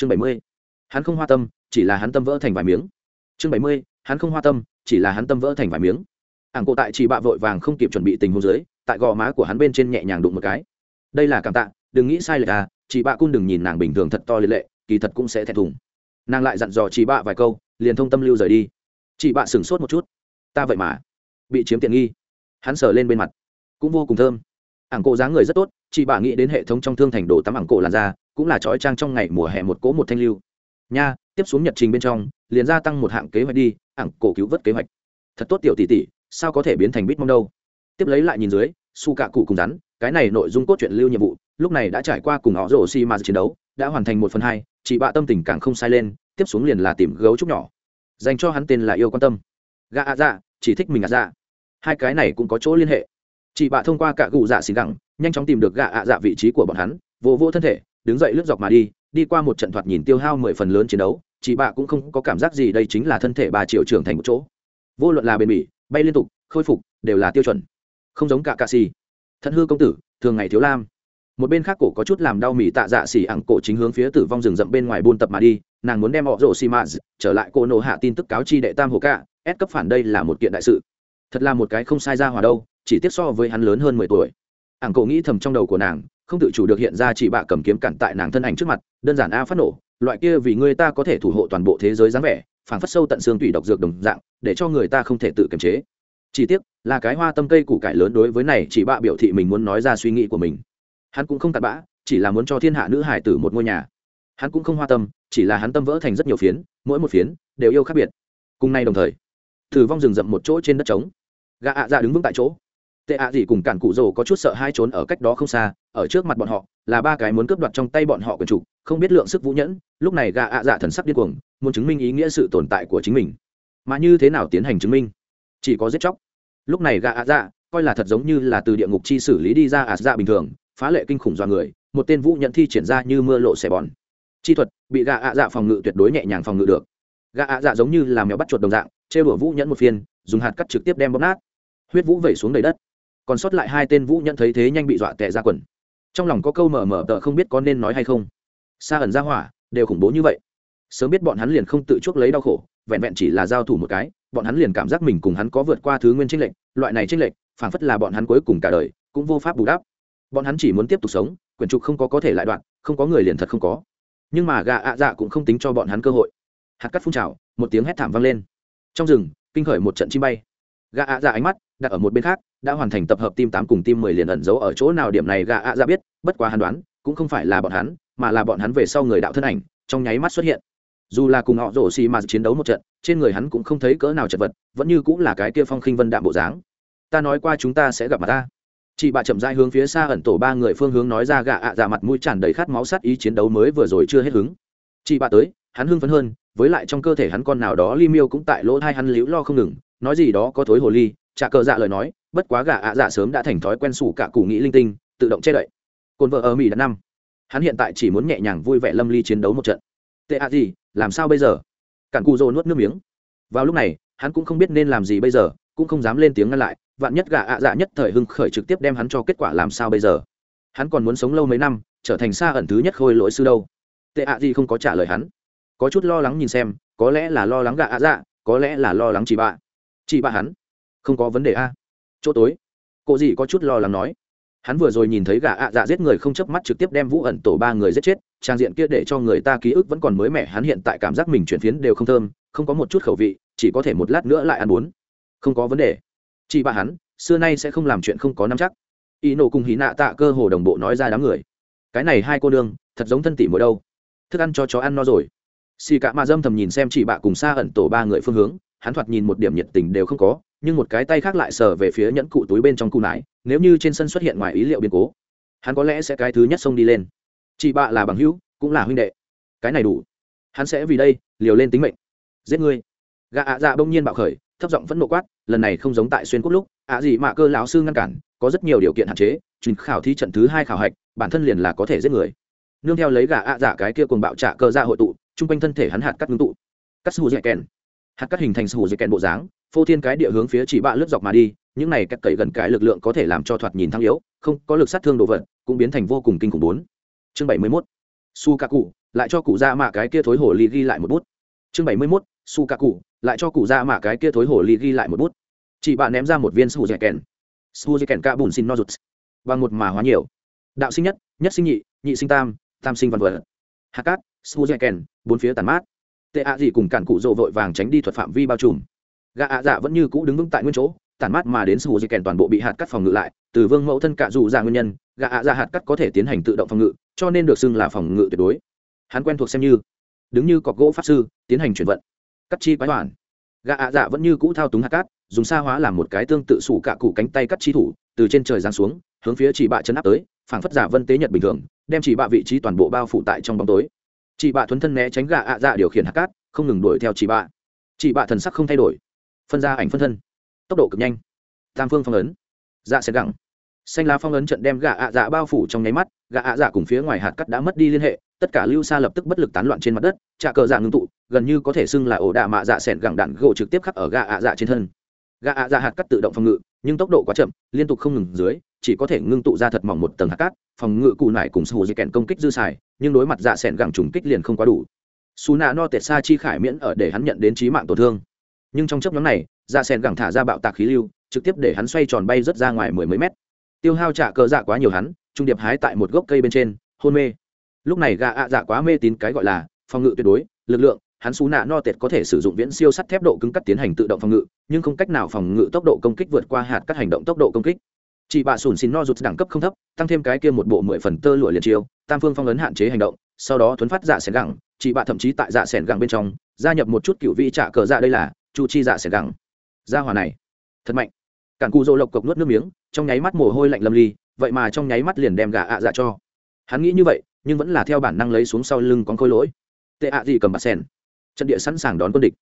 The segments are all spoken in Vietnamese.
chương bảy mươi, hắn không hoa tâm, chỉ là hắn tâm vỡ thành vài miếng. Chương bảy mươi, hắn không hoa tâm, chỉ là hắn tâm vỡ thành vài miếng. Ảng cổ tại chỉ bạ vội vàng không kịp chuẩn bị tình huống dưới, tại gò má của hắn bên trên nhẹ nhàng đụng một cái. Đây là cảm tạ, đừng nghĩ sai lệch à chị bạ cung đừng nhìn nàng bình thường thật to liệt lệ, kỳ thật cũng sẽ thẹn thùng. Nàng lại dặn dò chị bạ vài câu, liền thông tâm lưu rời đi. Chị bạ sửng sốt một chút. Ta vậy mà, bị chiếm tiện nghi. Hắn sờ lên bên mặt, cũng vô cùng thơm. Ảng cổ dáng người rất tốt chị bạ nghĩ đến hệ thống trong thương thành đồ tắm ảng cổ làn da cũng là trói trang trong ngày mùa hè một cỗ một thanh lưu. Nha, tiếp xuống nhật trình bên trong, liền gia tăng một hạng kế hoạch đi, ảng cổ cứu vớt kế hoạch. Thật tốt tiểu tỷ tỷ, sao có thể biến thành bít mong đâu? Tiếp lấy lại nhìn dưới, su cạ cụ cùng rắn, cái này nội dung cốt truyện lưu nhiệm vụ, lúc này đã trải qua cùng họ rổ xi mà chiến đấu, đã hoàn thành một phần hai chị bạ tâm tình càng không sai lên, tiếp xuống liền là tìm gấu trúc nhỏ. Dành cho hắn tên là yêu quan tâm. Gà ạ dạ chỉ thích mình ạ dạ. Hai cái này cũng có chỗ liên hệ. Chị bạ thông qua cả cụ dạ xì gẳng, nhanh chóng tìm được gà ạ dạ vị trí của bọn hắn, vô vô thân thể đứng dậy lướt dọc mà đi đi qua một trận thoạt nhìn tiêu hao mười phần lớn chiến đấu, chị bạ cũng không có cảm giác gì đây chính là thân thể bà triệu trưởng thành một chỗ. Vô luận là bền bỉ, bay liên tục, khôi phục, đều là tiêu chuẩn. Không giống cả cà xì thận hư công tử, thường ngày thiếu lam. Một bên khác cổ có chút làm đau mỉ tạ dạ xỉ ẳng cổ chính hướng phía tử vong rừng rậm bên ngoài buôn tập mà đi, nàng muốn đem họ rộ xì mã trở lại cô nộ hạ tin tức cáo chi đệ tam hồ cạ ép cấp phản đây là một kiện đại sự. Thật là một cái không sai ra hòa đâu, chỉ tiếp so với hắn lớn hơn mười tuổi. Ẳng cổ nghĩ thầm trong đầu của nàng không tự chủ được hiện ra chỉ bạ cầm kiếm cản tại nàng thân ảnh trước mặt, đơn giản a phát nổ, loại kia vì người ta có thể thủ hộ toàn bộ thế giới dáng vẻ, phảng phất sâu tận xương tủy độc dược đồng dạng, để cho người ta không thể tự kiềm chế. Chỉ tiếc, là cái hoa tâm cây củ cải lớn đối với này chỉ bạ biểu thị mình muốn nói ra suy nghĩ của mình. Hắn cũng không tạt bã, chỉ là muốn cho thiên hạ nữ hải tử một ngôi nhà. Hắn cũng không hoa tâm, chỉ là hắn tâm vỡ thành rất nhiều phiến, mỗi một phiến đều yêu khác biệt. Cùng nay đồng thời thử vong rừng rậm một chỗ trên đất trống. Gà ạ dạ đứng vững tại chỗ tệ ạ gì cùng cản cụ rồ có chút sợ hai trốn ở cách đó không xa, ở trước mặt bọn họ, là ba cái muốn cướp đoạt trong tay bọn họ quyền chủ, không biết lượng sức vũ nhẫn, lúc này gà ạ dạ thần sắc điên cuồng, muốn chứng minh ý nghĩa sự tồn tại của chính mình. Mà như thế nào tiến hành chứng minh? Chỉ có giết chóc. Lúc này gà ạ dạ coi là thật giống như là từ địa ngục chi xử lý đi ra ạ dạ bình thường, phá lệ kinh khủng do người, một tên vũ nhận thi triển ra như mưa lộ xẻ bòn. Chi thuật, bị gà ạ dạ phòng ngự tuyệt đối nhẹ nhàng phòng ngự được. Gà ạ dạ giống như là mèo bắt chuột đồng dạng chê bửa vũ nhẫn một phiên, dùng hạt cắt trực tiếp đem bóp nát. Huyết vũ vẩy xuống đầy đất còn sót lại hai tên vũ nhận thấy thế nhanh bị dọa tệ ra quần. Trong lòng có câu mở mở tờ không biết có nên nói hay không. Xa ẩn ra hỏa, đều khủng bố như vậy. Sớm biết bọn hắn liền không tự chuốc lấy đau khổ, vẹn vẹn chỉ là giao thủ một cái, bọn hắn liền cảm giác mình cùng hắn có vượt qua thứ nguyên tranh lệch, loại này tranh lệch, phảng phất là bọn hắn cuối cùng cả đời, cũng vô pháp bù đắp. Bọn hắn chỉ muốn tiếp tục sống, quyển trục không có có thể lại đoạn, không có người liền thật không có. Nhưng mà gà ạ dạ cũng không tính cho bọn hắn cơ hội. Hạt cắt phun trào, một tiếng hét thảm vang lên. Trong rừng, kinh khởi một trận chim bay. Gà ạ dạ ánh mắt đặt ở một bên khác đã hoàn thành tập hợp tim tám cùng tim mười liền ẩn giấu ở chỗ nào điểm này gạ ạ ra biết, bất quá hắn đoán, cũng không phải là bọn hắn, mà là bọn hắn về sau người đạo thân ảnh, trong nháy mắt xuất hiện. Dù là cùng họ rổ xì mà chiến đấu một trận, trên người hắn cũng không thấy cỡ nào chật vật, vẫn như cũng là cái kia phong khinh vân đạm bộ dáng. Ta nói qua chúng ta sẽ gặp mặt ta. Chị bà chậm rãi hướng phía xa ẩn tổ ba người phương hướng nói ra gạ ạ à dạ mặt mũi tràn đầy khát máu sát ý chiến đấu mới vừa rồi chưa hết hứng. Chị bà tới, hắn hưng phấn hơn, với lại trong cơ thể hắn con nào đó li miêu cũng tại lỗ hai hắn liễu lo không ngừng, nói gì đó có thối hồ ly trả cờ dạ lời nói bất quá gà ạ dạ sớm đã thành thói quen sủ cả củ nghĩ linh tinh, tự động che đậy. Cồn vợ ở mỹ đã năm. Hắn hiện tại chỉ muốn nhẹ nhàng vui vẻ lâm ly chiến đấu một trận. Tệ ạ gì, làm sao bây giờ? Cản cù rồ nuốt nước miếng. Vào lúc này, hắn cũng không biết nên làm gì bây giờ, cũng không dám lên tiếng ngăn lại, vạn nhất gà ạ dạ nhất thời hưng khởi trực tiếp đem hắn cho kết quả làm sao bây giờ? Hắn còn muốn sống lâu mấy năm, trở thành xa ẩn thứ nhất khôi lỗi sư đâu. Tệ ạ gì không có trả lời hắn. Có chút lo lắng nhìn xem, có lẽ là lo lắng gạ ạ dạ có lẽ là lo lắng chị bạ. Chị bạ hắn? Không có vấn đề a chỗ tối. Cô gì có chút lo lắng nói. Hắn vừa rồi nhìn thấy gã ạ dạ giết người không chớp mắt trực tiếp đem vũ ẩn tổ ba người giết chết, trang diện kia để cho người ta ký ức vẫn còn mới mẻ, hắn hiện tại cảm giác mình chuyển phiến đều không thơm, không có một chút khẩu vị, chỉ có thể một lát nữa lại ăn bốn không có vấn đề. Chị bà hắn, xưa nay sẽ không làm chuyện không có nắm chắc. Y nổ cùng hí nạ tạ cơ hồ đồng bộ nói ra đám người. Cái này hai cô đương thật giống thân tỷ mỗi đâu. Thức ăn cho chó ăn no rồi. Xì cả mà dâm thầm nhìn xem chị bạ cùng xa ẩn tổ ba người phương hướng, hắn thoạt nhìn một điểm nhiệt tình đều không có nhưng một cái tay khác lại sờ về phía nhẫn cụ túi bên trong cụ nải, nếu như trên sân xuất hiện ngoài ý liệu biến cố, hắn có lẽ sẽ cái thứ nhất xông đi lên. Chị bạ là bằng hữu, cũng là huynh đệ. Cái này đủ. Hắn sẽ vì đây liều lên tính mệnh. Giết ngươi. Gã ạ dạ bỗng nhiên bạo khởi, thấp giọng vẫn nộ quát, lần này không giống tại xuyên quốc lúc, ạ gì mà cơ lão sư ngăn cản, có rất nhiều điều kiện hạn chế truyền khảo thi trận thứ hai khảo hạch, bản thân liền là có thể giết người. Nương theo lấy gã ạ dạ cái kia cùng bạo trả cơ ra hội tụ, chung quanh thân thể hắn hạt cắt ngưng tụ. Cắt xù dạy kèn hạt cắt hình thành sủ dây kèn bộ dáng, phô thiên cái địa hướng phía chỉ bạ lướt dọc mà đi, những này cắt cậy gần cái lực lượng có thể làm cho thoạt nhìn thăng yếu, không, có lực sát thương đồ vật, cũng biến thành vô cùng kinh khủng bốn. Chương bảy mươi mốt su kaku lại cho cụ ra mạ cái kia thối hồ ly ghi lại một bút. Chương bảy mươi mốt su ca cụ lại cho cụ ra mạ cái kia thối hồ ly ghi lại một bút. Chị bạn ném ra một viên su dây kèn su dây kèn ca bùn xin no rụt. Bằng một mà hóa nhiều. Đạo sinh nhất nhất sinh nhị nhị sinh tam tam sinh văn vật. Hạt cát su dây kèn bốn phía tàn mát tệ ạ gì cùng cản cụ rộ vội vàng tránh đi thuật phạm vi bao trùm. Gã ạ dạ vẫn như cũ đứng vững tại nguyên chỗ, tản mát mà đến sự hồ di kèn toàn bộ bị hạt cắt phòng ngự lại. Từ vương mẫu thân cạ dù ra nguyên nhân, gã ạ dạ hạt cắt có thể tiến hành tự động phòng ngự, cho nên được xưng là phòng ngự tuyệt đối. Hắn quen thuộc xem như, đứng như cọc gỗ pháp sư, tiến hành chuyển vận. Cắt chi quái hoàn. Gã ạ dạ vẫn như cũ thao túng hạt cát dùng xa hóa làm một cái tương tự sủ cạ cụ cánh tay cắt chi thủ, từ trên trời giáng xuống, hướng phía chỉ bạ chấn áp tới, phảng phất giả vân tế nhật bình thường, đem chỉ bạ vị trí toàn bộ bao phủ tại trong bóng tối chị bạ thuấn thân né tránh gà ạ dạ điều khiển hạt cát, không ngừng đuổi theo chị bạ. Chị bạ thần sắc không thay đổi. Phân ra ảnh phân thân. Tốc độ cực nhanh. Tam phương phong ấn. Dạ sẽ gẳng xanh lá phong ấn trận đem gà ạ dạ bao phủ trong nháy mắt gà ạ dạ cùng phía ngoài hạt cắt đã mất đi liên hệ, tất cả lưu xa lập tức bất lực tán loạn trên mặt đất trà cờ dạ ngưng tụ, gần như có thể xưng là ổ đạ mạ dạ sẻn gẳng đạn gỗ trực tiếp khắc ở gà ạ dạ trên thân. Gà ạ dạ hạt cắt tự động phòng ngự, nhưng tốc độ quá chậm, liên tục không ngừng dưới chỉ có thể ngưng tụ ra thật mỏng một tầng hạt cát, phòng ngự cụ nải cùng sù di kèn công kích dư xài, nhưng đối mặt dạ sẻn gẳng trùng kích liền không quá đủ. Xù nạ no tệt xa chi khải miễn ở để hắn nhận đến trí mạng tổn thương. Nhưng trong chấp nhóm này dạ sẻn gẳng thả ra bạo tạc khí lưu, trực tiếp để hắn xoay tròn bay rất ra ngoài mười mấy mét. Tiêu hao trả cờ dạ quá nhiều hắn, trung điệp hái tại một gốc cây bên trên, hôn mê. Lúc này gà ạ dạ quá mê tín cái gọi là phòng ngự tuyệt đối, lực lượng, hắn xú nạ no tệt có thể sử dụng viễn siêu sắt thép độ cứng cắt tiến hành tự động phòng ngự, nhưng không cách nào phòng ngự tốc độ công kích vượt qua hạt các hành động tốc độ công kích chị bạ sùn xin no rụt đẳng cấp không thấp, tăng thêm cái kia một bộ mười phần tơ lụa liền chiêu, tam phương phong ấn hạn chế hành động, sau đó thuấn phát dạ sẻn gẳng chị bạ thậm chí tại dạ sẻn gẳng bên trong, gia nhập một chút cựu vị trả cờ dạ đây là, chu chi dạ sẻn gẳng. Gia hòa này, thật mạnh. Cản cù dỗ lộc cộc nuốt nước miếng, trong nháy mắt mồ hôi lạnh lâm ly, vậy mà trong nháy mắt liền đem gà ạ dạ cho. Hắn nghĩ như vậy, nhưng vẫn là theo bản năng lấy xuống sau lưng con khôi lỗi. Tệ ạ gì cầm bạt sen trận địa sẵn sàng đón quân địch.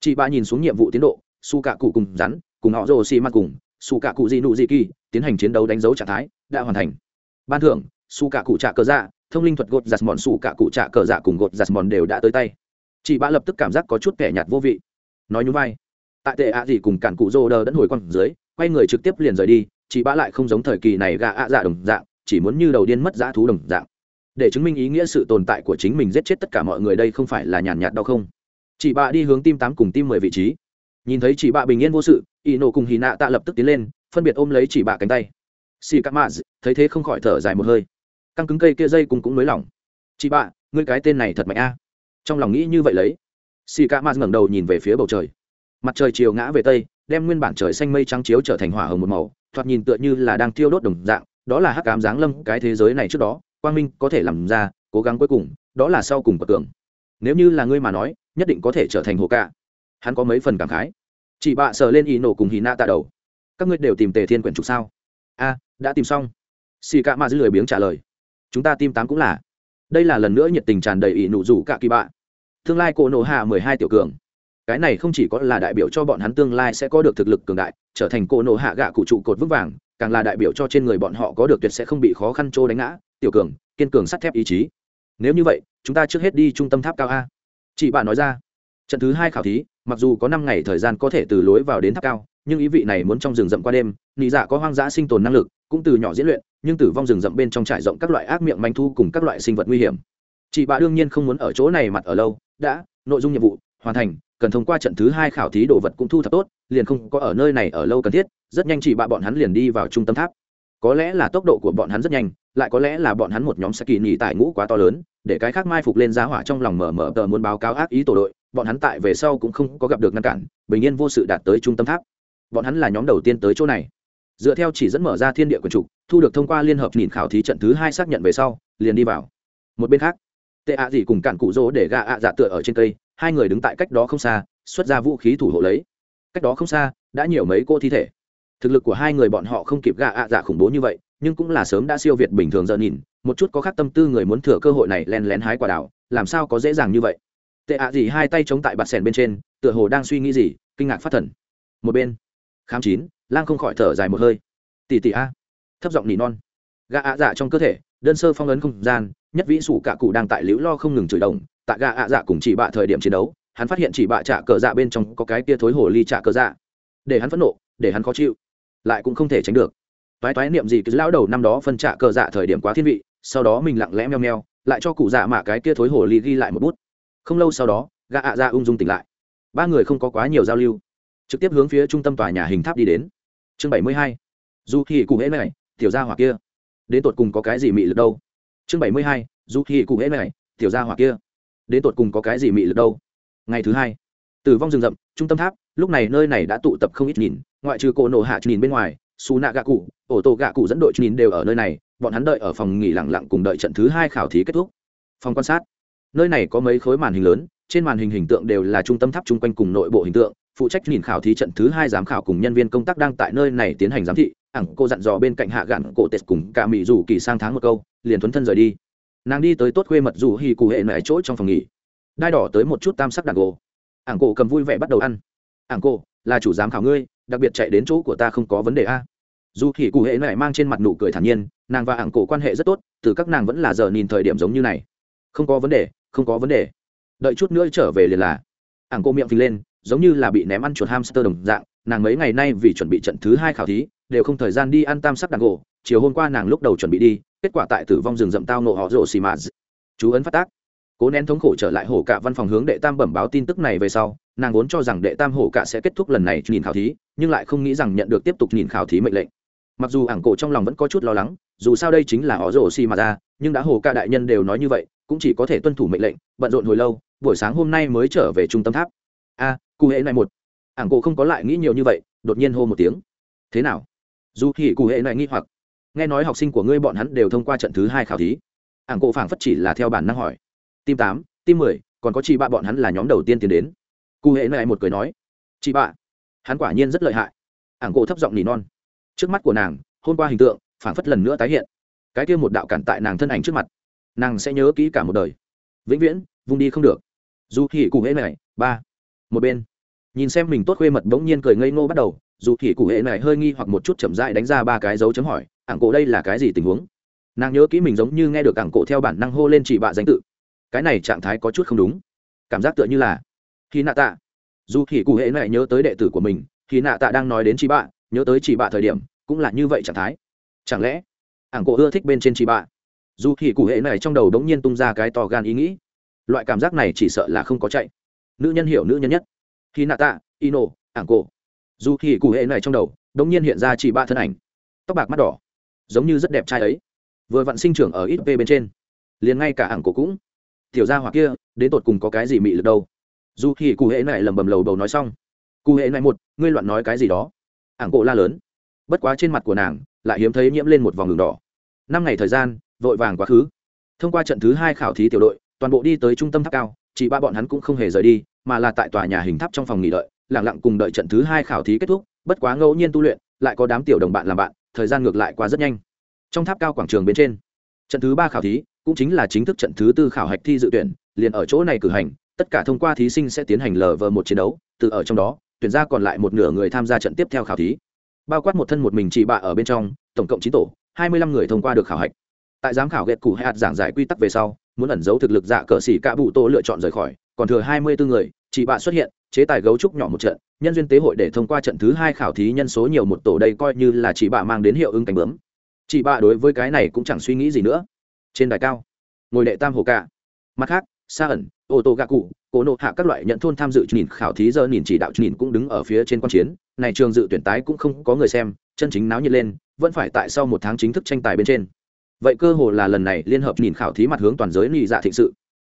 Chị ba nhìn xuống nhiệm vụ tiến độ, su cạ cụ cùng rắn, cùng họ rồ xì mặt cùng, su cạ cụ gì nụ gì kỳ tiến hành chiến đấu đánh dấu trạng thái, đã hoàn thành. Ban thưởng, su cạ cụ trạ cờ dạ thông linh thuật gột giặt mòn su cạ cụ trạ cờ dạ cùng gột giặt mòn đều đã tới tay. Chị ba lập tức cảm giác có chút kẻ nhạt vô vị. Nói nhún vai, tại tệ ạ gì cùng cản cụ rô đờ đẫn hồi quăng dưới, quay người trực tiếp liền rời đi, chị ba lại không giống thời kỳ này gạ ạ dạ đồng dạng, chỉ muốn như đầu điên mất dã thú đồng dạng. Để chứng minh ý nghĩa sự tồn tại của chính mình giết chết tất cả mọi người đây không phải là nhàn nhạt đau không? Chị bạ đi hướng tim tám cùng tim mười vị trí. Nhìn thấy chị bạ bình yên vô sự y nổ cùng hì nạ tạ lập tức tiến lên phân biệt ôm lấy chỉ bạ cánh tay. Xì cắt mạ thấy thế không khỏi thở dài một hơi. Căng cứng cây kia dây cùng cũng nới lỏng. Chị bạ, ngươi cái tên này thật mạnh a. Trong lòng nghĩ như vậy lấy, xì cắt mạ ngẩng đầu nhìn về phía bầu trời. Mặt trời chiều ngã về tây, đem nguyên bản trời xanh mây trắng chiếu trở thành hỏa hồng một màu, thoạt nhìn tựa như là đang thiêu đốt đồng dạng, đó là hắc cám giáng lâm cái thế giới này trước đó, quang minh có thể làm ra, cố gắng cuối cùng, đó là sau cùng của tưởng nếu như là ngươi mà nói, nhất định có thể trở thành hồ cả. hắn có mấy phần cảm khái. Chị bạ sờ lên y nổ cùng hì na tạ đầu các ngươi đều tìm tề thiên quyển trục sao? A, đã tìm xong. Xì cạ mạ dư lười biếng trả lời. Chúng ta tìm tám cũng là. Đây là lần nữa nhiệt tình tràn đầy ỷ nụ rủ cả kỳ bạ. Tương lai cổ nổ hạ mười hai tiểu cường. Cái này không chỉ có là đại biểu cho bọn hắn tương lai sẽ có được thực lực cường đại, trở thành cổ nổ hạ gạ cụ trụ cột vững vàng, càng là đại biểu cho trên người bọn họ có được tuyệt sẽ không bị khó khăn trô đánh ngã, tiểu cường, kiên cường sắt thép ý chí. Nếu như vậy, chúng ta trước hết đi trung tâm tháp cao a. Chị bạn nói ra. Trận thứ hai khảo thí, mặc dù có năm ngày thời gian có thể từ lối vào đến tháp cao nhưng ý vị này muốn trong rừng rậm qua đêm, nị dạ có hoang dã sinh tồn năng lực, cũng từ nhỏ diễn luyện, nhưng tử vong rừng rậm bên trong trải rộng các loại ác miệng manh thu cùng các loại sinh vật nguy hiểm. Chị bà đương nhiên không muốn ở chỗ này mặt ở lâu, đã, nội dung nhiệm vụ, hoàn thành, cần thông qua trận thứ hai khảo thí đồ vật cũng thu thập tốt, liền không có ở nơi này ở lâu cần thiết, rất nhanh chị bạ bọn hắn liền đi vào trung tâm tháp. Có lẽ là tốc độ của bọn hắn rất nhanh, lại có lẽ là bọn hắn một nhóm sẽ kỳ nhì tại ngũ quá to lớn, để cái khác mai phục lên giá hỏa trong lòng mở mở tờ muốn báo cáo ác ý tổ đội, bọn hắn tại về sau cũng không có gặp được ngăn cản, bình yên vô sự đạt tới trung tâm tháp bọn hắn là nhóm đầu tiên tới chỗ này. Dựa theo chỉ dẫn mở ra thiên địa quần trục, thu được thông qua liên hợp nhìn khảo thí trận thứ hai xác nhận về sau, liền đi vào. Một bên khác, tệ ạ gì cùng cản cụ rỗ để gạ ạ dạ tựa ở trên cây, hai người đứng tại cách đó không xa, xuất ra vũ khí thủ hộ lấy. Cách đó không xa, đã nhiều mấy cô thi thể. Thực lực của hai người bọn họ không kịp gạ ạ dạ khủng bố như vậy, nhưng cũng là sớm đã siêu việt bình thường giờ nhìn, một chút có khác tâm tư người muốn thừa cơ hội này len lén hái quả đảo làm sao có dễ dàng như vậy. Tệ ạ gì hai tay chống tại bạt sèn bên trên, tựa hồ đang suy nghĩ gì, kinh ngạc phát thần. Một bên khám chín, lang không khỏi thở dài một hơi. Tỉ tỉ a. Thấp giọng nỉ non. Gạ ạ dạ trong cơ thể, đơn sơ phong ấn không gian, nhất vĩ sủ cả cụ đang tại liễu lo không ngừng chửi đồng. Tại gạ ạ dạ cùng chỉ bạ thời điểm chiến đấu, hắn phát hiện chỉ bạ trả cờ dạ bên trong có cái tia thối hồ ly trả cờ dạ. Để hắn phẫn nộ, để hắn khó chịu, lại cũng không thể tránh được. Toái toái niệm gì cứ lão đầu năm đó phân trả cờ dạ thời điểm quá thiên vị, sau đó mình lặng lẽ meo meo, lại cho cụ dạ mạ cái kia thối hồ ly ghi lại một bút. Không lâu sau đó, gã ạ dạ ung dung tỉnh lại. Ba người không có quá nhiều giao lưu trực tiếp hướng phía trung tâm tòa nhà hình tháp đi đến. Chương bảy mươi hai. Dù thì cụ hễ này tiểu gia hỏa kia. Đến tột cùng có cái gì mị lực đâu? Chương bảy mươi hai. Dù thì cụ hễ này tiểu gia hỏa kia. Đến tột cùng có cái gì mị lực đâu? Ngày thứ hai. Tử vong rừng rậm, trung tâm tháp, lúc này nơi này đã tụ tập không ít nhìn. Ngoại trừ cổ nổ hạ nhìn bên ngoài, su nạ gạ cụ, ổ tổ gạ cụ dẫn đội nhìn đều ở nơi này. Bọn hắn đợi ở phòng nghỉ lặng lặng cùng đợi trận thứ hai khảo thí kết thúc. Phòng quan sát. Nơi này có mấy khối màn hình lớn, trên màn hình hình tượng đều là trung tâm tháp chung quanh cùng nội bộ hình tượng phụ trách nhìn khảo thí trận thứ hai giám khảo cùng nhân viên công tác đang tại nơi này tiến hành giám thị ẳng cô dặn dò bên cạnh hạ gạn cổ tết cùng cả mỹ rủ kỳ sang tháng một câu, liền thuấn thân rời đi. Nàng đi tới tốt khuê mật rủ hì cụ hệ mẹ chỗ trong phòng nghỉ. Đai đỏ tới một chút tam sắc đàn gỗ. Ảng cổ cầm vui vẻ bắt đầu ăn. Ảng cổ là chủ giám khảo ngươi, đặc biệt chạy đến chỗ của ta không có vấn đề a. Dù hì cụ hệ mẹ mang trên mặt nụ cười thản nhiên, nàng và ảng cổ quan hệ rất tốt, từ các nàng vẫn là giờ nhìn thời điểm giống như này. Không có vấn đề, không có vấn đề. Đợi chút nữa trở về liền là. Ảng cô miệng phình lên giống như là bị ném ăn chuột hamster đồng dạng, nàng mấy ngày nay vì chuẩn bị trận thứ hai khảo thí, đều không thời gian đi ăn tam sắc đàn gỗ. Chiều hôm qua nàng lúc đầu chuẩn bị đi, kết quả tại tử vong rừng rậm tao nộ họ rổ xì mạt. Chú ấn phát tác. Cố nén thống khổ trở lại hổ cả văn phòng hướng đệ tam bẩm báo tin tức này về sau, nàng vốn cho rằng đệ tam hổ cả sẽ kết thúc lần này nhìn khảo thí, nhưng lại không nghĩ rằng nhận được tiếp tục nhìn khảo thí mệnh lệnh. Mặc dù ảng cổ trong lòng vẫn có chút lo lắng, dù sao đây chính là họ rổ xì mà ra, nhưng đã hổ cả đại nhân đều nói như vậy, cũng chỉ có thể tuân thủ mệnh lệnh, bận rộn hồi lâu, buổi sáng hôm nay mới trở về trung tâm tháp. A cụ hệ này một. Ảng cổ không có lại nghĩ nhiều như vậy, đột nhiên hô một tiếng. Thế nào? Dù thì cụ hệ này nghi hoặc. Nghe nói học sinh của ngươi bọn hắn đều thông qua trận thứ hai khảo thí. Ảng cổ phảng phất chỉ là theo bản năng hỏi. Tim tám tim mười, còn có chị bạ bọn hắn là nhóm đầu tiên tiến đến. Cụ hệ này một cười nói. Chị bạ, hắn quả nhiên rất lợi hại. Ảng cổ thấp giọng nỉ non. Trước mắt của nàng, hôm qua hình tượng, phảng phất lần nữa tái hiện. Cái kia một đạo cản tại nàng thân ảnh trước mặt. Nàng sẽ nhớ kỹ cả một đời. Vĩnh viễn vung đi không được. Dù thì cụ hệ này ba. Một bên nhìn xem mình tốt khuê mật bỗng nhiên cười ngây ngô bắt đầu, dù thì cụ hệ này hơi nghi hoặc một chút chậm dại đánh ra ba cái dấu chấm hỏi, ảng cổ đây là cái gì tình huống? Nàng nhớ kỹ mình giống như nghe được ảng cổ theo bản năng hô lên chỉ bạ danh tự. Cái này trạng thái có chút không đúng. Cảm giác tựa như là khi nạ tạ. Dù thì cụ hệ này nhớ tới đệ tử của mình khi nạ tạ đang nói đến chị bạ, nhớ tới chị bạ thời điểm, cũng là như vậy trạng thái. Chẳng lẽ ảng cổ ưa thích bên trên chị bạ? Dù thì cụ hệ này trong đầu đống nhiên tung ra cái to gan ý nghĩ. Loại cảm giác này chỉ sợ là không có chạy. Nữ nhân hiểu nữ nhân nhất khi nạ tạ, ino, ảng cổ. Dù khi cụ hệ này trong đầu, đống nhiên hiện ra chỉ ba thân ảnh. Tóc bạc mắt đỏ. Giống như rất đẹp trai ấy. Vừa vặn sinh trưởng ở ít p bên trên. Liền ngay cả ảng cổ cũng. Tiểu gia hoặc kia, đến tột cùng có cái gì mị lực đâu? Dù khi cụ hệ này lầm bầm lầu bầu nói xong. Cụ hệ này một, ngươi loạn nói cái gì đó? Ảng cổ la lớn. Bất quá trên mặt của nàng, lại hiếm thấy nhiễm lên một vòng đường đỏ. Năm ngày thời gian, vội vàng quá khứ. Thông qua trận thứ hai khảo thí tiểu đội, toàn bộ đi tới trung tâm tháp cao, chỉ ba bọn hắn cũng không hề rời đi mà là tại tòa nhà hình tháp trong phòng nghỉ đợi lẳng lặng cùng đợi trận thứ hai khảo thí kết thúc, bất quá ngẫu nhiên tu luyện, lại có đám tiểu đồng bạn làm bạn, thời gian ngược lại qua rất nhanh. Trong tháp cao quảng trường bên trên, trận thứ ba khảo thí cũng chính là chính thức trận thứ tư khảo hạch thi dự tuyển, liền ở chỗ này cử hành, tất cả thông qua thí sinh sẽ tiến hành lờ vờ một chiến đấu, từ ở trong đó, tuyển ra còn lại một nửa người tham gia trận tiếp theo khảo thí. Bao quát một thân một mình chỉ bạ ở bên trong, tổng cộng chín tổ, hai mươi lăm người thông qua được khảo hạch. Tại giám khảo ghẹt cụ hạt giảng giải quy tắc về sau, muốn ẩn giấu thực lực dạ cờ xỉ cả bụ tô lựa chọn rời khỏi còn thừa hai mươi bốn người chỉ bạ xuất hiện, chế tài gấu trúc nhỏ một trận, nhân duyên tế hội để thông qua trận thứ hai khảo thí nhân số nhiều một tổ đây coi như là chỉ bạ mang đến hiệu ứng cánh bướm. Chị bạ đối với cái này cũng chẳng suy nghĩ gì nữa. Trên đài cao, ngồi đệ tam hồ cả. Mặt khác xa ẩn, ô tô gạ cụ cố nộ hạ các loại nhận thôn tham dự nhìn khảo thí giờ nhìn chỉ đạo nhìn cũng đứng ở phía trên quan chiến. Này trường dự tuyển tái cũng không có người xem, chân chính náo nhiệt lên, vẫn phải tại sau một tháng chính thức tranh tài bên trên. Vậy cơ hồ là lần này liên hợp nhìn khảo thí mặt hướng toàn giới nhị dạ thịnh sự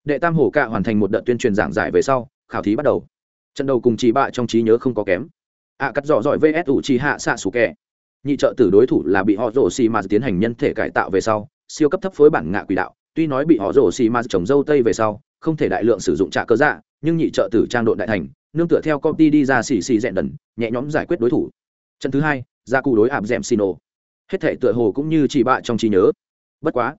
đệ tam Hổ cạ hoàn thành một đợt tuyên truyền giảng giải về sau, khảo thí bắt đầu. Trận đầu cùng chị bạ trong trí nhớ không có kém. Ạ cắt dọ dọi vs ủ chi hạ xạ xù kẻ. Nhị trợ tử đối thủ là bị họ rổ xì mà tiến hành nhân thể cải tạo về sau, siêu cấp thấp phối bản ngạ quỷ đạo. Tuy nói bị họ rổ xì mà trồng dâu tây về sau, không thể đại lượng sử dụng trạ cơ dạ nhưng nhị trợ tử trang đội đại thành, nương tựa theo công ty đi ra xì xì dẹn đần, nhẹ nhõm giải quyết đối thủ. Trận thứ hai, gia cụ đối ạp d ẻ m xino hết thể tựa hồ cũng như chị bạ trong trí nhớ. Bất quá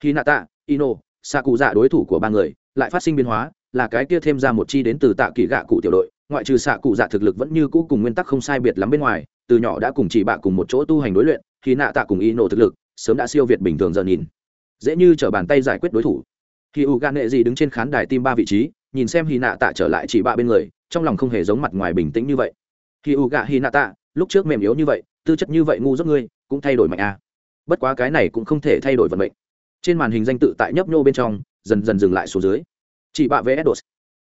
khi nạ tạ ino xạ cụ dạ đối thủ của ba người, lại phát sinh biến hóa, là cái kia thêm ra một chi đến từ tạ kỳ gạ cụ tiểu đội, ngoại trừ xạ cụ dạ thực lực vẫn như cũ cùng nguyên tắc không sai biệt lắm bên ngoài, từ nhỏ đã cùng chỉ bạ cùng một chỗ tu hành đối luyện, khi nạ tạ cùng ino thực lực, sớm đã siêu việt bình thường giờ nhìn. Dễ như t bàn tay giải quyết đối thủ. Khi u gan nệ gì đứng trên khán đài tim ba vị trí, nhìn xem hy nạ tạ trở lại chỉ bạ bên người, trong lòng không hề giống mặt ngoài bình tĩnh như vậy. Khi u gạ hy nạ tạ, lúc trước mềm yếu như vậy, tư chất như vậy ngu dốt ngươi, cũng thay đổi mạnh à. bất quá cái này cũng không thể thay đổi vận mệnh trên màn hình danh tự tại nhấp nhô bên trong, dần dần dừng lại xuống dưới. Chị bạ vs đột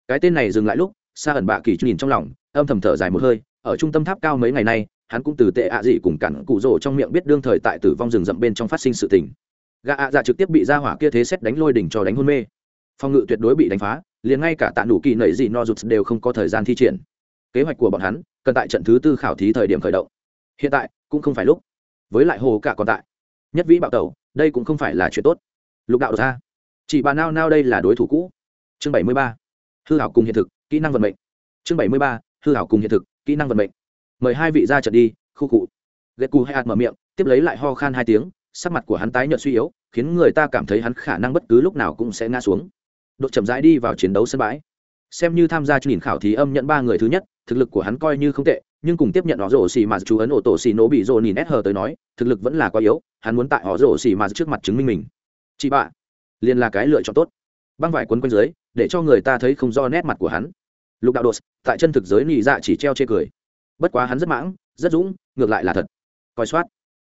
cái tên này dừng lại lúc xa ẩn bạ kỳ nhìn trong lòng, âm thầm thở dài một hơi, ở trung tâm tháp cao mấy ngày nay, hắn cũng từ tệ ạ gì cùng cản cụ rồ trong miệng biết đương thời tại tử vong rừng rậm bên trong phát sinh sự tình. Gã ạ dạ trực tiếp bị ra hỏa kia thế xét đánh lôi đỉnh cho đánh hôn mê. Phòng ngự tuyệt đối bị đánh phá, liền ngay cả tạ nụ kỳ nảy gì no rụt đều không có thời gian thi triển. Kế hoạch của bọn hắn, cần tại trận thứ tư khảo thí thời điểm khởi động. Hiện tại, cũng không phải lúc. Với lại hồ cả còn tại. Nhất vĩ bạo tẩu đây cũng không phải là chuyện tốt. Lục đạo ra. Chỉ bà nao nao đây là đối thủ cũ. Chương bảy mươi ba. Hư hảo cùng hiện thực, kỹ năng vận mệnh. Chương bảy mươi ba. Hư hảo cùng hiện thực, kỹ năng vận mệnh. Mời hai vị ra trận đi, khu cụ. Ghét cù hay hạt mở miệng, tiếp lấy lại ho khan hai tiếng, sắc mặt của hắn tái nhợt suy yếu, khiến người ta cảm thấy hắn khả năng bất cứ lúc nào cũng sẽ ngã xuống. Đội chậm rãi đi vào chiến đấu sân bãi. Xem như tham gia nhìn khảo thí âm nhận ba người thứ nhất, thực lực của hắn coi như không tệ nhưng cùng tiếp nhận họ rổ xì mà chú ấn ổ tổ xì nổ bị rồ nhìn ép hờ tới nói, thực lực vẫn là quá yếu, hắn muốn tại họ rổ xì mà trước mặt chứng minh mình. Chị bạ liền là cái lựa chọn tốt. Băng vải quấn quanh dưới, để cho người ta thấy không do nét mặt của hắn. Lục đạo đột, tại chân thực giới nị dạ chỉ treo chê cười. Bất quá hắn rất mãng, rất dũng, ngược lại là thật. Coi soát.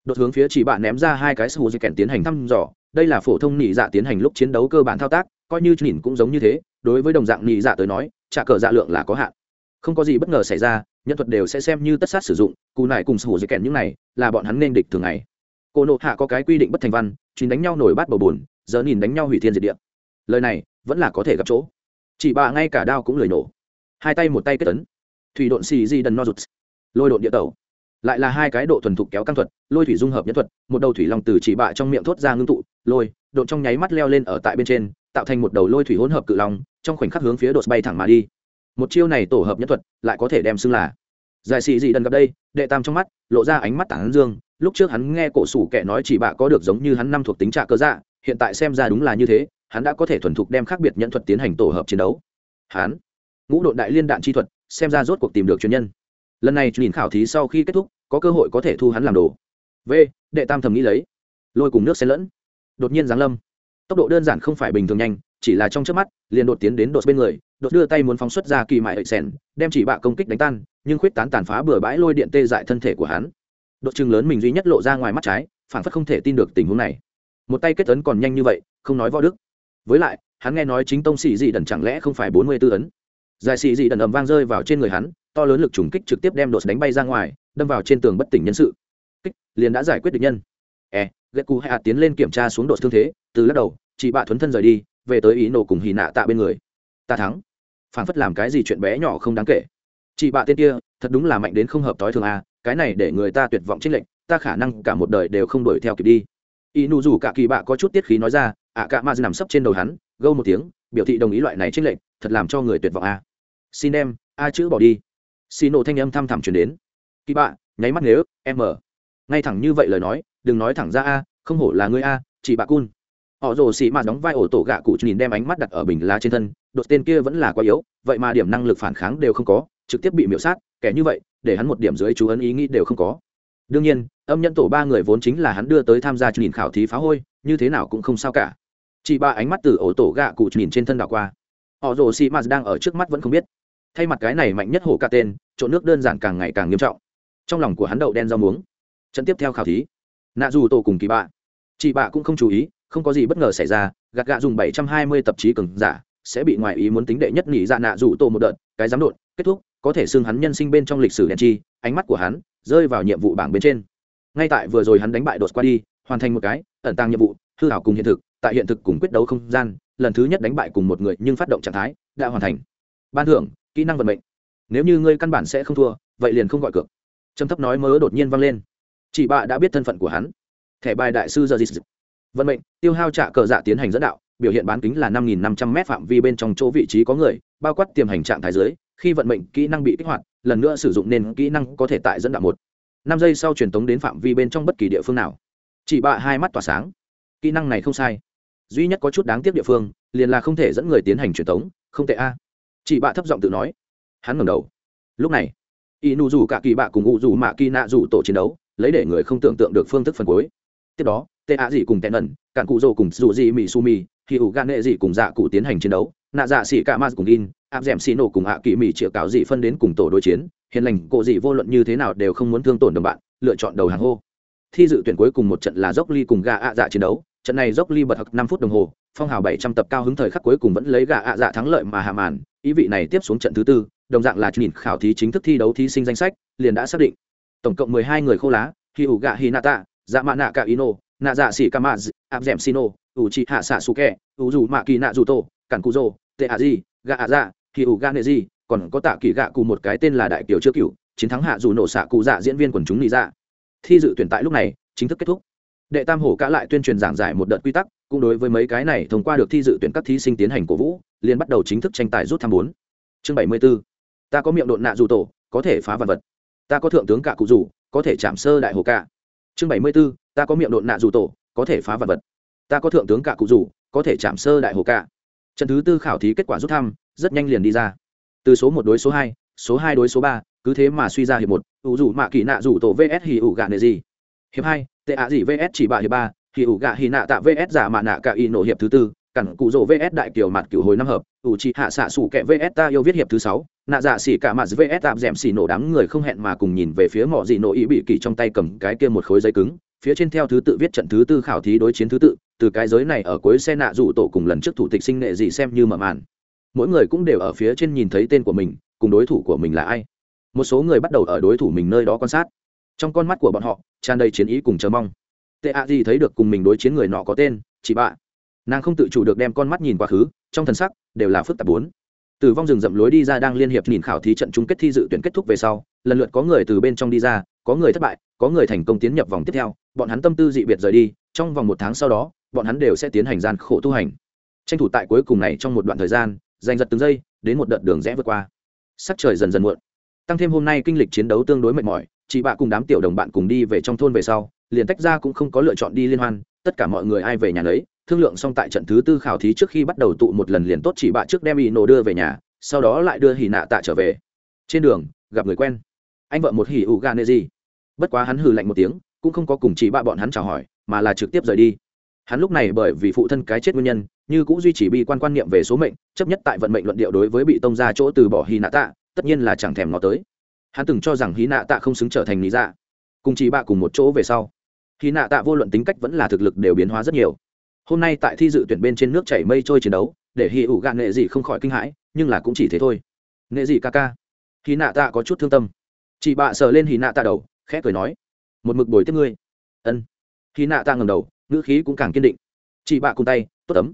Đột hướng phía chỉ bạn ném ra hai cái sù di kèn tiến hành thăm dò. Đây là phổ thông nị dạ tiến hành lúc chiến đấu cơ bản thao tác, coi như nhìn cũng giống như thế. Đối với đồng dạng nị dạ tới nói, trả cờ dạ lượng là có hạn. Không có gì bất ngờ xảy ra nhân thuật đều sẽ xem như tất sát sử dụng, cù nải cùng sủ dây kèn những này là bọn hắn nên địch thường ngày. Cô nộ hạ có cái quy định bất thành văn, chuyến đánh nhau nổi bát bầu bùn giờ nhìn đánh nhau hủy thiên diệt địa. Lời này vẫn là có thể gặp chỗ. Chỉ bà ngay cả đao cũng lười nổ. Hai tay một tay kết tấn thủy độn xì di đần no rụt. Lôi độn địa tẩu. Lại là hai cái độ thuần thục kéo căng thuật, lôi thủy dung hợp nhất thuật, một đầu thủy long từ chỉ bạ trong miệng thốt ra ngưng tụ, lôi, độn trong nháy mắt leo lên ở tại bên trên, tạo thành một đầu lôi thủy hỗn hợp cự long, trong khoảnh khắc hướng phía đột bay thẳng mà đi một chiêu này tổ hợp nhất thuật, lại có thể đem xưng là giải sĩ dị đần gặp đây, đệ tam trong mắt, lộ ra ánh mắt tảng dương. Lúc trước hắn nghe cổ sủ kẻ nói chỉ bạ có được giống như hắn năm thuộc tính trạ cơ dạ hiện tại xem ra đúng là như thế, hắn đã có thể thuần thục đem khác biệt nhận thuật tiến hành tổ hợp chiến đấu. Hắn, ngũ đội đại liên đạn chi thuật, xem ra rốt cuộc tìm được chuyên nhân. Lần này nhìn khảo thí sau khi kết thúc, có cơ hội có thể thu hắn làm đồ. V, đệ tam thầm nghĩ lấy, lôi cùng nước xen lẫn. Đột nhiên giáng lâm. Tốc độ đơn giản không phải bình thường nhanh chỉ là trong trước mắt, liền đột tiến đến đột bên người, đột đưa tay muốn phóng xuất ra kỳ mại ệ sèn, đem chỉ bạ công kích đánh tan, nhưng khuyết tán tàn phá bừa bãi lôi điện tê dại thân thể của hắn. Đột chừng lớn mình duy nhất lộ ra ngoài mắt trái, phản phất không thể tin được tình huống này. Một tay kết tấn còn nhanh như vậy, không nói võ đức. Với lại, hắn nghe nói chính tông xì dị đần chẳng lẽ không phải bốn mươi tư ấn. Dài xì dị đần ầm vang rơi vào trên người hắn, to lớn lực trùng kích trực tiếp đem đột đánh bay ra ngoài, đâm vào trên tường bất tỉnh nhân sự. Kích, liền đã giải quyết được nhân. E ghét cù hạ tiến lên kiểm tra xuống đột thương thế, từ lắc đầu chị bạ thuấn thân rời đi về tới ý nổ cùng hì nạ tạ bên người. Ta thắng. Phản phất làm cái gì chuyện bé nhỏ không đáng kể. Chị bạ tên kia, thật đúng là mạnh đến không hợp t ố i thường à cái này để người ta tuyệt vọng trích lệnh ta khả năng cả một đời đều không đuổi theo kịp đi. Ý nụ dù cả kỳ bạ có chút tiết khí nói ra ạ cả ma nằm sấp trên đầu hắn, gâu một tiếng, biểu thị đồng ý loại này trích lệnh thật làm cho người tuyệt vọng à. xin em, a chữ bỏ đi. Xin nổ thanh âm thăm thẳm chuyển đến. Kỳ bạ, nháy mắt nếu, em mở. Ngay thẳng như vậy lời nói, đừng nói thẳng ra a, không hổ là ngươi a, chị bạ cun họ rồ xì mà đóng vai ổ tổ gạ cụ nhìn đem ánh mắt đặt ở bình lá trên thân, đột tên kia vẫn là quá yếu, vậy mà điểm năng lực phản kháng đều không có, trực tiếp bị miễu sát, kẻ như vậy, để hắn một điểm dưới chú ấn ý nghĩ đều không có. Đương nhiên, âm nhân tổ ba người vốn chính là hắn đưa tới tham gia nhìn khảo thí phá hôi, như thế nào cũng không sao cả. Chỉ ba ánh mắt từ ổ tổ gạ cụ nhìn trên thân đảo qua. Họ rồ xì mà đang ở trước mắt vẫn không biết. Thay mặt cái này mạnh nhất hổ ca tên, trộn nước đơn giản càng ngày càng nghiêm trọng. Trong lòng của hắn đậu đen rau muống. Trận tiếp theo khảo thí. Nạ dù tổ cùng kỳ bạ. Chị bạ cũng không chú ý không có gì bất ngờ xảy ra, gạt gạ dùng bảy trăm hai mươi tập trí cường giả, sẽ bị ngoài ý muốn tính đệ nhất nghỉ dạ nạ rủ tổ một đợt, cái giám đột kết thúc, có thể xưng hắn nhân sinh bên trong lịch sử đèn chi, ánh mắt của hắn rơi vào nhiệm vụ bảng bên trên. Ngay tại vừa rồi hắn đánh bại đột qua đi, hoàn thành một cái, ẩn tàng nhiệm vụ, hư hảo cùng hiện thực, tại hiện thực cùng quyết đấu không gian, lần thứ nhất đánh bại cùng một người nhưng phát động trạng thái đã hoàn thành. Ban thưởng, kỹ năng vận mệnh. Nếu như ngươi căn bản sẽ không thua, vậy liền không gọi cược. Trầm thấp nói mớ đột nhiên vang lên. Chị bạ đã biết thân phận của hắn. Thẻ bài đại sư giờ dịch vận mệnh, tiêu hao trạ cờ dạ tiến hành dẫn đạo, biểu hiện bán kính là năm nghìn năm trăm m phạm vi bên trong chỗ vị trí có người, bao quát tiềm hành trạng thái dưới, khi vận mệnh kỹ năng bị kích hoạt, lần nữa sử dụng nền kỹ năng có thể tại dẫn đạo một. Năm giây sau truyền tống đến phạm vi bên trong bất kỳ địa phương nào. Chị bạ hai mắt tỏa sáng. Kỹ năng này không sai. Duy nhất có chút đáng tiếc địa phương, liền là không thể dẫn người tiến hành truyền tống, không tệ a. Chị bạ thấp giọng tự nói. Hắn ngẩng đầu. Lúc này y nụ rủ cả kỳ bạ cùng ngụ rủ mạ kỳ nạ rủ tổ chiến đấu, lấy để người không tưởng tượng được phương thức phần cuối tiếp đó tệ ạ gì cùng tệ nần cạn cụ rồ cùng dù gì mỹ su mi khi ủ gan nệ gì cùng dạ cụ tiến hành chiến đấu, nạ dạ xỉ cả ma cùng in áp d ẻ m xì nổ cùng hạ kỳ mỹ chĩa cáo dị phân đến cùng tổ đối chiến, hiền lành cộ dị vô luận như thế nào đều không muốn thương tổn đồng bạn, lựa chọn đầu hàng hô. Thi dự tuyển cuối cùng một trận là dốc ly cùng gà ạ dạ chiến đấu, trận này dốc ly bật hặc năm phút đồng hồ, phong hào bảy trăm tập cao hứng thời khắc cuối cùng vẫn lấy gà ạ dạ thắng lợi mà hạ màn, ý vị này tiếp xuống trận thứ tư, đồng dạng là nhìn khảo thí chính thức thi đấu thí sinh danh sách, liền đã xác định. Tổng cộng mười hai người khô lá khi ủ gà hi nata dạ mạ nạ cả ino nạ dạ xỉ kamaz áp dẻm sino ủ trị hạ xạ su kè, ủ dù mạ kỳ nạ dù tô, cản cụ rô tệ hạ di, gạ ạ dạ thì ủ gạ nệ di, còn có tạ kỳ gạ cụ một cái tên là đại kiều chưa cựu chiến thắng hạ dù nổ xạ cụ dạ diễn viên quần chúng lý dạ. Thi dự tuyển tại lúc này, chính thức kết thúc. Đệ tam hổ cả lại tuyên truyền giảng giải một đợt quy tắc, cũng đối với mấy cái này thông qua được thi dự tuyển các thí sinh tiến hành cổ vũ, liền bắt đầu chính thức tranh tài rút thăm bốn. Chương bảy mươi 74. ta có miệng độn nạ dù tổ, có thể phá vật vật. Ta có thượng tướng cả cụ rủ có thể chạm sơ đại hồ cả chương bảy mươi 74. ta có miệng độn nạ dù tổ, có thể phá vật vật. Ta có thượng tướng cả cụ rủ có thể chạm sơ đại hồ cả. Trận thứ tư khảo thí kết quả rút thăm, rất nhanh liền đi ra. Từ số một đối số hai số hai đối số ba, cứ thế mà suy ra hiệp một, ủ rủ mạ kỳ nạ rủ tổ vs hì ủ gạ nệ gì. Hiệp hai, tệ ạ gì vs chỉ bạ hiệp ba, hì ủ gạ hì nạ tạ vs giả mạ nạ cả y nổ hiệp thứ tư cẳng cụ rỗ vs đại kiều mặt cửu hồi năm hợp, ủ trị hạ xạ sủ kẹ vs ta yêu viết hiệp thứ sáu nạ dạ xỉ cả mặt vs tạm d xỉ nổ đám người không hẹn mà cùng nhìn về phía mỏ dị nổ ý bị kỳ trong tay cầm cái kia một khối giấy cứng. Phía trên theo thứ tự viết trận thứ tư khảo thí đối chiến thứ tự, từ cái giới này ở cuối xe nạ rủ tổ cùng lần trước thủ tịch sinh nghệ dị xem như mở màn. Mỗi người cũng đều ở phía trên nhìn thấy tên của mình, cùng đối thủ của mình là ai. Một số người bắt đầu ở đối thủ mình nơi đó quan sát. Trong con mắt của bọn họ, tràn đầy chiến ý cùng chờ mong. Tệ ạ gì thấy được cùng mình đối chiến người nọ có tên, chị bạ. Nàng không tự chủ được đem con mắt nhìn quá khứ, trong thần sắc, đều là phức tạp bốn từ vong rừng rậm lối đi ra đang liên hiệp nhìn khảo thí trận chung kết thi dự tuyển kết thúc về sau, lần lượt có người từ bên trong đi ra, có người thất bại, có người thành công tiến nhập vòng tiếp theo, bọn hắn tâm tư dị biệt rời đi, trong vòng một tháng sau đó, bọn hắn đều sẽ tiến hành gian khổ tu hành. Tranh thủ tại cuối cùng này trong một đoạn thời gian, giành giật từng giây, đến một đợt đường rẽ vượt qua. Sắc trời dần dần muộn. Tăng thêm hôm nay kinh lịch chiến đấu tương đối mệt mỏi, chị bạ cùng đám tiểu đồng bạn cùng đi về trong thôn về sau, liền tách ra cũng không có lựa chọn đi liên hoan, tất cả mọi người ai về nhà lấy thương lượng xong tại trận thứ tư khảo thí trước khi bắt đầu tụ một lần liền tốt chỉ bạ trước đem y nổ đưa về nhà, sau đó lại đưa hì nạ tạ trở về. Trên đường, gặp người quen. Anh vợ một hỉ ủ ga nê gì bất quá hắn hừ lạnh một tiếng, cũng không có cùng chỉ bạ bọn hắn chào hỏi, mà là trực tiếp rời đi. Hắn lúc này bởi vì phụ thân cái chết nguyên nhân, như cũng duy trì bi quan quan niệm về số mệnh, chấp nhất tại vận mệnh luận điệu đối với bị tông ra chỗ từ bỏ hì nạ tạ, tất nhiên là chẳng thèm nó tới. Hắn từng cho rằng hy nạ tạ không xứng trở thành lý dạ. Cùng chị bạ cùng một chỗ về sau hy nạ tạ vô luận tính cách vẫn là thực lực đều biến hóa rất nhiều hôm nay tại thi dự tuyển bên trên nước chảy mây trôi chiến đấu, để hy ủ gạn nghệ dị không khỏi kinh hãi, nhưng là cũng chỉ thế thôi. Nghệ dị ca ca. Hy nạ tạ có chút thương tâm. Chị bạ sờ lên hy nạ tạ đầu, khẽ cười nói, một mực bồi tiếp ngươi. Ân. Hy nạ tạ ngầm đầu, ngữ khí cũng càng kiên định. Chị bạ cùng tay, tốt ấm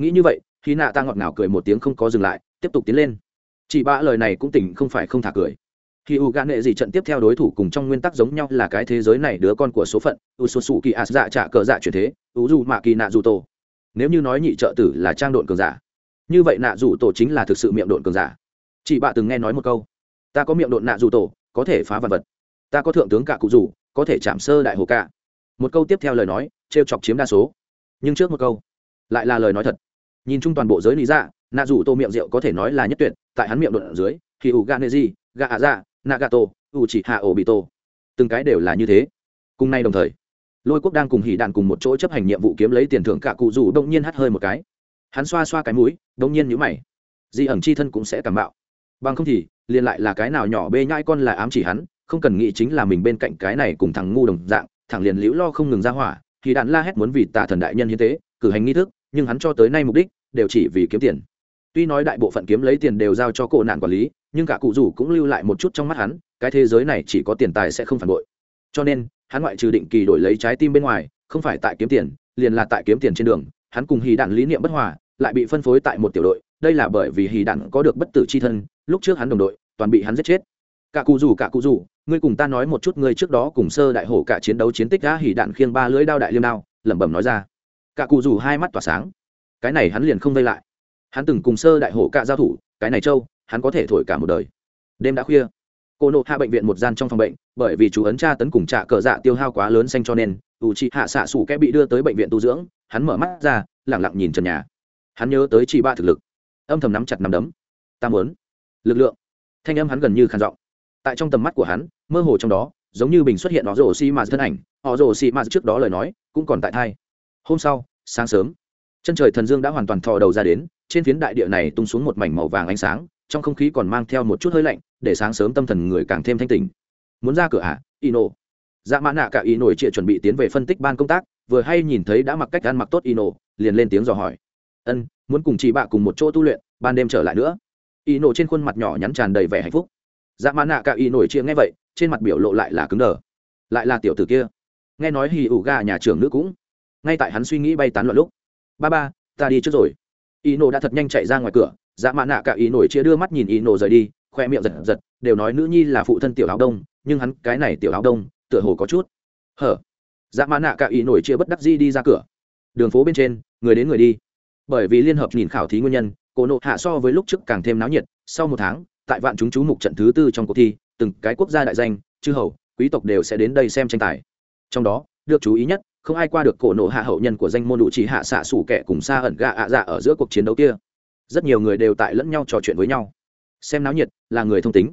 nghĩ như vậy hy nạ tạ ngọt ngào cười một tiếng không có dừng lại, tiếp tục tiến lên. Chị bạ lời này cũng tỉnh không phải không thả cười khi u gạ nệ gì trận tiếp theo đối thủ cùng trong nguyên tắc giống nhau là cái thế giới này đứa con của số phận, u số sụ kỳ as dạ trả cờ dạ chuyển thế, u dù mạ kỳ nạ dù tổ. Nếu như nói nhị trợ tử là trang độn cường giả, như vậy nạ dù tổ chính là thực sự miệng độn cường giả. Chị bạ từng nghe nói một câu, ta có miệng độn nạ dù tổ, có thể phá vật vật. Ta có thượng tướng cả cụ dù, có thể chạm sơ đại hồ cả một câu tiếp theo lời nói, trêu chọc chiếm đa số. Nhưng trước một câu, lại là lời nói thật. Nhìn chung toàn bộ giới lý dạ nạ dù tô miệng rượu có thể nói là nhất tuyệt, tại hắn miệng độn ở dưới thì ủ gà nê di gà ạ dạ nagato u chỉ hạ ổ bị tô từng cái đều là như thế. Cùng nay đồng thời, lôi quốc đang cùng hỉ đạn cùng một chỗ chấp hành nhiệm vụ kiếm lấy tiền thưởng cả cụ dù đông nhiên hắt hơi một cái. Hắn xoa xoa cái mũi đông nhiên nhữ mày. Di ẩn chi thân cũng sẽ cảm bạo. Bằng không thì, liền lại là cái nào nhỏ bê nhai con là ám chỉ hắn, không cần nghĩ chính là mình bên cạnh cái này cùng thằng ngu đồng dạng, thằng liền liễu lo không ngừng ra hỏa. Thì đạn la hét muốn vì tà thần đại nhân hiến tế, cử hành nghi thức, nhưng hắn cho tới nay mục đích đều chỉ vì kiếm tiền. Tuy nói đại bộ phận kiếm lấy tiền đều giao cho cổ nạn quản lý nhưng cả cụ rủ cũng lưu lại một chút trong mắt hắn, cái thế giới này chỉ có tiền tài sẽ không phản bội. Cho nên, hắn ngoại trừ định kỳ đổi lấy trái tim bên ngoài, không phải tại kiếm tiền, liền là tại kiếm tiền trên đường, hắn cùng hì đạn lý niệm bất hòa, lại bị phân phối tại một tiểu đội, đây là bởi vì hì đạn có được bất tử c h i thân, lúc trước hắn đồng đội, toàn bị hắn giết chết. Cả cụ rủ, cả cụ rủ, ngươi cùng ta nói một chút ngươi trước đó cùng sơ đại hổ cả chiến đấu chiến tích đã hỉ đạn khiêng ba lưỡi đao đại liêm đao, lẩm bẩm nói ra. Cả cụ rủ hai mắt tỏa sáng. Cái này hắn liền không vây lại. Hắn từng cùng sơ đại hổ cả giao thủ, cái này trâu hắn có thể thổi cả một đời. Đêm đã khuya, cô nộ hạ bệnh viện một gian trong phòng bệnh, bởi vì chú ấn tra tấn cùng trạ cờ dạ tiêu hao quá lớn xanh cho nên u chị hạ xạ sủ kẽ bị đưa tới bệnh viện tu dưỡng, hắn mở mắt ra lẳng lặng nhìn trần nhà. Hắn nhớ tới chị ba thực lực. Âm thầm nắm chặt nắm đấm. Ta muốn. Lực lượng. Thanh âm hắn gần như khàn giọng. Tại trong tầm mắt của hắn, mơ hồ trong đó, giống như bình xuất hiện họ rổ xi mạt thân ảnh. Họ rổ xi mạt trước đó lời nói, cũng còn tại thai. Hôm sau, sáng sớm, chân trời thần dương đã hoàn toàn thò đầu ra đến, trên phiến đại địa này tung xuống một mảnh màu vàng ánh sáng trong không khí còn mang theo một chút hơi lạnh, để sáng sớm tâm thần người càng thêm thanh tình muốn ra cửa ạ à? ino? Dạ mã nạ cả ý nổi trịa chuẩn bị tiến về phân tích ban công tác, vừa hay nhìn thấy đã mặc cách ăn mặc tốt ino, liền lên tiếng dò hỏi. Ân, muốn cùng chị bạ cùng một chỗ tu luyện, ban đêm trở lại nữa. Ino trên khuôn mặt nhỏ nhắn tràn đầy vẻ hạnh phúc. Dạ mã nạ cả y nổi trịa nghe vậy, trên mặt biểu lộ lại là cứng đờ. Lại là tiểu tử kia. Nghe nói hì ủ ga nhà trưởng nữ cũng. Ngay tại hắn suy nghĩ bay tán loạn lúc. Ba ba, ta đi trước rồi. Y nổ đã thật nhanh chạy ra ngoài cửa dạ mạ nạ cả y nổi chia đưa mắt nhìn y nổ rời đi, khoe miệng giật giật, đều nói nữ nhi là phụ thân tiểu áo đông, nhưng hắn cái này tiểu áo đông, tựa hồ có chút. Hở. Dạ mạ nạ cả y nổi chia bất đắc di đi ra cửa. Đường phố bên trên, người đến người đi. Bởi vì liên hợp nhìn khảo thí nguyên nhân cổ nộ hạ so với lúc trước càng thêm náo nhiệt, sau một tháng, tại vạn chúng chú mục trận thứ tư trong cuộc thi, từng cái quốc gia đại danh, chư hầu, quý tộc đều sẽ đến đây xem tranh tài. Trong đó, được chú ý nhất, không ai qua được cổ nộ hạ hậu nhân của danh môn đủ chỉ hạ xạ sủ kẻ cùng xa ẩn gạ ạ dạ ở giữa cuộc chiến đấu kia rất nhiều người đều tại lẫn nhau trò chuyện với nhau. Xem náo nhiệt, là người thông tính.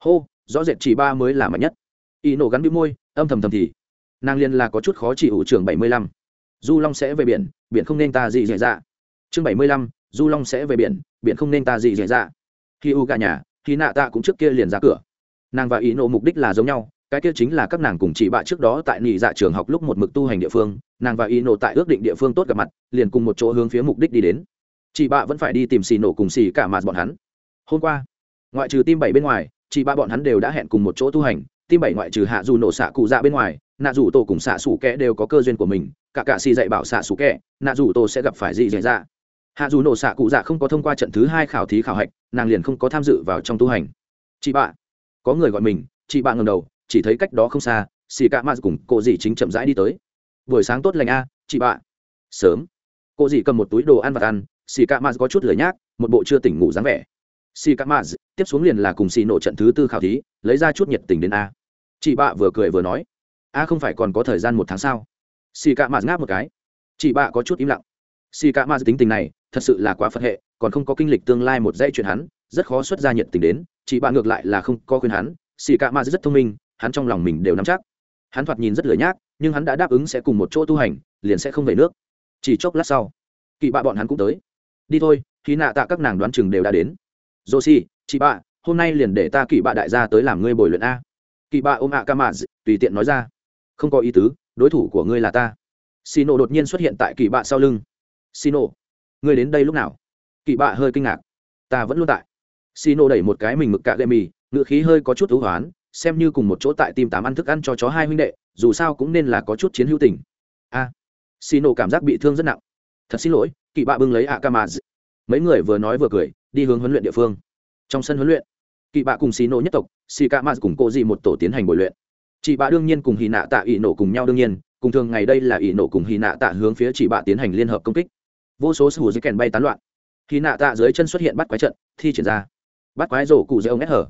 Hô, rõ rệt chỉ ba mới là mạnh nhất. Y nổ gắn bị môi, âm thầm thầm thì. Nàng liên là có chút khó chỉ ủ trưởng bảy mươi lăm. Du long sẽ về biển biển không nên ta gì dễ dạ. Chương bảy mươi lăm, du long sẽ về biển biển không nên ta gì dễ dạ. Khi u gà nhà, khi nạ tạ cũng trước kia liền ra cửa. Nàng và ý nộ mục đích là giống nhau, cái kia chính là các nàng cùng chị bạ trước đó tại nị dạ trường học lúc một mực tu hành địa phương. Nàng và ý nộ tại ước định địa phương tốt gặp mặt, liền cùng một chỗ hướng phía mục đích đi đến chị bạ vẫn phải đi tìm xì nổ cùng xì cả mạt bọn hắn. Hôm qua, ngoại trừ tim bảy bên ngoài, chị ba bọn hắn đều đã hẹn cùng một chỗ tu hành. Tim bảy ngoại trừ hạ dù nổ xạ cụ dạ bên ngoài, nạ dù tổ cùng xạ xủ kẽ đều có cơ duyên của mình. Cả cả xì dạy bảo xạ xủ kẽ nạ dù tổ sẽ gặp phải gì dạy ra hạ dù nổ xạ cụ dạ không có thông qua trận thứ hai khảo thí khảo hạch, nàng liền không có tham dự vào trong tu hành. Chị bạ, có người gọi mình, chị bạ ngầm đầu, chỉ thấy cách đó không xa, xì cả mạt cùng cô dì chính chậm rãi đi tới. Buổi sáng tốt lành a, chị bạ. Sớm. Cô dì cầm một túi đồ ăn vặt ăn xì cạ mạt có chút lười nhác, một bộ chưa tỉnh ngủ dáng vẻ. Xì cạ mạt tiếp xuống liền là cùng xì nổ trận thứ tư khảo thí, lấy ra chút nhiệt tình đến a. Chị bạ vừa cười vừa nói, a không phải còn có thời gian một tháng sao? Xì cạ mạt ngáp một cái. Chị bạ có chút im lặng. Xì cạ mạt tính tình này, thật sự là quá phật hệ, còn không có kinh lịch tương lai một dãy chuyện hắn, rất khó xuất ra nhiệt tình đến, chị bạ ngược lại là không có khuyên hắn, xì cạ mạt rất thông minh, hắn trong lòng mình đều nắm chắc. Hắn thoạt nhìn rất lười nhác, nhưng hắn đã đáp ứng sẽ cùng một chỗ tu hành, liền sẽ không về nước. Chỉ chốc lát sau, kỵ bạ bọn hắn cũng tới đi thôi khi nạ tạ các nàng đoán chừng đều đã đến. Dô si chị bạ hôm nay liền để ta kỳ bạ đại gia tới làm ngươi bồi luyện a. Kỳ bạ ôm ạ ca mạ tùy tiện nói ra. Không có ý tứ đối thủ của ngươi là ta. Xì nổ đột nhiên xuất hiện tại kỳ bạ sau lưng. Xì nổ ngươi đến đây lúc nào? Kỳ bạ hơi kinh ngạc. Ta vẫn luôn tại. Xì nổ đẩy một cái mình mực cạ gậy mì ngựa khí hơi có chút thú hoán xem như cùng một chỗ tại tim tám ăn thức ăn cho chó hai huynh đệ dù sao cũng nên là có chút chiến hữu tình. A. À, xì nổ cảm giác bị thương rất nặng thật xin lỗi, kỵ bạ bưng lấy ạ ca mà mấy người vừa nói vừa cười, đi hướng huấn luyện địa phương. Trong sân huấn luyện, kỵ bạ cùng xì nổ nhất tộc, xì ca mà cùng cô dì một tổ tiến hành bồi luyện. Chị bạ đương nhiên cùng hì nạ tạ ỵ nổ cùng nhau đương nhiên, cùng thường ngày đây là ỵ nổ cùng hì nạ tạ hướng phía chị bạ tiến hành liên hợp công kích. Vô số sư hù dưới kèn bay tán loạn. Hì nạ tạ dưới chân xuất hiện bắt quái trận, thi triển ra. Bắt quái rổ cụ dây ông ép hở.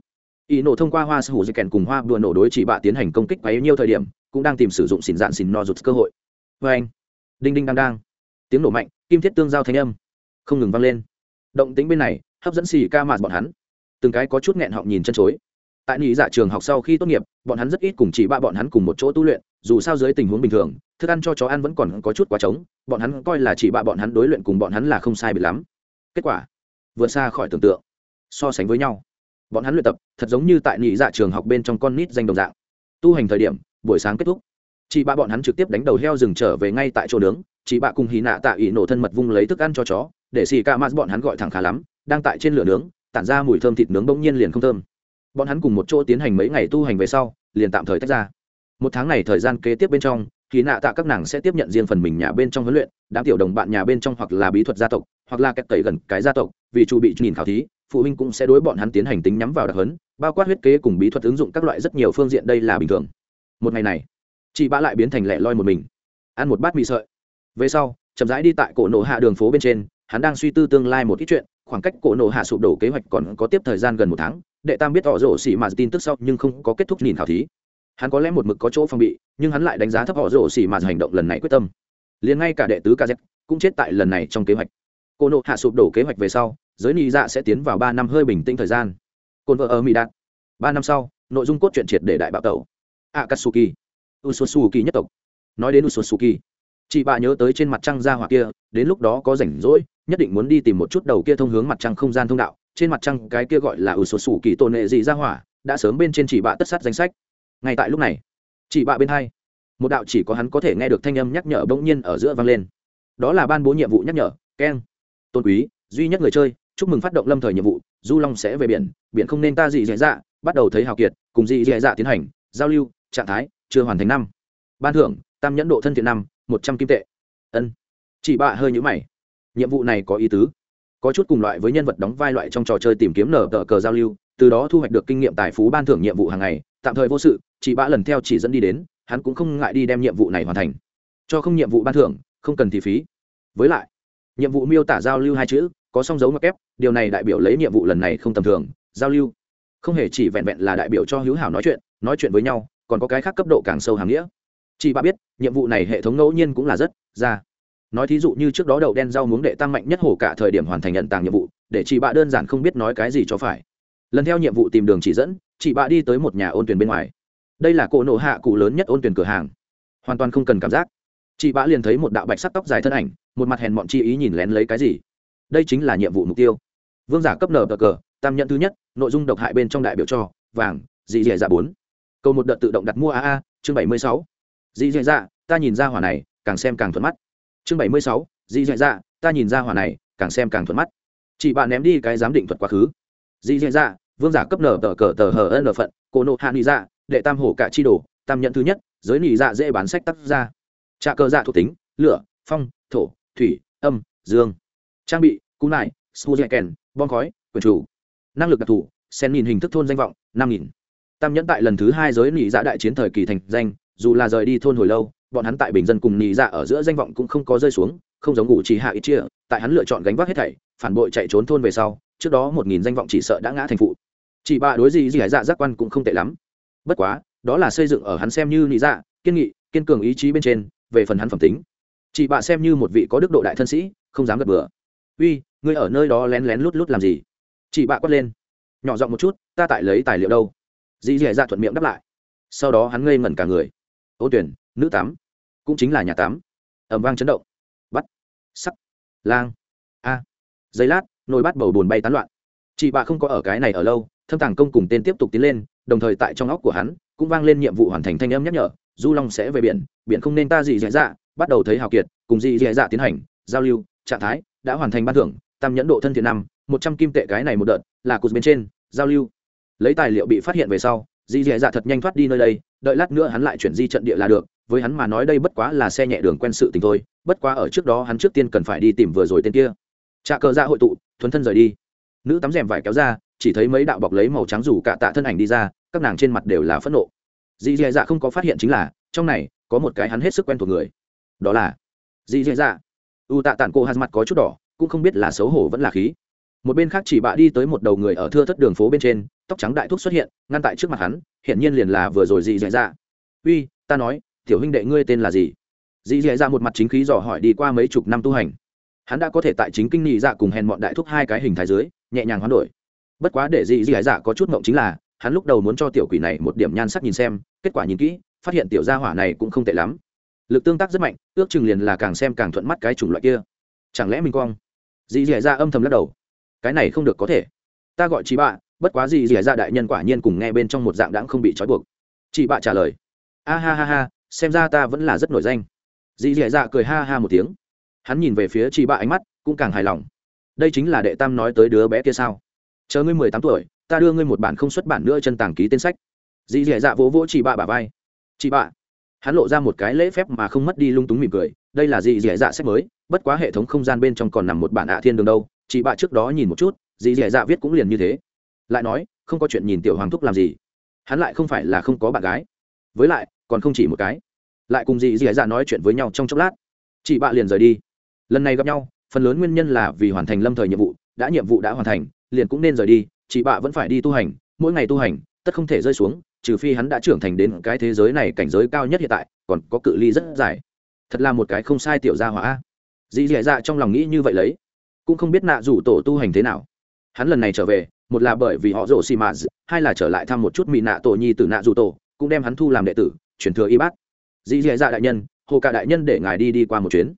Ỵ nổ thông qua hoa sư hù dưới kèn cùng hoa đùa nổ đối chị bạ tiến hành công kích bấy nhiêu thời điểm, cũng đang tìm sử dụng xỉn dạn xỉn no rụt cơ hội. Vê anh đinh đinh đang đang tiếng nổ mạnh, kim thiết tương giao thanh âm không ngừng vang lên. Động tính bên này, hấp dẫn xì ca mạt bọn hắn. Từng cái có chút nghẹn họng nhìn chân chối. Tại nghỉ dạ trường học sau khi tốt nghiệp, bọn hắn rất ít cùng chỉ ba bọn hắn cùng một chỗ tu luyện, dù sao dưới tình huống bình thường, thức ăn cho chó ăn vẫn còn có chút quá trống, bọn hắn coi là chỉ ba bọn hắn đối luyện cùng bọn hắn là không sai biệt lắm. Kết quả, vượt xa khỏi tưởng tượng. So sánh với nhau, bọn hắn luyện tập thật giống như tại nhị dạ trường học bên trong con nít danh đồng dạng. Tu hành thời điểm, buổi sáng kết thúc chị bạ bọn hắn trực tiếp đánh đầu heo rừng trở về ngay tại chỗ nướng, chị bạ cùng hì nạ tạ ỉ nổ thân mật vung lấy thức ăn cho chó, để xì ca mát bọn hắn gọi thẳng khá lắm, đang tại trên lửa nướng, tản ra mùi thơm thịt nướng bỗng nhiên liền không thơm. Bọn hắn cùng một chỗ tiến hành mấy ngày tu hành về sau, liền tạm thời tách ra. Một tháng này thời gian kế tiếp bên trong thì nạ tạ các nàng sẽ tiếp nhận riêng phần mình nhà bên trong huấn luyện, đám tiểu đồng bạn nhà bên trong hoặc là bí thuật gia tộc, hoặc là kẹt tẩy gần cái gia tộc, vì chu bị nhìn khảo thí, phụ huynh cũng sẽ đối bọn hắn tiến hành tính nhắm vào đặc hấn bao quát huyết kế cùng bí thuật ứng dụng các loại rất nhiều phương diện đây là bình thường. Một ngày này chị bạ lại biến thành lẻ loi một mình. Ăn một bát mì sợi. Về sau, chậm rãi đi tại cổ nổ hạ đường phố bên trên, hắn đang suy tư tương lai một ít chuyện, khoảng cách cổ nổ hạ sụp đổ kế hoạch còn có tiếp thời gian gần một tháng, đệ tam biết tỏ rổ xỉ mà tin tức sau nhưng không có kết thúc nhìn khảo thí. Hắn có lẽ một mực có chỗ phòng bị, nhưng hắn lại đánh giá thấp họ rổ xỉ mà hành động lần này quyết tâm. Liền ngay cả đệ tứ kz cũng chết tại lần này trong kế hoạch. Cô nổ hạ sụp đổ kế hoạch về sau, giới nị dạ sẽ tiến vào ba năm hơi bình tĩnh thời gian. Cồn vợ ở mỹ đạt. Ba năm sau, nội dung cốt truyện triệt để đại bạo tẩu. Akatsuki ususuki nhất tộc. Nói đến ususuki chị bà nhớ tới trên mặt trăng ra hoặc kia, đến lúc đó có rảnh rỗi, nhất định muốn đi tìm một chút đầu kia thông hướng mặt trăng không gian thông đạo. Trên mặt trăng cái kia gọi là ususuki tôn nệ gì ra hỏa, đã sớm bên trên chị bạ tất sát danh sách. Ngay tại lúc này, chị bạ bên hai, một đạo chỉ có hắn có thể nghe được thanh âm nhắc nhở bỗng nhiên ở giữa vang lên. Đó là ban bố nhiệm vụ nhắc nhở keng tôn quý, duy nhất người chơi, chúc mừng phát động lâm thời nhiệm vụ, du long sẽ về biển biển không nên ta gì dễ dạ, dạ bắt đầu thấy hào kiệt, cùng dị dễ dạ tiến hành, giao lưu, trạng thái chưa hoàn thành năm. Ban thưởng, tam nhẫn độ thân thiện năm, một trăm kim tệ. Ân. Chị bạ hơi nhũ mày. Nhiệm vụ này có ý tứ. Có chút cùng loại với nhân vật đóng vai loại trong trò chơi tìm kiếm nở tờ cờ giao lưu, từ đó thu hoạch được kinh nghiệm tài phú ban thưởng nhiệm vụ hàng ngày. Tạm thời vô sự, chị bạ lần theo chỉ dẫn đi đến, hắn cũng không ngại đi đem nhiệm vụ này hoàn thành. Cho không nhiệm vụ ban thưởng, không cần thì phí. Với lại, nhiệm vụ miêu tả giao lưu hai chữ, có song dấu ngoặc kép, điều này đại biểu lấy nhiệm vụ lần này không tầm thường, giao lưu. Không hề chỉ vẹn vẹn là đại biểu cho hữu hảo nói chuyện nói chuyện với nhau còn có cái khác cấp độ càng sâu hàng nghĩa. Chị bà biết, nhiệm vụ này hệ thống ngẫu nhiên cũng là rất ra. Nói thí dụ như trước đó đậu đen rau muống đệ tăng mạnh nhất hổ cả thời điểm hoàn thành nhận tàng nhiệm vụ, để chị bà đơn giản không biết nói cái gì cho phải. Lần theo nhiệm vụ tìm đường chỉ dẫn chị bà đi tới một nhà ôn tuyển bên ngoài. Đây là cỗ nổ hạ cụ lớn nhất ôn tuyển cửa hàng. Hoàn toàn không cần cảm giác. Chị bã liền thấy một đạo bạch sắc tóc dài thân ảnh, một mặt hèn mọn chi ý nhìn lén lấy cái gì. Đây chính là nhiệm vụ mục tiêu. Vương giả cấp nở cờ cờ, tam nhận thứ nhất, nội dung độc hại bên trong đại biểu cho, vàng, dị dẻ dạ bốn câu một đợt tự động đặt mua a a chương bảy mươi sáu. Dị dạ ta nhìn ra hỏa này càng xem càng thuận mắt. Chương bảy mươi sáu dị dạ ta nhìn ra hỏa này càng xem càng thuận mắt. Chị bạn ném đi cái giám định thuật quá khứ. Dị dẻ dạ vương giả cấp nở tờ cờ tờ hờ ân phận cô nộ hạ nị dạ đệ tam hổ cả chi đồ tam nhận thứ nhất giới nị dạ dễ bán sách tắt ra. Trà cơ dạ thuộc tính lửa phong thổ thủy âm dương. Trang bị cú nải kèn, bom khói quyền chủ. Năng lực đặc thù sen nhìn hình thức thôn danh vọng năm nghìn tam nhẫn tại lần thứ hai giới nị dạ đại chiến thời kỳ thành danh, dù là rời đi thôn hồi lâu, bọn hắn tại bình dân cùng nị dạ ở giữa danh vọng cũng không có rơi xuống, không giống ngủ chỉ hạ ít chia, tại hắn lựa chọn gánh vác hết thảy, phản bội chạy trốn thôn về sau, trước đó một nghìn danh vọng chỉ sợ đã ngã thành phụ. Chỉ bà đối gì gì hải dạ giác quan cũng không tệ lắm. Bất quá, đó là xây dựng ở hắn xem như nị dạ kiên nghị, kiên cường ý chí bên trên, về phần hắn phẩm tính. Chị bà xem như một vị có đức độ đại thân sĩ, không dám gật bừa. Uy, ngươi ở nơi đó lén lén lút lút làm gì? Chị bà quát lên. Nhỏ giọng một chút, ta tại lấy tài liệu đâu? Dì dì dạ thuận miệng đáp lại. Sau đó hắn ngây ngẩn cả người. Ô tuyển nữ tám, cũng chính là nhà tám. ẩm vang chấn động. Bắt. Sắc. Lang. A. Giây lát nồi bát bầu bùn bay tán loạn. Chị bạ không có ở cái này ở lâu thâm tàng công cùng tên tiếp tục tiến lên đồng thời tại trong óc của hắn cũng vang lên nhiệm vụ hoàn thành thanh âm nhắc nhở du long sẽ về biển biển không nên ta gì dạy dạ. Bắt đầu thấy hào kiệt cùng dị dạy dạ tiến hành giao lưu trạng thái đã hoàn thành ban thưởng tam nhẫn độ thân thiện năm một trăm kim tệ cái này một đợt là cột bên trên giao lưu lấy tài liệu bị phát hiện về sau dị dạy dạ thật nhanh thoát đi nơi đây, đợi lát nữa hắn lại chuyển di trận địa là được, với hắn mà nói đây bất quá là xe nhẹ đường quen sự tình thôi, bất quá ở trước đó hắn trước tiên cần phải đi tìm vừa rồi tên kia. Trà cờ ra hội tụ, thuấn thân rời đi. Nữ tắm rèm vải kéo ra, chỉ thấy mấy đạo bọc lấy màu trắng rủ cạ tạ thân ảnh đi ra, các nàng trên mặt đều là phẫn nộ. Dì dì dạ không có phát hiện chính là, trong này, có một cái hắn hết sức quen thuộc người. Đó là dì dì dạ. U tạ tản cô hạt mặt có chút đỏ, cũng không biết là xấu hổ vẫn là khí một bên khác chỉ bạ đi tới một đầu người ở thưa thất đường phố bên trên, tóc trắng đại thúc xuất hiện, ngăn tại trước mặt hắn hiện nhiên liền là vừa rồi dì dạy ra uy, ta nói, tiểu huynh đệ ngươi tên là gì? Dì dạy ra một mặt chính khí dò hỏi đi qua mấy chục năm tu hành. Hắn đã có thể tại chính kinh nghị dạ cùng hèn bọn đại thúc hai cái hình thái dưới, nhẹ nhàng hoán đổi. Bất quá để dì dạy dạ có chút mộng chính là, hắn lúc đầu muốn cho tiểu quỷ này một điểm nhan sắc nhìn xem, kết quả nhìn kỹ, phát hiện tiểu gia hỏa này cũng không tệ lắm. Lực tương tác rất mạnh, ước chừng liền là càng xem càng thuận mắt cái chủng loại kia. Chẳng lẽ mình cong? Dì dạy ra âm thầm lắc đầu cái này không được có thể. Ta gọi chị bạ, bất quá gì dì ra dạ đại nhân quả nhiên cùng nghe bên trong một dạng đãng không bị trói buộc. Chị bạ trả lời. A ha ha ha, xem ra ta vẫn là rất nổi danh. Dì dì dạ cười ha ha một tiếng. Hắn nhìn về phía chị bạ ánh mắt, cũng càng hài lòng. Đây chính là đệ tam nói tới đứa bé kia sao? Chờ ngươi mười tám tuổi, ta đưa ngươi một bản không xuất bản nữa chân tàng ký tên sách. Dì dì dạ vỗ vỗ chị bạ bà vai. Chị bạ. Hắn lộ ra một cái lễ phép mà không mất đi lung túng mỉm cười. Đây là dì dì dạ sách mới, bất quá hệ thống không gian bên trong còn nằm một bản ạ thiên đường đâu chị bạ trước đó nhìn một chút, dì dẻ dạ viết cũng liền như thế. Lại nói, không có chuyện nhìn tiểu hoàng thúc làm gì. Hắn lại không phải là không có bạn gái. Với lại, còn không chỉ một cái. Lại cùng dì dẻ dạ nói chuyện với nhau trong chốc lát. Chị bạ liền rời đi. Lần này gặp nhau, phần lớn nguyên nhân là vì hoàn thành lâm thời nhiệm vụ, đã nhiệm vụ đã hoàn thành, liền cũng nên rời đi. Chị bạ vẫn phải đi tu hành, mỗi ngày tu hành, tất không thể rơi xuống, trừ phi hắn đã trưởng thành đến cái thế giới này cảnh giới cao nhất hiện tại, còn có cự ly rất dài. Thật là một cái không sai tiểu gia hỏa. Dì dẻ dạ trong lòng nghĩ như vậy lấy cũng không biết nạ rủ tổ tu hành thế nào. Hắn lần này trở về, một là bởi vì họ rổ xì mạt hai là trở lại thăm một chút mỹ nạ tổ nhi từ nạ rủ tổ, cũng đem hắn thu làm đệ tử, chuyển thừa y bát dì dì dạ đại nhân, hồ cả đại nhân để ngài đi đi qua một chuyến.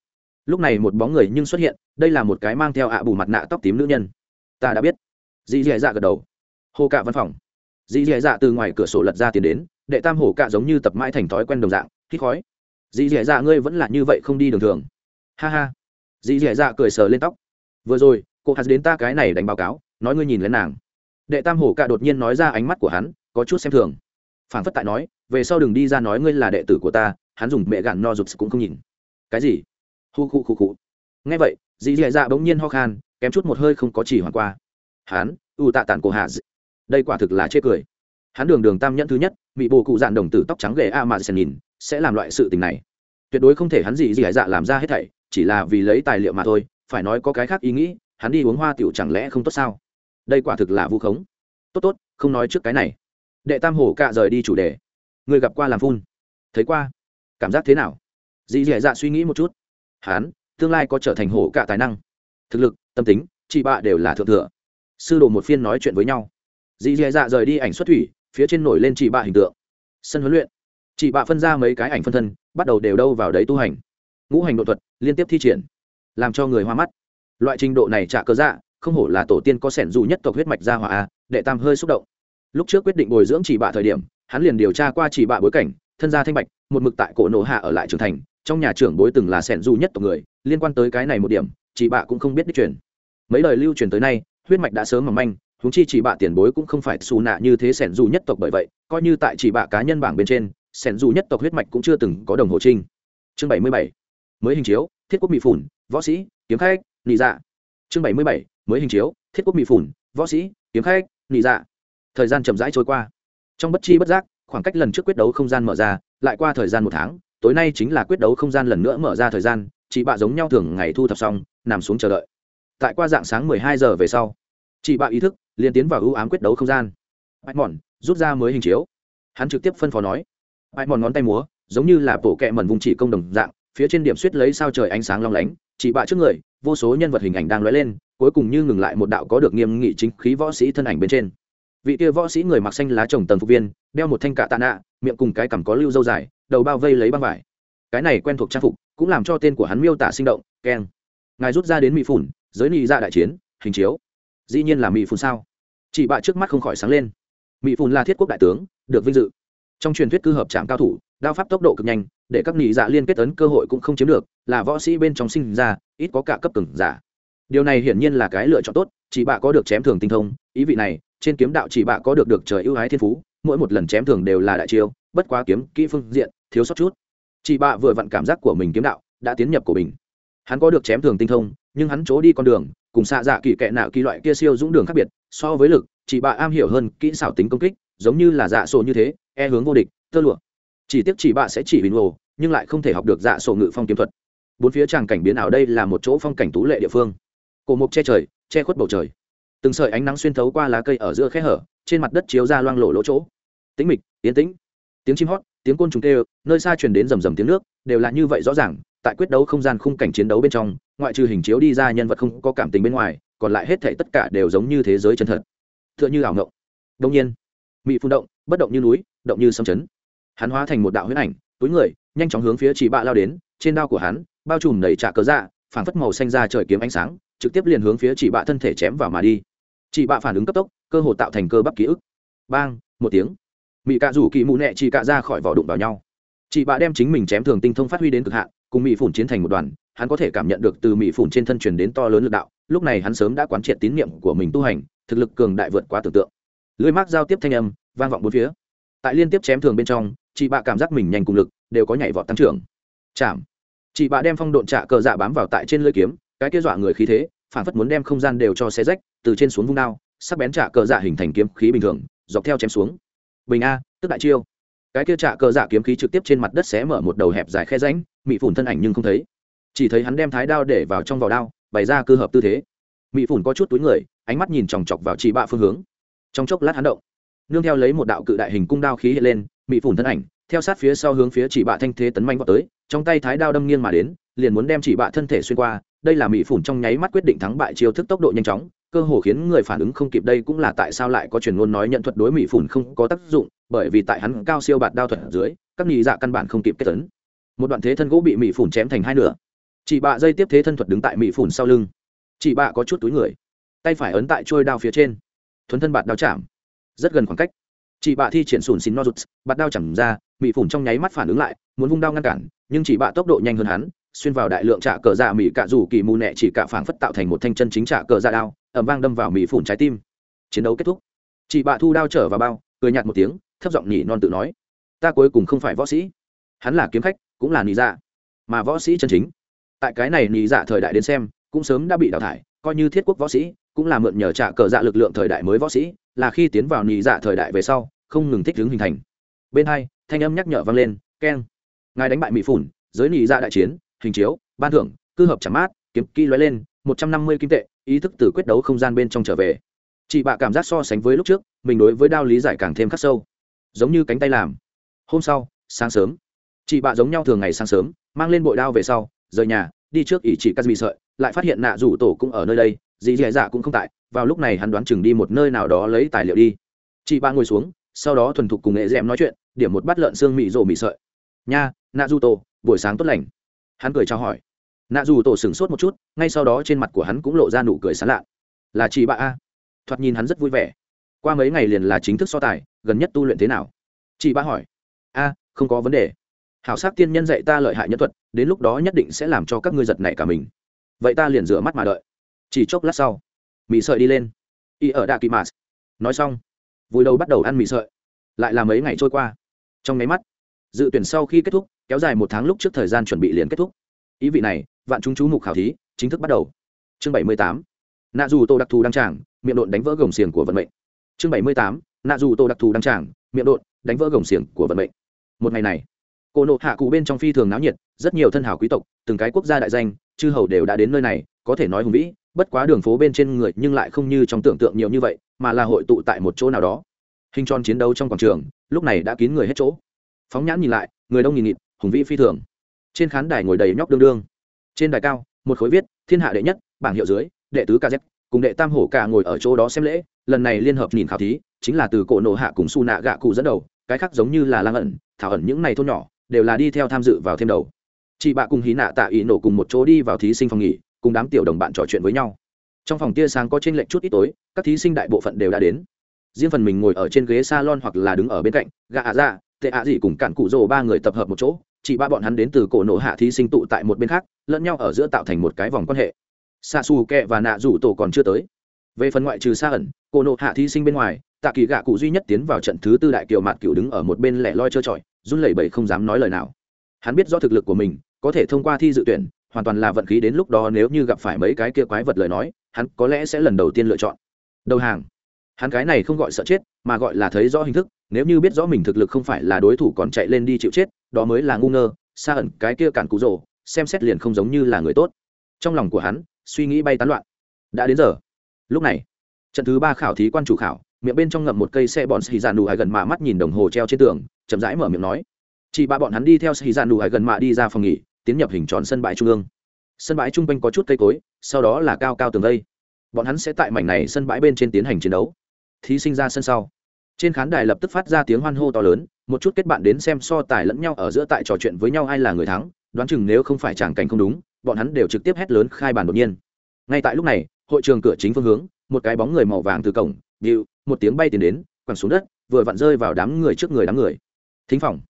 Lúc này một bóng người nhưng xuất hiện, đây là một cái mang theo ạ bù mặt nạ tóc tím nữ nhân. Ta đã biết. Dì dì dạ gật đầu. Hồ cả văn phòng. Dì dì dạ từ ngoài cửa sổ lật ra tiền đến, đệ tam hồ cả giống như tập mãi thành thói quen đồng dạng hít khói. Dì dì dạ ngươi vẫn là như vậy không đi đường thường. Ha ha. Dì dì dạ cười sờ lên tóc vừa rồi, cô hắn đến ta cái này đánh báo cáo, nói ngươi nhìn lên nàng. Đệ tam hổ cạ đột nhiên nói ra ánh mắt của hắn, có chút xem thường. Phản phất tại nói, về sau đừng đi ra nói ngươi là đệ tử của ta, hắn dùng mẹ gạn no rụt cũng không nhìn. Cái gì? Hu khu khu khu. Nghe vậy dì dì dạ bỗng nhiên ho khan, kém chút một hơi không có chỉ hoàn qua. Hắn u tạ tản cổ hạ đây quả thực là chê cười. Hắn đường đường tam nhẫn thứ nhất bị bồ cụ dạn đồng tử tóc trắng ghề a mà sẽ nhìn, sẽ làm loại sự tình này. Tuyệt đối không thể hắn gì gì dạ làm ra hết thảy, chỉ là vì lấy tài liệu mà thôi phải nói có cái khác ý nghĩ, hắn đi uống hoa tiểu chẳng lẽ không tốt sao? Đây quả thực là vu khống. Tốt tốt, không nói trước cái này. Đệ tam hổ cạ rời đi chủ đề. Người gặp qua làm phun. Thấy qua. Cảm giác thế nào? Dì dẻ dạ suy nghĩ một chút. Hắn, tương lai có trở thành hổ cạ tài năng. Thực lực, tâm tính, chị bạ đều là thượng thừa. Sư đồ một phiên nói chuyện với nhau. Dì dẻ dạ rời đi ảnh xuất thủy, phía trên nổi lên chị bạ hình tượng. Sân huấn luyện. Chị bạ phân ra mấy cái ảnh phân thân, bắt đầu đều đâu vào đấy tu hành. Ngũ hành độ thuật, liên tiếp thi triển làm cho người hoa mắt. Loại trình độ này trả cơ dạ không hổ là tổ tiên có sẻn dù nhất tộc huyết mạch gia hòa a, đệ tam hơi xúc động. Lúc trước quyết định bồi dưỡng chỉ bạ thời điểm, hắn liền điều tra qua chỉ bạ bối cảnh, thân gia thanh bạch, một mực tại cổ nổ hạ ở lại trưởng thành, trong nhà trưởng bối từng là sẻn dù nhất tộc người, liên quan tới cái này một điểm, chỉ bạ cũng không biết đích truyền. Mấy lời lưu truyền tới nay, huyết mạch đã sớm mỏng manh, huống chi chỉ bạ tiền bối cũng không phải xù nạ như thế sẻn dù nhất tộc bởi vậy, coi như tại chỉ bạ cá nhân bảng bên trên, sẻn dù nhất tộc huyết mạch cũng chưa từng có đồng hồ trinh. Chương bảy mươi bảy, mới hình chiếu, thiết quốc mỹ phủn võ sĩ, kiếm khách, nị dạ. Chương bảy mươi bảy, mới hình chiếu, thiết quốc mỹ phủn, võ sĩ, kiếm khách, nị dạ. Thời gian chậm rãi trôi qua. Trong bất chi bất giác, khoảng cách lần trước quyết đấu không gian mở ra, lại qua thời gian một tháng, tối nay chính là quyết đấu không gian lần nữa mở ra thời gian, chị bạ giống nhau thường ngày thu thập xong, nằm xuống chờ đợi. Tại qua dạng sáng mười hai giờ về sau, chị bạ ý thức, liền tiến vào ưu ám quyết đấu không gian. Bạch mòn rút ra mới hình chiếu. Hắn trực tiếp phân phó nói. Bạch mòn ngón tay múa, giống như là bộ kẹ mẩn vùng chỉ công đồng dạng, phía trên điểm suýt lấy sao trời ánh sáng long lánh chị bạ trước người, vô số nhân vật hình ảnh đang lóe lên, cuối cùng như ngừng lại một đạo có được nghiêm nghị chính khí võ sĩ thân ảnh bên trên. Vị kia võ sĩ người mặc xanh lá trồng tầng phục viên, đeo một thanh cạ tạ nạ, miệng cùng cái cằm có lưu dâu dài, đầu bao vây lấy băng vải. Cái này quen thuộc trang phục, cũng làm cho tên của hắn miêu tả sinh động, keng. Ngài rút ra đến mỹ phủn, giới nị ra đại chiến, hình chiếu. Dĩ nhiên là mỹ phủn sao? Chị bạ trước mắt không khỏi sáng lên. Mỹ phủn là thiết quốc đại tướng, được vinh dự. Trong truyền thuyết cư hợp trạm cao thủ, đao pháp tốc độ cực nhanh để các nghị dạ liên kết tấn cơ hội cũng không chiếm được, là võ sĩ bên trong sinh ra, ít có cả cấp từng giả. Điều này hiển nhiên là cái lựa chọn tốt chị bạ có được chém thường tinh thông, ý vị này, trên kiếm đạo chỉ bạ có được được trời ưu ái thiên phú, mỗi một lần chém thường đều là đại chiêu, bất quá kiếm, kỹ phương diện, thiếu sót chút. Chị bạ vừa vặn cảm giác của mình kiếm đạo đã tiến nhập của mình. Hắn có được chém thường tinh thông, nhưng hắn trố đi con đường, cùng xạ dạ kỳ kệ nạo kỳ loại kia siêu dũng đường khác biệt, so với lực chị bạ am hiểu hơn kỹ xảo tính công kích, giống như là dạ sổ như thế e hướng vô địch, tơ lụa chỉ tiếc chỉ bạ sẽ chỉ bình hồ, nhưng lại không thể học được dạ sổ ngự phong kiếm thuật. Bốn phía tràng cảnh biến ảo đây là một chỗ phong cảnh tú lệ địa phương. Cổ mục che trời, che khuất bầu trời. Từng sợi ánh nắng xuyên thấu qua lá cây ở giữa khe hở, trên mặt đất chiếu ra loang lổ lỗ chỗ. Tĩnh mịch, yên tĩnh. Tiếng chim hót, tiếng côn trùng kêu, nơi xa truyền đến rầm rầm tiếng nước, đều là như vậy rõ ràng, tại quyết đấu không gian khung cảnh chiến đấu bên trong, ngoại trừ hình chiếu đi ra nhân vật không có cảm tình bên ngoài, còn lại hết thể tất cả đều giống như thế giới chân thật. T h ư ợ n h ư ảo ngộng. Đông nhiên, mị phun động, bất động như núi, động như sâm chấn hắn hóa thành một đạo huyết ảnh, túi người, nhanh chóng hướng phía chỉ bạ lao đến, trên đao của hắn, bao trùm đầy trả cớ dạ phảng phất màu xanh ra trời kiếm ánh sáng, trực tiếp liền hướng phía chỉ bạ thân thể chém vào mà đi. Chị bạ phản ứng cấp tốc, cơ hồ tạo thành cơ bắp ký ức. Bang, một tiếng. Mỹ cạ rủ kỳ mụ nẹ chị cạ ra khỏi vỏ đụng vào nhau. Chị bạ đem chính mình chém thường tinh thông phát huy đến cực hạn, cùng mỹ phủn chiến thành một đoàn, hắn có thể cảm nhận được từ mỹ phủn trên thân truyền đến to lớn lực đạo, lúc này hắn sớm đã quán triệt tín nhiệm của mình tu hành, thực lực cường đại vượt quá tưởng tượng. Lưới mác giao tiếp thanh âm, vang vọng bốn phía. Tại liên tiếp chém thường bên trong chị bạ cảm giác mình nhanh cùng lực, đều có nhảy vọt tăng trưởng. Chạm. Chị bạ đem phong độn trạ cờ dạ bám vào tại trên lưỡi kiếm, cái kia dọa người khí thế, phản phất muốn đem không gian đều cho xe rách, từ trên xuống vung đao, sắc bén trạ cờ dạ hình thành kiếm khí bình thường, dọc theo chém xuống. Bình a, tức đại chiêu. Cái kia trạ cờ dạ kiếm khí trực tiếp trên mặt đất xé mở một đầu hẹp dài khe ránh mị phủn thân ảnh nhưng không thấy. Chỉ thấy hắn đem thái đao để vào trong vỏ đao, bày ra cơ hợp tư thế. Mị phủn có chút túi người, ánh mắt nhìn chòng chọc vào chị bạ phương hướng. Trong chốc lát hắn động, nương theo lấy một đạo cự đại hình cung đao khí hiện lên mị phủn thân ảnh, theo sát phía sau hướng phía chỉ bạ thanh thế tấn manh vào tới, trong tay thái đao đâm nghiêng mà đến, liền muốn đem chỉ bạ thân thể xuyên qua. Đây là mỹ phủn trong nháy mắt quyết định thắng bại chiêu thức tốc độ nhanh chóng, cơ hồ khiến người phản ứng không kịp đây cũng là tại sao lại có truyền ngôn nói nhận thuật đối mỹ phủn không có tác dụng, bởi vì tại hắn cao siêu bạt đao thuật ở dưới, các nhị dạ căn bản không kịp kết tấn. Một đoạn thế thân gỗ bị mỹ phủn chém thành hai nửa. Chị bạ dây tiếp thế thân thuật đứng tại mỹ phủn sau lưng. Chị bạ có chút túi người, tay phải ấn tại trôi đao phía trên. Thuấn thân bạt đao chạm. Rất gần khoảng cách chị bạ thi triển sùn xin no rụt bạt đao chẳng ra mỹ phủn trong nháy mắt phản ứng lại, muốn vung đao ngăn cản, nhưng chị bạ tốc độ nhanh hơn hắn, xuyên vào đại lượng trả cờ dạ mỹ cạ rủ kỳ mù nẹ chỉ cạ phảng phất tạo thành một thanh chân chính trả cờ dạ đao ẩm vang đâm vào mỹ phủn trái tim. Chiến đấu kết thúc. Chị bạ thu đao trở vào bao, cười nhạt một tiếng, thấp giọng nhỉ non tự nói, ta cuối cùng không phải võ sĩ. Hắn là kiếm khách, cũng là nị dạ mà võ sĩ chân chính. Tại cái này nị dạ thời đại đến xem, cũng sớm đã bị đào thải, coi như thiết quốc võ sĩ, cũng là mượn nhờ trả cờ dạ lực lượng thời đại mới võ sĩ, là khi tiến vào nị dạ thời đại về sau không ngừng thích ứng hình thành. Bên hai, thanh âm nhắc nhở vang lên, keng. Ngài đánh bại mỹ phủn, giới nị ra đại chiến, hình chiếu, ban thưởng cư hợp chạm mát, kiếm kỹ lóe lên, một trăm năm mươi kim tệ, ý thức từ quyết đấu không gian bên trong trở về. Chị bạ cảm giác so sánh với lúc trước, mình đối với đao lý giải càng thêm khắc sâu. Giống như cánh tay làm. Hôm sau, sáng sớm, chị bạ giống nhau thường ngày sáng sớm, mang lên bội đao về sau, rời nhà, đi trước ỷ chị cắt bị sợi, lại phát hiện nạ rủ tổ cũng ở nơi đây, dì dì dạ cũng không tại, vào lúc này hắn đoán chừng đi một nơi nào đó lấy tài liệu đi. Chị ba ngồi xuống sau đó thuần thục cùng nghệ dẻm nói chuyện, điểm một bát lợn xương mị rộ mị sợi. Nha nạ du tổ buổi sáng tốt lành. Hắn cười chào hỏi. Nạ du tổ sửng sốt một chút, ngay sau đó trên mặt của hắn cũng lộ ra nụ cười sán lạ. Là chị bạ a. Thoạt nhìn hắn rất vui vẻ. Qua mấy ngày liền là chính thức so tài, gần nhất tu luyện thế nào? Chị bạ hỏi. A, không có vấn đề. Hảo sắc tiên nhân dạy ta lợi hại nhân thuật, đến lúc đó nhất định sẽ làm cho các ngươi giật nảy cả mình. Vậy ta liền rửa mắt mà đợi. Chỉ chốc lát sau mỹ sợi đi lên. Y ở đạ kỳ mạt nói xong vui đầu bắt đầu ăn mì sợi. Lại là mấy ngày trôi qua. Trong máy mắt, dự tuyển sau khi kết thúc, kéo dài một tháng lúc trước thời gian chuẩn bị liền kết thúc. Ý vị này, vạn chúng chú mục khảo thí chính thức bắt đầu. Chương bảy mươi tám, nạ dù tô đặc thù đăng tràng, miệng độn đánh vỡ gồng xiềng của vận mệnh. Chương bảy mươi tám, nạ dù tô đặc thù đăng tràng, miệng độn đánh vỡ gồng xiềng của vận mệnh. Một ngày này, cô nộ hạ cụ bên trong phi thường náo nhiệt, rất nhiều thân hảo quý tộc, từng cái quốc gia đại danh, chư hầu đều đã đến nơi này, có thể nói hùng vĩ, bất quá đường phố bên trên người nhưng lại không như trong tưởng tượng nhiều như vậy mà là hội tụ tại một chỗ nào đó. Hình tròn chiến đấu trong quảng trường, lúc này đã kín người hết chỗ. Phóng nhãn nhìn lại, người đông nghìn nghịt, hùng vĩ phi thường. Trên khán đài ngồi đầy nhóc đương đương. Trên đài cao, một khối viết, thiên hạ đệ nhất, bảng hiệu dưới, đệ tứ kz cùng đệ tam hổ cả ngồi ở chỗ đó xem lễ. Lần này liên hợp nhìn khảo thí, chính là từ cổ nộ hạ cùng su nạ gạ cụ dẫn đầu, cái khác giống như là lang ẩn, thảo ẩn những này thôn nhỏ, đều là đi theo tham dự vào thêm đầu. Chị bạ cùng hí nạ tạ ý nổ cùng một chỗ đi vào thí sinh phòng nghỉ, cùng đám tiểu đồng bạn trò chuyện với nhau trong phòng tia sáng có trên lệnh chút ít tối, các thí sinh đại bộ phận đều đã đến. Riêng phần mình ngồi ở trên ghế salon hoặc là đứng ở bên cạnh, gạ ạ ra tệ ạ gì cùng cản cụ rồ ba người tập hợp một chỗ, chị ba bọn hắn đến từ cổ nổ hạ thí sinh tụ tại một bên khác, lẫn nhau ở giữa tạo thành một cái vòng quan hệ. Xa xù kẹ và nạ rủ tổ còn chưa tới. Về phần ngoại trừ xa ẩn, cổ nộ hạ thí sinh bên ngoài, tạ kỳ gạ cụ duy nhất tiến vào trận thứ tư đại kiều mạt cựu đứng ở một bên lẻ loi trơ trọi, run lẩy bẩy không dám nói lời nào. Hắn biết do thực lực của mình, có thể thông qua thi dự tuyển hoàn toàn là vận khí đến lúc đó nếu như gặp phải mấy cái kia quái vật lời nói, hắn có lẽ sẽ lần đầu tiên lựa chọn. Đầu hàng. Hắn cái này không gọi sợ chết, mà gọi là thấy rõ hình thức, nếu như biết rõ mình thực lực không phải là đối thủ còn chạy lên đi chịu chết, đó mới là ngu ngơ, xa ẩn cái kia cản cụ rồ, xem xét liền không giống như là người tốt. Trong lòng của hắn, suy nghĩ bay tán loạn. Đã đến giờ. Lúc này, trận thứ ba khảo thí quan chủ khảo, miệng bên trong ngậm một cây xe bọn xì giàn đủ hải gần mạ mắt nhìn đồng hồ treo trên tường, chậm rãi mở miệng nói. Chị ba bọn hắn đi theo xì giàn đủ hải gần mạ đi ra phòng nghỉ tiến nhập hình tròn sân bãi trung ương. Sân bãi trung quanh có chút cây cối, sau đó là cao cao tường vây. Bọn hắn sẽ tại mảnh này sân bãi bên trên tiến hành chiến đấu. Thí sinh ra sân sau. Trên khán đài lập tức phát ra tiếng hoan hô to lớn, một chút kết bạn đến xem so tài lẫn nhau ở giữa tại trò chuyện với nhau ai là người thắng, đoán chừng nếu không phải tràng cảnh không đúng, bọn hắn đều trực tiếp hét lớn khai bàn đột nhiên. Ngay tại lúc này, hội trường cửa chính phương hướng, một cái bóng người màu vàng từ cổng, điệu, một tiếng bay tiến đến, quẳng xuống đất, vừa vặn rơi vào đám người trước người đám người. Thính phòng.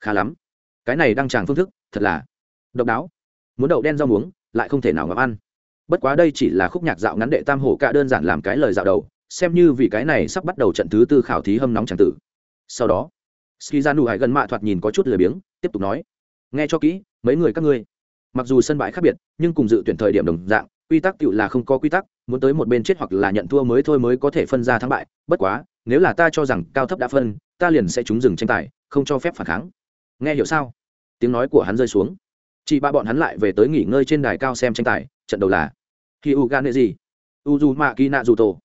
Khá lắm. Cái này đang tràng phương thức, thật là độc đáo. Muốn đậu đen rau muống, lại không thể nào ngắm ăn. Bất quá đây chỉ là khúc nhạc dạo ngắn đệ tam hổ cả đơn giản làm cái lời dạo đầu, xem như vì cái này sắp bắt đầu trận thứ tư khảo thí hâm nóng tràng tử. Sau đó ski ra nụ hải gần mạ thoạt nhìn có chút lười biếng, tiếp tục nói, nghe cho kỹ, mấy người các ngươi. Mặc dù sân bãi khác biệt, nhưng cùng dự tuyển thời điểm đồng dạng, quy tắc tự là không có quy tắc, muốn tới một bên chết hoặc là nhận thua mới thôi mới có thể phân ra thắng bại, bất quá, nếu là ta cho rằng cao thấp đã phân, ta liền sẽ trúng dừng tranh tài, không cho phép phản kháng. Nghe hiểu sao? Tiếng nói của hắn rơi xuống chị ba bọn hắn lại về tới nghỉ ngơi trên đài cao xem tranh tài, trận đầu là khi u gan gì uzu ma kina du tổ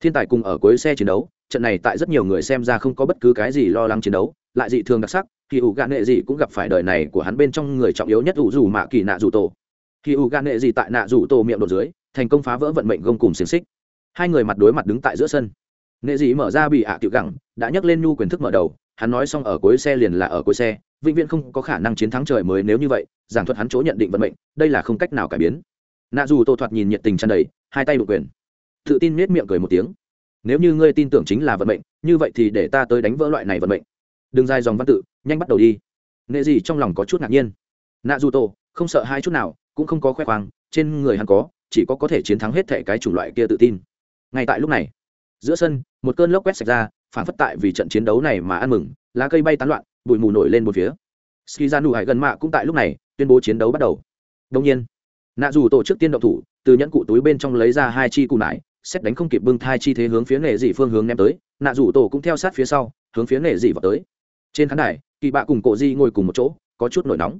thiên tài cùng ở cuối xe chiến đấu, trận này tại rất nhiều người xem ra không có bất cứ cái gì lo lắng chiến đấu, lại dị thường đặc sắc khi u gan nệ gì cũng gặp phải đời này của hắn bên trong người trọng yếu nhất u du ma ki na du tổ khi u gan nệ gì tại nạ du tổ miệng đột dưới, thành công phá vỡ vận mệnh gông cùng xiềng xích. Hai người mặt đối mặt đứng tại giữa sân. Nệ dị mở ra bị ạ à tiểu gẳng, đã nhấc lên nhu quyền thức mở đầu, hắn nói xong ở cuối xe liền là ở cuối xe vĩnh viễn không có khả năng chiến thắng trời mới nếu như vậy, giảng thuật hắn chỗ nhận định vận mệnh, đây là không cách nào cải biến. Nạ dù tô thoạt nhìn nhiệt tình tràn đầy, hai tay đột quyền. Tự tin nết miệng cười một tiếng. Nếu như ngươi tin tưởng chính là vận mệnh, như vậy thì để ta tới đánh vỡ loại này vận mệnh. Đừng dài dòng văn tự, nhanh bắt đầu đi. Nghệ gì trong lòng có chút ngạc nhiên. Nạ dù tô, không sợ hai chút nào, cũng không có khoe khoang, trên người hắn có, chỉ có có thể chiến thắng hết thể cái chủng loại kia tự tin. Ngay tại lúc này, giữa sân, một cơn lốc quét sạch ra phản phất tại vì trận chiến đấu này mà ăn mừng, lá cây bay tán loạn bụi mù nổi lên một phía. Ski ra nụ hải gần mạ cũng tại lúc này, tuyên bố chiến đấu bắt đầu. Đông nhiên, nạ dù tổ chức tiên động thủ, từ nhẫn cụ túi bên trong lấy ra hai chi cụ nải, xét đánh không kịp bưng thai chi thế hướng phía nghệ dị phương hướng ném tới, nạ dù tổ cũng theo sát phía sau, hướng phía nghệ dị vào tới. Trên khán đài, kỳ bạ cùng cổ di ngồi cùng một chỗ, có chút nổi nóng.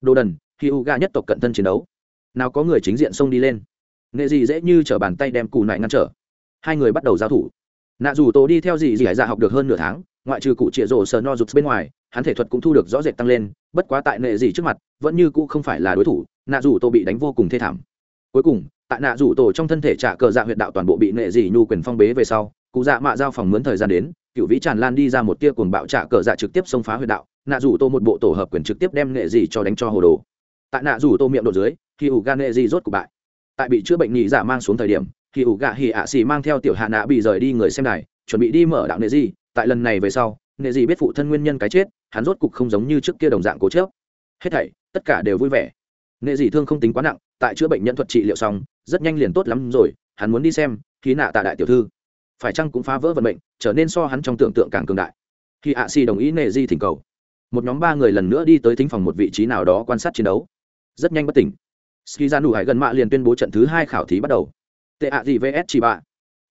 Đồ đần khi u ga nhất tộc cận thân chiến đấu. Nào có người chính diện xông đi lên. Nghệ dị dễ như t bàn tay đem cù nại ngăn trở. Hai người bắt đầu giao thủ. Nạ dù tổ đi theo dị dị hải dạ học được hơn nửa tháng ngoại trừ cụ trịa rổ sờ no rụt bên ngoài, hắn thể thuật cũng thu được rõ rệt tăng lên, bất quá tại nệ dị trước mặt, vẫn như cũ không phải là đối thủ, nạ rủ tổ bị đánh vô cùng thê thảm. Cuối cùng, tại nạ rủ tổ trong thân thể trả cờ dạ huyện đạo toàn bộ bị nệ dị nhu quyền phong bế về sau, cụ dạ mạ giao phòng mướn thời gian đến, cựu vĩ tràn lan đi ra một tia cuồng bạo trả cờ dạ trực tiếp xông phá huyện đạo, nạ rủ tô một bộ tổ hợp quyền trực tiếp đem nệ dị cho đánh cho hồ đồ. Tại nạ rủ tô miệng độ dưới khi ủ ga nệ dị rốt cục bại. Tại bị chữa bệnh nhị dạ mang xuống thời điểm khi ủ gạ hỉ ạ xì mang theo tiểu hạ nạ bị rời đi người xem này chuẩn bị đi mở đạo nệ dị tại lần này về sau nệ dị biết phụ thân nguyên nhân cái chết, hắn rốt cục không giống như trước kia đồng dạng cố chớp hết thảy, tất cả đều vui vẻ. Nệ dị thương không tính quá nặng, tại chữa bệnh nhân thuật trị liệu xong, rất nhanh liền tốt lắm rồi, hắn muốn đi xem khí nạ tạ đại tiểu thư. Phải chăng cũng phá vỡ vận mệnh, trở nên so hắn trong tưởng tượng càng cường đại. Khi ạ xì đồng ý nệ di thỉnh cầu, một nhóm ba người lần nữa đi tới thính phòng một vị trí nào đó quan sát chiến đấu. Rất nhanh bất tỉnh. Ski ra nụ hải gần mạ liền tuyên bố trận thứ hai khảo thí bắt đầu. Tệ ạ gì vs chỉ bạ.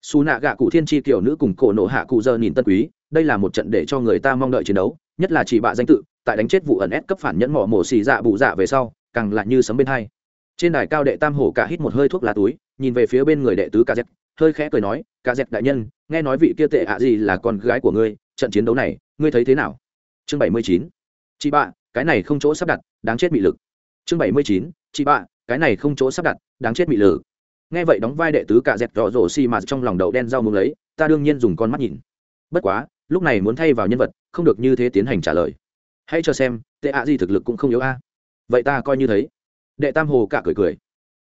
Xù nạ gạ cụ thiên tri kiểu nữ cùng cổ nộ hạ cụ giờ nhìn tân quý đây là một trận để cho người ta mong đợi chiến đấu, nhất là chỉ bạ danh tự, tại đánh chết vụ ẩn ép cấp phản nhẫn mỏ mổ xì dạ bụ dạ về sau, càng lại như sấm bên hai. Trên đài cao đệ tam hổ cả hít một hơi thuốc lá túi, nhìn về phía bên người đệ tứ ca dẹp hơi khẽ cười nói ca dẹp đại nhân, nghe nói vị kia tệ ạ gì là con gái của ngươi, trận chiến đấu này, ngươi thấy thế nào? Chương bảy mươi chín. Chị bạ, cái này không chỗ sắp đặt, đáng chết bị lực. Chương bảy mươi chín. Chị bạ, cái này không chỗ sắp đặt, đáng chết bị lử nghe vậy đóng vai đệ tứ cả dẹp rõ rổ xi mà trong lòng đậu đen rau muốn lấy, ta đương nhiên dùng con mắt nhìn. Bất quá lúc này muốn thay vào nhân vật, không được như thế tiến hành trả lời. Hãy cho xem, tệ ạ gì thực lực cũng không yếu a. Vậy ta coi như thấy. Đệ tam hồ cả cười cười.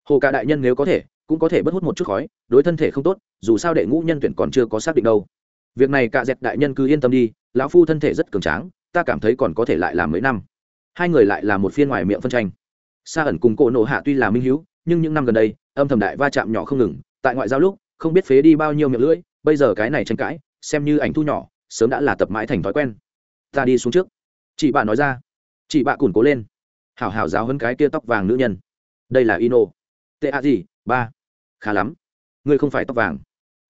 Hồ cả đại nhân nếu có thể, cũng có thể bất hút một chút khói, đối thân thể không tốt, dù sao đệ ngũ nhân tuyển còn chưa có xác định đâu. Việc này cả dẹp đại nhân cứ yên tâm đi, lão phu thân thể rất cường tráng, ta cảm thấy còn có thể lại làm mấy năm. Hai người lại là một phiên ngoài miệng phân tranh. Sa ẩn cùng cổ nộ hạ tuy là minh hữu nhưng những năm gần đây, âm thầm đại va chạm nhỏ không ngừng, tại ngoại giao lúc, không biết phế đi bao nhiêu miệng lưỡi, bây giờ cái này tranh cãi, xem như ảnh thu nhỏ sớm đã là tập mãi thành thói quen. Ta đi xuống trước. Chị bạn nói ra. Chị bạn củng cố lên. Hảo hảo giáo hơn cái kia tóc vàng nữ nhân. Đây là ino. Tệ a gì? Ba. Khá lắm. Ngươi không phải tóc vàng.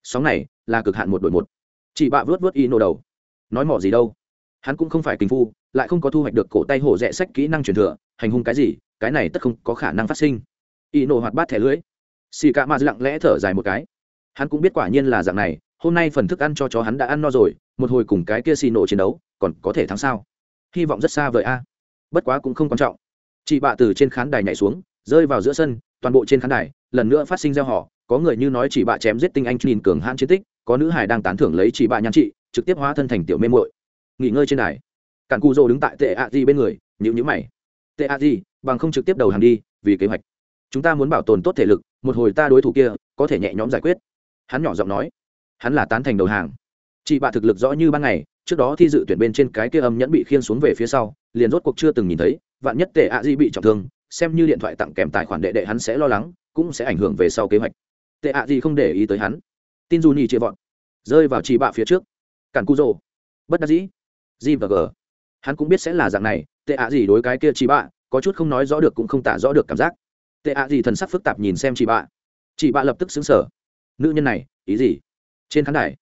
Sóng này là cực hạn một đội một. Chị bạ vớt vớt ino đầu. Nói mỏ gì đâu. Hắn cũng không phải kinh phu, lại không có thu hoạch được cổ tay hổ rẽ sách kỹ năng truyền thừa, hành hung cái gì, cái này tất không có khả năng phát sinh. Ino hoạt bát thẻ lưới xì cả ma lặng lẽ thở dài một cái. Hắn cũng biết quả nhiên là dạng này hôm nay phần thức ăn cho chó hắn đã ăn no rồi, một hồi cùng cái kia xì nổ chiến đấu, còn có thể thắng sao? Hy vọng rất xa vời a. Bất quá cũng không quan trọng. Chị bạ từ trên khán đài nhảy xuống, rơi vào giữa sân, toàn bộ trên khán đài, lần nữa phát sinh gieo họ, có người như nói chỉ bạ chém giết tinh anh nhìn cường hãn chiến tích, có nữ hải đang tán thưởng lấy chỉ bạ nhan trị, trực tiếp hóa thân thành tiểu mê muội. Nghỉ ngơi trên đài. Cản cù rồ đứng tại tệ a di bên người nhữ nhữ mày. Tệ a di, bằng không trực tiếp đầu hàng đi, vì kế hoạch. Chúng ta muốn bảo tồn tốt thể lực, một hồi ta đối thủ kia, có thể nhẹ nhõm giải quyết. Hắn nhỏ giọng nói hắn là tán thành đầu hàng. Chị bạ thực lực rõ như ban ngày, trước đó thi dự tuyển bên trên cái kia âm nhẫn bị khiên xuống về phía sau, liền rốt cuộc chưa từng nhìn thấy, vạn nhất tệ ạ di bị trọng thương, xem như điện thoại tặng kèm tài khoản đệ đệ hắn sẽ lo lắng, cũng sẽ ảnh hưởng về sau kế hoạch. Tệ ạ di không để ý tới hắn. Tin dù nhì chia vọn rơi vào chị bạ phía trước. Cản cu rồ. Bất đắc dĩ. G và g. Hắn cũng biết sẽ là dạng này, tệ ạ gì đối cái kia chị bạ, có chút không nói rõ được cũng không tả rõ được cảm giác. Tệ ạ gì thần sắc phức tạp nhìn xem chị bạ. Chị bạ lập tức xứng sở nữ nhân này, ý gì? Trên khán đài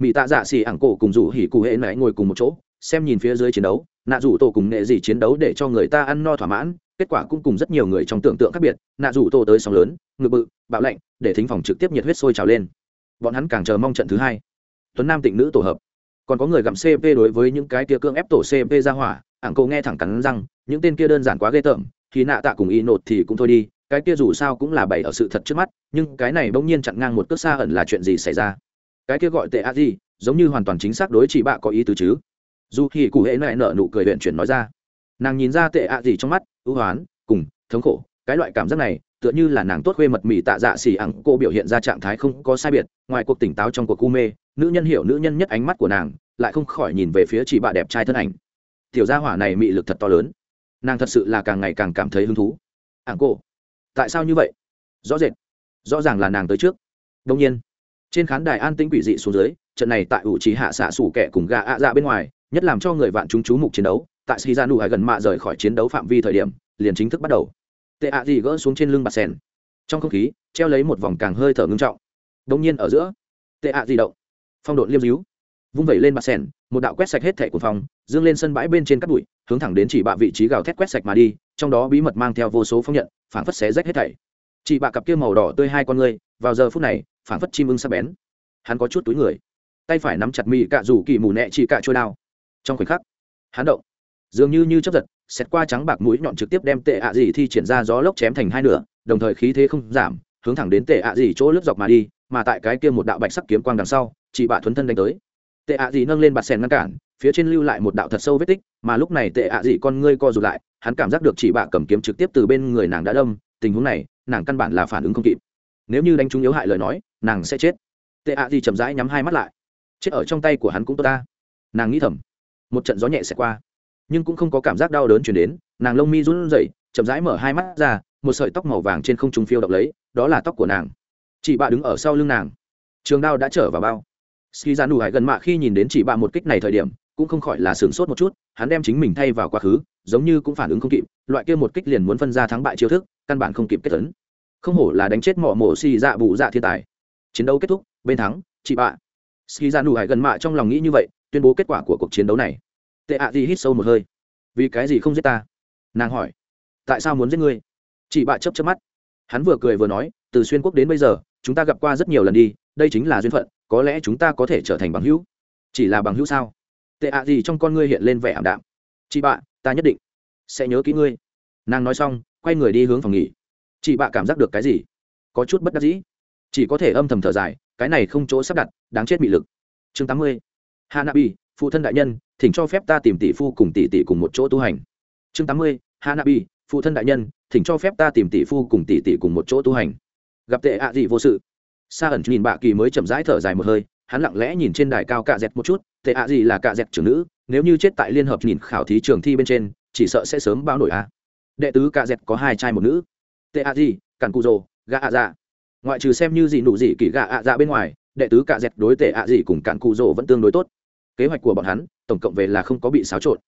mỹ tạ dạ xì ảng cổ cùng rủ hỉ cụ hệ mẹ ngồi cùng một chỗ, xem nhìn phía dưới chiến đấu, nạ rủ tổ cùng nghệ gì chiến đấu để cho người ta ăn no thỏa mãn, kết quả cũng cùng rất nhiều người trong tưởng tượng khác biệt, nạ rủ tổ tới sóng lớn, ngực bự, bạo lạnh, để thính phòng trực tiếp nhiệt huyết sôi trào lên. Bọn hắn càng chờ mong trận thứ hai. Tuấn nam tịnh nữ tổ hợp. Còn có người gặm cp đối với những cái tia cương ép tổ cp ra hỏa, ảng cổ nghe thẳng cắn răng, những tên kia đơn giản quá ghê tởm, thì nạ tạ cùng y nột thì cũng thôi đi, cái kia dù sao cũng là bày ở sự thật trước mắt, nhưng cái này bỗng nhiên chặn ngang một cước xa ẩn là chuyện gì xảy ra? Cái kia gọi tệ a gì giống như hoàn toàn chính xác đối chị bạ có ý tứ chứ. Dù khi cụ hễ lại nợ nụ cười huyện chuyển nói ra. Nàng nhìn ra tệ ạ gì trong mắt, ưu hoán, cùng, thống khổ, cái loại cảm giác này, tựa như là nàng tốt khuê mật mị tạ dạ xỉ ẳng, cô biểu hiện ra trạng thái không có sai biệt, ngoài cuộc tỉnh táo trong cuộc cu mê, nữ nhân hiểu nữ nhân nhất ánh mắt của nàng, lại không khỏi nhìn về phía chị bạ đẹp trai thân ảnh. Tiểu gia hỏa này mị lực thật to lớn. Nàng thật sự là càng ngày càng cảm thấy hứng thú. Ảng cô, tại sao như vậy? Rõ rệt. Rõ ràng là nàng tới trước. Đông nhiên trên khán đài an tĩnh quỷ dị xuống dưới, trận này tại ủ trí hạ xạ sủ kẻ cùng gà ạ dạ bên ngoài, nhất làm cho người vạn chúng chú mục chiến đấu, tại sĩ ra nụ hải gần mạ rời khỏi chiến đấu phạm vi thời điểm, liền chính thức bắt đầu. Tệ ạ gì gỡ xuống trên lưng bạt sen trong không khí, treo lấy một vòng càng hơi thở ngưng trọng. Đông nhiên ở giữa, tệ ạ gì động. Phong độn liêm díu. Vung vẩy lên bạt sen một đạo quét sạch hết thẻ của phòng, dương lên sân bãi bên trên cát bụi, hướng thẳng đến chỉ bạ vị trí gào thét quét sạch mà đi, trong đó bí mật mang theo vô số phong nhận, phảng phất xé rách hết thảy. Chị bạ cặp kia màu đỏ tươi hai con ngươi, vào giờ phút này phảng phất chim ưng sắc bén. Hắn có chút túi người. Tay phải nắm chặt mì cạ rủ kỳ mù nẹ chỉ cạ trôi đao. Trong khoảnh khắc, hắn động. Dường như như chấp giật xét qua trắng bạc mũi nhọn trực tiếp đem tệ ạ gì thi triển ra gió lốc chém thành hai nửa, đồng thời khí thế không giảm, hướng thẳng đến tệ ạ gì chỗ lướt dọc mà đi, mà tại cái kia một đạo bạch sắc kiếm quang đằng sau, chị bạ thuấn thân đánh tới. Tệ ạ gì nâng lên bạt sèn ngăn cản, phía trên lưu lại một đạo thật sâu vết tích, mà lúc này tệ ạ gì con ngươi co rụt lại, hắn cảm giác được chị bạ cầm kiếm trực tiếp từ bên người nàng đã đâm, tình huống này, nàng căn bản là phản ứng không kịp nếu như đánh trúng yếu hại lời nói, nàng sẽ chết. Tệ ạ gì chậm rãi nhắm hai mắt lại. Chết ở trong tay của hắn cũng tốt ta. Nàng nghĩ thầm. Một trận gió nhẹ sẽ qua. Nhưng cũng không có cảm giác đau đớn chuyển đến, nàng lông mi run rẩy, chậm rãi mở hai mắt ra, một sợi tóc màu vàng trên không trung phiêu độc lấy, đó là tóc của nàng. Chị bạ đứng ở sau lưng nàng. Trường đao đã trở vào bao. Ski ra nụ hải gần mạ khi nhìn đến chị bạ một kích này thời điểm, cũng không khỏi là sửng sốt một chút, hắn đem chính mình thay vào quá khứ, giống như cũng phản ứng không kịp, loại kia một kích liền muốn phân ra thắng bại chiêu thức, căn bản không kịp kết tấn không hổ là đánh chết mỏ mổ xì dạ bụ dạ thiên tài. Chiến đấu kết thúc, bên thắng, chị bạ. Ski ra dạ nụ hải gần mạ trong lòng nghĩ như vậy, tuyên bố kết quả của cuộc chiến đấu này. Tệ ạ gì hít sâu một hơi. Vì cái gì không giết ta? Nàng hỏi. Tại sao muốn giết ngươi? Chị bạ chấp chấp mắt. Hắn vừa cười vừa nói, từ xuyên quốc đến bây giờ, chúng ta gặp qua rất nhiều lần đi, đây chính là duyên phận, có lẽ chúng ta có thể trở thành bằng hữu. Chỉ là bằng hữu sao? Tệ ạ gì trong con ngươi hiện lên vẻ ảm đạm. Chị bạ, ta nhất định sẽ nhớ kỹ ngươi. Nàng nói xong, quay người đi hướng phòng nghỉ chị bạ cảm giác được cái gì? Có chút bất đắc dĩ. Chỉ có thể âm thầm thở dài, cái này không chỗ sắp đặt, đáng chết bị lực. Chương tám mươi. Hanabi, phụ thân đại nhân, thỉnh cho phép ta tìm tỷ phu cùng tỷ tỷ cùng một chỗ tu hành. Chương tám mươi. Hanabi, phụ thân đại nhân, thỉnh cho phép ta tìm tỷ phu cùng tỷ tỷ cùng một chỗ tu hành. Gặp tệ ạ gì vô sự. Sa ẩn nhìn bạ kỳ mới chậm rãi thở dài một hơi, hắn lặng lẽ nhìn trên đài cao cạ dẹt một chút, tệ ạ gì là cạ dẹt trưởng nữ, nếu như chết tại liên hợp nhìn khảo thí trường thi bên trên, chỉ sợ sẽ sớm bao nổi a. Đệ tứ cạ dẹt có hai trai một nữ tệ ạ gì, cản cụ rồ, gạ ạ dạ. Ngoại trừ xem như gì nụ gì kỳ gạ ạ dạ bên ngoài, đệ tứ cạ dẹt đối tệ ạ gì cùng cản cụ rồ vẫn tương đối tốt. Kế hoạch của bọn hắn, tổng cộng về là không có bị xáo trộn.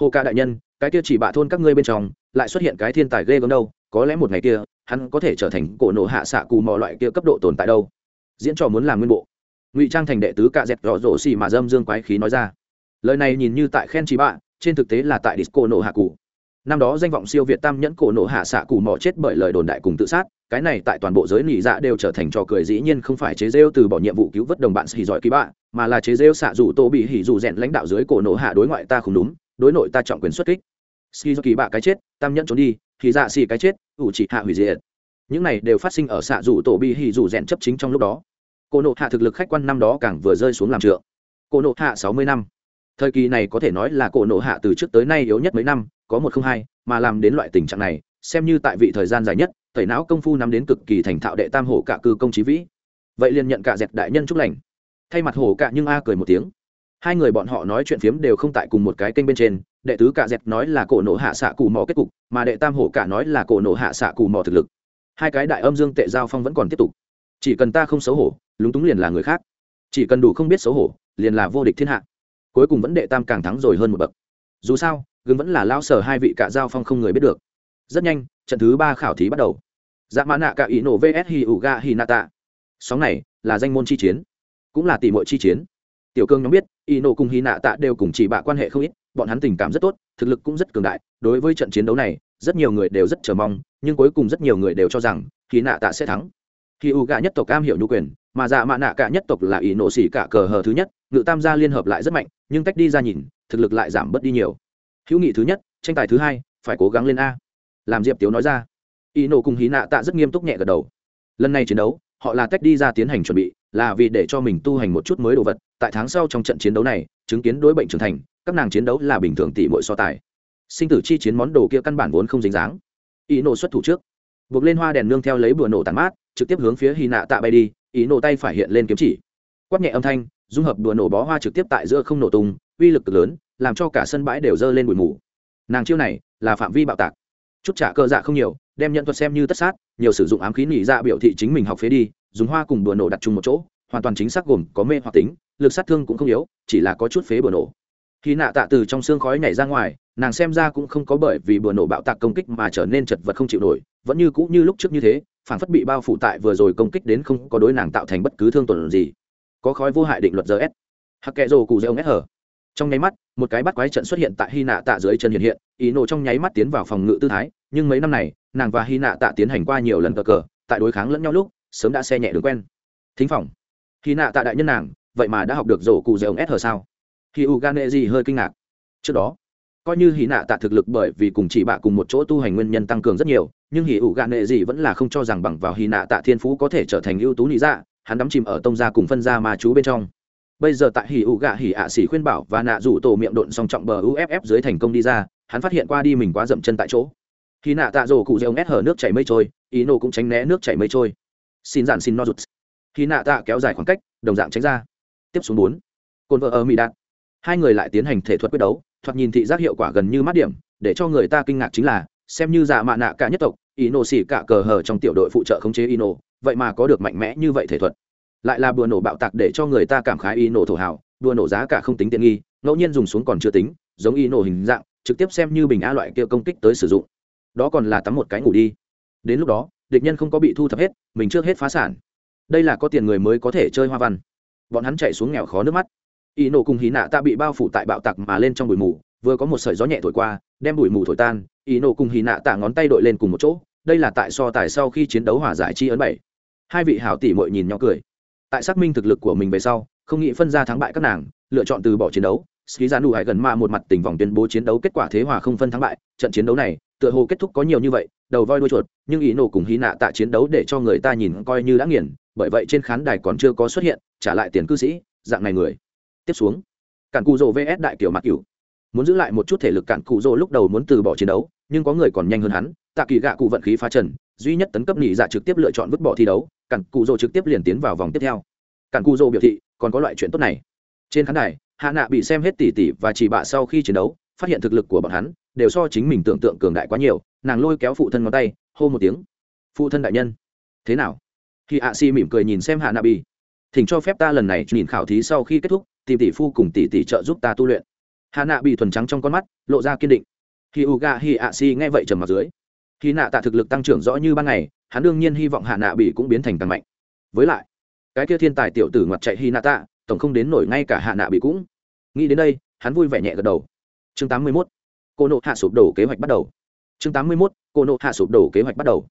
Hồ ca đại nhân, cái kia chỉ bạ thôn các ngươi bên trong, lại xuất hiện cái thiên tài ghê gớm đâu, có lẽ một ngày kia, hắn có thể trở thành cổ nổ hạ xạ cù mò loại kia cấp độ tồn tại đâu. Diễn trò muốn làm nguyên bộ. Ngụy trang thành đệ tứ cạ dẹt rõ rổ xì mà dâm dương quái khí nói ra. Lời này nhìn như tại khen chỉ bạ, trên thực tế là tại disco nổ hạ cụ năm đó danh vọng siêu việt tam nhẫn cổ nổ hạ xạ cụ mỏ chết bởi lời đồn đại cùng tự sát, cái này tại toàn bộ giới nỉ dạ đều trở thành trò cười dĩ nhiên không phải chế rêu từ bỏ nhiệm vụ cứu vớt đồng bạn xì giỏi kỳ bạ, mà là chế rêu xạ rủ tô bị hỉ dù rèn lãnh đạo dưới cổ nổ hạ đối ngoại ta không đúng, đối nội ta trọng quyền xuất kích. Xì giỏi kỳ bạ cái chết, tam nhẫn trốn đi thì dạ xì cái chết, ủ chỉ hạ hủy diệt. Những này đều phát sinh ở xạ rủ tổ bị hỉ dù rèn chấp chính trong lúc đó. Cổ nổ hạ thực lực khách quan năm đó càng vừa rơi xuống làm trượng. Cổ nổ hạ sáu mươi năm thời kỳ này có thể nói là cổ nộ hạ từ trước tới nay yếu nhất mấy năm, có một không hai, mà làm đến loại tình trạng này, xem như tại vị thời gian dài nhất, tẩy não công phu nắm đến cực kỳ thành thạo đệ tam hổ cả cư công trí vĩ. Vậy liền nhận cả dẹp đại nhân chúc lành. Thay mặt hổ cả nhưng a cười một tiếng. Hai người bọn họ nói chuyện phiếm đều không tại cùng một cái kênh bên trên, đệ tứ cả dẹp nói là cổ nổ hạ xạ cù mò kết cục, mà đệ tam hổ cả nói là cổ nổ hạ xạ cù mò thực lực. Hai cái đại âm dương tệ giao phong vẫn còn tiếp tục. Chỉ cần ta không xấu hổ, lúng túng liền là người khác. Chỉ cần đủ không biết xấu hổ, liền là vô địch thiên hạ cuối cùng vẫn đệ tam càng thắng rồi hơn một bậc. Dù sao, gương vẫn là lao sở hai vị cạ giao phong không người biết được. Rất nhanh, trận thứ ba khảo thí bắt đầu. Dạ mã nạ cạ ý nổ vs hi ủ ga hi nata sóng này là danh môn chi chiến, cũng là tỷ mọi chi chiến. Tiểu cương nhóm biết y nổ cùng hi nạ tạ đều cùng chỉ bạ quan hệ không ít, bọn hắn tình cảm rất tốt, thực lực cũng rất cường đại, đối với trận chiến đấu này, rất nhiều người đều rất chờ mong, nhưng cuối cùng rất nhiều người đều cho rằng hi nạ tạ sẽ thắng. Khi u gạ nhất tộc cam hiểu nhu quyền, mà dạ mã nạ cạ nhất tộc là ý nổ xỉ cả cờ hờ thứ nhất ngự tam gia liên hợp lại rất mạnh, nhưng tách đi ra nhìn, thực lực lại giảm bớt đi nhiều. Hữu nghị thứ nhất, tranh tài thứ hai, phải cố gắng lên a. Làm diệp tiếu nói ra. Y nổ cùng hí nạ tạ rất nghiêm túc nhẹ gật đầu. Lần này chiến đấu, họ là tách đi ra tiến hành chuẩn bị, là vì để cho mình tu hành một chút mới đồ vật. Tại tháng sau trong trận chiến đấu này, chứng kiến đối bệnh trưởng thành, các nàng chiến đấu là bình thường tỷ bội so tài. Sinh tử chi chiến món đồ kia căn bản vốn không dính dáng. Ý nổ xuất thủ trước. Buộc lên hoa đèn nương theo lấy bùa nổ tàn mát, trực tiếp hướng phía hy nạ tạ bay đi, ý nổ tay phải hiện lên kiếm chỉ. Quát nhẹ âm thanh dung hợp đùa nổ bó hoa trực tiếp tại giữa không nổ tung, uy lực cực lớn, làm cho cả sân bãi đều dơ lên bụi mù. Nàng chiêu này là phạm vi bạo tạc. Chút trả cơ dạ không nhiều, đem nhận thuật xem như tất sát, nhiều sử dụng ám khí nỉ dạ biểu thị chính mình học phế đi, dùng hoa cùng đùa nổ đặt chung một chỗ, hoàn toàn chính xác gồm có mê hoặc tính, lực sát thương cũng không yếu, chỉ là có chút phế bừa nổ. Khi nạ tạ từ trong xương khói nhảy ra ngoài, nàng xem ra cũng không có bởi vì bừa nổ bạo tạc công kích mà trở nên chật vật không chịu nổi, vẫn như cũ như lúc trước như thế phản phất bị bao phủ tại vừa rồi công kích đến không có đối nàng tạo thành bất cứ thương tổn gì có khói vô hại định luật giờ s hắc kệ rồ cụ dê ông s hở. Trong nháy mắt, một cái bắt quái trận xuất hiện tại hy nạ tạ dưới chân hiện hiện, ý nổ trong nháy mắt tiến vào phòng ngự tư thái, nhưng mấy năm này, nàng và hy nạ tạ tiến hành qua nhiều lần cờ cờ, tại đối kháng lẫn nhau lúc, sớm đã xe nhẹ đường quen. Thính phòng. Hy nạ tạ đại nhân nàng, vậy mà đã học được rổ cụ dê ông s hở sao? Khi u gan gì hơi kinh ngạc. Trước đó, coi như hy nạ tạ thực lực bởi vì cùng chị bạ cùng một chỗ tu hành nguyên nhân tăng cường rất nhiều, nhưng hỉ ủ gạn nệ gì vẫn là không cho rằng bằng vào hy nạ tạ thiên phú có thể trở thành ưu tú lý dạ hắn đắm chìm ở tông gia cùng phân gia ma chú bên trong. Bây giờ tại hỉ ủ gạ hỉ ạ xỉ khuyên bảo và nạ rủ tổ miệng độn song trọng bờ uff dưới thành công đi ra, hắn phát hiện qua đi mình quá dậm chân tại chỗ. Khi nạ tạ rổ cụ dê ông ép hở nước chảy mây trôi, ý nổ cũng tránh né nước chảy mây trôi. Xin giản xin no rụt. Khi nạ tạ kéo dài khoảng cách, đồng dạng tránh ra. Tiếp xuống bốn. Cồn vợ ở mỹ đạn hai người lại tiến hành thể thuật quyết đấu, thoạt nhìn thị giác hiệu quả gần như mát điểm, để cho người ta kinh ngạc chính là, xem như giả mạ nạ cả nhất tộc, ý nổ xỉ cả cờ hờ trong tiểu đội phụ trợ khống chế ý nổ vậy mà có được mạnh mẽ như vậy thể thuật. Lại là bùa nổ bạo tạc để cho người ta cảm khái y nổ thổ hào bùa nổ giá cả không tính tiện nghi, ngẫu nhiên dùng xuống còn chưa tính, giống y nổ hình dạng, trực tiếp xem như bình a loại kia công kích tới sử dụng. Đó còn là tắm một cái ngủ đi. Đến lúc đó, địch nhân không có bị thu thập hết, mình trước hết phá sản. Đây là có tiền người mới có thể chơi hoa văn. Bọn hắn chạy xuống nghèo khó nước mắt. Y nổ cùng hí nạ ta bị bao phủ tại bạo tạc mà lên trong bụi mù, vừa có một sợi gió nhẹ thổi qua, đem bụi mù thổi tan, y nổ cùng hí nạ tạ ngón tay đội lên cùng một chỗ, đây là tại so tài sau khi chiến đấu hòa giải chi ấn bảy hai vị hảo tỷ mội nhìn nhau cười. Tại xác minh thực lực của mình về sau, không nghĩ phân ra thắng bại các nàng, lựa chọn từ bỏ chiến đấu. Ski ra đủ hải gần ma một mặt tình vòng tuyên bố chiến đấu kết quả thế hòa không phân thắng bại. Trận chiến đấu này, tựa hồ kết thúc có nhiều như vậy, đầu voi đuôi chuột, nhưng ý nổ cùng hy nạ tại chiến đấu để cho người ta nhìn coi như đã nghiền, bởi vậy trên khán đài còn chưa có xuất hiện, trả lại tiền cư sĩ, dạng này người. Tiếp xuống, cản cụ rỗ vs đại kiểu mặc cửu. Muốn giữ lại một chút thể lực cản cụ rỗ lúc đầu muốn từ bỏ chiến đấu, nhưng có người còn nhanh hơn hắn, tạ kỳ gạ cụ vận khí phá trần, duy nhất tấn cấp nhị dạ trực tiếp lựa chọn vứt bỏ thi đấu cản cụ rồ trực tiếp liền tiến vào vòng tiếp theo. Cản cụ rồ biểu thị, còn có loại chuyện tốt này. Trên khán đài, hạ nạ bị xem hết tỉ tỉ và chỉ bạ sau khi chiến đấu, phát hiện thực lực của bọn hắn đều so chính mình tưởng tượng cường đại quá nhiều, nàng lôi kéo phụ thân ngón tay, hô một tiếng. Phụ thân đại nhân. Thế nào? Khi ạ si mỉm cười nhìn xem hạ nạ bị. Thỉnh cho phép ta lần này nhìn khảo thí sau khi kết thúc, tìm tỷ phu cùng tỷ tỷ trợ giúp ta tu luyện. Hạ nạ bị thuần trắng trong con mắt, lộ ra kiên định. Khi u ga hi ạ si nghe vậy trầm mặt dưới khi nạ tạ thực lực tăng trưởng rõ như ban ngày, hắn đương nhiên hy vọng hạ nạ bị cũng biến thành càng mạnh. Với lại, cái kia thiên tài tiểu tử ngoặt chạy hy nạ tạ, tổng không đến nổi ngay cả hạ nạ bị cũng. Nghĩ đến đây, hắn vui vẻ nhẹ gật đầu. Chương tám mươi 81. cô nộ hạ sụp đổ kế hoạch bắt đầu. Chương tám mươi 81. cô nộ hạ sụp đổ kế hoạch bắt đầu.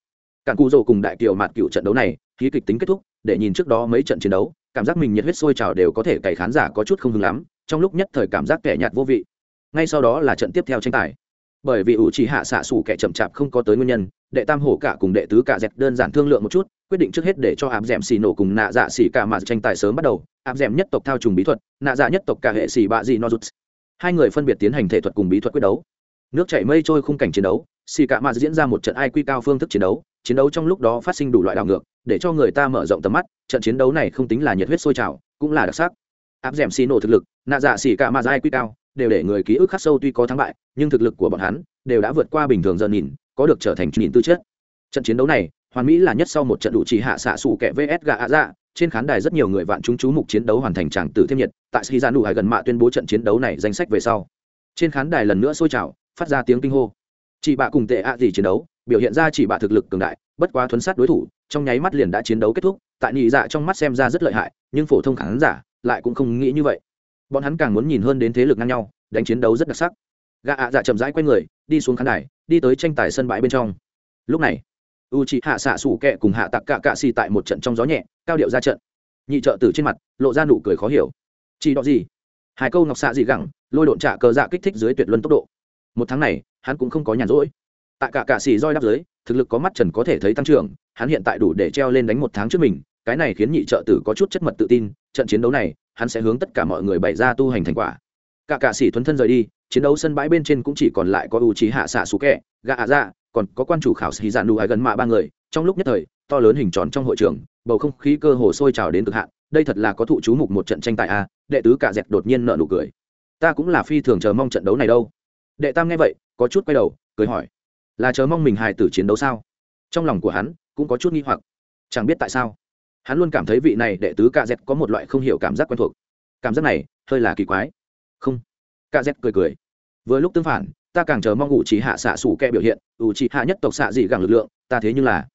Cản cù rồ cùng đại kiều mạt cựu trận đấu này, khí kịch tính kết thúc, để nhìn trước đó mấy trận chiến đấu, cảm giác mình nhiệt huyết sôi trào đều có thể cày khán giả có chút không hứng lắm, trong lúc nhất thời cảm giác kẻ nhạt vô vị. Ngay sau đó là trận tiếp theo tranh tài bởi vì ủ chỉ hạ xạ xủ kẻ chậm chạp không có tới nguyên nhân, đệ tam hổ cả cùng đệ tứ cả dẹt đơn giản thương lượng một chút, quyết định trước hết để cho áp d ẻ m xì nổ cùng nạ dạ xì cả mà tranh tài sớm bắt đầu. Áp d ẻ m nhất tộc thao trùng bí thuật, nạ dạ nhất tộc cả hệ xì bạ dị no rút hai người phân biệt tiến hành thể thuật cùng bí thuật quyết đấu. Nước chảy mây trôi khung cảnh chiến đấu xì cả mà diễn ra một trận ai quy cao phương thức chiến đấu chiến đấu trong lúc đó phát sinh đủ loại đảo ngược, để cho người ta mở rộng tầm mắt, trận chiến đấu này không tính là nhiệt huyết sôi trào, cũng là đặc sắc. Áp d ẻ m xì nổ thực lực nạ dạ xỉ cả mà dai quy cao đều để người ký ức khắc sâu tuy có thắng bại, nhưng thực lực của bọn hắn đều đã vượt qua bình thường dần nhìn, có được trở thành nhìn tư chất. Trận chiến đấu này, hoàn mỹ là nhất sau một trận đủ chỉ hạ xạ sủ kẻ vs gà ạ dạ trên khán đài rất nhiều người vạn chúng chú mục chiến đấu hoàn thành tràng tử thêm nhiệt, tại khi ra dạ nụ hải gần mạ tuyên bố trận chiến đấu này danh sách về sau. Trên khán đài lần nữa sôi trào, phát ra tiếng kinh hô. Chị bạ cùng tệ ạ gì chiến đấu, biểu hiện ra chỉ bạ thực lực cường đại, bất quá thuấn sát đối thủ, trong nháy mắt liền đã chiến đấu kết thúc, tại nhị dạ trong mắt xem ra rất lợi hại, nhưng phổ thông khán giả lại cũng không nghĩ như vậy bọn hắn càng muốn nhìn hơn đến thế lực ngang nhau, đánh chiến đấu rất đặc sắc. Gạ ạ dạ chậm rãi q u a y người, đi xuống khán đài, đi tới tranh tài sân bãi bên trong. Lúc này u chị hạ xạ sủ kẹ cùng hạ tặc cạ cạ xì tại một trận trong gió nhẹ, cao điệu ra trận. Nhị trợ tử trên mặt, lộ ra nụ cười khó hiểu. Chỉ đó gì? Hai câu ngọc xạ dị gẳng, lôi độn trả cờ dạ kích thích dưới tuyệt luân tốc độ. Một tháng này, hắn cũng không có nhàn rỗi. Tại cả cạ xì roi đắp dưới, thực lực có mắt trần có thể thấy tăng trưởng, hắn hiện tại đủ để treo lên đánh một tháng trước mình, cái này khiến nhị trợ tử có chút chất mật tự tin, trận chiến đấu này hắn sẽ hướng tất cả mọi người bày ra tu hành thành quả. Cả cạ sĩ thuấn thân rời đi, chiến đấu sân bãi bên trên cũng chỉ còn lại có u trí hạ xạ xú kẹ, gạ ạ dạ còn có quan chủ khảo sĩ dạn đủ ai gần mạ ba người. Trong lúc nhất thời, to lớn hình tròn trong hội trường, bầu không khí cơ hồ sôi trào đến cực hạn. Đây thật là có thụ chú mục một trận tranh tài a, đệ tứ cả dẹt đột nhiên nợ nụ cười. Ta cũng là phi thường chờ mong trận đấu này đâu. Đệ tam nghe vậy, có chút quay đầu, cười hỏi, là chờ mong mình hài tử chiến đấu sao? Trong lòng của hắn cũng có chút nghi hoặc. Chẳng biết tại sao hắn luôn cảm thấy vị này đệ tứ cạ dẹt có một loại không hiểu cảm giác quen thuộc. Cảm giác này, hơi là kỳ quái. Không. Cạ dẹt cười cười. Vừa lúc tương phản, ta càng chờ mong ủ chỉ hạ xạ xủ kẹ biểu hiện ủ chỉ hạ nhất tộc xạ dị gẳng lực lượng, ta thế nhưng là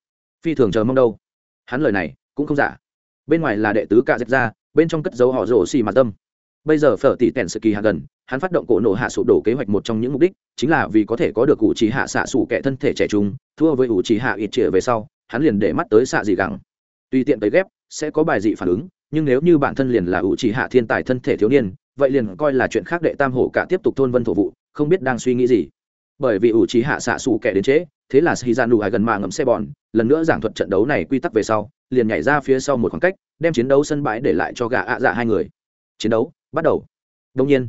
phi thường chờ mong đâu. Hắn lời này cũng không giả. Bên ngoài là đệ tứ cạ dẹt ra, bên trong cất dấu họ rổ xì mặt tâm. Bây giờ phở tỷ tèn sự kỳ hạ gần, hắn phát động cổ nổ hạ sụp đổ kế hoạch một trong những mục đích, chính là vì có thể có được ủ trì hạ xạ sủ kẻ thân thể trẻ trung, thua với ủ trì hạ ít trịa về sau, hắn liền để mắt tới xạ dị gẳng tùy tiện tới ghép, sẽ có bài dị phản ứng, nhưng nếu như bản thân liền là ủ trì hạ thiên tài thân thể thiếu niên, vậy liền coi là chuyện khác đệ tam hổ cả tiếp tục thôn vân thổ vụ, không biết đang suy nghĩ gì. Bởi vì ủ trì hạ xạ xù kẻ đến trễ thế là shi ra đủ hải gần mà ngậm xe bòn, lần nữa giảng thuật trận đấu này quy tắc về sau, liền nhảy ra phía sau một khoảng cách, đem chiến đấu sân bãi để lại cho gà ạ dạ hai người. Chiến đấu, bắt đầu. Đông nhiên,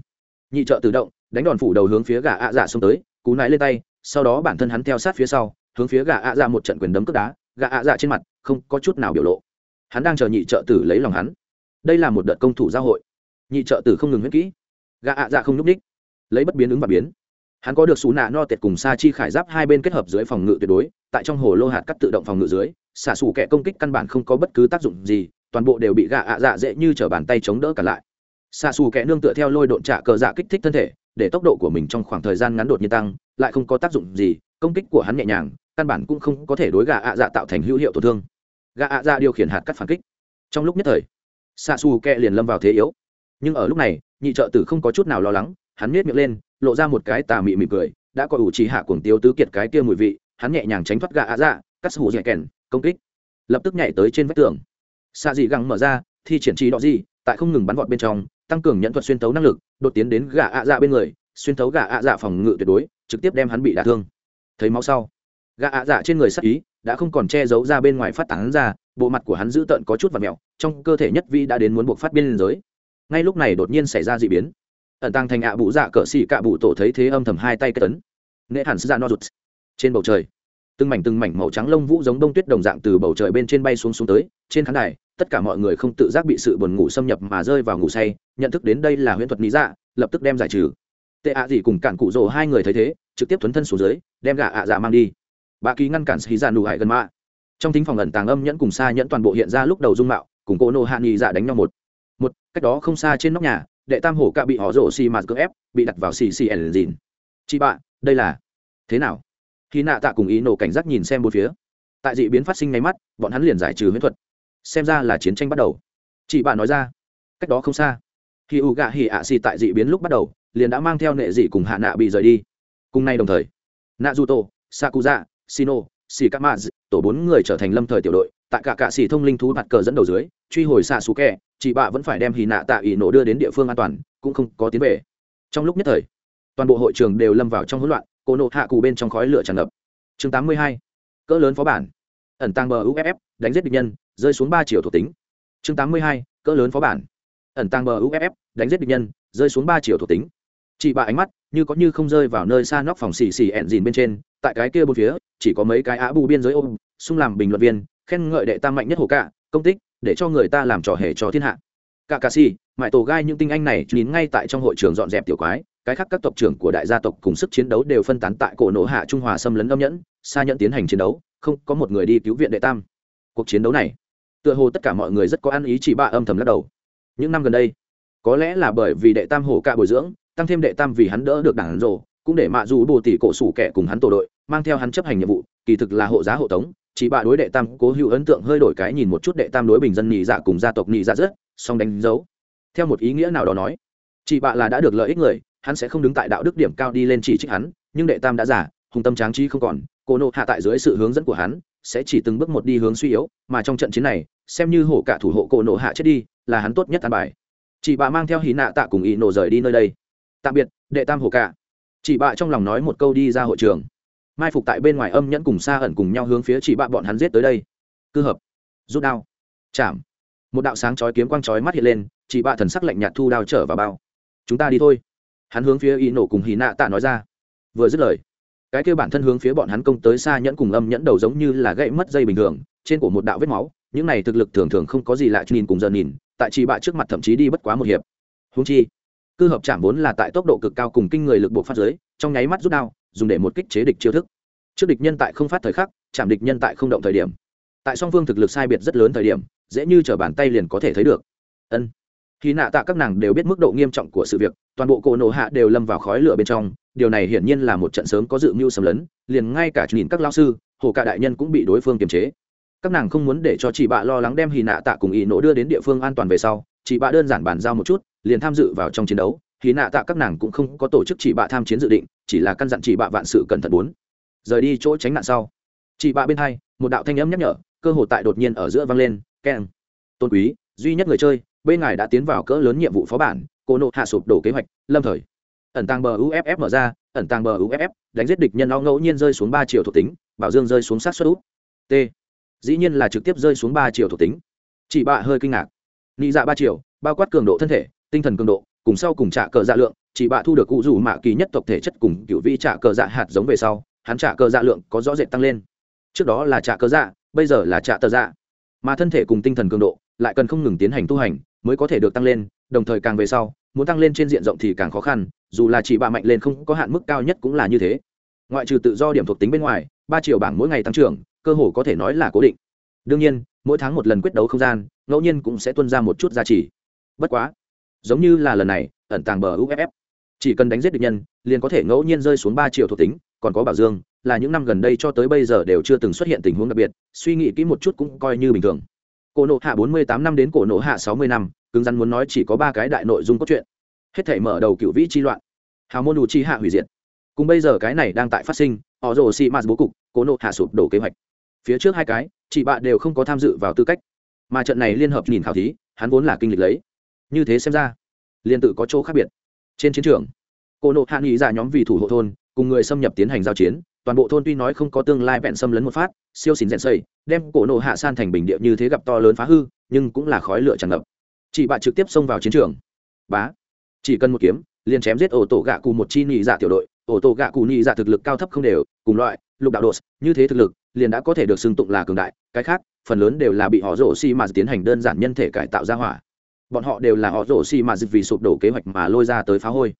nhị trợ tự động, đánh đòn phủ đầu hướng phía gà ạ dạ xông tới, cú nái lên tay, sau đó bản thân hắn theo sát phía sau, hướng phía gà ạ dạ một trận quyền đấm cướp đá gà ạ dạ trên mặt không có chút nào biểu lộ. Hắn đang chờ nhị trợ tử lấy lòng hắn. Đây là một đợt công thủ giao hội. Nhị trợ tử không ngừng huyết kỹ. Gà ạ dạ không nhúc ních lấy bất biến ứng và biến. Hắn có được xú nạ no tệt cùng sa chi khải giáp hai bên kết hợp dưới phòng ngự tuyệt đối, tại trong hồ lô hạt cắt tự động phòng ngự dưới, xả xù kẻ công kích căn bản không có bất cứ tác dụng gì, toàn bộ đều bị gà ạ dạ dễ như t r ở bàn tay chống đỡ cả lại. Xả xù kẻ nương tựa theo lôi độn trả cờ dạ kích thích thân thể, để tốc độ của mình trong khoảng thời gian ngắn đột nhiên tăng, lại không có tác dụng gì, công kích của hắn nhẹ nhàng căn bản cũng không có thể đối gà ạ dạ tạo thành hữu hiệu tổn thương. Gà ạ dạ điều khiển hạt cắt phản kích. Trong lúc nhất thời xạ xù kẹ liền lâm vào thế yếu. Nhưng ở lúc này, nhị trợ tử không có chút nào lo lắng, hắn miết miệng lên, lộ ra một cái tà mị mị cười, đã có ủ trì hạ cuồng tiêu tứ kiệt cái kia mùi vị, hắn nhẹ nhàng tránh thoát gà ạ dạ cắt hủ dẻ kèn, công kích. Lập tức nhảy tới trên vách tường. Xạ dị găng mở ra, thi triển trí đỏ gì tại không ngừng bắn vọt bên trong, tăng cường nhận thuật xuyên tấu năng lực, đột tiến đến gà ạ dạ bên người, xuyên tấu gà ạ dạ phòng ngự tuyệt đối, trực tiếp đem hắn bị đả thương. Thấy máu sau gà ạ dạ trên người sắc ý, đã không còn che giấu ra bên ngoài phát tán ra, bộ mặt của hắn dữ tợn có chút và mẹo, trong cơ thể nhất vi đã đến muốn buộc phát biên giới. Ngay lúc này đột nhiên xảy ra d ị biến. Ẩn tăng thành ạ bụ dạ cỡ xỉ cạ bụ tổ thấy thế âm thầm hai tay kết tấn nệ hẳn ra no rụt. Trên bầu trời, từng mảnh từng mảnh màu trắng lông vũ giống đông tuyết đồng dạng từ bầu trời bên trên bay xuống xuống tới, trên khán đài, tất cả mọi người không tự giác bị sự buồn ngủ xâm nhập mà rơi vào ngủ say, nhận thức đến đây là huyễn thuật lý dạ lập tức đem giải trừ. Tệ ạ gì cùng cản cụ rồ hai người thấy thế, trực tiếp thuấn thân xuống dưới, đem gà ạ dạ mang đi bà ký ngăn cản xì ra dạ nụ hại gần mạ. Trong thính phòng ẩn tàng âm nhẫn cùng xa nhẫn toàn bộ hiện ra lúc đầu dung mạo, cùng cô nô hạ nghị dạ đánh nhau một. Một, cách đó không xa trên nóc nhà, đệ tam hổ cạ bị họ rổ xì mạt cưỡng ép, bị đặt vào xì xì ẩn dìn. Chị bạ đây là thế nào? Khi nạ tạ cùng ý nổ cảnh giác nhìn xem bốn phía. Tại dị biến phát sinh ngay mắt, bọn hắn liền giải trừ huyễn thuật. Xem ra là chiến tranh bắt đầu. Chị bạn nói ra. Cách đó không xa. Khi u gạ hỉ ạ xì tại dị biến lúc bắt đầu, liền đã mang theo nệ dị cùng hạ nạ bị rời đi. Cùng nay đồng thời, nạ du tô, sakuza sino shikamaz tổ bốn người trở thành lâm thời tiểu đội, tại cả cạ xì thông linh thú mặt cờ dẫn đầu dưới, truy hồi xạ xù kẹ chị bạ vẫn phải đem hì nạ tạ ỷ nổ đưa đến địa phương an toàn, cũng không có tiến về trong lúc nhất thời, toàn bộ hội trường đều lâm vào trong hỗn loạn cô nộ hạ cù bên trong khói lửa tràn ngập chương 82. cỡ lớn phó bản ẩn tăng bờ uff đánh giết địch nhân, rơi xuống ba triệu thuộc tính chương 82. cỡ lớn phó bản ẩn tăng bờ uff đánh giết địch nhân, rơi xuống ba triệu thuộc tính chị bà ánh mắt như có như không rơi vào nơi xa nóc phòng xì xì ẹn dìn bên trên, tại cái kia bốn phía, chỉ có mấy cái á bù biên giới ôm, xung làm bình luận viên, khen ngợi đệ tam mạnh nhất hồ cạ, công tích, để cho người ta làm trò hề cho thiên hạ. Cả cà xì, mãi tổ gai những tinh anh này nín ngay tại trong hội trường dọn dẹp tiểu quái, cái khác các tộc trưởng của đại gia tộc cùng sức chiến đấu đều phân tán tại cổ nổ hạ trung hòa xâm lấn âm nhẫn xa nhẫn tiến hành chiến đấu, không có một người đi cứu viện đệ tam. Cuộc chiến đấu này, tựa hồ tất cả mọi người rất có ăn ý chỉ ba âm thầm lắc đầu. Những năm gần đây, có lẽ là bởi vì đệ tam hổ ca bồi dưỡng tăng thêm đệ tam vì hắn đỡ được đảng rồ, cũng để mạ dù bồ tỷ cổ sủ kẻ cùng hắn tổ đội, mang theo hắn chấp hành nhiệm vụ, kỳ thực là hộ giá hộ tống, chỉ bạ đối đệ tam cố hữu ấn tượng hơi đổi cái nhìn một chút đệ tam đối bình dân nhị dạ cùng gia tộc nhị dạ rất, song đánh dấu. Theo một ý nghĩa nào đó nói chị bạ là đã được lợi ích người, hắn sẽ không đứng tại đạo đức điểm cao đi lên chỉ trích hắn, nhưng đệ tam đã giả hùng tâm tráng trí không còn, cô nộ hạ tại dưới sự hướng dẫn của hắn, sẽ chỉ từng bước một đi hướng suy yếu, mà trong trận chiến này, xem như hổ cả thủ hộ cô nộ hạ chết đi, là hắn tốt nhất an bài. Chị bạ mang theo hí nạ tạ cùng ý nổ rời đi nơi đây tạm biệt, đệ tam hồ cả. Chị bạ trong lòng nói một câu đi ra hội trường. Mai phục tại bên ngoài âm nhẫn cùng xa ẩn cùng nhau hướng phía chị bạ bọn hắn giết tới đây. Cư hợp. Rút đao. Chạm. Một đạo sáng chói kiếm quang chói mắt hiện lên chị bạ thần sắc lạnh nhạt thu đao trở vào bao. Chúng ta đi thôi. Hắn hướng phía y nổ cùng hì nạ tạ nói ra. Vừa dứt lời, cái kêu bản thân hướng phía bọn hắn công tới xa nhẫn cùng âm nhẫn đầu giống như là gãy mất dây bình thường, trên của một đạo vết máu, những này thực lực thường thường không có gì lạ nhìn cùng giờ nhìn, tại chỉ bạ trước mặt thậm chí đi bất quá một hiệp. Húng chi cư hợp chạm vốn là tại tốc độ cực cao cùng kinh người lực buộc phát giới trong nháy mắt rút đao, dùng để một kích chế địch chiêu thức. Trước địch nhân tại không phát thời khắc, chạm địch nhân tại không động thời điểm. Tại song phương thực lực sai biệt rất lớn thời điểm, dễ như t bàn tay liền có thể thấy được. Ân. Khi nạ tạ các nàng đều biết mức độ nghiêm trọng của sự việc, toàn bộ cổ nổ hạ đều lâm vào khói lửa bên trong, điều này hiển nhiên là một trận sớm có dự mưu xâm lấn, liền ngay cả nhìn các lao sư, hồ cả đại nhân cũng bị đối phương kiềm chế. Các nàng không muốn để cho chị bạ lo lắng đem hì nạ tạ cùng ý nổ đưa đến địa phương an toàn về sau chị bạ đơn giản bàn giao một chút, liền tham dự vào trong chiến đấu, khi nạ tạ các nàng cũng không có tổ chức chị bạ tham chiến dự định, chỉ là căn dặn chị bạ vạn sự cẩn thận bốn. Rời đi chỗ tránh nạn sau chị bạ bên hai, một đạo thanh âm nhắc nhở, cơ hội tại đột nhiên ở giữa vang lên, keng. Tôn quý, duy nhất người chơi, bên ngài đã tiến vào cỡ lớn nhiệm vụ phó bản, cô nộ hạ sụp đổ kế hoạch, lâm thời. Ẩn tàng bờ uff mở ra, ẩn tàng bờ uff đánh giết địch nhân nó ngẫu nhiên rơi xuống ba triệu thuộc tính, bảo dương rơi xuống sát xuất út. T. Dĩ nhiên là trực tiếp rơi xuống ba triệu thuộc tính. Chị bạ hơi kinh ngạc nị dạ ba triệu bao quát cường độ thân thể, tinh thần cường độ, cùng sau cùng trả cờ dạ lượng chị bạ thu được cụ rủ mạ kỳ nhất tộc thể chất cùng cựu vi trả cờ dạ hạt giống về sau, hắn trả cờ dạ lượng có rõ rệt tăng lên. Trước đó là trả cờ dạ bây giờ là trả tờ dạ. Mà thân thể cùng tinh thần cường độ, lại cần không ngừng tiến hành tu hành, mới có thể được tăng lên, đồng thời càng về sau, muốn tăng lên trên diện rộng thì càng khó khăn, dù là chỉ bạ mạnh lên không có hạn mức cao nhất cũng là như thế. Ngoại trừ tự do điểm thuộc tính bên ngoài, ba triệu bảng mỗi ngày tăng trưởng, cơ hồ có thể nói là cố định. Đương nhiên mỗi tháng một lần quyết đấu không gian, ngẫu nhiên cũng sẽ tuân ra một chút giá trị. Bất quá, giống như là lần này, ẩn tàng bờ uff chỉ cần đánh giết địch nhân, liền có thể ngẫu nhiên rơi xuống ba triệu thuộc tính, còn có bảo dương, là những năm gần đây cho tới bây giờ đều chưa từng xuất hiện tình huống đặc biệt, suy nghĩ kỹ một chút cũng coi như bình thường. Cổ nộ hạ bốn mươi tám năm đến cổ nộ hạ sáu mươi năm, cứng rắn muốn nói chỉ có ba cái đại nội dung cốt truyện. Hết thể mở đầu cựu vĩ chi loạn. Hào môn đủ chi hạ hủy diệt. Cùng bây giờ cái này đang tại phát sinh, họ rồ xị mạt bố cục, cổ nộ hạ sụp đổ kế hoạch phía trước hai cái, chị bạ đều không có tham dự vào tư cách. Mà trận này liên hợp nhìn khảo thí, hắn vốn là kinh lịch lấy. Như thế xem ra, liên tự có chỗ khác biệt. Trên chiến trường, cô nộ hạ nghĩ ra nhóm vì thủ hộ thôn, cùng người xâm nhập tiến hành giao chiến, toàn bộ thôn tuy nói không có tương lai vẹn xâm lấn một phát, siêu xín rèn xây đem cổ nộ hạ san thành bình địa như thế gặp to lớn phá hư, nhưng cũng là khói lửa tràn ngập. Chị bạ trực tiếp xông vào chiến trường. Bá, chỉ cần một kiếm, liền chém giết ổ tổ gạ cù một chi nhị dạ tiểu đội. Ổ tổ gạ cù nhị dạ thực lực cao thấp không đều, cùng loại, lục đạo đột, như thế thực lực liền đã có thể được xưng tụng là cường đại, cái khác, phần lớn đều là bị họ rổ xi mà tiến hành đơn giản nhân thể cải tạo ra hỏa. Bọn họ đều là họ rổ xi mà vì sụp đổ kế hoạch mà lôi ra tới phá hôi.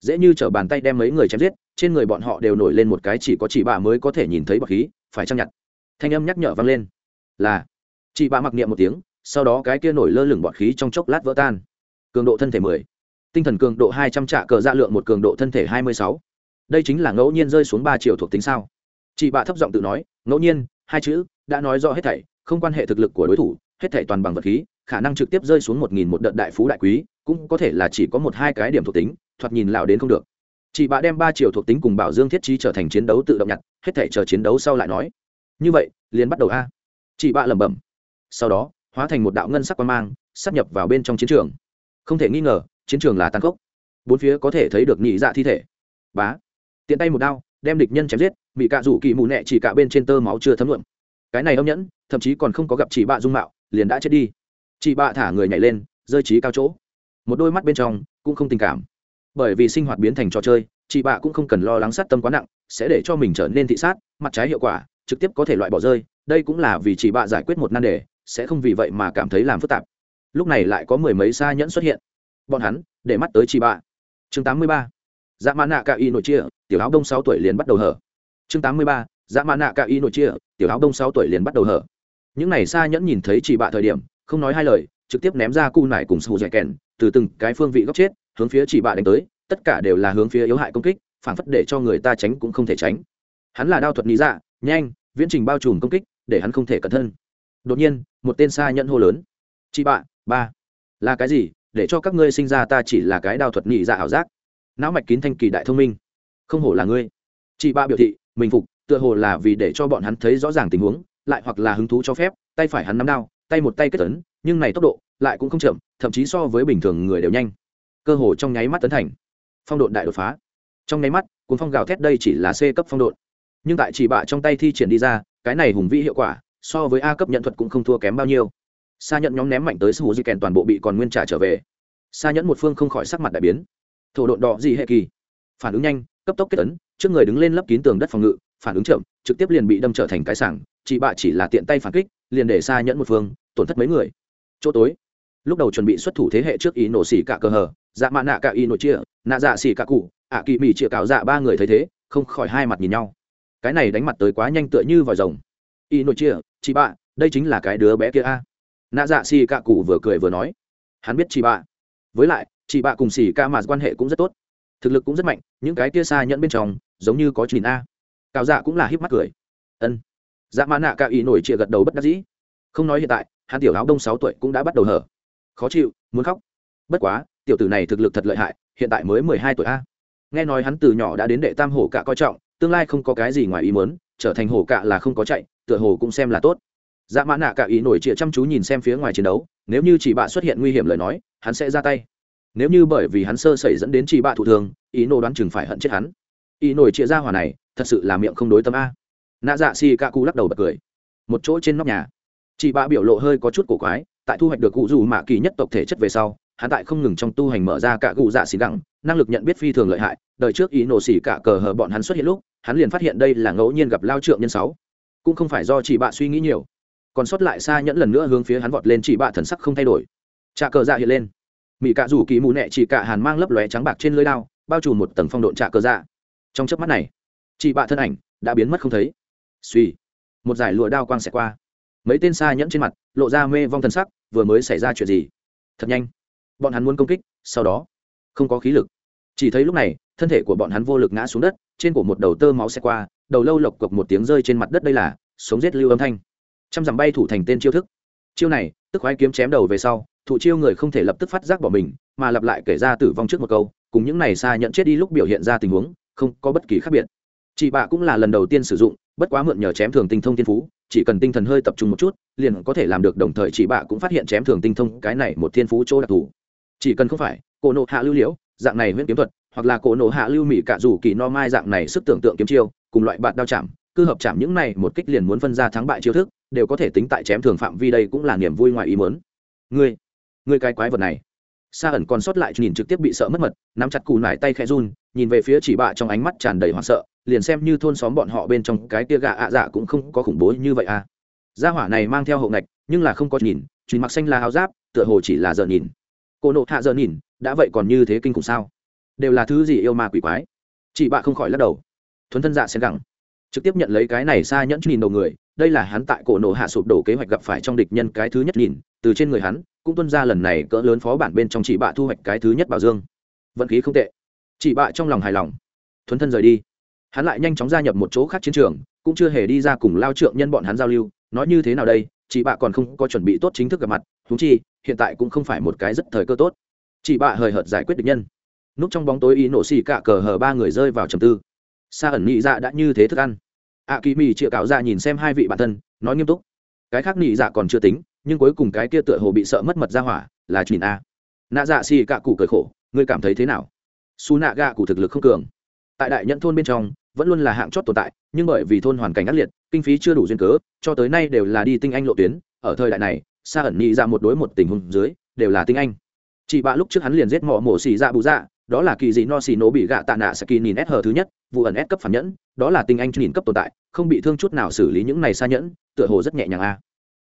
Dễ như t bàn tay đem mấy người chém giết, trên người bọn họ đều nổi lên một cái chỉ có chị bà mới có thể nhìn thấy bậc khí, phải trang nhặt? Thanh âm nhắc nhở vang lên. Là. Chị bà mặc niệm một tiếng, sau đó cái kia nổi lơ lửng bọt khí trong chốc lát vỡ tan. Cường độ thân thể mười. Tinh thần cường độ hai trăm trạ cờ dạ lượng một cường độ thân thể hai mươi sáu. Đây chính là ngẫu nhiên rơi xuống ba triệu thuộc tính sao? Chị bạ thấp giọng tự nói, ngẫu nhiên, hai chữ đã nói rõ hết thảy, không quan hệ thực lực của đối thủ, hết thảy toàn bằng vật khí, khả năng trực tiếp rơi xuống một nghìn một đợt đại phú đại quý, cũng có thể là chỉ có một hai cái điểm thuộc tính, thoạt nhìn lão đến không được. Chị bạ đem ba triệu thuộc tính cùng bảo dương thiết trí trở thành chiến đấu tự động nhặt, hết thảy chờ chiến đấu sau lại nói, như vậy, liền bắt đầu a. Chị bạ lẩm bẩm. Sau đó, hóa thành một đạo ngân sắc quan mang sắp nhập vào bên trong chiến trường. Không thể nghi ngờ, chiến trường là tăng cốc bốn phía có thể thấy được nhị dạ thi thể. Bá. Tiện tay một đao, đem địch nhân chém giết bị cạ rủ kỳ mù nẹ chỉ cả bên trên tơ máu chưa thấm luộm cái này âm nhẫn, thậm chí còn không có gặp chị bạ dung mạo, liền đã chết đi. Chị bạ thả người nhảy lên, rơi trí cao chỗ. Một đôi mắt bên trong cũng không tình cảm. Bởi vì sinh hoạt biến thành trò chơi chị bạ cũng không cần lo lắng sát tâm quá nặng, sẽ để cho mình trở nên thị sát, mặt trái hiệu quả, trực tiếp có thể loại bỏ rơi. Đây cũng là vì chị bạ giải quyết một nan đề, sẽ không vì vậy mà cảm thấy làm phức tạp. Lúc này lại có mười mấy xa nhẫn xuất hiện. Bọn hắn, để mắt tới chị bạ. Chương tám mươi ba. Dạ mã nạ ca y nội chia, tiểu áo đông sáu tuổi liền bắt đầu hở chương tám mươi ba, dã mã nạ ca y nội chia, tiểu áo đông sáu tuổi liền bắt đầu hở. Những này xa nhẫn nhìn thấy chỉ bạ thời điểm, không nói hai lời, trực tiếp ném ra cu nải cùng sù dẻ kèn, từ từng cái phương vị góc chết, hướng phía chỉ bạ đánh tới, tất cả đều là hướng phía yếu hại công kích, phản phất để cho người ta tránh cũng không thể tránh. Hắn là đao thuật lý dạ nhanh, viễn trình bao trùm công kích, để hắn không thể cẩn thân. Đột nhiên, một tên xa nhẫn hô lớn. Chị bạ, ba, là cái gì? Để cho các ngươi sinh ra ta chỉ là cái đao thuật nhị dạ ảo giác. Não mạch kín thanh kỳ đại thông minh. Không hổ là ngươi. Chị bạ biểu thị mình phục, tựa hồ là vì để cho bọn hắn thấy rõ ràng tình huống, lại hoặc là hứng thú cho phép, tay phải hắn nắm đao, tay một tay kết tấn nhưng này tốc độ lại cũng không chậm, thậm chí so với bình thường người đều nhanh. Cơ hồ trong nháy mắt tấn thành. Phong độn đại đột phá. Trong nháy mắt, cuốn phong gào thét đây chỉ là c cấp phong độn. Nhưng tại chỉ bạ trong tay thi triển đi ra, cái này hùng vĩ hiệu quả, so với a cấp nhận thuật cũng không thua kém bao nhiêu. Sa nhận nhóm ném mạnh tới sư di kèn toàn bộ bị còn nguyên trả trở về. Sa nhẫn một phương không khỏi sắc mặt đại biến. Thổ độn đỏ gì hệ kỳ? Phản ứng nhanh, cấp tốc kết tấn trước người đứng lên lấp kín tường đất phòng ngự, phản ứng chậm, trực tiếp liền bị đâm trở thành cái sảng. Chị bạ chỉ là tiện tay phản kích, liền để xa nhẫn một phương, tổn thất mấy người. Chỗ tối. Lúc đầu chuẩn bị xuất thủ thế hệ trước ý nổ xỉ cả cờ hờ dạ mạ nạ cả ý nổ chia, nạ dạ xỉ cả cụ, ạ kỳ mỉ chia cào dạ ba người thấy thế, không khỏi hai mặt nhìn nhau. Cái này đánh mặt tới quá nhanh tựa như vòi rồng. Ý nổ chia, chị bạ, đây chính là cái đứa bé kia a. Nạ dạ xỉ cả cụ vừa cười vừa nói. Hắn biết chị bạ. Với lại, chị bạ cùng xỉ ca mà quan hệ cũng rất tốt. Thực lực cũng rất mạnh, những cái kia xa nhẫn bên trong giống như có chuyện a. Cào dạ cũng là híp mắt cười. Ân. Dạ mã nạ cả ý nổi chia gật đầu bất đắc dĩ. Không nói hiện tại, hắn tiểu áo đông sáu tuổi cũng đã bắt đầu hở. Khó chịu, muốn khóc. Bất quá, tiểu tử này thực lực thật lợi hại, hiện tại mới mười hai tuổi a. Nghe nói hắn từ nhỏ đã đến đệ tam hổ cạ coi trọng, tương lai không có cái gì ngoài ý muốn, trở thành hổ cạ là không có chạy, tựa hồ cũng xem là tốt. Dạ mã nạ cả ý nổi trịa chăm chú nhìn xem phía ngoài chiến đấu, nếu như chỉ bạ xuất hiện nguy hiểm lời nói, hắn sẽ ra tay. Nếu như bởi vì hắn sơ sẩy dẫn đến chỉ bạ thụ thường ý nô đoán chừng phải hận chết hắn ý nổi chia ra hỏa này, thật sự là miệng không đối tâm a. Nạ dạ xì ca cụ lắc đầu bật cười. Một chỗ trên nóc nhà. Chị bạ biểu lộ hơi có chút cổ quái, tại thu hoạch được cụ dù mạ kỳ nhất tộc thể chất về sau, hắn tại không ngừng trong tu hành mở ra cả cụ dạ xì gẳng, năng lực nhận biết phi thường lợi hại đời trước ý nổ xỉ cả cờ hờ bọn hắn xuất hiện lúc, hắn liền phát hiện đây là ngẫu nhiên gặp lao trượng nhân sáu. Cũng không phải do chị bạ suy nghĩ nhiều. Còn sót lại xa nhẫn lần nữa hướng phía hắn vọt lên chị bạ thần sắc không thay đổi. Trà cờ dạ hiện lên. Mỹ cạ rủ kỳ mù nẹ chỉ cả hàn mang lấp lóe trắng bạc trên lưới đao, bao trùm một tầng phong độn trà cờ dạ trong chớp mắt này, chị bạ thân ảnh đã biến mất không thấy. Suy một giải lụa đao quang xẹt qua. Mấy tên xa nhẫn trên mặt lộ ra mê vong thần sắc, vừa mới xảy ra chuyện gì? Thật nhanh. Bọn hắn muốn công kích, sau đó, không có khí lực. Chỉ thấy lúc này, thân thể của bọn hắn vô lực ngã xuống đất, trên cổ một đầu tơ máu xẹt qua, đầu lâu lộc cộc một tiếng rơi trên mặt đất đây là sống giết lưu âm thanh. Trăm dặm bay thủ thành tên chiêu thức. Chiêu này, tức khoái kiếm chém đầu về sau thụ chiêu người không thể lập tức phát giác bỏ mình, mà lặp lại kể ra tử vong trước một câu, cùng những này xa nhận chết đi lúc biểu hiện ra tình huống không có bất kỳ khác biệt. Chị bạ cũng là lần đầu tiên sử dụng, bất quá mượn nhờ chém thường tinh thông thiên phú, chỉ cần tinh thần hơi tập trung một chút, liền có thể làm được đồng thời chị bạ cũng phát hiện chém thường tinh thông cái này một thiên phú chỗ đặc thù. Chỉ cần không phải, cổ nộ hạ lưu liễu, dạng này huyễn kiếm thuật, hoặc là cổ nộ hạ lưu mỹ cả dù kỳ no mai dạng này sức tưởng tượng kiếm chiêu, cùng loại bạn đao chạm, cứ hợp chạm những này một kích liền muốn phân ra thắng bại chiêu thức, đều có thể tính tại chém thường phạm vi đây cũng là niềm vui ngoài ý muốn. ngươi ngươi cái quái vật này sa ẩn còn sót lại nhìn trực tiếp bị sợ mất mật, nắm chặt cù nải tay khẽ run, nhìn về phía chỉ bạ trong ánh mắt tràn đầy hoảng sợ, liền xem như thôn xóm bọn họ bên trong cái tia gà ạ dạ cũng không có khủng bố như vậy à. Gia hỏa này mang theo hậu ngạch, nhưng là không có nhìn chỉ mặc xanh là áo giáp, tựa hồ chỉ là giờ nhìn. Cô nộ hạ giờ nhìn, đã vậy còn như thế kinh khủng sao? Đều là thứ gì yêu ma quỷ quái? Chị bạ không khỏi lắc đầu. Thuấn thân dạ xen gẳng trực tiếp nhận lấy cái này xa nhẫn nhìn đầu người đây là hắn tại cổ nổ hạ sụp đổ kế hoạch gặp phải trong địch nhân cái thứ nhất nhìn, từ trên người hắn, cũng tuân ra lần này cỡ lớn phó bản bên trong chị bạ thu hoạch cái thứ nhất bảo dương. Vận khí không tệ. Chị bạ trong lòng hài lòng. Thuấn thân rời đi. Hắn lại nhanh chóng gia nhập một chỗ khác chiến trường, cũng chưa hề đi ra cùng lao trượng nhân bọn hắn giao lưu, nói như thế nào đây chị bạ còn không có chuẩn bị tốt chính thức gặp mặt thú chi, hiện tại cũng không phải một cái rất thời cơ tốt. Chị bạ hời hợt giải quyết địch nhân. Núp trong bóng tối ý nổ xì cả cờ hờ ba người rơi vào trầm tư. Sa ẩn nghĩ dạ đã như thế thức ăn ạ kỳ mì chĩa cạo ra nhìn xem hai vị bản thân, nói nghiêm túc. Cái khác nị dạ còn chưa tính, nhưng cuối cùng cái kia tựa hồ bị sợ mất mật ra hỏa, là chuyện a. Nạ dạ xì cạ cụ cười khổ, ngươi cảm thấy thế nào? Su nạ gạ cụ thực lực không cường. Tại đại nhận thôn bên trong, vẫn luôn là hạng chót tồn tại, nhưng bởi vì thôn hoàn cảnh ác liệt, kinh phí chưa đủ duyên cớ, cho tới nay đều là đi tinh anh lộ tuyến. Ở thời đại này, xa ẩn nhị ra dạ một đối một tình huống dưới, đều là tinh anh. Chị bạ lúc trước hắn liền giết mỏ mổ xì dạ bù dạ đó là kỳ dị no xì nổ bị gạ tạ nạ saki nhìn s hờ thứ nhất, vụ ẩn s cấp phản nhẫn, đó là tinh anh nhìn cấp tồn tại, không bị thương chút nào xử lý những này xa nhẫn, tựa hồ rất nhẹ nhàng a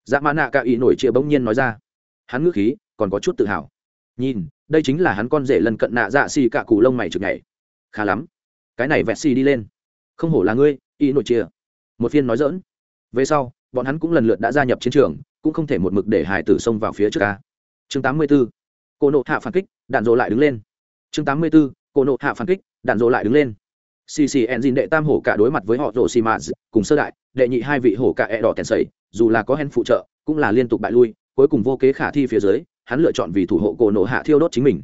dạ mã nạ ca ý nổi chia bỗng nhiên nói ra. Hắn ngữ khí còn có chút tự hào. Nhìn, đây chính là hắn con rể lần cận nạ dạ xì cả cù lông mày trực nhảy. Khá lắm. Cái này vẹt xì đi lên. Không hổ là ngươi ý nổi chia một phiên nói dỡn về sau, bọn hắn cũng lần lượt đã gia nhập chiến trường, cũng không thể một mực để hải tử xông vào phía trước ca. Chương 84. cô nộ hạ phản kích, đạn dỗ lại đứng lên chương 84. cổ nộ hạ phản kích đạn dỗ lại đứng lên. Cc engine đệ tam hổ cả đối mặt với họ rổ xì mạt cùng sơ đại đệ nhị hai vị hổ cả e đỏ tèn sẩy, dù là có hen phụ trợ cũng là liên tục bại lui cuối cùng vô kế khả thi phía dưới hắn lựa chọn vì thủ hộ cổ nộ hạ thiêu đốt chính mình.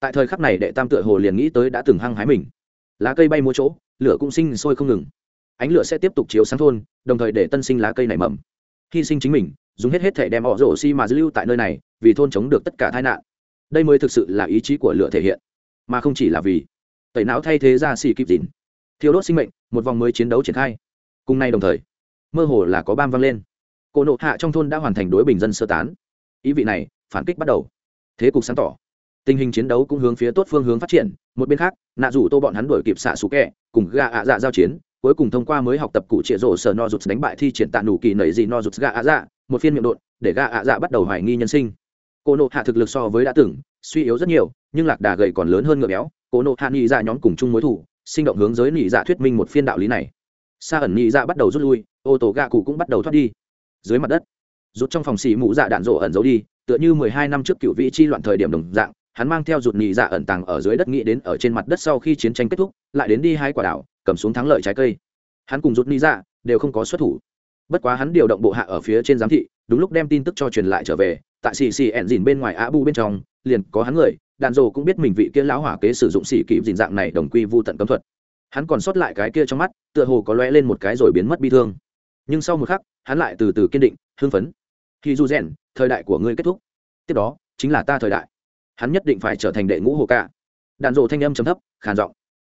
Tại thời khắc này đệ tam tựa hồ liền nghĩ tới đã từng hăng hái mình. Lá cây bay mua chỗ lửa cũng sinh sôi không ngừng. Ánh lửa sẽ tiếp tục chiếu sáng thôn đồng thời để tân sinh lá cây nảy mầm. Hy sinh chính mình dùng hết hết thể đem họ rổ xi mà lưu tại nơi này vì thôn chống được tất cả tai nạn. Đây mới thực sự là ý chí của lửa thể hiện mà không chỉ là vì tẩy não thay thế ra xì kịp dìn thiêu đốt sinh mệnh, một vòng mới chiến đấu triển khai. Cùng nay đồng thời, mơ hồ là có bam vang lên. Cổ nộ hạ trong thôn đã hoàn thành đối bình dân sơ tán. Ý vị này, phản kích bắt đầu. Thế cục sáng tỏ. Tình hình chiến đấu cũng hướng phía tốt phương hướng phát triển. Một bên khác, nạ rủ tô bọn hắn đuổi kịp xạ xú kẹ, cùng gà ạ dạ giao chiến. Cuối cùng thông qua mới học tập cụ trịa rổ sở no rụt đánh bại thi triển tạ nủ kỳ nẩy gì no rụt gà ạ dạ. Một phiên miệng đột để gà ạ dạ bắt đầu hoài nghi nhân sinh. Cô nộ hạ thực lực so với đã từng suy yếu rất nhiều, nhưng lạc đà gầy còn lớn hơn ngựa béo, Cố nộ hạ nhị dạ nhóm cùng chung mối thủ, sinh động hướng giới nhị dạ thuyết minh một phiên đạo lý này. Sa ẩn nhị dạ bắt đầu rút lui, ô tô gạ cụ cũng bắt đầu thoát đi. Dưới mặt đất, rút trong phòng xì mũ dạ đạn rộ ẩn giấu đi, tựa như mười hai năm trước cựu vị chi loạn thời điểm đồng dạng, hắn mang theo rụt nhị dạ ẩn tàng ở dưới đất nghĩ đến ở trên mặt đất sau khi chiến tranh kết thúc, lại đến đi hai quả đảo, cầm xuống thắng lợi trái cây. Hắn cùng rụt nhị dạ đều không có xuất thủ. Bất quá hắn điều động bộ hạ ở phía trên giám thị, đúng lúc đem tin tức cho truyền lại trở về tại xì xì ẹn dìn bên ngoài á bu bên trong, liền có hắn người, đàn rồ cũng biết mình vị kia lão hỏa kế sử dụng xì kịp dìn dạng này đồng quy vu tận cấm thuật. Hắn còn sót lại cái kia trong mắt, tựa hồ có lóe lên một cái rồi biến mất bi thương. Nhưng sau một khắc, hắn lại từ từ kiên định, hưng phấn. Khi du rèn, thời đại của ngươi kết thúc. Tiếp đó, chính là ta thời đại. Hắn nhất định phải trở thành đệ ngũ hồ ca. Đàn rộ thanh âm chấm thấp, khàn giọng.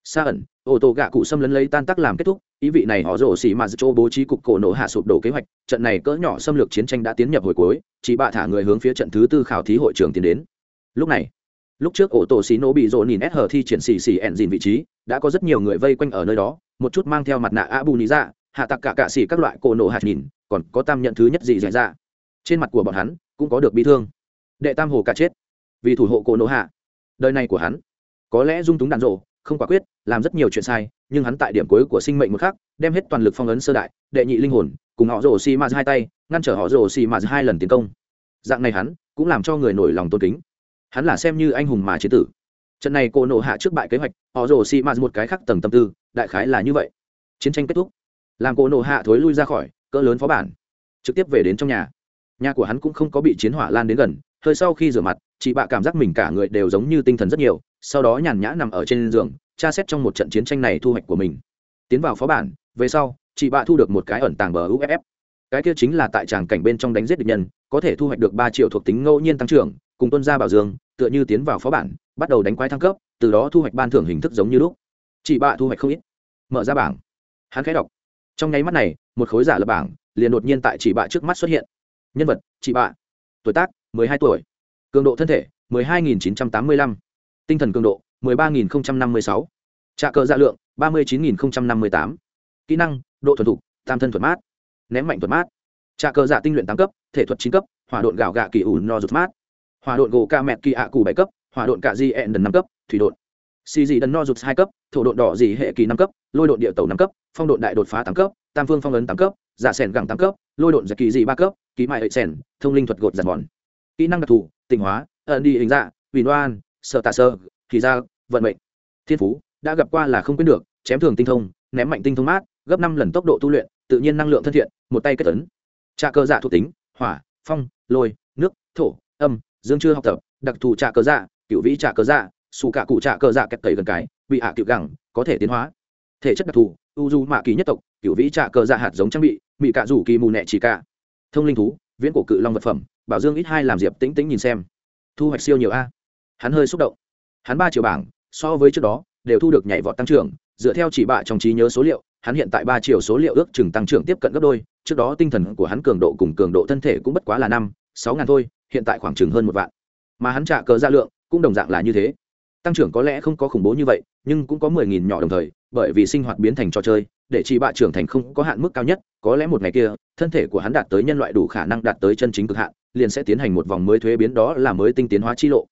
Xa ẩn ô tô gạ cụ xâm lấn lấy tan tác làm kết thúc, ý vị này họ rổ xỉ mà chỗ bố trí cục cổ nổ hạ sụp đổ kế hoạch, trận này cỡ nhỏ xâm lược chiến tranh đã tiến nhập hồi cuối, chỉ bạ thả người hướng phía trận thứ tư khảo thí hội trường tiến đến. Lúc này, lúc trước ổ tổ xí nổ bị rộ nhìn ép hờ thi triển xì xì ẹn dìn vị trí, đã có rất nhiều người vây quanh ở nơi đó, một chút mang theo mặt nạ a bù ní ra hạ tặc cả cạ xỉ các loại cổ nổ hạt nhìn, còn có tam nhận thứ nhất gì dạy ra. Trên mặt của bọn hắn, cũng có được bi thương. Đệ tam hồ cả chết. Vì thủ hộ cổ nổ hạ. Đời này của hắn, có lẽ dung túng đạn rộ không quả quyết, làm rất nhiều chuyện sai, nhưng hắn tại điểm cuối của sinh mệnh một khắc, đem hết toàn lực phong ấn sơ đại, đệ nhị linh hồn, cùng họ rồ xì m hai tay, ngăn trở họ rồ xì m hai lần tiến công. Dạng này hắn, cũng làm cho người nổi lòng tôn kính. Hắn là xem như anh hùng mà chế tử. Trận này cô nộ hạ trước bại kế hoạch, họ rồ xì m một cái khác tầng tâm tư, đại khái là như vậy. Chiến tranh kết thúc. Làm cô nộ hạ thối lui ra khỏi, cỡ lớn phó bản. Trực tiếp về đến trong nhà. Nhà của hắn cũng không có bị chiến hỏa lan đến gần, hơi sau khi rửa mặt chị bạ cảm giác mình cả người đều giống như tinh thần rất nhiều, sau đó nhàn nhã nằm ở trên giường, tra xét trong một trận chiến tranh này thu hoạch của mình. Tiến vào phó bản, về sau, chị bạ thu được một cái ẩn tàng bờ uff cái kia chính là tại tràng cảnh bên trong đánh giết địch nhân, có thể thu hoạch được ba triệu thuộc tính ngẫu nhiên tăng trưởng, cùng tuân gia bảo dương, tựa như tiến vào phó bản, bắt đầu đánh quái thăng cấp, từ đó thu hoạch ban thưởng hình thức giống như lúc. Chị bạ thu hoạch không ít. Mở ra bảng. Hắn khẽ đọc. Trong nháy mắt này, một khối giả lập bảng, liền đột nhiên tại chị bạ trước mắt xuất hiện. Nhân vật, chị bạ. Tuổi tác, mười hai tuổi cường độ thân thể hai nghìn chín trăm tám mươi lăm. Tinh thần cường độ 13.056. trạ cờ dạ lượng 39.058. kỹ năng, độ thuần thục, tam thân thuật mát. Ném mạnh thuật mát. Trạ cờ dạ tinh luyện tám cấp, thể thuật chín cấp, hỏa độn gạo gạ kỳ ủ no rụt mát. Hỏa độn gỗ ca mẹt kỳ ạ cù bảy cấp, hỏa độn cạ di ẹn đần năm cấp, thủy độn. Xì dị đần no rụt hai cấp, thổ độn đỏ dị hệ kỳ năm cấp, lôi độn địa tàu năm cấp, phong độn đại đột phá tám cấp, tam phương phong ấn tám cấp, giả sẻn gẳng tám cấp, lôi độn giật kỳ dị ba cấp, ký mại hệ sẻn, thông linh thuật gột giặt mòn kỹ năng đặc thù, tịnh hóa, ẩn đi hình dạ vì đoan sợ tạ sơ thì ra, vận mệnh. Thiên phú, đã gặp qua là không quên được, chém thường tinh thông, ném mạnh tinh thông mát, gấp năm lần tốc độ tu luyện, tự nhiên năng lượng thân thiện, một tay kết tấn. Trà cơ dạ thuộc tính, hỏa, phong, lôi, nước, thổ, âm, dương chưa học tập, đặc thù trà cơ dạ cựu vĩ trà cơ dạ xù cả cụ trà cơ dạ kẹt tẩy gần cái, bị hạ cựu gẳng, có thể tiến hóa. Thể chất đặc thù, u du mạ kỳ nhất tộc, cựu vĩ trà cơ dạ hạt giống trang bị bị cả rủ kỳ mù nẹ chỉ cả thông linh thú viễn cổ cự long vật phẩm, bảo dương ít hai làm diệp tĩnh tĩnh nhìn xem. Thu hoạch siêu nhiều a. Hắn hơi xúc động. Hắn ba triệu bảng, so với trước đó, đều thu được nhảy vọt tăng trưởng, dựa theo chỉ bạ trong trí nhớ số liệu, hắn hiện tại ba triệu số liệu ước chừng tăng trưởng tiếp cận gấp đôi, trước đó tinh thần của hắn cường độ cùng cường độ thân thể cũng bất quá là năm, sáu ngàn thôi, hiện tại khoảng chừng hơn một vạn. Mà hắn trả cờ ra lượng, cũng đồng dạng là như thế. Tăng trưởng có lẽ không có khủng bố như vậy, nhưng cũng có mười nghìn nhỏ đồng thời bởi vì sinh hoạt biến thành trò chơi, để chị bạ trưởng thành không có hạn mức cao nhất, có lẽ một ngày kia, thân thể của hắn đạt tới nhân loại đủ khả năng đạt tới chân chính cực hạn, liền sẽ tiến hành một vòng mới thuế biến đó là mới tinh tiến hóa chi lộ.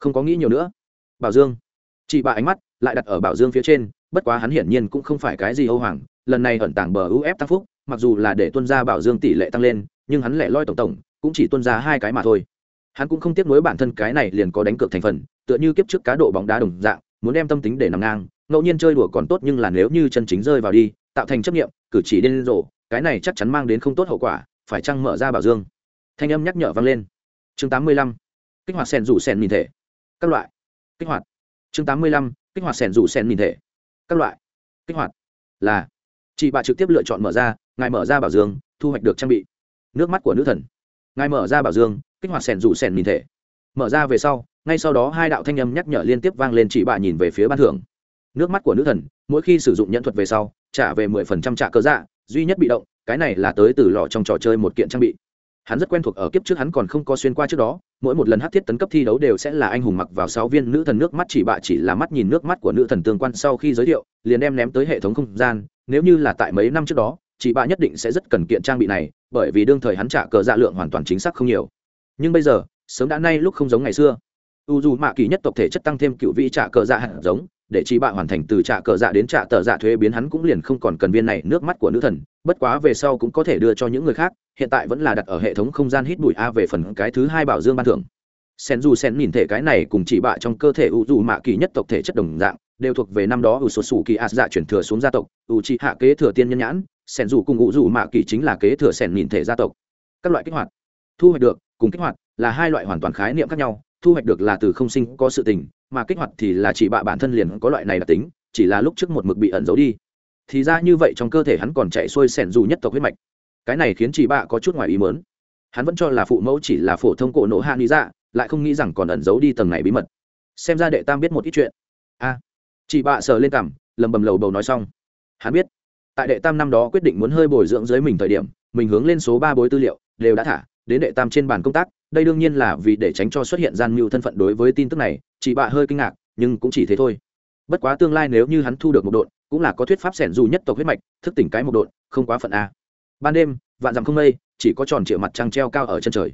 Không có nghĩ nhiều nữa. Bảo dương. Chị bạ ánh mắt lại đặt ở bảo dương phía trên, bất quá hắn hiển nhiên cũng không phải cái gì âu hoàng, lần này ẩn tảng bờ uf tăng phúc, mặc dù là để tuân ra bảo dương tỷ lệ tăng lên, nhưng hắn lẻ loi tổng tổng, cũng chỉ tuân ra hai cái mà thôi. Hắn cũng không tiếc nuối bản thân cái này liền có đánh cược thành phần, tựa như kiếp trước cá độ bóng đá đồng dạng, muốn đem tâm tính để nằm ngang ngẫu nhiên chơi đùa còn tốt nhưng là nếu như chân chính rơi vào đi, tạo thành chấp nghiệm cử chỉ điên rồ, cái này chắc chắn mang đến không tốt hậu quả, phải chăng mở ra bảo dương? Thanh âm nhắc nhở vang lên. Chương tám mươi lăm, kích hoạt sen rủ sen nhìn thể. Các loại. Kích hoạt. Chương tám mươi lăm, kích hoạt sẻn rủ sen nhìn thể. Các loại. Kích hoạt. Là. Chị bà trực tiếp lựa chọn mở ra, ngài mở ra bảo dương, thu hoạch được trang bị. Nước mắt của nữ thần. Ngài mở ra bảo dương, kích hoạt sẻn rủ sen nhìn thể. Mở ra về sau, ngay sau đó hai đạo thanh âm nhắc nhở liên tiếp vang lên, chị bà nhìn về phía ban thưởng nước mắt của nữ thần, mỗi khi sử dụng nhận thuật về sau, trả về mười phần trăm trả cơ dạ duy nhất bị động, cái này là tới từ lò trong trò chơi một kiện trang bị. Hắn rất quen thuộc ở kiếp trước hắn còn không có xuyên qua trước đó, mỗi một lần hát thiết tấn cấp thi đấu đều sẽ là anh hùng mặc vào sáu viên nữ thần nước mắt chỉ bạ chỉ là mắt nhìn nước mắt của nữ thần tương quan sau khi giới thiệu, liền đem ném tới hệ thống không gian, nếu như là tại mấy năm trước đó chị bạ nhất định sẽ rất cần kiện trang bị này, bởi vì đương thời hắn trả cờ dạ lượng hoàn toàn chính xác không nhiều. Nhưng bây giờ, sớm đã nay lúc không giống ngày xưa. U dù mạ kỳ nhất tộc thể chất tăng thêm cựu vị trả cờ dạ hạt giống để chị bạ hoàn thành từ trạ cờ dạ đến trạ tờ dạ thuế biến hắn cũng liền không còn cần viên này nước mắt của nữ thần, bất quá về sau cũng có thể đưa cho những người khác, hiện tại vẫn là đặt ở hệ thống không gian hít bụi a về phần cái thứ hai bảo dương ban thưởng. Sen dù sen nhìn thể cái này cùng chị bạ trong cơ thể u dù mạ kỳ nhất tộc thể chất đồng dạng, đều thuộc về năm đó u số sủ kỳ a dạ chuyển thừa xuống gia tộc, u chị hạ kế thừa tiên nhân nhãn, sen dù cùng u dù mạ kỳ chính là kế thừa sen nhìn thể gia tộc. Các loại kích hoạt. Thu hoạch được, cùng kích hoạt, là hai loại hoàn toàn khái niệm khác nhau, thu hoạch được là từ không sinh có sự tình mà kích hoạt thì là chỉ bạ bản thân liền có loại này đặc tính, chỉ là lúc trước một mực bị ẩn giấu đi. Thì ra như vậy trong cơ thể hắn còn chạy xuôi sẻn dù nhất tộc huyết mạch. Cái này khiến chị bạ có chút ngoài ý mớn hắn vẫn cho là phụ mẫu chỉ là phổ thông cổ nộ hạ lý dạ lại không nghĩ rằng còn ẩn giấu đi tầng này bí mật. Xem ra đệ tam biết một ít chuyện. A. Chị bạ sờ lên cằm, lầm bầm lầu bầu nói xong. Hắn biết, tại đệ tam năm đó quyết định muốn hơi bồi dưỡng dưới mình thời điểm, mình hướng lên số ba bối tư liệu, đều đã thả, đến đệ tam trên bàn công tác đây đương nhiên là vì để tránh cho xuất hiện gian mưu thân phận đối với tin tức này, chị bạ hơi kinh ngạc, nhưng cũng chỉ thế thôi. Bất quá tương lai nếu như hắn thu được một độn, cũng là có thuyết pháp sẻn dù nhất tộc huyết mạch, thức tỉnh cái một độn, không quá phận a. Ban đêm, vạn dặm không mây, chỉ có tròn triệu mặt trăng treo cao ở chân trời.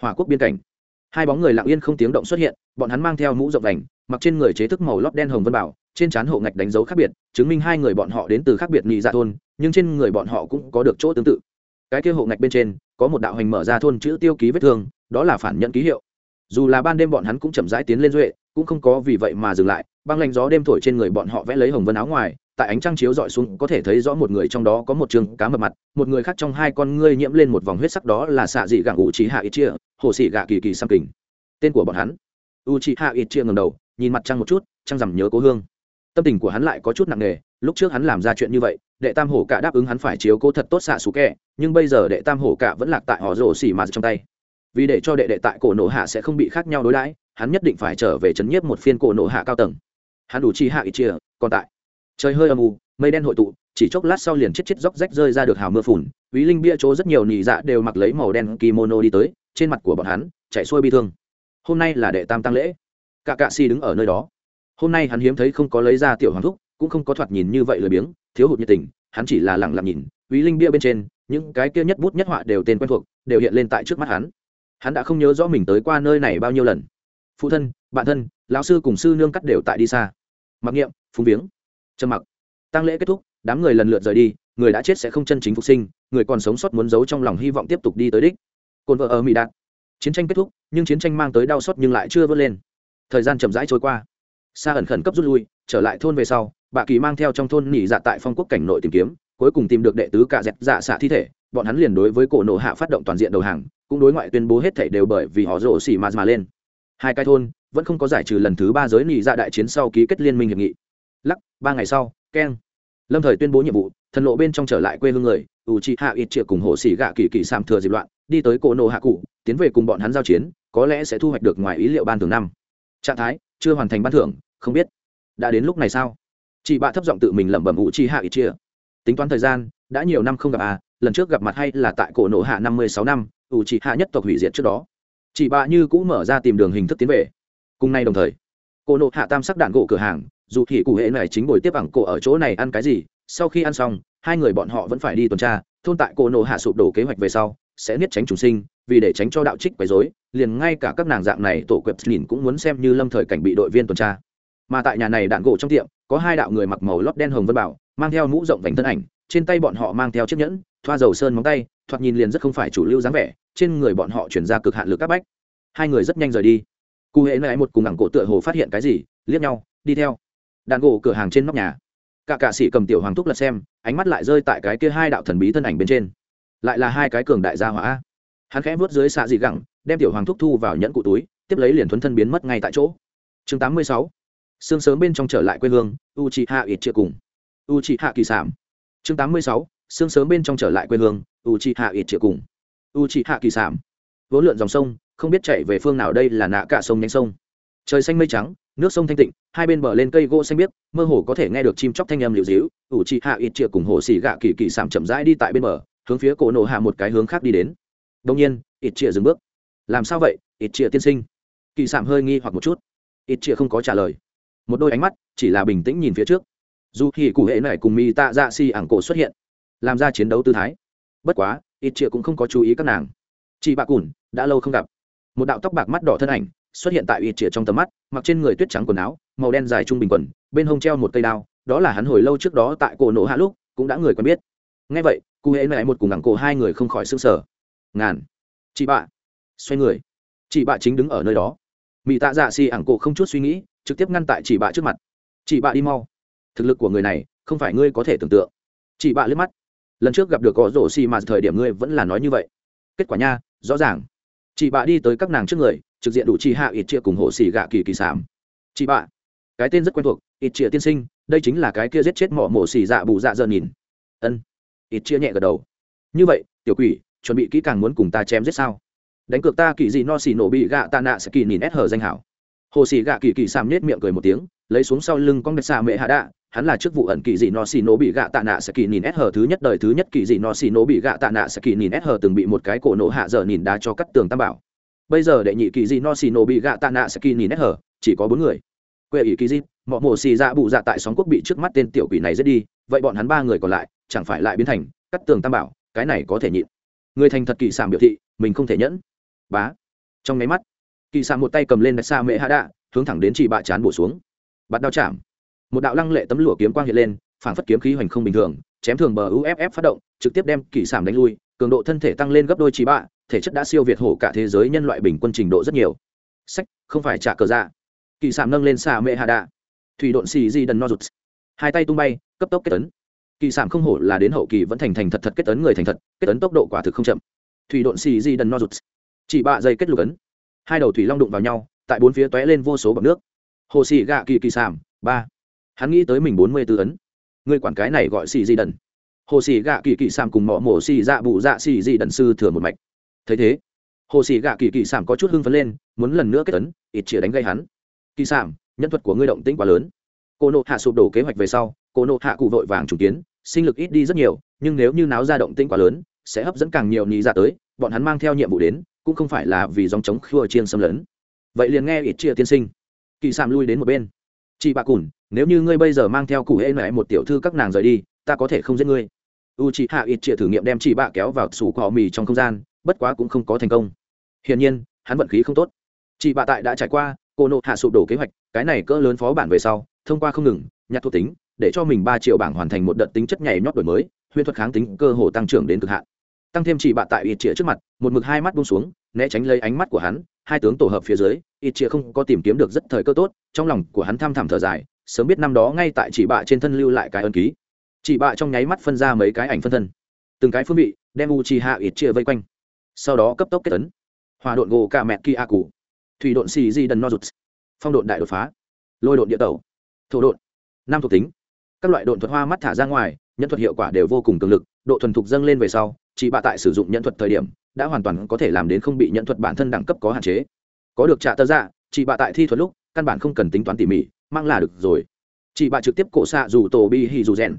Hòa quốc biên cảnh. Hai bóng người lặng yên không tiếng động xuất hiện, bọn hắn mang theo mũ rộng đành, mặc trên người chế thức màu lót đen hồng vân bảo, trên trán hộ ngạch đánh dấu khác biệt, chứng minh hai người bọn họ đến từ khác biệt nhị dạ thôn, nhưng trên người bọn họ cũng có được chỗ tương tự. Cái kia hộ ngạch bên trên, có một đạo hành mở ra thôn chữ tiêu ký vết thương đó là phản nhận ký hiệu. Dù là ban đêm bọn hắn cũng chậm rãi tiến lên duệ, cũng không có vì vậy mà dừng lại, băng lạnh gió đêm thổi trên người bọn họ vẽ lấy hồng vân áo ngoài, tại ánh trăng chiếu dọi xuống có thể thấy rõ một người trong đó có một trường cá mập mặt, một người khác trong hai con ngươi nhiễm lên một vòng huyết sắc đó là xạ dị gạng ủ trí hạ ít chia, hồ sĩ gạ kỳ kỳ sam kình. Tên của bọn hắn. U trí hạ ít chia ngầm đầu, nhìn mặt trăng một chút, trăng rằm nhớ cố hương. Tâm tình của hắn lại có chút nặng nề, lúc trước hắn làm ra chuyện như vậy, đệ tam hổ cả đáp ứng hắn phải chiếu cố thật tốt xạ xú kẹ nhưng bây giờ đệ tam hổ cả vẫn lạc tại họ rổ xỉ mà trong tay vì để cho đệ đệ tại cổ nổ hạ sẽ không bị khác nhau đối đãi, hắn nhất định phải trở về chấn nhiếp một phiên cổ nổ hạ cao tầng. Hắn đủ chi hạ ít chia còn tại. Trời hơi âm u, mây đen hội tụ, chỉ chốc lát sau liền chết chết róc rách rơi ra được hào mưa phùn Ví linh bia chỗ rất nhiều nị dạ đều mặc lấy màu đen kimono đi tới, trên mặt của bọn hắn chạy xuôi bi thương. Hôm nay là đệ tam tăng lễ. Cả cạ si đứng ở nơi đó. Hôm nay hắn hiếm thấy không có lấy ra tiểu hoàng thúc, cũng không có thoạt nhìn như vậy lười biếng, thiếu hụt nhiệt tình, hắn chỉ là lẳng lặng nhìn Ví linh bia bên trên, những cái kia nhất bút nhất họa đều tên quen thuộc, đều hiện lên tại trước mắt hắn hắn đã không nhớ rõ mình tới qua nơi này bao nhiêu lần. Phụ thân, bạn thân, lão sư cùng sư nương cắt đều tại đi xa. Mặc niệm, phúng viếng. Trầm mặc. Tăng lễ kết thúc, đám người lần lượt rời đi, người đã chết sẽ không chân chính phục sinh, người còn sống sót muốn giấu trong lòng hy vọng tiếp tục đi tới đích. Cồn vợ ở mỹ đạt. Chiến tranh kết thúc, nhưng chiến tranh mang tới đau xót nhưng lại chưa vớt lên. Thời gian chậm rãi trôi qua. Xa ẩn khẩn cấp rút lui, trở lại thôn về sau, bà kỳ mang theo trong thôn nỉ dạ tại phong quốc cảnh nội tìm kiếm, cuối cùng tìm được đệ tứ cạ dẹp dạ xạ thi thể bọn hắn liền đối với cổ nộ hạ phát động toàn diện đầu hàng, cũng đối ngoại tuyên bố hết thảy đều bởi vì họ rổ xỉ mà mà lên. Hai cái thôn vẫn không có giải trừ lần thứ ba giới nghị ra dạ đại chiến sau ký kết liên minh hiệp nghị. Lắc, ba ngày sau, keng. Lâm thời tuyên bố nhiệm vụ, thần lộ bên trong trở lại quê hương người u chi hạ ít triệu cùng hộ xỉ gạ kỳ kỳ sàm thừa dịp loạn, đi tới cổ nộ hạ cụ, tiến về cùng bọn hắn giao chiến, có lẽ sẽ thu hoạch được ngoài ý liệu ban thường năm. Trạng thái, chưa hoàn thành ban thưởng, không biết. Đã đến lúc này sao? Chị bạ thấp giọng tự mình lẩm bẩm u chi hạ ít chia tính toán thời gian, đã nhiều năm không gặp à lần trước gặp mặt hay là tại cổ nổ hạ năm mươi sáu năm, ủ trị hạ nhất tộc hủy diệt trước đó. Chị bạ như cũng mở ra tìm đường hình thức tiến về. Cùng nay đồng thời, cổ nộ hạ tam sắc đạn gỗ cửa hàng, dù thì cụ hệ này chính buổi tiếp ẳng cổ ở chỗ này ăn cái gì, sau khi ăn xong, hai người bọn họ vẫn phải đi tuần tra, thôn tại cổ nộ hạ sụp đổ kế hoạch về sau, sẽ niết tránh trùng sinh, vì để tránh cho đạo trích quấy rối, liền ngay cả các nàng dạng này tổ quẹp lìn cũng muốn xem như lâm thời cảnh bị đội viên tuần tra. Mà tại nhà này đạn gỗ trong tiệm, có hai đạo người mặc màu lót đen hồng vân bảo, mang theo mũ rộng vành thân ảnh trên tay bọn họ mang theo chiếc nhẫn, thoa dầu sơn móng tay, thoạt nhìn liền rất không phải chủ lưu dáng vẻ, trên người bọn họ chuyển ra cực hạn lực các bách. Hai người rất nhanh rời đi. Cụ hệ này một cùng ẳng cổ tựa hồ phát hiện cái gì, liếc nhau, đi theo. Đàn gỗ cửa hàng trên nóc nhà. Cả cạ sĩ cầm tiểu hoàng thúc lật xem, ánh mắt lại rơi tại cái kia hai đạo thần bí thân ảnh bên trên. Lại là hai cái cường đại gia hỏa. Hắn khẽ vớt dưới xạ dị gẳng, đem tiểu hoàng thúc thu vào nhẫn cụ túi, tiếp lấy liền thuấn thân biến mất ngay tại chỗ. Chương tám mươi sáu. Sương sớm bên trong trở lại quê hương u chị hạ ít chia cùng. U chị hạ kỳ sản chương tám mươi sáu, sương sớm bên trong trở lại quê hương u chị hạ ít triệu cùng. U chị hạ kỳ sảm vốn lượn dòng sông, không biết chạy về phương nào đây là nạ cả sông nhánh sông. Trời xanh mây trắng, nước sông thanh tịnh, hai bên bờ lên cây gỗ xanh biếc, mơ hồ có thể nghe được chim chóc thanh âm liều dĩu ủ chị hạ ít triệu cùng hồ xì gạ kỳ kỳ sảm chậm rãi đi tại bên bờ, hướng phía cổ nổ hạ một cái hướng khác đi đến. Đông nhiên ít triệu dừng bước. Làm sao vậy ít triệu tiên sinh? Kỳ sảm hơi nghi hoặc một chút. Ít triệu không có trả lời. Một đôi ánh mắt chỉ là bình tĩnh nhìn phía trước dù khi cụ hệ này cùng mi tạ dạ si ảng cổ xuất hiện, làm ra chiến đấu tư thái. Bất quá, ít chĩa cũng không có chú ý các nàng. Chị bạ cùn đã lâu không gặp. Một đạo tóc bạc mắt đỏ thân ảnh xuất hiện tại ít chĩa trong tầm mắt, mặc trên người tuyết trắng quần áo, màu đen dài trung bình quần, bên hông treo một cây đao, đó là hắn hồi lâu trước đó tại cổ nổ hạ lúc cũng đã người quen biết. Ngay vậy, cụ hệ này một cùng ảng cổ hai người không khỏi s ư n g sở ngàn. Chị bạ. Xoay người. Chị bạ chính đứng ở nơi đó. Mỹ tạ dạ xì ảng cổ không chút suy nghĩ, trực tiếp ngăn tại chị bạ trước mặt. Chị bạ đi mau thực lực của người này không phải ngươi có thể tưởng tượng. Chị bạ liếc mắt. Lần trước gặp được có rổ xì mà thời điểm ngươi vẫn là nói như vậy. Kết quả nha, rõ ràng. Chị bạ đi tới các nàng trước người, trực diện đủ chi hạ ít chia cùng hộ xì gạ kỳ kỳ sảm. Chị bạ, cái tên rất quen thuộc, ít chia tiên sinh, đây chính là cái kia giết chết mỏ mổ xì dạ bù dạ dơ nhìn. Ân. Ít chia nhẹ gật đầu. Như vậy, tiểu quỷ, chuẩn bị kỹ càng muốn cùng ta chém giết sao? Đánh cược ta kỳ gì no xì nổ bị gạ tạ nạ sẽ kỳ nhìn ép hở danh hảo. Hồ xì gạ kỳ kỳ sảm nết miệng cười một tiếng, lấy xuống sau lưng con đất xà mẹ hạ đạ hắn là chức vụ ẩn kỳ dị no xì nổ bị gạ tạ nạ sẽ kỳ nhìn s hở thứ nhất đời thứ nhất kỳ dị no xì nổ bị gạ tạ nạ sẽ kỳ nhìn s hở từng bị một cái cổ nổ hạ dở nhìn đá cho cắt tường tam bảo. Bây giờ đệ nhị kỳ dị no xì nổ bị gạ tạ nạ sẽ kỳ nhìn s hở chỉ có bốn người. Quê ỷ kỳ dị, mọ mổ xì dạ bụ dạ tại sóng quốc bị trước mắt tên tiểu quỷ này giết đi, vậy bọn hắn ba người còn lại, chẳng phải lại biến thành cắt tường tam bảo, cái này có thể nhịn. Người thành thật kỳ sảm biểu thị, mình không thể nhẫn. Bá. Trong máy mắt kỳ sảm một tay cầm lên đặt xa mẹ hạ đạ, hướng thẳng đến chị bạ chán bổ xuống. Bắt đao chạm một đạo lăng lệ tấm lụa kiếm quang hiện lên phản phất kiếm khí hoành không bình thường, chém thường bờ uff phát động, trực tiếp đem kỳ sảm đánh lui, cường độ thân thể tăng lên gấp đôi trí bạ, thể chất đã siêu việt hổ cả thế giới nhân loại bình quân trình độ rất nhiều. Sách, không phải trả cờ dạ. Kỳ sảm nâng lên xà mệ hạ đạ. Thủy độn xì di đần no rụt. Hai tay tung bay, cấp tốc kết tấn. Kỳ sản không hổ là đến hậu kỳ vẫn thành thành thật thật kết tấn người thành thật, kết tấn tốc độ quả thực không chậm. Thủy độn xì di đần no rụt. Chỉ bạ dây kết lục ấn. Hai đầu thủy long đụng vào nhau, tại bốn phía tóe lên vô số bọc nước. Hồ xì gạ kỳ kỳ sảm, ba hắn nghĩ tới mình bốn mươi tư ấn. Người quản cái này gọi xì di đần? Hồ xì gạ kỳ kỳ sàm cùng mỏ mổ xì dạ bụ dạ xì di đần sư thừa một mạch. Thấy thế, hồ xì gạ kỳ kỳ sàm có chút hưng phấn lên, muốn lần nữa kết tấn ít chĩa đánh gây hắn. Kỳ sàm nhân thuật của ngươi động tĩnh quá lớn. Cô nộ hạ sụp đổ kế hoạch về sau, cô nộ hạ cụ vội vàng chủ kiến, sinh lực ít đi rất nhiều, nhưng nếu như náo ra động tĩnh quá lớn, sẽ hấp dẫn càng nhiều nhị ra tới, bọn hắn mang theo nhiệm vụ đến, cũng không phải là vì dòng chống khua chiên xâm lấn. Vậy liền nghe ít chia tiên sinh. Kỳ sàm lui đến một bên chị bạ cùn, nếu như ngươi bây giờ mang theo cụ hễ mẹ một tiểu thư các nàng rời đi, ta có thể không giết ngươi. U chị hạ ít chịa thử nghiệm đem chị bạ kéo vào sủ cỏ mì trong không gian, bất quá cũng không có thành công. Hiển nhiên, hắn vận khí không tốt. Chị bạ tại đã trải qua, cô nộ hạ sụp đổ kế hoạch, cái này cỡ lớn phó bản về sau, thông qua không ngừng, nhặt thuộc tính, để cho mình ba triệu bảng hoàn thành một đợt tính chất nhảy nhót đổi mới huyễn thuật kháng tính cơ hồ tăng trưởng đến cực hạn. Tăng thêm chỉ bạ tại ít chĩa trước mặt, một mực hai mắt buông xuống né tránh lấy ánh mắt của hắn, hai tướng tổ hợp phía dưới, ít chia không có tìm kiếm được rất thời cơ tốt, trong lòng của hắn tham thảm thở dài, sớm biết năm đó ngay tại chỉ bạ trên thân lưu lại cái ân ký. Chỉ bạ trong nháy mắt phân ra mấy cái ảnh phân thân. Từng cái phương vị, đem u chi hạ ít chia vây quanh. Sau đó cấp tốc kết tấn. Hòa độn gỗ cả mẹ kia a cụ thủy độn xì di đần no rụt phong độn đại đột phá. Lôi độn địa tẩu. Thổ độn. Năm thuộc tính. Các loại độn thuật hoa mắt thả ra ngoài, nhân thuật hiệu quả đều vô cùng cường lực, độ thuần thục dâng lên về sau, chỉ bạ tại sử dụng nhân thuật thời điểm đã hoàn toàn có thể làm đến không bị nhận thuật bản thân đẳng cấp có hạn chế. Có được trả tờ dạ chị bạ tại thi thuật lúc, căn bản không cần tính toán tỉ mỉ, mang là được rồi. Chị bạ trực tiếp cổ xạ dù tổ bi hì dù rèn.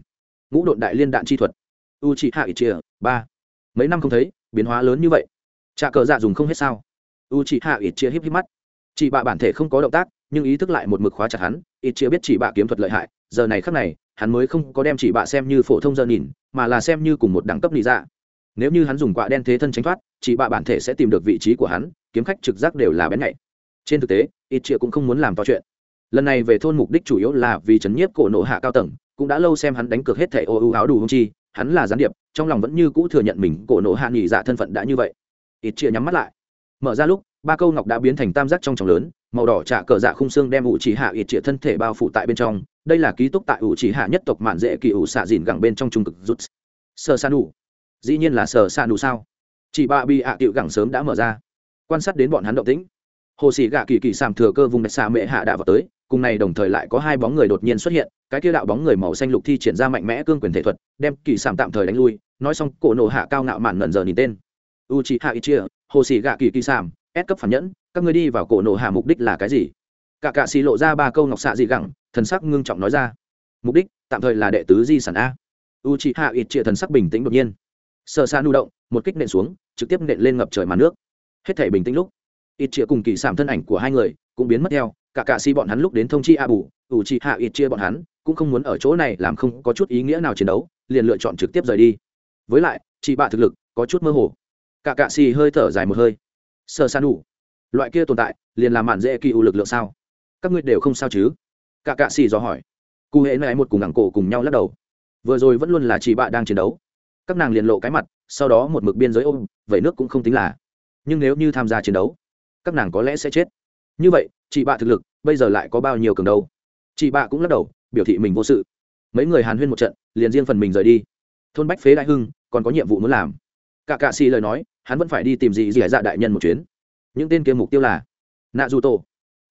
Ngũ độn đại liên đạn chi thuật. U chị hạ ít chia ba. Mấy năm không thấy, biến hóa lớn như vậy. Trả cờ dạ dùng không hết sao. U chị hạ ít chia híp híp mắt. Chị bạ bản thể không có động tác, nhưng ý thức lại một mực khóa chặt hắn. Ít chia biết chị bạ kiếm thuật lợi hại, giờ này khắc này, hắn mới không có đem chị bạ xem như phổ thông giờ nhìn, mà là xem như cùng một đẳng cấp lý ra dạ nếu như hắn dùng quạ đen thế thân tránh thoát chị bạ bản thể sẽ tìm được vị trí của hắn, kiếm khách trực giác đều là bén nhạy. Trên thực tế, ít Triệu cũng không muốn làm to chuyện. Lần này về thôn mục đích chủ yếu là vì chấn nhiếp cổ nộ hạ cao tầng, cũng đã lâu xem hắn đánh cược hết thẻ ô ưu áo đủ hung chi, hắn là gián điệp, trong lòng vẫn như cũ thừa nhận mình cổ nộ hạ nghỉ dạ thân phận đã như vậy. Ít chia nhắm mắt lại. Mở ra lúc, ba câu ngọc đã biến thành tam giác trong tròng lớn, màu đỏ trả cờ dạ khung xương đem ủ chỉ hạ ít triệt thân thể bao phủ tại bên trong. Đây là ký túc tại ủ chỉ hạ nhất tộc mạn dễ kỳ ủ xạ dìn gẳng bên trong trung cực rút. Sơ san ủ dĩ nhiên là sơ xa nụ sao? Chị bà bị ạ à tiệu gẳng sớm đã mở ra. Quan sát đến bọn hắn động tĩnh. Hồ sĩ gạ kỳ kỳ sàm thừa cơ vùng đất xa mệ hạ đã vào tới, cùng này đồng thời lại có hai bóng người đột nhiên xuất hiện, cái kia đạo bóng người màu xanh lục thi triển ra mạnh mẽ cương quyền thể thuật, đem kỳ sàm tạm thời đánh lui, nói xong, cổ nổ hạ cao ngạo mạn ngẩn giờ nhìn tên. U chị hạ ít chia hồ sĩ gạ kỳ kỳ sàm ép cấp phản nhẫn, các người đi vào cổ nổ hạ mục đích là cái gì? Cả cạ xì lộ ra ba câu ngọc xạ dị gẳng, thần sắc ngưng trọng nói ra. Mục đích, tạm thời là đệ tứ di sản a. U chị hạ ít trịa thần sắc bình tĩnh đột nhiên sợ xa nu động, một kích nện xuống, trực tiếp nện lên ngập trời màn nước. Hết thể bình tĩnh lúc, ít trịa cùng kỳ sản thân ảnh của hai người cũng biến mất theo, cả cạ Si bọn hắn lúc đến thông chi a bù ủ chị hạ ít chia bọn hắn cũng không muốn ở chỗ này làm không có chút ý nghĩa nào chiến đấu, liền lựa chọn trực tiếp rời đi. Với lại, chị bạ thực lực có chút mơ hồ. Cả cạ Si hơi thở dài một hơi. Sơ san đủ loại kia tồn tại liền làm mạn dễ kỳ u lực lượng sao? Các ngươi đều không sao chứ? Cả cạ Si dò hỏi. Cụ hệ này một cùng ngẳng cổ cùng nhau lắc đầu. Vừa rồi vẫn luôn là chị bạ đang chiến đấu các nàng liền lộ cái mặt, sau đó một mực biên giới ôm, vậy nước cũng không tính là. Nhưng nếu như tham gia chiến đấu, các nàng có lẽ sẽ chết. Như vậy, chị bạ thực lực bây giờ lại có bao nhiêu cường đâu? Chị bạ cũng lắc đầu, biểu thị mình vô sự. Mấy người hàn huyên một trận, liền riêng phần mình rời đi. Thôn bách phế đại hưng còn có nhiệm vụ muốn làm. Cả cạ xì lời nói, hắn vẫn phải đi tìm gì dì dạ đại nhân một chuyến. Những tên kia mục tiêu là nạ du tổ.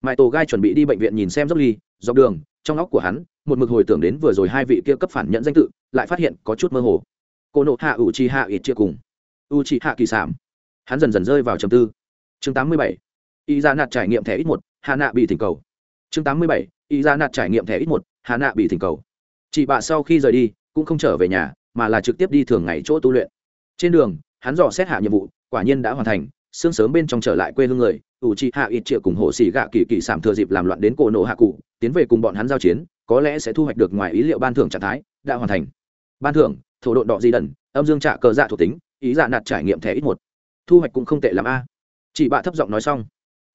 Mãi tổ gai chuẩn bị đi bệnh viện nhìn xem dốc ly, dọc đường, trong óc của hắn, một mực hồi tưởng đến vừa rồi hai vị kia cấp phản nhận danh tự, lại phát hiện có chút mơ hồ cô nộ hạ ủ chi hạ ít chia cùng. U chi hạ kỳ sản hắn dần dần rơi vào trầm tư. Chương tám mươi bảy. Y ra nạt trải nghiệm thẻ ít một, hà nạ bị thỉnh cầu. Chương tám mươi bảy. Y ra nạt trải nghiệm thẻ ít một, hà nạ bị thỉnh cầu. Chị bạ sau khi rời đi, cũng không trở về nhà, mà là trực tiếp đi thường ngày chỗ tu luyện. Trên đường, hắn dò xét hạ nhiệm vụ, quả nhiên đã hoàn thành, sương sớm bên trong trở lại quê hương người ủ chị hạ ít triệu cùng hộ xỉ gạ kỳ kỳ sảm thừa dịp làm loạn đến cổ nộ hạ cụ, tiến về cùng bọn hắn giao chiến, có lẽ sẽ thu hoạch được ngoài ý liệu ban thưởng trạng thái, đã hoàn thành. Ban thưởng thổ độ đỏ di đần âm dương trạ cờ dạ thuộc tính, ý dạ nạt trải nghiệm thẻ ít một. Thu hoạch cũng không tệ l a. Chị bạ thấp giọng nói xong.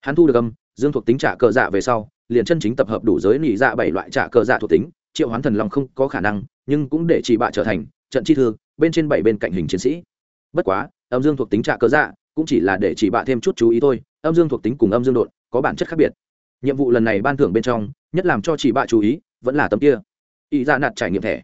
Hắn thu được âm, dương thuộc tính trả cờ dạ về sau, liền chân chính tập hợp đủ giới nỉ dạ bảy loại trả cờ dạ thuộc tính, triệu hoán thần long không có khả năng, nhưng cũng để chị bạ trở thành trận chi thư, bên trên bảy bên cạnh hình chiến sĩ. Bất quá, âm dương thuộc tính trả cờ dạ cũng chỉ là để chị bạ thêm chút chú ý thôi, âm dương thuộc tính cùng âm dương đột có bản chất khác biệt. Nhiệm vụ lần này ban thưởng bên trong, nhất làm cho chị bạ chú ý, vẫn là tấm kia. Y ra dạ nạt trải nghiệm thẻ.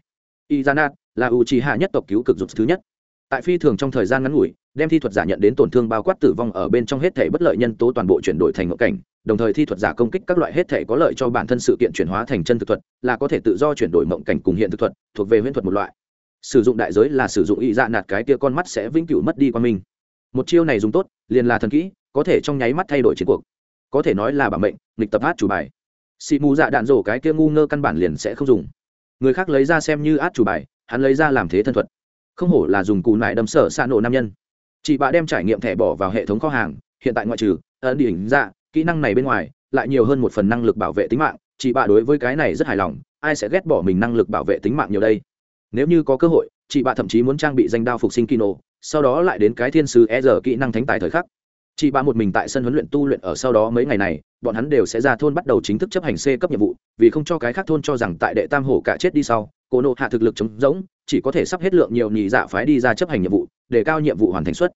Y ra dạ nạt là u trì hạ nhất tộc cứu cực dục thứ nhất. Tại phi thường trong thời gian ngắn ngủi, đem thi thuật giả nhận đến tổn thương bao quát tử vong ở bên trong hết thể bất lợi nhân tố toàn bộ chuyển đổi thành ngộ cảnh, đồng thời thi thuật giả công kích các loại hết thể có lợi cho bản thân sự kiện chuyển hóa thành chân thực thuật, là có thể tự do chuyển đổi mộng cảnh cùng hiện thực thuật, thuộc về huyễn thuật một loại. Sử dụng đại giới là sử dụng y dạ nạt cái kia con mắt sẽ vĩnh cửu mất đi qua mình một chiêu này dùng tốt, liền là thần kỹ, có thể trong nháy mắt thay đổi chiến cuộc. Có thể nói là bảo mệnh, nghịch tập át chủ bài. Xị mù dạ đạn rổ cái kia ngu ngơ căn bản liền sẽ không dùng. Người khác lấy ra xem như át chủ bài hắn lấy ra làm thế thân thuật. Không hổ là dùng cù nải đâm sở xa nổ nam nhân. Chị bạ đem trải nghiệm thẻ bỏ vào hệ thống kho hàng, hiện tại ngoại trừ ấn đỉnh dạ kỹ năng này bên ngoài, lại nhiều hơn một phần năng lực bảo vệ tính mạng. Chị bạ đối với cái này rất hài lòng, ai sẽ ghét bỏ mình năng lực bảo vệ tính mạng nhiều đây? Nếu như có cơ hội, chị bạ thậm chí muốn trang bị danh đao phục sinh kino, sau đó lại đến cái thiên sứ e rờ kỹ năng thánh tài thời khắc. Chị bạ một mình tại sân huấn luyện tu luyện ở sau đó mấy ngày này, bọn hắn đều sẽ ra thôn bắt đầu chính thức chấp hành c cấp nhiệm vụ, vì không cho cái khác thôn cho rằng tại đệ tam hổ cả chết đi sau cô nộ hạ thực lực chống rỗng, chỉ có thể sắp hết lượng nhiều nhị dạ phái đi ra chấp hành nhiệm vụ để cao nhiệm vụ hoàn thành suất.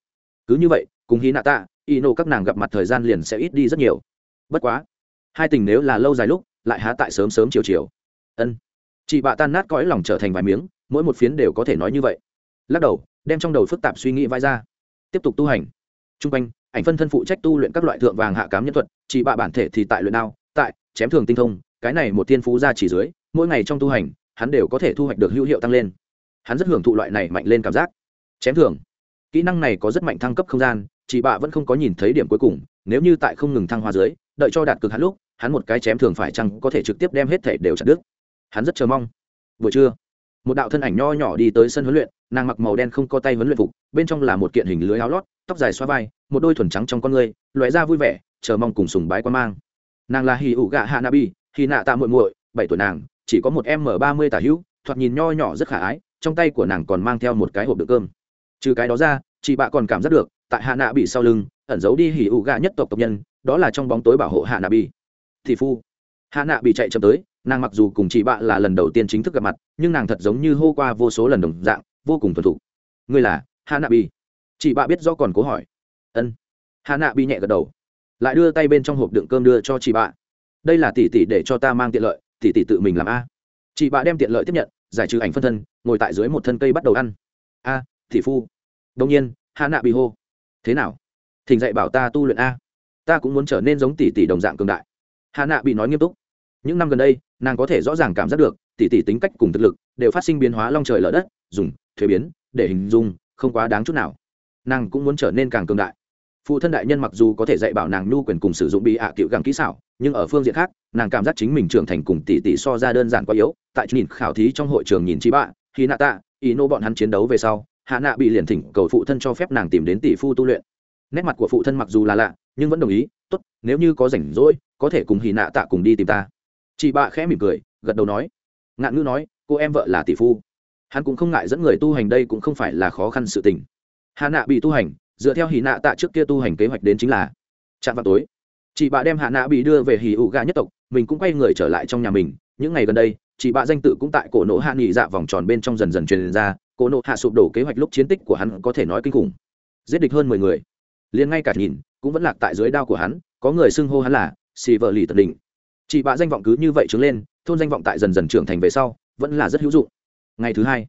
Cứ như vậy, cùng hí nạ tạ, y nộ các nàng gặp mặt thời gian liền sẽ ít đi rất nhiều. Bất quá, hai tình nếu là lâu dài lúc, lại há tại sớm sớm chiều chiều. Ân. Chị bạ tan nát cõi lòng trở thành vài miếng, mỗi một phiến đều có thể nói như vậy. Lắc đầu, đem trong đầu phức tạp suy nghĩ vai ra. Tiếp tục tu hành. T r u n g quanh, ảnh phân thân phụ trách tu luyện các loại thượng vàng hạ cám nhân thuật, chị bạ bản thể thì tại luyện đao, tại, chém thường tinh thông, cái này một tiên phú ra chỉ dưới, mỗi ngày trong tu hành hắn đều có thể thu hoạch được hữu hiệu tăng lên. Hắn rất hưởng thụ loại này mạnh lên cảm giác. Chém thường kỹ năng này có rất mạnh thăng cấp không gian chị bạ vẫn không có nhìn thấy điểm cuối cùng, nếu như tại không ngừng thăng hoa dưới, đợi cho đạt cực hắn lúc, hắn một cái chém thường phải chăng có thể trực tiếp đem hết thể đều chặt đứt. Hắn rất chờ mong. Buổi trưa, một đạo thân ảnh nho nhỏ đi tới sân huấn luyện, nàng mặc màu đen không có tay huấn luyện phục, bên trong là một kiện hình lưới áo lót, tóc dài xoa vai, một đôi thuần trắng trong con người loại ra vui vẻ, chờ mong cùng sùng bái quan mang. Nàng là hì ủ gạ hạ nabi hì nạ tạ muội muội, bảy tuổi nàng chỉ có một m ba mươi tả hữu, thoạt nhìn nho nhỏ rất khả ái, trong tay của nàng còn mang theo một cái hộp đựng cơm. Trừ cái đó ra, chị bạ còn cảm giác được, tại hạ nạ bị sau lưng, ẩn giấu đi hỉ ụ gạ nhất tộc tộc nhân, đó là trong bóng tối bảo hộ hạ nạ bị thị phu, hạ nạ bị chạy chậm tới, nàng mặc dù cùng chị bạ là lần đầu tiên chính thức gặp mặt, nhưng nàng thật giống như hô qua vô số lần đồng dạng, vô cùng thuần thục. Ngươi là hạ nạ bị chị bạ biết do còn cố hỏi. Ân. Hạ nạ bị nhẹ gật đầu, lại đưa tay bên trong hộp đựng cơm đưa cho chị bạ. Đây là tỷ tỷ để cho ta mang tiện lợi tỷ tỷ tự mình làm a. Chị bà đem tiện lợi tiếp nhận giải trừ ảnh phân thân ngồi tại dưới một thân cây bắt đầu ăn. A à, tỷ phu. Đông nhiên hạ nạ bị hô. Thế nào? Thỉnh dạy bảo ta tu luyện a. Ta cũng muốn trở nên giống tỷ tỷ đồng dạng cường đại. Hạ nạ bị nói nghiêm túc. Những năm gần đây nàng có thể rõ ràng cảm giác được tỷ tỷ tính cách cùng thực lực đều phát sinh biến hóa long trời lở đất dùng thuế biến để hình dung không quá đáng chút nào. Nàng cũng muốn trở nên càng cường đại phụ thân đại nhân mặc dù có thể dạy bảo nàng nhu quyền cùng sử dụng bị ạ à cựu gắng kỹ xảo, nhưng ở phương diện khác, nàng cảm giác chính mình trưởng thành cùng tỷ tỷ so ra đơn giản quá yếu. Tại nhìn khảo thí trong hội trường nhìn chị bạ khi nạ tạ ý nô bọn hắn chiến đấu về sau, hạ nạ bị liền thỉnh cầu phụ thân cho phép nàng tìm đến tỷ phu tu luyện. Nét mặt của phụ thân mặc dù là lạ, nhưng vẫn đồng ý, tốt, nếu như có rảnh rỗi, có thể cùng hì nạ tạ cùng đi tìm ta. Chị bạ khẽ mỉm cười, gật đầu nói. Ngạn ngữ nói, cô em vợ là tỷ phu. Hắn cũng không ngại dẫn người tu hành đây cũng không phải là khó khăn sự tình. Hà nạ bị tu hành dựa theo hì nạ tạ trước kia tu hành kế hoạch đến chính là chạm vào tối. Chị bà đem hạ nạ bị đưa về hì ụ gà nhất tộc, mình cũng quay người trở lại trong nhà mình. Những ngày gần đây, chị bà danh tự cũng tại cổ nộ hạ nghị dạ vòng tròn bên trong dần dần truyền ra, cổ nộ hạ sụp đổ kế hoạch lúc chiến tích của hắn có thể nói kinh khủng. Giết địch hơn mười người. Liền ngay cả nhìn, cũng vẫn lạc tại dưới đao của hắn, có người xưng hô hắn là xì vợ lì tận đỉnh. Chị bà danh vọng cứ như vậy trứng lên, thôn danh vọng tại dần dần trưởng thành về sau, vẫn là rất hữu dụng. Ngày thứ hai,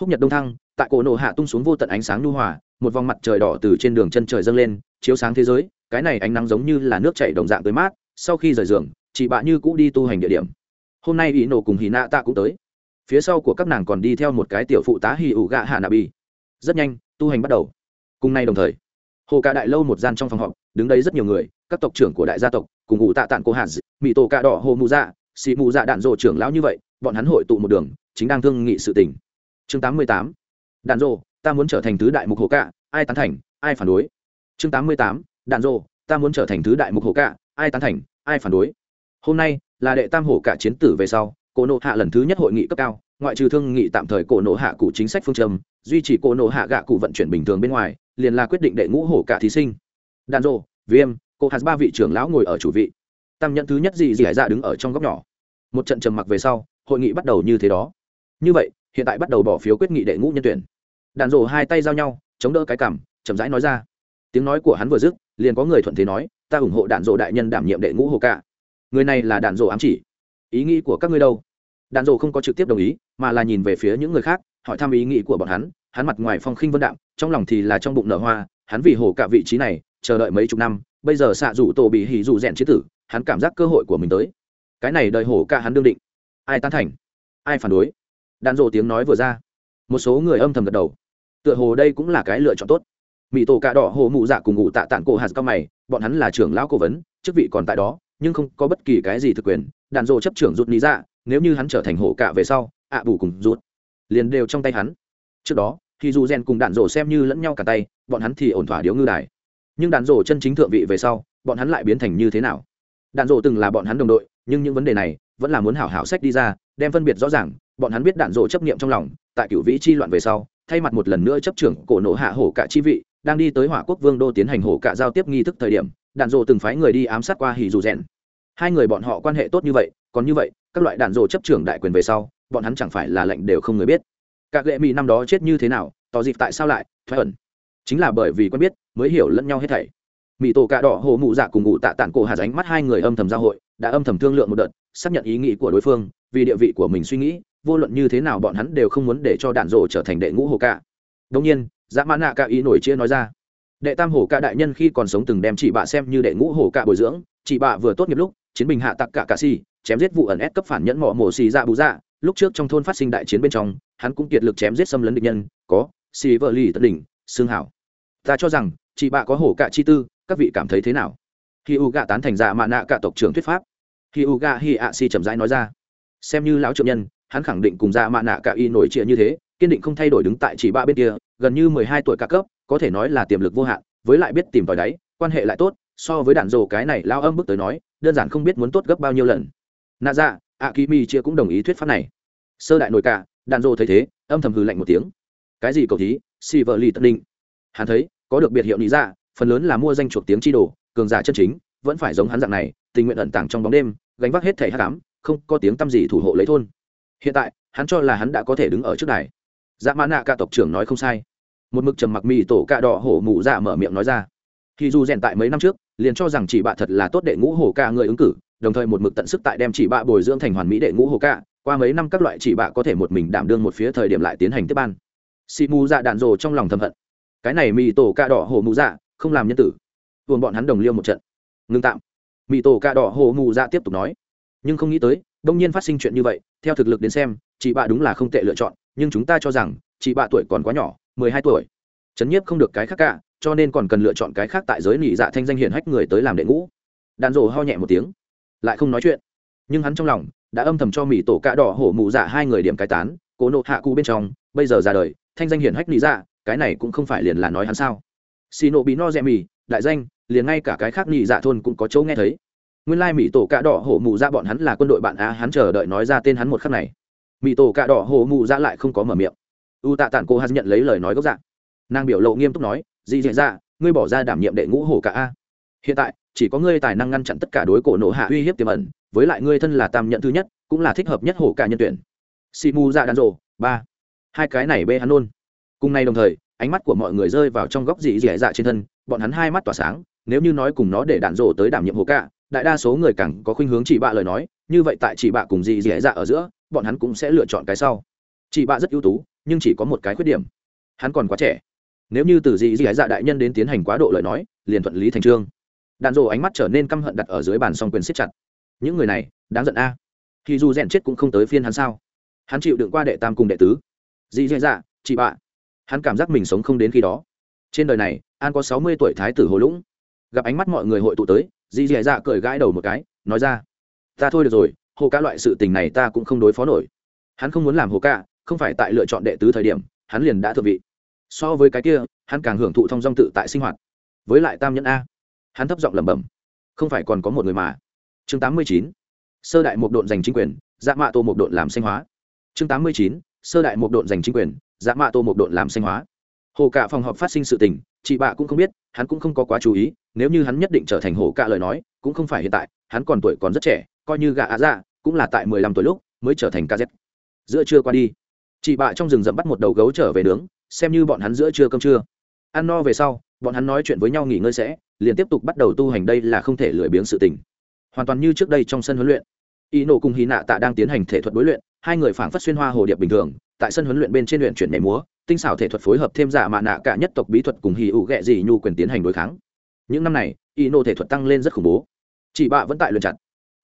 húc nhật đông thăng, tại cổ nộ hạ tung xuống vô tận ánh sáng nhu hòa một vòng mặt trời đỏ từ trên đường chân trời dâng lên, chiếu sáng thế giới, cái này ánh nắng giống như là nước chảy đồng dạng tới mát, sau khi rời giường, chị bạ như cũ đi tu hành địa điểm. Hôm nay ý nổ cùng hì nạ tạ cũng tới. Phía sau của các nàng còn đi theo một cái tiểu phụ tá hì ủ gạ hạ nạ bi rất nhanh, tu hành bắt đầu. Cùng nay đồng thời, hồ cả đại lâu một gian trong phòng họp, đứng đấy rất nhiều người, các tộc trưởng của đại gia tộc, cùng ủ tạ tạng cô hàn mỹ tổ cạ đỏ hồ mù dạ xị mù dạ đạn rộ trưởng lão như vậy, bọn hắn hội tụ một đường, chính đang thương nghị sự tình. Chương tám mươi tám. Đạn rộ ta muốn trở thành thứ đại mục hồ cạ, ai tán thành, ai phản đối? Chương tám mươi tám, đạn rộ ta muốn trở thành thứ đại mục hồ cạ, ai tán thành, ai phản đối? Hôm nay là đệ tam hổ cả chiến tử về sau, cổ nộ hạ lần thứ nhất hội nghị cấp cao, ngoại trừ thương nghị tạm thời cổ nộ hạ cụ chính sách phương châm, duy trì cổ nộ hạ gạ cụ vận chuyển bình thường bên ngoài, liền là quyết định đệ ngũ hổ cả thí sinh. Đàn rộ viêm cô hạt ba vị trưởng lão ngồi ở chủ vị. Tam nhận thứ nhất gì gì hải dạ đứng ở trong góc nhỏ. Một trận trầm mặc về sau, hội nghị bắt đầu như thế đó. Như vậy, hiện tại bắt đầu bỏ phiếu quyết nghị đệ ngũ nhân tuyển đàn rổ hai tay giao nhau, chống đỡ cái cảm, chậm rãi nói ra. Tiếng nói của hắn vừa dứt, liền có người thuận thế nói, ta ủng hộ đạn rổ đại nhân đảm nhiệm đệ ngũ hồ cả. Người này là đạn rổ ám chỉ. Ý nghĩ của các ngươi đâu? Đạn rổ không có trực tiếp đồng ý, mà là nhìn về phía những người khác, hỏi thăm ý nghĩ của bọn hắn. Hắn mặt ngoài phong khinh vân đạm, trong lòng thì là trong bụng nở hoa. Hắn vì hồ cả vị trí này, chờ đợi mấy chục năm, bây giờ xạ rủ tổ bị hỉ rủ rèn chế tử, hắn cảm giác cơ hội của mình tới. Cái này đợi hổ cả hắn đương định. Ai tán thành? Ai phản đối? Đạn dộ tiếng nói vừa ra. Một số người âm thầm gật đầu tựa hồ đây cũng là cái lựa chọn tốt. Mỹ tổ cạ đỏ, hồ mụ dạ cùng ngụ tạ tản cổ hạt cao mày, bọn hắn là trưởng lão cố vấn, chức vị còn tại đó, nhưng không có bất kỳ cái gì thực quyền. Đàn dộ chấp trưởng rút lý dạ nếu như hắn trở thành hổ cạ về sau, ạ bù cùng rút liền đều trong tay hắn. Trước đó, thì dù rèn cùng đạn rổ xem như lẫn nhau cả tay, bọn hắn thì ổn thỏa điếu ngư đài. Nhưng đạn rổ chân chính thượng vị về sau, bọn hắn lại biến thành như thế nào? Đạn rổ từng là bọn hắn đồng đội, nhưng những vấn đề này vẫn là muốn hảo hảo sách đi ra, đem phân biệt rõ ràng, bọn hắn biết đạn rổ chấp niệm trong lòng, tại cựu vĩ chi loạn về sau thay mặt một lần nữa chấp trưởng cổ nộ hạ hổ cả chi vị, đang đi tới hỏa quốc vương đô tiến hành hổ cả giao tiếp nghi thức thời điểm, đạn dộ từng phái người đi ám sát qua hỉ dù rèn. Hai người bọn họ quan hệ tốt như vậy, còn như vậy, các loại đạn dộ chấp trưởng đại quyền về sau, bọn hắn chẳng phải là lệnh đều không người biết. Các lệ mỹ năm đó chết như thế nào, tỏ dịp tại sao lại, thoái ẩn. Chính là bởi vì quen biết, mới hiểu lẫn nhau hết thảy. Mỹ tổ cạ đỏ hồ mụ dạ cùng ngụ tạ tản cổ hà ránh mắt hai người âm thầm giao hội, đã âm thầm thương lượng một đợt, xác nhận ý nghĩ của đối phương, vì địa vị của mình suy nghĩ vô luận như thế nào bọn hắn đều không muốn để cho đạn rộ trở thành đệ ngũ hồ cạ đông nhiên dã mã nạ ca ý nổi chia nói ra. Đệ tam hồ cạ đại nhân khi còn sống từng đem chị bạ xem như đệ ngũ hồ cạ bồi dưỡng, chị bạ vừa tốt nghiệp lúc, chiến bình hạ tặc cả cạ si, chém giết vụ ẩn ép cấp phản nhẫn mỏ mổ xì dạ bù dạ. Lúc trước trong thôn phát sinh đại chiến bên trong, hắn cũng kiệt lực chém giết xâm lấn địch nhân, có xì vợ lì tận đỉnh, xương hảo. Ta cho rằng, chị bạ có hổ cạ chi tư, các vị cảm thấy thế nào? Khi u gạ tán thành dạ mạ nạ cả tộc trưởng thuyết pháp. Khi u gạ hi ạ si chậm rãi nói ra. Xem như lão trượng nhân hắn khẳng định cùng dạ mạ nạ cả y nổi trịa như thế, kiên định không thay đổi đứng tại chỉ ba bên kia, gần như mười hai tuổi cả cấp, có thể nói là tiềm lực vô hạn, với lại biết tìm tòi đáy, quan hệ lại tốt, so với đạn dồ cái này lao âm bước tới nói, đơn giản không biết muốn tốt gấp bao nhiêu lần. Nạ dạ ạ kỳ mi chia cũng đồng ý thuyết pháp này. Sơ đại nội cả, đạn dồ thấy thế, âm thầm hư lạnh một tiếng. Cái gì cầu thí? Si vợ lì tất định. Hắn thấy, có được biệt hiệu lý dạ phần lớn là mua danh chuộc tiếng chi đồ, cường giả chân chính, vẫn phải giống hắn dạng này, tình nguyện ẩn tàng trong bóng đêm, gánh vác hết thẻ hát cám không có tiếng tăm gì thủ hộ lấy thôn hiện tại, hắn cho là hắn đã có thể đứng ở trước đài. Dạ mã nạ cả tộc trưởng nói không sai. Một mực trầm mặc mì tổ cạ đỏ hổ mụ dạ mở miệng nói ra. Thì dù rèn tại mấy năm trước, liền cho rằng chỉ bạ thật là tốt đệ ngũ hổ ca người ứng cử, đồng thời một mực tận sức tại đem chỉ bạ bồi dưỡng thành hoàn mỹ đệ ngũ hổ ca qua mấy năm các loại chỉ bạ có thể một mình đảm đương một phía thời điểm lại tiến hành tiếp ban. Xì mù dạ đạn rồ trong lòng thầm hận. Cái này mì tổ cạ đỏ hổ mụ dạ không làm nhân tử. Buồn bọn hắn đồng liêu một trận. Ngưng tạm. Mì tổ cạ đỏ hổ mụ dạ tiếp tục nói nhưng không nghĩ tới, đông nhiên phát sinh chuyện như vậy, theo thực lực đến xem, chị bạ đúng là không tệ lựa chọn, nhưng chúng ta cho rằng, chị bạ tuổi còn quá nhỏ, mười hai tuổi. Chấn nhiếp không được cái khác cả, cho nên còn cần lựa chọn cái khác tại giới nỉ dạ thanh danh hiển hách người tới làm đệ ngũ. Đàn rổ ho nhẹ một tiếng, lại không nói chuyện. Nhưng hắn trong lòng, đã âm thầm cho mỹ tổ cạ đỏ hổ mụ dạ hai người điểm cái tán, cố nộ hạ cụ bên trong, bây giờ ra đời, thanh danh hiển hách nỉ dạ cái này cũng không phải liền là nói hắn sao. Xì nộ bị no rẻ mì, đại danh, liền ngay cả cái khác nỉ dạ thôn cũng có chỗ nghe thấy nguyên lai mỹ tổ cạ đỏ hổ mụ dạ bọn hắn là quân đội bạn a hắn chờ đợi nói ra tên hắn một khắc này. Mỹ tổ cạ đỏ hổ mụ dạ lại không có mở miệng. U tạ tản cô hắn nhận lấy lời nói gốc dạng nàng biểu lộ nghiêm túc nói dị dạ dạ ngươi bỏ ra đảm nhiệm đệ ngũ hổ cả a. Hiện tại, chỉ có ngươi tài năng ngăn chặn tất cả đối cổ nổ hạ uy hiếp tiềm ẩn, với lại ngươi thân là tam nhận thứ nhất, cũng là thích hợp nhất hổ cả nhân tuyển. Si mu dạ đàn rộ ba. Hai cái này bê hắn luôn. Cùng nay đồng thời, ánh mắt của mọi người rơi vào trong góc dị dị dạ trên thân, bọn hắn hai mắt tỏa sáng, nếu như nói cùng nó để đạn rộ tới đảm nhiệm hổ cả đại đa số người càng có khuynh hướng chỉ bạ lời nói, như vậy tại chỉ bạ cùng dì dì dạ ở giữa, bọn hắn cũng sẽ lựa chọn cái sau. Chỉ bạ rất ưu tú, nhưng chỉ có một cái khuyết điểm. Hắn còn quá trẻ. Nếu như từ dị dị dạ đại nhân đến tiến hành quá độ lời nói, liền thuận lý thành trương. Đạn rộ ánh mắt trở nên căm hận đặt ở dưới bàn song quyền siết chặt. Những người này, đáng giận a. Khi dù rèn chết cũng không tới phiên hắn sao? Hắn chịu đựng qua đệ tam cùng đệ tứ. Dị dạ dạ chị bạ. Hắn cảm giác mình sống không đến khi đó. Trên đời này, an có sáu mươi tuổi thái tử hồ lũng. Gặp ánh mắt mọi người hội tụ tới dì dì dạ cười gãi đầu một cái, nói ra, ta thôi được rồi, hồ ca loại sự tình này ta cũng không đối phó nổi. Hắn không muốn làm hồ ca, không phải tại lựa chọn đệ tứ thời điểm, hắn liền đã thượng vị. So với cái kia, hắn càng hưởng thụ thông dong tự tại sinh hoạt. Với lại tam nhẫn a. Hắn thấp giọng lẩm bẩm, không phải còn có một người mà. Chương tám mươi chín, sơ đại một độn giành chính quyền dạ mạ tô một độn làm sinh hóa. Chương tám mươi chín, sơ đại một độn giành chính quyền dạ mạ tô một độn làm sinh hóa hồ cạ phòng họp phát sinh sự tình, chị bạ cũng không biết, hắn cũng không có quá chú ý, nếu như hắn nhất định trở thành hồ cạ lời nói, cũng không phải hiện tại, hắn còn tuổi còn rất trẻ, coi như gạ á dạ cũng là tại mười lăm tuổi lúc mới trở thành kz giữa trưa qua đi, chị bạ trong rừng rậm bắt một đầu gấu trở về nướng, xem như bọn hắn giữa trưa cơm trưa. Ăn no về sau, bọn hắn nói chuyện với nhau nghỉ ngơi sẽ, liền tiếp tục bắt đầu tu hành đây là không thể lười biếng sự tình. Hoàn toàn như trước đây trong sân huấn luyện. Y nổ cùng hy nạ tạ đang tiến hành thể thuật đối luyện, hai người phảng phất xuyên hoa hồ điệp bình thường, tại sân huấn luyện bên trên luyện chuyển nhảy múa tinh xảo thể thuật phối hợp thêm giả mạ nạ cả nhất tộc bí thuật cùng hì ụ ghẹ dị nhu quyền tiến hành đối kháng. Những năm này, y nô thể thuật tăng lên rất khủng bố. Chị bạ vẫn tại luyện chặt.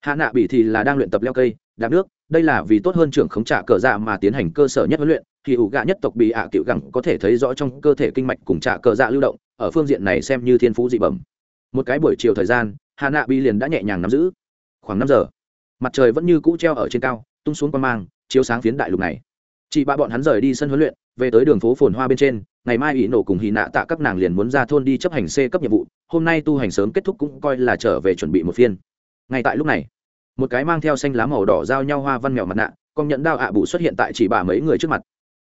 Hạ nạ bị thì là đang luyện tập leo cây, đạp nước, đây là vì tốt hơn trưởng khống trả cờ dạ mà tiến hành cơ sở nhất huấn luyện. Thì ủ gạ nhất tộc bị ạ à cựu gẳng có thể thấy rõ trong cơ thể kinh mạch cùng trả cờ dạ lưu động, ở phương diện này xem như thiên phú dị bẩm. Một cái buổi chiều thời gian hà nạ bị liền đã nhẹ nhàng nắm giữ. Khoảng năm giờ, mặt trời vẫn như cũ treo ở trên cao, tung xuống quan mang, chiếu sáng phiến đại lục này chị ba bọn hắn rời đi sân huấn luyện, về tới đường phố phồn hoa bên trên, ngày mai ủy nổ cùng hì nạ tạ các nàng liền muốn ra thôn đi chấp hành c cấp nhiệm vụ, hôm nay tu hành sớm kết thúc cũng coi là trở về chuẩn bị một phiên. Ngay tại lúc này, một cái mang theo xanh lá màu đỏ giao nhau hoa văn mèo mặt nạ, con nhận đao ạ bụ xuất hiện tại chị bà mấy người trước mặt.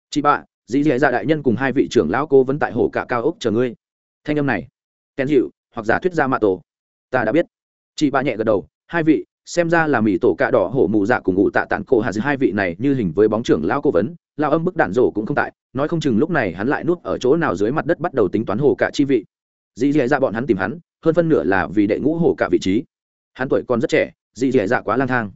Chị bà dĩ dì dạ đại nhân cùng hai vị trưởng lão cô vẫn tại hồ cả cao ốc chờ ngươi. Thanh âm này kèn dịu hoặc giả thuyết ra mạ tổ ta đã biết. Chị bà nhẹ gật đầu, hai vị xem ra là mỹ tổ cạ đỏ hổ mù dạ cùng ngụ tạ tản cổ hà hai vị này như hình với bóng trưởng lão cố vấn lao âm bức đạn rổ cũng không tại, nói không chừng lúc này hắn lại nuốt ở chỗ nào dưới mặt đất bắt đầu tính toán hồ cả chi vị. Dì dì dạ bọn hắn tìm hắn, hơn phân nửa là vì đệ ngũ hồ cả vị trí. Hắn tuổi còn rất trẻ dì dì dạ quá lang thang.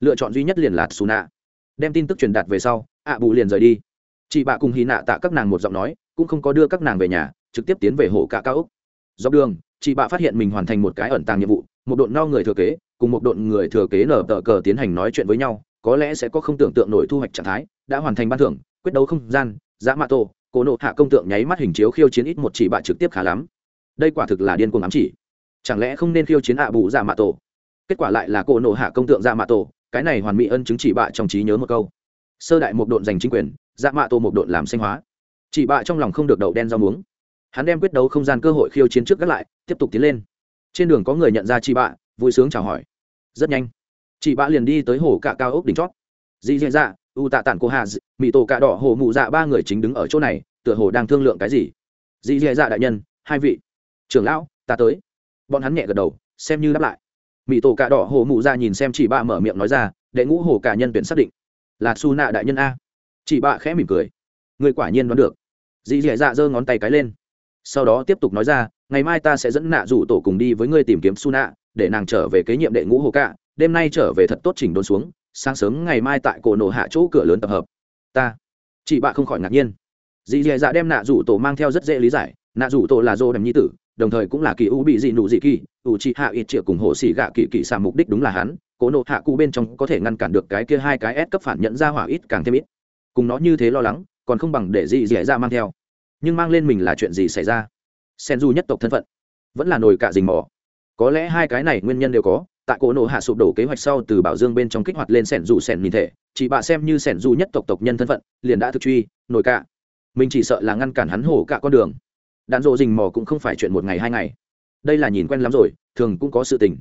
Lựa chọn duy nhất liền là xù nạ đem tin tức truyền đạt về sau, ạ bù liền rời đi. Chị bạ cùng hy nạ tạ các nàng một giọng nói, cũng không có đưa các nàng về nhà, trực tiếp tiến về hồ cả cao úc dọc đường, chị bạ phát hiện mình hoàn thành một cái ẩn tàng nhiệm vụ, một đội no người thừa kế cùng một đội người thừa kế nở tờ cờ tiến hành nói chuyện với nhau, có lẽ sẽ có không tưởng tượng nổi thu hoạch trạng thái, đã hoàn thành ban thưởng, quyết đấu không gian giã mạ tổ, cổ nộ hạ công tượng nháy mắt hình chiếu khiêu chiến ít một chỉ bạ trực tiếp khá lắm. Đây quả thực là điên cuồng ám chỉ. Chẳng lẽ không nên khiêu chiến ạ bù giả mạ tổ? Kết quả lại là cổ nộ hạ công tượng giả mạ tổ, cái này hoàn mỹ ân chứng chỉ bạ trong trí nhớ một câu. Sơ đại một độn giành chính quyền dạ mạ tổ một độn làm sinh hóa. Chỉ bạ trong lòng không được đậu đen rau muống. Hắn đem quyết đấu không gian cơ hội khiêu chiến trước gác lại, tiếp tục tiến lên. Trên đường có người nhận ra chị bạ vui sướng chào hỏi. Rất nhanh, chị bạ liền đi tới hồ cạ cao ốc đỉnh chót. Dì dì dạ u tạ tản cô hà mỹ tổ cạ đỏ hồ mụ dạ ba người chính đứng ở chỗ này, tựa hồ đang thương lượng cái gì. Dì dì dạ đại nhân, hai vị, trưởng lão, ta tới. Bọn hắn nhẹ gật đầu, xem như đáp lại. Mỹ tổ cạ đỏ hồ mụ dạ nhìn xem chị bạ mở miệng nói ra, đệ ngũ hồ cả nhân tuyển xác định. Là su nạ đại nhân a. Chị bạ khẽ mỉm cười. Người quả nhiên đoán được. Dì dì dạ giơ ngón tay cái lên. Sau đó tiếp tục nói ra, ngày mai ta sẽ dẫn nạ rủ tổ cùng đi với ngươi tìm kiếm su nạ để nàng trở về kế nhiệm đệ ngũ hồ cạ, đêm nay trở về thật tốt chỉnh đốn xuống, sáng sớm ngày mai tại cổ nổ hạ chỗ cửa lớn tập hợp. Ta. Chị bạ không khỏi ngạc nhiên. Dì dì dạ đem nạ rủ tổ mang theo rất dễ lý giải, nạ rủ tổ là dô đầm nhi tử, đồng thời cũng là kỳ u bị dị nụ dị kỳ ủ chị hạ ít triệu cùng hộ xỉ gạ kỳ kỳ xà mục đích đúng là hắn cố nộ hạ cụ bên trong có thể ngăn cản được cái kia hai cái S cấp phản nhận ra hỏa ít càng thêm ít. Cùng nó như thế lo lắng, còn không bằng để dị dẻ ra mang theo. Nhưng mang lên mình là chuyện gì xảy ra? Sen du nhất tộc thân phận. Vẫn là nồi cả dình mỏ có lẽ hai cái này nguyên nhân đều có, tại cổ nổ hạ sụp đổ kế hoạch sau từ bảo dương bên trong kích hoạt lên sẻn dù sẻn nhìn thể chị bạ xem như sẻn dù nhất tộc tộc nhân thân phận, liền đã thực truy, nổi cả. Mình chỉ sợ là ngăn cản hắn hổ cả con đường. Đạn dộ rình mò cũng không phải chuyện một ngày hai ngày. Đây là nhìn quen lắm rồi, thường cũng có sự tình.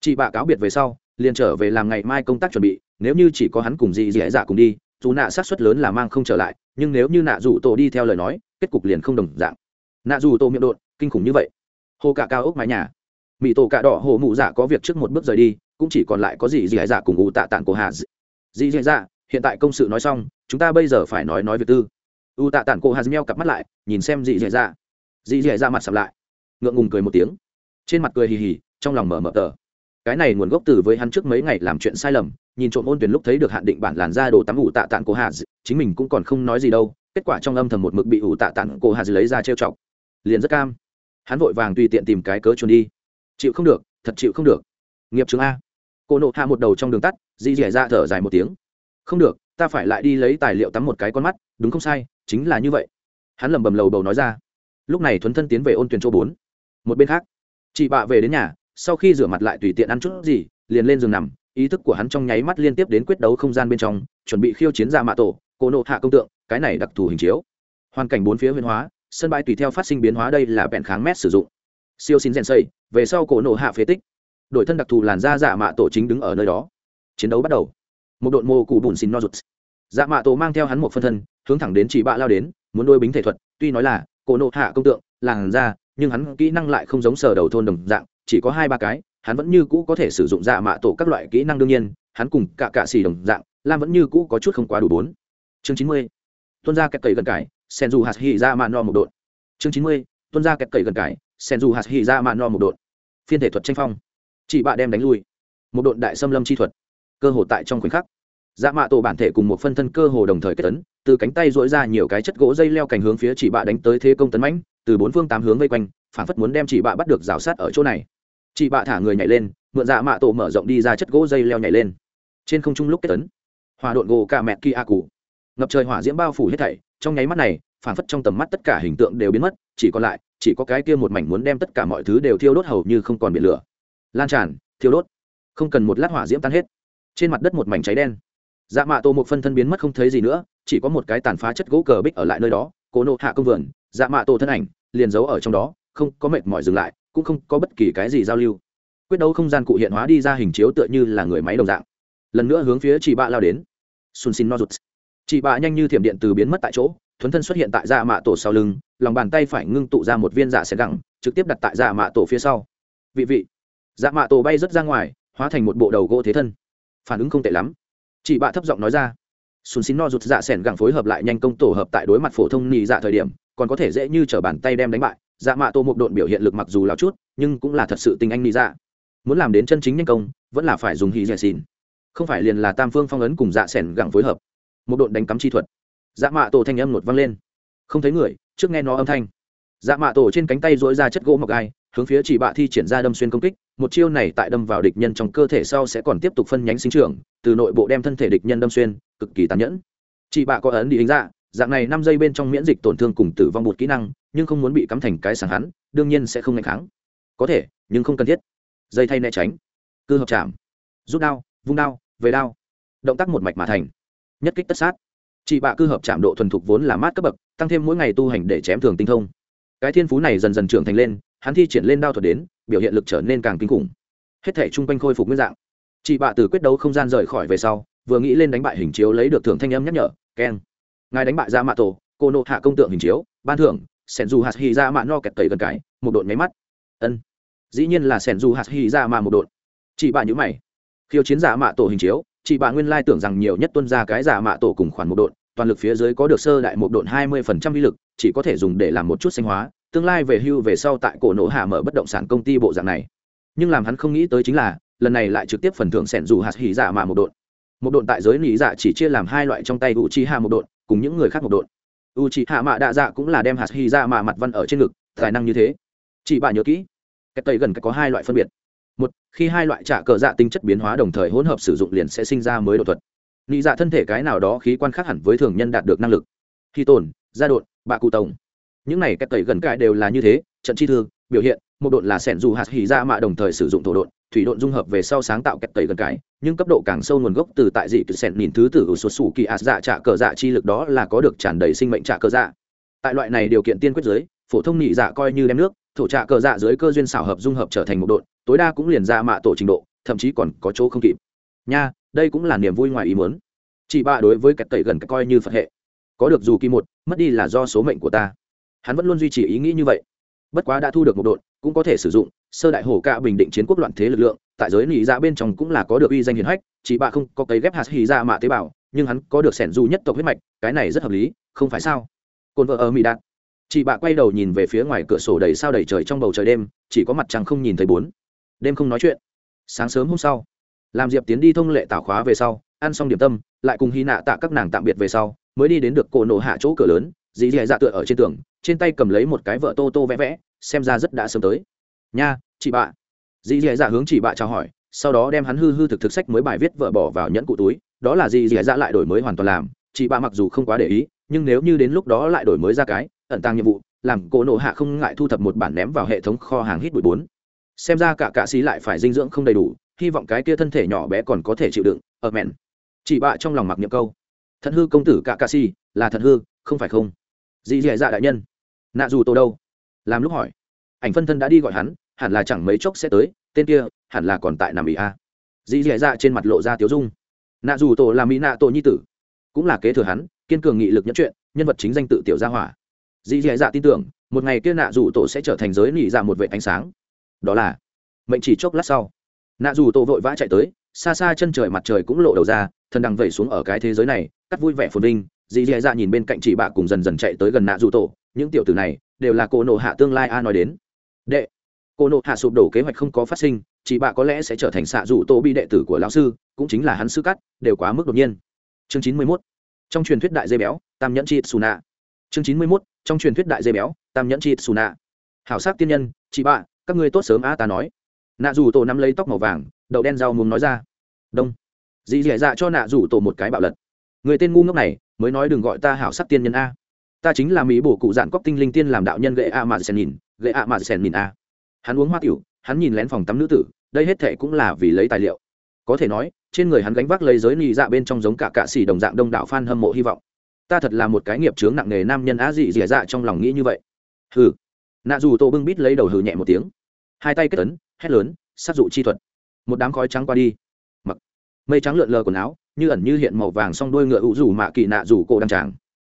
Chị bạ cáo biệt về sau, liền trở về làm ngày mai công tác chuẩn bị, nếu như chỉ có hắn cùng dì dì dạ cùng đi, dù nạ sát suất lớn là mang không trở lại, nhưng nếu như nạ dù tổ đi theo lời nói, kết cục liền không đồng dạng. Nạ dù tổ miệng đột kinh khủng như vậy. Hồ cả cao ốc mái nhà mỹ tổ cạ đỏ hồ mụ dạ có việc trước một bước rời đi, cũng chỉ còn lại có gì gì hải dạ cùng ngụ tạ tản cổ hà dì dì dạ hiện tại công sự nói xong, chúng ta bây giờ phải nói nói việc tư. U tạ tản cô hà meo cặp mắt lại, nhìn xem dì dạ. Dạ dì dạ dạ mặt sầm lại, ngượng ngùng cười một tiếng. Trên mặt cười hì hì, trong lòng mở mở tờ. Cái này nguồn gốc từ với hắn trước mấy ngày làm chuyện sai lầm, nhìn trộm ôn tuyển lúc thấy được hạn định bản làn ra đồ tắm ủ tạ tản cô hà chính mình cũng còn không nói gì đâu, kết quả trong âm thầm một mực bị ủ tạ tản cô hà lấy ra trêu chọc. Liền rất cam. Hắn vội vàng tùy tiện tìm cái cớ trốn đi chịu không được, thật chịu không được. Nghiệp chứng a. Cô nộ hạ một đầu trong đường tắt, dì dẻ ra dạ thở dài một tiếng. Không được, ta phải lại đi lấy tài liệu tắm một cái con mắt, đúng không sai, chính là như vậy. Hắn lẩm bẩm lầu bầu nói ra. Lúc này thuấn thân tiến về ôn tuyển chỗ bốn. Một bên khác, chị bạ về đến nhà, sau khi rửa mặt lại tùy tiện ăn chút gì, liền lên giường nằm, ý thức của hắn trong nháy mắt liên tiếp đến quyết đấu không gian bên trong, chuẩn bị khiêu chiến ra mạ tổ, cô nộ hạ công tượng, cái này đặc thù hình chiếu. Hoàn cảnh bốn phía huyền hóa, sân bãi tùy theo phát sinh biến hóa đây là bẹn kháng mét sử dụng siêu xin rèn xây, về sau cổ nổ hạ phế tích. Đội thân đặc thù làn da giả mạ tổ chính đứng ở nơi đó. Chiến đấu bắt đầu. Một đội mô cụ bùn xin no rụt. Dạ mạ tổ mang theo hắn một phân thân, hướng thẳng đến chỉ bạ lao đến, muốn đôi bính thể thuật, tuy nói là cổ nộ hạ công tượng, làn da, nhưng hắn kỹ năng lại không giống sở đầu thôn đồng dạng, chỉ có hai ba cái, hắn vẫn như cũ có thể sử dụng dạ mạ tổ các loại kỹ năng đương nhiên, hắn cùng cả cạ xì đồng dạng, lam vẫn như cũ có chút không quá đủ bốn. Chương chín mươi, tuân ra kẹt cầy gần cải sen dù hạt hỉ ra mạ no một đội. Chương chín mươi, tuân ra kẹt cầy gần cải sen dù hạt hỉ ra mạ no một đội. Phiên thể thuật tranh phong. Chị bạ đem đánh lui. Một đội đại xâm lâm chi thuật. Cơ hồ tại trong khoảnh khắc. Dạ mạ tổ bản thể cùng một phân thân cơ hồ đồng thời kết tấn, từ cánh tay dỗi ra nhiều cái chất gỗ dây leo cành hướng phía chị bạ đánh tới thế công tấn mãnh, từ bốn phương tám hướng vây quanh, phản phất muốn đem chị bạ bắt được rào sát ở chỗ này. Chị bạ thả người nhảy lên, mượn dạ mạ tổ mở rộng đi ra chất gỗ dây leo nhảy lên. Trên không trung lúc kết tấn, hòa độn gỗ cả mẹ kia à a cụ ngập trời hỏa diễm bao phủ hết thảy, trong nháy mắt này, phản phất trong tầm mắt tất cả hình tượng đều biến mất, chỉ còn lại chỉ có cái kia một mảnh muốn đem tất cả mọi thứ đều thiêu đốt hầu như không còn biển lửa. Lan tràn, thiêu đốt. Không cần một lát hỏa diễm tan hết. Trên mặt đất một mảnh cháy đen. Dạ mạ tổ một phân thân biến mất không thấy gì nữa, chỉ có một cái tàn phá chất gỗ cờ bích ở lại nơi đó, cố nộ hạ công vườn dạ mạ tổ thân ảnh, liền giấu ở trong đó, không có mệt mỏi dừng lại, cũng không có bất kỳ cái gì giao lưu. Quyết đấu không gian cụ hiện hóa đi ra hình chiếu tựa như là người máy đồng dạng. Lần nữa hướng phía chị bạ lao đến. Sun xin nozuts. Chị bạ nhanh như thiểm điện từ biến mất tại chỗ, thuấn thân xuất hiện tại dạ mạ tổ sau lưng lòng bàn tay phải ngưng tụ ra một viên dạ sẽ gẳng, trực tiếp đặt tại dạ mạ tổ phía sau. Vị vị. Dạ mạ tổ bay rớt ra ngoài, hóa thành một bộ đầu gỗ thế thân. Phản ứng không tệ lắm. Chị bạ thấp giọng nói ra. Sùn xin no rụt dạ xẻn gẳng phối hợp lại nhanh công tổ hợp tại đối mặt phổ thông nhị dạ thời điểm, còn có thể dễ như t r ở bàn tay đem đánh bại. Dạ mạ tổ một độn biểu hiện lực mặc dù lào chút, nhưng cũng là thật sự tình anh nhị dạ. Muốn làm đến chân chính nhanh công, vẫn là phải dùng hì dẻ dạ xin không phải liền là tam phương phong ấn cùng dạ xẻn gẳng phối hợp. Một độn đánh cắm chi thuật. Dạ mạ tổ thanh âm nột vang lên không thấy người, trước nghe nó âm thanh. Dạ mạ tổ trên cánh tay dỗi ra chất gỗ mọc gai, hướng phía chỉ bạ thi triển ra đâm xuyên công kích, một chiêu này tại đâm vào địch nhân trong cơ thể sau sẽ còn tiếp tục phân nhánh sinh trưởng, từ nội bộ đem thân thể địch nhân đâm xuyên, cực kỳ tàn nhẫn. Chị bạ có ấn đi đánh dạ dạng này năm giây bên trong miễn dịch tổn thương cùng tử vong một kỹ năng, nhưng không muốn bị cắm thành cái sàng hắn, đương nhiên sẽ không ngày kháng. Có thể, nhưng không cần thiết. Dây thay né tránh. Cư hợp chạm. Rút đao, vung đao, về đao. Động tác một mạch mà thành. Nhất kích tất sát chị bạ cư hợp chạm độ thuần thục vốn là mát cấp bậc, tăng thêm mỗi ngày tu hành để chém thường tinh thông. Cái thiên phú này dần dần trưởng thành lên, hắn thi triển lên đao thuật đến, biểu hiện lực trở nên càng kinh khủng. Hết thể chung quanh khôi phục nguyên dạng. Chị bạ từ quyết đấu không gian rời khỏi về sau, vừa nghĩ lên đánh bại hình chiếu lấy được thưởng thanh âm nhắc nhở keng ngài đánh bại ra mạ tổ cô nộ hạ công tượng hình chiếu, ban thưởng sẻn dù hạt hy ra mạ no kẹt tẩy gần cái, một đội máy mắt. Ân. Dĩ nhiên là sẻn dù hạt hy ra mạ một đội chị bạ nhữ mày. Khiêu chiến giả mạ tổ hình chiếu chị bạn nguyên lai tưởng rằng nhiều nhất tuân ra cái giả mạ tổ cùng khoản một độn, toàn lực phía dưới có được sơ đại một độn hai mươi phần trăm vi lực, chỉ có thể dùng để làm một chút sinh hóa, tương lai về hưu về sau tại cổ nổ hạ mở bất động sản công ty bộ dạng này. Nhưng làm hắn không nghĩ tới chính là, lần này lại trực tiếp phần thưởng sẻn dù hạt hỉ giả mạ một độn. Một độn tại giới nỉ dạ chỉ chia làm hai loại trong tay u chi hạ một độn, cùng những người khác một độn. U chi hạ mạ đạ dạ cũng là đem hạt hỉ dạ mạ mặt văn ở trên ngực, tài năng như thế. Chị bạn nhớ kỹ, cái tây gần cái có hai loại phân biệt một, khi hai loại trả cờ dạ tính chất biến hóa đồng thời hỗn hợp sử dụng liền sẽ sinh ra mới độ thuật. Nghĩ dạ thân thể cái nào đó khí quan khác hẳn với thường nhân đạt được năng lực. Khi tồn, gia đột bạ cụ tổng. Những này cách tẩy gần cãi đều là như thế, trận chi thư, biểu hiện, một độn là sẻn dù hạt hỉ ra mạ đồng thời sử dụng thổ độn, thủy độn dung hợp về sau sáng tạo kẹt tẩy gần cái nhưng cấp độ càng sâu nguồn gốc từ tại dị từ sẻn nhìn thứ tử ở xuất xù kỳ ạt dạ trả cờ dạ chi lực đó là có được tràn đầy sinh mệnh trả cờ dạ. Tại loại này điều kiện tiên quyết giới, phổ thông nhị dạ coi như đem nước thổ trạ cờ dạ dưới cơ duyên xảo hợp dung hợp trở thành một đội, tối đa cũng liền ra mạ tổ trình độ, thậm chí còn có chỗ không kịp. Nha, đây cũng là niềm vui ngoài ý muốn. Chị ba đối với cách tẩy gần coi như phật hệ. Có được dù kỳ một, mất đi là do số mệnh của ta. Hắn vẫn luôn duy trì ý nghĩ như vậy. Bất quá đã thu được một đội, cũng có thể sử dụng, sơ đại hổ cạ bình định chiến quốc loạn thế lực lượng, tại giới nỉ dạ bên trong cũng là có được uy danh hiển hách chị bạ không có cấy ghép hạt hì ra dạ mạ tế bào, nhưng hắn có được sẻn du nhất tộc huyết mạch, cái này rất hợp lý, không phải sao? Cồn vợ ở mỹ đạt chị bạ quay đầu nhìn về phía ngoài cửa sổ đầy sao đầy trời trong bầu trời đêm, chỉ có mặt trăng không nhìn thấy bốn. Đêm không nói chuyện. Sáng sớm hôm sau, làm diệp tiến đi thông lệ tảo khóa về sau, ăn xong điểm tâm, lại cùng hy nạ tạ các nàng tạm biệt về sau, mới đi đến được cổ nổ hạ chỗ cửa lớn, dì dì dạ tựa ở trên tường, trên tay cầm lấy một cái vợ tô tô vẽ vẽ, xem ra rất đã sớm tới. Nha, chị bạ. Dì dì dạ hướng chị bạ chào hỏi, sau đó đem hắn hư hư thực thực sách mới bài viết vợ bỏ vào nhẫn cụ túi, đó là dì dì dạ lại đổi mới hoàn toàn làm. Chị bạ mặc dù không quá để ý, nhưng nếu như đến lúc đó lại đổi mới ra cái ẩn tăng nhiệm vụ, làm cổ nộ hạ không ngại thu thập một bản ném vào hệ thống kho hàng hít bụi bốn. Xem ra cả cạ xí lại phải dinh dưỡng không đầy đủ, hy vọng cái kia thân thể nhỏ bé còn có thể chịu đựng, ở mẹn. Chị bạ trong lòng mặc niệm câu. Thật hư công tử cả cạ xí là thật hư, không phải không? Dì dì dạ đại nhân. Nạ dù tô đâu? Làm lúc hỏi. Ảnh phân thân đã đi gọi hắn, hẳn là chẳng mấy chốc sẽ tới, tên kia, hẳn là còn tại nằm ỉ a. Dì dì dạ trên mặt lộ ra tiếu dung. Nạ dù tổ là mỹ nạ tổ nhi tử. Cũng là kế thừa hắn, kiên cường nghị lực nhẫn chuyện, nhân vật chính danh tự tiểu gia hỏa dì dì dạ, dạ tin tưởng, một ngày kia nạ dù tổ sẽ trở thành giới nỉ dạ một vệ ánh sáng. Đó là, mệnh chỉ chốc lát sau. Nạ dù tổ vội vã chạy tới, xa xa chân trời mặt trời cũng lộ đầu ra, thần đằng vẩy xuống ở cái thế giới này, cắt vui vẻ phồn vinh. Dì dì dạ, dạ nhìn bên cạnh chị bạ cùng dần dần chạy tới gần nạ dù tổ, những tiểu tử này đều là cô nộ hạ tương lai a nói đến. Đệ, cô nộ hạ sụp đổ kế hoạch không có phát sinh, chị bạ có lẽ sẽ trở thành xạ dù tổ bi đệ tử của lão sư, cũng chính là hắn sư cắt, đều quá mức đột nhiên. Chương chín mươi mốt, trong truyền thuyết đại dây béo, tam nhẫn chị xù nạ chương chín mươi mốt trong truyền thuyết đại dây béo, tam nhẫn chi xù nạ. Hảo sắc tiên nhân, chị bạ, các ngươi tốt sớm a ta nói. Nạ dù tổ nắm lấy tóc màu vàng, đậu đen rau muốn nói ra. Đông. Dì dẻ dạ cho nạ dù tổ một cái bạo lật. Người tên ngu ngốc này, mới nói đừng gọi ta hảo sắc tiên nhân a. Ta chính là mỹ bổ cụ dạn cóc tinh linh tiên làm đạo nhân gậy a mà sen nhìn, gậy a mà sen nhìn a. Hắn uống hoa tiểu, hắn nhìn lén phòng tắm nữ tử, đây hết thệ cũng là vì lấy tài liệu. Có thể nói, trên người hắn gánh vác lấy giới nhị dạ bên trong giống cả cạ xỉ đồng dạng đông đảo f hâm mộ hy vọng ta thật là một cái nghiệp chướng nặng nề nam nhân á dị dì dạ trong lòng nghĩ như vậy. Hừ. Nạ dù tô bưng bít lấy đầu hừ nhẹ một tiếng. Hai tay kết ấn, hét lớn, sát dụ chi thuật. Một đám khói trắng qua đi. Mặc. Mây trắng lượn lờ quần áo, như ẩn như hiện màu vàng song đuôi ngựa ủ rủ mạ kỳ nạ rủ cổ đăng tràng.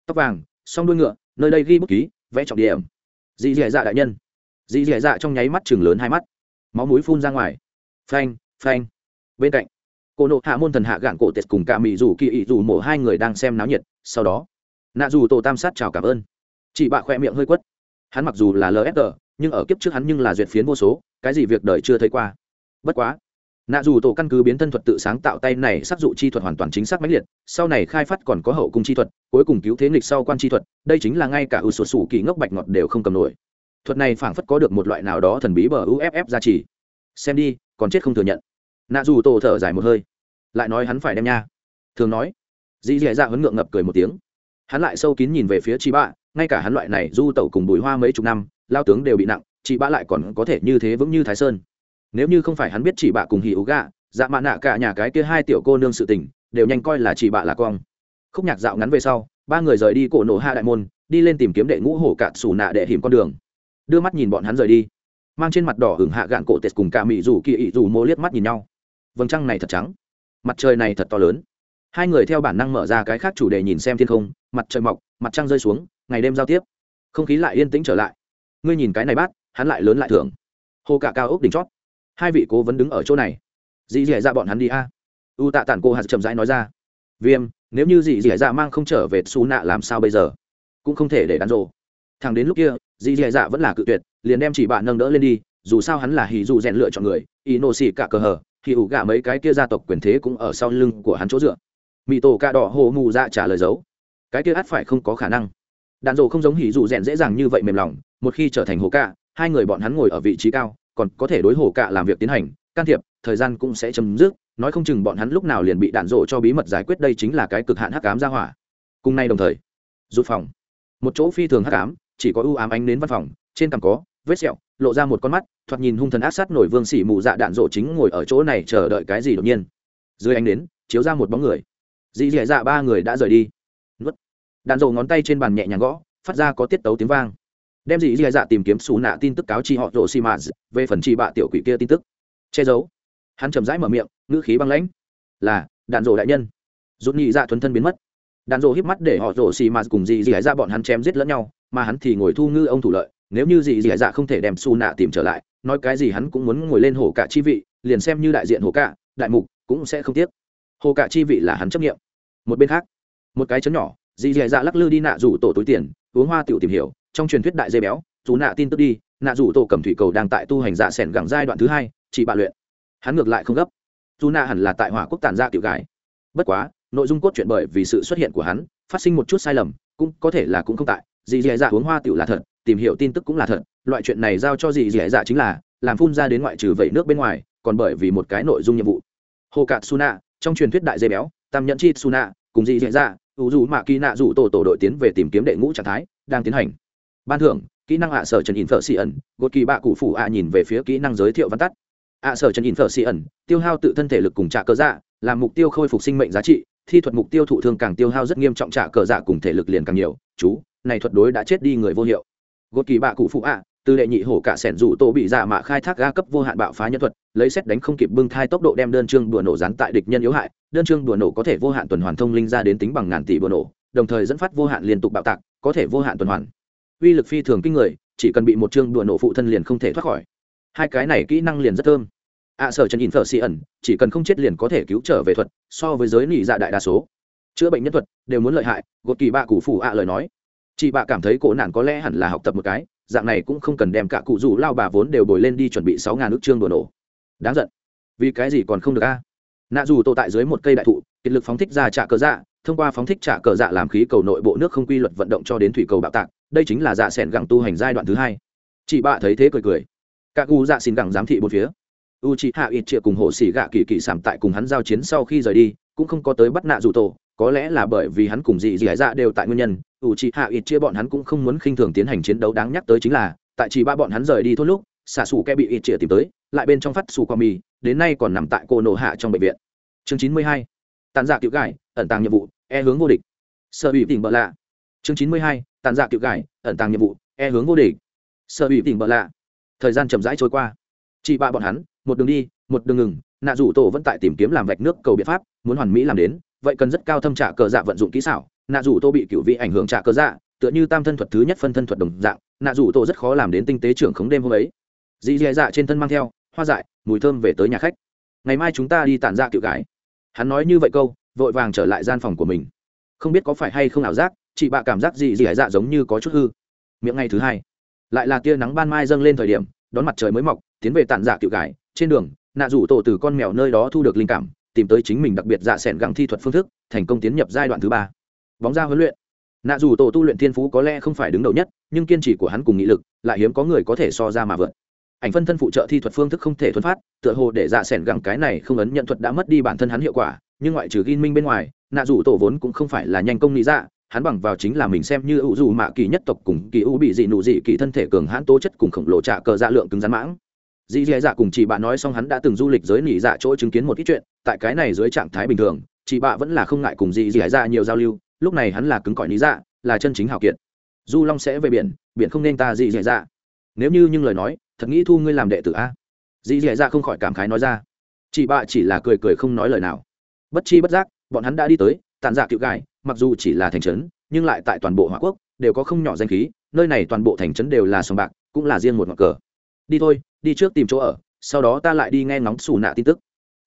Tóc vàng, song đuôi ngựa, nơi đây ghi bút ký, vẽ trọng điểm. Dị dẻ dạ đại nhân. Dị dẻ dạ trong nháy mắt chừng lớn hai mắt. Máu mũi phun ra ngoài. Phanh phanh. Bên cạnh cô nộ hạ môn thần hạ gạn cổ tết cùng cả mỹ rủ kỳ ý rủ mổ hai người đang xem náo nhiệt, sau đó, nạ dù tổ tam sát chào cảm ơn. Chị bạ khoe miệng hơi quất. Hắn mặc dù là lfg nhưng ở kiếp trước hắn nhưng là duyệt phiến vô số, cái gì việc đời chưa thấy qua. Bất quá, nạ dù tổ căn cứ biến thân thuật tự sáng tạo tay này sắc dụ chi thuật hoàn toàn chính xác mãnh liệt, sau này khai phát còn có hậu cung chi thuật, cuối cùng cứu thế nghịch sau quan chi thuật, đây chính là ngay cả ưu sổ sủ kỳ ngốc bạch ngọt đều không cầm nổi. Thuật này phảng phất có được một loại nào đó thần bí bờ uff ra chỉ xem đi, còn chết không thừa nhận. Nạ dù tổ thở dài một hơi lại nói hắn phải đem nha. Thường nói. Dì dì dạ hấn ngượng ngập cười một tiếng. Hắn lại sâu kín nhìn về phía chị bạ, ngay cả hắn loại này du tẩu cùng bùi hoa mấy chục năm, lao tướng đều bị nặng, chị bạ lại còn có thể như thế vững như thái sơn. Nếu như không phải hắn biết chị bạ cùng hì ú gạ dạ mạ nạ cả nhà cái kia hai tiểu cô nương sự tình, đều nhanh coi là chị bạ là con. Khúc nhạc dạo ngắn về sau, ba người rời đi cổ nổ hạ đại môn, đi lên tìm kiếm đệ ngũ hổ cạn xù nạ đệ hiểm con đường. Đưa mắt nhìn bọn hắn rời đi. Mang trên mặt đỏ hưởng hạ gạn cổ tết cùng cả mỹ rủ kỳ ị rủ mô liếc mắt nhìn nhau. Vầng trăng này thật trắng mặt trời này thật to lớn. Hai người theo bản năng mở ra cái khác chủ đề nhìn xem thiên không, mặt trời mọc, mặt trăng rơi xuống, ngày đêm giao tiếp. Không khí lại yên tĩnh trở lại. Ngươi nhìn cái này bát, hắn lại lớn lại thưởng. Hồ cả cao ốc đỉnh chót. Hai vị cố vấn đứng ở chỗ này. Dì dì ra bọn hắn đi a. U tạ tản cô hạt chậm rãi nói ra. Viêm, nếu như dì dì dạ mang không trở về xù nạ làm sao bây giờ? Cũng không thể để đắn rộ thằng đến lúc kia, dì dì dạ vẫn là cự tuyệt, liền đem chỉ bạn nâng đỡ lên đi, dù sao hắn là hì dù rèn lựa chọn người y nô xì cả cờ hờ thì ủ gạ mấy cái kia gia tộc quyền thế cũng ở sau lưng của hắn chỗ dựa. Mỹ tổ cạ đỏ hồ mù dạ trả lời giấu cái kia ắt phải không có khả năng. Đạn dộ không giống hỉ dù rèn dễ dàng như vậy mềm lòng, một khi trở thành hồ cạ, hai người bọn hắn ngồi ở vị trí cao, còn có thể đối hồ cạ làm việc tiến hành, can thiệp, thời gian cũng sẽ chấm dứt, nói không chừng bọn hắn lúc nào liền bị đạn dộ cho bí mật giải quyết đây chính là cái cực hạn hắc ám ra hỏa. Cùng nay đồng thời, rút phòng. Một chỗ phi thường hắc ám, chỉ có ưu ám ánh đến văn phòng, trên cằm có vết sẹo, lộ ra một con mắt thoạt nhìn hung thần ác sát nổi vương xỉ mù dạ đạn rộ chính ngồi ở chỗ này chờ đợi cái gì đột nhiên. Dưới ánh đến chiếu ra một bóng người. Dị dạ dạ ba người đã rời đi. Nuốt. Đạn rộ ngón tay trên bàn nhẹ nhàng gõ, phát ra có tiết tấu tiếng vang. Đem dị dạ dạ tìm kiếm xù nạ tin tức cáo chi họ rộ xì mạt, về phần chi bạ tiểu quỷ kia tin tức. Che giấu. Hắn chậm rãi mở miệng, ngữ khí băng lãnh. Là, đạn rộ đại nhân. Rút nhị dạ thuần thân biến mất. Đạn rộ híp mắt để họ rộ xì mạ cùng dị dẻ dạ bọn hắn chém giết lẫn nhau, mà hắn thì ngồi thu ngư ông thủ lợi. Nếu như dị dị dạ không thể đem su nạ tìm trở lại nói cái gì hắn cũng muốn ngồi lên hổ cả chi vị, liền xem như đại diện hổ cả, đại mục cũng sẽ không tiếc. Hồ cả chi vị là hắn chấp nghiệm một bên khác, một cái chấn nhỏ, dì dì dạ lắc lư đi nạ rủ tổ túi tiền, uống hoa tiểu tìm hiểu, trong truyền thuyết đại dây béo, dù nạ tin tức đi, nạ rủ tổ cầm thủy cầu đang tại tu hành dạ sẻn gẳng giai đoạn thứ hai, chỉ bạ luyện. Hắn ngược lại không gấp. Dù nạ hẳn là tại hỏa quốc tàn gia tiểu gái. Bất quá, nội dung cốt truyện bởi vì sự xuất hiện của hắn, phát sinh một chút sai lầm, cũng có thể là cũng không tại. Dì dì dạ uống hoa tiểu là thật tìm hiểu tin tức cũng là thật, loại chuyện này giao cho dì dì dạ chính là, làm phun ra đến ngoại trừ vẩy nước bên ngoài, còn bởi vì một cái nội dung nhiệm vụ. Hồ cạn suna trong truyền thuyết đại dây béo, tam nhẫn chi suna cùng dì dì dạ ủ dù mạ kỳ nạ rủ tổ tổ đội tiến về tìm kiếm đệ ngũ trạng thái, đang tiến hành. Ban thưởng, kỹ năng ạ sở trần in thợ xị ẩn, gột kỳ bạ cụ phủ ạ nhìn về phía kỹ năng giới thiệu văn tắt. Ạ sở trần in thợ xị ẩn, tiêu hao tự thân thể lực cùng trả cơ dạ làm mục tiêu khôi phục sinh mệnh giá trị, thi thuật mục tiêu thụ thương càng tiêu hao rất nghiêm trọng trả cờ dạ cùng thể lực liền càng nhiều. Chú, này thuật đối đã chết đi người vô hiệu gột kỳ bạ cụ phụ ạ từ đệ nhị hổ cả sẻn rủ tổ bị dạ mạ khai thác ga cấp vô hạn bạo phá nhân thuật lấy xét đánh không kịp bưng thai tốc độ đem đơn chương đùa nổ dán tại địch nhân yếu hại đơn chương đùa nổ có thể vô hạn tuần hoàn thông linh ra đến tính bằng ngàn tỷ đùa nổ đồng thời dẫn phát vô hạn liên tục bạo tạc có thể vô hạn tuần hoàn. Uy lực phi thường kinh người chỉ cần bị một chương đùa nổ phụ thân liền không thể thoát khỏi. Hai cái này kỹ năng liền rất thơm. Ạ à, sở chân in thợ xì ẩn chỉ cần không chết liền có thể cứu trở về thuật so với giới nỉ dạ đại đa số. Chữa bệnh nhân thuật đều muốn lợi hại gột kỳ bạ cụ phủ ạ lời nói chị bạ cảm thấy cổ nạn có lẽ hẳn là học tập một cái, dạng này cũng không cần đem cả cụ rủ lao bà vốn đều bồi lên đi chuẩn bị sáu ngàn ước trương đồ nổ. Đáng giận. Vì cái gì còn không được a? Nạ dù tổ tại dưới một cây đại thụ, kiệt lực phóng thích ra trả cờ dạ thông qua phóng thích trả cờ dạ làm khí cầu nội bộ nước không quy luật vận động cho đến thủy cầu bạo tạc, đây chính là dạ sẻn gẳng tu hành giai đoạn thứ hai. Chị bạ thấy thế cười cười. Cả u dạ xin gẳng giám thị một phía. U chị hạ ít triệu cùng hộ xỉ gạ kỳ kỳ sảm tại cùng hắn giao chiến sau khi rời đi, cũng không có tới bắt nạ dù tổ có lẽ là bởi vì hắn cùng dị dị dạ đều tại nguyên nhân, ủ trì hạ ít chia bọn hắn cũng không muốn khinh thường tiến hành chiến đấu đáng nhắc tới chính là, tại chỉ ba bọn hắn rời đi thốt lúc, xả sủ kẻ bị ít chia tìm tới, lại bên trong phát sủ qua mì, đến nay còn nằm tại cô nổ hạ trong bệnh viện. Chương chín mươi hai, tàn dạ tiểu gải, ẩn tàng nhiệm vụ e hướng vô địch. Sợ bị tỉnh bợ lạ. Chương chín mươi hai, tàn dạ tiểu gải, ẩn tàng nhiệm vụ e hướng vô địch. Sợ bị tỉnh bợ lạ. Thời gian chậm rãi trôi qua. Chị ba bọn hắn, một đường đi, một đường ngừng, nạ rủ tổ vẫn tại tìm kiếm làm vạch nước cầu biện pháp, muốn hoàn mỹ làm đến vậy cần rất cao thâm trả cờ dạ vận dụng kỹ xảo, nạ rủ tô bị cựu vị ảnh hưởng trả cờ dạ tựa như tam thân thuật thứ nhất phân thân thuật đồng dạng, nạ rủ tô rất khó làm đến tinh tế trưởng khống đêm hôm ấy. Dì dì dạ trên thân mang theo, hoa dại, mùi thơm về tới nhà khách. Ngày mai chúng ta đi tản ra cựu gái. Hắn nói như vậy câu, vội vàng trở lại gian phòng của mình. Không biết có phải hay không ảo giác, chị bạ cảm giác gì dì dạ giống như có chút hư. Miệng ngày thứ hai. Lại là tia nắng ban mai dâng lên thời điểm, đón mặt trời mới mọc, tiến về tản dạ cựu gái. Trên đường, nạ rủ tổ từ con mèo nơi đó thu được linh cảm tìm tới chính mình đặc biệt dạ sẻn ẻ thi thuật phương thức, thành công tiến nhập giai đoạn thứ ba. Bóng ra huấn luyện. Nạ dù tổ tu luyện thiên phú có lẽ không phải đứng đầu nhất, nhưng kiên trì của hắn cùng nghị lực, lại hiếm có người có thể so ra mà vượt. Ảnh phân thân phụ trợ thi thuật phương thức không thể thuần phát, tựa hồ để dạ sẻn ẻ cái này không ấn nhận thuật đã mất đi bản thân hắn hiệu quả, nhưng ngoại trừ ghi minh bên ngoài, nạ dù tổ vốn cũng không phải là nhanh công lý dạ hắn bằng vào chính là mình xem như ủ dù mạ kỳ nhất tộc cùng kỳ u bị dị nụ dị kỳ thân thể cường hãn tố chất cùng khổng lồ trạ cờ dạ lượng cứng rắn mãng dì dì dạ cùng chị bạn nói xong hắn đã từng du lịch giới nỉ dạ chỗ chứng kiến một ít chuyện, tại cái này dưới trạng thái bình thường, chị bạn vẫn là không ngại cùng dì dì dạ nhiều giao lưu, lúc này hắn là cứng cỏi lý dạ là chân chính hào kiệt. Du long sẽ về biển biển không nên ta dì dì dạ. Nếu như nhưng lời nói, thật nghĩ thu ngươi làm đệ tử a. Dì dì dạ không khỏi cảm khái nói ra. Chị bạ chỉ là cười cười không nói lời nào. Bất chi bất giác, bọn hắn đã đi tới tàn dạ cựu gài, mặc dù chỉ là thành trấn, nhưng lại tại toàn bộ hòa quốc, đều có không nhỏ danh khí, nơi này toàn bộ thành trấn đều là sòng bạc, cũng là riêng một ngọn cờ. Đi thôi đi trước tìm chỗ ở, sau đó ta lại đi nghe ngóng xù nạ tin tức.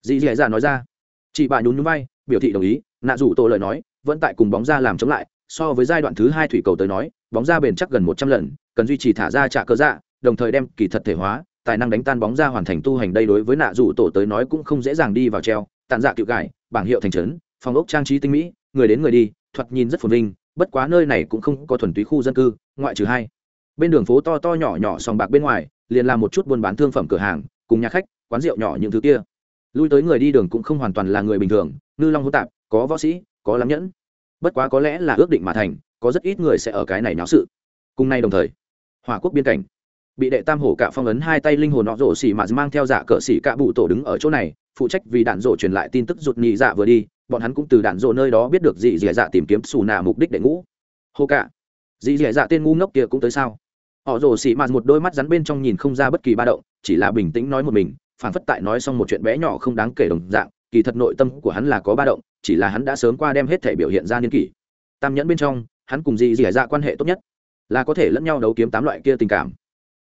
Dì dì dạ nói ra. Chị bà nhún nhún vai, biểu thị đồng ý, nạ rủ tổ lời nói, vẫn tại cùng bóng ra làm chống lại, so với giai đoạn thứ hai thủy cầu tới nói, bóng ra bền chắc gần một trăm lần, cần duy trì thả ra trả cơ dạ đồng thời đem kỳ thật thể hóa, tài năng đánh tan bóng ra hoàn thành tu hành đây đối với nạ rủ tổ tới nói cũng không dễ dàng đi vào treo. Tàn dạ cựu cải bảng hiệu thành trấn, phòng ốc trang trí tinh mỹ, người đến người đi, thoạt nhìn rất phồn vinh, bất quá nơi này cũng không có thuần túy khu dân cư, ngoại trừ hai. Bên đường phố to to nhỏ nhỏ sòng bạc bên ngoài liền làm một chút buôn bán thương phẩm cửa hàng, cùng nhà khách, quán rượu nhỏ những thứ kia. Lui tới người đi đường cũng không hoàn toàn là người bình thường, ngư long hỗn tạp, có võ sĩ, có lắm nhẫn. Bất quá có lẽ là ước định mà thành, có rất ít người sẽ ở cái này náo sự. Cùng nay đồng thời, hỏa quốc biên cảnh. Bị đệ tam hổ cạ phong ấn hai tay linh hồn nọ rổ xỉ mà mang theo giả cỡ xỉ cạ bụ tổ đứng ở chỗ này, phụ trách vì đạn rổ truyền lại tin tức rụt nhị dạ vừa đi, bọn hắn cũng từ đạn rổ nơi đó biết được dị dị dạ tìm kiếm xù nà mục đích để ngũ hô cạ dị dị dạ tên ngu ngốc kia cũng tới sao? Họ rồ xì mạt một đôi mắt rắn bên trong nhìn không ra bất kỳ ba động, chỉ là bình tĩnh nói một mình phản phất tại nói xong một chuyện bé nhỏ không đáng kể đồng dạng, kỳ thật nội tâm của hắn là có ba động, chỉ là hắn đã sớm qua đem hết thể biểu hiện ra niên kỷ. Tam nhẫn bên trong, hắn cùng dì dì dạ quan hệ tốt nhất, là có thể lẫn nhau đấu kiếm tám loại kia tình cảm.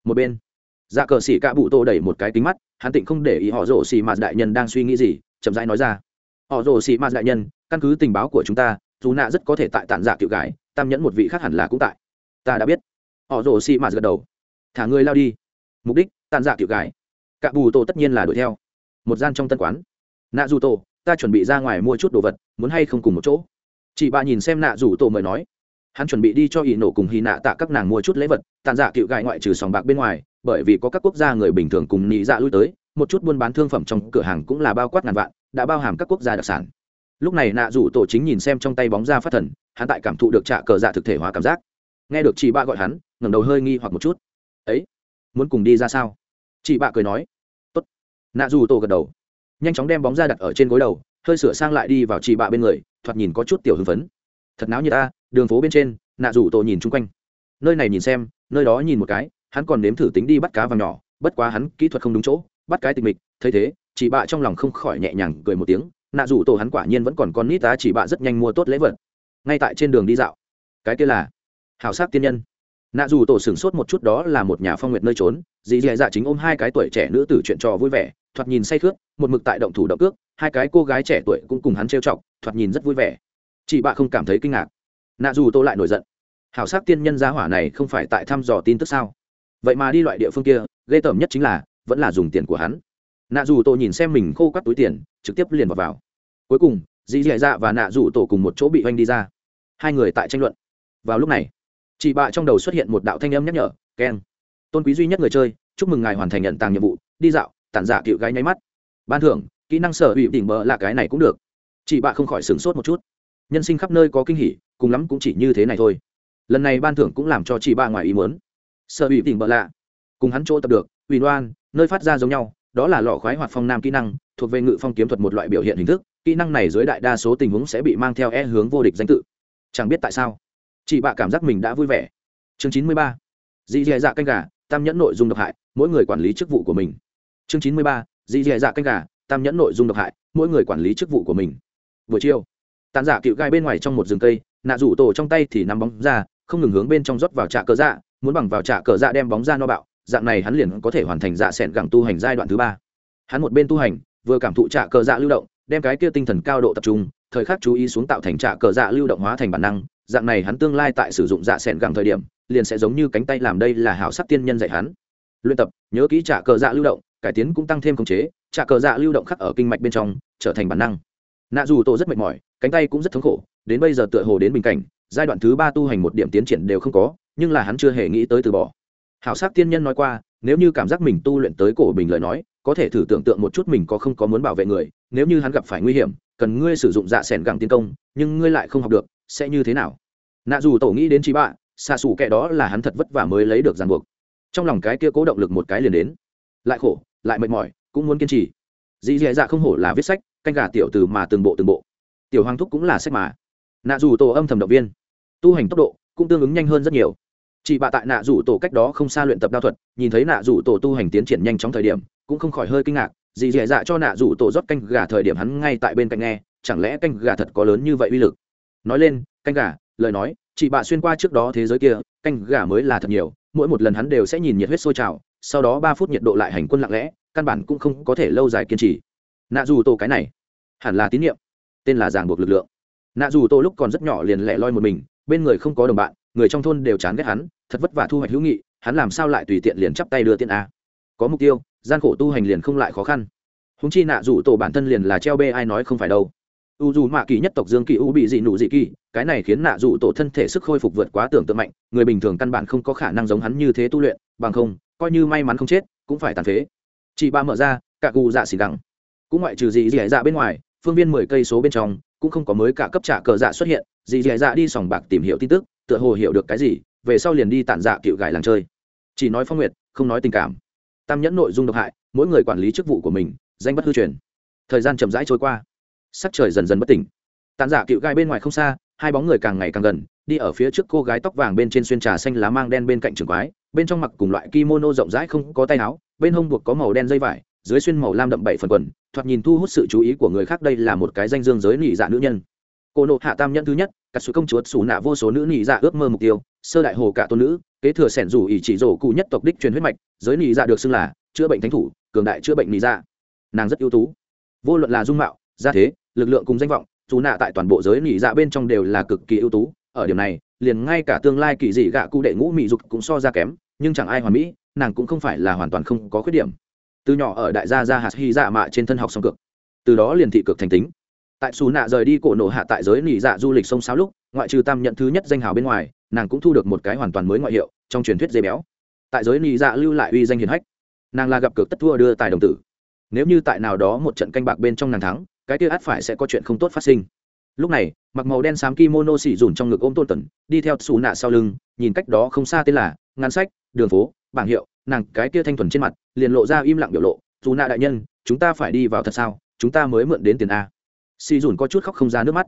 Một bên dạ cờ xỉ cạ bụ tô đẩy một cái kính mắt, hắn tịnh không để ý họ rồ xì mạt đại nhân đang suy nghĩ gì, chậm rãi nói ra. Họ rồ xì mạt đại nhân, căn cứ tình báo của chúng ta, dù nạ rất có thể tại tản dạ cựu gái, tam nhẫn một vị khác hẳn là cũng tại. Ta đã biết họ rồ xì mạt gật đầu. Thả người lao đi. Mục đích, tàn dạ kiểu gái. Cạ bù tô tất nhiên là đuổi theo. Một gian trong tân quán. Nạ dù tổ, ta chuẩn bị ra ngoài mua chút đồ vật, muốn hay không cùng một chỗ? Chị bà nhìn xem nạ rủ tổ mời nói. Hắn chuẩn bị đi cho ỷ nổ cùng hy nạ tạ các nàng mua chút lễ vật, tàn dạ cựu gại ngoại trừ sòng bạc bên ngoài, bởi vì có các quốc gia người bình thường cùng nị dạ lui tới, một chút buôn bán thương phẩm trong cửa hàng cũng là bao quát ngàn vạn, đã bao hàm các quốc gia đặc sản. Lúc này nạ rủ tổ chính nhìn xem trong tay bóng ra phát thần, hắn tại cảm thụ được trạ cờ dạ thực thể hóa cảm giác. Nghe được chị ba gọi hắn ngẩng đầu hơi nghi hoặc một chút. Ấy, muốn cùng đi ra sao? Chị bạ cười nói. Tốt. Nạ rủ tổ gật đầu. Nhanh chóng đem bóng ra đặt ở trên gối đầu, hơi sửa sang lại đi vào chị bạ bên người, thoạt nhìn có chút tiểu hưng phấn. Thật náo như ta đường phố bên trên, nạ rủ tổ nhìn chung quanh. Nơi này nhìn xem, nơi đó nhìn một cái, hắn còn nếm thử tính đi bắt cá vàng nhỏ, bất quá hắn kỹ thuật không đúng chỗ, bắt cái tịch mịch, thấy thế, chị bạ trong lòng không khỏi nhẹ nhàng cười một tiếng. Nạ rủ tổ hắn quả nhiên vẫn còn con nít ta chỉ bạ rất nhanh mua tốt lễ vật. Ngay tại trên đường đi dạo. Cái kia là hào sắc tiên nhân nạ dù tổ sửng sốt một chút đó là một nhà phong nguyệt nơi trốn dì dì dạ chính ôm hai cái tuổi trẻ nữ tử chuyện trò vui vẻ thoạt nhìn say khước một mực tại động thủ động cước hai cái cô gái trẻ tuổi cũng cùng hắn trêu chọc thoạt nhìn rất vui vẻ. Chị bạ không cảm thấy kinh ngạc. Nạ dù tô lại nổi giận. Hảo sắc tiên nhân gia hỏa này không phải tại thăm dò tin tức sao? Vậy mà đi loại địa phương kia ghê tởm nhất chính là vẫn là dùng tiền của hắn. Nạ dù Tô nhìn xem mình khô cắt túi tiền trực tiếp liền vào, vào. cuối cùng dì dì dạ và nạ dù tổ cùng một chỗ bị oanh đi ra. Hai người tại tranh luận. Vào lúc này chị bạ trong đầu xuất hiện một đạo thanh âm nhắc nhở keng tôn quý duy nhất người chơi chúc mừng ngài hoàn thành nhận tàng nhiệm vụ đi dạo tản giả cựu gái nháy mắt. Ban thưởng kỹ năng sở hữu đỉnh bờ là cái này cũng được. Chị bạ không khỏi sửng sốt một chút. Nhân sinh khắp nơi có kinh hỉ cùng lắm cũng chỉ như thế này thôi. Lần này ban thưởng cũng làm cho chị bạ ngoài ý muốn. Sở hữu đỉnh bờ lạ cùng hắn chỗ tập được ủy loan, nơi phát ra giống nhau đó là lọ khoái hoạt phong nam kỹ năng thuộc về ngự phong kiếm thuật một loại biểu hiện hình thức kỹ năng này dưới đại đa số tình huống sẽ bị mang theo e hướng vô địch danh tự. Chẳng biết tại sao chị bạ cảm giác mình đã vui vẻ. Chương chín mươi ba. Dị dè dạ canh gà, tam nhẫn nội dung độc hại, mỗi người quản lý chức vụ của mình. Chương chín mươi ba. Dị dè dạ canh gà, tam nhẫn nội dung độc hại, mỗi người quản lý chức vụ của mình. Buổi chiều tàn giả cựu gai bên ngoài trong một rừng cây, nạ rủ tổ trong tay thì nắm bóng ra, không ngừng hướng bên trong rót vào trạ cờ dạ muốn bằng vào trạ cờ dạ đem bóng ra no bạo, dạng này hắn liền có thể hoàn thành dạ s ẻ n gẳng tu hành giai đoạn thứ ba. Hắn một bên tu hành, vừa cảm thụ trạ cờ dạ lưu động, đem cái kia tinh thần cao độ tập trung, thời khắc chú ý xuống tạo thành trạ cờ dạ lưu động hóa thành bản năng dạng này hắn tương lai tại sử dụng dạ sẻn gẳng thời điểm, liền sẽ giống như cánh tay làm đây là hảo sắc tiên nhân dạy hắn. Luyện tập, nhớ kỹ trả cờ dạ lưu động, cải tiến cũng tăng thêm khống chế, trả cờ dạ lưu động khắc ở kinh mạch bên trong, trở thành bản năng. Nạ dù tổ rất mệt mỏi, cánh tay cũng rất thống khổ, đến bây giờ tựa hồ đến bình cảnh, giai đoạn thứ ba tu hành một điểm tiến triển đều không có, nhưng là hắn chưa hề nghĩ tới từ bỏ. Hảo sắc tiên nhân nói qua, nếu như cảm giác mình tu luyện tới cổ bình lời nói, có thể thử tưởng tượng một chút mình có không có muốn bảo vệ người, nếu như hắn gặp phải nguy hiểm, cần ngươi sử dụng dạ sẻn gẳng tiến công, nhưng ngươi lại không học được sẽ như thế nào? Nạ dù tổ nghĩ đến chị bạ xa xù kẻ đó là hắn thật vất vả mới lấy được ràng buộc. Trong lòng cái kia cố động lực một cái liền đến. Lại khổ, lại mệt mỏi, cũng muốn kiên trì. Dì dì dạ không hổ là viết sách, canh gà tiểu từ mà từng bộ từng bộ. Tiểu hoàng thúc cũng là sách mà. Nạ dù tổ âm thầm động viên. Tu hành tốc độ cũng tương ứng nhanh hơn rất nhiều. Chị bạ tại nạ rủ tổ cách đó không xa luyện tập đao thuật, nhìn thấy nạ rủ tổ tu hành tiến triển nhanh trong thời điểm, cũng không khỏi hơi kinh ngạc. Dì dì dạ cho nạ rủ tổ rót canh gà thời điểm hắn ngay tại bên cạnh nghe, chẳng lẽ canh gà thật có lớn như vậy uy lực? Nói lên, canh gà, lời nói, chị bạ xuyên qua trước đó thế giới kia, canh gà mới là thật nhiều, mỗi một lần hắn đều sẽ nhìn nhiệt huyết sôi trào, sau đó ba phút nhiệt độ lại hành quân lặng lẽ, căn bản cũng không có thể lâu dài kiên trì. Nạ dù tổ cái này, hẳn là tín nhiệm, tên là giảng buộc lực lượng. Nạ dù tổ lúc còn rất nhỏ liền lẻ loi một mình, bên người không có đồng bạn, người trong thôn đều chán ghét hắn, thật vất vả thu hoạch hữu nghị, hắn làm sao lại tùy tiện liền chắp tay đưa tiền a. Có mục tiêu, gian khổ tu hành liền không lại khó khăn. Húng chi nạ dù tổ bản thân liền là treo bê ai nói không phải đâu u dù mạ kỳ nhất tộc dương kỳ u bị dị nụ dị kỳ, cái này khiến nạ dù tổ thân thể sức khôi phục vượt quá tưởng tượng mạnh, người bình thường căn bản không có khả năng giống hắn như thế tu luyện, bằng không, coi như may mắn không chết, cũng phải tàn phế. Chị ba mở ra, cả cụ dạ xỉ gắng cũng ngoại trừ dị dị dạ bên ngoài, phương viên mười cây số bên trong, cũng không có mới cả cấp trả cờ dạ xuất hiện, dị dị dạ đi sòng bạc tìm hiểu tin tức, tựa hồ hiểu được cái gì, về sau liền đi tản dạ cựu gài làng chơi. Chỉ nói phong nguyệt, không nói tình cảm. Tam nhẫn nội dung độc hại, mỗi người quản lý chức vụ của mình, danh bất hư truyền. Thời gian chậm rãi trôi qua sắc trời dần dần bất tỉnh. Tàn giả cựu gai bên ngoài không xa, hai bóng người càng ngày càng gần, đi ở phía trước cô gái tóc vàng bên trên xuyên trà xanh lá mang đen bên cạnh trường quái, bên trong mặc cùng loại kimono rộng rãi không có tay áo, bên hông buộc có màu đen dây vải, dưới xuyên màu lam đậm bảy phần quần, thoạt nhìn thu hút sự chú ý của người khác đây là một cái danh dương giới nỉ dạ nữ nhân. Cô nộ hạ tam nhân thứ nhất, cả sự công chúa xù nạ vô số nữ nỉ dạ ước mơ mục tiêu, sơ đại hồ cả tôn nữ, kế thừa sẻn rủ ỷ chỉ rổ cụ nhất tộc đích truyền huyết mạch, giới nỉ dạ được xưng là chữa bệnh thánh thủ, cường đại chữa bệnh nỉ dạ. Nàng rất ưu tú. Vô luận là dung mạo, gia thế lực lượng cùng danh vọng, dù nạ tại toàn bộ giới nỉ dạ bên trong đều là cực kỳ ưu tú. Ở điểm này, liền ngay cả tương lai kỳ dị gạ cụ đệ ngũ mỹ dục cũng so ra kém, nhưng chẳng ai hoàn mỹ, nàng cũng không phải là hoàn toàn không có khuyết điểm. Từ nhỏ ở đại gia gia hạt hy dạ mạ trên thân học song cực từ đó liền thị cực thành tính. Tại xù nạ rời đi cổ nổ hạ tại giới nỉ dạ du lịch sông sáo lúc, ngoại trừ tam nhận thứ nhất danh hào bên ngoài, nàng cũng thu được một cái hoàn toàn mới ngoại hiệu, trong truyền thuyết dây béo. Tại giới nỉ dạ lưu lại uy danh hiền hách, nàng là gặp cực tất thua đưa tài đồng tử. Nếu như tại nào đó một trận canh bạc bên trong nàng thắng cái kia át phải sẽ có chuyện không tốt phát sinh. Lúc này, mặc màu đen xám kimono xỉ dùn trong ngực ôm tôn tần, đi theo xù nạ sau lưng, nhìn cách đó không xa tên là ngăn sách, đường phố, bảng hiệu, nàng cái kia thanh thuần trên mặt, liền lộ ra im lặng biểu lộ dù nạ đại nhân, chúng ta phải đi vào thật sao? Chúng ta mới mượn đến tiền a. Xì dùn có chút khóc không ra nước mắt.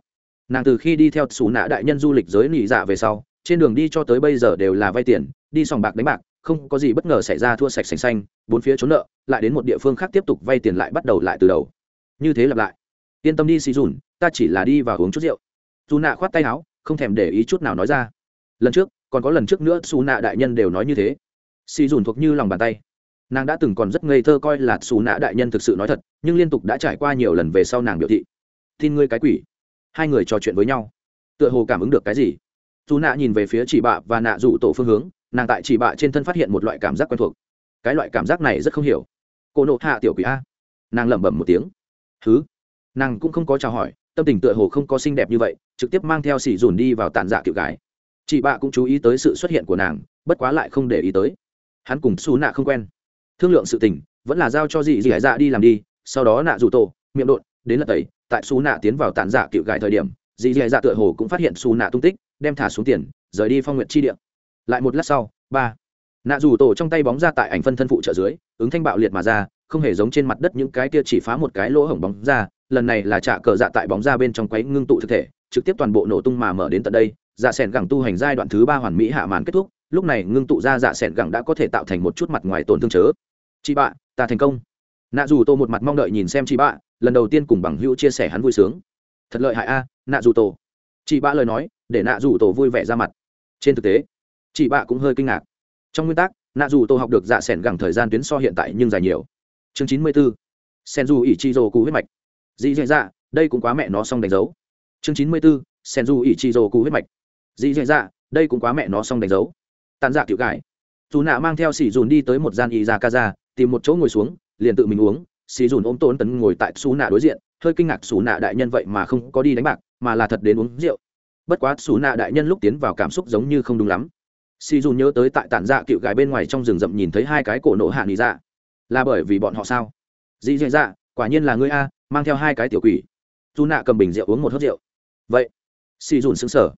Nàng từ khi đi theo xù nạ đại nhân du lịch giới nỉ dạ về sau, trên đường đi cho tới bây giờ đều là vay tiền, đi sòng bạc đánh bạc, không có gì bất ngờ xảy ra thua sạch sành xanh, bốn phía trốn nợ, lại đến một địa phương khác tiếp tục vay tiền lại bắt đầu lại từ đầu. Như thế lặp lại yên tâm đi xì dùn ta chỉ là đi và uống chút rượu. Dù nạ khoát tay áo, không thèm để ý chút nào nói ra. Lần trước, còn có lần trước nữa xù nạ đại nhân đều nói như thế. Xì dùn thuộc như lòng bàn tay. Nàng đã từng còn rất ngây thơ coi là xù nạ đại nhân thực sự nói thật, nhưng liên tục đã trải qua nhiều lần về sau nàng biểu thị. Tin ngươi cái quỷ. Hai người trò chuyện với nhau. Tựa hồ cảm ứng được cái gì? Dù nạ nhìn về phía chỉ bạ và nạ rủ tổ phương hướng, nàng tại chỉ bạ trên thân phát hiện một loại cảm giác quen thuộc. Cái loại cảm giác này rất không hiểu. Cô nộ hạ tiểu quỷ a. Nàng lẩm bẩm một tiếng. Thứ nàng cũng không có chào hỏi, tâm tình tựa hồ không có xinh đẹp như vậy, trực tiếp mang theo xỉ dùn đi vào tàn dạ kiểu gái. Chị bạ cũng chú ý tới sự xuất hiện của nàng, bất quá lại không để ý tới. Hắn cùng xù nạ không quen. Thương lượng sự tình, vẫn là giao cho dị dị hải dạ đi làm đi, sau đó nạ rủ tổ, miệng đột đến lật tẩy, tại xù nạ tiến vào tàn dạ cựu gái thời điểm dị dị hải dạ tựa hồ cũng phát hiện xù nạ tung tích, đem thả xuống tiền, rời đi phong nguyện chi điện lại một lát sau, ba. Nạ rủ tổ trong tay bóng ra tại ảnh phân thân phụ trợ dưới, ứng thanh bạo liệt mà ra, không hề giống trên mặt đất những cái kia chỉ phá một cái lỗ hổng bóng ra lần này là trả cờ dạ tại bóng ra bên trong quấy ngưng tụ thực thể, trực tiếp toàn bộ nổ tung mà mở đến tận đây dạ s ẻ n gẳng tu hành giai đoạn thứ ba hoàn mỹ hạ màn kết thúc, lúc này ngưng tụ ra dạ s ẻ n gẳng đã có thể tạo thành một chút mặt ngoài tổn thương chớ. Chị bạ ta thành công. Nạ dù tô một mặt mong đợi nhìn xem chị bạ lần đầu tiên cùng bằng hữu chia sẻ hắn vui sướng. Thật lợi hại a, nạ dù tổ chị bạ lời nói, để nạ dù tổ vui vẻ ra mặt. Trên thực tế, chị bạ cũng hơi kinh ngạc. Trong nguyên tắc, nạ dù tô học được dạ s ẻ n gẳng thời gian tuyến so hiện tại nhưng dài nhiều. Chương chín mươi bốn sen dù ỷ chi rồ cú huyết mạch dị dạy dạ đây cũng quá mẹ nó xong đánh dấu. Chương chín mươi bốn sen du ỉ chi rồ cú huyết mạch. Dị dạy dạ đây cũng quá mẹ nó xong đánh dấu. Tàn dạ cựu cải dù nạ mang theo xì dùn đi tới một gian y ra ca ra tìm một chỗ ngồi xuống, liền tự mình uống. Xì dùn ôm tôn tấn ngồi tại xù nạ đối diện, hơi kinh ngạc xù nạ đại nhân vậy mà không có đi đánh bạc, mà là thật đến uống rượu. Bất quá xù nạ đại nhân lúc tiến vào cảm xúc giống như không đúng lắm. Xì dùn nhớ tới tại tản dạ cựu gái bên ngoài trong rừng rậm nhìn thấy hai cái cổ nộ hạ nghỉ dạ. Là bởi vì bọn họ sao? Dĩ dì dạ quả nhiên là ngươi a mang theo hai cái tiểu quỷ. Dù nạ cầm bình rượu uống một hớt rượu. Vậy, xì dùn xứng sở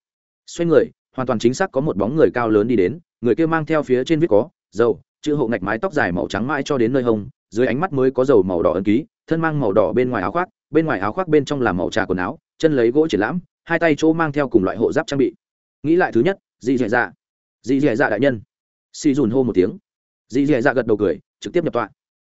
xoay người, hoàn toàn chính xác có một bóng người cao lớn đi đến, người kia mang theo phía trên viết có, dầu, chữ hộ ngạch mái tóc dài màu trắng mãi cho đến nơi hông, dưới ánh mắt mới có dầu màu đỏ ấn ký, thân mang màu đỏ bên ngoài áo khoác, bên ngoài áo khoác bên trong là màu trà quần áo, chân lấy gỗ triển lãm, hai tay chỗ mang theo cùng loại hộ giáp trang bị. Nghĩ lại thứ nhất dị dẻ dạ. Dị dẻ dạ đại nhân. Xì dùn hô một tiếng. Dị dẻ dạ gật đầu cười, trực tiếp nhập tọa.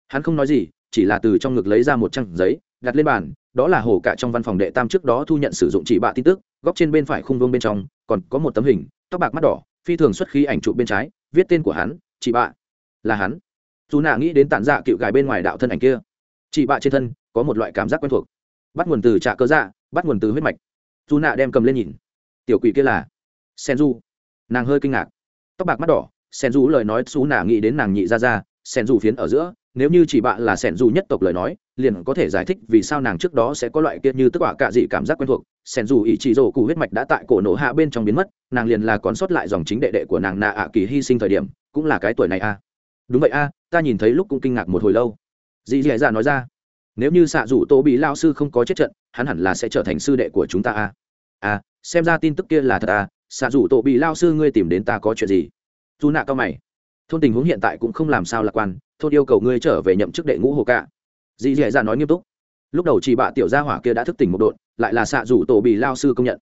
Hắn không nói gì, chỉ là từ trong ngực lấy ra một trang giấy đặt lên bàn, đó là hồ cả trong văn phòng đệ tam trước đó thu nhận sử dụng chỉ bạ tin tức, góc trên bên phải khung vương bên trong, còn có một tấm hình, tóc bạc mắt đỏ, phi thường xuất khí ảnh trụ bên trái, viết tên của hắn chị bạ. Là hắn. Dù nạ nghĩ đến tản dạ cựu gài bên ngoài đạo thân ảnh kia. Chị bạ trên thân, có một loại cảm giác quen thuộc. Bắt nguồn từ trạ cơ dạ bắt nguồn từ huyết mạch. Dù nạ đem cầm lên nhìn. Tiểu quỷ kia là sen du nàng hơi kinh ngạc. Tóc bạc mắt đỏ sen du lời nói, xú nạ nghĩ đến nàng nhị ra ra sen du phiến ở giữa nếu như chỉ bạ là sẻn dù nhất tộc lời nói, liền có thể giải thích vì sao nàng trước đó sẽ có loại kia như tức quả cạ dị cảm giác quen thuộc. Sẻn dù ý chỉ rổ cụ huyết mạch đã tại cổ nổ hạ bên trong biến mất, nàng liền là còn sót lại dòng chính đệ đệ của nàng nạ ạ kỳ hy sinh thời điểm, cũng là cái tuổi này a. À. đúng vậy a, ta nhìn thấy lúc cũng kinh ngạc một hồi lâu. Dì dì dạ nói ra, nếu như xạ dù tô bị lao sư không có chết trận, hắn hẳn là sẽ trở thành sư đệ của chúng ta a. A, xem ra tin tức kia là thật a. Xạ dù tô bị lao sư ngươi tìm đến ta có chuyện gì? Dù nạ cao mày thôn tình huống hiện tại cũng không làm sao lạc quan thôn yêu cầu ngươi trở về nhậm chức đệ ngũ hồ cạ, dì dì dạ nói nghiêm túc. Lúc đầu chỉ bạ tiểu gia hỏa kia đã thức tỉnh một đột, lại là xạ rủ tổ bị lao sư công nhận.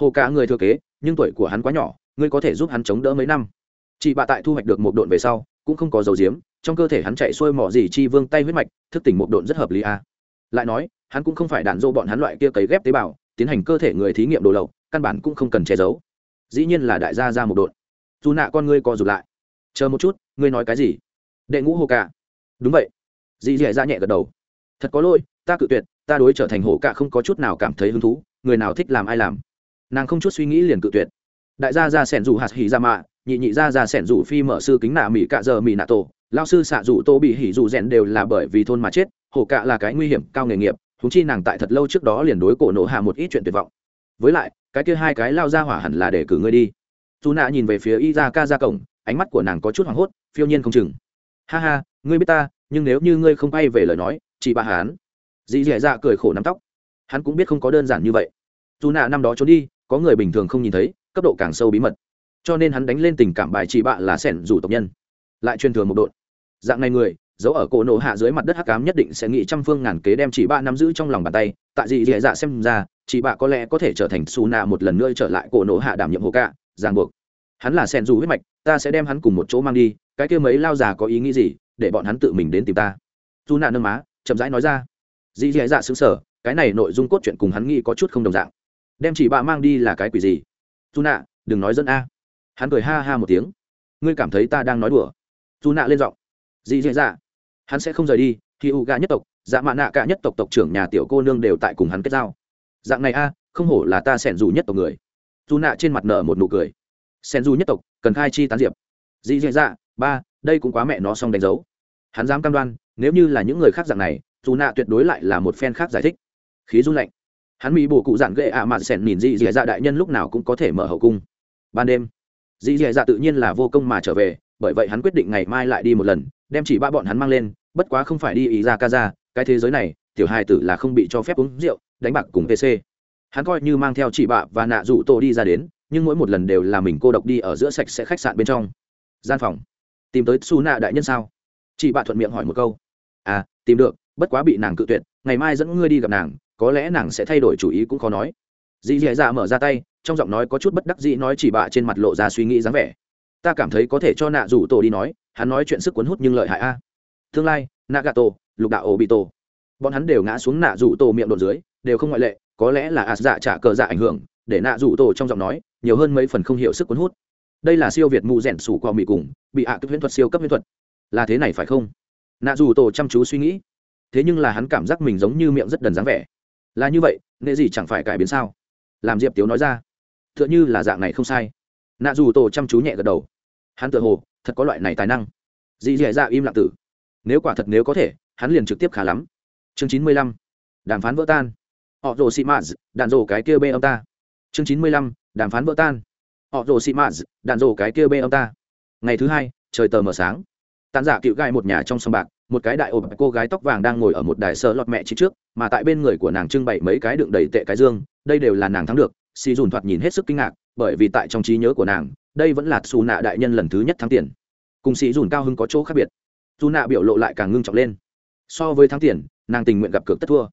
Hồ cạ người thừa kế nhưng tuổi của hắn quá nhỏ ngươi có thể giúp hắn chống đỡ mấy năm. Chị bạ tại thu hoạch được một độn về sau cũng không có dầu diếm trong cơ thể hắn chạy xuôi mỏ gì chi vương tay huyết mạch thức tỉnh một độn rất hợp lý a. À. lại nói hắn cũng không phải đạn dô bọn hắn loại kia cấy ghép tế bào tiến hành cơ thể người thí nghiệm đồ lậu căn bản cũng không cần che giấu. Dĩ nhiên là đại gia ra một độn. Dù nạ con ngươi co rụt lại chờ một chút, ngươi nói cái gì? Đệ ngũ hồ cả. Đúng vậy. Dì dì dạ nhẹ gật đầu. Thật có lỗi, ta cự tuyệt, ta đối trở thành hổ cả không có chút nào cảm thấy hứng thú, người nào thích làm ai làm. Nàng không chút suy nghĩ liền cự tuyệt. Đại gia ra sẻn rủ hạt hỉ ra mạ, nhị nhị gia ra sẻn rủ phi mở sư kính nạ mỹ cạ giờ mỹ nạ tổ lao sư xạ rủ tô bị hỉ rủ rèn đều là bởi vì thôn mà chết hổ cạ là cái nguy hiểm, cao nghề nghiệp thúng chi nàng tại thật lâu trước đó liền đối cổ nổ hạ một ít chuyện tuyệt vọng. Với lại, cái kia hai cái lao ra hỏa hẳn là để cử ngươi đi. Dù nạ nhìn về phía y ra ca ra cổng ánh mắt của nàng có chút hoảng hốt, phiêu nhiên không chừng. Ha ha, ngươi biết ta, nhưng nếu như ngươi không bay về lời nói chị bà hán. Dì dẻ dạ cười khổ nắm tóc. Hắn cũng biết không có đơn giản như vậy. Dù nạ năm đó trốn đi, có người bình thường không nhìn thấy, cấp độ càng sâu bí mật. Cho nên hắn đánh lên tình cảm bài chị bạ là sẻn rủ tộc nhân. Lại truyền thừa một đội dạng này người, giấu ở cổ nổ hạ dưới mặt đất hắc cám nhất định sẽ nghĩ trăm phương ngàn kế đem chị bạ nắm giữ trong lòng bàn tay. Tại dị dẻ dạ xem ra chị bạ có lẽ có thể trở thành xù nạ một lần nữa trở lại cổ nổ hạ đảm nhiệm hồ cạ, ràng buộc hắn là sen rủ huyết mạch, ta sẽ đem hắn cùng một chỗ mang đi, cái kia mấy lao già có ý nghĩ gì, để bọn hắn tự mình đến tìm ta. Dù nạn nâng má, chậm rãi nói ra. Dị dì dạ xứng sở cái này nội dung cốt truyện cùng hắn nghĩ có chút không đồng dạng. Đem chỉ bạ mang đi là cái quỷ gì? Dù nạ, đừng nói dẫn a. Hắn cười ha ha một tiếng. Ngươi cảm thấy ta đang nói đùa. Dù nạ lên giọng. Dị dì dạ. Hắn sẽ không rời đi, khi u gà nhất tộc dạ mạ nạ cả nhất tộc tộc trưởng nhà tiểu cô nương đều tại cùng hắn kết giao. Dạng này a, không hổ là ta sẻn dù nhất tộc người. Dù nạ trên mặt nở một nụ cười sen du nhất tộc, cần khai chi tán diệp. Dị dẻ dạ ba, đây cũng quá mẹ nó xong đánh dấu. Hắn dám cam đoan, nếu như là những người khác dạng này, dù nạ tuyệt đối lại là một phen khác giải thích. Khí run lạnh. Hắn mỹ bổ cụ dạn ghệ ạ à mà sẻn nhìn dị dì dạ đại nhân lúc nào cũng có thể mở hậu cung. Ban đêm dị dì dạ tự nhiên là vô công mà trở về, bởi vậy hắn quyết định ngày mai lại đi một lần, đem chỉ ba bọn hắn mang lên, bất quá không phải đi ý ra ca ra cái thế giới này, tiểu hai tử là không bị cho phép uống rượu, đánh bạc cùng pc hắn coi như mang theo chị bạ và nạ dụ tô đi ra đến nhưng mỗi một lần đều là mình cô độc đi ở giữa sạch sẽ khách sạn bên trong. Gian phòng. Tìm tới su nạ đại nhân sao? Chị bạn thuận miệng hỏi một câu. À tìm được, bất quá bị nàng cự tuyệt, ngày mai dẫn ngươi đi gặp nàng, có lẽ nàng sẽ thay đổi chủ ý cũng khó nói. Dì dì dạ mở ra tay, trong giọng nói có chút bất đắc dĩ nói chỉ bạ trên mặt lộ ra suy nghĩ dáng vẻ. Ta cảm thấy có thể cho nạ rủ tổ đi nói, hắn nói chuyện sức cuốn hút nhưng lợi hại a. Tương lai nạ gà tổ lục đạo ổ bị tổ bọn hắn đều ngã xuống nạ rủ tổ miệng đột dưới, đều không ngoại lệ, có lẽ là ạt dạ trả cờ dạ ảnh hưởng để nạ rủ tổ trong giọng nói, nhiều hơn mấy phần không hiểu sức cuốn hút. Đây là siêu việt mù rẻn sủ qua mì cùng, bị ạ à cấp huyễn thuật siêu cấp huyễn thuật. Là thế này phải không? Nạ rủ tổ chăm chú suy nghĩ. Thế nhưng là hắn cảm giác mình giống như miệng rất đần dáng vẻ. Là như vậy, nghệ gì chẳng phải cải biến sao? Làm diệp tiếu nói ra. T h ư ợ n h ư là dạng này không sai. Nạ dù tổ chăm chú nhẹ gật đầu. Hắn tự hồ, thật có loại này tài năng. Dì dì dạ im lặng tử. Nếu quả thật nếu có thể, hắn liền trực tiếp khá lắm. Chương chín mươi lăm. Đàm phán vỡ tan. Họ rồ xị mãs đạn rồ cái kia bê ông ta chương chín mươi lăm, đàm phán vỡ tan. Họ rồ xị mãs đạn rồ cái kia bê ông ta. Ngày thứ hai, trời tờ mờ sáng. Tàn giả cựu gai một nhà trong sông bạc, một cái đại ổ cô gái tóc vàng đang ngồi ở một đài sơ lọt mẹ chị trước, mà tại bên người của nàng trưng bày mấy cái đựng đầy tệ cái dương, đây đều là nàng thắng được. Xì dùn thoạt nhìn hết sức kinh ngạc, bởi vì tại trong trí nhớ của nàng, đây vẫn là xù nạ đại nhân lần thứ nhất thắng tiền. Cùng xì dùn cao hưng có chỗ khác biệt. Dù nạ biểu lộ lại càng ngưng trọng lên. So với thắng tiền, nàng tình nguyện gặp cược tất thua.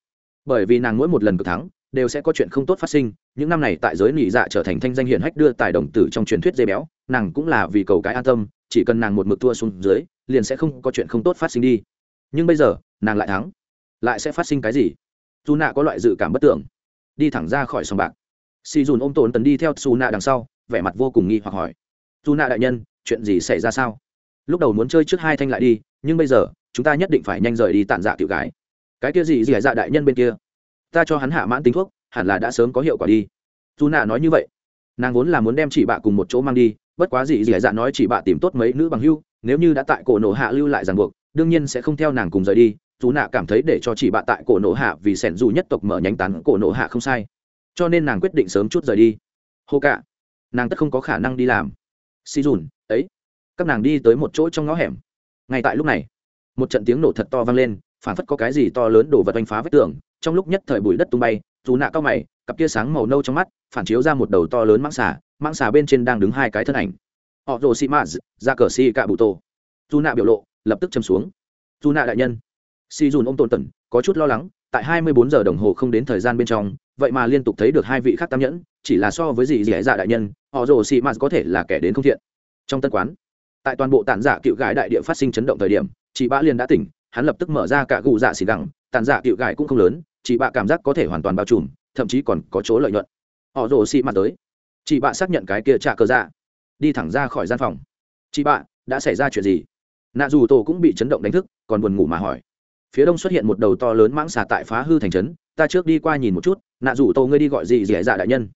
Bởi vì nàng mỗi một lần cược thắng đều sẽ có chuyện không tốt phát sinh. Những năm này tại giới nỉ dạ trở thành thanh danh hiển hách đưa tài đồng tử trong truyền thuyết dây béo, nàng cũng là vì cầu cái an tâm, chỉ cần nàng một mực thua xuống dưới, liền sẽ không có chuyện không tốt phát sinh đi. Nhưng bây giờ, nàng lại thắng. Lại sẽ phát sinh cái gì? Dù nạ có loại dự cảm bất tưởng. Đi thẳng ra khỏi sòng bạc. Si dùn ôm tồn tần đi theo xù nạ đằng sau, vẻ mặt vô cùng nghi hoặc hỏi. Dù nạ đại nhân, chuyện gì xảy ra sao? Lúc đầu muốn chơi trước hai thanh lại đi, nhưng bây giờ, chúng ta nhất định phải nhanh rời đi tàn dạ tiểu gái. Cái kia gì gì dạ đại nhân bên kia? Ta cho hắn hạ mãn tính thuốc, hẳn là đã sớm có hiệu quả đi. Dù nạ nói như vậy, nàng vốn là muốn đem chị bạ cùng một chỗ mang đi, bất quá gì dì dạ nói chị bạ tìm tốt mấy nữ bằng hưu, nếu như đã tại cổ nổ hạ lưu lại ràng buộc, đương nhiên sẽ không theo nàng cùng rời đi. Dù nạ cảm thấy để cho chị bạ tại cổ nổ hạ vì sẻn dù nhất tộc mở nhánh tán cổ nổ hạ không sai, cho nên nàng quyết định sớm chút rời đi. Hô cả, nàng tất không có khả năng đi làm. Xì dùn, ấy, các nàng đi tới một chỗ trong ngõ hẻm. Ngay tại lúc này, một trận tiếng nổ thật to vang lên phản phất có cái gì to lớn đổ vật oanh phá vách tường trong lúc nhất thời bụi đất tung bay, dù nạ cao mày, cặp kia sáng màu nâu trong mắt, phản chiếu ra một đầu to lớn mãng xà mãng xà bên trên đang đứng hai cái thân ảnh. Họ rồ xị maz ra cờ xì cạ bụ tô. Dù nạ biểu lộ, lập tức châm xuống. Dù nạ đại nhân. Si dùn ô m tôn tần có chút lo lắng, tại hai mươi bốn giờ đồng hồ không đến thời gian bên trong, vậy mà liên tục thấy được hai vị khác tam nhẫn, chỉ là so với gì dì dạ đại nhân, họ rồ xị maz có thể là kẻ đến không thiện. Trong tân quán, tại toàn bộ tản giả cựu gái đại địa phát sinh chấn động thời điểm, chị bã liên đã tỉnh, hắn lập tức mở ra cả gù dạ xì gẳng, tản giả cựu gái cũng không lớn chị bạ cảm giác có thể hoàn toàn bao trùm, thậm chí còn có chỗ lợi nhuận. Họ rồ xị mặt tới. Chị bạ xác nhận cái kia trả cờ dạ. Đi thẳng ra khỏi gian phòng. Chị bạ, đã xảy ra chuyện gì? Nạ dù tổ cũng bị chấn động đánh thức, còn buồn ngủ mà hỏi. Phía đông xuất hiện một đầu to lớn mãng xà tại phá hư thành trấn, ta trước đi qua nhìn một chút, nạ dù tô ngươi đi gọi gì dì dạ đại nhân?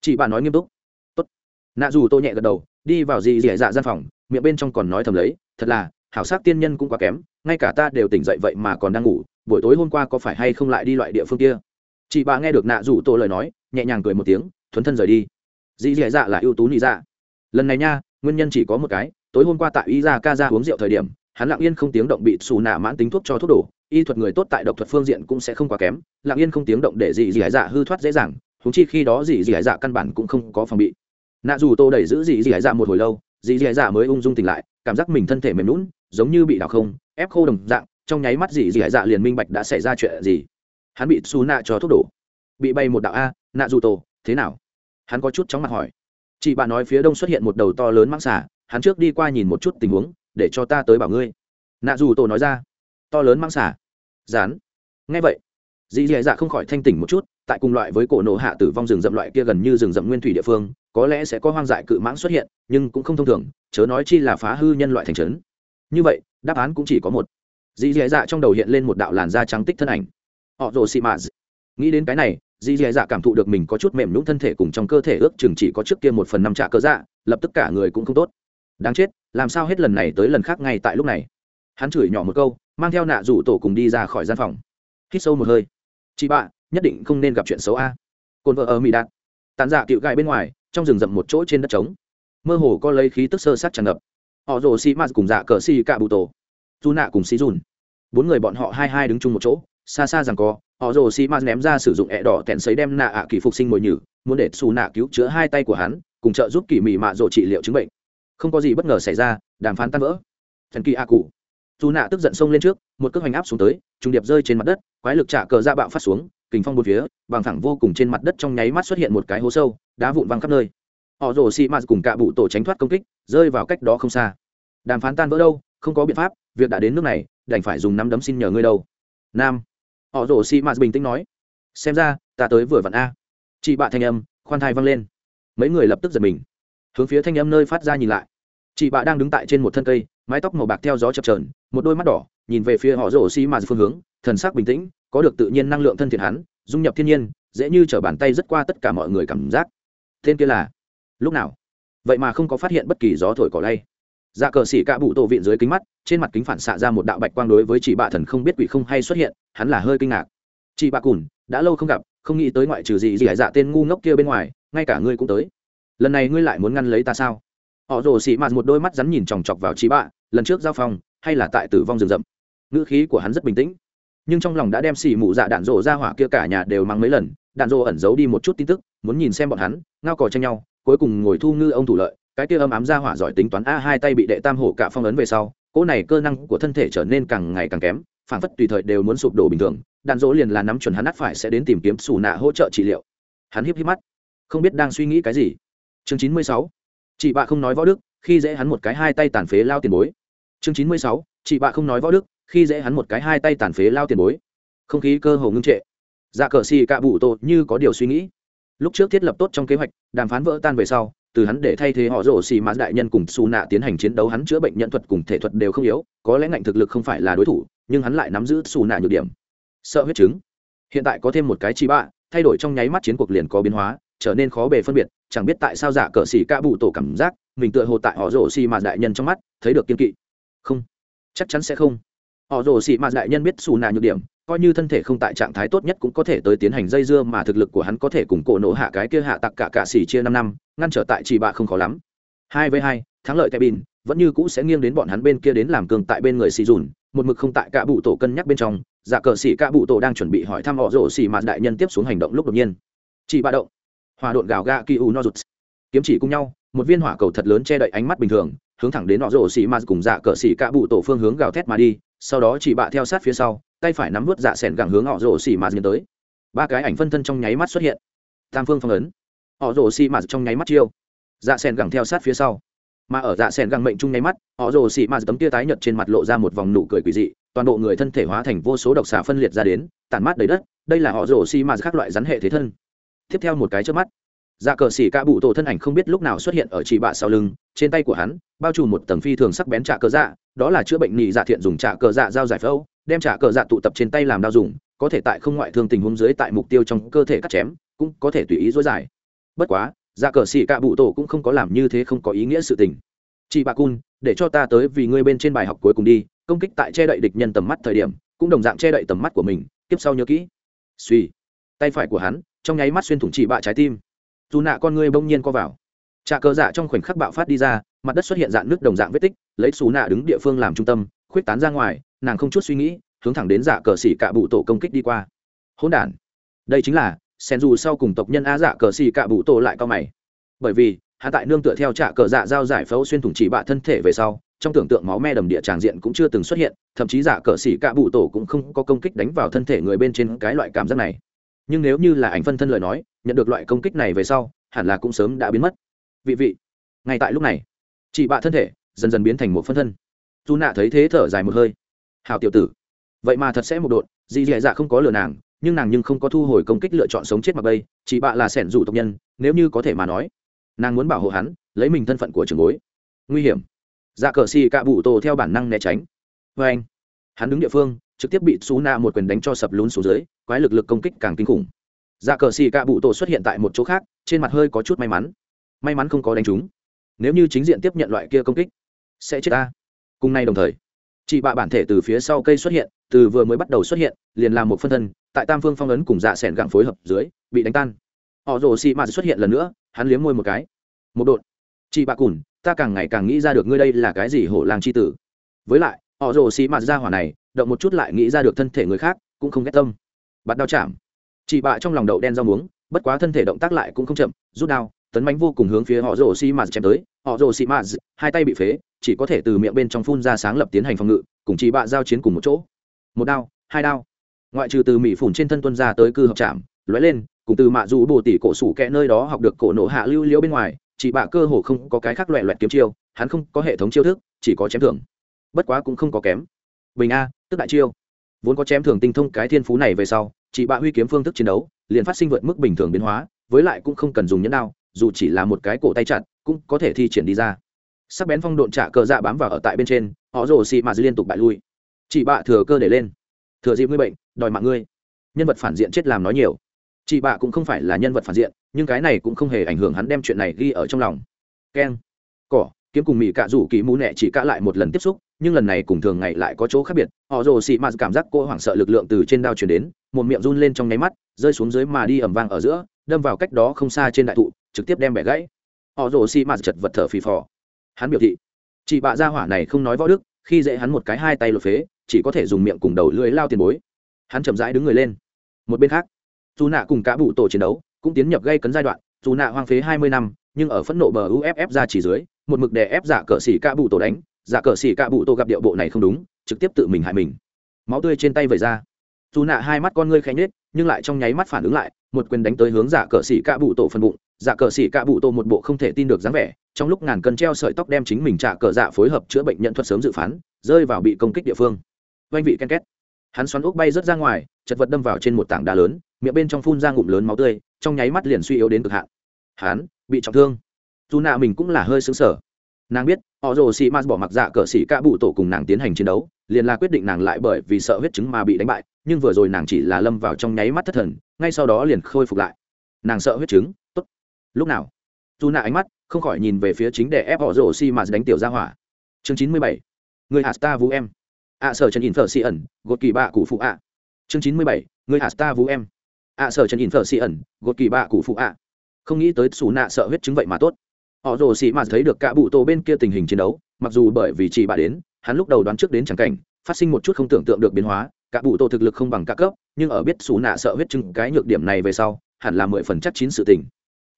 Chị bà nói nghiêm túc. Tốt. Nạ dù tô nhẹ gật đầu, đi vào dì dì dạ gian phòng, miệng bên trong còn nói thầm lấy, thật là, hảo sắc tiên nhân cũng quá kém, ngay cả ta đều tỉnh dậy vậy mà còn đang ngủ buổi tối hôm qua có phải hay không lại đi loại địa phương kia? Chị bà nghe được nạ rủ tô lời nói, nhẹ nhàng cười một tiếng, thuấn thân rời đi. Dì dì dạ là ưu tú nị dạ. Lần này nha, nguyên nhân chỉ có một cái, tối hôm qua tại y ra ca ra uống rượu thời điểm, hắn lặng yên không tiếng động bị xù nạ mãn tính thuốc cho thuốc đổ, y thuật người tốt tại độc thuật phương diện cũng sẽ không quá kém, lặng yên không tiếng động để dì dì dạ hư thoát dễ dàng húng chi khi đó dì dì dạ căn bản cũng không có phòng bị. Nạ dù tô đẩy giữ dì dì dạ một hồi lâu, dì dì dạ mới ung dung tỉnh lại, cảm giác mình thân thể mềm lún giống như bị đào không, ép khô đồng dạng trong nháy mắt dì dì dạ liền minh bạch đã xảy ra chuyện gì. Hắn bị xù nạ cho thuốc đổ. Bị bay một đạo a nạ dù tô thế nào? Hắn có chút chóng mặt hỏi. Chị bà nói phía đông xuất hiện một đầu to lớn mãng xả hắn trước đi qua nhìn một chút tình huống, để cho ta tới bảo ngươi. Nạ dù tổ nói ra. To lớn mãng xả rán. Ngay vậy, dì dì dạ không khỏi thanh tỉnh một chút, tại cùng loại với cổ nổ hạ tử vong rừng rậm loại kia gần như rừng rậm nguyên thủy địa phương, có lẽ sẽ có hoang dại cự mãng xuất hiện, nhưng cũng không thông thường, chớ nói chi là phá hư nhân loại thành trấn. Như vậy, đáp án cũng chỉ có một dì dì dạ trong đầu hiện lên một đạo làn da trắng tích thân ảnh. Họ rồ xị mạ nghĩ đến cái này, dì dì dạ cảm thụ được mình có chút mềm nhũng thân thể cùng trong cơ thể ước chừng chỉ có trước kia một phần năm trạ cơ dạ lập tức cả người cũng không tốt. Đáng chết, làm sao hết lần này tới lần khác ngay tại lúc này? Hắn chửi nhỏ một câu, mang theo nạ rủ tổ cùng đi ra khỏi gian phòng. Hít sâu một hơi. Chị bạ nhất định không nên gặp chuyện xấu a. Cồn vợ ở mỹ đạt. Tàn dạ cựu gai bên ngoài, trong rừng rậm một chỗ trên đất trống. Mơ hồ có lấy khí tức sơ sát tràn ngập. Họ rồ xị m cùng dạ cờ xì cạ bụ tổ. Dù nạ cùng xì dùn bốn người bọn họ hai hai đứng chung một chỗ, xa xa rằng co họ rồ xi m ném ra sử dụng ẹ đỏ tẹn xấy đem nạ ạ kỳ phục sinh mồi nhử, muốn để xù nạ cứu chữa hai tay của hắn, cùng trợ giúp kỳ mị mạ rồ trị liệu chứng bệnh. Không có gì bất ngờ xảy ra, đàm phán tan vỡ. Thần kỳ a cụ. Dù nạ tức giận xông lên trước, một cước hoành áp xuống tới, trùng điệp rơi trên mặt đất, quái lực trả cờ ra bạo phát xuống, kình phong bốn phía, bằng thẳng vô cùng trên mặt đất trong nháy mắt xuất hiện một cái hố sâu, đá vụn văng khắp nơi. Họ rồ xi mạt cùng cả bụ tổ tránh thoát công kích, rơi vào cách đó không xa. Đàm phán tan vỡ đâu, không có biện pháp, việc đã đến nước này đành phải dùng nắm đấm xin nhờ ngươi đâu. Nam. Họ rổ xị mạt bình tĩnh nói. Xem ra, ta tới vừa vặn a. Chị bạ thanh âm, khoan thai văng lên. Mấy người lập tức giật mình. Hướng phía thanh âm nơi phát ra nhìn lại. Chị bạ đang đứng tại trên một thân cây, mái tóc màu bạc theo gió chập trờn một đôi mắt đỏ, nhìn về phía họ rổ xi mà phương hướng, thần sắc bình tĩnh, có được tự nhiên năng lượng thân thiện hắn, dung nhập thiên nhiên, dễ như t r ở bàn tay rất qua tất cả mọi người cảm giác. Tên kia là? Lúc nào? Vậy mà không có phát hiện bất kỳ gió thổi cỏ lay dạ cờ xỉ cạ bụ tổ viện dưới kính mắt, trên mặt kính phản xạ ra một đạo bạch quang đối với chị bạ thần không biết quỷ không hay xuất hiện, hắn là hơi kinh ngạc. Chị bạ cùn, đã lâu không gặp, không nghĩ tới ngoại trừ gì gì hải dạ tên ngu ngốc kia bên ngoài, ngay cả ngươi cũng tới. Lần này ngươi lại muốn ngăn lấy ta sao? Họ rồ xị mạt một đôi mắt rắn nhìn chòng chọc vào chị bạ, lần trước giao phong hay là tại tử vong rừng rậm? Ngữ khí của hắn rất bình tĩnh. Nhưng trong lòng đã đem xỉ mụ dạ đạn rộ ra hỏa kia cả nhà đều mang mấy lần, đạn rộ ẩn giấu đi một chút tin tức, muốn nhìn xem bọn hắn, ngao cò tranh nhau, cuối cùng ngồi thu ngư ông thủ lợi cái kia âm ám ra hỏa giỏi tính toán a hai tay bị đệ tam hổ cả phong ấn về sau, cỗ này cơ năng của thân thể trở nên càng ngày càng kém phản phất tùy thời đều muốn sụp đổ bình thường, đạn dỗ liền là nắm chuẩn hắn ắt phải sẽ đến tìm kiếm xù nạ hỗ trợ trị liệu. Hắn híp híp mắt, không biết đang suy nghĩ cái gì. Chương chín mươi sáu, chị bạ không nói võ đức, khi dễ hắn một cái hai tay tàn phế lao tiền bối. Chương chín mươi sáu, chị bạ không nói võ đức, khi dễ hắn một cái hai tay tàn phế lao tiền bối. Không khí cơ hồ ngưng trệ. Dạ cờ xì cạ bụ tổ như có điều suy nghĩ. Lúc trước thiết lập tốt trong kế hoạch, đàm phán vỡ tan về sau từ hắn để thay thế họ rổ xì mã đại nhân cùng xù nạ tiến hành chiến đấu, hắn chữa bệnh nhận thuật cùng thể thuật đều không yếu, có lẽ ngạnh thực lực không phải là đối thủ, nhưng hắn lại nắm giữ xù nạ nhược điểm. Sợ huyết chứng. Hiện tại có thêm một cái chi bạ, thay đổi trong nháy mắt chiến cuộc liền có biến hóa, trở nên khó bề phân biệt, chẳng biết tại sao giả cờ xì ca bụ tổ cảm giác, mình tựa hồ tại họ rổ xì mà đại nhân trong mắt, thấy được kiên kỵ. Không. Chắc chắn sẽ không. Họ rổ xì mà đại nhân biết xù nạ nhược điểm coi như thân thể không tại trạng thái tốt nhất cũng có thể tới tiến hành dây dưa mà thực lực của hắn có thể cùng cổ nổ hạ cái kia hạ tặc cả cả xỉ chia năm năm, ngăn trở tại chỉ bạ không khó lắm. Hai với hai, thắng lợi cabin bin vẫn như cũ sẽ nghiêng đến bọn hắn bên kia đến làm cường tại bên người xì dùn, một mực không tại cả bụ tổ cân nhắc bên trong, giả cờ xỉ cả bụ tổ đang chuẩn bị hỏi thăm họ rổ xỉ mà đại nhân tiếp xuống hành động lúc đột nhiên. Chỉ bạ động. Hòa độn gào ga ki u no rụt. Kiếm chỉ cùng nhau, một viên hỏa cầu thật lớn che đậy ánh mắt bình thường, hướng thẳng đến họ rổ xỉ mà cùng dạ cờ xỉ cả bụ tổ phương hướng gào thét mà đi, sau đó chỉ bạ theo sát phía sau tay phải nắm vút dạ sẻn gẳng hướng họ rồ xỉ mạt tiến tới. Ba cái ảnh phân thân trong nháy mắt xuất hiện. Tam phương phong ấn. Họ rồ xỉ mạt trong nháy mắt chiêu. Dạ sẻn gẳng theo sát phía sau. Mà ở dạ sẻn gẳng mệnh chung nháy mắt, họ rồ xỉ mạt tấm tia tái nhợt trên mặt lộ ra một vòng nụ cười quỷ dị, toàn bộ người thân thể hóa thành vô số độc xà phân liệt ra đến, tản mát đầy đất, đây là họ rồ xỉ mạt các loại rắn hệ thế thân. Tiếp theo một cái trước mắt dạ cờ xỉ ca bụ tổ thân ảnh không biết lúc nào xuất hiện ở chị bạ sau lưng, trên tay của hắn, bao trùm một tầng phi thường sắc bén trạ cờ dạ đó là chữa bệnh nhị dạ thiện dùng trả cờ dạ dao giải phẫu đem trả cờ dạ tụ tập trên tay làm đao dùng, có thể tại không ngoại thương tình huống dưới tại mục tiêu trong cơ thể cắt chém, cũng có thể tùy ý dối dài. Bất quá dạ cờ xì cạ bụ tổ cũng không có làm như thế không có ý nghĩa sự tình. Chị bà cun để cho ta tới vì ngươi bên trên bài học cuối cùng đi, công kích tại che đậy địch nhân tầm mắt thời điểm, cũng đồng dạng che đậy tầm mắt của mình, tiếp sau nhớ kỹ. Suy tay phải của hắn, trong nháy mắt xuyên thủng chị bạ trái tim. Dù nạ con ngươi bỗng nhiên co vào. Trà cờ dạ trong khoảnh khắc bạo phát đi ra, mặt đất xuất hiện dạng nước đồng dạng vết tích, lấy xù nạ đứng địa phương làm trung tâm khuyết tán ra ngoài, nàng không chút suy nghĩ, hướng thẳng đến giả cờ xỉ cạ bụ tổ công kích đi qua. Hỗn đản. Đây chính là sen dù sau cùng tộc nhân á giả dạ cờ xỉ cạ bụ tổ lại cao mày. Bởi vì, hạ tại nương tựa theo trạ cờ dạ giao giải phẫu xuyên thủng chỉ bạ thân thể về sau, trong tưởng tượng máu me đầm địa tràng diện cũng chưa từng xuất hiện, thậm chí giả cờ xỉ cạ bụ tổ cũng không có công kích đánh vào thân thể người bên trên cái loại cảm giác này. Nhưng nếu như là ảnh phân thân lời nói, nhận được loại công kích này về sau, hẳn là cũng sớm đã biến mất. Vị vị, ngay tại lúc này chị bạ thân thể dần dần biến thành một phân thân dù nạ thấy thế thở dài một hơi. Hào tiểu tử, vậy mà thật sẽ một đột dì dì dạ không có lừa nàng, nhưng nàng nhưng không có thu hồi công kích lựa chọn sống chết mặc bây chị bạ là sẻn rủ tộc nhân, nếu như có thể mà nói, nàng muốn bảo hộ hắn, lấy mình thân phận của trường bối. Nguy hiểm. Dạ cờ xì cạ bụ tổ theo bản năng né tránh. Vê anh, hắn đứng địa phương, trực tiếp bị xú nạ một quyền đánh cho sập lún xuống dưới, quái lực lực công kích càng kinh khủng. Dạ cờ xì cạ bụ tổ xuất hiện tại một chỗ khác, trên mặt hơi có chút may mắn. May mắn không có đánh trúng. Nếu như chính diện tiếp nhận loại kia công kích, sẽ chết ta cùng nay đồng thời, chị bạ bản thể từ phía sau cây xuất hiện, từ vừa mới bắt đầu xuất hiện, liền làm một phân thân, tại tam phương phong ấn cùng dạ s ẻ n gặng phối hợp dưới, bị đánh tan. Họ rồ xì mạt xuất hiện lần nữa, hắn liếm môi một cái. Một đột. Chị bạ cùn, ta càng ngày càng nghĩ ra được ngươi đây là cái gì hổ làng c h i tử. Với lại, họ rồ xì mạt ra hỏa này, động một chút lại nghĩ ra được thân thể người khác, cũng không ghét tâm. Bắt đao chạm. Chị bạ trong lòng đậu đen rau muống, bất quá thân thể động tác lại cũng không chậm, rút đao tấn bánh vô cùng hướng phía họ rồ Xi mạt chém tới. Họ rồ Xi mạt hai tay bị phế, chỉ có thể từ miệng bên trong phun ra sáng lập tiến hành phòng ngự, cùng chị bạ giao chiến cùng một chỗ. Một đao, hai đao. Ngoại trừ từ mỹ phủn trên thân tuân ra tới cư hợp chạm lóe lên, cùng từ mạ dù bồ tỷ cổ sủ kẽ nơi đó học được cổ nổ hạ lưu liễu bên ngoài chị bạ cơ hồ không có cái khác loẹ loẹt kiếm chiêu, hắn không có hệ thống chiêu thức, chỉ có chém thưởng. Bất quá cũng không có kém. Bình a, tức đại chiêu. Vốn có chém thưởng tinh thông cái thiên phú này về sau chị bạ huy kiếm phương thức chiến đấu, liền phát sinh vượt mức bình thường biến hóa, với lại cũng không cần dùng nhẫn đao dù chỉ là một cái cổ tay chặt, cũng có thể thi triển đi ra. Sắc bén phong độn trả cờ dạ bám vào ở tại bên trên, họ rồ xị mà liên tục bại lui. Chị bạ thừa cơ để lên. Thừa dịp ngươi bệnh, đòi mạng ngươi. Nhân vật phản diện chết làm nói nhiều. Chị bạ cũng không phải là nhân vật phản diện, nhưng cái này cũng không hề ảnh hưởng hắn đem chuyện này ghi ở trong lòng. Keng. Cỏ, kiếm cùng mỹ cạ rủ kỳ mũ nẹ chỉ cạ lại một lần tiếp xúc, nhưng lần này cùng thường ngày lại có chỗ khác biệt. Họ rồ xị mạt cảm giác cô hoảng sợ lực lượng từ trên đao chuyển đến, một miệng run lên trong nháy mắt, rơi xuống dưới mà đi ẩm vang ở giữa, đâm vào cách đó không xa trên đại thụ trực tiếp đem bẻ gãy. Họ rồ xi mạt chật vật thở phì phò. Hắn biểu thị, chị bạ gia hỏa này không nói võ đức, khi dễ hắn một cái hai tay lột phế, chỉ có thể dùng miệng cùng đầu lưỡi lao tiền bối. Hắn chậm rãi đứng người lên. Một bên khác, dù nạ cùng cả bụ tổ chiến đấu cũng tiến nhập gây cấn giai đoạn, dù nạ hoang phế hai mươi năm, nhưng ở phẫn nộ bờ uff ra chỉ dưới, một mực đè ép giả cờ xỉ cả bụ tổ đánh, giả cờ xỉ cả bụ tổ gặp điệu bộ này không đúng, trực tiếp tự mình hại mình. Máu tươi trên tay vẩy ra. Dù nạ hai mắt con ngươi khẽ nhết nhưng lại trong nháy mắt phản ứng lại, một quyền đánh tới hướng giả cờ xỉ cả bụ tổ phần bụng dạ cờ xỉ cạ bụ tô một bộ không thể tin được dáng vẻ, trong lúc ngàn cân treo sợi tóc đem chính mình trả cờ dạ phối hợp chữa bệnh nhận thuật sớm dự phán, rơi vào bị công kích địa phương. Oanh vị ken két. Hắn xoắn úc bay rớt ra ngoài, chật vật đâm vào trên một tảng đá lớn, miệng bên trong phun ra ngụm lớn máu tươi, trong nháy mắt liền suy yếu đến cực hạn. Hắn bị trọng thương. Dù nạ mình cũng là hơi xứng sở nàng biết, họ rồ xị m bỏ mặc dạ cờ xỉ ca bụ tổ cùng nàng tiến hành chiến đấu, liền là quyết định nàng lại bởi vì sợ huyết chứng mà bị đánh bại, nhưng vừa rồi nàng chỉ là lâm vào trong nháy mắt thất thần, ngay sau đó liền khôi phục lại. Nàng sợ huyết chứng lúc nào? Dù nạ ánh mắt, không khỏi nhìn về phía chính để ép họ rổ xi mà đánh tiểu ra hỏa. Chương chín mươi bảy. Người hạt ta vũ em. Ạ sở trần in phở xi ẩn, gột kỳ bạ cụ phụ ạ. Chương chín mươi bảy. Người hạt ta vũ em. Ạ sở trần in phở xi ẩn, gột kỳ bạ cụ phụ ạ. Không nghĩ tới xù nạ sợ huyết chứng vậy mà tốt. Họ rồ xì mà thấy được cả bụ tổ bên kia tình hình chiến đấu, mặc dù bởi vì chị bà đến, hắn lúc đầu đoán trước đến chẳng cảnh, phát sinh một chút không tưởng tượng được biến hóa, cả bụ tổ thực lực không bằng cả cấp, nhưng ở biết xù nạ sợ huyết chứng cái nhược điểm này về sau, hẳn là mười phần chắc chín sự tình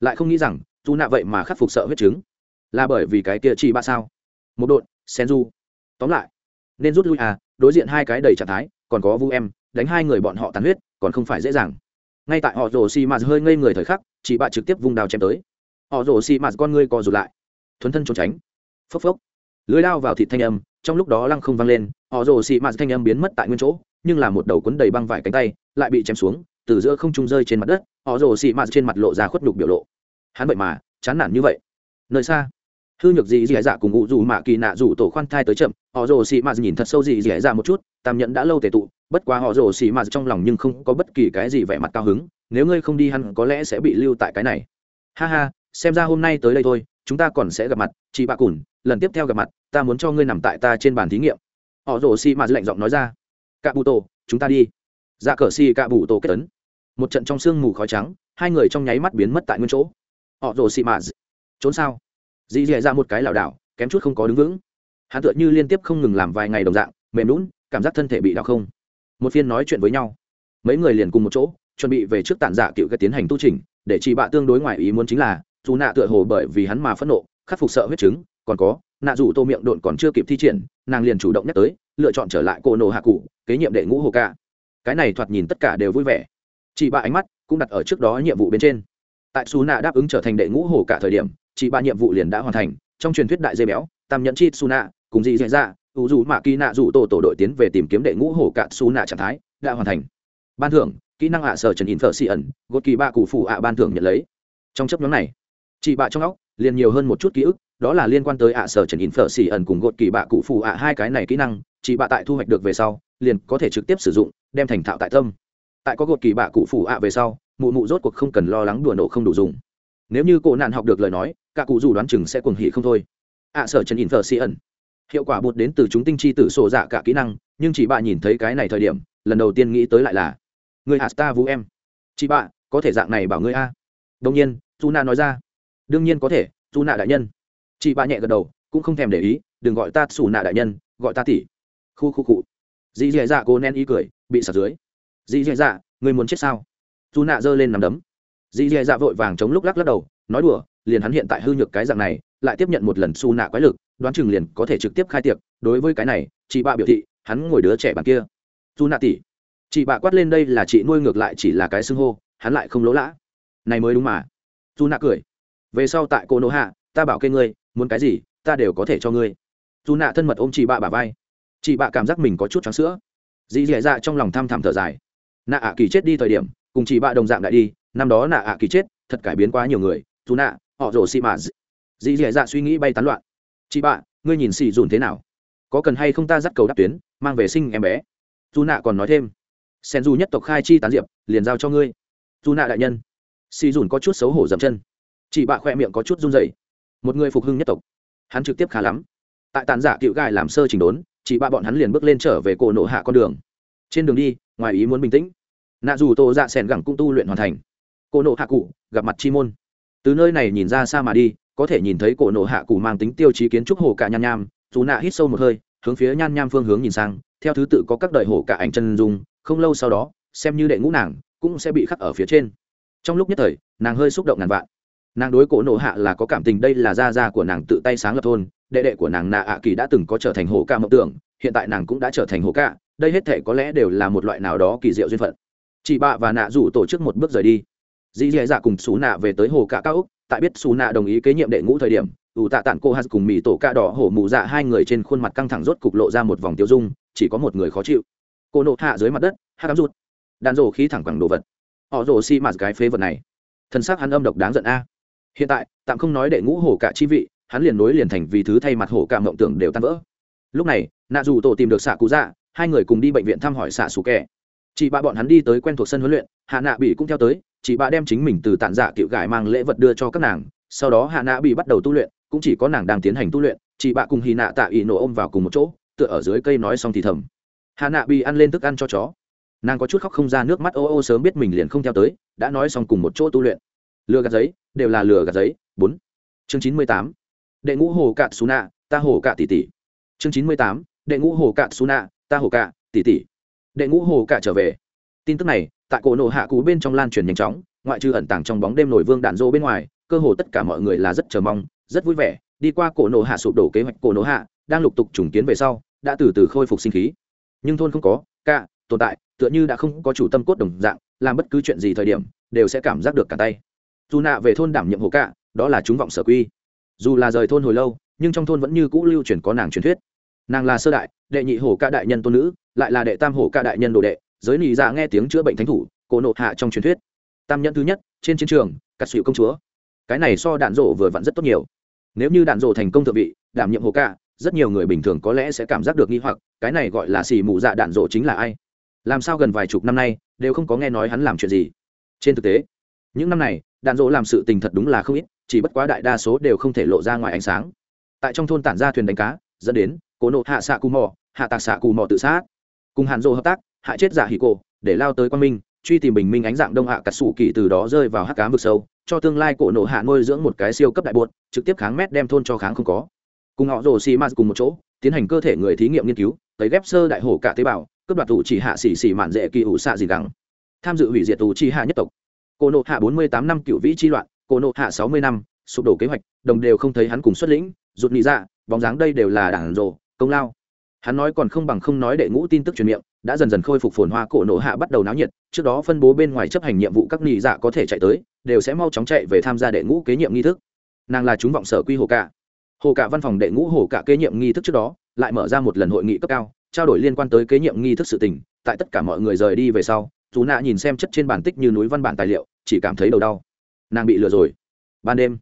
lại không nghĩ rằng dù nạ vậy mà khắc phục sợ huyết chứng. Là bởi vì cái kia chị ba sao? Một đội sen du tóm lại, nên rút lui à đối diện hai cái đầy trạng thái, còn có vu em, đánh hai người bọn họ tàn huyết, còn không phải dễ dàng. Ngay tại họ rồ xì mà hơi ngây người thời khắc, chị bạ trực tiếp vung đào chém tới. Họ rồ xì mà con ngươi co rụt lại. Thuấn thân trốn tránh. Phốc phốc. Lưới lao vào thịt thanh âm, trong lúc đó lăng không văng lên, họ rồ xì mà thanh âm biến mất tại nguyên chỗ, nhưng là một đầu cuốn đầy băng vải cánh tay, lại bị chém xuống, từ giữa không trung rơi trên mặt đất, họ rồ xì mà trên mặt lộ ra khuất nhục biểu lộ hắn vậy mà, chán nản như vậy. Nơi xa, hư nhược dị dị dạ cùng ngụ dù mạ kỳ nạ dù tổ khoan thai tới chậm, họ rồ xì mạt nhìn thật sâu dị dị dạ một chút, tam nhẫn đã lâu tề tụ, bất quá họ rồ xì mạt trong lòng nhưng không có bất kỳ cái gì vẻ mặt cao hứng, nếu ngươi không đi hắn có lẽ sẽ bị lưu tại cái này. Ha ha, xem ra hôm nay tới đây thôi, chúng ta còn sẽ gặp mặt, chị bạ cùn, lần tiếp theo gặp mặt, ta muốn cho ngươi nằm tại ta trên bàn thí nghiệm. Họ rồ xì mạt lạnh giọng nói ra. Cạ bụ tổ, chúng ta đi. Dạ cờ xì cạ bụ tổ kết tấn một trận trong sương mù khói trắng, hai người trong nháy mắt biến mất tại nguyên chỗ họ rồ xị mạ trốn sao? Dì dì ra một cái lảo đảo, kém chút không có đứng vững. Hắn tựa như liên tiếp không ngừng làm vài ngày đồng dạng, mềm lún cảm giác thân thể bị đau không. Một phiên nói chuyện với nhau. Mấy người liền cùng một chỗ, chuẩn bị về trước tản giả cựu cái tiến hành tu trình để chị bạ tương đối ngoài ý muốn chính là, dù nạ tựa hồ bởi vì hắn mà phẫn nộ, khắc phục sợ huyết chứng, còn có, nạ dù tô miệng độn còn chưa kịp thi triển, nàng liền chủ động nhắc tới, lựa chọn trở lại cô nổ hạ cụ, kế nhiệm đệ ngũ hồ ca. Cái này thoạt nhìn tất cả đều vui vẻ. Chị bạ ánh mắt cũng đặt ở trước đó nhiệm vụ bên trên tại su nạ đáp ứng trở thành đệ ngũ hổ cả thời điểm chị ba nhiệm vụ liền đã hoàn thành, trong truyền thuyết đại dây béo, tam nhẫn chi su nạ cùng dị dạy dạ ủ dù mạ kỳ nạ dù tổ tổ đội tiến về tìm kiếm đệ ngũ hổ cả su nạ trạng thái, đã hoàn thành. Ban thưởng, kỹ năng ạ sở trần in phở xị ẩn, gột kỳ ba cụ phụ ạ ban thưởng nhận lấy. Trong chấp nhóm này, chị bạ trong óc liền nhiều hơn một chút ký ức, đó là liên quan tới ạ sở trần in phở xỉ ẩn cùng gột kỳ bạ cụ phụ ạ hai cái này kỹ năng, chị bạ tại thu hoạch được về sau, liền có thể trực tiếp sử dụng, đem thành thạo tại tâm. Tại có gột kỳ bạ cụ phụ ạ về sau mụ mụ rốt cuộc không cần lo lắng đùa nổ không đủ dùng. Nếu như cổ nạn học được lời nói, cả cụ dù đoán chừng sẽ cuồng hỉ không thôi. Ạ sở trần in thờ si ẩn. Hiệu quả bột đến từ chúng tinh chi tử sổ dạ cả kỹ năng, nhưng chị bạ nhìn thấy cái này thời điểm, lần đầu tiên nghĩ tới lại là người hạ ta vũ em. Chị bạ có thể dạng này bảo ngươi a? Đông nhiên d u na nói ra. Đương nhiên có thể d u na đại nhân. Chị bạ nhẹ gật đầu, cũng không thèm để ý, đừng gọi ta xù nạ đại nhân, gọi ta tỷ. Khu khu cụ dì dì dạ cô nén ý cười, bị sạt dưới. Dì dì dạ người muốn chết sao? Dù nạ giơ lên nằm đấm. Dì dì dạ vội vàng chống lúc lắc lắc đầu, nói đùa, liền hắn hiện tại hư nhược cái dạng này, lại tiếp nhận một lần Xu nạ quái lực, đoán chừng liền có thể trực tiếp khai tiệc. Đối với cái này, chị bạ biểu thị, hắn ngồi đứa trẻ bàn kia. Dù nạ tỷ, chị bạ quát lên đây là chị nuôi ngược lại chỉ là cái xưng hô, hắn lại không lỗ lã. Này mới đúng mà. Dù nạ cười. Về sau tại cô nô hạ, ta bảo kê ngươi, muốn cái gì, ta đều có thể cho ngươi. Dù nạ thân mật ôm chị bạ bà vai. Chị bạ cảm giác mình có chút trắng sữa. Dì dì dạ trong lòng thăm thẳm thở dài. Nạ ạ kỳ chết đi thời điểm cùng chỉ bạ đồng dạng đại đi, năm đó nạ ạ kỳ chết, thật cải biến quá nhiều người, dù nạ, họ rồ xì mà dì dì dạ suy nghĩ bay tán loạn. Chị bạ, ngươi nhìn xì dùn thế nào? Có cần hay không ta dắt cầu đáp tuyến, mang về sinh em bé? Dù nạ còn nói thêm. Sen dù nhất tộc khai chi tán diệp, liền giao cho ngươi. Dù nạ đại nhân. Xì dùn có chút xấu hổ dậm chân. Chị bạ khoe miệng có chút run rẩy. Một người phục hưng nhất tộc. Hắn trực tiếp khá lắm. Tại tàn giả cựu gai làm sơ trình đốn, chị bạ bọn hắn liền bước lên trở về cổ nộ hạ con đường. Trên đường đi, ngoài ý muốn bình tĩnh nạ dù tô dạ sẻn gẳng cũng tu luyện hoàn thành. Cổ nộ hạ cụ, gặp mặt chi môn. Từ nơi này nhìn ra xa mà đi, có thể nhìn thấy cổ nộ hạ cụ mang tính tiêu chí kiến trúc hồ cả nhan nham, dù nạ hít sâu một hơi, hướng phía nhan nham phương hướng nhìn sang, theo thứ tự có các đời hồ cả ảnh chân dung, không lâu sau đó, xem như đệ ngũ nàng, cũng sẽ bị khắc ở phía trên. Trong lúc nhất thời, nàng hơi xúc động ngàn vạn. Nàng đối cổ nộ hạ là có cảm tình, đây là gia gia của nàng tự tay sáng lập thôn, đệ đệ của nàng nạ ạ kỳ đã từng có trở thành hồ ca mộng tưởng, hiện tại nàng cũng đã trở thành hồ ca đây hết thể có lẽ đều là một loại nào đó kỳ diệu duyên phận chị bạ và nạ rủ tổ chức một bước rời đi. Dì dì dạ cùng xú nạ về tới hồ cả cao úc. Tại biết xú nạ đồng ý kế nhiệm đệ ngũ thời điểm, ủ tạ tản cô hát cùng mỹ tổ ca đỏ hổ mù dạ hai người trên khuôn mặt căng thẳng rốt cục lộ ra một vòng tiêu dung, chỉ có một người khó chịu. Cô nộ hạ dưới mặt đất, hát cắm rụt. Đàn rổ khí thẳng quẳng đồ vật. Họ rổ xi mạt cái phế vật này. Thân xác hắn âm độc đáng giận a. Hiện tại, tạm không nói đệ ngũ hổ cả chi vị, hắn liền nối liền thành vì thứ thay mặt hổ cả mộng tưởng đều tan vỡ. Lúc này, nạ dù tổ tìm được xạ cú dạ hai người cùng đi bệnh viện thăm hỏi xạ xù kẻ chị ba bọn hắn đi tới quen thuộc sân huấn luyện, hạ nạ bị cũng theo tới, chị ba đem chính mình từ tản dạ cựu gải mang lễ vật đưa cho các nàng. Sau đó hạ nạ bị bắt đầu tu luyện, cũng chỉ có nàng đang tiến hành tu luyện, chị bà cùng hy nạ tạ ỵ nổ ôm vào cùng một chỗ, tựa ở dưới cây nói xong thì thầm. Hạ nạ bị ăn lên thức ăn cho chó. Nàng có chút khóc không ra nước mắt, ô ô sớm biết mình liền không theo tới, đã nói xong cùng một chỗ tu luyện. Lừa gạt giấy, đều là lừa gạt giấy. Bốn. Chương chín mươi tám. Đệ ngũ hồ cạn xú nạ ta hồ cạ tỷ tỷ. Chương chín mươi tám. Đệ ngũ hồ cạn xú nạ ta hồ cạ tỷ tỷ đệ ngũ hồ cạ trở về. Tin tức này, tại cổ nổ hạ cú bên trong lan truyền nhanh chóng, ngoại trừ ẩn tàng trong bóng đêm nổi vương đạn dô bên ngoài, cơ hồ tất cả mọi người là rất chờ mong, rất vui vẻ, đi qua cổ nổ hạ sụp đổ kế hoạch cổ nổ hạ, đang lục tục trùng kiến về sau, đã từ từ khôi phục sinh khí. Nhưng thôn không có, cả, tồn tại, tựa như đã không có chủ tâm cốt đồng dạng, làm bất cứ chuyện gì thời điểm, đều sẽ cảm giác được cả tay. Dù nạ về thôn đảm nhiệm hồ cạ đó là chúng vọng sở quy. Dù là rời thôn hồi lâu, nhưng trong thôn vẫn như cũ lưu truyền có nàng truyền thuyết nàng là sơ đại, đệ nhị hổ ca đại nhân tôn nữ, lại là đệ tam hổ ca đại nhân đồ đệ, giới nị dạ nghe tiếng chữa bệnh thánh thủ, cổ nộ hạ trong truyền thuyết. Tam nhân thứ nhất, trên chiến trường, cắt xịu công chúa. Cái này so đạn rổ vừa vặn rất tốt nhiều. Nếu như đạn rổ thành công thượng vị, đảm nhiệm hồ ca, rất nhiều người bình thường có lẽ sẽ cảm giác được nghi hoặc, cái này gọi là xì mù dạ đạn rổ chính là ai? Làm sao gần vài chục năm nay, đều không có nghe nói hắn làm chuyện gì? Trên thực tế, những năm này, đạn rộ làm sự tình thật đúng là không ít, chỉ bất quá đại đa số đều không thể lộ ra ngoài ánh sáng. Tại trong thôn tản ra thuyền đánh cá, dẫn đến cố nộ hạ xạ cù mò, hạ tạc xạ cù mò tự sát. Cùng hàn Dô hợp tác, hại chết giả hì cổ, để lao tới quan minh, truy tìm bình minh ánh dạng đông hạ cắt xù kỳ từ đó rơi vào hắc cám vực sâu, cho tương lai cổ nộ hạ nuôi dưỡng một cái siêu cấp đại bột, trực tiếp kháng mét đem thôn cho kháng không có. Cùng họ rồ xì ma cùng một chỗ, tiến hành cơ thể người thí nghiệm nghiên cứu, tấy ghép sơ đại hổ cả tế bào, cướp đoạt tù chỉ hạ xỉ xỉ mạn dễ kỳ ủ xạ gì gắng. Tham dự hủy diệt tù chi hạ nhất tộc. Cổ nộ hạ bốn mươi tám năm cựu vĩ chi loạn cổ nộ hạ sáu mươi năm, sụp đổ kế hoạch, đồng đều không thấy hắn cùng xuất lĩnh, rụt nghĩ ra dạ, bóng dáng đây đều là đảng rồ công lao. Hắn nói còn không bằng không nói đệ ngũ tin tức truyền miệng, đã dần dần khôi phục phồn hoa cổ nộ hạ bắt đầu náo nhiệt, trước đó phân bố bên ngoài chấp hành nhiệm vụ các nghị dạ có thể chạy tới, đều sẽ mau chóng chạy về tham gia đệ ngũ kế nhiệm nghi thức. Nàng là chúng vọng sở quy hồ cả hồ cả văn phòng đệ ngũ hồ cả kế nhiệm nghi thức trước đó, lại mở ra một lần hội nghị cấp cao, trao đổi liên quan tới kế nhiệm nghi thức sự tình, tại tất cả mọi người rời đi về sau dù nạ nhìn xem chất trên bản tích như núi văn bản tài liệu, chỉ cảm thấy đầu đau. Nàng bị lừa rồi. Ban đêm,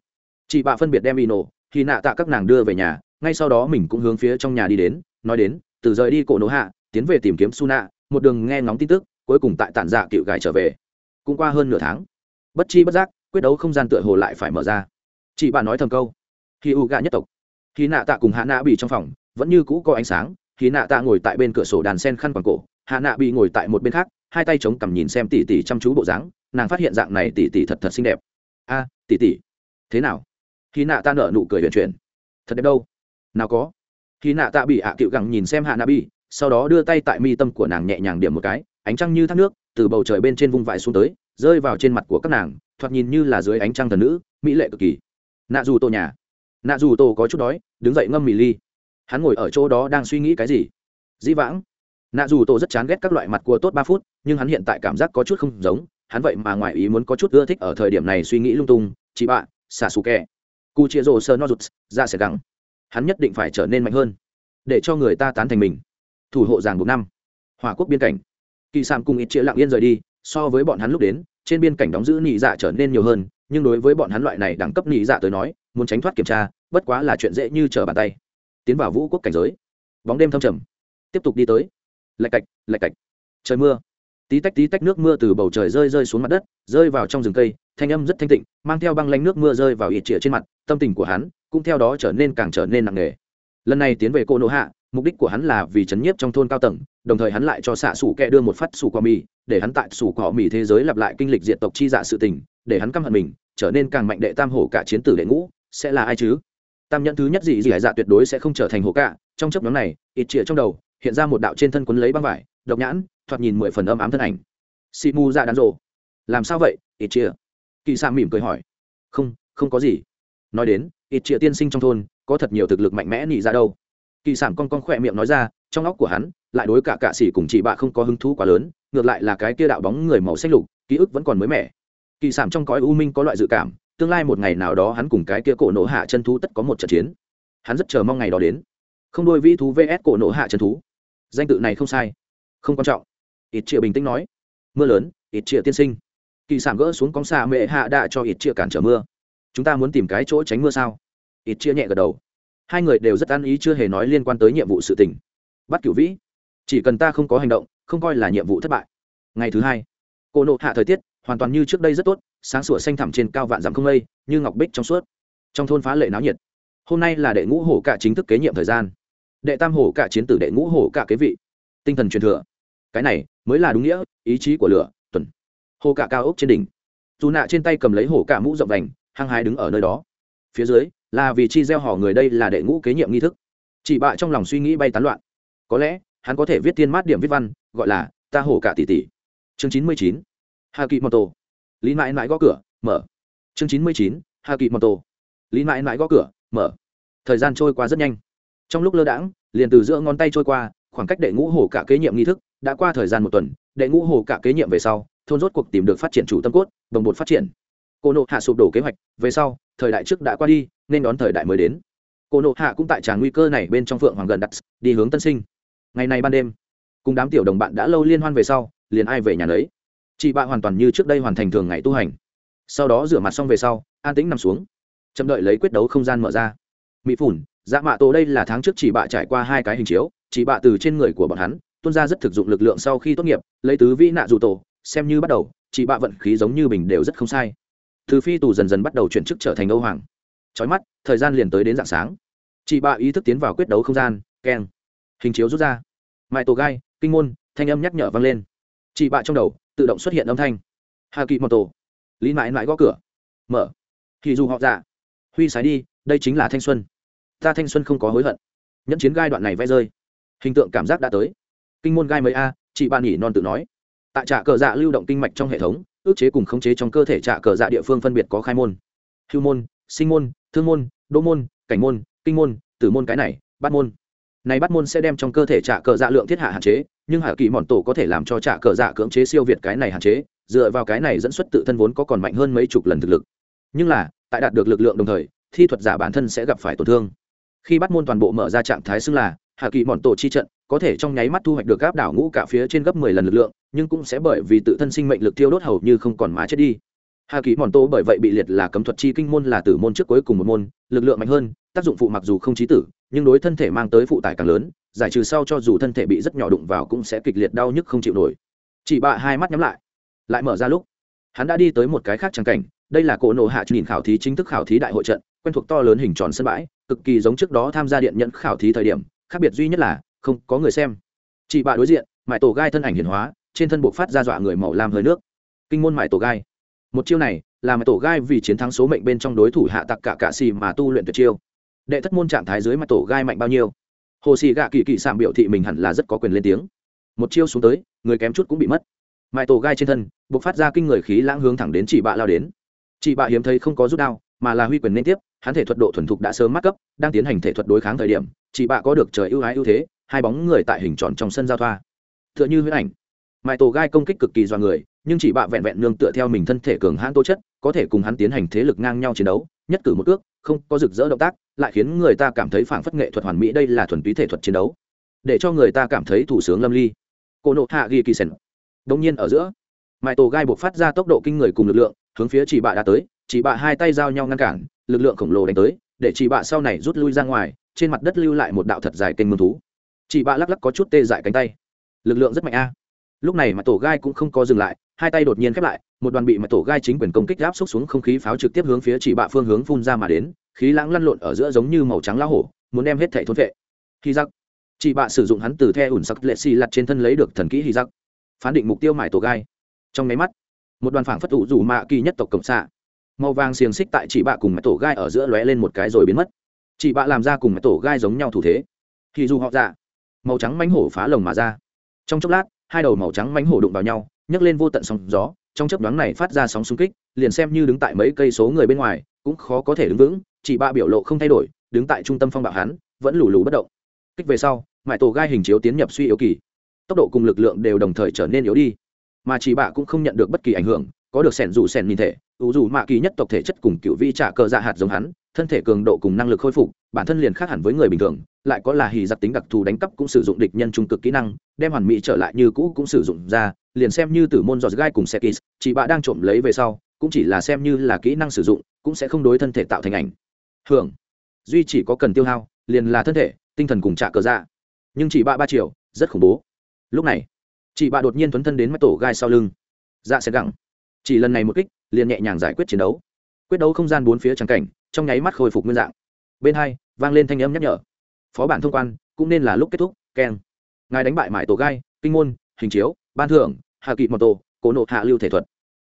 chị bạ phân biệt đem y nổ khi nạ tạ các nàng đưa về nhà ngay sau đó mình cũng hướng phía trong nhà đi đến nói đến từ rời đi cổ nổ hạ tiến về tìm kiếm su nạ một đường nghe ngóng tin tức cuối cùng tại tản dạ cựu gài trở về. Cũng qua hơn nửa tháng bất chi bất giác quyết đấu không gian tựa hồ lại phải mở ra. Chị bà nói thầm câu khi u gạ nhất tộc. Khi nạ tạ cùng hạ nạ bị trong phòng vẫn như cũ có ánh sáng khi nạ tạ ngồi tại bên cửa sổ đàn sen khăn quàng cổ hạ nạ bị ngồi tại một bên khác hai tay chống cằm nhìn xem tỉ tỉ chăm chú bộ dáng nàng phát hiện dạng này tỉ tỉ thật thật xinh đẹp. A à, tỉ tỉ thế nào? Khi nạ ta nở nụ cười huyền chuyển. Thật đẹp đâu nào có. Khi nạ tạ bị hạ cựu gẳng nhìn xem hạ nạ bi sau đó đưa tay tại mi tâm của nàng nhẹ nhàng điểm một cái, ánh trăng như thác nước, từ bầu trời bên trên vung vãi xuống tới, rơi vào trên mặt của các nàng, thoạt nhìn như là dưới ánh trăng thần nữ, mỹ lệ cực kỳ. Nạ dù tô nhà. Nạ dù tô có chút đói, đứng dậy ngâm mì ly. Hắn ngồi ở chỗ đó đang suy nghĩ cái gì? Dĩ vãng. Nạ dù tô rất chán ghét các loại mặt cua tốt ba phút, nhưng hắn hiện tại cảm giác có chút không giống, hắn vậy mà ngoài ý muốn có chút ưa thích ở thời điểm này suy nghĩ lung tung. Chị bạ xả xù kẹ cu chia rồ sơ no rụt ra sẽ gắng hắn nhất định phải trở nên mạnh hơn, để cho người ta tán thành mình. Thủ hộ giảng buộc năm hòa quốc biên cảnh. Kỳ sạm cùng ít chĩa lặng yên rời đi, so với bọn hắn lúc đến, trên biên cảnh đóng giữ nị dạ trở nên nhiều hơn, nhưng đối với bọn hắn loại này đẳng cấp nị dạ tới nói, muốn tránh thoát kiểm tra, bất quá là chuyện dễ như trở bàn tay. Tiến vào vũ quốc cảnh giới. Bóng đêm thâm trầm. Tiếp tục đi tới. Lạch cạch lạch cạch. Trời mưa. Tí tách tí tách nước mưa từ bầu trời rơi rơi xuống mặt đất, rơi vào trong rừng cây, thanh âm rất thanh tịnh, mang theo băng lanh nước mưa rơi vào ít chĩa trên mặt tâm tình của hắn cũng theo đó trở nên càng trở nên nặng nề. Lần này tiến về cô nô hạ, mục đích của hắn là vì chấn nhiếp trong thôn cao tầng, đồng thời hắn lại cho xạ xủ kẹ đưa một phát sủ cỏ mì, để hắn tại sủ cỏ mì thế giới lặp lại kinh lịch diện tộc chi dạ sự tình, để hắn căm hận mình, trở nên càng mạnh đệ tam hổ cả chiến tử đệ ngũ, sẽ là ai chứ? Tam nhẫn thứ nhất gì gì hải dạ tuyệt đối sẽ không trở thành hổ cả, trong chấp nhóm này, ít chĩa trong đầu, hiện ra một đạo trên thân quấn lấy băng vải, độc nhãn, thoạt nhìn mười phần âm ám thân ảnh. Xị mu dạ đàn rộ làm sao vậy, ít chĩa? Kỳ sa mỉm cười hỏi. Không không có gì nói đến, ít triệu tiên sinh trong thôn, có thật nhiều thực lực mạnh mẽ nhị ra đâu. Kỳ sản con con khỏe miệng nói ra, trong óc của hắn, lại đối cả cạ xỉ cùng chị bạ không có hứng thú quá lớn, ngược lại là cái kia đạo bóng người màu xanh lục, ký ức vẫn còn mới mẻ. Kỳ sản trong cõi u minh có loại dự cảm, tương lai một ngày nào đó hắn cùng cái kia cổ nổ hạ chân thú tất có một trận chiến. Hắn rất chờ mong ngày đó đến. Không đôi vĩ thú vs cổ nổ hạ chân thú. Danh tự này không sai. Không quan trọng. Ít triệu bình tĩnh nói. Mưa lớn, ít triệu tiên sinh. Kỳ sản gỡ xuống cóng xà mệ hạ đạ cho ít triệu cản trở mưa chúng ta muốn tìm cái chỗ tránh mưa sao? Ít chia nhẹ gật đầu. Hai người đều rất ăn ý chưa hề nói liên quan tới nhiệm vụ sự tình. Bắt cửu vĩ. Chỉ cần ta không có hành động không coi là nhiệm vụ thất bại. Ngày thứ hai cô nộ hạ thời tiết hoàn toàn như trước đây rất tốt sáng sủa xanh thẳm trên cao vạn dặm không lây, như ngọc bích trong suốt. Trong thôn phá lệ náo nhiệt. Hôm nay là đệ ngũ hổ cả chính thức kế nhiệm thời gian. Đệ tam hổ cả chiến tử đệ ngũ hổ cả kế vị. Tinh thần truyền thừa. Cái này mới là đúng nghĩa ý chí của lửa tuần. Hồ cả cao ốc trên đỉnh. Dù nạ trên tay cầm lấy hổ cả mũ rộng vành hăng hái đứng ở nơi đó. Phía dưới, là vì chi gieo họ người đây là đệ ngũ kế nhiệm nghi thức. Chị bạ trong lòng suy nghĩ bay tán loạn. Có lẽ, hắn có thể viết tiên mát điểm viết văn, gọi là, ta hổ cả tỷ tỷ. Chương chín mươi chín. Hà kỵ mô lý mãi mãi gõ cửa, mở. Chương chín mươi chín. Hà kỵ mô lý mãi mãi gõ cửa, mở. Thời gian trôi qua rất nhanh. Trong lúc lơ đãng, liền từ giữa ngón tay trôi qua, khoảng cách đệ ngũ hổ cả kế nhiệm nghi thức đã qua thời gian một tuần, đệ ngũ hổ cả kế nhiệm về sau, thôn rốt cuộc tìm được phát triển chủ tâm cốt, đồng bột phát triển cô nộ hạ sụp đổ kế hoạch, về sau, thời đại trước đã qua đi, nên đón thời đại mới đến. Cô nộ hạ cũng tại tràng nguy cơ này bên trong phượng hoàng gần đặt, đi hướng tân sinh. Ngày này ban đêm, cùng đám tiểu đồng bạn đã lâu liên hoan về sau, liền ai về nhà lấy chị bạn hoàn toàn như trước đây hoàn thành thường ngày tu hành. Sau đó rửa mặt xong về sau, an tĩnh nằm xuống. Chậm đợi lấy quyết đấu không gian mở ra. Mỹ phủn dạ mạ tổ đây là tháng trước chị bạ trải qua hai cái hình chiếu, chị bạ từ trên người của bọn hắn, tuôn ra rất thực dụng lực lượng sau khi tốt nghiệp, lấy tứ vĩ nạ dù tổ, xem như bắt đầu, chị bạ vận khí giống như bình đều rất không sai từ phi tù dần dần bắt đầu chuyển chức trở thành âu hoàng. Trói mắt, thời gian liền tới đến dạng sáng. Chị bạ ý thức tiến vào quyết đấu không gian, keng. Hình chiếu rút ra. Mãi tổ gai, kinh môn, thanh âm nhắc nhở vang lên. Chị bạ trong đầu, tự động xuất hiện âm thanh. Hà kỳ mô tổ lý mãi mãi gõ cửa. Mở. Thì dù họ dạ. Huy sái đi, đây chính là thanh xuân. Ta thanh xuân không có hối hận. Nhẫn chiến gai đoạn này vẽ rơi. Hình tượng cảm giác đã tới. Kinh môn gai mới a, chị bạn nhỉ non tự nói. Tại trạ cờ dạ lưu động kinh mạch trong hệ thống ước chế cùng khống chế trong cơ thể trạ cờ dạ địa phương phân biệt có khai môn, hưu môn, sinh môn, thương môn, đô môn, cảnh môn, kinh môn, tử môn cái này bắt môn. Này bắt môn sẽ đem trong cơ thể trạ cờ dạ lượng thiết hạ hạn chế, nhưng hạ kỳ mòn tổ có thể làm cho trạ cờ dạ cưỡng chế siêu việt cái này hạn chế, dựa vào cái này dẫn xuất tự thân vốn có còn mạnh hơn mấy chục lần thực lực. Nhưng là, tại đạt được lực lượng đồng thời, thi thuật giả bản thân sẽ gặp phải tổn thương. Khi bắt môn toàn bộ mở ra trạng thái xưng là hạ kỳ mòn tổ chi trận, có thể trong nháy mắt thu hoạch được áp đảo ngũ cả phía trên gấp mười lần lực lượng, nhưng cũng sẽ bởi vì tự thân sinh mệnh lực tiêu đốt hầu như không còn má chết đi. Hạ kỳ mòn tổ bởi vậy bị liệt là cấm thuật chi kinh môn là tử môn trước cuối cùng một môn, lực lượng mạnh hơn, tác dụng phụ mặc dù không trí tử, nhưng đối thân thể mang tới phụ tải càng lớn, giải trừ sau cho dù thân thể bị rất nhỏ đụng vào cũng sẽ kịch liệt đau nhức không chịu nổi. Chị bạ hai mắt nhắm lại lại mở ra lúc, hắn đã đi tới một cái khác trang cảnh, đây là cỗ nổ hạ nhìn khảo thí chính thức khảo thí đại hội trận, quen thuộc to lớn hình tròn sân bãi, cực kỳ giống trước đó tham gia điện nhận khảo thí thời điểm khác biệt duy nhất là, không có người xem. Chị bạ đối diện mãi tổ gai thân ảnh hiển hóa, trên thân buộc phát ra dọa người màu lam hơi nước. Kinh môn mãi tổ gai. Một chiêu này, là mãi tổ gai vì chiến thắng số mệnh bên trong đối thủ hạ tặc cả cạ xì mà tu luyện tuyệt chiêu. Đệ thất môn trạng thái dưới mãi tổ gai mạnh bao nhiêu? Hồ xì gạ kỳ kỳ sạm biểu thị mình hẳn là rất có quyền lên tiếng. Một chiêu xuống tới, người kém chút cũng bị mất. Mãi tổ gai trên thân, buộc phát ra kinh người khí lãng hướng thẳng đến chị bạ lao đến. Chị bạ hiếm thấy không có rút đao, mà là huy quyền liên tiếp, hắn thể thuật độ thuần thục đã sớm mắc cấp, đang tiến hành thể thuật đối kháng thời điểm chị bạ có được trời ưu ái ưu thế, hai bóng người tại hình tròn trong sân giao thoa. T h ư ợ n h ư huyết ảnh. Mãi tổ gai công kích cực kỳ do người, nhưng chị bạ vẹn vẹn nương tựa theo mình thân thể cường hãn tố chất, có thể cùng hắn tiến hành thế lực ngang nhau chiến đấu, nhất cử một ước không có rực rỡ động tác, lại khiến người ta cảm thấy phảng phất nghệ thuật hoàn mỹ đây là thuần túy thể thuật chiến đấu. Để cho người ta cảm thấy thủ sướng lâm ly. Cô nộ hạ ghi kỳ sèn. Đông nhiên ở giữa, mãi tổ gai buộc phát ra tốc độ kinh người cùng lực lượng, hướng phía chị bạ đã tới chị bạ hai tay giao nhau ngăn cản, lực lượng khổng lồ đánh tới, để chị bạ sau này rút lui ra ngoài trên mặt đất lưu lại một đạo thật dài kênh mương thú. Chị bạ lắc lắc có chút tê dại cánh tay. Lực lượng rất mạnh a. Lúc này mà tổ gai cũng không có dừng lại, hai tay đột nhiên khép lại, một đoàn bị mà tổ gai chính quyền công kích áp xúc xuống không khí pháo trực tiếp hướng phía chị bạ phương hướng phun ra mà đến, khí lãng lăn lộn ở giữa giống như màu trắng lá hổ, muốn đem hết thảy thôn vệ khi giặc chị bạ sử dụng hắn từ the ủn sắc lệ xì lặt trên thân lấy được thần kỹ hy giặc phán định mục tiêu mải tổ gai. Trong máy mắt, một đoàn phảng phất ủ rủ mạ kỳ nhất tộc cộng xạ. Màu vàng xiềng xích tại chị bạ cùng mải tổ gai ở giữa lóe lên một cái rồi biến mất chị bạ làm ra cùng mái tổ gai giống nhau thủ thế. Thì dù họ dạ màu trắng mánh hổ phá lồng mà ra. Trong chốc lát, hai đầu màu trắng mánh hổ đụng vào nhau, nhấc lên vô tận sóng gió, trong chấp đoán này phát ra sóng xung kích, liền xem như đứng tại mấy cây số người bên ngoài, cũng khó có thể đứng vững chị bạ biểu lộ không thay đổi, đứng tại trung tâm phong bạo hắn, vẫn lù lù bất động. Kích về sau, mãi tổ gai hình chiếu tiến nhập suy yếu kỳ. Tốc độ cùng lực lượng đều đồng thời trở nên yếu đi. Mà chị bạ cũng không nhận được bất kỳ ảnh hưởng, có được sẻn dù sẻn nhìn thể, ủ dù mạ kỳ nhất tộc thể chất cùng cựu vi trả cờ dạ hạt giống hắn thân thể cường độ cùng năng lực khôi phục bản thân liền khác hẳn với người bình thường lại có là hì giặc tính đặc thù đánh cắp cũng sử dụng địch nhân trung cực kỹ năng đem hoàn mỹ trở lại như cũ cũng sử dụng ra liền xem như tử môn giọt gai cùng sekis chị bạ đang trộm lấy về sau cũng chỉ là xem như là kỹ năng sử dụng cũng sẽ không đối thân thể tạo thành ảnh. Hưởng. Duy chỉ có cần tiêu hao liền là thân thể tinh thần cùng trả cờ ra, nhưng chị bạ ba triệu rất khủng bố. Lúc này chị bạ đột nhiên thuấn thân đến mắt tổ gai sau lưng. Dạ sẽ gặng. Chỉ lần này một kích liền nhẹ nhàng giải quyết chiến đấu. Quyết đấu không gian bốn phía trắng cảnh trong nháy mắt khôi phục nguyên dạng. Bên hai, vang lên thanh âm nhắc nhở. Phó bản thông quan, cũng nên là lúc kết thúc, keng. Ngài đánh bại mãi tổ gai, kinh môn, hình chiếu, ban thưởng, hạ kỵ mật tô cổ nộ hạ lưu thể thuật.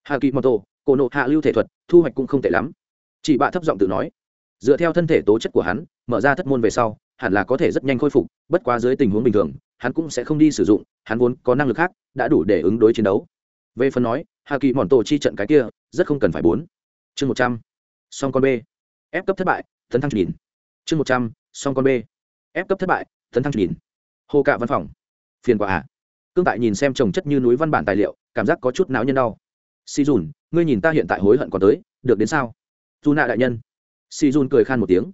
Hạ kỵ mật tô cổ nộ hạ lưu thể thuật, thu hoạch cũng không tệ lắm. Chị bạ thấp giọng tự nói. Dựa theo thân thể tố chất của hắn, mở ra thất môn về sau, hẳn là có thể rất nhanh khôi phục, bất quá dưới tình huống bình thường, hắn cũng sẽ không đi sử dụng, hắn vốn có năng lực khác, đã đủ để ứng đối chiến đấu. Về phần nói hà kỳ mòn tổ chi trận cái kia, rất không cần phải bốn. Chương một trăm. Song con b ép cấp thất bại, tấn thăng nhìn chương một trăm, song con b. Ép cấp thất bại, tấn thăng nhìn hồ cạ văn phòng. Phiền quả à. Cương tại nhìn xem trồng chất như núi văn bản tài liệu, cảm giác có chút não nhân đau. Si dùn, ngươi nhìn ta hiện tại hối hận còn tới, được đến sao? Dù nạ đại nhân. Si dùn cười khan một tiếng.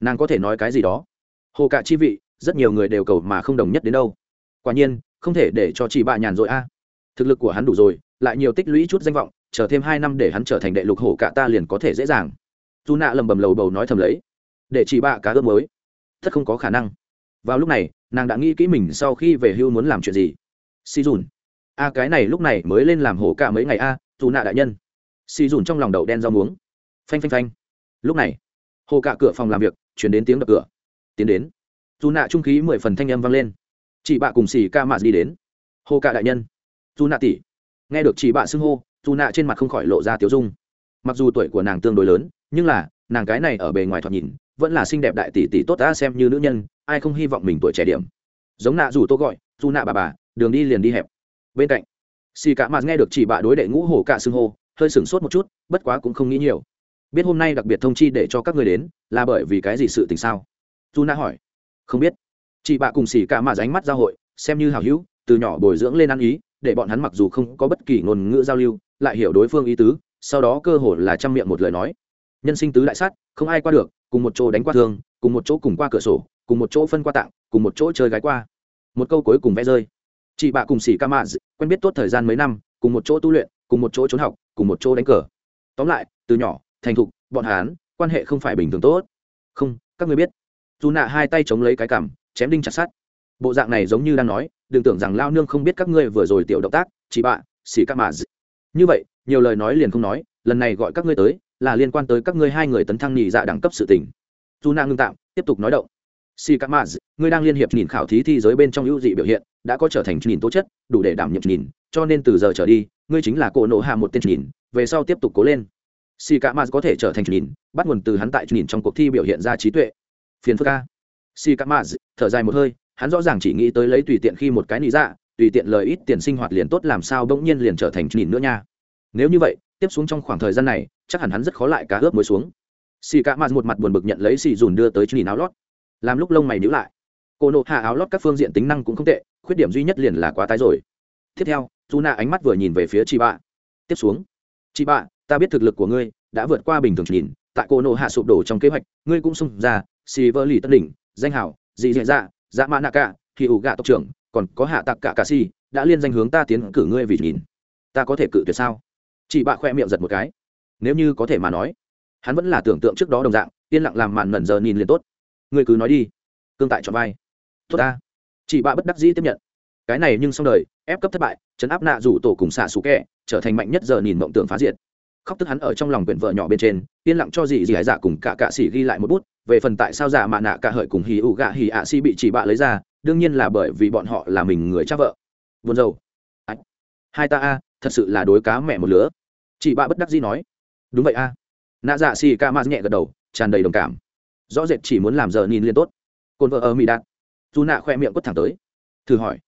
Nàng có thể nói cái gì đó? Hồ cạ chi vị, rất nhiều người đều cầu mà không đồng nhất đến đâu. Quả nhiên, không thể để cho chị bạ nhàn rồi a. Thực lực của hắn đủ rồi, lại nhiều tích lũy chút danh vọng, chờ thêm hai năm để hắn trở thành đệ lục hổ cả ta liền có thể dễ dàng dù nạ lầm bầm lầu bầu nói thầm lấy, để chỉ bạ cá ướp mới thật không có khả năng. Vào lúc này, nàng đã nghĩ kỹ mình sau khi về hưu muốn làm chuyện gì. Si dùn. A, cái này lúc này mới lên làm hổ cả mấy ngày a, dù nạ đại nhân. Si dùn trong lòng đậu đen rau muống. Phanh phanh phanh. Lúc này hồ cả cửa phòng làm việc, chuyển đến tiếng đập cửa. Tiến đến. Dù nạ trung khí mười phần thanh âm vang lên. Chị bạ cùng xì ca mạ đi đến. Hồ cả đại nhân. Dù nạ tỷ nghe được chị bạ xưng hô, dù nạ trên mặt không khỏi lộ ra tiếu dung. Mặc dù tuổi của nàng tương đối lớn nhưng là, nàng cái này ở bề ngoài thoạt nhìn, vẫn là xinh đẹp đại tỷ tỷ tốt ta xem như nữ nhân, ai không hy vọng mình tuổi trẻ điểm. Giống nạ dù tô gọi, dù nạ bà bà, đường đi liền đi hẹp. Bên cạnh, xì cả mặt nghe được chỉ bà đối đệ ngũ hổ cả xưng hô, hơi sửng sốt một chút, bất quá cũng không nghĩ nhiều. Biết hôm nay đặc biệt thông chi để cho các người đến, là bởi vì cái gì sự tình sao? Dù nạ hỏi. Không biết. Chị bà cùng xì cả mặt ánh mắt giao hội, xem như hảo hữu, từ nhỏ bồi dưỡng lên ăn ý, để bọn hắn mặc dù không có bất kỳ ngôn ngữ giao lưu, lại hiểu đối phương ý tứ, sau đó cơ hồ là chăm miệng một lời nói nhân sinh tứ đại sát, không ai qua được, cùng một chỗ đánh qua thương, cùng một chỗ cùng qua cửa sổ, cùng một chỗ phân qua tạng, cùng một chỗ chơi gái qua. Một câu cuối cùng vẽ rơi. Chị bạ cùng xỉ ca mạ quen biết tốt thời gian mấy năm, cùng một chỗ tu luyện, cùng một chỗ trốn học, cùng một chỗ đánh cờ. Tóm lại, từ nhỏ, thành thục, bọn hán quan hệ không phải bình thường tốt. Không, các người biết. Dù nạ hai tay chống lấy cái cằm, chém đinh chặt sát bộ dạng này giống như đang nói, đừng tưởng rằng lao nương không biết các ngươi vừa rồi tiểu động tác, chị bạ xỉ ca mạ như vậy, nhiều lời nói liền không nói, lần này gọi các ngươi tới là liên quan tới các ngươi hai người tấn thăng nhị dạ đẳng cấp sự tình. Dù nạ ngưng tạm, tiếp tục nói động. Si c a ngươi đang liên hiệp nhìn khảo thí thi giới bên trong ưu dị biểu hiện, đã có trở thành nhìn tố chất, đủ để đảm nhiệm nhìn, cho nên từ giờ trở đi, ngươi chính là cổ nộ hạ một tên nhìn, về sau tiếp tục cố lên. Si c a có thể trở thành nhìn, bắt nguồn từ hắn tại nhìn trong cuộc thi biểu hiện ra trí tuệ. Phiền phức ca si c a thở dài một hơi, hắn rõ ràng chỉ nghĩ tới lấy tùy tiện khi một cái nị dạ tùy tiện lời ít tiền sinh hoạt liền tốt, làm sao bỗng nhiên liền trở thành nhìn nữa nha. Nếu như vậy tiếp xuống trong khoảng thời gian này, chắc hẳn hắn rất khó lại cá ướp mới xuống. Xì cạ mạt một mặt buồn bực nhận lấy xì dùn đưa tới nhìn áo lót. Làm lúc lông mày nhữ lại. Cô nộ hạ áo lót các phương diện tính năng cũng không tệ, khuyết điểm duy nhất liền là quá tái rồi. Tiếp theo dù nạ ánh mắt vừa nhìn về phía chị bạ tiếp xuống. Chị bạ ta biết thực lực của ngươi, đã vượt qua bình thường nhìn tại cô nộ hạ sụp đổ trong kế hoạch, ngươi cũng xung ra, xì vơ lì tân đỉnh, danh hảo dị dạ dạ dạ mã nạ cả thì ủ gạ tộc trưởng, còn có hạ tặc cả cà si, đã liên danh hướng ta tiến cử ngươi vì nhìn ta có thể cự tuyệt sao? Chị bạ khoe miệng giật một cái. Nếu như có thể mà nói, hắn vẫn là tưởng tượng trước đó đồng dạng, yên lặng làm màn mẩn giờ nhìn liền tốt. Người cứ nói đi. Cương tại chọn vai. Tốt ta. Chị bạ bất đắc dĩ tiếp nhận. Cái này nhưng xong đời, ép cấp thất bại, chấn áp nạ rủ tổ cùng xạ xú kẹ trở thành mạnh nhất giờ nhìn mộng tưởng phá diệt. Khóc tức hắn ở trong lòng quyển vợ nhỏ bên trên, yên lặng cho dì dì hải dạ cùng cả cạ xỉ ghi lại một bút, về phần tại sao dạ giả mạ nạ cả hợi cùng hì ủ gạ hì ạ si bị chỉ bạ lấy ra, đương nhiên là bởi vì bọn họ là mình người cha vợ. Buồn rầu. Hai ta a, thật sự là đối cá mẹ một lứa chị bạ bất đắc dĩ nói, đúng vậy a. Nạ dạ xì ca maz nhẹ gật đầu, tràn đầy đồng cảm. Rõ rệt chỉ muốn làm giờ nhìn liên tốt. Cồn vợ ở mỹ đạt. Dù nạ khoe miệng quất thẳng tới. Thử hỏi,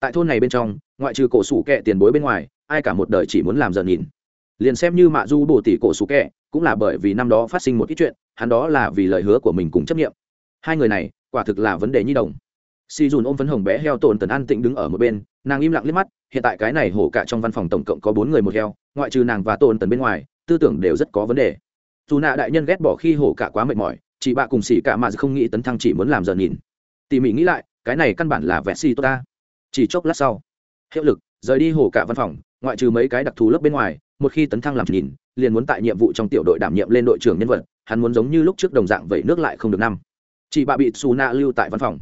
tại thôn này bên trong, ngoại trừ cổ sủ kẹ tiền bối bên ngoài, ai cả một đời chỉ muốn làm giờ nhìn? Liền xem như mạ du bổ tỷ cổ sủ kẹ, cũng là bởi vì năm đó phát sinh một ít chuyện, hắn đó là vì lời hứa của mình cùng chấp nghiệm hai người này, quả thực là vấn đề nhi đồng. Si dùn ôm phấn hồng bé heo tồn tần an tĩnh đứng ở một bên nàng im lặng liếc mắt, hiện tại cái này hổ cả trong văn phòng tổng cộng có bốn người một heo, ngoại trừ nàng và tôn tần bên ngoài, tư tưởng đều rất có vấn đề. Dù nạ đại nhân ghét bỏ khi hổ cả quá mệt mỏi, chị bạ cùng xỉ cả mà không nghĩ tấn thăng chỉ muốn làm giờ nhìn. Tỉ mỉ nghĩ lại, cái này căn bản là vẹn si tốt ta. Chỉ chốc lát sau, hiệu lực, rời đi hổ cả văn phòng, ngoại trừ mấy cái đặc thù lớp bên ngoài, một khi tấn thăng làm nhìn, liền muốn tại nhiệm vụ trong tiểu đội đảm nhiệm lên đội trưởng nhân vật, hắn muốn giống như lúc trước đồng dạng vậy nước lại không được năm. Chị bạ bị xù nạ lưu tại văn phòng.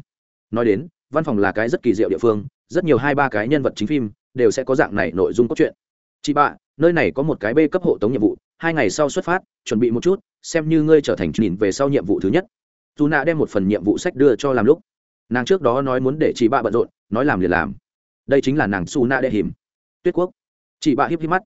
Nói đến văn phòng là cái rất kỳ diệu địa phương, rất nhiều hai ba cái nhân vật chính phim đều sẽ có dạng này nội dung cốt truyện. Chị bạ, nơi này có một cái b cấp hộ tống nhiệm vụ, hai ngày sau xuất phát, chuẩn bị một chút, xem như ngươi trở thành nhìn về sau nhiệm vụ thứ nhất. Dù nạ đem một phần nhiệm vụ sách đưa cho làm lúc nàng trước đó nói muốn để chị bạ bận rộn, nói làm liền làm. Đây chính là nàng su nạ đệ hiểm. Tuyết quốc. Chị bạ hiếp hiếp mắt.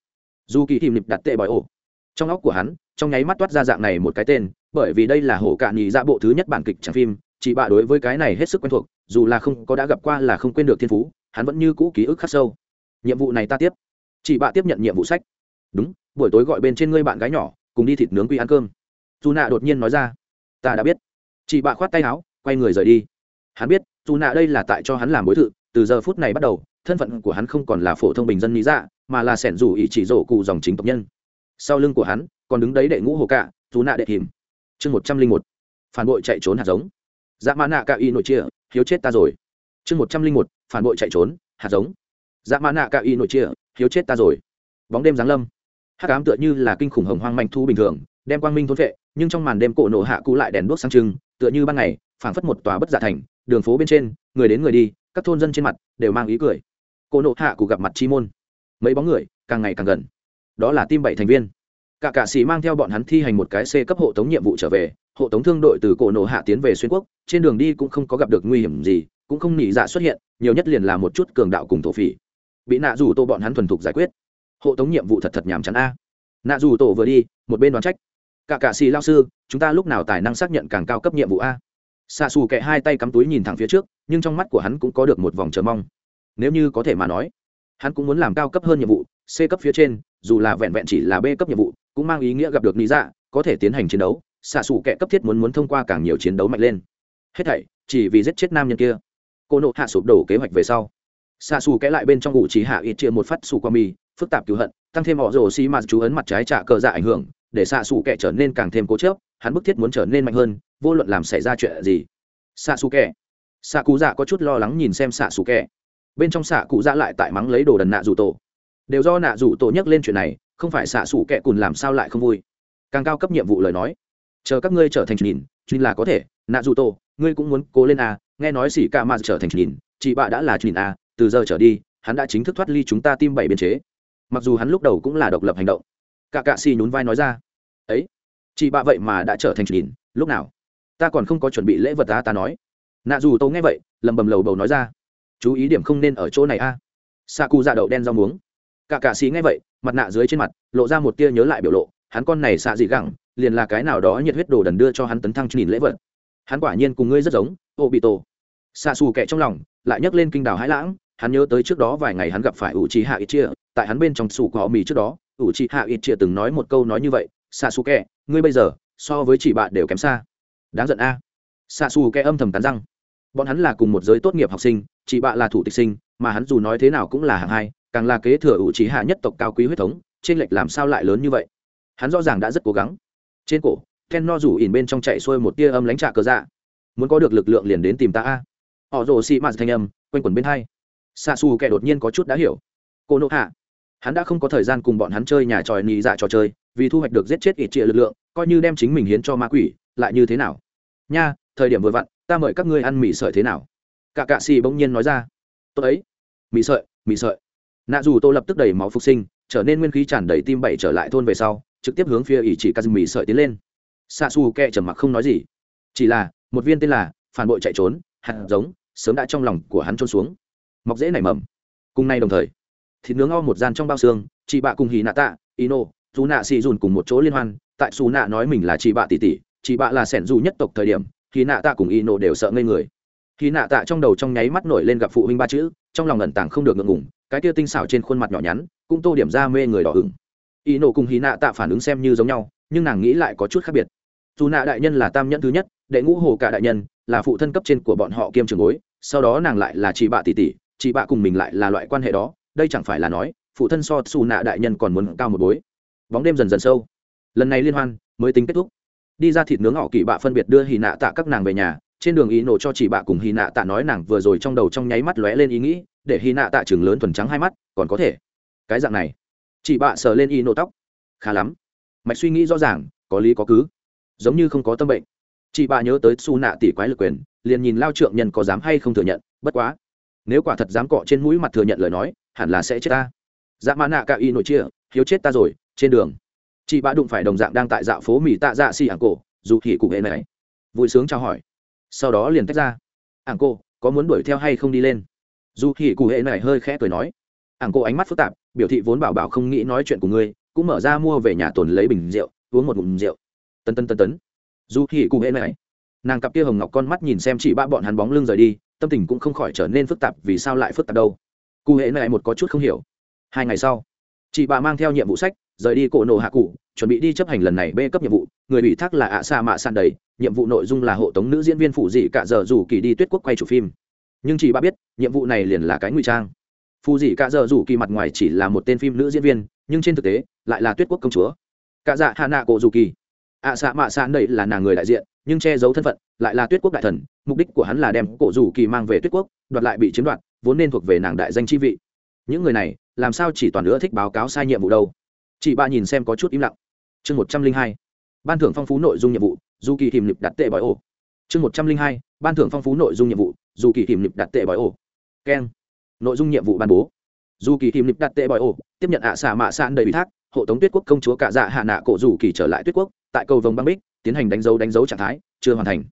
Dù kỳ hiểm nịp đặt tệ bỏi ổ. Trong óc của hắn, trong nháy mắt toát ra dạng này một cái tên, bởi vì đây là hổ cạn nhì ra bộ thứ nhất bản kịch tràng phim chị bạ đối với cái này hết sức quen thuộc, dù là không có đã gặp qua là không quên được thiên phú, hắn vẫn như cũ ký ức khắc sâu. Nhiệm vụ này ta tiếp. Chị bạ tiếp nhận nhiệm vụ sách. Đúng, buổi tối gọi bên trên ngươi bạn gái nhỏ, cùng đi thịt nướng quy ăn cơm. Dù nạ đột nhiên nói ra. Ta đã biết. Chị bạ khoát tay áo, quay người rời đi. Hắn biết, dù nạ đây là tại cho hắn làm bối thự, từ giờ phút này bắt đầu, thân phận của hắn không còn là phổ thông bình dân lý dạ mà là sẻn rủ ý chỉ rổ cụ dòng chính tộc nhân. Sau lưng của hắn, còn đứng đấy đệ ngũ hồ cạ, dù nạ đệ thìm. Chương một trăm linh một. Phản bội chạy trốn hạt giống dạ mã nạ cạ y nội chia, hiếu chết ta rồi. Chương một trăm linh một, phản bội chạy trốn, hạt giống. Dạ mã nạ cạ y nội chia, hiếu chết ta rồi. Bóng đêm giáng lâm. Hắc ám tựa như là kinh khủng hồng hoang manh thu bình thường, đem quang minh thôn vệ nhưng trong màn đêm cổ nổ hạ cụ lại đèn đuốc sang trưng, tựa như ban ngày, phảng phất một tòa bất giả thành, đường phố bên trên, người đến người đi, các thôn dân trên mặt đều mang ý cười. Cổ nổ hạ cụ gặp mặt chi môn. Mấy bóng người, càng ngày càng gần. Đó là tim bảy thành viên. Cả cạ sĩ mang theo bọn hắn thi hành một cái c cấp hộ tống nhiệm vụ trở về hộ tống thương đội từ cổ nổ hạ tiến về xuyên quốc, trên đường đi cũng không có gặp được nguy hiểm gì, cũng không nỉ dạ xuất hiện, nhiều nhất liền là một chút cường đạo cùng thổ phỉ. Bị nạ dù tô bọn hắn thuần thục giải quyết. Hộ tống nhiệm vụ thật thật nhàm chán a. Nạ dù tổ vừa đi, một bên đoán trách. Cả cạ xì lao sư, chúng ta lúc nào tài năng xác nhận càng cao cấp nhiệm vụ a? Xa xù kệ hai tay cắm túi nhìn thẳng phía trước, nhưng trong mắt của hắn cũng có được một vòng chờ mong. Nếu như có thể mà nói, hắn cũng muốn làm cao cấp hơn nhiệm vụ, c cấp phía trên, dù là vẹn vẹn chỉ là b cấp nhiệm vụ, cũng mang ý nghĩa gặp được lý dạ có thể tiến hành chiến đấu xạ xù Kẻ cấp thiết muốn muốn thông qua càng nhiều chiến đấu mạnh lên. Hết thảy, chỉ vì giết chết nam nhân kia. Cô nộ hạ sụp đổ kế hoạch về sau. Xạ xù kẽ lại bên trong ngụ trí hạ ít chia một phát xù qua mì phức tạp cứu hận, tăng thêm họ rồ xi mà chú ấn mặt trái trả cờ dạ ảnh hưởng, để xạ xù kẻ trở nên càng thêm cố chớp hắn bức thiết muốn trở nên mạnh hơn, vô luận làm xảy ra chuyện gì. Xạ xù kẻ. Xạ cụ dạ có chút lo lắng nhìn xem xạ xù kẻ. Bên trong xạ cụ dạ lại tại mắng lấy đồ đần nạ rủ tổ. Đều do nạ rủ tổ nhắc lên chuyện này, không phải xạ xù kẻ cùn làm sao lại không vui. Càng cao cấp nhiệm vụ lời nói chờ các ngươi trở thành nhìn nhìn, là có thể. Nạ dù tổ ngươi cũng muốn cố lên à? Nghe nói xỉ ca mà trở thành nhìn, chị bạ đã là nhìn à? Từ giờ trở đi, hắn đã chính thức thoát ly chúng ta tim bảy biên chế. Mặc dù hắn lúc đầu cũng là độc lập hành động. Cả cạ xì nhún vai nói ra. Ấy, chị bạ vậy mà đã trở thành nhìn, lúc nào? Ta còn không có chuẩn bị lễ vật ta ta nói. Nạ dù tô nghe vậy, lầm bầm lầu bầu nói ra. Chú ý điểm không nên ở chỗ này a. À. sa cu ra đậu đen rau muống. Cả cạ xì nghe vậy, mặt nạ dưới trên mặt, lộ ra một tia nhớ lại biểu lộ. Hắn con này xạ dị gẳng liền là cái nào đó nhiệt huyết đồ đần đưa cho hắn tấn thăng nhìn lễ vật. Hắn quả nhiên cùng ngươi rất giống ô bị tổ Sa xù kệ trong lòng, lại nhấc lên kinh đảo hãi lãng, hắn nhớ tới trước đó vài ngày hắn gặp phải ủ trì hạ ít chia tại hắn bên trong sủ của họ mì trước đó ủ trì hạ ít chia từng nói một câu nói như vậy, sa xù kệ ngươi bây giờ, so với chị bạn đều kém xa. Đáng giận a. À. xạ xù kệ âm thầm cắn răng. Bọn hắn là cùng một giới tốt nghiệp học sinh chị bạn là thủ tịch sinh, mà hắn dù nói thế nào cũng là hạng hai, càng là kế thừa ủ trì hạ nhất tộc cao quý huyết thống, trên lệch làm sao lại lớn như vậy? Hắn rõ ràng đã rất cố gắng trên cổ ken no rủ ỉn bên trong chạy xuôi một tia âm lánh trạ cờ dạ. Muốn có được lực lượng liền đến tìm ta a. Họ rồ xị mạt thanh âm, quanh quẩn bên hai. Xa xù kẻ đột nhiên có chút đã hiểu. Cô nộ hạ. Hắn đã không có thời gian cùng bọn hắn chơi nhà tròi nị dạ trò chơi, vì thu hoạch được giết chết ít trịa lực lượng, coi như đem chính mình hiến cho ma quỷ, lại như thế nào? Nha, thời điểm vừa vặn, ta mời các ngươi ăn mì sợi thế nào? Cả cạ xì bỗng nhiên nói ra. Tốt ấy. Mì sợi mì sợi. Nạ dù tô lập tức đẩy máu phục sinh, trở nên nguyên khí tràn đầy tim bảy trở lại thôn về sau trực tiếp hướng phía ỷ chỉ kazumi sợi tiến lên. Xạ xù kẹ trầm mặc không nói gì. Chỉ là, một viên tên là phản bội chạy trốn, hạt giống, sớm đã trong lòng của hắn trôn xuống. Mọc dễ nảy mầm. Cùng nay đồng thời, thịt nướng o một gian trong bao xương, chị bạ cùng hì nạ tạ ino dù nạ xì dùn cùng một chỗ liên hoan. Tại xù nạ nói mình là chị bạ tỷ tỷ, chị bạ là sẻn dù nhất tộc thời điểm hì nạ tạ cùng ino đều sợ ngây người. Hì nạ tạ trong đầu trong nháy mắt nổi lên gặp phụ huynh ba chữ, trong lòng ẩn tàng không được ngượng ngủng cái kia tinh xảo trên khuôn mặt nhỏ nhắn, cũng tô điểm ra mê người đỏ ý ino cùng hy nạ tạ phản ứng xem như giống nhau, nhưng nàng nghĩ lại có chút khác biệt. Dù nạ đại nhân là tam nhẫn thứ nhất, đệ ngũ hồ cả đại nhân, là phụ thân cấp trên của bọn họ kiêm trường bối, sau đó nàng lại là chị bạ tỷ tỷ, chị bạ cùng mình lại là loại quan hệ đó, đây chẳng phải là nói, phụ thân so xù nạ đại nhân còn muốn cao một bối. Bóng đêm dần dần sâu. Lần này liên hoan mới tính kết thúc. Đi ra thịt nướng họ kỳ bạ phân biệt đưa hì nạ tạ các nàng về nhà, trên đường ý nổ cho chị bạ cùng hì nạ tạ nói nàng vừa rồi trong đầu trong nháy mắt lóe lên ý nghĩ, để hì nạ tạ chừng lớn thuần trắng hai mắt, còn có thể? Cái dạng này chị bạ sờ lên y nổ tóc. Khá lắm. Mạch suy nghĩ rõ ràng, có lý có cứ. Giống như không có tâm bệnh. Chị bạ nhớ tới su nạ tỷ quái lực quyền, liền nhìn lao trượng nhân có dám hay không thừa nhận, bất quá. Nếu quả thật dám cọ trên mũi mặt thừa nhận lời nói, hẳn là sẽ chết ta. Dạ mã nạ cả y nội chia, hiếu chết ta rồi, trên đường. Chị bạ đụng phải đồng dạng đang tại dạo phố mỹ tạ dạ xì ảng cổ, dù thì cụ hệ này. Vui sướng chào hỏi. Sau đó liền tách ra. Ảng cô có muốn đuổi theo hay không đi lên? Dù thì cụ hệ này hơi khẽ cười nói ảng cô ánh mắt phức tạp, biểu thị vốn bảo bảo không nghĩ nói chuyện của ngươi, cũng mở ra mua về nhà tồn lấy bình rượu, uống một ngụm rượu. Tân tân tân tấn. Dù hỉ cụ hệ này. Nàng cặp kia hồng ngọc con mắt nhìn xem chị ba bọn hắn bóng lưng rời đi, tâm tình cũng không khỏi trở nên phức tạp, vì sao lại phức tạp đâu? Cụ hệ này một có chút không hiểu. Hai ngày sau, chị bà mang theo nhiệm vụ sách, rời đi cổ nổ hạ cụ, chuẩn bị đi chấp hành lần này bê cấp nhiệm vụ. Người bị thác là ạ xa mạ sàn đầy, nhiệm vụ nội dung là hộ tống nữ diễn viên phụ dị cả giờ dù kỳ đi tuyết quốc quay chủ phim. Nhưng chị bà biết, nhiệm vụ này liền là cái ngụy trang phù dị cả dợ dù kỳ mặt ngoài chỉ là một tên phim nữ diễn viên, nhưng trên thực tế, lại là tuyết quốc công chúa. Cả dạ hạ nạ cổ dù kỳ. À, Ạ xạ mạ xạ nầy là nàng người đại diện, nhưng che giấu thân phận, lại là tuyết quốc đại thần, mục đích của hắn là đem cổ rủ kỳ mang về tuyết quốc, đoạt lại bị chiếm đoạt, vốn nên thuộc về nàng đại danh chi vị. Những người này, làm sao chỉ toàn nữa thích báo cáo sai nhiệm vụ đâu? Chị ba nhìn xem có chút im lặng. Chương một trăm linh hai, ban thưởng phong phú nội dung nhiệm vụ, dù kỳ tìm nịp đặt tệ bỏi ổ. Chương một trăm linh hai, ban thưởng phong phú nội dung nhiệm vụ, dù kỳ tìm nịp đặt tệ bỏi ổ. Keng nội dung nhiệm vụ ban bố. Dù kỳ tìm nịp đặt tệ bòi ổ, tiếp nhận ạ à xạ mạ sạn đầy ủy thác, hộ tống tuyết quốc công chúa cả dạ hạ nạ cổ dù kỳ trở lại tuyết quốc, tại cầu vồng băng bích, tiến hành đánh dấu đánh dấu trạng thái, chưa hoàn thành.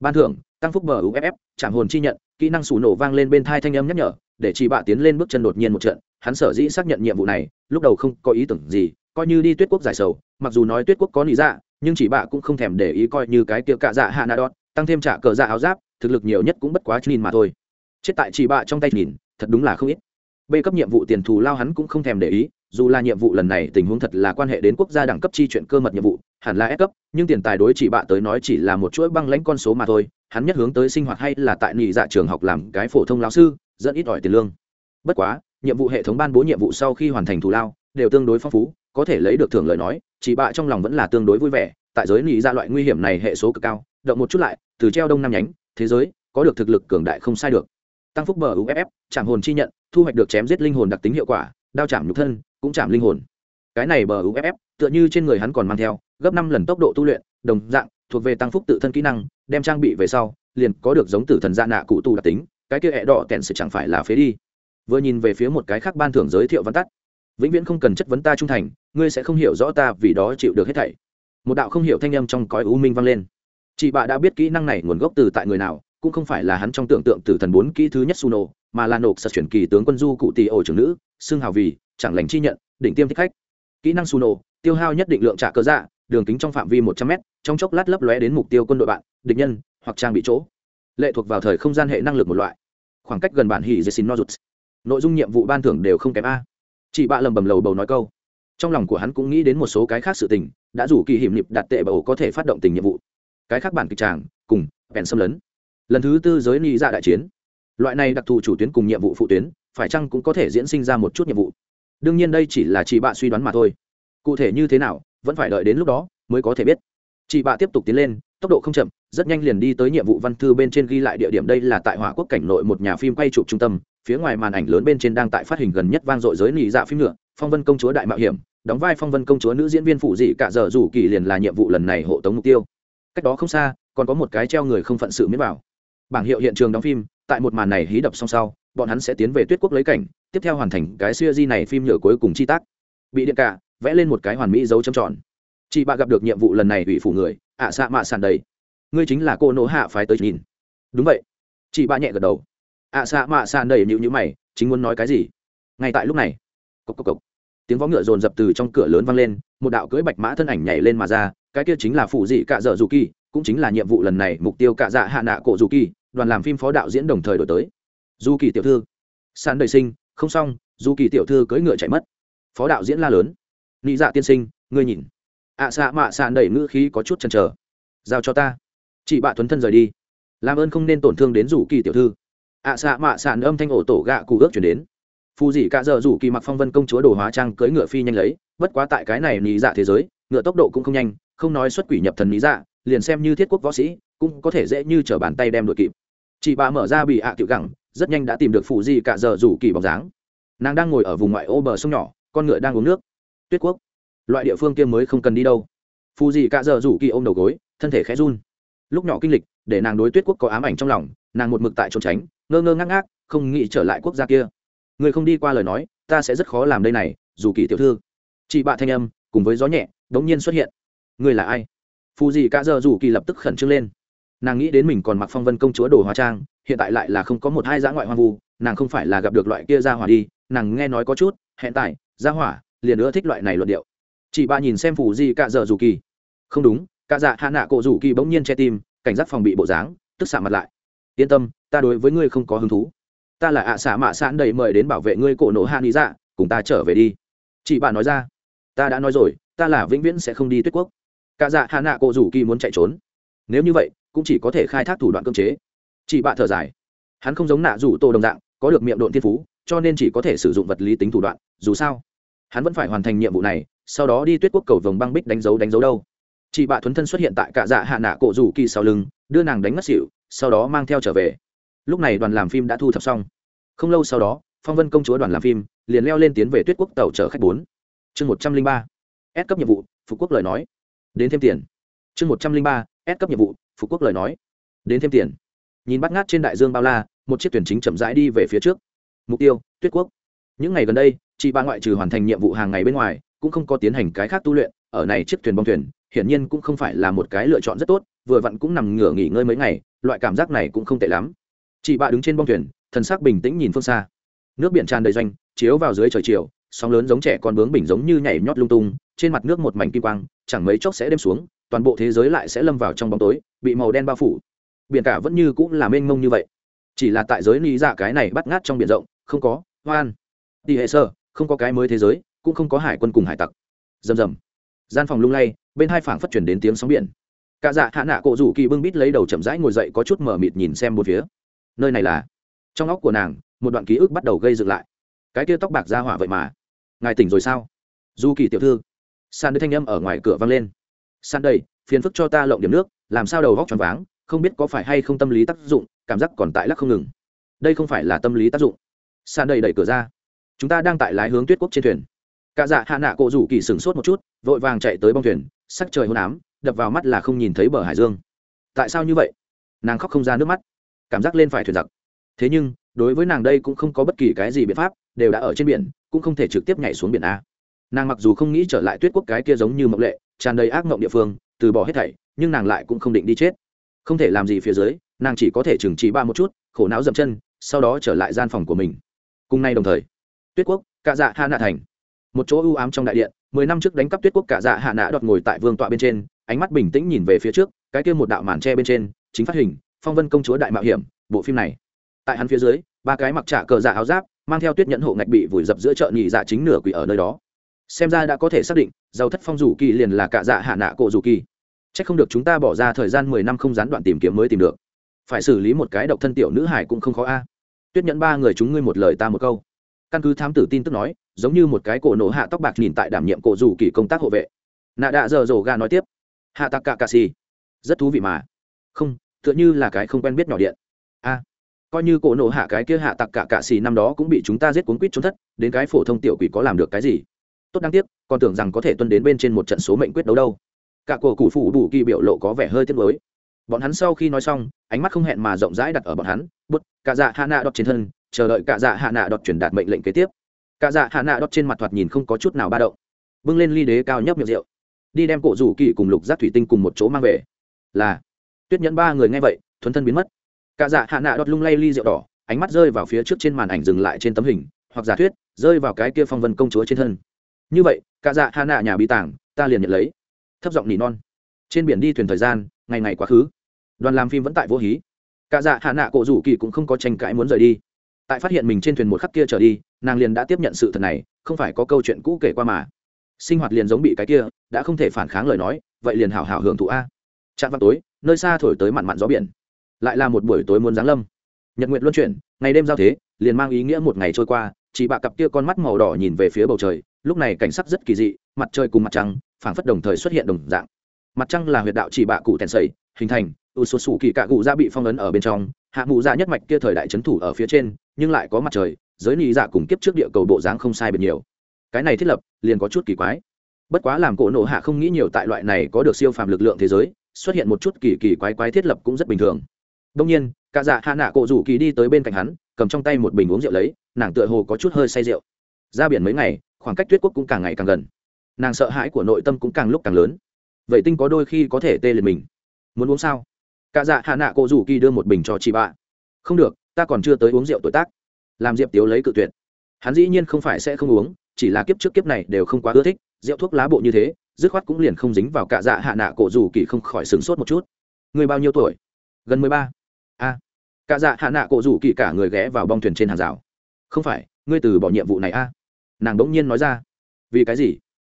Ban thưởng, tăng phúc bờ uff trạng hồn chi nhận, kỹ năng sủ nổ vang lên bên thai thanh âm nhắc nhở, để chị bạ tiến lên bước chân đột nhiên một trận, hắn sở dĩ xác nhận nhiệm vụ này, lúc đầu không có ý tưởng gì, coi như đi tuyết quốc giải sầu, mặc dù nói tuyết quốc có lý dạ nhưng chị bạ cũng không thèm để ý coi như cái kia cạ dạ hạ nạ đọt, tăng thêm trả cờ dạ áo giáp, thực lực nhiều nhất cũng bất quá chín mà thôi. Chết tại chị bạ trong tay nhìn thật đúng là không ít. B cấp nhiệm vụ tiền thù lao hắn cũng không thèm để ý, dù là nhiệm vụ lần này tình huống thật là quan hệ đến quốc gia đẳng cấp chi chuyện cơ mật nhiệm vụ, hẳn là S cấp, nhưng tiền tài đối chỉ bạ tới nói chỉ là một chuỗi băng lãnh con số mà thôi, hắn nhất hướng tới sinh hoạt hay là tại nhị dạ trường học làm cái phổ thông lao sư dẫn ít ỏi tiền lương. Bất quá, nhiệm vụ hệ thống ban bố nhiệm vụ sau khi hoàn thành thù lao, đều tương đối phong phú, có thể lấy được thưởng lời nói, chỉ bạ trong lòng vẫn là tương đối vui vẻ, tại giới nhị dạ loại nguy hiểm này hệ số cực cao, động một chút lại, từ treo đông nam nhánh, thế giới, có được thực lực cường đại không sai được tăng phúc bờ uff chạm hồn chi nhận, thu hoạch được chém giết linh hồn đặc tính hiệu quả, đao chạm nhục thân, cũng chạm linh hồn. Cái này bờ uff tựa như trên người hắn còn mang theo, gấp năm lần tốc độ tu luyện, đồng dạng, thuộc về tăng phúc tự thân kỹ năng, đem trang bị về sau, liền có được giống tử thần dạ nạ cụ tu đặc tính, cái kia hẹ đỏ kẹn sự chẳng phải là phế đi. Vừa nhìn về phía một cái khác ban thưởng giới thiệu văn tắt. Vĩnh viễn không cần chất vấn ta trung thành, ngươi sẽ không hiểu rõ ta vì đó chịu được hết thảy. Một đạo không hiểu thanh âm trong cõi u minh vang lên. Chị bạ đã biết kỹ năng này nguồn gốc từ tại người nào cũng không phải là hắn trong tưởng tượng tử thần bốn kỹ thứ nhất suno, mà là nộp sật chuyển kỳ tướng quân du cụ tỷ ổ trưởng nữ, xưng hào vì, chẳng lành chi nhận định tiêm thích khách. Kỹ năng suno, tiêu hao nhất định lượng trả cơ dạ đường kính trong phạm vi một trăm m trong chốc lát lấp lóe đến mục tiêu quân đội bạn, địch nhân, hoặc trang bị chỗ. Lệ thuộc vào thời không gian hệ năng lực một loại. Khoảng cách gần bản hỉ dê xin nozuts nội dung nhiệm vụ ban thưởng đều không kém a. Chị bạ lầm bầm lầu bầu nói câu. Trong lòng của hắn cũng nghĩ đến một số cái khác sự tình, đã rủ kỳ hiểm nịp đặt tệ bầu có thể phát động tình nhiệm vụ. Cái khác bản kịch tràng, cùng, bèn xâm lấn lần thứ tư giới ni dạ đại chiến. Loại này đặc thù chủ tuyến cùng nhiệm vụ phụ tuyến, phải chăng cũng có thể diễn sinh ra một chút nhiệm vụ? Đương nhiên đây chỉ là chị bạ suy đoán mà thôi. Cụ thể như thế nào, vẫn phải đợi đến lúc đó mới có thể biết. Chị bạ tiếp tục tiến lên, tốc độ không chậm, rất nhanh liền đi tới nhiệm vụ văn thư bên trên ghi lại địa điểm đây là tại hỏa quốc cảnh nội một nhà phim quay chụp trung tâm, phía ngoài màn ảnh lớn bên trên đang tại phát hình gần nhất vang dội giới nị dạ phim nữa, phong vân công chúa đại mạo hiểm, đóng vai phong vân công chúa nữ diễn viên phụ dị cả giờ rủ kỳ liền là nhiệm vụ lần này hộ tống mục tiêu. Cách đó không xa, còn có một cái treo người không phận sự miết bảo bảng hiệu hiện trường đóng phim, tại một màn này hí đập xong sau, bọn hắn sẽ tiến về tuyết quốc lấy cảnh, tiếp theo hoàn thành cái siêu di này phim nhựa cuối cùng chi tác. Bị điện cả, vẽ lên một cái hoàn mỹ dấu chấm tròn. Chị bạ gặp được nhiệm vụ lần này ủy phủ người, ạ à xạ mạ sàn đầy. Ngươi chính là cô nỗ hạ phái tới nhìn. Đúng vậy. Chị bạ nhẹ gật đầu. Ạ à xạ mạ sàn đầy nhịu nhữ mày, chính muốn nói cái gì? Ngay tại lúc này cốc cốc cốc. tiếng vó ngựa dồn dập từ trong cửa lớn vang lên, một đạo cưỡi bạch mã thân ảnh nhảy lên mà ra, cái kia chính là phụ dị cạ dợ dù kỳ cũng chính là nhiệm vụ lần này mục tiêu cạ dạ hạ nạ cổ dù kỳ đoàn làm phim phó đạo diễn đồng thời đổi tới. Du kỳ tiểu thư. Sàn đời sinh không xong du kỳ tiểu thư cưỡi ngựa chạy mất. Phó đạo diễn la lớn. Nị dạ tiên sinh ngươi nhìn. Ạ à, xạ mạ sàn đẩy ngữ khí có chút chần trở giao cho ta. Chị bạ thuấn thân rời đi. Làm ơn không nên tổn thương đến rủ kỳ tiểu thư. Ạ à, xạ mạ sàn âm thanh ổ tổ gạ cụ ước chuyển đến. Phù dị cả giờ rủ kỳ mặc phong vân công chúa đồ hóa trang cưỡi ngựa phi nhanh lấy bất quá tại cái này nị dạ thế giới ngựa tốc độ cũng không nhanh không nói xuất quỷ nhập thần nị dạ liền xem như thiết quốc võ sĩ, cũng có thể dễ như t bàn tay đem đội kịp. Chị bà mở ra bị ạ à tiểu gẳng, rất nhanh đã tìm được phụ di cả giờ rủ kỳ bóng dáng. Nàng đang ngồi ở vùng ngoại ô bờ sông nhỏ, con ngựa đang uống nước. Tuyết quốc, loại địa phương kia mới không cần đi đâu. Phù gì cả giờ rủ kỳ ôm đầu gối, thân thể khẽ run. Lúc nhỏ kinh lịch, để nàng đối tuyết quốc có ám ảnh trong lòng, nàng một mực tại trốn tránh, ngơ ngơ ngác ngác, không nghĩ trở lại quốc gia kia. Người không đi qua lời nói, ta sẽ rất khó làm đây này, dù kỳ tiểu thư. Chị bạ thanh âm, cùng với gió nhẹ, đống nhiên xuất hiện. Người là ai? Phù gì cả giờ dù kỳ lập tức khẩn trương lên. Nàng nghĩ đến mình còn mặc phong vân công chúa đồ hóa trang, hiện tại lại là không có một hai dã ngoại hoang vu, nàng không phải là gặp được loại kia ra hỏa đi, nàng nghe nói có chút, hẹn tại ra hỏa, liền ưa thích loại này luận điệu. Chị bà nhìn xem phù gì cả giờ dù kỳ. Không đúng, cả dạ hạ nạ cổ dù kỳ bỗng nhiên che tim, cảnh giác phòng bị bộ dáng, tức xạ mặt lại. Yên tâm, ta đối với ngươi không có hứng thú. Ta là ạ à xạ mạ sạn đầy mời đến bảo vệ ngươi cổ nổ hạ lý dạ cùng ta trở về đi. Chị bà nói ra. Ta đã nói rồi, ta là vĩnh viễn sẽ không đi tuyết quốc cả dạ hạ nạ cổ rủ kỳ muốn chạy trốn. Nếu như vậy, cũng chỉ có thể khai thác thủ đoạn cưỡng chế. Chị bạ thở dài. Hắn không giống nạ rủ tô đồng dạng, có được miệng độn thiên phú, cho nên chỉ có thể sử dụng vật lý tính thủ đoạn, dù sao, hắn vẫn phải hoàn thành nhiệm vụ này, sau đó đi tuyết quốc cầu vồng băng bích đánh dấu đánh dấu đâu. Chị bạ thuấn thân xuất hiện tại cả dạ hạ nạ cổ rủ kỳ sau lưng, đưa nàng đánh ngất xỉu, sau đó mang theo trở về. Lúc này đoàn làm phim đã thu thập xong. Không lâu sau đó, phong vân công chúa đoàn làm phim liền leo lên tiến về tuyết quốc tàu chở khách bốn. Chương một trăm linh ba. S cấp nhiệm vụ, phục quốc lời nói đến thêm tiền. Chương một trăm linh ba, s cấp nhiệm vụ phục quốc lời nói. Đến thêm tiền. Nhìn bắt ngát trên đại dương bao la, một chiếc thuyền chính chậm rãi đi về phía trước. Mục tiêu, tuyết quốc. Những ngày gần đây, chị ba ngoại trừ hoàn thành nhiệm vụ hàng ngày bên ngoài, cũng không có tiến hành cái khác tu luyện. Ở này chiếc thuyền bong thuyền, hiển nhiên cũng không phải là một cái lựa chọn rất tốt, vừa vặn cũng nằm ngửa nghỉ ngơi mấy ngày, loại cảm giác này cũng không tệ lắm. Chị bạ đứng trên bong thuyền, thần sắc bình tĩnh nhìn phương xa. Nước biển tràn đầy doanh, chiếu vào dưới trời chiều, sóng lớn giống trẻ con bướng bình giống như nhảy nhót lung tung, trên mặt nước một mảnh kim quang chẳng mấy chốc sẽ đêm xuống, toàn bộ thế giới lại sẽ lâm vào trong bóng tối, bị màu đen bao phủ. Biển cả vẫn như cũng là mênh mông như vậy. Chỉ là tại giới lý dạ cái này bắt ngát trong biển rộng, không có hoan đi hệ sơ, không có cái mới thế giới, cũng không có hải quân cùng hải tặc. Rầm rầm. Gian phòng lung lay, bên hai phảng phát chuyển đến tiếng sóng biển. Cả dạ hạ nạ cổ rủ kỳ bưng bít lấy đầu chậm rãi ngồi dậy có chút mở mịt nhìn xem một phía. Nơi này là trong óc của nàng, một đoạn ký ức bắt đầu gây dựng lại. Cái kia tóc bạc ra hỏa vậy mà. Ngài tỉnh rồi sao? Du kỳ tiểu thư san đưa thanh âm ở ngoài cửa vang lên. San đầy, phiền phức cho ta lộng điểm nước, làm sao đầu góc tròn váng, không biết có phải hay không tâm lý tác dụng, cảm giác còn tại lắc không ngừng. Đây không phải là tâm lý tác dụng. San đầy đẩy cửa ra. Chúng ta đang tại lái hướng tuyết quốc trên thuyền. Cả dạ hạ nạ cộ rủ kỳ sửng sốt một chút, vội vàng chạy tới bong thuyền, sắc trời hôn ám, đập vào mắt là không nhìn thấy bờ hải dương. Tại sao như vậy? Nàng khóc không ra nước mắt. Cảm giác lên phải thuyền giặc. Thế nhưng, đối với nàng đây cũng không có bất kỳ cái gì biện pháp, đều đã ở trên biển, cũng không thể trực tiếp nhảy xuống biển a nàng mặc dù không nghĩ trở lại tuyết quốc cái kia giống như mộng lệ, tràn đầy ác mộng địa phương, từ bỏ hết thảy, nhưng nàng lại cũng không định đi chết. Không thể làm gì phía dưới, nàng chỉ có thể trừng trị ba một chút, khổ não dậm chân, sau đó trở lại gian phòng của mình. Cùng nay đồng thời, tuyết quốc, cạ dạ hạ nạ thành. Một chỗ ưu ám trong đại điện, mười năm trước đánh cắp tuyết quốc cạ dạ hạ nạ đọt ngồi tại vương tọa bên trên, ánh mắt bình tĩnh nhìn về phía trước, cái kia một đạo màn tre bên trên, chính phát hình, phong vân công chúa đại mạo hiểm, bộ phim này. Tại hắn phía dưới, ba cái mặc trả cờ dạ áo giáp, mang theo tuyết nhẫn hộ ngạch bị vùi dập giữa chợ nhị dạ chính nửa quỷ ở nơi đó xem ra đã có thể xác định, giàu thất phong rủ kỳ liền là cạ dạ hạ nạ cổ rủ kỳ. C h ắ c không được chúng ta bỏ ra thời gian mười năm không gián đoạn tìm kiếm mới tìm được. Phải xử lý một cái độc thân tiểu nữ hải cũng không khó a. Tuyết nhẫn ba người chúng ngươi một lời ta một câu. Căn cứ thám tử tin tức nói, giống như một cái cổ nổ hạ tóc bạc nhìn tại đảm nhiệm cổ rủ kỳ công tác hộ vệ. Nạ đạ giờ rổ ga nói tiếp. Hạ tạc cạ cà xì. Rất thú vị mà. Không, tựa như là cái không quen biết nhỏ điện. A. Coi như cổ nổ hạ cái kia hạ tặc cả cạ xì năm đó cũng bị chúng ta giết cuốn quýt trốn thất, đến cái phổ thông tiểu quỷ có làm được cái gì? Tốt đáng tiếc, còn tưởng rằng có thể tuân đến bên trên một trận số mệnh quyết đấu đâu. Cả cổ củ phủ đủ kỳ biểu lộ có vẻ hơi tiếc mới bọn hắn sau khi nói xong, ánh mắt không hẹn mà rộng rãi đặt ở bọn hắn, bút, cả dạ hạ nạ đọt trên thân, chờ đợi cả dạ hạ nạ đọt truyền đạt mệnh lệnh kế tiếp. Cả dạ hạ nạ đọt trên mặt thoạt nhìn không có chút nào ba động. Bưng lên ly đế cao nhấp miệng rượu. Đi đem cổ rủ kỳ cùng lục giác thủy tinh cùng một chỗ mang về. Là, tuyết nhẫn ba người nghe vậy, thuấn thân biến mất. Cả dạ hạ nạ đọt lung lay ly rượu đỏ, ánh mắt rơi vào phía trước trên màn ảnh dừng lại trên tấm hình, hoặc giả thuyết, rơi vào cái kia phong vân công chúa trên thân như vậy, cả dạ hạ nạ nhà bị tàng, ta liền nhận lấy. Thấp giọng nỉ non. Trên biển đi thuyền thời gian, ngày ngày quá khứ. Đoàn làm phim vẫn tại vô hí. Cả dạ hạ nạ cổ rủ kỳ cũng không có tranh cãi muốn rời đi. Tại phát hiện mình trên thuyền một khắc kia trở đi, nàng liền đã tiếp nhận sự thật này, không phải có câu chuyện cũ kể qua mà. Sinh hoạt liền giống bị cái kia, đã không thể phản kháng lời nói, vậy liền hảo hảo hưởng thụ a. Trạm vào tối, nơi xa thổi tới mặn mặn gió biển. Lại là một buổi tối muốn giáng lâm. Nhật nguyện luân chuyển, ngày đêm giao thế, liền mang ý nghĩa một ngày trôi qua, chỉ bạ cặp kia con mắt màu đỏ nhìn về phía bầu trời lúc này cảnh sắc rất kỳ dị, mặt trời cùng mặt trăng, phảng phất đồng thời xuất hiện đồng dạng. Mặt trăng là huyệt đạo chỉ bạ cụ tèn sầy, hình thành, u số sủ kỳ cạ cụ ra bị phong ấn ở bên trong, hạ mụ dạ nhất mạch kia thời đại c thủ ở phía trên, nhưng lại có mặt trời, giới nị dạ cùng kiếp trước địa cầu bộ dáng không sai biệt nhiều. Cái này thiết lập, liền có chút kỳ quái. Bất quá làm cổ nộ hạ không nghĩ nhiều tại loại này có được siêu phàm lực lượng thế giới, xuất hiện một chút kỳ kỳ quái quái thiết lập cũng rất bình thường. Đông nhiên, cả dạ hạ nạ cổ rủ kỳ đi tới bên cạnh hắn, cầm trong tay một bình uống rượu lấy, nàng tựa hồ có chút hơi say rượu. Ra biển mấy ngày khoảng cách tuyết quốc cũng càng ngày càng gần. Nàng sợ hãi của nội tâm cũng càng lúc càng lớn. Vậy tinh có đôi khi có thể tê liệt mình. Muốn uống sao? Cả dạ hạ nạ cổ rủ kỳ đưa một bình cho chị bạ. Không được, ta còn chưa tới uống rượu tuổi tác. Làm diệp tiếu lấy cự tuyệt. Hắn dĩ nhiên không phải sẽ không uống, chỉ là kiếp trước kiếp này đều không quá ưa thích. Rượu thuốc lá bộ như thế, dứt khoát cũng liền không dính vào cả dạ hạ nạ cổ rủ kỳ không khỏi sửng sốt một chút. Người bao nhiêu tuổi? Gần mười ba. A cả dạ hạ nạ cổ rủ kỳ cả người ghé vào bong thuyền trên hàng rào. Không phải, ngươi từ bỏ nhiệm vụ này a nàng bỗng nhiên nói ra, vì cái gì?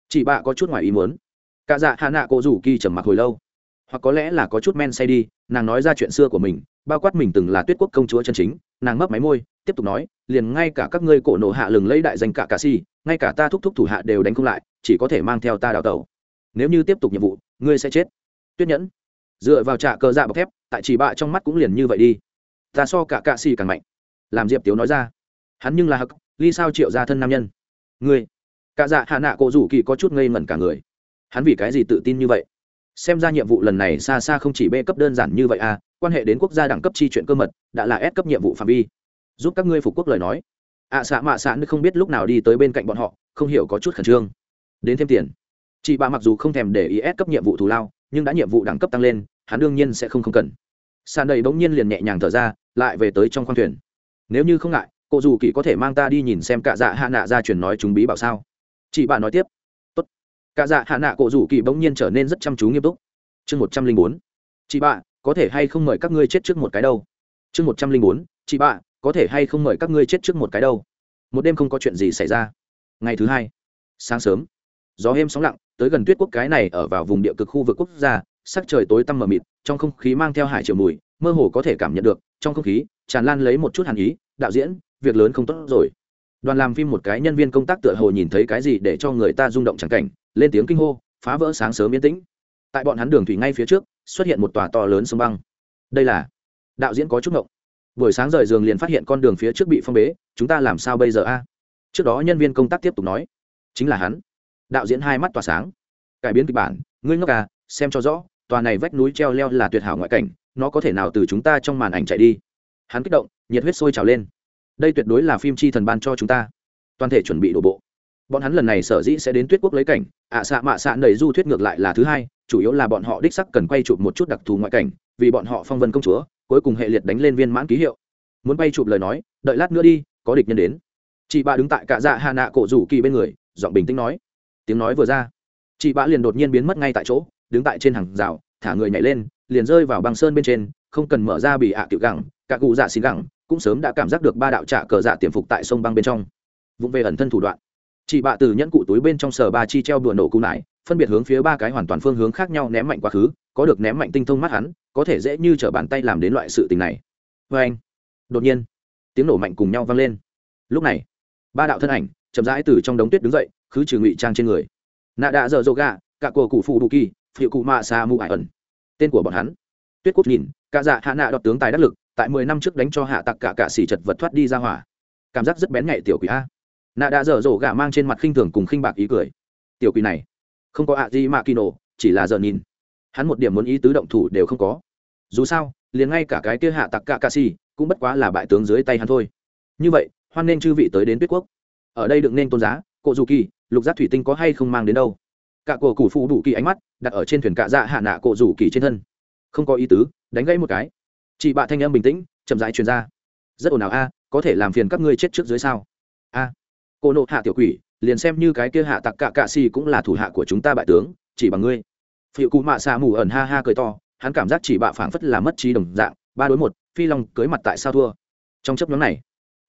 Chị bạ có chút ngoài ý muốn. Cả dạ hạ nạ cổ rủ kỳ trầm mặc hồi lâu. Hoặc có lẽ là có chút men say đi, nàng nói ra chuyện xưa của mình, bao quát mình từng là tuyết quốc công chúa chân chính, nàng mấp máy môi, tiếp tục nói, liền ngay cả các ngươi cổ nộ hạ lừng lấy đại danh cả cà si, ngay cả ta thúc thúc thủ hạ đều đánh không lại, chỉ có thể mang theo ta đào tẩu. Nếu như tiếp tục nhiệm vụ, ngươi sẽ chết. Tuyết nhẫn. Dựa vào trạ cờ dạ bọc thép, tại chỉ bạ trong mắt cũng liền như vậy đi. Ta so cả cạ xì càng mạnh. Làm diệp tiếu nói ra. Hắn nhưng là hắc, ly sao triệu ra thân nam nhân ngươi. Cả dạ hạ nạ cổ rủ kỳ có chút ngây ngẩn cả người. Hắn vì cái gì tự tin như vậy? Xem ra nhiệm vụ lần này xa xa không chỉ b cấp đơn giản như vậy à quan hệ đến quốc gia đẳng cấp chi chuyện cơ mật đã là ép cấp nhiệm vụ phạm vi. Giúp các ngươi phục quốc lời nói. Ạ à, xạ mạ xạ không biết lúc nào đi tới bên cạnh bọn họ không hiểu có chút khẩn trương. Đến thêm tiền. Chị bà mặc dù không thèm để ý ép cấp nhiệm vụ thù lao nhưng đã nhiệm vụ đẳng cấp tăng lên hắn đương nhiên sẽ không không cần. Sàn đầy bỗng nhiên liền nhẹ nhàng thở ra lại về tới trong khoang thuyền. Nếu như không ngại cô dù kỳ có thể mang ta đi nhìn xem cả dạ hạ nạ ra truyền nói chúng bí bảo sao? Chị bà nói tiếp. Tốt. Cả dạ hạ nạ cô dù kỳ bỗng nhiên trở nên rất chăm chú nghiêm túc. Chương một trăm linh bốn. Chị bà có thể hay không mời các ngươi chết trước một cái đâu? Chương một trăm linh bốn. Chị bà có thể hay không mời các ngươi chết trước một cái đâu? Một đêm không có chuyện gì xảy ra. Ngày thứ hai. Sáng sớm. Gió êm sóng lặng, tới gần tuyết quốc cái này ở vào vùng địa cực khu vực quốc gia, sắc trời tối tăm mờ mịt, trong không khí mang theo hải triệu mùi, mơ hồ có thể cảm nhận được, trong không khí, tràn lan lấy một chút hàn ý, đạo diễn việc lớn không tốt rồi. Đoàn làm phim một cái nhân viên công tác tựa hồ nhìn thấy cái gì để cho người ta rung động chẳng cảnh, lên tiếng kinh hô, phá vỡ sáng sớm yên tĩnh. Tại bọn hắn đường thủy ngay phía trước, xuất hiện một tòa to lớn sông băng. Đây là đạo diễn có chút ngộng. Buổi sáng rời giường liền phát hiện con đường phía trước bị phong bế, chúng ta làm sao bây giờ a? Trước đó nhân viên công tác tiếp tục nói, chính là hắn. Đạo diễn hai mắt tỏa sáng. Cải biến kịch bản, ngươi ngốc à xem cho rõ, tòa này vách núi treo leo là tuyệt hảo ngoại cảnh, nó có thể nào từ chúng ta trong màn ảnh chạy đi? Hắn kích động, nhiệt huyết sôi trào lên đây tuyệt đối là phim chi thần ban cho chúng ta. Toàn thể chuẩn bị đổ bộ. Bọn hắn lần này sở dĩ sẽ đến tuyết quốc lấy cảnh ạ à, xạ mạ xạ nầy du thuyết ngược lại là thứ hai chủ yếu là bọn họ đích sắc cần quay chụp một chút đặc thù ngoại cảnh vì bọn họ phong vân công chúa cuối cùng hệ liệt đánh lên viên mãn ký hiệu. Muốn quay chụp lời nói đợi lát nữa đi có địch nhân đến. Chị bà đứng tại cạ dạ hà nạ cổ rủ kỳ bên người giọng bình tĩnh nói. Tiếng nói vừa ra chị bà liền đột nhiên biến mất ngay tại chỗ đứng tại trên hàng rào thả người nhảy lên liền rơi vào băng sơn bên trên không cần mở ra bị ạ à tiểu gẳng cạ cụ dạ xì gẳng cũng sớm đã cảm giác được ba đạo trạ cờ dạ tiềm phục tại sông băng bên trong. Vụng về ẩn thân thủ đoạn, chị bạ từ nhẫn cụ túi bên trong sờ ba chi treo đùa nổ cung nải phân biệt hướng phía ba cái hoàn toàn phương hướng khác nhau ném mạnh quá khứ, có được ném mạnh tinh thông mắt hắn, có thể dễ như t bàn tay làm đến loại sự tình này. Vê anh, đột nhiên, tiếng nổ mạnh cùng nhau vang lên. Lúc này, ba đạo thân ảnh chậm rãi từ trong đống tuyết đứng dậy, khứ trừ ngụy trang trên người. Nạ đạ dở dỗ gà cả cổ cụ phụ đủ kỳ phiệu cụ mạ xa mụ ải ẩn. Tên của bọn hắn, tuyết quốc nhìn, cả dạ hạ nạ đọt tướng tài đắc lực tại mười năm trước đánh cho hạ tặc cả cả xỉ chật vật thoát đi ra hỏa. Cảm giác rất bén nhạy tiểu quỷ a. Nạ đã dở dỗ gà mang trên mặt khinh thường cùng khinh bạc ý cười. Tiểu quỷ này, không có ạ gì mà kỳ nổ, chỉ là giờ nhìn. Hắn một điểm muốn ý tứ động thủ đều không có. Dù sao, liền ngay cả cái kia hạ tặc cả cả si cũng bất quá là bại tướng dưới tay hắn thôi. Như vậy, hoan nên chư vị tới đến tuyết quốc. Ở đây đừng nên tôn giá cộ dù kỳ, lục giác thủy tinh có hay không mang đến đâu? Cả cổ củ phụ đủ kỳ ánh mắt, đặt ở trên thuyền cạ dạ hạ nạ cộ dù kỳ trên thân. Không có ý tứ, đánh gãy một cái chị bạ thanh âm bình tĩnh, chậm rãi truyền ra. Rất ồn ào a, có thể làm phiền các ngươi chết trước dưới sao? A. Cô nộ hạ tiểu quỷ, liền xem như cái kia hạ tặc cạ cạ xì cũng là thủ hạ của chúng ta bại tướng, chỉ bằng ngươi. Phiệu cụ mạ xạ mù ẩn ha ha cười to, hắn cảm giác chỉ bạ phảng phất là mất trí đồng dạng, ba đối một, phi long cưới mặt tại sao thua. Trong chấp nhóm này,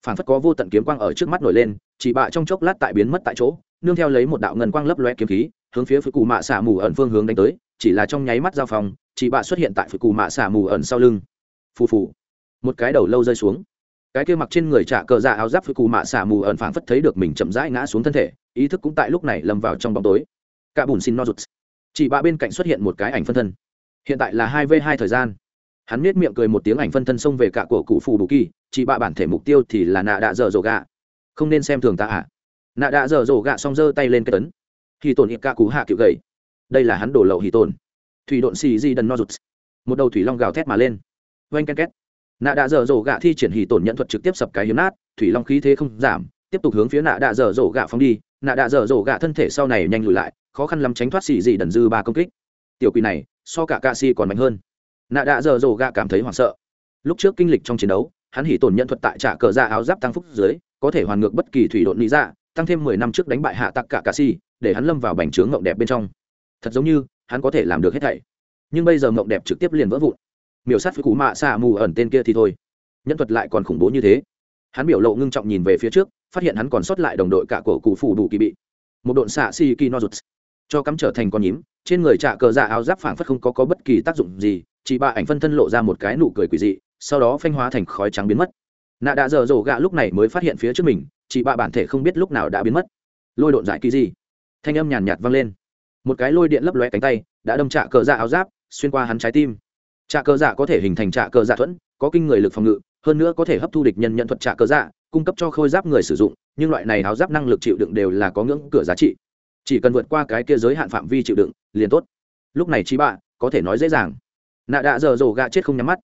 phảng phất có vô tận kiếm quang ở trước mắt nổi lên, chỉ bạ trong chốc lát tại biến mất tại chỗ, nương theo lấy một đạo ngân quang lấp loe kiếm khí, hướng phía phiệu cụ mạ xả mù ẩn phương hướng đánh tới, chỉ là trong nháy mắt giao phòng, chỉ bạ xuất hiện tại phiệu cụ mạ xả mù ẩn sau lưng phù phù. Một cái đầu lâu rơi xuống. Cái kia mặc trên người trả cờ dạ áo giáp phiệu cù mạ xả mù ẩn phảng phất thấy được mình chậm rãi ngã xuống thân thể, ý thức cũng tại lúc này lâm vào trong bóng tối. Cả bùn xin no rụt. Chỉ bạ bên cạnh xuất hiện một cái ảnh phân thân. Hiện tại là hai v hai thời gian. Hắn nết miệng cười một tiếng ảnh phân thân xông về cả của cụ phù đủ kỳ, chỉ bạ bản thể mục tiêu thì là nạ đạ dở dồ gạ. Không nên xem thường ta ạ. À. nạ đạ dở dồ gạ xong giơ tay lên cái tấn. Thì tổn hiệp cả cú hạ kiểu gầy. Đây là hắn đổ lậu hì tồn. Thủy độn xì di đần no rụt. Một đầu thủy long gào thét mà lên oanh ken két. Nạ đạ dở dồ gạ thi triển hì tổn nhận thuật trực tiếp sập cái hiếm nát, thủy long khí thế không giảm, tiếp tục hướng phía nạ đạ dở dồ gạ phóng đi. Nạ đạ dở dồ gạ thân thể sau này nhanh lùi lại, khó khăn lắm tránh thoát xì dị đần dư ba công kích. Tiểu quỷ này, so cả ca si còn mạnh hơn. Nạ đạ dở dồ gạ cảm thấy hoảng sợ. Lúc trước kinh lịch trong chiến đấu, hắn hỉ tổn nhận thuật tại trả cờ ra áo giáp tăng phúc dưới, có thể hoàn ngược bất kỳ thủy độn lý ra tăng thêm mười năm trước đánh bại hạ tặc cả ca si, để hắn lâm vào bành trướng ngộng đẹp bên trong. Thật giống như, hắn có thể làm được hết thảy. Nhưng bây giờ ngộng đẹp trực tiếp liền vỡ vụn miểu sát với cú mạ xạ mù ẩn tên kia thì thôi. Nhân thuật lại còn khủng bố như thế. Hắn biểu lộ ngưng trọng nhìn về phía trước phát hiện hắn còn sót lại đồng đội cả cổ cụ phủ đủ kỳ bị. Một độn xạ si ki no rụt. Cho cắm trở thành con nhím trên người trạ cờ dạ áo giáp phảng phất không có, có bất kỳ tác dụng gì chỉ bà ảnh phân thân lộ ra một cái nụ cười quỷ dị sau đó phanh hóa thành khói trắng biến mất. Nạ đã dở dổ gạ lúc này mới phát hiện phía trước mình chỉ bà bản thể không biết lúc nào đã biến mất. Lôi độn giải kỳ gì? Thanh âm nhàn nhạt vang lên. Một cái lôi điện lấp lóe cánh tay đã đâm trạ cờ dạ áo giáp xuyên qua hắn trái tim trạ cờ dạ có thể hình thành trạ cờ dạ thuẫn có kinh người lực phòng ngự hơn nữa có thể hấp thu địch nhân nhận thuật trạ cờ dạ cung cấp cho khôi giáp người sử dụng nhưng loại này háo giáp năng lực chịu đựng đều là có ngưỡng cửa giá trị. Chỉ cần vượt qua cái kia giới hạn phạm vi chịu đựng liền tốt. Lúc này chị bạ có thể nói dễ dàng. Nạ đạ giờ rồ gạ chết không nhắm mắt.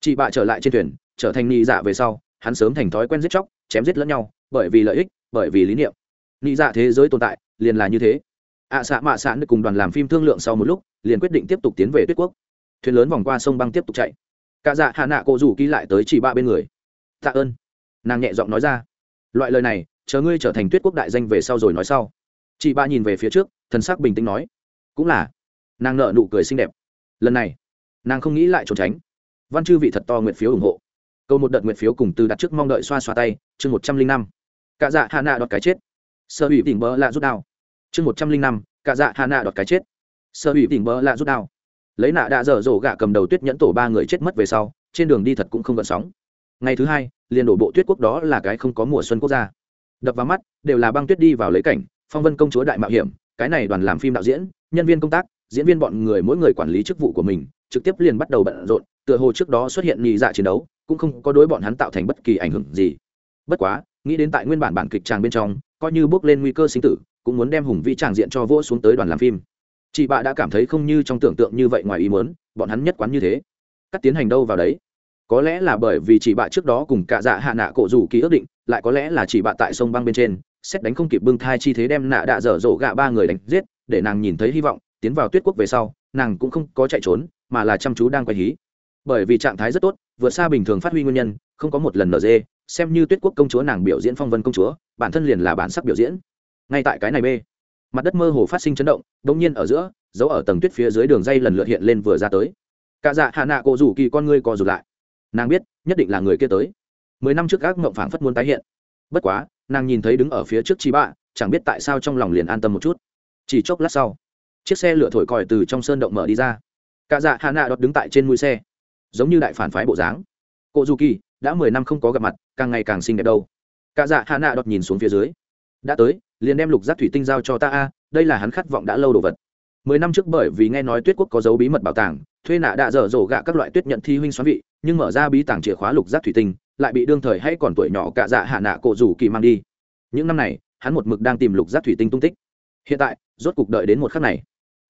Chị bạ trở lại trên thuyền trở thành nị dạ về sau hắn sớm thành thói quen giết chóc chém giết lẫn nhau bởi vì lợi ích bởi vì lý niệm. Nị dạ thế giới tồn tại liền là như thế. Ạ à, xạ mạ xạ được cùng đoàn làm phim thương lượng sau một lúc liền quyết định tiếp tục tiến về tuyết quốc thuyền lớn vòng qua sông băng tiếp tục chạy. Cả dạ hạ nạ cổ rủ ký lại tới chỉ ba bên người. Tạ ơn. Nàng nhẹ giọng nói ra. Loại lời này, chờ ngươi trở thành tuyết quốc đại danh về sau rồi nói sau. Chị ba nhìn về phía trước, thần sắc bình tĩnh nói. Cũng là. Nàng nợ nụ cười xinh đẹp. Lần này, nàng không nghĩ lại trốn tránh. Văn chư vị thật to nguyện phiếu ủng hộ. Câu một đợt nguyện phiếu cùng từ đặt trước mong đợi xoa xoa tay, chương một trăm linh năm. Cả dạ hạ nạ đọt cái chết. Sơ ủy tỉnh bỡ lạ rút đao. Chương một trăm linh năm, cả dạ hạ nạ đọt cái chết. Sơ ủy tỉnh bỡ lạ rút đao lấy nạ đã dở dổ gạ cầm đầu tuyết nhẫn tổ ba người chết mất về sau, trên đường đi thật cũng không gợn sóng. Ngày thứ hai, liền đổ bộ tuyết quốc đó là cái không có mùa xuân quốc gia. Đập vào mắt, đều là băng tuyết đi vào lấy cảnh, phong vân công chúa đại mạo hiểm, cái này đoàn làm phim đạo diễn, nhân viên công tác, diễn viên bọn người mỗi người quản lý chức vụ của mình, trực tiếp liền bắt đầu bận rộn, tựa hồ trước đó xuất hiện nhị dạ chiến đấu, cũng không có đối bọn hắn tạo thành bất kỳ ảnh hưởng gì. Bất quá, nghĩ đến tại nguyên bản bản kịch tràng bên trong, coi như bước lên nguy cơ sinh tử, cũng muốn đem hùng vĩ tràng diện cho vỗ xuống tới đoàn làm phim chị bạ đã cảm thấy không như trong tưởng tượng như vậy ngoài ý muốn, bọn hắn nhất quán như thế. Cắt tiến hành đâu vào đấy? Có lẽ là bởi vì chị bạ trước đó cùng cả dạ hạ nạ cổ rủ ký ước định, lại có lẽ là chị bạ tại sông băng bên trên, xét đánh không kịp bưng thai chi thế đem nạ đạ dở dỗ gạ ba người đánh giết, để nàng nhìn thấy hy vọng, tiến vào tuyết quốc về sau, nàng cũng không có chạy trốn, mà là chăm chú đang quay hí. Bởi vì trạng thái rất tốt, vượt xa bình thường phát huy nguyên nhân, không có một lần nở dê, xem như tuyết quốc công chúa nàng biểu diễn phong vân công chúa, bản thân liền là bản sắc biểu diễn. Ngay tại cái này b mặt đất mơ hồ phát sinh chấn động đ ỗ n g nhiên ở giữa giấu ở tầng tuyết phía dưới đường dây lần lượt hiện lên vừa ra tới. Cả dạ hạ nạ cổ rủ kỳ con ngươi co rụt lại. Nàng biết, nhất định là người kia tới. Mười năm trước các mộng phảng phất muốn tái hiện. Bất quá, nàng nhìn thấy đứng ở phía trước chi bạ, chẳng biết tại sao trong lòng liền an tâm một chút. Chỉ chốc lát sau, chiếc xe lửa thổi còi từ trong sơn động mở đi ra. Cả dạ hạ nạ đọt đứng tại trên mũi xe, giống như đại phản phái bộ dáng. Cô du kỳ, đã mười năm không có gặp mặt, càng ngày càng xinh đẹp đâu. Cả dạ hạ nạ đọt nhìn xuống phía dưới. Đã tới liền đem lục giác thủy tinh giao cho ta a, đây là hắn khát vọng đã lâu đồ vật. Mười năm trước bởi vì nghe nói tuyết quốc có dấu bí mật bảo tàng, thuê nạ đã dở dổ gạ các loại tuyết nhận thi huynh xoắn vị, nhưng mở ra bí tàng chìa khóa lục giác thủy tinh, lại bị đương thời hay còn tuổi nhỏ cả dạ hạ nạ cổ rủ kỳ mang đi. Những năm này, hắn một mực đang tìm lục giác thủy tinh tung tích. Hiện tại, rốt cục đợi đến một khắc này.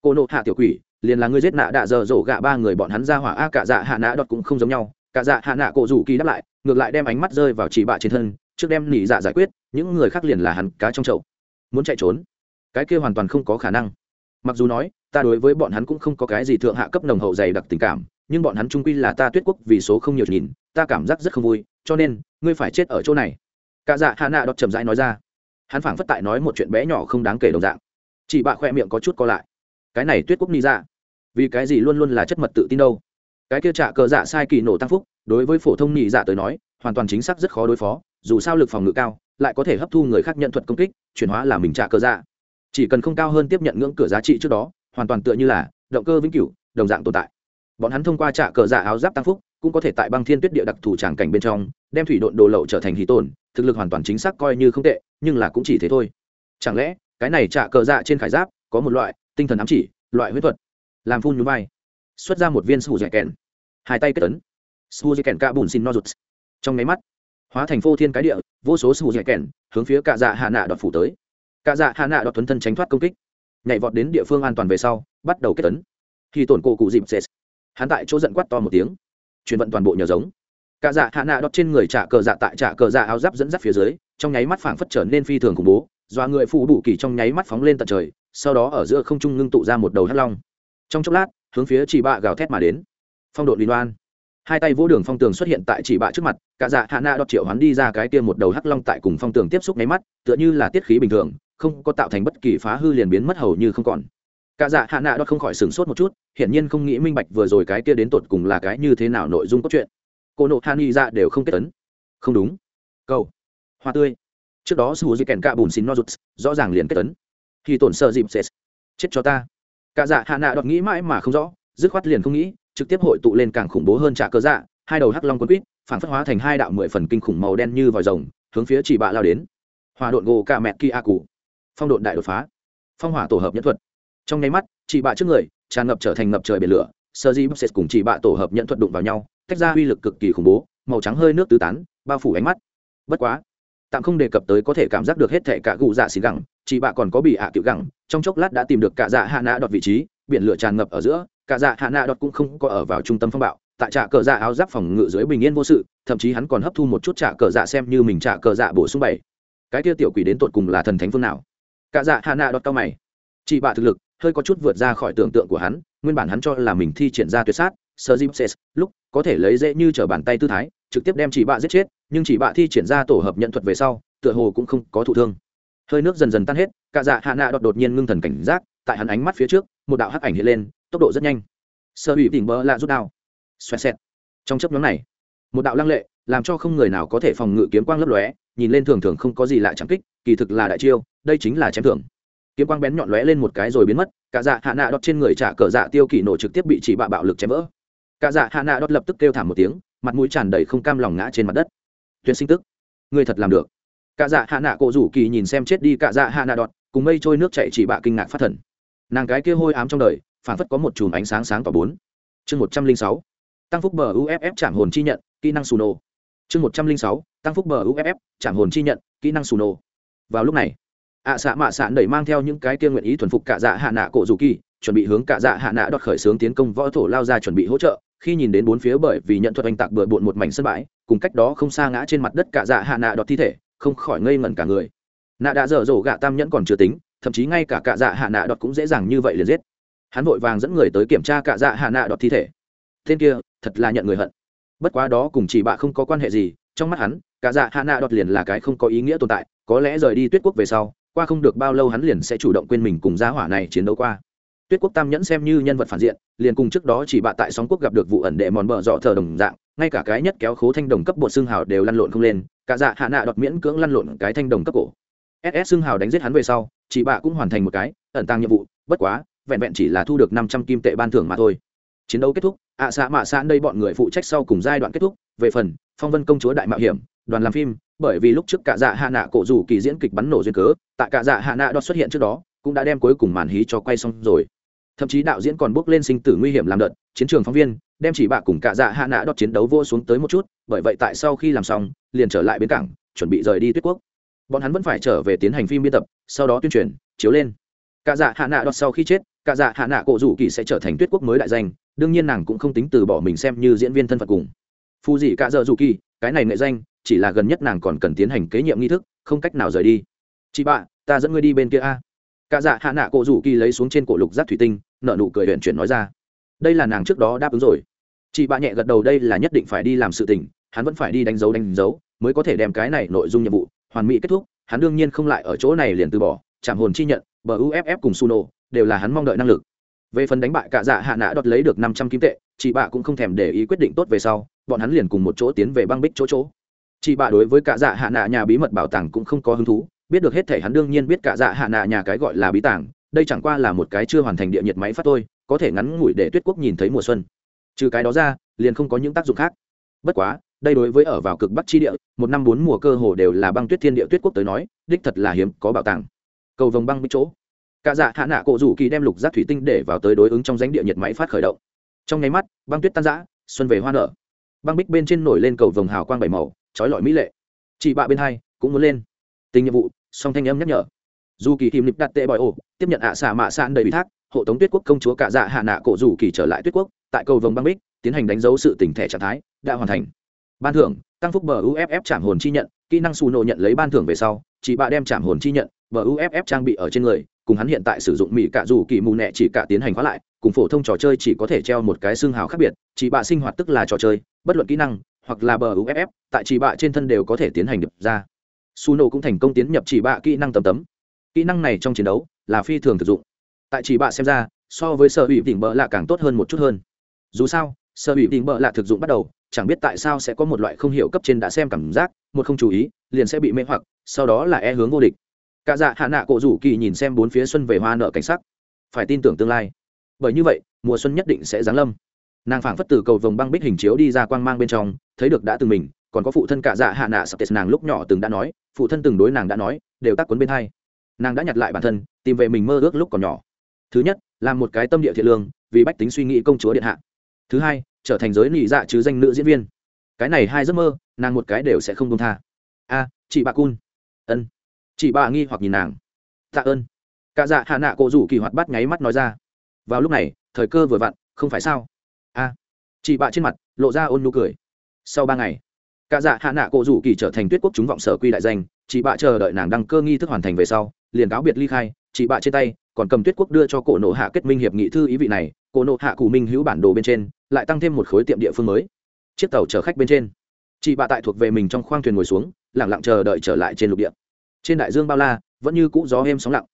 Cô nộ hạ tiểu quỷ, liền là người giết nạ đạ dở dổ gạ ba người bọn hắn ra hỏa a, cả dạ hạ nạ đọt cũng không giống nhau. Cả dạ hạ nạ cổ rủ kỳ đáp lại, ngược lại đem ánh mắt rơi vào chỉ bạ trên thân, trước đem nỉ dạ giải quyết, những người khác liền là hắn cá trong chậu muốn chạy trốn. Cái kia hoàn toàn không có khả năng. Mặc dù nói, ta đối với bọn hắn cũng không có cái gì thượng hạ cấp nồng hậu dày đặc tình cảm, nhưng bọn hắn trung quy là ta tuyết quốc vì số không nhiều nhìn, ta cảm giác rất không vui, cho nên, ngươi phải chết ở chỗ này. Cả dạ hạ nạ đọt chậm rãi nói ra. Hắn phảng phất tại nói một chuyện bé nhỏ không đáng kể đồng dạng. Chỉ bạ khoe miệng có chút co lại. Cái này tuyết quốc ni ra vì cái gì luôn luôn là chất mật tự tin đâu? Cái kia trả cờ dạ sai kỳ nổ tăng phúc, đối với phổ thông nhị dạ tới nói, hoàn toàn chính xác rất khó đối phó, dù sao lực phòng ngự cao lại có thể hấp thu người khác nhận thuật công kích, chuyển hóa là mình trả cờ dạ. Chỉ cần không cao hơn tiếp nhận ngưỡng cửa giá trị trước đó, hoàn toàn tựa như là động cơ vĩnh cửu, đồng dạng tồn tại. Bọn hắn thông qua trả cờ dạ áo giáp tăng phúc, cũng có thể tại băng thiên tuyết địa đặc thù tràng cảnh bên trong, đem thủy độn đồ lậu trở thành hì tồn, thực lực hoàn toàn chính xác coi như không tệ, nhưng là cũng chỉ thế thôi. Chẳng lẽ, cái này trả cờ dạ trên khải giáp, có một loại tinh thần ám chỉ, loại huyết thuật, làm phun núi bay xuất ra một viên sù dẻ kèn hai tay kết ấn. Sù dẻ kèn ca bùn xin no rụt trong máy mắt hóa thành phô thiên cái địa, vô số sù dẻ kèn, hướng phía cạ dạ hạ nạ đọt phủ tới. Cạ dạ hạ nạ đọt thuấn thân tránh thoát công kích, nhảy vọt đến địa phương an toàn về sau, bắt đầu kết tấn. Khi tổn cổ cụ dịp xê hắn tại chỗ giận quát to một tiếng, chuyển vận toàn bộ nhờ giống. Cạ dạ hạ nạ đọt trên người trả cờ dạ tại trả cờ dạ áo giáp dẫn dắt phía dưới, trong nháy mắt phảng phất trở nên phi thường khủng bố, dọa người phụ đủ kỳ trong nháy mắt phóng lên tận trời, sau đó ở giữa không trung ngưng tụ ra một đầu hắc long. Trong chốc lát, hướng phía chỉ bạ gào thét mà đến. Phong độ liên đoan hai tay vỗ đường phong tường xuất hiện tại chỉ bạ trước mặt, cả dạ hạ nạ đọt triệu hắn đi ra cái kia một đầu hắc long tại cùng phong tường tiếp xúc nháy mắt, tựa như là tiết khí bình thường, không có tạo thành bất kỳ phá hư liền biến mất hầu như không còn. Cả dạ hạ nạ đọt không khỏi sửng sốt một chút, hiển nhiên không nghĩ minh bạch vừa rồi cái kia đến tột cùng là cái như thế nào nội dung cốt truyện. Cô nộ hạ nghi ra dạ đều không kết tấn không đúng. Câu. Hoa tươi. Trước đó sư di kèn cạ bùn xin no rụt rõ ràng liền kết tấn khi tổn sợ dịp sẽ chết cho ta. Cả dạ hạ nạ đọt nghĩ mãi mà không rõ, dứt khoát liền không nghĩ trực tiếp hội tụ lên càng khủng bố hơn trả cơ dạ hai đầu hắc long quân quýt phản phất hóa thành hai đạo mười phần kinh khủng màu đen như vòi rồng, hướng phía chỉ bạ lao đến. Hòa độn gỗ cả mẹ kia a cụ phong độn đại đột phá. Phong hỏa tổ hợp nhẫn thuật. Trong nháy mắt chỉ bạ trước người, tràn ngập trở thành ngập trời biển lửa, sơ di bốc cùng chỉ bạ tổ hợp nhận thuật đụng vào nhau, tách ra uy lực cực kỳ khủng bố, màu trắng hơi nước tứ tán, bao phủ ánh mắt. Bất quá, tạm không đề cập tới có thể cảm giác được hết thệ cả gù dạ xì gẳng chỉ bạ còn có bị ạ à gẳng, trong chốc lát đã tìm được cả dạ hạ nã đọt vị trí, biển lửa tràn ngập ở giữa cả dạ hạ nạ đọt cũng không có ở vào trung tâm phong bạo, tại trạ cờ dạ áo giáp phòng ngự dưới bình yên vô sự, thậm chí hắn còn hấp thu một chút trạ cờ dạ xem như mình trạ cờ dạ bổ sung bảy. Cái kia tiểu quỷ đến tột cùng là thần thánh phương nào? Cả dạ hạ nạ đọt cao mày. Chị bạ thực lực, hơi có chút vượt ra khỏi tưởng tượng của hắn, nguyên bản hắn cho là mình thi triển ra tuyệt sát sơ dịp lúc có thể lấy dễ như t r ở bàn tay tư thái, trực tiếp đem chị bạ giết chết, nhưng chị bạ thi triển ra tổ hợp nhận thuật về sau, tựa hồ cũng không có thụ thương. Hơi nước dần dần tan hết, cả dạ hạ nạ đọt đột nhiên ngưng thần cảnh giác, tại hắn ánh mắt phía trước, một đạo hắc ảnh hiện lên tốc độ rất nhanh. Sơ ủy tỉnh bơ lạ rút đao. Xoẹt xẹt. Trong chấp nhóm này, một đạo lăng lệ làm cho không người nào có thể phòng ngự kiếm quang lấp lóe, nhìn lên thường thường không có gì lạ chẳng kích, kỳ thực là đại chiêu, đây chính là chém thưởng. Kiếm quang bén nhọn lóe lên một cái rồi biến mất, cả dạ hạ nạ đọt trên người trả cờ dạ tiêu kỳ nổ trực tiếp bị chỉ bạ bạo lực chém vỡ. Cả dạ hạ nạ đọt lập tức kêu thảm một tiếng, mặt mũi tràn đầy không cam lòng ngã trên mặt đất. Tuyên sinh tức. Người thật làm được. Cả dạ hạ nạ cổ rủ kỳ nhìn xem chết đi cả dạ hạ nạ đọt, cùng mây trôi nước chạy chỉ bạ kinh ngạc phát thần. Nàng cái kia hôi ám trong đời phản phất có một chùm ánh sáng sáng tỏ bốn. Chương một trăm linh sáu. Tăng phúc bờ uff chạm hồn chi nhận, kỹ năng suno. Chương một trăm linh sáu. Tăng phúc bờ uff chạm hồn chi nhận, kỹ năng suno. Vào lúc này, ạ xạ mạ xạ đẩy mang theo những cái kia nguyện ý thuần phục cả dạ hạ nạ cổ dù kỳ, chuẩn bị hướng cả dạ hạ nạ đọt khởi xướng tiến công võ thổ lao ra chuẩn bị hỗ trợ, khi nhìn đến bốn phía bởi vì nhận thuật anh tạc bừa bộn một mảnh sân bãi, cùng cách đó không xa ngã trên mặt đất cả dạ hạ nạ đọt thi thể, không khỏi ngây ngẩn cả người. Nạ đã dở dổ gạ tam nhẫn còn chưa tính, thậm chí ngay cả cả dạ hạ nạ đọt cũng dễ dàng như vậy liền giết hắn vội vàng dẫn người tới kiểm tra cả dạ hạ nạ đọt thi thể. Tên kia, thật là nhận người hận. Bất quá đó cùng chỉ bạ không có quan hệ gì, trong mắt hắn, cả dạ hạ nạ đọt liền là cái không có ý nghĩa tồn tại, có lẽ rời đi tuyết quốc về sau, qua không được bao lâu hắn liền sẽ chủ động quên mình cùng gia hỏa này chiến đấu qua. Tuyết quốc tam nhẫn xem như nhân vật phản diện, liền cùng trước đó chỉ bạ tại sóng quốc gặp được vụ ẩn đệ mòn bờ dọ thờ đồng dạng, ngay cả cái nhất kéo khố thanh đồng cấp bột xương hào đều lăn lộn không lên, cả dạ hạ nạ đọt miễn cưỡng lăn lộn cái thanh đồng cấp cổ. Ss xương hào đánh giết hắn về sau, chỉ bạ cũng hoàn thành một cái, ẩn tăng nhiệm vụ, bất quá vẹn vẹn chỉ là thu được năm trăm kim tệ ban thưởng mà thôi. Chiến đấu kết thúc, ạ à xã mạ xã đây bọn người phụ trách sau cùng giai đoạn kết thúc. Về phần, phong vân công chúa đại mạo hiểm, đoàn làm phim, bởi vì lúc trước cả dạ hạ nạ cổ rủ kỳ diễn kịch bắn nổ duyên cớ, tại cả dạ hạ nạ đọt xuất hiện trước đó, cũng đã đem cuối cùng màn hí cho quay xong rồi. Thậm chí đạo diễn còn bước lên sinh tử nguy hiểm làm đợt, chiến trường phóng viên, đem chỉ bạ cùng cả dạ hạ nạ đọt chiến đấu vô xuống tới một chút, bởi vậy tại sau khi làm xong, liền trở lại bến cảng, chuẩn bị rời đi tuyết quốc. Bọn hắn vẫn phải trở về tiến hành phim biên tập, sau đó tuyên truyền, chiếu lên. Cả dạ hạ nạ đọt sau khi chết cả dạ hạ nạ cổ rủ kỳ sẽ trở thành tuyết quốc mới đại danh, đương nhiên nàng cũng không tính từ bỏ mình xem như diễn viên thân phận cùng. Phù dị cả dợ rủ kỳ, cái này nghệ danh, chỉ là gần nhất nàng còn cần tiến hành kế nhiệm nghi thức, không cách nào rời đi. Chị bạ ta dẫn ngươi đi bên kia a. Cả dạ hạ nạ cổ rủ kỳ lấy xuống trên cổ lục giác thủy tinh nợ nụ cười huyện chuyển nói ra. Đây là nàng trước đó đáp ứng rồi. Chị bạ nhẹ gật đầu đây là nhất định phải đi làm sự tình, hắn vẫn phải đi đánh dấu đánh dấu, mới có thể đem cái này nội dung nhiệm vụ hoàn mỹ kết thúc, hắn đương nhiên không lại ở chỗ này liền từ bỏ, chạm hồn chi nhận, bờ uff cùng suno đều là hắn mong đợi năng lực. Về phần đánh bại cả dạ hạ nạ đọt lấy được năm trăm kim tệ, chị bạ cũng không thèm để ý quyết định tốt về sau, bọn hắn liền cùng một chỗ tiến về băng bích chỗ chỗ. Chị bạ đối với cả dạ hạ nạ nhà bí mật bảo tàng cũng không có hứng thú, biết được hết thể hắn đương nhiên biết cả dạ hạ nạ nhà cái gọi là bí tàng, đây chẳng qua là một cái chưa hoàn thành địa nhiệt máy phát thôi, có thể ngắn ngủi để tuyết quốc nhìn thấy mùa xuân. Trừ cái đó ra, liền không có những tác dụng khác. Bất quá, đây đối với ở vào cực bắc chi địa, một năm bốn mùa cơ hồ đều là băng tuyết thiên địa tuyết quốc tới nói, đích thật là hiếm có bảo tàng. Cầu vồng băng bích chỗ cả dạ hạ nạ cổ rủ kỳ đem lục rác thủy tinh để vào tới đối ứng trong ránh địa nhiệt máy phát khởi động. Trong nháy mắt, băng tuyết tan giã xuân về hoa nở. Băng bích bên trên nổi lên cầu vồng hào quang bảy màu, trói lọi mỹ lệ. Chị bạ bên hai cũng muốn lên. Tình nhiệm vụ, song thanh âm nhắc nhở. Dù kỳ kìm nịp đặt tệ bòi ổ, tiếp nhận ạ à xả mạ sạn đầy ủy thác, hộ tống tuyết quốc công chúa cả dạ hạ nạ cổ rủ kỳ trở lại tuyết quốc, tại cầu vồng băng bích, tiến hành đánh dấu sự tỉnh thẻ trạng thái, đã hoàn thành. Ban thưởng, tăng phúc bờ uff chạm hồn chi nhận, kỹ năng xù nộ nhận lấy ban thưởng về sau, chị bạ đem chạm hồn chi nhận, bờ uff trang bị ở trên người cùng hắn hiện tại sử dụng mỹ cạ dù kỳ mù nẹ chỉ cả tiến hành khóa lại, cùng phổ thông trò chơi chỉ có thể treo một cái xương hào khác biệt, chỉ bạ sinh hoạt tức là trò chơi, bất luận kỹ năng, hoặc là bờ uff tại chỉ bạ trên thân đều có thể tiến hành được ra. Su nổ cũng thành công tiến nhập chỉ bạ kỹ năng tầm tấm. Kỹ năng này trong chiến đấu là phi thường thực dụng. Tại chỉ bạ xem ra, so với sở hữu tỉnh bợ lạ càng tốt hơn một chút hơn. Dù sao, sở hữu tỉnh bợ lạ thực dụng bắt đầu, chẳng biết tại sao sẽ có một loại không hiểu cấp trên đã xem cảm giác, một không chú ý, liền sẽ bị mê hoặc, sau đó là e hướng vô địch cả dạ hạ nạ cổ rủ kỳ nhìn xem bốn phía xuân về hoa nợ cảnh sắc. Phải tin tưởng tương lai. Bởi như vậy, mùa xuân nhất định sẽ giáng lâm. Nàng phảng phất từ cầu vồng băng bích hình chiếu đi ra quang mang bên trong, thấy được đã từng mình, còn có phụ thân cả dạ hạ nạ sập tết nàng lúc nhỏ từng đã nói, phụ thân từng đối nàng đã nói, đều tác cuốn bên hai. Nàng đã nhặt lại bản thân, tìm về mình mơ ước lúc còn nhỏ. Thứ nhất, làm một cái tâm địa thiện lương, vì bách tính suy nghĩ công chúa điện hạ. Thứ hai, trở thành giới nị dạ chứ danh nữ diễn viên. Cái này hai giấc mơ, nàng một cái đều sẽ không công tha. A, chị bà cun. Ân chị bà nghi hoặc nhìn nàng. Tạ ơn. Cả dạ hạ nạ cổ rủ kỳ hoạt bắt nháy mắt nói ra. Vào lúc này, thời cơ vừa vặn, không phải sao? A. Chị bạ trên mặt, lộ ra ôn nụ cười. Sau ba ngày, cả dạ hạ nạ cổ rủ kỳ trở thành tuyết quốc chúng vọng sở quy đại danh chị bạ chờ đợi nàng đăng cơ nghi thức hoàn thành về sau, liền cáo biệt ly khai chị bạ trên tay, còn cầm tuyết quốc đưa cho cổ nộ hạ kết minh hiệp nghị thư ý vị này, cổ nộ hạ cụ minh hữu bản đồ bên trên, lại tăng thêm một khối tiệm địa phương mới. Chiếc tàu chở khách bên trên. Chị bạ tại thuộc về mình trong khoang thuyền ngồi xuống lẳng lặng chờ đợi trở lại trên lục địa trên đại dương bao la, vẫn như cũ gió êm sóng lặng.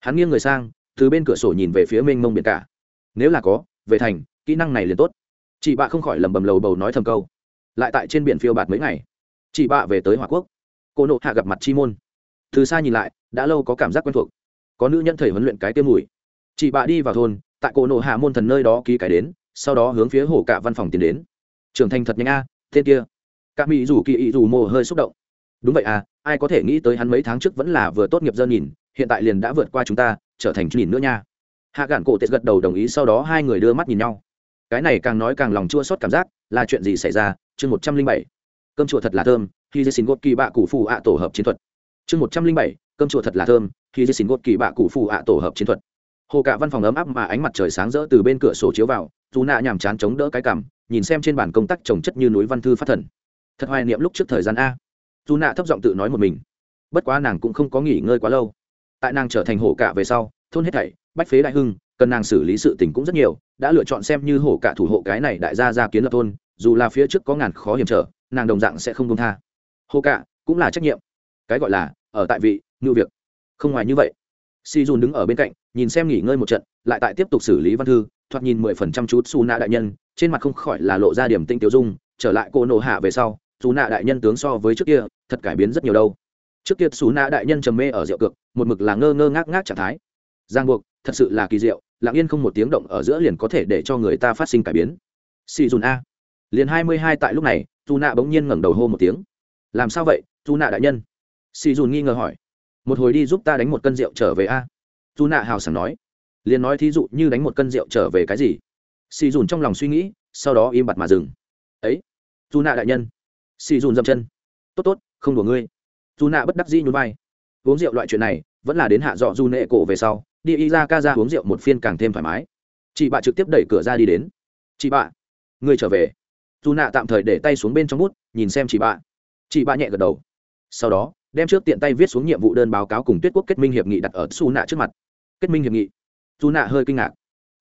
Hắn nghiêng người sang, từ bên cửa sổ nhìn về phía mênh mông biển cả. Nếu là có, về thành, kỹ năng này liền tốt. Chị bạ không khỏi lầm bầm lầu bầu nói thầm câu. Lại tại trên biển phiêu bạt mấy ngày. Chị bạ về tới hòa quốc. Cô nộ hạ gặp mặt chi môn. Từ xa nhìn lại, đã lâu có cảm giác quen thuộc. Có nữ nhân thầy huấn luyện cái tiêm mùi. Chị bạ đi vào thôn, tại cô nộ hạ môn thần nơi đó ký cái đến, sau đó hướng phía hồ cả văn phòng tiến đến. Trưởng thành thật nhanh a, tên kia. Cả mỹ rủ kỳ ý rủ mồ hơi xúc động. Đúng vậy à ai có thể nghĩ tới hắn mấy tháng trước vẫn là vừa tốt nghiệp dân nhìn, hiện tại liền đã vượt qua chúng ta, trở thành nhìn nữa nha. Hạ gạn cổ tết gật đầu đồng ý, sau đó hai người đưa mắt nhìn nhau. Cái này càng nói càng lòng chua xót cảm giác, là chuyện gì xảy ra? Chương một trăm linh bảy. Cơm chùa thật là thơm, khi dây xin gốt kỳ bạ cụ phù ạ tổ hợp chiến thuật. Chương một trăm linh bảy, cơm chùa thật là thơm, khi dây xin gốt kỳ bạ cụ phù ạ tổ hợp chiến thuật. Hồ cả văn phòng ấm áp mà ánh mặt trời sáng rỡ từ bên cửa sổ chiếu vào, dù nạ nhàm chán chống đỡ cái cằm, nhìn xem trên bản công tác trồng chất như núi văn thư phát thần. Thật hoài niệm lúc trước thời gian a dù nạ thấp giọng tự nói một mình. Bất quá nàng cũng không có nghỉ ngơi quá lâu. Tại nàng trở thành hổ cả về sau, thôn hết thảy, bách phế đại hưng, cần nàng xử lý sự tình cũng rất nhiều, đã lựa chọn xem như hổ cả thủ hộ cái này đại gia gia kiến lập thôn, dù là phía trước có ngàn khó hiểm trở, nàng đồng dạng sẽ không công tha. Hổ cả cũng là trách nhiệm. Cái gọi là, ở tại vị ngưu việc. Không ngoài như vậy. Si dùn đứng ở bên cạnh, nhìn xem nghỉ ngơi một trận, lại tại tiếp tục xử lý văn thư, thoạt nhìn mười phần trăm chút su nạ đại nhân, trên mặt không khỏi là lộ ra điểm tinh tiêu dung, trở lại cô nộ hạ về sau su nạ đại nhân tướng so với trước kia, thật cải biến rất nhiều đâu. Trước kia xú nạ đại nhân trầm mê ở rượu cực, một mực là ngơ ngơ ngác ngác trạng thái. Giang buộc, thật sự là kỳ diệu, lặng yên không một tiếng động ở giữa liền có thể để cho người ta phát sinh cải biến. Si dùn a. Liền hai mươi hai tại lúc này dù nạ bỗng nhiên ngẩng đầu hô một tiếng. Làm sao vậy dù nạ đại nhân? Si dùn nghi ngờ hỏi. Một hồi đi giúp ta đánh một cân rượu trở về a. Dù nạ hào sảng nói. Liền nói thí dụ như đánh một cân rượu trở về cái gì? Si dùn trong lòng suy nghĩ, sau đó im bặt mà dừng. Ấy dù nạ đại nhân xì dùn dậm chân. Tốt tốt, không đùa ngươi. Dù nạ bất đắc dĩ nhún vai. Uống rượu loại chuyện này, vẫn là đến hạ dọ du nệ cổ về sau, đi y ra ca ra uống rượu một phiên càng thêm thoải mái. Chị bạ trực tiếp đẩy cửa ra đi đến. Chị bạ người trở về. Dù nạ tạm thời để tay xuống bên trong bút, nhìn xem chị bạ. Chị bạ nhẹ gật đầu. Sau đó, đem trước tiện tay viết xuống nhiệm vụ đơn báo cáo cùng tuyết quốc kết minh hiệp nghị đặt ở su nạ trước mặt. Kết minh hiệp nghị. Dù nạ hơi kinh ngạc.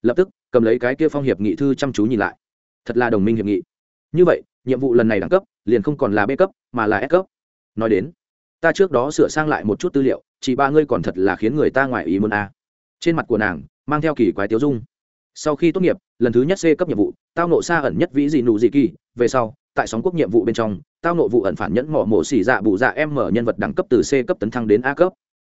Lập tức, cầm lấy cái kia phong hiệp nghị thư chăm chú nhìn lại. Thật là đồng minh hiệp nghị. Như vậy, nhiệm vụ lần này đẳng cấp liền không còn là b cấp, mà là s cấp. Nói đến, ta trước đó sửa sang lại một chút tư liệu, chỉ ba ngươi còn thật là khiến người ta ngoài ý muốn a. Trên mặt của nàng, mang theo kỳ quái tiêu dung. Sau khi tốt nghiệp, lần thứ nhất c cấp nhiệm vụ, tao nộ xa ẩn nhất vĩ gì nụ dị kỳ, về sau, tại sóng quốc nhiệm vụ bên trong, tao nộ vụ ẩn phản nhẫn mỏ mổ xỉ dạ bù dạ em mở nhân vật đẳng cấp từ c cấp tấn thăng đến a cấp.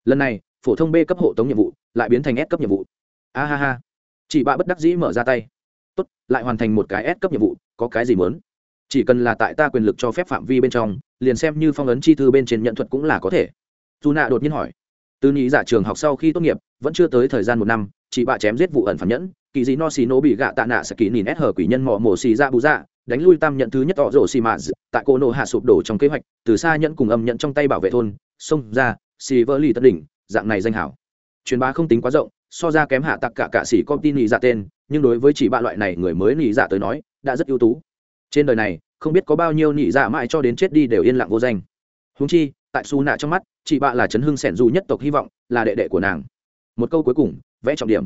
Lần này, phổ thông b cấp hộ tống nhiệm vụ, lại biến thành s cấp nhiệm vụ. A ha ha. Chị bạ bất đắc dĩ mở ra tay. Tốt, lại hoàn thành một cái s cấp nhiệm vụ, có cái gì muốn? Chỉ cần là tại ta quyền lực cho phép phạm vi bên trong, liền xem như phong ấn chi thư bên trên nhận thuật cũng là có thể. Dù nạ đột nhiên hỏi. Từ nhị giả trường học sau khi tốt nghiệp, vẫn chưa tới thời gian một năm, chị bạ chém giết vụ ẩn phản nhẫn, kỳ dị no xì nổ bị gạ tạ nạ sẽ kỳ nhìn ép hở quỷ nhân mò mổ xì ra bù dạ đánh lui tam nhận thứ nhất tỏ rổ xì mạ tại cô nổ hạ sụp đổ trong kế hoạch, từ xa nhận cùng âm nhận trong tay bảo vệ thôn, xông ra, xì vỡ lì tất đỉnh, dạng này danh hảo. Truyền bá không tính quá rộng, so ra kém hạ tặc cả cả xỉ công ty nhị dạ tên, nhưng đối với chỉ bạ loại này người mới nhị dạ tới nói, đã rất ưu tú trên đời này, không biết có bao nhiêu nhị dạ mãi cho đến chết đi đều yên lặng vô danh. Húng chi, tại su nạ trong mắt, chị bạ là chấn hưng sẻn dù nhất tộc hy vọng, là đệ đệ của nàng. Một câu cuối cùng, vẽ trọng điểm.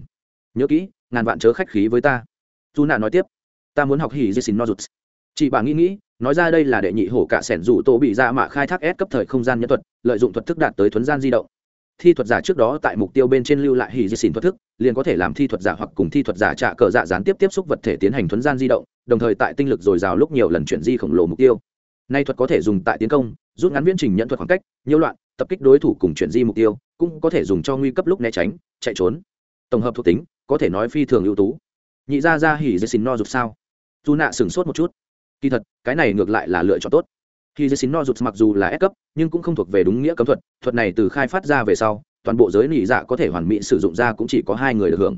Nhớ kỹ, ngàn vạn chớ khách khí với ta. Dù nạ nói tiếp. Ta muốn học hỉ dê xin nozuts chị bà nghĩ nghĩ, nói ra đây là đệ nhị hổ cả sẻn dù tô bị ra mạ khai thác ép cấp thời không gian nhân thuật, lợi dụng thuật thức đạt tới thuấn gian di động thi thuật giả trước đó tại mục tiêu bên trên lưu lại hỉ di xỉn thuật thức, liền có thể làm thi thuật giả hoặc cùng thi thuật giả trả cờ dạ gián tiếp tiếp xúc vật thể tiến hành thuấn gian di động, đồng thời tại tinh lực dồi dào lúc nhiều lần chuyển di khổng lồ mục tiêu. Nay thuật có thể dùng tại tiến công, rút ngắn viễn trình nhận thuật khoảng cách nhiễu loạn, tập kích đối thủ cùng chuyển di mục tiêu, cũng có thể dùng cho nguy cấp lúc né tránh, chạy trốn. Tổng hợp thuộc tính, có thể nói phi thường ưu tú. Nhị ra ra hỉ di xỉn no dục sao? Dù nạ sửng sốt một chút. Kỳ thật, cái này ngược lại là lựa chọn tốt khi dây xin no rụt mặc dù là S cấp, nhưng cũng không thuộc về đúng nghĩa cấm thuật. Thuật này từ khai phát ra về sau, toàn bộ giới nỉ dạ có thể hoàn mỹ sử dụng ra cũng chỉ có hai người được hưởng.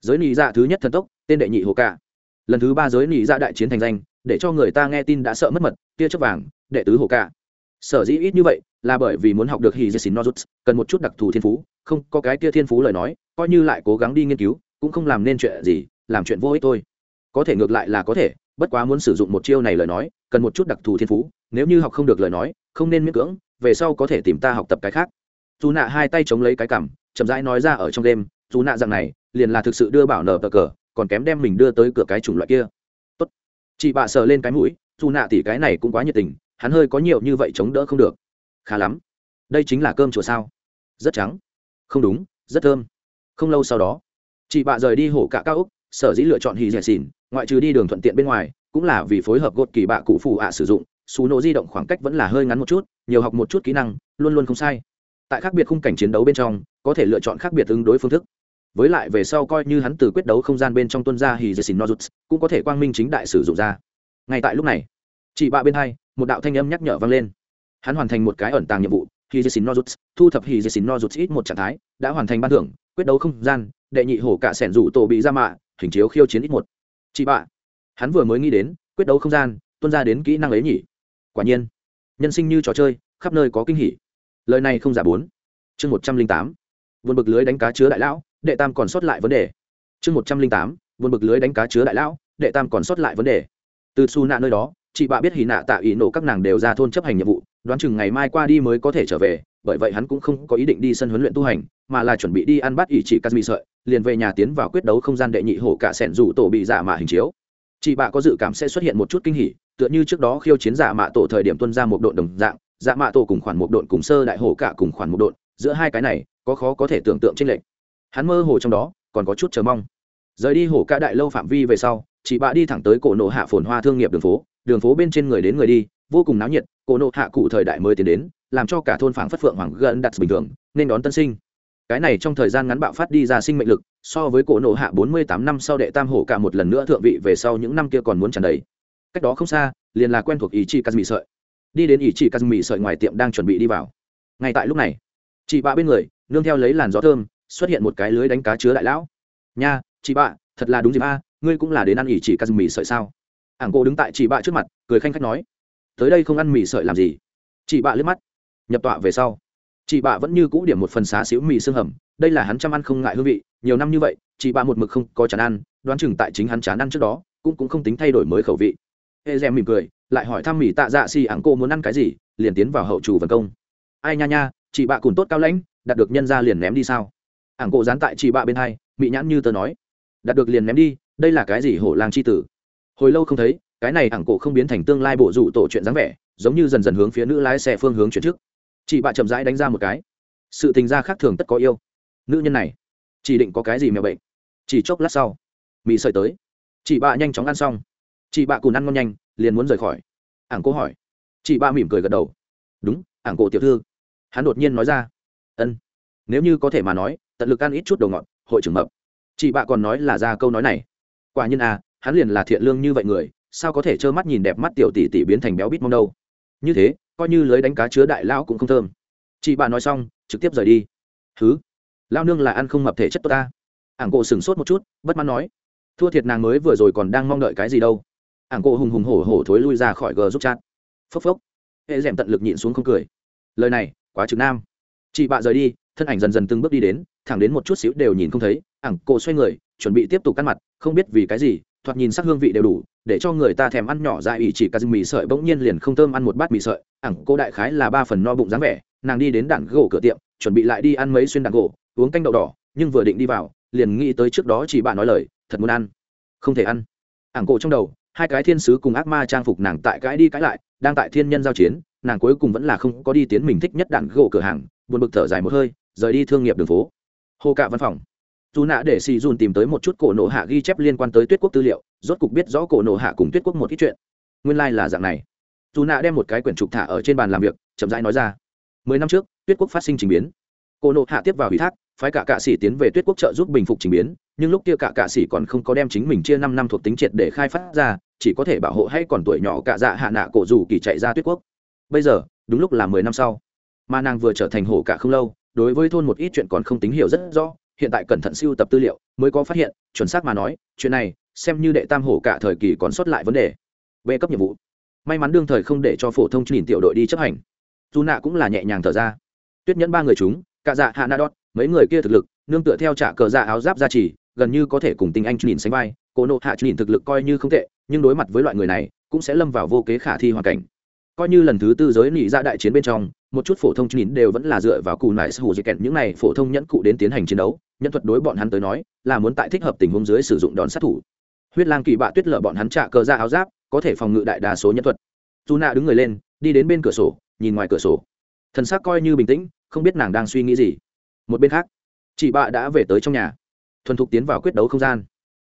Giới nỉ dạ thứ nhất thần tốc, tên đệ nhị hồ ca lần thứ ba giới nỉ dạ đại chiến thành danh, để cho người ta nghe tin đã sợ mất mật, tia chớp vàng, đệ tứ hồ ca sở dĩ ít như vậy, là bởi vì muốn học được hì dây xin no rút cần một chút đặc thù thiên phú, không có cái tia thiên phú lời nói, coi như lại cố gắng đi nghiên cứu, cũng không làm nên chuyện gì, làm chuyện vô ích thôi. Có thể ngược lại là có thể bất quá muốn sử dụng một chiêu này lời nói, cần một chút đặc thù thiên phú, nếu như học không được lời nói, không nên miễn cưỡng, về sau có thể tìm ta học tập cái khác. Dù nạ hai tay chống lấy cái cảm chậm rãi nói ra ở trong đêm, dù nạ rằng này, liền là thực sự đưa bảo nở cờ cờ, còn kém đem mình đưa tới cửa cái chủng loại kia. Tốt. Chị bạ sờ lên cái mũi, dù nạ tỉ cái này cũng quá nhiệt tình, hắn hơi có nhiều như vậy chống đỡ không được. Khá lắm. Đây chính là cơm chùa sao? Rất trắng. Không đúng, rất thơm. Không lâu sau đó, chị bạ rời đi hổ cả cao úc, sở dĩ lựa chọn hì dẻ xỉn ngoại trừ đi đường thuận tiện bên ngoài, cũng là vì phối hợp gột kỳ bạ cụ phụ ạ sử dụng, xú nổ di động khoảng cách vẫn là hơi ngắn một chút, nhiều học một chút kỹ năng, luôn luôn không sai. Tại khác biệt khung cảnh chiến đấu bên trong, có thể lựa chọn khác biệt ứng đối phương thức. Với lại về sau coi như hắn từ quyết đấu không gian bên trong tuân ra hì dê xin nozuts cũng có thể quang minh chính đại sử dụng ra. Ngay tại lúc này chị bạ bên hai, một đạo thanh âm nhắc nhở vang lên. Hắn hoàn thành một cái ẩn tàng nhiệm vụ, hì dê xin nozuts thu thập hì dê xin nozuts ít một trạng thái, đã hoàn thành ban thưởng, quyết đấu không gian, đệ nhị hổ cả sẻn rủ tổ bị ra mạ, hình chiếu khiêu chiến ít một chị bạ, hắn vừa mới nghĩ đến, quyết đấu không gian, tuân ra đến kỹ năng ấy nhỉ? Quả nhiên, nhân sinh như trò chơi, khắp nơi có kinh hỉ. Lời này không giả bốn. Chương một trăm linh tám vượt bực lưới đánh cá chứa đại lão, đệ tam còn sót lại vấn đề. Chương một trăm linh tám vượt bực lưới đánh cá chứa đại lão, đệ tam còn sót lại vấn đề. Từ xù nạ nơi đó, chị bạ biết hì nạ tạ ý nổ các nàng đều ra thôn chấp hành nhiệm vụ, đoán chừng ngày mai qua đi mới có thể trở về, bởi vậy hắn cũng không có ý định đi sân huấn luyện tu hành, mà là chuẩn bị đi ăn bắt ỷ chị kazmi sợi liền về nhà tiến vào quyết đấu không gian đệ nhị hổ cả sẻn rủ tổ bị giả mạ hình chiếu. Chị bạ có dự cảm sẽ xuất hiện một chút kinh hỉ, tựa như trước đó khiêu chiến giả mạ tổ thời điểm tuân ra một độn đồng dạng, giả mạ tổ cùng khoản một độn cùng sơ đại hổ cả cùng khoản một độn giữa hai cái này, có khó có thể tưởng tượng trên lệch. Hắn mơ hồ trong đó, còn có chút chờ mong. Rời đi hổ cả đại lâu phạm vi về sau, chị bạ đi thẳng tới cổ nộ hạ phồn hoa thương nghiệp đường phố đường phố bên trên người đến người đi, vô cùng náo nhiệt, cổ nộ hạ cụ thời đại mới tiến đến, làm cho cả thôn phảng phất phượng hoàng gần đặt bình thường, nên đón tân sinh cái này trong thời gian ngắn bạo phát đi ra sinh mệnh lực, so với cổ nổ hạ bốn mươi tám năm sau đệ tam hổ cả một lần nữa thượng vị về sau những năm kia còn muốn tràn đầy. Cách đó không xa, liền là quen thuộc ý chị kazumi sợi. Đi đến ý chị kazumi sợi ngoài tiệm đang chuẩn bị đi vào. Ngay tại lúc này, chị bạ bên người, nương theo lấy làn gió thơm, xuất hiện một cái lưới đánh cá chứa đại lão. Nha, chị bạ, thật là đúng dịp a, ngươi cũng là đến ăn ỉ chỉ kazumi sợi sao? Ảng cô đứng tại chị bạ trước mặt, cười khanh khách nói. Tới đây không ăn mì sợi làm gì? Chị bạ liếc mắt, nhập tọa về sau chị bạ vẫn như cũ điểm một phần xá xíu mì xương hầm, đây là hắn chăm ăn không ngại hương vị, nhiều năm như vậy, chị bạ một mực không có chán ăn, đoán chừng tại chính hắn chán ăn trước đó, cũng cũng không tính thay đổi mới khẩu vị. Ê, rèm mỉm cười, lại hỏi thăm mì tạ dạ xì ảng cô muốn ăn cái gì, liền tiến vào hậu chủ vần công. Ai nha nha, chị bạ cùng tốt cao lãnh, đạt được nhân ra liền ném đi sao? Ảng cô dán tại chị bạ bên hai bị nhãn như tớ nói. Đạt được liền ném đi, đây là cái gì hổ lang c h i tử? Hồi lâu không thấy, cái này ảng cổ không biến thành tương lai bộ rủ tổ chuyện dáng vẻ, giống như dần dần hướng phía nữ lái xe phương hướng chuyển trước chị bạ chậm rãi đánh ra một cái. Sự tình gia khác thường tất có yêu. Nữ nhân này, chỉ định có cái gì mèo bệnh. Chỉ chốc lát sau mỹ sợi tới. Chị bạ nhanh chóng ăn xong. Chị bạ cùn ăn ngon nhanh, liền muốn rời khỏi. Ảng cô hỏi. Chị bạ mỉm cười gật đầu. Đúng, ảng cổ tiểu thư. Hắn đột nhiên nói ra. Ân. Nếu như có thể mà nói, tận lực ăn ít chút đồ ngọt, hội trưởng mập. Chị bạ còn nói là ra câu nói này. Quả nhiên à hắn liền là thiện lương như vậy người, sao có thể trơ mắt nhìn đẹp mắt tiểu tỷ tỷ biến thành béo bít mong đâu? Như thế coi như lưới đánh cá chứa đại lão cũng không thơm. Chị bà nói xong, trực tiếp rời đi. Thứ lao nương là ăn không mập thể chất tốt ta. Ảng cổ sửng sốt một chút, bất mãn nói. Thua thiệt nàng mới vừa rồi còn đang mong đợi cái gì đâu. Ảng cổ hùng hùng hổ hổ thối lui ra khỏi gờ giúp chat. Phốc phốc. Hệ d tận lực nhịn xuống không cười. Lời này, quá trực nam. Chị bạ rời đi, thân ảnh dần dần từng bước đi đến, thẳng đến một chút xíu đều nhìn không thấy. Ảng cổ xoay người, chuẩn bị tiếp tục cắt mặt, không biết vì cái gì thoạt nhìn sắc hương vị đều đủ, để cho người ta thèm ăn nhỏ dại ủy chỉ cá mì sợi bỗng nhiên liền không thơm ăn một bát mì sợi. Ảng cô đại khái là ba phần no bụng dáng vẻ, nàng đi đến đảng gỗ cửa tiệm, chuẩn bị lại đi ăn mấy xuyên đảng gỗ, uống canh đậu đỏ, nhưng vừa định đi vào, liền nghĩ tới trước đó chỉ bạn nói lời, thật muốn ăn. Không thể ăn. Ảng cổ trong đầu, hai cái thiên sứ cùng ác ma trang phục nàng tại cãi đi cãi lại, đang tại thiên nhân giao chiến, nàng cuối cùng vẫn là không có đi tiến mình thích nhất đạn gỗ cửa hàng, buồn bực thở dài một hơi, rời đi thương nghiệp đường phố. Hồ cạ văn phòng dù nạ để xì dùn tìm tới một chút cổ nộ hạ ghi chép liên quan tới tuyết quốc tư liệu, rốt cục biết rõ cổ nộ hạ cùng tuyết quốc một ít chuyện. Nguyên lai、like、là dạng này. Dù nạ đem một cái quyển trục thả ở trên bàn làm việc, chậm rãi nói ra. Mười năm trước, tuyết quốc phát sinh trình biến. Cổ nộ hạ tiếp vào ủy thác, phái cả cạ sĩ tiến về tuyết quốc trợ giúp bình phục trình biến, nhưng lúc kia cả cạ sĩ còn không có đem chính mình chia năm năm thuộc tính triệt để khai phát ra, chỉ có thể bảo hộ hay còn tuổi nhỏ cả dạ hạ nạ cổ dù kỳ chạy ra tuyết quốc. Bây giờ, đúng lúc là mười năm sau. Mà nàng vừa trở thành hổ cả không lâu, đối với thôn một ít chuyện còn không tín hiểu rất rõ hiện tại cẩn thận siêu tập tư liệu mới có phát hiện, chuẩn xác mà nói, chuyện này, xem như đệ tam hổ cả thời kỳ còn sót lại vấn đề. Về cấp nhiệm vụ. May mắn đương thời không để cho phổ thông nhìn tiểu đội đi chấp hành. Dù nạ cũng là nhẹ nhàng thở ra. Tuyết nhẫn ba người chúng, cả dạ hạ na đót mấy người kia thực lực, nương tựa theo trả cờ dạ áo giáp gia trì, gần như có thể cùng tinh anh nhìn sánh vai cô nộ hạ nhìn thực lực coi như không tệ, nhưng đối mặt với loại người này, cũng sẽ lâm vào vô kế khả thi hoàn cảnh coi như lần thứ tư giới nị ra đại chiến bên trong, một chút phổ thông chín đều vẫn là dựa vào cù nải hủ dị kẹn những này phổ thông nhẫn cụ đến tiến hành chiến đấu, nhân thuật đối bọn hắn tới nói, là muốn tại thích hợp tình huống dưới sử dụng đòn sát thủ. Huyết lang kỳ bạ tuyết lở bọn hắn trả cờ ra áo giáp, có thể phòng ngự đại đa số nhân thuật. Dù nạ đứng người lên, đi đến bên cửa sổ, nhìn ngoài cửa sổ. Thần sắc coi như bình tĩnh, không biết nàng đang suy nghĩ gì. Một bên khác, chị bạ đã về tới trong nhà. Thuần thục tiến vào quyết đấu không gian.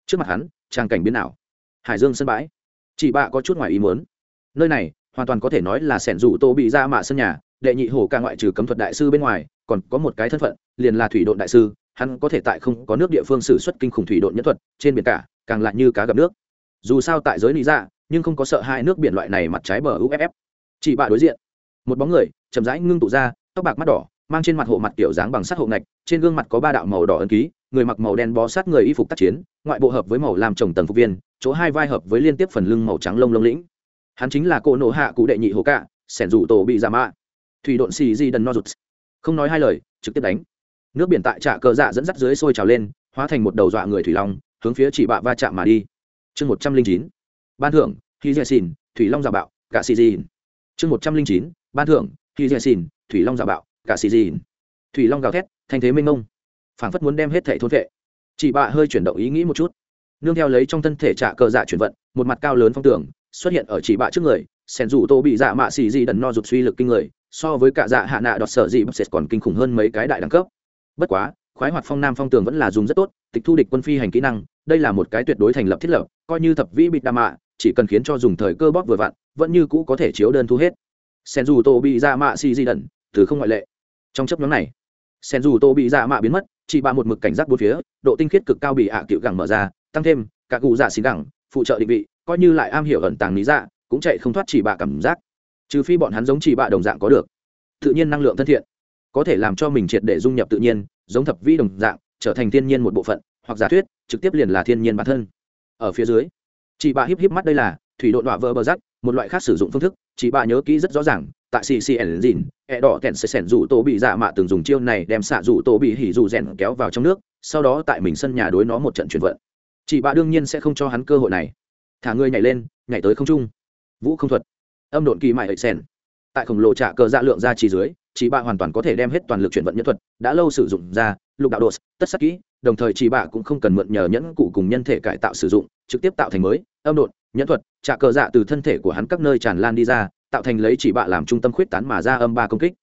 Trước mặt hắn trang cảnh biến ảo. Hải dương sân bãi. Chị bạ có chút ngoài ý muốn. Nơi này hoàn toàn có thể nói là sẻn rủ tô bị ra mạ sân nhà, đệ nhị hổ ca ngoại trừ cấm thuật đại sư bên ngoài, còn có một cái thân phận, liền là thủy đội đại sư, hắn có thể tại không có nước địa phương xử suất kinh khủng thủy đội nhân thuật, trên biển cả, càng lại như cá gặp nước. Dù sao tại giới lý ra nhưng không có sợ hai nước biển loại này mặt trái bờ uff chỉ bạ đối diện. Một bóng người, chậm rãi ngưng tụ ra, tóc bạc mắt đỏ, mang trên mặt hộ mặt kiểu dáng bằng sắt hộ ngạch, trên gương mặt có ba đạo màu đỏ ấn ký, người mặc màu đen bó sát người y phục tác chiến, ngoại bộ hợp với màu làm trồng tầng phục viên, chỗ hai vai hợp với liên tiếp phần lưng màu trắng lông lông lĩnh hắn chính là cô nổ hạ cụ đệ nhị hồ cạ, sẻn rủ tổ bị giả mạ. Thủy độn xì di đần no rụt. Không nói hai lời, trực tiếp đánh. Nước biển tại trạ cờ dạ dẫn dắt dưới sôi trào lên, hóa thành một đầu dọa người thủy long, hướng phía chỉ bạ va chạm mà đi. Chương một trăm linh chín. Ban thưởng khi dè xìn thủy long giả bạo, cả xì dìn. Chương một trăm linh chín. Ban thưởng khi dè xìn thủy long giả bạo, cả xì dìn. Thủy long gào thét, thanh thế mênh mông. Phảng phất muốn đem hết thẻ thôn vệ. Chị bạ hơi chuyển động ý nghĩ một chút. Nương theo lấy trong thân thể trạ cờ dạ chuyển vận, một mặt cao lớn phong tưởng xuất hiện ở chỉ bạ trước người, sen dù tô bị dạ mạ xì di đần no rụt suy lực kinh người, so với cả dạ hạ nạ đọt sở dị bắp sệt còn kinh khủng hơn mấy cái đại đẳng cấp. Bất quá, khoái hoạt phong nam phong tường vẫn là dùng rất tốt, tịch thu địch quân phi hành kỹ năng, đây là một cái tuyệt đối thành lập thiết lập, coi như thập vĩ bịt đa mạ, chỉ cần khiến cho dùng thời cơ bóp vừa vặn, vẫn như cũ có thể chiếu đơn thu hết. Sen dù tô bị dạ mạ xì di đần, từ không ngoại lệ. Trong chấp nhóm này, sen dù tô bị dạ mạ biến mất, chỉ ba một mực cảnh giác bốn phía, độ tinh khiết cực cao bị hạ à cựu gẳng mở ra, tăng thêm, cả cụ dạ xì gẳng, phụ trợ định vị coi như lại am hiểu ẩn tàng lý dạ cũng chạy không thoát chỉ bạ cảm giác. Trừ phi bọn hắn giống chỉ bạ đồng dạng có được. Tự nhiên năng lượng thân thiện. Có thể làm cho mình triệt để dung nhập tự nhiên, giống thập vi đồng dạng, trở thành thiên nhiên một bộ phận, hoặc giả thuyết, trực tiếp liền là thiên nhiên bản thân. Ở phía dưới chị bà híp híp mắt đây là thủy độ đọa vỡ bờ rắc, một loại khác sử dụng phương thức chị bà nhớ kỹ rất rõ ràng, tại ccn dìn, ẹ đỏ kèn sẽ sẻn rủ tổ bị dạ mạ từng dùng chiêu này đem xạ rủ tổ bị hỉ rủ rèn kéo vào trong nước, sau đó tại mình sân nhà đối nó một trận chuyển vận. Chị bà đương nhiên sẽ không cho hắn cơ hội này thả người nhảy lên, nhảy tới không trung. Vũ không thuật. Âm độn kỳ mại hệ sen tại khổng lồ trả cờ dạ lượng ra chỉ dưới chị bạ hoàn toàn có thể đem hết toàn lực chuyển vận nhân thuật, đã lâu sử dụng ra, lục đạo đột, tất sắc kỹ, đồng thời chị bạ cũng không cần mượn nhờ nhẫn cụ cùng nhân thể cải tạo sử dụng, trực tiếp tạo thành mới, âm độn, nhẫn thuật trả cờ dạ từ thân thể của hắn các nơi tràn lan đi ra, tạo thành lấy chỉ bạ làm trung tâm khuyết tán mà ra âm ba công kích.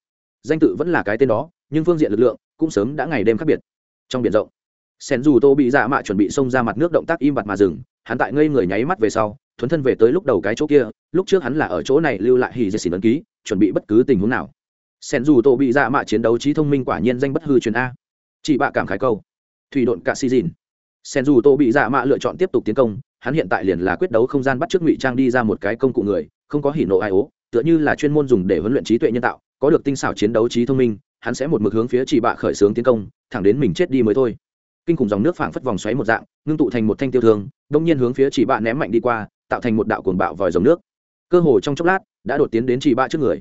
Danh tự vẫn là cái tên đó, nhưng phương diện lực lượng cũng sớm đã ngày đêm khác biệt. Trong biển rộng sen dù tô bị dạ mạ chuẩn bị xông ra mặt nước động tác im bặt mà dừng, hắn tại ngây người nháy mắt về sau, thuấn thân về tới lúc đầu cái chỗ kia, lúc trước hắn là ở chỗ này lưu lại hì dây xỉn ấn ký, chuẩn bị bất cứ tình huống nào. Sen dù tô bị dạ mạ chiến đấu trí thông minh quả nhiên danh bất hư truyền a. Chị bạ cảm khái câu. Thủy độn cả xì dìn. Sen dù tô bị dạ mạ lựa chọn tiếp tục tiến công, hắn hiện tại liền là quyết đấu không gian bắt trước ngụy trang đi ra một cái công cụ người, không có hỉ nộ ai ố, tựa như là chuyên môn dùng để huấn luyện trí tuệ nhân tạo, có được tinh xảo chiến đấu trí thông minh, hắn sẽ một mực hướng phía chị bạ khởi xướng tiến công, thẳng đến mình chết đi mới thôi kinh khủng dòng nước phảng phất vòng xoáy một dạng, ngưng tụ thành một thanh tiêu thương, đông nhiên hướng phía chị bạ ném mạnh đi qua, tạo thành một đạo cuồng bạo vòi dòng nước. Cơ hồ trong chốc lát, đã đột tiến đến chị bạ trước người.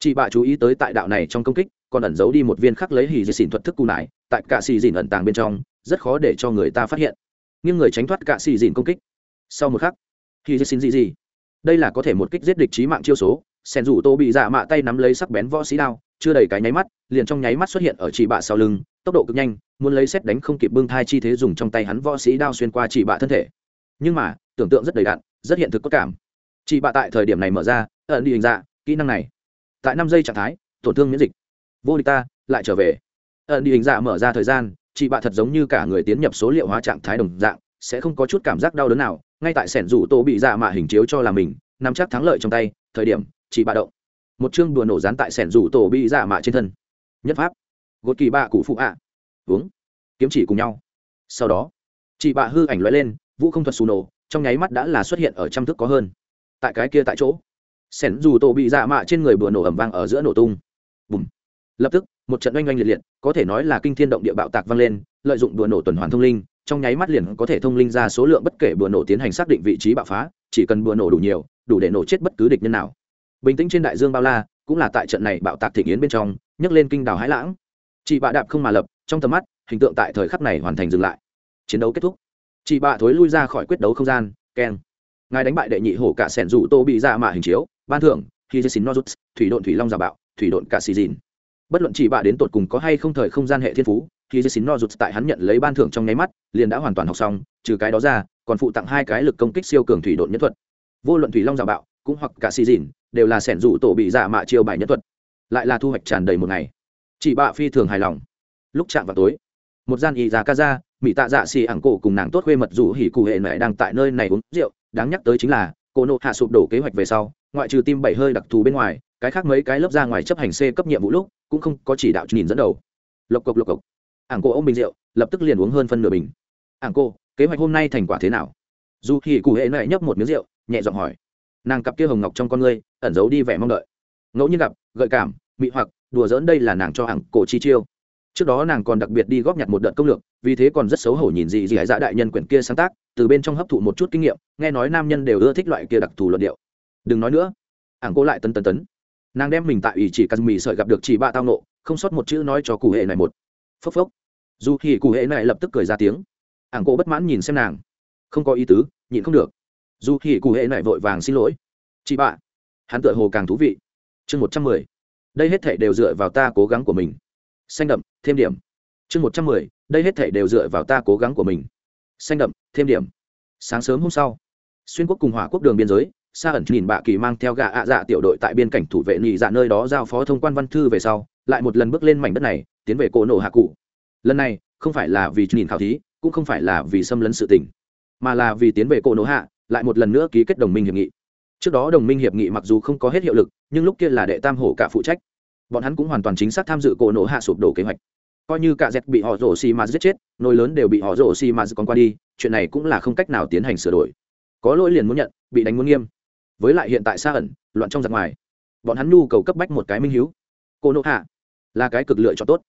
Chị bạ chú ý tới tại đạo này trong công kích, còn ẩn giấu đi một viên khắc lấy hì dì xỉn thuật thức cù nải, tại cạ xì dìn ẩn tàng bên trong, rất khó để cho người ta phát hiện. Nhưng người tránh thoát cạ xì dìn công kích. Sau một khắc hì dì xỉn gì gì? Đây là có thể một kích giết địch trí mạng chiêu số sen rủ tô bị dạ mạ tay nắm lấy sắc bén võ sĩ đao, chưa đầy cái nháy mắt, liền trong nháy mắt xuất hiện ở chị bạ sau lưng, tốc độ cực nhanh, muốn lấy xét đánh không kịp bưng thai chi thế dùng trong tay hắn võ sĩ đao xuyên qua chị bạ thân thể. Nhưng mà, tưởng tượng rất đầy đạn rất hiện thực có cảm. Chị bạ tại thời điểm này mở ra, ẩn đi hình dạ kỹ năng này. Tại năm giây trạng thái, tổn thương miễn dịch. Vô địch ta, lại trở về. Ẩn đi hình dạ mở ra thời gian chị bạ thật giống như cả người tiến nhập số liệu hóa trạng thái đồng dạng, sẽ không có chút cảm giác đau đớn nào. Ngay tại sẻn rủ tô bị dạ mạ hình chiếu cho là mình, nắm chắc thắng lợi trong tay, thời điểm chị bạ động. Một chương đùa nổ dán tại sẻn rủ tổ bị dạ mạ trên thân. Nhất pháp. Gột kỳ bạ cụ phụ ạ. Uống. Kiếm chỉ cùng nhau. Sau đó, chị bạ hư ảnh loại lên, vũ không thuật xù nổ, trong nháy mắt đã là xuất hiện ở trăm thức có hơn. Tại cái kia tại chỗ, sẻn dù tổ bị dạ mạ trên người bừa nổ ẩm vang ở giữa nổ tung. Bùm. Lập tức, một trận oanh oanh liệt liệt, có thể nói là kinh thiên động địa bạo tạc vang lên, lợi dụng bừa nổ tuần hoàn thông linh, trong nháy mắt liền có thể thông linh ra số lượng bất kể bừa nổ tiến hành xác định vị trí bạo phá, chỉ cần bừa nổ đủ nhiều, đủ để nổ chết bất cứ địch nhân nào bình tĩnh trên đại dương bao la, cũng là tại trận này bạo tạc thịnh yến bên trong, nhấc lên kinh đào hãi lãng. Chị bạ đạp không mà lập, trong tầm mắt, hình tượng tại thời khắc này hoàn thành dừng lại. Chiến đấu kết thúc. Chị bạ thối lui ra khỏi quyết đấu không gian, keng. Ngài đánh bại đệ nhị hổ cả sẻn rủ tô bị ra mạ hình chiếu, ban thưởng khi dê xin nozuts thủy độn thủy long giả bạo, thủy độn cả xì dìn. Bất luận chị bạ đến tột cùng có hay không thời không gian hệ thiên phú khi dê xin nozuts tại hắn nhận lấy ban thưởng trong nháy mắt, liền đã hoàn toàn học xong, trừ cái đó ra, còn phụ tặng hai cái lực công kích siêu cường thủy độn nhất thuật. Vô luận thủy long giả bạo, cũng hoặc cả xì dìn đều là sẻn rủ tổ bị dạ mạ chiêu bài nhất thuật. Lại là thu hoạch tràn đầy một ngày. Chị bạ phi thường hài lòng. Lúc chạm vào tối, một gian y già ca ra mỹ tạ dạ xì ảng cổ cùng nàng tốt khuê mật rủ hỉ cụ hệ mẹ đang tại nơi này uống rượu. Đáng nhắc tới chính là, cô nộ hạ sụp đổ kế hoạch về sau, ngoại trừ tim bảy hơi đặc thù bên ngoài, cái khác mấy cái lớp ra ngoài chấp hành c cấp nhiệm vụ lúc, cũng không có chỉ đạo nhìn dẫn đầu. Lộc cộc lộc cộc. Ảng cô ôm bình rượu, lập tức liền uống hơn phân nửa bình. Ảng cô kế hoạch hôm nay thành quả thế nào? Dù hỉ cụ hệ mẹ nhấp một miếng rượu, nhẹ giọng hỏi. Nàng cặp kia hồng ngọc trong con ngươi ẩn giấu đi vẻ mong đợi. Ngẫu nhiên gặp, gợi cảm, mị hoặc, đùa dỡn đây là nàng cho hằng cổ chi chiêu. Trước đó nàng còn đặc biệt đi góp nhặt một đợt công lược, vì thế còn rất xấu hổ nhìn gì gì hải dạ đại nhân quyển kia sáng tác, từ bên trong hấp thụ một chút kinh nghiệm, nghe nói nam nhân đều ưa thích loại kia đặc thù luận điệu. Đừng nói nữa. Ảng cô lại tấn tấn tấn. Nàng đem mình tại ủy chỉ cắt mì sợi gặp được chỉ ba tao nộ, không sót một chữ nói cho cụ hệ này một. Phốc phốc. Dù khi cụ hệ này lập tức cười ra tiếng. Ảng cô bất mãn nhìn xem nàng. Không có ý tứ, nhịn không được. Dù khi cụ hệ này vội vàng xin lỗi. Chị bạ hắn tựa hồ càng thú vị. Chương một trăm mười. Đây hết thể đều dựa vào ta cố gắng của mình. Xanh đậm thêm điểm. Chương một trăm mười. Đây hết thể đều dựa vào ta cố gắng của mình. Xanh đậm thêm điểm. Sáng sớm hôm sau xuyên quốc cùng hỏa quốc đường biên giới sa ẩn nhìn bạ kỳ mang theo gà ạ dạ tiểu đội tại biên cảnh thủ vệ nhị dạ nơi đó giao phó thông quan văn thư về sau lại một lần bước lên mảnh đất này tiến về cổ nổ hạ cụ. Lần này không phải là vì nhìn khảo thí cũng không phải là vì xâm lấn sự tình, mà là vì tiến về cổ nổ hạ lại một lần nữa ký kết đồng minh hiệp nghị trước đó đồng minh hiệp nghị mặc dù không có hết hiệu lực, nhưng lúc kia là đệ tam hổ cả phụ trách. Bọn hắn cũng hoàn toàn chính xác tham dự cổ nổ hạ sụp đổ kế hoạch. Coi như cả dẹt bị họ rổ xì mà giết chết, nồi lớn đều bị họ rổ xì mà còn qua đi, chuyện này cũng là không cách nào tiến hành sửa đổi. Có lỗi liền muốn nhận, bị đánh muốn nghiêm. Với lại hiện tại xa ẩn, loạn trong giặc ngoài. Bọn hắn nhu cầu cấp bách một cái minh hiếu. Cô nộ hạ, là cái cực lựa cho tốt.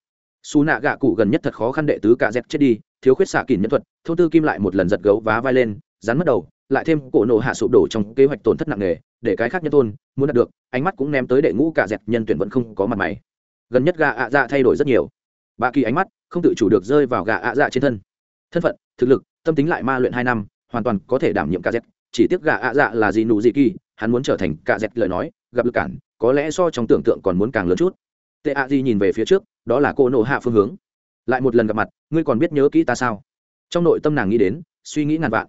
Xù nạ gạ cụ gần nhất thật khó khăn đệ tứ cả dẹt chết đi, thiếu khuyết xạ kỷ nhân thuật thôn tư kim lại một lần giật gấu vá vai lên, rắn mất đầu lại thêm cổ nộ hạ sụp đổ trong kế hoạch tổn thất nặng nề, để cái khác nhân tôn muốn đạt được, ánh mắt cũng ném tới đệ ngũ cả dẹt nhân tuyển vẫn không có mặt mày. Gần nhất gà ạ dạ thay đổi rất nhiều. Bà kỳ ánh mắt không tự chủ được rơi vào gà ạ dạ trên thân. Thân phận, thực lực, tâm tính lại ma luyện hai năm, hoàn toàn có thể đảm nhiệm cả dẹt. Chỉ tiếc gà ạ dạ là gì nụ gì kỳ, hắn muốn trở thành cả dẹt lời nói, gặp lực cản, có lẽ so trong tưởng tượng còn muốn càng lớn chút. Tệ ạ gì nhìn về phía trước, đó là cô nộ hạ phương hướng. Lại một lần gặp mặt, ngươi còn biết nhớ kỹ ta sao? Trong nội tâm nàng nghĩ đến, suy nghĩ ngàn vạn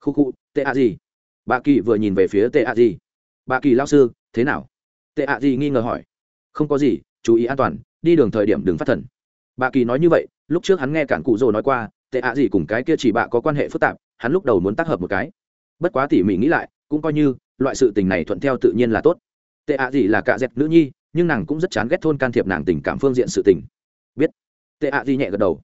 khu khu, tệ ạ gì? Bà kỳ vừa nhìn về phía tệ ạ gì. Bà kỳ lao sư, thế nào? Tệ ạ gì nghi ngờ hỏi. Không có gì, chú ý an toàn, đi đường thời điểm đừng phát thần. Bà kỳ nói như vậy, lúc trước hắn nghe cản cụ rồ nói qua, tệ ạ gì cùng cái kia chỉ bạ có quan hệ phức tạp, hắn lúc đầu muốn tác hợp một cái. Bất quá tỉ mỉ nghĩ lại, cũng coi như, loại sự tình này thuận theo tự nhiên là tốt. Tệ ạ gì là cạ dẹp nữ nhi, nhưng nàng cũng rất chán ghét thôn can thiệp nàng tình cảm phương diện sự tình. Biết. Tệ ạ gì nhẹ gật đầu.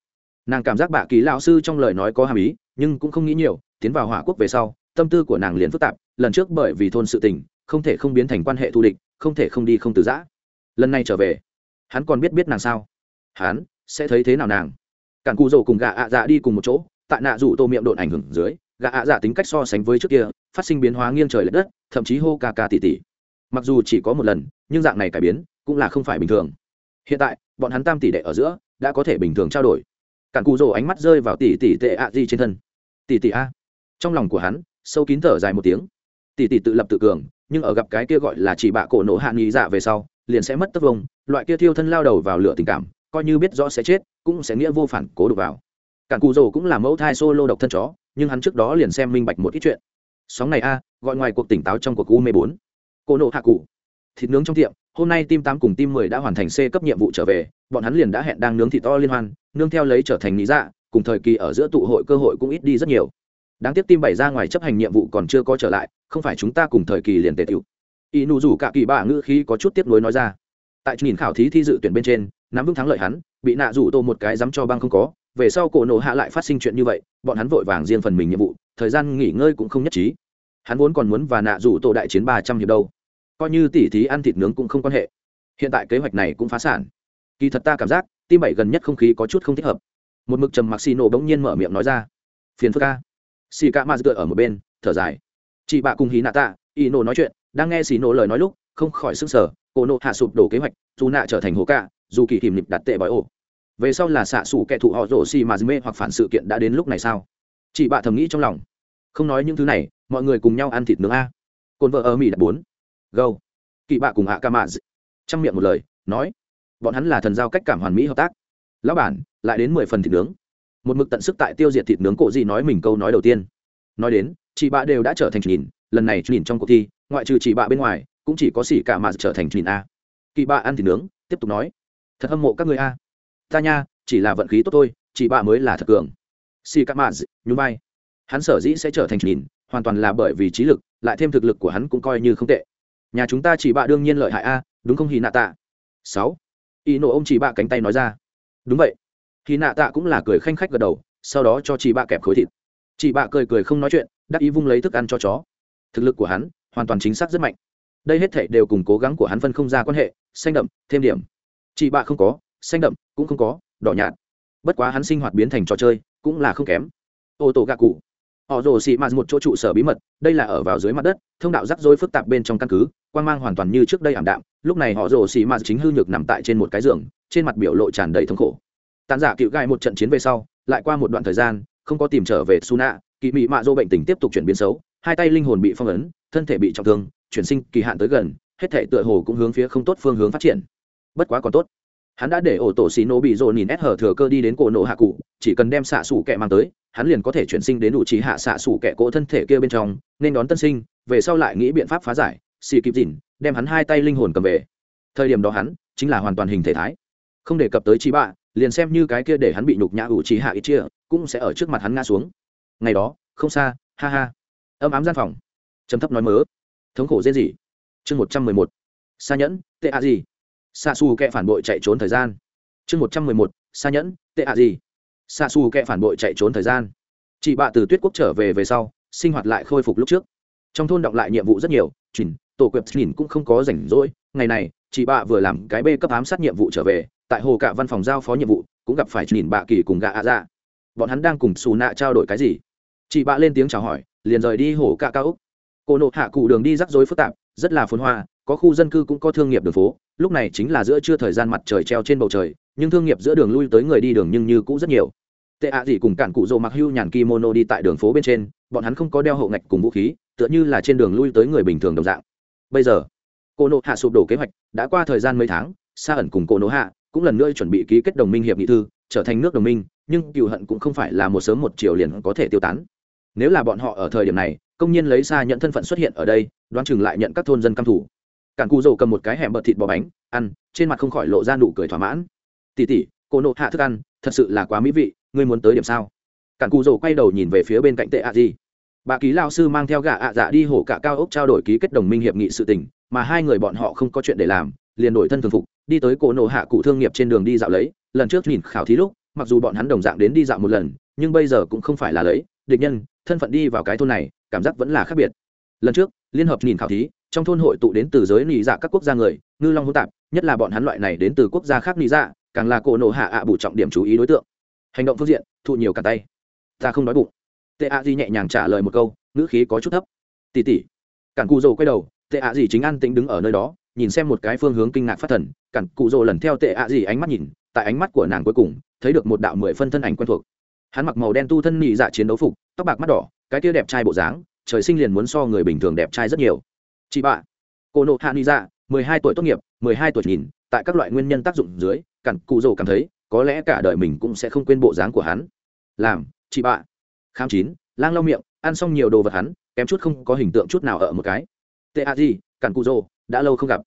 Nàng cảm giác bà kỳ lao sư trong lời nói có hàm ý, nhưng cũng không nghĩ nhiều tiến vào hỏa quốc về sau, tâm tư của nàng liền phức tạp, lần trước bởi vì thôn sự tình, không thể không biến thành quan hệ thù địch, không thể không đi không từ giã. Lần này trở về, hắn còn biết biết nàng sao? Hắn sẽ thấy thế nào nàng? Cản cụ rồ cùng gà ạ dạ đi cùng một chỗ, tại nạ rủ tô miệng độn ảnh hưởng dưới gà ạ dạ tính cách so sánh với trước kia, phát sinh biến hóa nghiêng trời l ệ đất, thậm chí hô ca ca tỉ tỉ. Mặc dù chỉ có một lần, nhưng dạng này cải biến cũng là không phải bình thường. Hiện tại, bọn hắn tam tỷ đệ ở giữa đã có thể bình thường trao đổi. Cản cụ rồ ánh mắt rơi vào tỷ tỷ tệ ạ di trên thân. Tỷ tỷ a trong lòng của hắn, sâu kín thở dài một tiếng. Tỷ tỷ tự lập tự cường, nhưng ở gặp cái kia gọi là chỉ bạ cổ nổ hạ nghi dạ về sau, liền sẽ mất tất vông loại kia thiêu thân lao đầu vào lửa tình cảm, coi như biết rõ sẽ chết, cũng sẽ nghĩa vô phản cố đục vào. Cản cù rồ cũng là mẫu thai solo độc thân chó, nhưng hắn trước đó liền xem minh bạch một ít chuyện. Sóng này a, gọi ngoài cuộc tỉnh táo trong cuộc u mê bốn. Cô nộ hạ cụ. Thịt nướng trong tiệm, hôm nay tim tám cùng tim mười đã hoàn thành c cấp nhiệm vụ trở về, bọn hắn liền đã hẹn đang nướng thịt to liên hoan, nương theo lấy trở thành lý dạ cùng thời kỳ ở giữa tụ hội cơ hội cũng ít đi rất nhiều đáng tiếc tim bảy ra ngoài chấp hành nhiệm vụ còn chưa có trở lại, không phải chúng ta cùng thời kỳ liền tề tiểu. Y nụ rủ cả kỳ bạ ngữ khí có chút tiếp nối nói ra. Tại nhìn khảo thí thi dự tuyển bên trên, nắm vững thắng lợi hắn, bị nạ rủ tô một cái dám cho băng không có, về sau cổ nổ hạ lại phát sinh chuyện như vậy, bọn hắn vội vàng riêng phần mình nhiệm vụ, thời gian nghỉ ngơi cũng không nhất trí. Hắn vốn còn muốn và nạ rủ tô đại chiến ba trăm hiệp đâu. Coi như tỉ thí ăn thịt nướng cũng không quan hệ. Hiện tại kế hoạch này cũng phá sản. Kỳ thật ta cảm giác tim bảy gần nhất không khí có chút không thích hợp. Một mực trầm mặc xì nổ bỗng nhiên mở miệng nói ra. Phiền phức ca xì ca ma dựa ở một bên thở dài. Chị bạ cùng hí nạ tạ y nổ nói chuyện đang nghe xì nổ lời nói lúc không khỏi sức sở cổ nộ hạ sụp đổ kế hoạch dù nạ trở thành hồ cạ, dù kỳ kìm nịp đặt tệ bỏi ổ. Về sau là xạ xủ kẻ thụ họ rổ xì mà mê hoặc phản sự kiện đã đến lúc này sao? Chị bạ thầm nghĩ trong lòng. Không nói những thứ này mọi người cùng nhau ăn thịt nướng a. Cồn vợ ở mỹ đặt bốn. Gâu. Kỵ bạ cùng hạ ca mạ trong miệng một lời nói bọn hắn là thần giao cách cảm hoàn mỹ hợp tác. Lão bản lại đến mười phần thịt nướng một mực tận sức tại tiêu diệt thịt nướng cổ gì nói mình câu nói đầu tiên. Nói đến, chị bạ đều đã trở thành nhìn, lần này nhìn trong cuộc thi, ngoại trừ chị bạ bên ngoài, cũng chỉ có xỉ cả mà trở thành nhìn a. Kỳ bạ ăn thịt nướng, tiếp tục nói, thật hâm mộ các người a. Ta nha, chỉ là vận khí tốt thôi, chị bạ mới là thật cường. Xỉ cả mà nhún vai. Hắn sở dĩ sẽ trở thành nhìn, hoàn toàn là bởi vì trí lực, lại thêm thực lực của hắn cũng coi như không tệ. Nhà chúng ta chỉ bạ đương nhiên lợi hại a, đúng không hì nạ tạ? Sáu. Y nổ ô m chỉ bạ cánh tay nói ra. Đúng vậy hì nạ tạ cũng là cười khanh khách gật đầu, sau đó cho chị bạ kẹp khối thịt. Chị bạ cười cười không nói chuyện, đắc ý vung lấy thức ăn cho chó. Thực lực của hắn hoàn toàn chính xác rất mạnh. Đây hết thảy đều cùng cố gắng của hắn phân không ra quan hệ, xanh đậm, thêm điểm. Chị bạ không có, xanh đậm cũng không có, đỏ nhạt. Bất quá hắn sinh hoạt biến thành trò chơi, cũng là không kém. Ô tô gạ cụ. Họ rồ xị mạt một chỗ trụ sở bí mật, đây là ở vào dưới mặt đất, thông đạo rắc rối phức tạp bên trong căn cứ quan mang hoàn toàn như trước đây ảm đạm. Lúc này họ rồ xị mạt chính hư nhược nằm tại trên một cái giường, trên mặt biểu lộ tràn đầy thống khổ tàn giả cựu gai một trận chiến về sau, lại qua một đoạn thời gian, không có tìm trở về suna kỳ mị mạ dô bệnh tình tiếp tục chuyển biến xấu, hai tay linh hồn bị phong ấn, thân thể bị trọng thương, chuyển sinh kỳ hạn tới gần, hết thể tựa hồ cũng hướng phía không tốt phương hướng phát triển. Bất quá còn tốt. Hắn đã để ổ tổ xì nổ bị dồn nhìn ép hở thừa cơ đi đến cổ nổ hạ cụ, chỉ cần đem xạ xủ kẹ mang tới, hắn liền có thể chuyển sinh đến đủ trí hạ xạ xủ kẹ cỗ thân thể kia bên trong, nên đón tân sinh, về sau lại nghĩ biện pháp phá giải, xì kịp dìn đem hắn hai tay linh hồn cầm về. Thời điểm đó hắn chính là hoàn toàn hình thể thái. Không đề cập tới trí bạ liền xem như cái kia để hắn bị nhục nhã ủ trí hạ ít chia, cũng sẽ ở trước mặt hắn ngã xuống. Ngày đó, không xa, ha ha. Âm ám gian phòng. Trầm thấp nói mớ. Thống khổ dễ gì? Chương một trăm mười một. Xa nhẫn, tệ à gì? Xa xù kẹ phản bội chạy trốn thời gian. Chương một trăm mười một. Xa nhẫn, tệ à gì? Xa xù kẹ phản bội chạy trốn thời gian. Chị bạ từ tuyết quốc trở về về sau, sinh hoạt lại khôi phục lúc trước. Trong thôn đọc lại nhiệm vụ rất nhiều, chỉnh, tổ quẹp nhìn cũng không có rảnh rỗi. Ngày này chị bạ vừa làm cái bê cấp ám sát nhiệm vụ trở về, tại hồ cả văn phòng giao phó nhiệm vụ, cũng gặp phải nhìn bạ kỳ cùng gạ ạ dạ. Bọn hắn đang cùng xù nạ trao đổi cái gì? Chị bạ lên tiếng chào hỏi, liền rời đi hồ cả cao úc. Cô nộ hạ cụ đường đi rắc rối phức tạp, rất là phồn hoa, có khu dân cư cũng có thương nghiệp đường phố, lúc này chính là giữa trưa thời gian mặt trời treo trên bầu trời, nhưng thương nghiệp giữa đường lui tới người đi đường nhưng như cũ rất nhiều. Tệ ạ gì cùng cản cụ rồ mặc hưu nhàn kimono đi tại đường phố bên trên, bọn hắn không có đeo hậu ngạch cùng vũ khí, tựa như là trên đường lui tới người bình thường đồng dạng. Bây giờ cô nộ hạ sụp đổ kế hoạch, đã qua thời gian mấy tháng, Sa ẩn cùng cô nộ hạ cũng lần nữa chuẩn bị ký kết đồng minh hiệp nghị thư, trở thành nước đồng minh, nhưng cựu hận cũng không phải là một sớm một chiều liền có thể tiêu tán. Nếu là bọn họ ở thời điểm này, công nhân lấy xa nhận thân phận xuất hiện ở đây, đoán chừng lại nhận các thôn dân căm thủ cản cù dầu cầm một cái hẻm bợt thịt bò bánh, ăn, trên mặt không khỏi lộ ra nụ cười thỏa mãn. Tỉ tỉ cô nộ hạ thức ăn, thật sự là quá mỹ vị, ngươi muốn tới điểm sao? Cản cù dầu quay đầu nhìn về phía bên cạnh tệ ạ gì bà ký lao sư mang theo gà ạ dạ đi hổ cả cao ốc trao đổi ký kết đồng minh hiệp nghị sự tình mà hai người bọn họ không có chuyện để làm, liền đổi thân thường phục, đi tới cổ nổ hạ cụ thương nghiệp trên đường đi dạo lấy. Lần trước nhìn khảo thí lúc, mặc dù bọn hắn đồng dạng đến đi dạo một lần, nhưng bây giờ cũng không phải là lấy. Địch nhân, thân phận đi vào cái thôn này, cảm giác vẫn là khác biệt. Lần trước, liên hợp nhìn khảo thí, trong thôn hội tụ đến từ giới nị dạ các quốc gia người, ngư long hỗn tạp, nhất là bọn hắn loại này đến từ quốc gia khác nị dạ càng là cổ nổ hạ ạ bù trọng điểm chú ý đối tượng. Hành động phương diện, thụ nhiều cả tay. Ta không nói bụng. Tệ ạ di nhẹ nhàng trả lời một câu, ngữ khí có chút thấp. Tỉ tỉ. Cản cù dầu quay đầu tệ ạ gì chính an tĩnh đứng ở nơi đó, nhìn xem một cái phương hướng kinh ngạc phát thần, cản cụ rồ lần theo tệ ạ gì ánh mắt nhìn, tại ánh mắt của nàng cuối cùng, thấy được một đạo mười phân thân ảnh quen thuộc. Hắn mặc màu đen tu thân nhị dạ chiến đấu phục, tóc bạc mắt đỏ, cái tia đẹp trai bộ dáng, trời sinh liền muốn so người bình thường đẹp trai rất nhiều. Chị bạ cô nộ hạ nhị dạ mười hai tuổi tốt nghiệp, mười hai tuổi nhìn, tại các loại nguyên nhân tác dụng dưới, cản cụ rồ cảm thấy, có lẽ cả đời mình cũng sẽ không quên bộ dáng của hắn. Làm, chị bạ khám chín, lang lau miệng, ăn xong nhiều đồ vật hắn, kém chút không có hình tượng chút nào ở một cái tệ a di, cản cụ rồ đã lâu không gặp.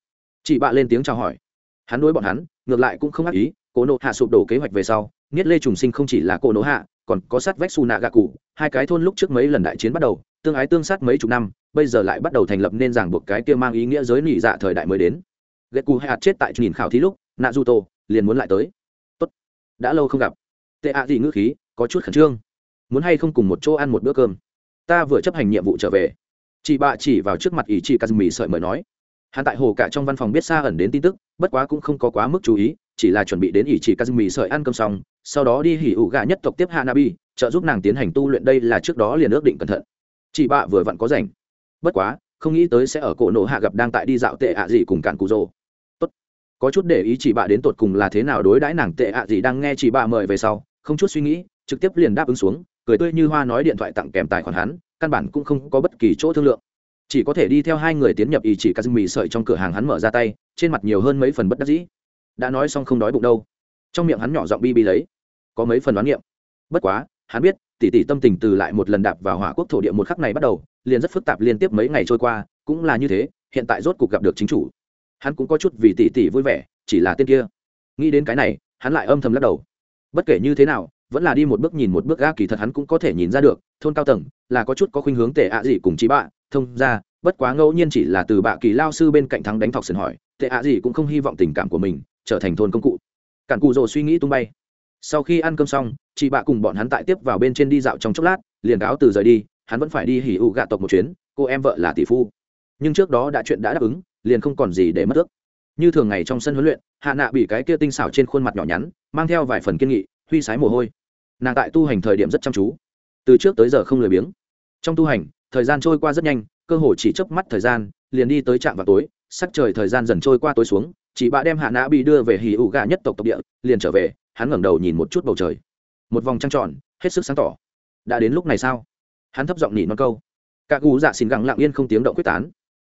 Chị bạ lên tiếng chào hỏi. Hắn đối bọn hắn, ngược lại cũng không ác ý cổ nộ hạ sụp đổ kế hoạch về sau, niết lê trùng sinh không chỉ là cổ nộ hạ, còn có sát vách xù nạ gạ cụ, hai cái thôn lúc trước mấy lần đại chiến bắt đầu, tương ái tương sát mấy chục năm, bây giờ lại bắt đầu thành lập nên ràng buộc cái kia mang ý nghĩa giới nỉ dạ thời đại mới đến. Ghét cù hạt chết tại nhìn khảo thí lúc nạ du tô liền muốn lại tới. Tốt. Đã lâu không gặp. Tệ ạ gì ngữ khí có chút khẩn trương. Muốn hay không cùng một chỗ ăn một bữa cơm. Ta vừa chấp hành nhiệm vụ trở về chị bạ chỉ vào trước mặt ý chị kazumi sợi mời nói. Hắn tại hồ cả trong văn phòng biết xa ẩn đến tin tức, bất quá cũng không có quá mức chú ý, chỉ là chuẩn bị đến ý chỉ kazumi sợi ăn cơm xong, sau đó đi hỉ ủ gà nhất tộc tiếp hanabi, trợ giúp nàng tiến hành tu luyện đây là trước đó liền ước định cẩn thận. Chị bạ vừa vặn có rảnh. Bất quá, không nghĩ tới sẽ ở cổ nổ hạ gặp đang tại đi dạo tệ ạ gì cùng cạn cụ rồ. Tốt. Có chút để ý chị bạ đến tột cùng là thế nào đối đãi nàng tệ ạ gì đang nghe chị bạ mời về sau, không chút suy nghĩ, trực tiếp liền đáp ứng xuống, cười tươi như hoa nói điện thoại tặng kèm tài khoản hắn căn bản cũng không có bất kỳ chỗ thương lượng. Chỉ có thể đi theo hai người tiến nhập ý chỉ cà mì sợi trong cửa hàng hắn mở ra tay, trên mặt nhiều hơn mấy phần bất đắc dĩ. Đã nói xong không đói bụng đâu. Trong miệng hắn nhỏ giọng bi bi lấy. Có mấy phần đoán niệm. Bất quá, hắn biết, tỷ tỷ tâm tình từ lại một lần đạp vào hỏa quốc thổ địa một khắc này bắt đầu, liền rất phức tạp liên tiếp mấy ngày trôi qua, cũng là như thế, hiện tại rốt cuộc gặp được chính chủ. Hắn cũng có chút vì tỷ tỷ vui vẻ, chỉ là tên kia. Nghĩ đến cái này, hắn lại âm thầm lắc đầu. Bất kể như thế nào vẫn là đi một bước nhìn một bước ga kỳ thật hắn cũng có thể nhìn ra được, thôn cao tầng là có chút có khuynh hướng tệ ạ gì cùng chị bạ. Thông ra, bất quá ngẫu nhiên chỉ là từ bạ kỳ lao sư bên cạnh thắng đánh thọc sườn hỏi, tệ ạ gì cũng không hy vọng tình cảm của mình trở thành thôn công cụ. Cản cụ rồ suy nghĩ tung bay. Sau khi ăn cơm xong, chị bạ cùng bọn hắn tại tiếp vào bên trên đi dạo trong chốc lát, liền cáo từ rời đi, hắn vẫn phải đi hỉ ụ gạ tộc một chuyến, cô em vợ là tỷ phu. Nhưng trước đó đã chuyện đã đáp ứng, liền không còn gì để mất ước. Như thường ngày trong sân huấn luyện, hạ nạ bị cái kia tinh xảo trên khuôn mặt nhỏ nhắn, mang theo vài phần kiên nghị, huy sái mồ hôi nàng tại tu hành thời điểm rất chăm chú. Từ trước tới giờ không lười biếng. Trong tu hành, thời gian trôi qua rất nhanh, cơ hội chỉ chớp mắt thời gian, liền đi tới trạm vào tối, sắc trời thời gian dần trôi qua tối xuống, chị bạ đem hạ nã bị đưa về hì ủ gà nhất tộc tộc địa, liền trở về, hắn ngẩng đầu nhìn một chút bầu trời. Một vòng trăng tròn, hết sức sáng tỏ. Đã đến lúc này sao? Hắn thấp giọng nỉ non câu. Cả gù dạ xin gẳng lặng yên không tiếng động quyết tán.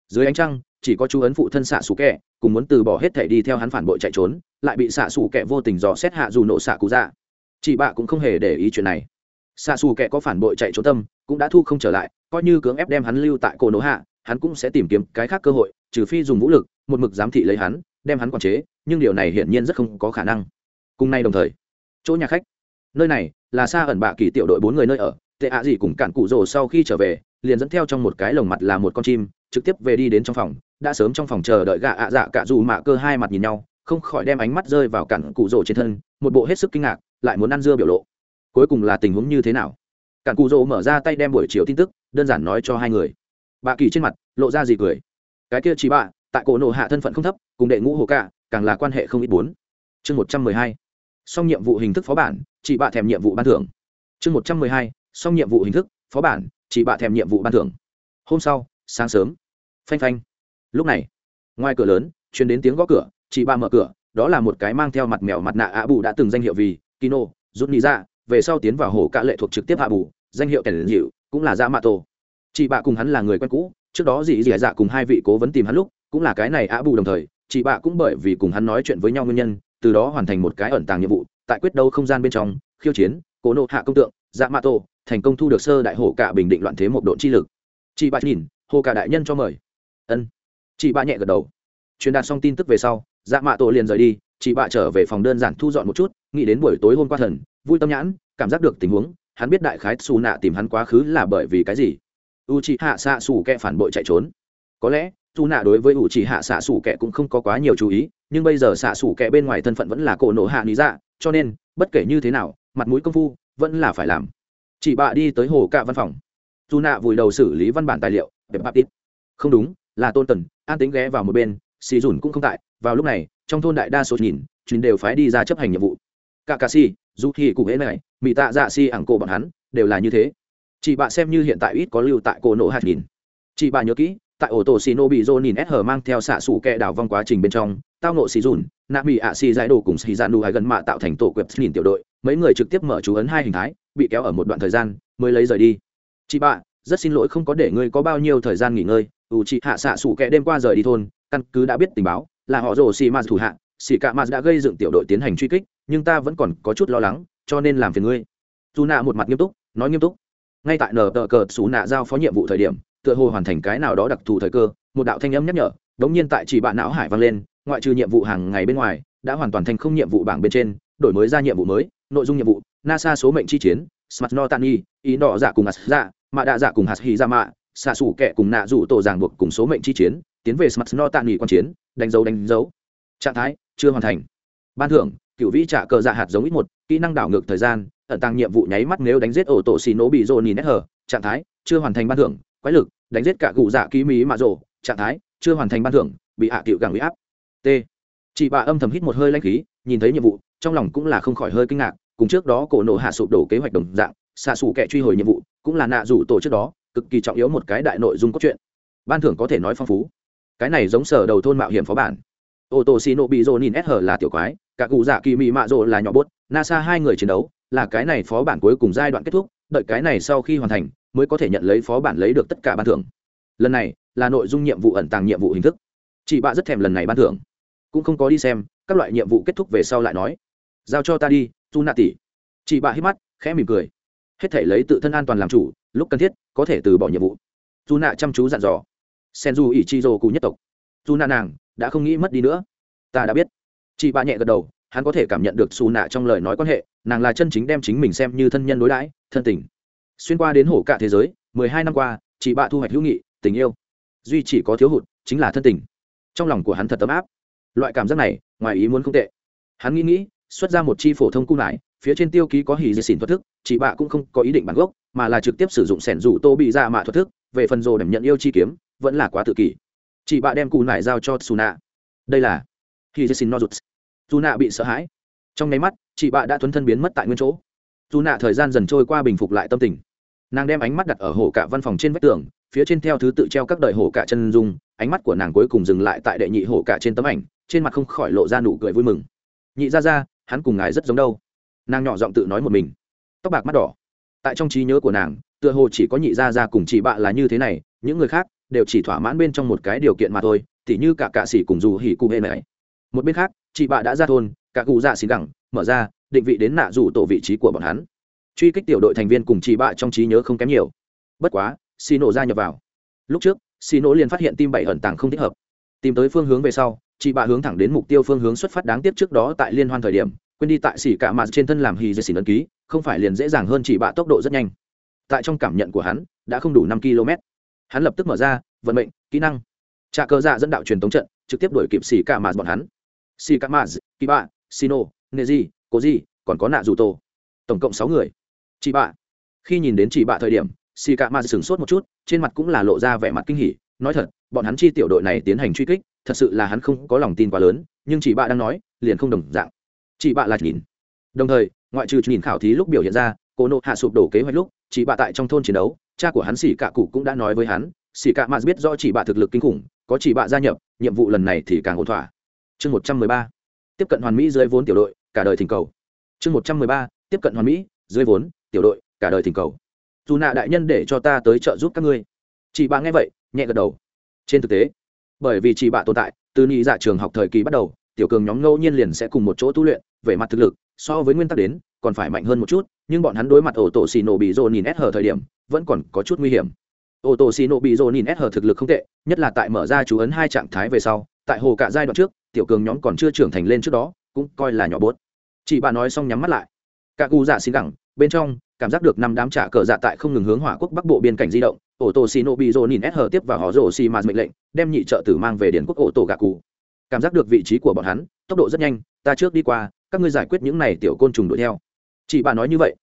Dưới ánh trăng, chỉ có chú ấn phụ thân xạ xù kẹ, cùng muốn từ bỏ hết thể đi theo hắn phản bội chạy trốn, lại bị xạ xù kẹ vô tình dò xét hạ dù nộ xạ cú dạ chị bạ cũng không hề để ý chuyện này. Xa xù kẻ có phản bội chạy trốn tâm, cũng đã thu không trở lại, coi như cưỡng ép đem hắn lưu tại cổ nổ hạ, hắn cũng sẽ tìm kiếm cái khác cơ hội, trừ phi dùng vũ lực, một mực giám thị lấy hắn, đem hắn quản chế, nhưng điều này hiển nhiên rất không có khả năng. Cùng nay đồng thời, chỗ nhà khách. Nơi này là xa ẩn bạ kỳ tiểu đội bốn người nơi ở, tệ ạ gì cùng cản cụ rồ sau khi trở về, liền dẫn theo trong một cái lồng mặt là một con chim, trực tiếp về đi đến trong phòng, đã sớm trong phòng chờ đợi gạ ạ dạ cả dù mạ cơ hai mặt nhìn nhau, không khỏi đem ánh mắt rơi vào cản cụ rồ trên thân, một bộ hết sức kinh ngạc lại muốn ăn dưa biểu lộ. Cuối cùng là tình huống như thế nào? Cản cụ rồ mở ra tay đem buổi chiều tin tức, đơn giản nói cho hai người. Bà kỳ trên mặt lộ ra gì cười. Cái kia chỉ bạ tại cổ nộ hạ thân phận không thấp, cùng đệ ngũ hồ cả, càng là quan hệ không ít bốn. Chương một trăm mười hai. Xong nhiệm vụ hình thức phó bản, chị bạ thèm nhiệm vụ ban thưởng. Chương một trăm mười hai. Xong nhiệm vụ hình thức phó bản, chị bạ thèm nhiệm vụ ban thưởng. Hôm sau, sáng sớm. Phanh phanh. Lúc này, ngoài cửa lớn chuyến đến tiếng gõ cửa, chị ba mở cửa, đó là một cái mang theo mặt mèo mặt nạ ạ bù đã từng danh hiệu vì kino, rút ni ra dạ, về sau tiến vào hồ cạ lệ thuộc trực tiếp hạ bù, danh hiệu kèn dịu, cũng là dạ mạ tổ. Chị bạ cùng hắn là người quen cũ, trước đó dì dì dạ cùng hai vị cố vấn tìm hắn lúc, cũng là cái này ạ bù đồng thời, chị bạ cũng bởi vì cùng hắn nói chuyện với nhau nguyên nhân, từ đó hoàn thành một cái ẩn tàng nhiệm vụ, tại quyết đấu không gian bên trong, khiêu chiến, cố nộ hạ công tượng dạ mạ tổ, thành công thu được sơ đại hồ cả bình định loạn thế một độ chi lực. Chị bạ nhìn, hồ cả đại nhân cho mời. Ân. Chị bạ nhẹ gật đầu. Truyền đạt xong tin tức về sau dạ mạ tổ liền rời đi, chị bạ trở về phòng đơn giản thu dọn một chút nghĩ đến buổi tối hôm qua thần, vui tâm nhãn, cảm giác được tình huống, hắn biết đại khái xù nạ tìm hắn quá khứ là bởi vì cái gì. U chị hạ xạ xù kẹ phản bội chạy trốn. Có lẽ xù nạ đối với u chị hạ xạ xù kẹ cũng không có quá nhiều chú ý, nhưng bây giờ xạ xù kẹ bên ngoài thân phận vẫn là cổ nổ hạ lý dạ cho nên, bất kể như thế nào, mặt mũi công phu vẫn là phải làm. Chị bạ đi tới hồ cạ văn phòng. Dù nạ vùi đầu xử lý văn bản tài liệu. Để bắp tít. Không đúng, là tôn tần, an tính ghé vào một bên, xì dùn cũng không tại. Vào lúc này, trong thôn đại đa số nhìn chuyến đều phái đi ra chấp hành nhiệm vụ cả cà si dù thì cụ hễ này mỹ tạ dạ si ảng cổ bọn hắn đều là như thế. Chị bạ xem như hiện tại ít có lưu tại cổ nổ hạt nhìn. Chị bạ nhớ kỹ, tại ổ tổ xì nô bị dô nhìn s hờ mang theo xạ xủ kẹ đảo vong quá trình bên trong, tao nộ xì dùn nạ mỹ ạ xì giải đồ cùng xì dạ nụ hai gần mạ tạo thành tổ quẹp nhìn tiểu đội, mấy người trực tiếp mở chú ấn hai hình thái, bị kéo ở một đoạn thời gian, mới lấy rời đi. Chị bạ rất xin lỗi không có để ngươi có bao nhiêu thời gian nghỉ ngơi, ủ chị hạ xạ xủ kẹ đêm qua rời đi thôn, căn cứ đã biết tình báo, là họ rồ xì ma thủ hạ sĩ cạ mạt đã gây dựng tiểu đội tiến hành truy kích, nhưng ta vẫn còn có chút lo lắng, cho nên làm phiền ngươi. Dù nạ một mặt nghiêm túc, nói nghiêm túc. Ngay tại nờ tờ cờ xù nạ giao phó nhiệm vụ thời điểm, tựa hồ hoàn thành cái nào đó đặc thù thời cơ, một đạo thanh âm nhắc nhở, đống nhiên tại chỉ bạn não hải vang lên, ngoại trừ nhiệm vụ hàng ngày bên ngoài, đã hoàn toàn thành không nhiệm vụ bảng bên trên, đổi mới ra nhiệm vụ mới, nội dung nhiệm vụ, nasa số mệnh chi chiến smart no tani ý đỏ giả cùng hạt dạ mạ đạ giả cùng hạt hy ra mạ xạ xủ kẹ cùng nạ rủ tổ ràng buộc cùng số mệnh chi chiến, tiến về smart no tani quan chiến, đánh dấu đánh dấu. Trạng thái chưa hoàn thành. Ban thưởng, cựu vĩ trả cờ dạ hạt giống ít một, kỹ năng đảo ngược thời gian, ẩn tăng nhiệm vụ nháy mắt nếu đánh giết ổ tổ xì nổ bị rồ nhìn nét hở, trạng thái, chưa hoàn thành ban thưởng, quái lực, đánh giết cả cụ dạ ký mí mạ rồ, trạng thái, chưa hoàn thành ban thưởng, bị hạ cựu gàng bị áp. T. Chị bà âm thầm hít một hơi lanh khí, nhìn thấy nhiệm vụ, trong lòng cũng là không khỏi hơi kinh ngạc, cùng trước đó cổ nổ hạ sụp đổ kế hoạch đồng dạng, xạ xù kẻ truy hồi nhiệm vụ, cũng là nạ rủ tổ trước đó, cực kỳ trọng yếu một cái đại nội dung cốt truyện. Ban thưởng có thể nói phong phú. Cái này giống sở đầu thôn mạo hiểm phó bản ô tô xì bị dồn nhìn s là tiểu quái, cả cụ dạ kỳ mị mạ rộ là nhỏ bốt, nasa hai người chiến đấu, là cái này phó bản cuối cùng giai đoạn kết thúc, đợi cái này sau khi hoàn thành, mới có thể nhận lấy phó bản lấy được tất cả ban thưởng. Lần này là nội dung nhiệm vụ ẩn tàng nhiệm vụ hình thức. Chị bạ rất thèm lần này ban thưởng. Cũng không có đi xem, các loại nhiệm vụ kết thúc về sau lại nói. Giao cho ta đi tu nạ tỷ chị bạ hít mắt, khẽ mỉm cười. Hết thể lấy tự thân an toàn làm chủ, lúc cần thiết, có thể từ bỏ nhiệm vụ. Dù nạ chăm chú dặn dò. Sen du ỷ chi dô cụ nhất tộc dù nạ nàng đã không nghĩ mất đi nữa. Ta đã biết. Chị bà nhẹ gật đầu, hắn có thể cảm nhận được xù nạ trong lời nói quan hệ, nàng là chân chính đem chính mình xem như thân nhân đối đãi, thân tình. Xuyên qua đến hổ cả thế giới, mười hai năm qua, chị bạ thu hoạch hữu nghị, tình yêu. Duy chỉ có thiếu hụt, chính là thân tình. Trong lòng của hắn thật ấm áp. Loại cảm giác này, ngoài ý muốn không tệ. Hắn nghĩ nghĩ, xuất ra một chi phổ thông cung lại, phía trên tiêu ký có hỉ dì xỉn thuật thức, chị bạ cũng không có ý định bản gốc, mà là trực tiếp sử dụng sẻn rủ tô bị ra mạ thuật thức, về phần rồ đảm nhận yêu chi kiếm, vẫn là quá tự kỷ chị bạ đem cụ nải giao cho suna đây là hỉ dì xỉn nozuts suna bị sợ hãi. Trong nháy mắt, chị bạ đã thuấn thân biến mất tại nguyên chỗ. Suna thời gian dần trôi qua bình phục lại tâm tình. Nàng đem ánh mắt đặt ở hổ cả văn phòng trên vách tường, phía trên theo thứ tự treo các đời hổ cả chân dung, ánh mắt của nàng cuối cùng dừng lại tại đệ nhị hổ cả trên tấm ảnh, trên mặt không khỏi lộ ra nụ cười vui mừng. Nhị ra ra hắn cùng ngài rất giống đâu. Nàng nhỏ giọng tự nói một mình. Tóc bạc mắt đỏ. Tại trong trí nhớ của nàng, tựa hồ chỉ có nhị ra ra cùng chị bạ là như thế này, những người khác đều chỉ thỏa mãn bên trong một cái điều kiện mà thôi, tỉ như cả cạ sĩ cùng dù hỉ cụ hệ này. Một bên khác, chị bạ đã ra thôn, cả cụ dạ xì gẳng mở ra, định vị đến nạ rủ tổ vị trí của bọn hắn. Truy kích tiểu đội thành viên cùng chị bạ trong trí nhớ không kém nhiều. Bất quá xì nổ ra nhập vào. Lúc trước xì nổ liền phát hiện tim bảy ẩn tàng không thích hợp. Tìm tới phương hướng về sau, chị bạ hướng thẳng đến mục tiêu phương hướng xuất phát đáng tiếc trước đó tại liên hoan thời điểm, quên đi tại xỉ cả mặt trên thân làm hì dây xỉ ấn ký, không phải liền dễ dàng hơn chị bạ tốc độ rất nhanh. Tại trong cảm nhận của hắn, đã không đủ năm km hắn lập tức mở ra, vận mệnh, kỹ năng. Trà cơ dạ dẫn đạo truyền tống trận, trực tiếp đuổi kịp xì cả mạt bọn hắn. Xì cả mạt, kỳ bạ sino neji cố di, còn có nạ dù tô. Tổng cộng sáu người. Chị bạ. Khi nhìn đến chị bạ thời điểm xì cả mạt sửng sốt một chút, trên mặt cũng là lộ ra vẻ mặt kinh hỉ. Nói thật, bọn hắn chi tiểu đội này tiến hành truy kích, thật sự là hắn không có lòng tin quá lớn, nhưng chị bạ đang nói, liền không đồng dạng. Chị bạ là nhìn. Đồng thời, ngoại trừ nhìn khảo thí lúc biểu hiện ra, cô nộ hạ sụp đổ kế hoạch lúc, chị bạ tại trong thôn chiến đấu cha của hắn xỉ cạ cụ cũng đã nói với hắn, xỉ cạ mạt biết do chỉ bạ thực lực kinh khủng, có chỉ bạ gia nhập, nhiệm vụ lần này thì càng ổn thỏa. Chương một trăm mười ba, tiếp cận hoàn mỹ dưới vốn tiểu đội, cả đời thỉnh cầu. Chương một trăm mười ba, tiếp cận hoàn mỹ dưới vốn tiểu đội, cả đời thỉnh cầu. Dù nạ đại nhân để cho ta tới trợ giúp các ngươi. Chị bạ nghe vậy, nhẹ gật đầu. Trên thực tế, bởi vì chị bạ tồn tại, từ nhị dạ trường học thời kỳ bắt đầu, tiểu cường nhóm ngẫu nhiên liền sẽ cùng một chỗ tu luyện, về mặt thực lực, so với nguyên tắc đến, còn phải mạnh hơn một chút, nhưng bọn hắn đối mặt ổ tổ xì nổ bị rồ nhìn ép hờ thời điểm vẫn còn có chút nguy hiểm. Ô tô xì nộ bị dồn nhìn s hờ thực lực không tệ, nhất là tại mở ra chú ấn hai trạng thái về sau, tại hồ cả giai đoạn trước, tiểu cường nhóm còn chưa trưởng thành lên trước đó, cũng coi là nhỏ bốt. Chị bà nói xong nhắm mắt lại. Cả cụ dạ xin gẳng, bên trong, cảm giác được năm đám trả cờ dạ tại không ngừng hướng hỏa quốc bắc bộ biên cảnh di động ổ tổ xì nộ bị dồn nhìn s hờ tiếp vào họ rổ xì mà mệnh lệnh, đem nhị trợ tử mang về điển quốc ổ tổ gạ cụ cảm giác được vị trí của bọn hắn, tốc độ rất nhanh, ta trước đi qua, các ngươi giải quyết những này tiểu côn trùng đuổi theo. Chị bà nói như vậy.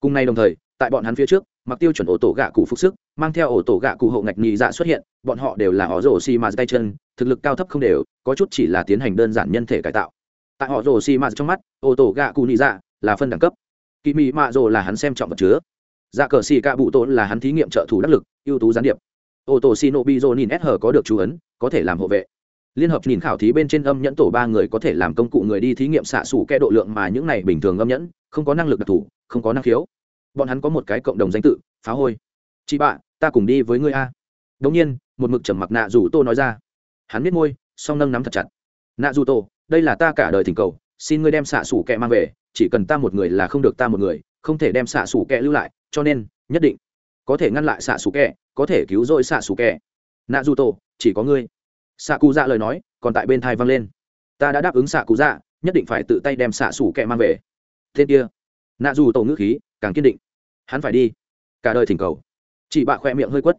Cùng nay đồng thời tại bọn hắn phía trước, mặc tiêu chuẩn ổ tổ gạ cụ phục sức, mang theo ổ tổ gạ cụ hậu ngạch nhị dạ xuất hiện, bọn họ đều là họ rồ xi mà tay chân, thực lực cao thấp không đều, có chút chỉ là tiến hành đơn giản nhân thể cải tạo. Tại họ rồ xi mà trong mắt, ổ tổ gạ cụ nhị dạ là phân đẳng cấp. Kỳ mị mạ rồ là hắn xem trọng vật chứa. Dạ cờ xì cạ bụ tổ là hắn thí nghiệm trợ thủ đắc lực, ưu tú gián điệp. Ô tô xì nộ rồ nhìn s hờ có được chú ấn, có thể làm hộ vệ. Liên hợp nhìn khảo thí bên trên âm nhẫn tổ ba người có thể làm công cụ người đi thí nghiệm xạ xủ kẽ độ lượng mà những này bình thường âm nhẫn, không có năng lực đặc thù, không có năng khiếu bọn hắn có một cái cộng đồng danh tự, phá hôi. Chị bạ ta cùng đi với ngươi a. Đống nhiên, một mực trầm mặc nạ Dù tô nói ra. Hắn biết môi, song nâng nắm thật chặt. Nạ Dù tô, đây là ta cả đời thỉnh cầu, xin ngươi đem xạ xủ kẹ mang về, chỉ cần ta một người là không được ta một người, không thể đem xạ xủ kẹ lưu lại, cho nên, nhất định, có thể ngăn lại xạ xủ kẹ, có thể cứu rỗi xạ xủ kẹ. Nạ dù tô, chỉ có ngươi. Xạ cụ dạ lời nói, còn tại bên thai vang lên. Ta đã đáp ứng xạ cụ dạ nhất định phải tự tay đem xạ xủ kẹ mang về. Tên kia nạ dù tổ ngữ khí càng kiên định. Hắn phải đi. Cả đời thỉnh cầu. Chị bạ khoe miệng hơi quất.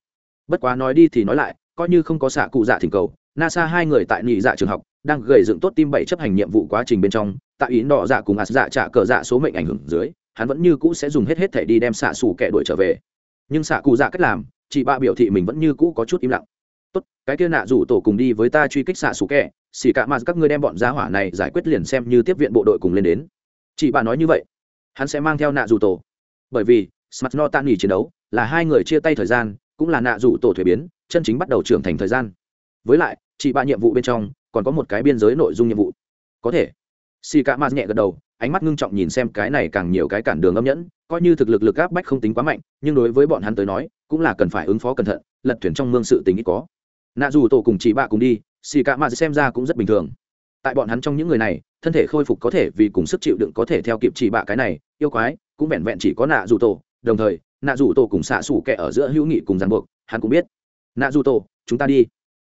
Bất quá nói đi thì nói lại, coi như không có xạ cụ dạ thỉnh cầu, nasa hai người tại nhị dạ trường học đang gầy dựng tốt tim bảy chấp hành nhiệm vụ quá trình bên trong, tại ý đỏ dạ cùng ạt dạ trả cờ dạ số mệnh ảnh hưởng dưới, hắn vẫn như cũ sẽ dùng hết hết thể đi đem xạ xù kẻ đuổi trở về. Nhưng xạ cụ dạ cách làm, chị bạ biểu thị mình vẫn như cũ có chút im lặng. Tốt, cái kia nạ rủ tổ cùng đi với ta truy kích xạ xù kẻ, xỉ cả mà các ngươi đem bọn giá hỏa này giải quyết liền xem như tiếp viện bộ đội cùng lên đến. Chị bà nói như vậy hắn sẽ mang theo nạ rủ tổ. Bởi vì, smart no tan nghỉ chiến đấu là hai người chia tay thời gian, cũng là nạ rủ tổ thuế biến, chân chính bắt đầu trưởng thành thời gian. Với lại chị ba nhiệm vụ bên trong, còn có một cái biên giới nội dung nhiệm vụ. Có thể. Si ca ma nhẹ gật đầu, ánh mắt ngưng trọng nhìn xem cái này càng nhiều cái cản đường âm nhẫn, coi như thực lực lực áp bách không tính quá mạnh, nhưng đối với bọn hắn tới nói, cũng là cần phải ứng phó cẩn thận, lật thuyền trong mương sự tình ít có. Nạ dù tổ cùng chị bạ cùng đi xì cả ma xem ra cũng rất bình thường. Tại bọn hắn trong những người này thân thể khôi phục có thể vì cùng sức chịu đựng có thể theo kịp chỉ bạ cái này, yêu quái, cũng vẹn vẹn chỉ có nạ dù tổ. Đồng thời, nạ dù tổ cùng xạ xủ kẻ ở giữa hữu nghị cùng ràng buộc, hắn cũng biết. Nạ dù tổ, chúng ta đi.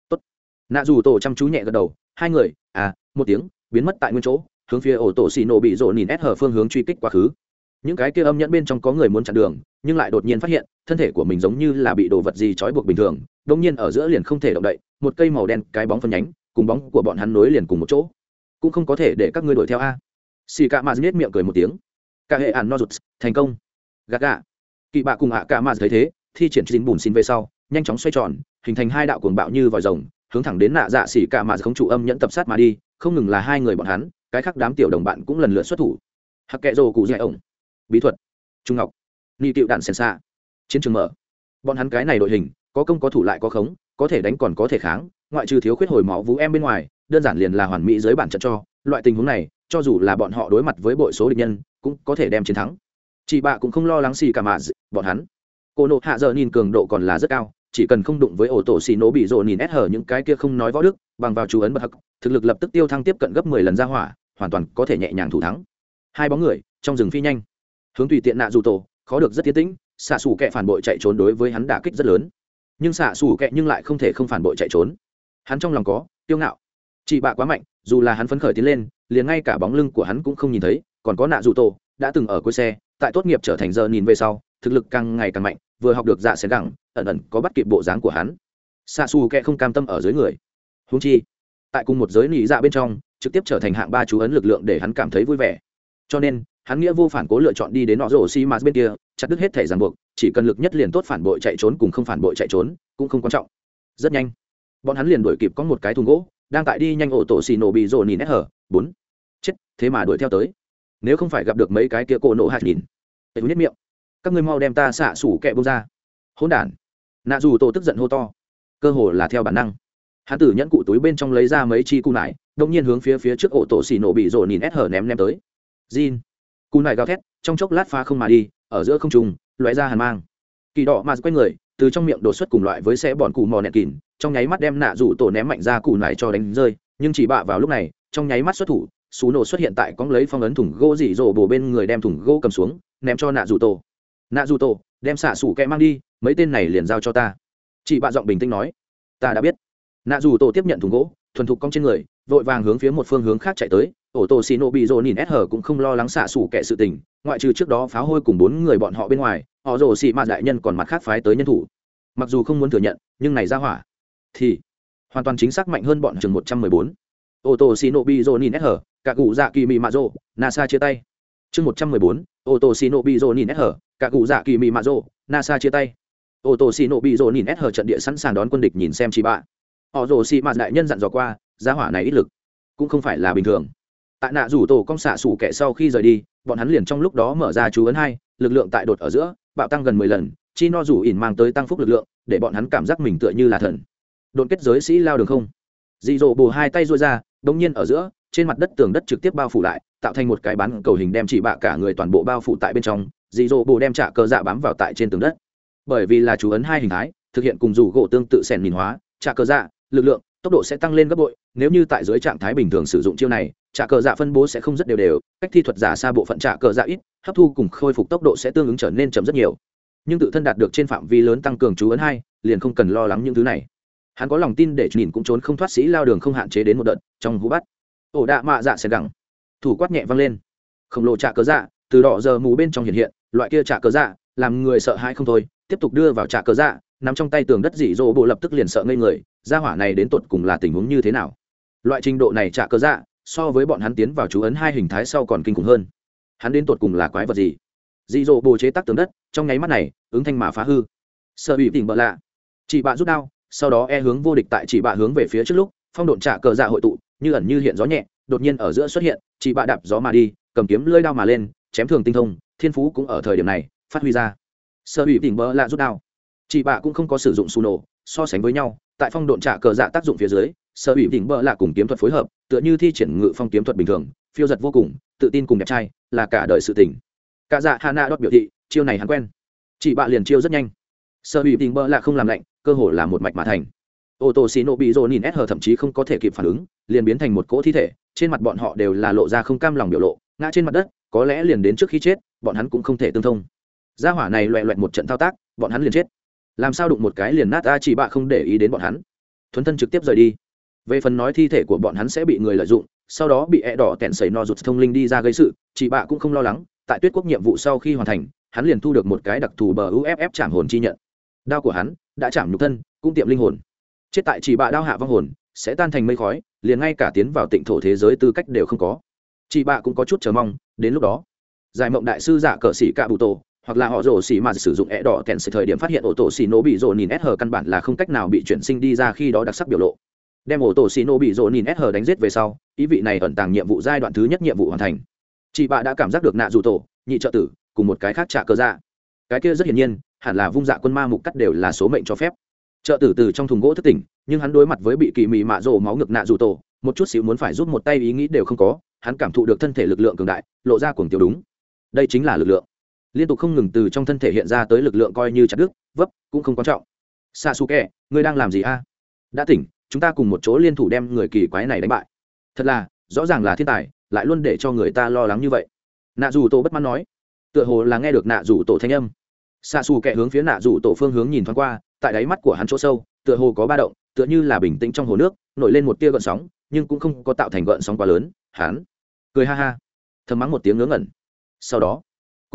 Tốt. nạ dù tổ chăm chú nhẹ gật đầu. Hai người à một tiếng, biến mất tại nguyên chỗ, hướng phía ổ tổ xì nổ bị rộ nhìn ép hở phương hướng truy kích quá khứ. Những cái kia âm nhẫn bên trong có người muốn chặn đường, nhưng lại đột nhiên phát hiện, thân thể của mình giống như là bị đồ vật gì trói buộc bình thường đông nhiên ở giữa liền không thể động đậy, một cây màu đen, cái bóng phân nhánh, cùng bóng của bọn hắn nối liền cùng một chỗ cũng không có thể để các ngươi đuổi theo a. Xì cả mà nhếch miệng cười một tiếng. Cả hệ ản no rụt thành công. Gạt gạ kỵ bạ cùng ạ cả mà thấy thế, thi triển chín bùn xin về sau, nhanh chóng xoay tròn, hình thành hai đạo cuồng bạo như vòi rồng, hướng thẳng đến nạ dạ xỉ cả mà không trụ âm nhẫn tập sát mà đi, không ngừng là hai người bọn hắn, cái khác đám tiểu đồng bạn cũng lần lượt xuất thủ. Hắc kệ rồ cụ dạy ổng. Bí thuật. Trung ngọc. Ni tiệu đạn sen xa. Chiến trường mở. Bọn hắn cái này đội hình, có công có thủ lại có khống, có thể đánh còn có thể kháng, ngoại trừ thiếu khuyết hồi máu vũ em bên ngoài đơn giản liền là hoàn mỹ dưới bản trận cho, loại tình huống này, cho dù là bọn họ đối mặt với bội số địch nhân, cũng có thể đem chiến thắng. Chị bạ cũng không lo lắng xì cả mà bọn hắn. Cô nộ hạ giờ nhìn cường độ còn là rất cao, chỉ cần không đụng với ổ tổ xì nổ bị rộ nhìn ép hở những cái kia không nói võ đức, bằng vào chú ấn bậc thực lực lập tức tiêu thăng tiếp cận gấp mười lần ra hỏa, hoàn toàn có thể nhẹ nhàng thủ thắng. Hai bóng người, trong rừng phi nhanh. Hướng tùy tiện nạ dù tổ, khó được rất tiến tĩnh, xạ xù kẹ phản bội chạy trốn đối với hắn đả kích rất lớn. Nhưng xạ xù kẹ nhưng lại không thể không phản bội chạy trốn. Hắn trong lòng có tiêu ngạo chị bạ quá mạnh, dù là hắn phấn khởi tiến lên, liền ngay cả bóng lưng của hắn cũng không nhìn thấy, còn có nạ dù tổ, đã từng ở cuối xe, tại tốt nghiệp trở thành giờ nhìn về sau, thực lực càng ngày càng mạnh, vừa học được dạ xén gẳng, ẩn ẩn có bắt kịp bộ dáng của hắn. Xa xù kẹ không cam tâm ở dưới người. Húng chi, tại cùng một giới nỉ dạ bên trong, trực tiếp trở thành hạng ba chú ấn lực lượng để hắn cảm thấy vui vẻ. Cho nên, hắn nghĩa vô phản cố lựa chọn đi đến nọ rổ xi mạt bên kia, chặt đứt hết thẻ ràng buộc, chỉ cần lực nhất liền tốt phản bội chạy trốn cùng không phản bội chạy trốn, cũng không quan trọng. Rất nhanh, bọn hắn liền đuổi kịp có một cái thùng gỗ đang tại đi nhanh ổ tổ xì nổ bị rồ nhìn nét hở bốn. Chết thế mà đuổi theo tới. Nếu không phải gặp được mấy cái kia cổ nổ hạt nhìn. Tệ nhất miệng. Các ngươi mau đem ta xạ sủ kẹ bông ra. Hỗn đản. Nạ dù tổ tức giận hô to. Cơ hồ là theo bản năng. Hắn tử nhẫn cụ túi bên trong lấy ra mấy chi cung nải đông nhiên hướng phía phía trước ổ tổ xì nổ bị rồ nhìn ép hở ném ném tới. Jin. Cú nải gào thét, trong chốc lát phá không mà đi, ở giữa không trung, lóe ra hàn mang. Kỳ đỏ mà quay người, từ trong miệng đổ xuất cùng loại với xe bọn cụ mò nẹt kỉn, trong nháy mắt đem nạ rủ tổ ném mạnh ra củ nải cho đánh rơi, nhưng chỉ bạ vào lúc này, trong nháy mắt xuất thủ, xú nổ xuất hiện tại con lấy phong ấn thùng gỗ dị dỗ bổ bên người đem thùng gỗ cầm xuống, ném cho nạ rủ tổ. Nạ rủ tổ, đem xạ sủ kẹ mang đi, mấy tên này liền giao cho ta. Chị bạ giọng bình tĩnh nói, ta đã biết. Nạ rủ tổ tiếp nhận thùng gỗ, thuần thục cong trên người, vội vàng hướng phía một phương hướng khác chạy tới, ổ tổ xì nổ bị rồ nhìn ép hở cũng không lo lắng xạ xủ kẹ sự tình ngoại trừ trước đó pháo hôi cùng bốn người bọn họ bên ngoài họ rồ xì mạ đại nhân còn mặt khác phái tới nhân thủ. Mặc dù không muốn thừa nhận, nhưng này ra hỏa thì hoàn toàn chính xác mạnh hơn bọn chừng một trăm mười bốn. Ô tô xì nổ bi rồ nhìn nét hở cả cụ dạ kỳ mị mạ rồ nasa chia tay. Chương một trăm mười bốn ô tô xì nổ bi rồ nhìn nét hở cả cụ dạ kỳ mị mạ rồ nasa chia tay. Ô tô xì nổ bị rồ nhìn ép hở trận địa sẵn sàng đón quân địch nhìn xem chị bạ. Họ rồ xì mạt đại nhân dặn dò qua giá hỏa này ít lực cũng không phải là bình thường. Tại nạ rủ tổ công xạ sủ kẻ sau khi rời đi, bọn hắn liền trong lúc đó mở ra chú ấn hai lực lượng tại đột ở giữa, bạo tăng gần mười lần, chi no rủ ỉn mang tới tăng phúc lực lượng, để bọn hắn cảm giác mình tựa như là thần. Đột kết giới sĩ lao đường không. Dị dỗ bù hai tay rôi ra đống nhiên ở giữa, trên mặt đất tường đất trực tiếp bao phủ lại, tạo thành một cái bán cầu hình đem chỉ bạ cả người toàn bộ bao phủ tại bên trong. Dị dỗ bù đem trả cờ dạ bám vào tại trên tường đất. Bởi vì là chú ấn hai hình thái, thực hiện cùng rủ gỗ tương tự sẻn nhìn hóa, trả cờ dạ lực lượng tốc độ sẽ tăng lên gấp bội, nếu như tại dưới trạng thái bình thường sử dụng chiêu này, trả cờ dạ phân bố sẽ không rất đều đều, cách thi thuật giả xa bộ phận trả cờ dạ ít, hấp thu cùng khôi phục tốc độ sẽ tương ứng trở nên chậm rất nhiều. Nhưng tự thân đạt được trên phạm vi lớn tăng cường chú ấn hai, liền không cần lo lắng những thứ này. Hắn có lòng tin để nhìn cũng trốn không thoát sĩ lao đường không hạn chế đến một đợt, trong hú bắt. Ổ đạ mạ dạ sẽ gẳng. Thủ quát nhẹ văng lên. Khổng lồ trả cờ dạ từ đỏ giờ mù bên trong hiện hiện, loại kia trả cờ dạ làm người sợ hãi không thôi, tiếp tục đưa vào trả cờ dạ nằm trong tay tường đất dị dỗ bộ lập tức liền sợ ngây người, gia hỏa này đến tột cùng là tình huống như thế nào? Loại trình độ này trả cơ dạ so với bọn hắn tiến vào chú ấn hai hình thái sau còn kinh khủng hơn. Hắn đến tột cùng là quái vật gì? Dị dỗ bộ chế tác tường đất, trong nháy mắt này, ứng thanh mà phá hư. Sợ bị tỉnh bợ lạ. Chị bạ rút đao, sau đó e hướng vô địch tại chị bạ hướng về phía trước lúc, phong độn trả cờ dạ hội tụ, như ẩn như hiện gió nhẹ, đột nhiên ở giữa xuất hiện, chị bạ đạp gió mà đi, cầm kiếm lơi đao mà lên, chém thường tinh thông, thiên phú cũng ở thời điểm này, phát huy ra. Sợ bị tỉnh bợ lạ rút đao chị bạ cũng không có sử dụng xù nổ so sánh với nhau, tại phong độn trả cờ dạ tác dụng phía dưới, sở ủy đỉnh bợ là cùng kiếm thuật phối hợp, tựa như thi triển ngự phong kiếm thuật bình thường, phiêu giật vô cùng, tự tin cùng đẹp trai, là cả đời sự tình. Cả dạ hà na đót biểu thị, chiêu này hắn quen. Chị bạ liền chiêu rất nhanh. Sở ủy đỉnh bợ là không làm lạnh, cơ hồ là một mạch mà thành. Ô tô xì nổ bị rồ nhìn hờ thậm chí không có thể kịp phản ứng, liền biến thành một cỗ thi thể, trên mặt bọn họ đều là lộ ra không cam lòng biểu lộ, ngã trên mặt đất, có lẽ liền đến trước khi chết, bọn hắn cũng không thể tương thông. Gia hỏa này loẹ loẹt một trận thao tác, bọn hắn liền chết làm sao đụng một cái liền nát, a chỉ bạ không để ý đến bọn hắn. Thuấn thân trực tiếp rời đi. Về phần nói thi thể của bọn hắn sẽ bị người lợi dụng, sau đó bị e đỏ tẹn sẩy no rụt thông linh đi ra gây sự, chị bạ cũng không lo lắng. Tại tuyết quốc nhiệm vụ sau khi hoàn thành, hắn liền thu được một cái đặc thù bờ uff chạm hồn chi nhận. Đao của hắn đã chạm nhục thân, cũng tiệm linh hồn. Chết tại chị bạ đao hạ vong hồn, sẽ tan thành mây khói, liền ngay cả tiến vào tịnh thổ thế giới tư cách đều không có. Chị bạ cũng có chút chờ mong, đến lúc đó, giải mộng đại sư giả cờ sĩ cạ bụ tổ hoặc là họ rổ xỉ mà sử dụng ẹ đỏ kèn sự thời điểm phát hiện ổ tổ xỉ nổ bị rổ nhìn s căn bản là không cách nào bị chuyển sinh đi ra khi đó đặc sắc biểu lộ. Đem ổ tổ xỉ nổ bị rổ nhìn s đánh giết về sau, ý vị này ẩn tàng nhiệm vụ giai đoạn thứ nhất nhiệm vụ hoàn thành. Chị bạ đã cảm giác được nạ dù tổ, nhị trợ tử, cùng một cái khác trả cơ dạ. Cái kia rất hiển nhiên, hẳn là vung dạ quân ma mục cắt đều là số mệnh cho phép. Trợ tử từ trong thùng gỗ thất tỉnh, nhưng hắn đối mặt với bị kỳ mị mạ rổ máu ngực nạ dù tổ, một chút xíu muốn phải giúp một tay ý nghĩ đều không có, hắn cảm thụ được thân thể lực lượng cường đại, lộ ra cuồng tiêu đúng. Đây chính là lực lượng liên tục không ngừng từ trong thân thể hiện ra tới lực lượng coi như chặt đứt, vấp, cũng không quan trọng. Xa xù kẹ ngươi đang làm gì a? Đã tỉnh, chúng ta cùng một chỗ liên thủ đem người kỳ quái này đánh bại. Thật là, rõ ràng là thiên tài, lại luôn để cho người ta lo lắng như vậy. Nạ dù tổ bất mãn nói. Tựa hồ là nghe được nạ dù tổ thanh âm. Xa xù kẹ hướng phía nạ dù tổ phương hướng nhìn thoáng qua, tại đáy mắt của hắn chỗ sâu, tựa hồ có ba động, tựa như là bình tĩnh trong hồ nước, nổi lên một tia gợn sóng, nhưng cũng không có tạo thành gợn sóng quá lớn. Hắn cười ha ha, thầm mắng một tiếng ngớ ngẩn. Sau đó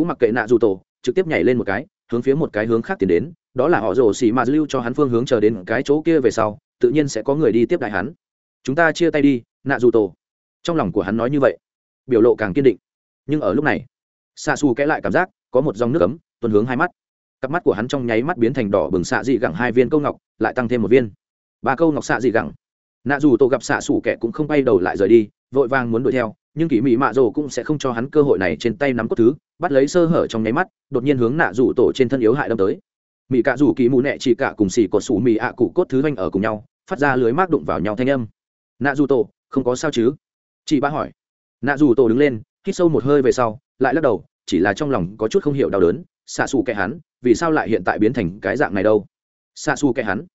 cũng mặc kệ nạ dù tổ, trực tiếp nhảy lên một cái, hướng phía một cái hướng khác tiến đến, đó là họ rồ xì mà lưu cho hắn phương hướng chờ đến cái chỗ kia về sau, tự nhiên sẽ có người đi tiếp đại hắn. Chúng ta chia tay đi, nạ dù tổ. Trong lòng của hắn nói như vậy, biểu lộ càng kiên định. Nhưng ở lúc này xa xù kẽ lại cảm giác, có một dòng nước cấm tuần hướng hai mắt. Cặp mắt của hắn trong nháy mắt biến thành đỏ bừng xạ dị gẳng hai viên câu ngọc, lại tăng thêm một viên. Ba câu ngọc xạ dị gẳng. Nạ dù tổ gặp xạ xù kẻ cũng không bay đầu lại rời đi, vội vàng muốn đuổi theo nhưng kỳ mỹ mạ rồ cũng sẽ không cho hắn cơ hội này trên tay nắm cốt thứ, bắt lấy sơ hở trong nháy mắt, đột nhiên hướng nạ rủ tổ trên thân yếu hại đâm tới. Mỹ cạ rủ kỳ mù nẹ chỉ cả cùng xì cột xù mỹ ạ cụ cốt thứ vanh ở cùng nhau, phát ra lưới mác đụng vào nhau thanh âm. Nạ rủ tổ, không có sao chứ? Chị ba hỏi. Nạ rủ tổ đứng lên, hít sâu một hơi về sau, lại lắc đầu, chỉ là trong lòng có chút không hiểu đau đớn, xạ xù kẻ hắn, vì sao lại hiện tại biến thành cái dạng này đâu? Xạ xù kẻ hắn,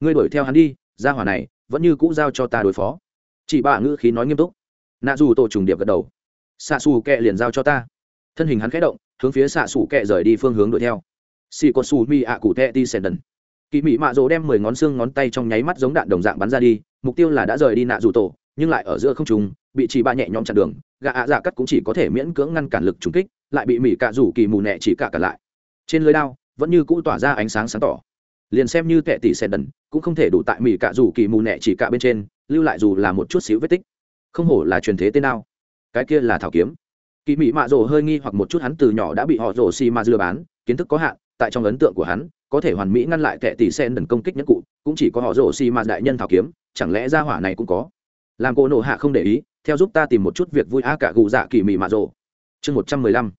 ngươi đuổi theo hắn đi ra hỏa này vẫn như cũ giao cho ta đối phó. Chị bà ngữ khí nói nghiêm túc nạ dù tổ trùng điệp gật đầu. Xạ xù kẹ liền giao cho ta. Thân hình hắn khẽ động, hướng phía xạ xù kẹ rời đi phương hướng đuổi theo. Xì có xù mi ạ cụ tệ ti sèn đần. Kỳ mị mạ rồ đem mười ngón xương ngón tay trong nháy mắt giống đạn đồng dạng bắn ra đi, mục tiêu là đã rời đi nạ dù tổ, nhưng lại ở giữa không trùng bị chị ba nhẹ nhõm chặn đường gà ạ dạ cắt cũng chỉ có thể miễn cưỡng ngăn cản lực trúng kích, lại bị mỹ cạ rủ kỳ mù nẹ chỉ cả cả lại. Trên lưới đao, vẫn như cũ tỏa ra ánh sáng sáng tỏ. Liền xem như tệ tỷ sèn đần, cũng không thể đủ tại mỹ cạ rủ kỳ mù nẹ chỉ cả bên trên, lưu lại dù là một chút xíu vết tích không hổ là truyền thế tên nào. Cái kia là thảo kiếm. Kỳ mỹ mạ rồ hơi nghi hoặc một chút hắn từ nhỏ đã bị họ rồ xì ma dưa bán, kiến thức có hạn, tại trong ấn tượng của hắn, có thể hoàn mỹ ngăn lại kẻ tỷ sen đần công kích nhất cụ, cũng chỉ có họ rồ xì ma đại nhân thảo kiếm, chẳng lẽ ra hỏa này cũng có? Làm cô nổ hạ không để ý, theo giúp ta tìm một chút việc vui a cả gù dạ kỳ mỹ mạ rồ. Chương một trăm mười lăm.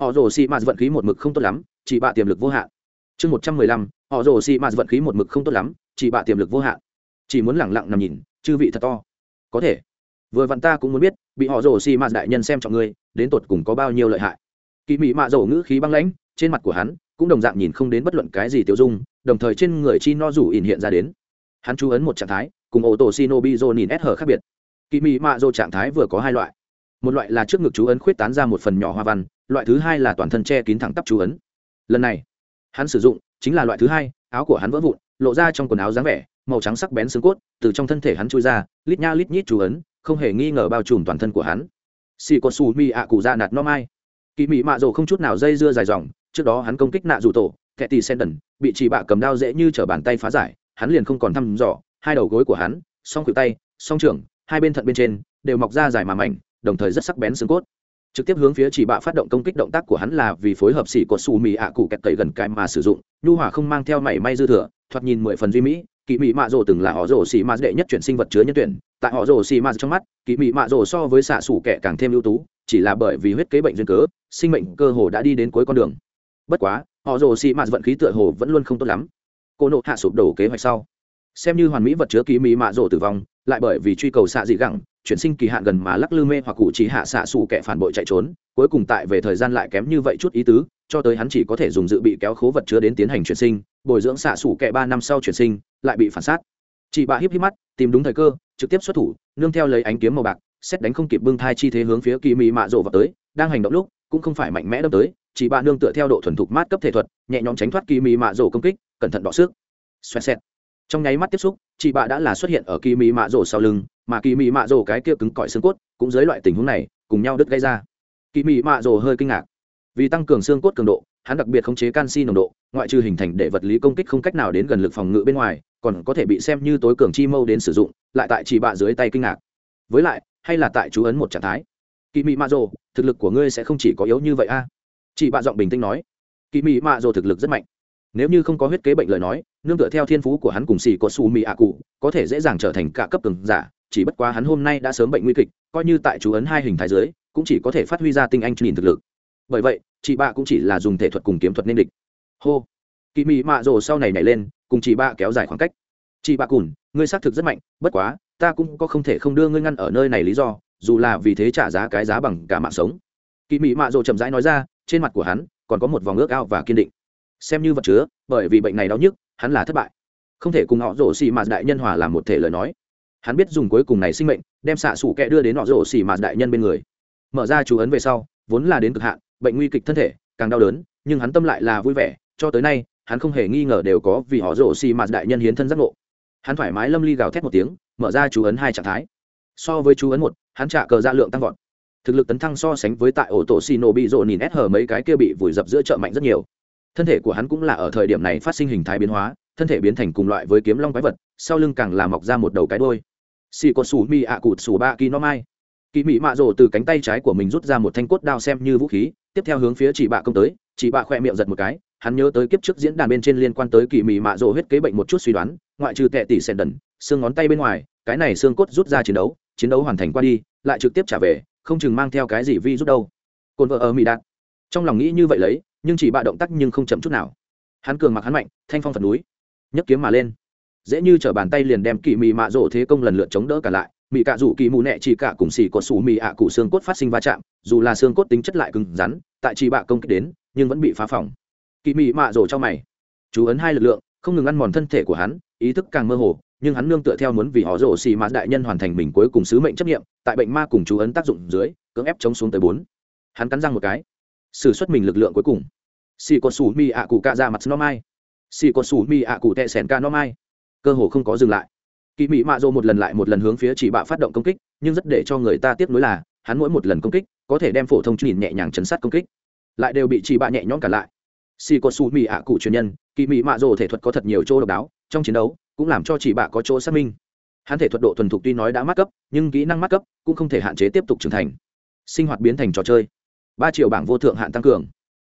Họ rồ xì ma vận khí một mực không tốt lắm, chỉ bạ tiềm lực vô hạn. Chương một trăm mười lăm. Họ rồ xì ma vận khí một mực không tốt lắm, chỉ bạ tiềm lực vô hạn. Chỉ muốn lẳng lặng nằm nhìn, chư vị thật to. Có thể vừa vặn ta cũng muốn biết, bị họ rồ xì mạt đại nhân xem trọng ngươi, đến tột cùng có bao nhiêu lợi hại. Kỳ mị mạ rổ ngữ khí băng lãnh, trên mặt của hắn cũng đồng dạng nhìn không đến bất luận cái gì tiêu dung, đồng thời trên người chi no rủ ỉn hiện ra đến. Hắn chú ấn một trạng thái, cùng ô tô shinobi rô nhìn s hở khác biệt. Kỳ mị mạ rổ trạng thái vừa có hai loại. Một loại là trước ngực chú ấn khuyết tán ra một phần nhỏ hoa văn, loại thứ hai là toàn thân che kín thẳng tắp chú ấn. Lần này, hắn sử dụng chính là loại thứ hai, áo của hắn vỡ vụn, lộ ra trong quần áo dáng vẻ, màu trắng sắc bén xương cốt, từ trong thân thể hắn chui ra, lít nha lít nhít chú ấn không hề nghi ngờ bao trùm toàn thân của hắn. Xì có xù mi ạ cụ ra nạt no mai. Kỳ mị mạ rồ không chút nào dây dưa dài dòng, trước đó hắn công kích nạ dù tổ, kẻ tì sen đần, bị chỉ bạ cầm đao dễ như t bàn tay phá giải, hắn liền không còn thăm dò, hai đầu gối của hắn, song khuỷu tay, song trưởng, hai bên thận bên trên, đều mọc ra dài mà mảnh, đồng thời rất sắc bén xương cốt. Trực tiếp hướng phía chỉ bạ phát động công kích động tác của hắn là vì phối hợp xỉ có xù mì ạ cụ kẹt tẩy gần cái mà sử dụng, nhu hỏa không mang theo mảy may dư thừa, thoạt nhìn mười phần duy mỹ kỳ mị mạ rồ từng là họ rồ xì ma đệ nhất chuyển sinh vật chứa nhân tuyển. Tại họ rồ xì ma trong mắt kỳ mị mạ rồ so với xạ xủ kẻ càng thêm ưu tú, chỉ là bởi vì huyết kế bệnh duyên cớ, sinh mệnh cơ hồ đã đi đến cuối con đường. Bất quá, họ rồ xì ma vận khí tựa hồ vẫn luôn không tốt lắm. Cô nộ hạ sụp đổ kế hoạch sau. Xem như hoàn mỹ vật chứa kỳ mị mạ rồ tử vong, lại bởi vì truy cầu xạ dị gẳng chuyển sinh kỳ hạn gần mà lắc lư mê hoặc cụ chỉ hạ xạ xù kẻ phản bội chạy trốn, cuối cùng tại về thời gian lại kém như vậy chút ý tứ, cho tới hắn chỉ có thể dùng dự bị kéo khố vật chứa đến tiến hành chuyển sinh, bồi dưỡng xạ xù kẻ ba năm sau chuyển sinh, lại bị phản sát. Chị bà híp híp mắt, tìm đúng thời cơ, trực tiếp xuất thủ, nương theo lấy ánh kiếm màu bạc, xét đánh không kịp bưng thai chi thế hướng phía kỳ mị mạ rộ vào tới, đang hành động lúc, cũng không phải mạnh mẽ đâm tới chỉ bà nương tựa theo độ thuần thục mát cấp thể thuật, nhẹ nhõm tránh thoát kỳ mị mạ rộ công kích, cẩn thận đọ xước xoẹt xẹt. Trong nháy mắt tiếp xúc, chị bà đã là xuất hiện ở kỳ mị mạ rộ sau lưng mà kỳ mị mạ rồ cái kia cứng cỏi xương cốt cũng dưới loại tình huống này cùng nhau đứt gây ra. Kỳ mị mạ rồ hơi kinh ngạc. Vì tăng cường xương cốt cường độ, hắn đặc biệt khống chế canxi nồng độ, ngoại trừ hình thành để vật lý công kích không cách nào đến gần lực phòng ngự bên ngoài, còn có thể bị xem như tối cường chi mâu đến sử dụng, lại tại chỉ bạ dưới tay kinh ngạc. Với lại, hay là tại chú ấn một trạng thái. Kỳ mị mạ rồ, thực lực của ngươi sẽ không chỉ có yếu như vậy a. Chị bạ giọng bình tĩnh nói. Kỳ mị mạ rồ thực lực rất mạnh. Nếu như không có huyết kế bệnh lời nói, nương tựa theo thiên phú của hắn cùng xì có su mị ạ cụ, có thể dễ dàng trở thành cả cấp cường giả chỉ bất quá hắn hôm nay đã sớm bệnh nguy kịch, coi như tại chú ấn hai hình thái dưới, cũng chỉ có thể phát huy ra tinh anh nhìn thực lực. Bởi vậy, chị bạ cũng chỉ là dùng thể thuật cùng kiếm thuật nên địch. Hô. Kỳ mị mạ rồ sau này nhảy lên, cùng chị bạ kéo dài khoảng cách. Chị bạ cùn, ngươi xác thực rất mạnh, bất quá, ta cũng có không thể không đưa ngươi ngăn ở nơi này lý do, dù là vì thế trả giá cái giá bằng cả mạng sống. Kỳ mị mạ rồ chậm rãi nói ra, trên mặt của hắn còn có một vòng ước ao và kiên định. Xem như vật chứa, bởi vì bệnh này đau nhức, hắn là thất bại. Không thể cùng họ rổ xì mạt đại nhân hòa làm một thể lời nói hắn biết dùng cuối cùng này sinh mệnh, đem xạ xủ kẹ đưa đến họ rổ xỉ mạt đại nhân bên người. Mở ra chú ấn về sau, vốn là đến cực hạn, bệnh nguy kịch thân thể, càng đau đớn, nhưng hắn tâm lại là vui vẻ, cho tới nay, hắn không hề nghi ngờ đều có vì họ rổ xì mạt đại nhân hiến thân giác ngộ. Hắn thoải mái lâm ly gào thét một tiếng, mở ra chú ấn hai trạng thái. So với chú ấn một, hắn trả cờ ra lượng tăng vọt. Thực lực tấn thăng so sánh với tại ổ tổ xì nổ bị rộ nhìn ép hở mấy cái kia bị vùi dập giữa chợ mạnh rất nhiều. Thân thể của hắn cũng là ở thời điểm này phát sinh hình thái biến hóa, thân thể biến thành cùng loại với kiếm long quái vật, sau lưng càng là mọc ra một đầu cái đôi xì có xù mi ạ cụt xù ba kỳ no mai. Kỳ mỹ mạ rồ từ cánh tay trái của mình rút ra một thanh cốt đao xem như vũ khí, tiếp theo hướng phía chị bạ công tới, chị bạ khoe miệng giật một cái, hắn nhớ tới kiếp trước diễn đàn bên trên liên quan tới kỳ mỹ mạ rồ huyết kế bệnh một chút suy đoán, ngoại trừ tệ tỷ sèn đần, xương ngón tay bên ngoài, cái này xương cốt rút ra chiến đấu chiến đấu hoàn thành qua đi, lại trực tiếp trả về, không chừng mang theo cái gì vi rút đâu. Cồn vợ ở mỹ đạt. Trong lòng nghĩ như vậy lấy, nhưng chỉ bạ động tác nhưng không chậm chút nào. Hắn cường mặc hắn mạnh, thanh phong phần núi, nhấc kiếm mà lên dễ như t bàn tay liền đem kỳ mị mạ rỗ thế công lần lượt chống đỡ cả lại. Mị cạ rủ kỳ mù nẹ chỉ cả cùng xì có xù mị ạ cụ xương cốt phát sinh va chạm, dù là xương cốt tính chất lại cứng rắn, tại chỉ bạ công kích đến, nhưng vẫn bị phá phỏng. Kỳ mị mạ rổ trong mày. Chú ấn hai lực lượng, không ngừng ăn mòn thân thể của hắn, ý thức càng mơ hồ, nhưng hắn nương tựa theo muốn vì họ rổ xì mã đại nhân hoàn thành mình cuối cùng sứ mệnh chấp nghiệm tại bệnh ma cùng chú ấn tác dụng dưới, cưỡng ép chống xuống tới bốn. Hắn cắn răng một cái. S ử suất mình lực lượng cuối cùng. Xì có xù mì ạ cụ cạ ra mặt nó mai. Xì có xù mì ạ cụ tệ sẻn ca nó mai cơ hồ không có dừng lại. Kỳ mỹ mạ dô một lần lại một lần hướng phía chỉ bạ phát động công kích, nhưng rất để cho người ta tiếc nuối là, hắn mỗi một lần công kích, có thể đem phổ thông nhìn nhẹ nhàng chấn sát công kích. Lại đều bị chỉ bạ nhẹ nhõm cả lại. Xì có su mỹ ạ cụ truyền nhân kỳ mỹ mạ dô thể thuật có thật nhiều chỗ độc đáo, trong chiến đấu cũng làm cho chỉ bạ có chỗ xác minh. Hắn thể thuật độ thuần thục tuy nói đã mắc cấp, nhưng kỹ năng mắc cấp cũng không thể hạn chế tiếp tục trưởng thành. Sinh hoạt biến thành trò chơi. Ba triệu bảng vô thượng hạn tăng cường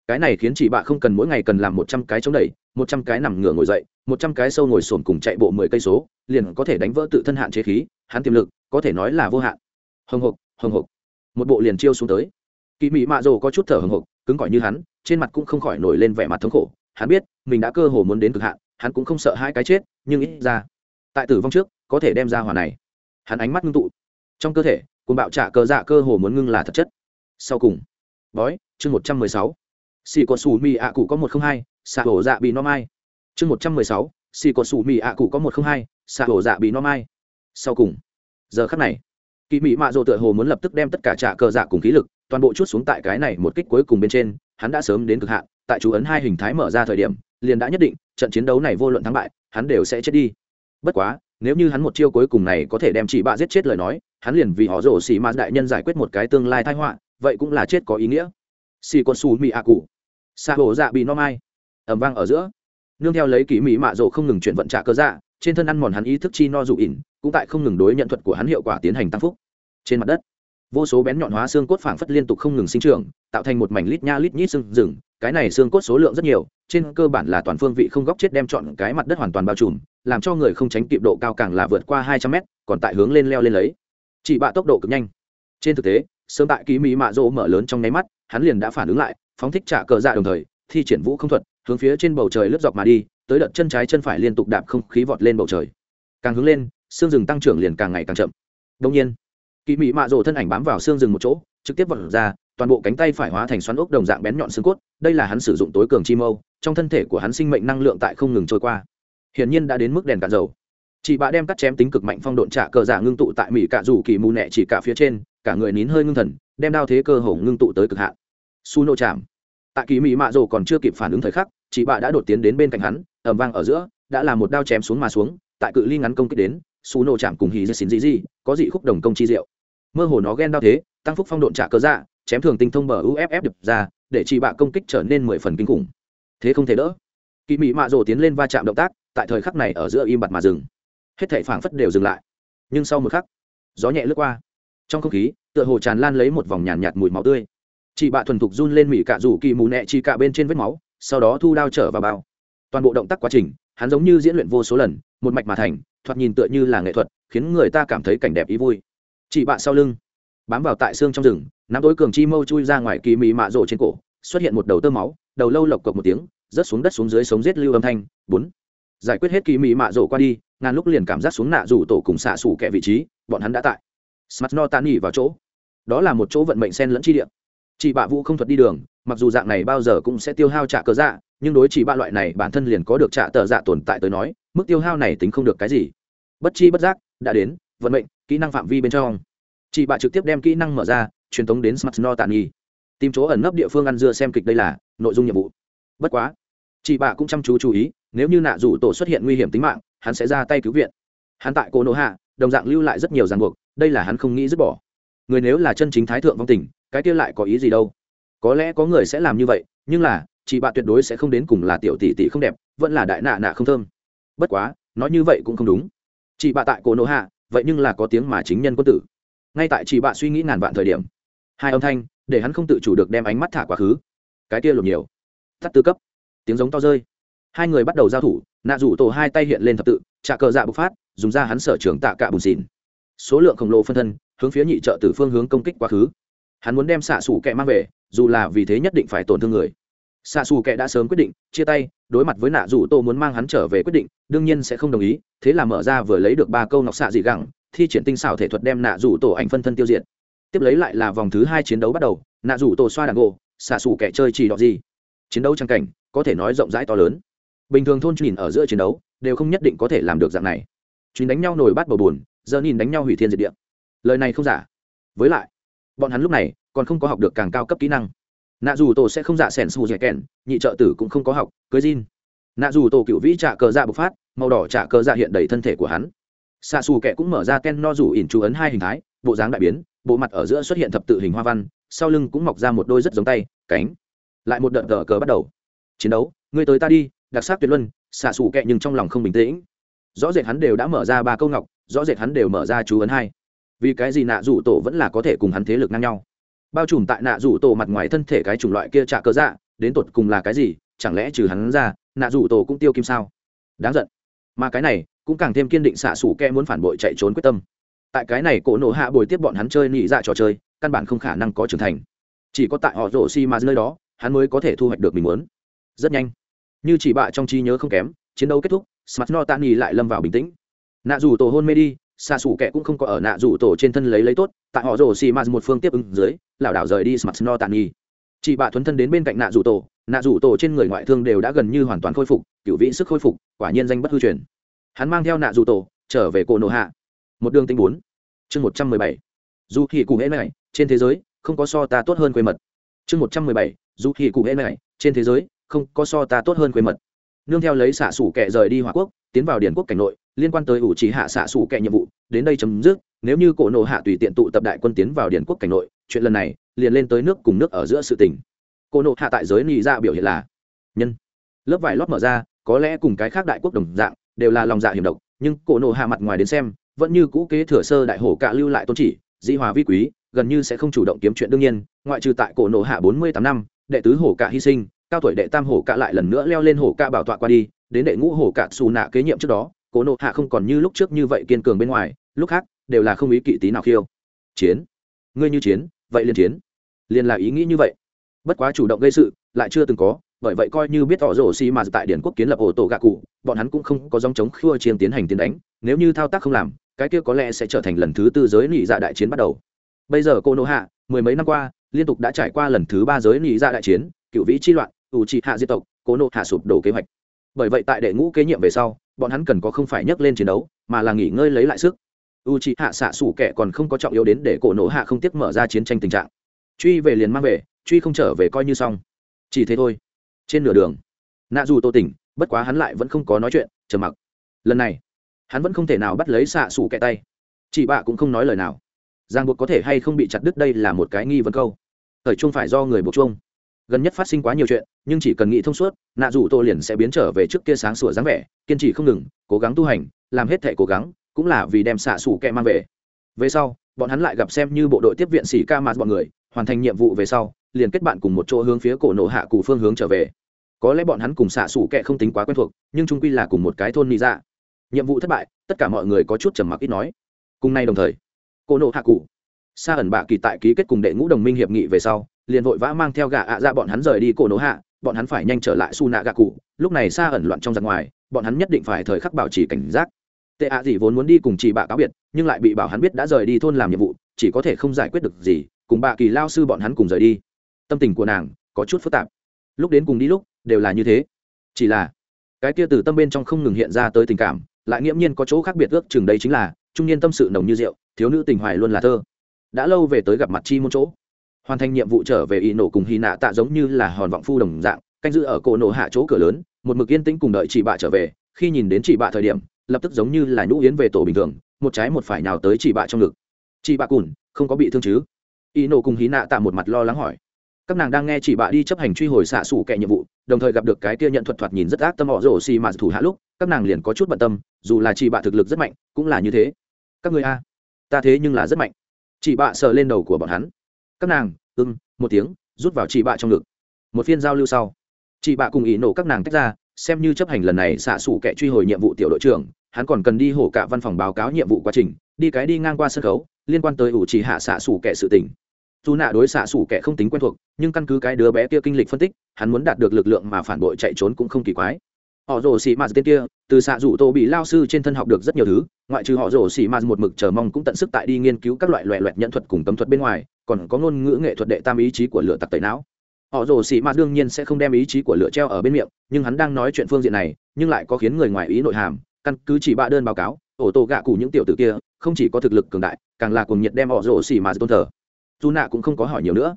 cái này khiến chỉ bạ không cần mỗi ngày cần làm một trăm cái chống đẩy, một trăm cái nằm ngửa ngồi dậy, một trăm cái sâu ngồi sồn cùng chạy bộ mười cây số, liền có thể đánh vỡ tự thân hạn chế khí, hắn tiềm lực, có thể nói là vô hạn. Hồng hộc hồng hộc một bộ liền chiêu xuống tới. Kỳ mị mạ rồ có chút thở hồng hộc cứng cỏi như hắn, trên mặt cũng không khỏi nổi lên vẻ mặt thống khổ. Hắn biết, mình đã cơ hồ muốn đến cực hạn, hắn cũng không sợ hai cái chết, nhưng ít ra, tại tử vong trước, có thể đem ra hỏa này. Hắn ánh mắt ngưng tụ. Trong cơ thể cùng bạo trả cờ dạ cơ hồ muốn ngưng là thật chất. Sau cùng, bói, chương một trăm mười sáu xì có sủ mì ạ cụ có một không hai xạ hổ dạ bị no mai. Chương một trăm mười sáu, xì có sủ mì ạ cụ có một không hai xạ hổ dạ bị no mai. Sau cùng, giờ khắc này kỳ mỹ mạ rộ tựa hồ muốn lập tức đem tất cả trả cờ dạ cùng khí lực, toàn bộ chút xuống tại cái này một kích cuối cùng bên trên, hắn đã sớm đến cực hạn, tại chú ấn hai hình thái mở ra thời điểm, liền đã nhất định, trận chiến đấu này vô luận thắng bại, hắn đều sẽ chết đi. Bất quá, nếu như hắn một chiêu cuối cùng này có thể đem chỉ bạ giết chết lời nói, hắn liền vì họ rổ xì ma đại nhân giải quyết một cái tương lai thái họa, vậy cũng là chết có ý nghĩa. Xì con su mì ạ cụ xa hổ dạ bị no mai. Ẩm vang ở giữa. Nương theo lấy kỹ mỹ mạ rộ không ngừng chuyển vận trả cơ dạ trên thân ăn mòn hắn ý thức chi no dụ ỉn, cũng tại không ngừng đối nhận thuật của hắn hiệu quả tiến hành tăng phúc. Trên mặt đất, vô số bén nhọn hóa xương cốt phảng phất liên tục không ngừng sinh trưởng, tạo thành một mảnh lít nha lít nhít xương rừng, cái này xương cốt số lượng rất nhiều, trên cơ bản là toàn phương vị không góc chết đem chọn cái mặt đất hoàn toàn bao trùm, làm cho người không tránh kịp độ cao càng là vượt qua hai trăm mét, còn tại hướng lên leo lên lấy. Chỉ bạ tốc độ cực nhanh. Trên thực tế, sớm tại ký mỹ mạ rỗ mở lớn trong nháy mắt hắn liền đã phản ứng lại, phóng thích trả cờ dạ đồng thời, thi triển vũ không thuật, hướng phía trên bầu trời lướt dọc mà đi, tới đợt chân trái chân phải liên tục đạp không khí vọt lên bầu trời. Càng hướng lên, xương rừng tăng trưởng liền càng ngày càng chậm. Đông nhiên kỳ mị mạ rộ thân ảnh bám vào xương rừng một chỗ, trực tiếp vọt ra, toàn bộ cánh tay phải hóa thành xoắn ốc đồng dạng bén nhọn xương cốt, đây là hắn sử dụng tối cường chi mâu, trong thân thể của hắn sinh mệnh năng lượng tại không ngừng trôi qua. Hiển nhiên đã đến mức đèn cạn dầu. Chị bạ đem cắt chém tính cực mạnh phong độn trả cờ giả ngưng tụ tại mỹ cạ rủ kỳ mù nẹ chỉ cả phía trên, cả người nín hơi ngưng thần, đem đao thế cơ hổ ngưng tụ tới cực hạn su nô chạm. Tại kỳ mỹ mạ rồ còn chưa kịp phản ứng thời khắc chị bạ đã đột tiến đến bên cạnh hắn ẩm vang ở giữa đã là một đao chém xuống mà xuống tại cự ly ngắn công kích đến su nô chạm cùng hì dê xin dị dị có dị khúc đồng công chi diệu. Mơ hồ nó ghen đao thế tăng phúc phong độn trả cơ dạ chém thường tinh thông bờ uff đập ra để chị bạ công kích trở nên mười phần kinh khủng. Thế không thể đỡ. Kỳ mỹ mạ rồ tiến lên va chạm động tác tại thời khắc này ở giữa im bặt mà dừng. Hết thảy phảng phất đều dừng lại. Nhưng sau một khắc gió nhẹ lướt qua. Trong không khí tựa hồ tràn lan lấy một vòng nhàn nhạt, nhạt mùi máu tươi chị bạ thuần thục run lên mỹ cạ rủ kỳ mù nẹ chi cạ bên trên vết máu, sau đó thu đao trở vào bao. Toàn bộ động tác quá trình, hắn giống như diễn luyện vô số lần, một mạch mà thành, thoạt nhìn tựa như là nghệ thuật, khiến người ta cảm thấy cảnh đẹp ý vui. Chị bạ sau lưng, bám vào tại xương trong rừng, nắm tối cường chi mâu chui ra ngoài kỳ mị mạ rộ trên cổ, xuất hiện một đầu tơ máu, đầu lâu lộc cộc một tiếng, rớt xuống đất xuống dưới sống giết lưu âm thanh, bốn. Giải quyết hết kỳ mị mạ rộ qua đi, ngàn lúc liền cảm giác xuống nạ rủ tổ cùng xạ xủ kẹ vị trí, bọn hắn đã tại. Smart no tan nghỉ vào chỗ. Đó là một chỗ vận mệnh sen lẫn chi địa chị bạ vũ không thuật đi đường, mặc dù dạng này bao giờ cũng sẽ tiêu hao trả cớ dạ nhưng đối chỉ ba loại này bản thân liền có được trả tờ dạ tồn tại tới nói, mức tiêu hao này tính không được cái gì. Bất chi bất giác, đã đến, vận mệnh, kỹ năng phạm vi bên trong. Chị bạ trực tiếp đem kỹ năng mở ra, truyền tống đến smart no tàn nghi tìm chỗ ẩn nấp địa phương ăn dưa xem kịch đây là nội dung nhiệm vụ. Bất quá chị bạ cũng chăm chú chú ý, nếu như nạ rủ tổ xuất hiện nguy hiểm tính mạng, hắn sẽ ra tay cứu viện. Hắn tại cô nỗ hạ, đồng dạng lưu lại rất nhiều ràng buộc, đây là hắn không nghĩ dứt bỏ. Người nếu là chân chính thái thượng vong tình cái kia lại có ý gì đâu? Có lẽ có người sẽ làm như vậy, nhưng là, chị bạn tuyệt đối sẽ không đến cùng là tiểu tỷ tỷ không đẹp, vẫn là đại nạ nạ không thơm. Bất quá, nói như vậy cũng không đúng. Chị bạn tại cổ nộ hạ, vậy nhưng là có tiếng mà chính nhân quân tử. Ngay tại chị bạn suy nghĩ ngàn vạn thời điểm, hai âm thanh, để hắn không tự chủ được đem ánh mắt thả quá khứ. Cái kia lột nhiều. Thắt tư cấp. Tiếng giống to rơi. Hai người bắt đầu giao thủ, nạ rủ tổ hai tay hiện lên thập tự trà cờ dạ bộc phát, dùng ra hắn sở trường tạ cạ bùn xỉn. Số lượng khổng lồ phân thân, hướng phía nhị trợ từ phương hướng công kích quá khứ hắn muốn đem xạ xù kẹ mang về, dù là vì thế nhất định phải tổn thương người. Xạ xù kẹ đã sớm quyết định, chia tay, đối mặt với nạ rủ tô muốn mang hắn trở về quyết định, đương nhiên sẽ không đồng ý, thế là mở ra vừa lấy được ba câu ngọc xạ dị gẳng, thi triển tinh xảo thể thuật đem nạ rủ tổ ảnh phân thân tiêu diệt. Tiếp lấy lại là vòng thứ hai chiến đấu bắt đầu, nạ rủ tổ xoa đàn gỗ, xạ xù kẻ chơi chỉ đọc gì. Chiến đấu trang cảnh, có thể nói rộng rãi to lớn. Bình thường thôn nhìn ở giữa chiến đấu, đều không nhất định có thể làm được dạng này. Chuyến đánh nhau nổi bát bầu bùn giờ nhìn đánh nhau hủy thiên diệt địa. Lời này không giả. Với lại bọn hắn lúc này còn không có học được càng cao cấp kỹ năng. Nạ dù tổ sẽ không giả sẻn xù dẻ kèn nhị trợ tử cũng không có học, cưới jean nạ dù tổ cựu vĩ trả cờ dạ bộc phát, màu đỏ trả cờ dạ hiện đầy thân thể của hắn. Xạ xù kẻ cũng mở ra ken no rủ ỉn chú ấn hai hình thái, bộ dáng đại biến, bộ mặt ở giữa xuất hiện thập tự hình hoa văn, sau lưng cũng mọc ra một đôi rất giống tay, cánh. Lại một đợt cờ cờ bắt đầu. Chiến đấu người tới ta đi, đặc sắc tuyệt luân, xạ xù kẹ nhưng trong lòng không bình tĩnh. Rõ rệt hắn đều đã mở ra ba câu ngọc, rõ rệt hắn đều mở ra chú ấn hai vì cái gì nạ rủ tổ vẫn là có thể cùng hắn thế lực ngang nhau? Bao trùm tại nạ rủ tổ mặt ngoài thân thể cái chủng loại kia trả cơ dạ đến tột cùng là cái gì? Chẳng lẽ trừ hắn ra, nạ rủ tổ cũng tiêu kim sao? Đáng giận. Mà cái này, cũng càng thêm kiên định xạ xủ kẽ muốn phản bội chạy trốn quyết tâm. Tại cái này cổ nổ hạ bồi tiếp bọn hắn chơi nị dạ trò chơi, căn bản không khả năng có trưởng thành. Chỉ có tại họ rổ xi mà nơi đó, hắn mới có thể thu hoạch được mình muốn. Rất nhanh. Như chỉ bạ trong trí nhớ không kém, chiến đấu kết thúc smart no tani lại lâm vào bình tĩnh. Nạ dù tổ hôn mê đi xa xù kẻ cũng không có ở nạ rủ tổ trên thân lấy lấy tốt, tại họ rổ xi mà một phương tiếp ứng dưới, lảo đảo rời đi smart no tàn nghi chị bạ thuấn thân đến bên cạnh nạ rủ tổ, nạ rủ tổ trên người ngoại thương đều đã gần như hoàn toàn khôi phục cựu vị sức khôi phục, quả nhiên danh bất hư truyền. Hắn mang theo nạ rủ tổ, trở về cổ nổ hạ. Một đường tinh bốn. Chương một trăm mười bảy. Dù thì cụ hễ này, trên thế giới, không có so ta tốt hơn quê mật. Chương một trăm mười bảy. Dù thì cụ hễ này, trên thế giới, không có so ta tốt hơn quê mật. Nương theo lấy xả sủ kệ rời đi hòa quốc, tiến vào điển quốc cảnh nội liên quan tới ủ trí hạ xạ xù kẹ nhiệm vụ, đến đây chấm dứt, nếu như cổ nộ hạ tùy tiện tụ tập đại quân tiến vào điền quốc cảnh nội, chuyện lần này liền lên tới nước cùng nước ở giữa sự tình. Cổ nộ hạ tại giới nị ra biểu hiện là, nhân, lớp vải lót mở ra, có lẽ cùng cái khác đại quốc đồng dạng, đều là lòng dạ hiểm độc, nhưng cổ nộ hạ mặt ngoài đến xem, vẫn như cũ kế thừa sơ đại hổ cạ lưu lại tôn chỉ, di hòa vi quý, gần như sẽ không chủ động kiếm chuyện đương nhiên, ngoại trừ tại cổ nộ hạ bốn mươi tám năm, đệ tứ hổ cạ hy sinh, cao tuổi đệ tam hổ cạ lại lần nữa leo lên hổ cạ bảo tọa qua đi, đến đệ ngũ hổ cạ xù nạ kế nhiệm trước đó cố nộ hạ không còn như lúc trước như vậy kiên cường bên ngoài, lúc khác, đều là không ý kỵ tí nào khiêu. Chiến. Ngươi như chiến, vậy liền chiến. Liền là ý nghĩ như vậy. Bất quá chủ động gây sự, lại chưa từng có, bởi vậy coi như biết tỏ rổ xi mà tại điển quốc kiến lập ổ tổ gạ cụ, bọn hắn cũng không có dòng chống khua chiên tiến hành tiến đánh, nếu như thao tác không làm, cái kia có lẽ sẽ trở thành lần thứ tư giới nị dạ đại chiến bắt đầu. Bây giờ cô nô hạ, mười mấy năm qua, liên tục đã trải qua lần thứ ba giới nị dạ đại chiến, cựu vĩ chi loạn, ủ trị hạ diệt tộc cô nô hạ sụp đổ kế hoạch. Bởi vậy tại đệ ngũ kế nhiệm về sau bọn hắn cần có không phải nhấc lên chiến đấu, mà là nghỉ ngơi lấy lại sức. U trị hạ xạ xủ kẻ còn không có trọng yếu đến để cổ nổ hạ không tiếc mở ra chiến tranh tình trạng. Truy về liền mang về, truy không trở về coi như xong. Chỉ thế thôi. Trên nửa đường nạ dù tô tỉnh, bất quá hắn lại vẫn không có nói chuyện, trầm mặc. Lần này, hắn vẫn không thể nào bắt lấy xạ xủ kẻ tay. Chị bạ cũng không nói lời nào. Giang buộc có thể hay không bị chặt đứt đây là một cái nghi vấn câu. Thời chung phải do người buộc chung gần nhất phát sinh quá nhiều chuyện, nhưng chỉ cần nghĩ thông suốt, nạ dù tô liền sẽ biến trở về trước kia sáng sủa dáng vẻ, kiên trì không ngừng, cố gắng tu hành, làm hết thể cố gắng, cũng là vì đem xạ xủ kẹ mang về. Về sau, bọn hắn lại gặp xem như bộ đội tiếp viện xỉ ca mạt bọn người, hoàn thành nhiệm vụ về sau, liền kết bạn cùng một chỗ hướng phía cổ nộ hạ cụ phương hướng trở về. Có lẽ bọn hắn cùng xạ xủ kẹ không tính quá quen thuộc, nhưng trung quy là cùng một cái thôn nị ra. nhiệm vụ thất bại, tất cả mọi người có chút trầm mặc ít nói. Cùng nay đồng thời, cổ nộ hạ cụ sa ẩn bạ kỳ tại ký kết cùng đệ ngũ đồng minh hiệp nghị về sau liền vội vã mang theo gà ạ ra bọn hắn rời đi cổ nổ hạ, bọn hắn phải nhanh trở lại su nạ gạ cụ. Lúc này xa ẩn loạn trong giặc ngoài, bọn hắn nhất định phải thời khắc bảo trì cảnh giác. Tệ ạ gì vốn muốn đi cùng chị bạ cáo biệt, nhưng lại bị bảo hắn biết đã rời đi thôn làm nhiệm vụ, chỉ có thể không giải quyết được gì, cùng bà kỳ lao sư bọn hắn cùng rời đi. Tâm tình của nàng có chút phức tạp. Lúc đến cùng đi lúc, đều là như thế. Chỉ là, cái kia từ tâm bên trong không ngừng hiện ra tới tình cảm, lại nghiễm nhiên có chỗ khác biệt ước chừng đây chính là, trung niên tâm sự nồng như rượu, thiếu nữ tình hoài luôn là thơ. Đã lâu về tới gặp mặt chi môn chỗ hoàn thành nhiệm vụ trở về y nổ cùng hy nạ tạ giống như là hòn vọng phu đồng dạng, canh giữ ở cổ nổ hạ chỗ cửa lớn, một mực yên tĩnh cùng đợi chị bạ trở về. Khi nhìn đến chị bạ thời điểm, lập tức giống như là nhũ yến về tổ bình thường, một trái một phải nào tới chị bạ trong ngực. Chị bạ cùn, không có bị thương chứ? Y nổ cùng hí nạ tạ một mặt lo lắng hỏi. Các nàng đang nghe chị bạ đi chấp hành truy hồi xạ xủ kệ nhiệm vụ, đồng thời gặp được cái kia nhận thuật thoạt nhìn rất ác tâm họ rổ xì mà thủ hạ lúc, các nàng liền có chút bận tâm, dù là chị bạ thực lực rất mạnh, cũng là như thế. Các người a, ta thế nhưng là rất mạnh. Chị bạ sờ lên đầu của bọn hắn các nàng ưng một tiếng, rút vào chị bạ trong ngực. Một phiên giao lưu sau, chị bạ cùng ý nổ các nàng tách ra, xem như chấp hành lần này xạ xủ kẻ truy hồi nhiệm vụ tiểu đội trưởng, hắn còn cần đi hổ cả văn phòng báo cáo nhiệm vụ quá trình, đi cái đi ngang qua sân khấu, liên quan tới ủ trì hạ xạ xủ kẻ sự tình. Dù nạ đối xạ xủ kẻ không tính quen thuộc, nhưng căn cứ cái đứa bé kia kinh lịch phân tích, hắn muốn đạt được lực lượng mà phản bội chạy trốn cũng không kỳ quái. Họ rồ xì mạt tên kia, từ xạ rủ tô bị lao sư trên thân học được rất nhiều thứ, ngoại trừ họ rồ xì mạt một mực chờ mong cũng tận sức tại đi nghiên cứu các loại loẹ loẹt nhận thuật cùng cấm thuật bên ngoài còn có ngôn ngữ nghệ thuật đệ tam ý chí của lửa tặc tẩy não. Họ rồ xì mạt đương nhiên sẽ không đem ý chí của lửa treo ở bên miệng, nhưng hắn đang nói chuyện phương diện này, nhưng lại có khiến người ngoài ý nội hàm. Căn cứ chỉ ba đơn báo cáo, ổ tổ gạ cụ những tiểu tử kia, không chỉ có thực lực cường đại, càng là cuồng nhiệt đem họ rồ xì mạt tôn thờ. Dù nạ cũng không có hỏi nhiều nữa.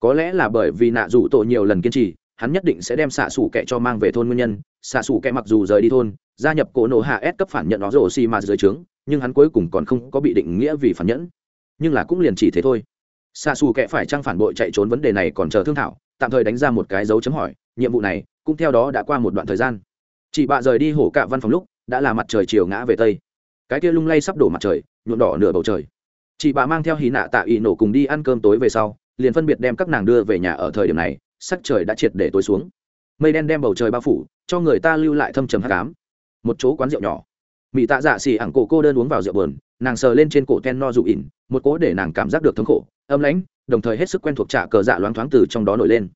Có lẽ là bởi vì nạ rủ tội nhiều lần kiên trì, hắn nhất định sẽ đem xạ xủ kẻ cho mang về thôn nguyên nhân. Xạ xủ kẻ mặc dù rời đi thôn, gia nhập cổ nổ hạ ép cấp phản nhận họ rồ xì mạt dưới trướng, nhưng hắn cuối cùng còn không có bị định nghĩa vì phản nhẫn. Nhưng là cũng liền chỉ thế thôi xa xù kệ phải trang phản bội chạy trốn vấn đề này còn chờ thương thảo, tạm thời đánh ra một cái dấu chấm hỏi, nhiệm vụ này cũng theo đó đã qua một đoạn thời gian. Chị bạ rời đi hổ cạ văn phòng lúc, đã là mặt trời chiều ngã về tây. Cái kia lung lay sắp đổ mặt trời, nhuộm đỏ nửa bầu trời. Chị bạ mang theo hí nạ tạ ỵ nổ cùng đi ăn cơm tối về sau, liền phân biệt đem các nàng đưa về nhà ở thời điểm này, sắc trời đã triệt để tối xuống. Mây đen đem bầu trời bao phủ, cho người ta lưu lại thâm trầm hát cám một chỗ quán rượu nhỏ. Mỹ tạ dạ xì ẳng cổ cô đơn uống vào rượu bờn nàng sờ lên trên cổ ten no dụ ỉn một cố để nàng cảm giác được thống khổ, âm lãnh, đồng thời hết sức quen thuộc trả cờ dạ loáng thoáng từ trong đó nổi lên.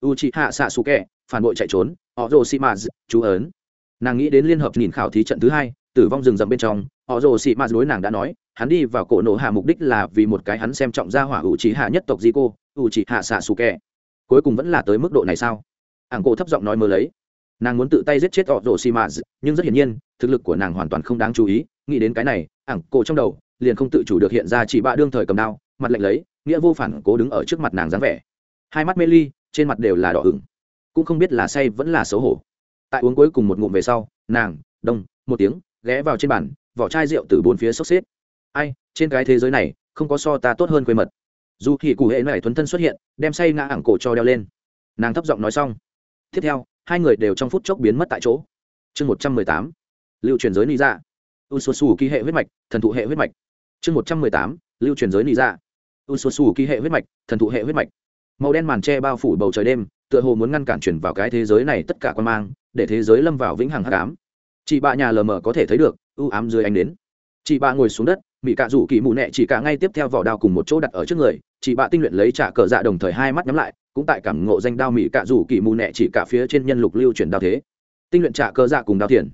U chị hạ xạ xù kẹ phản bội chạy trốn họ rồ xị mạt chú ớn nàng nghĩ đến liên hợp nhìn khảo thí trận thứ hai, tử vong rừng rậm bên trong họ rồ xị mạt đối nàng đã nói, hắn đi vào cổ nổ hạ mục đích là vì một cái hắn xem trọng gia hỏa u chị hạ nhất tộc di cô u chị hạ xạ xù kẹ cuối cùng vẫn là tới mức độ này sao? Ảng cổ thấp giọng nói mơ lấy. Nàng muốn tự tay giết chết họ rồ xị mạt nhưng rất hiển nhiên, thực lực của nàng hoàn toàn không đáng chú ý, nghĩ đến cái này, ảng cổ trong đầu liền không tự chủ được hiện ra chỉ bạ đương thời cầm đao, mặt lạnh lấy, nghĩa vô phản cố đứng ở trước mặt nàng dáng vẻ. Hai mắt mê ly, trên mặt đều là đỏ ửng. Cũng không biết là say vẫn là xấu hổ. Tại uống cuối cùng một ngụm về sau, nàng, đông, một tiếng, ghé vào trên bàn, vỏ chai rượu từ bốn phía sốc xếp. Ai, trên cái thế giới này, không có so ta tốt hơn quê mật. Dù thì cụ hệ này thuấn thân xuất hiện, đem say ngã ảng cổ cho đeo lên. Nàng thấp giọng nói xong. Tiếp theo, hai người đều trong phút chốc biến mất tại chỗ. Chương một trăm mười tám. Lưu truyền giới lý ra u s u ký hệ huyết mạch, thần thụ hệ huyết mạch chương một trăm mười tám, lưu truyền giới nị dạ. U s u ký hệ huyết mạch, thần thụ hệ huyết mạch. Màu đen màn tre bao phủ bầu trời đêm, tựa hồ muốn ngăn cản chuyển vào cái thế giới này tất cả quan mang, để thế giới lâm vào vĩnh hằng hắc ám. Chị bạ nhà lờ mờ có thể thấy được ưu ám dưới ánh đến. Chị bạ ngồi xuống đất bị cạ rủ kỳ mù nẹ chỉ cả ngay tiếp theo vỏ đao cùng một chỗ đặt ở trước người, chị bạ tinh luyện lấy trả cờ dạ đồng thời hai mắt nhắm lại, cũng tại cảm ngộ danh đao mỹ cạ rủ kỳ mù nẹ chỉ cả phía trên nhân lục lưu chuyển đao thế. Tinh luyện trả cờ dạ cùng đao thiền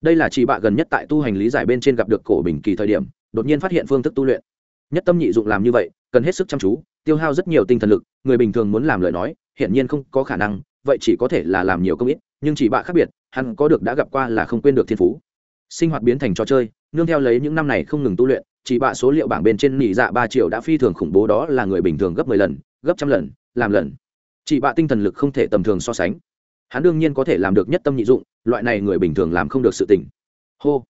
đây là chị bạ gần nhất tại tu hành lý giải bên trên gặp được cổ bình kỳ thời điểm đột nhiên phát hiện phương thức tu luyện. Nhất tâm nhị dụng làm như vậy, cần hết sức chăm chú, tiêu hao rất nhiều tinh thần lực, người bình thường muốn làm lời nói, hiển nhiên không có khả năng, vậy chỉ có thể là làm nhiều công ít, nhưng chỉ bạ khác biệt, hắn có được đã gặp qua là không quên được thiên phú. Sinh hoạt biến thành trò chơi, nương theo lấy những năm này không ngừng tu luyện, chỉ bạ số liệu bảng bên trên nỉ dạ ba triệu đã phi thường khủng bố đó là người bình thường gấp mười lần, gấp trăm lần, làm lần. Chỉ bạ tinh thần lực không thể tầm thường so sánh. Hắn đương nhiên có thể làm được nhất tâm nhị dụng, loại này người bình thường làm không được sự tỉnh hô.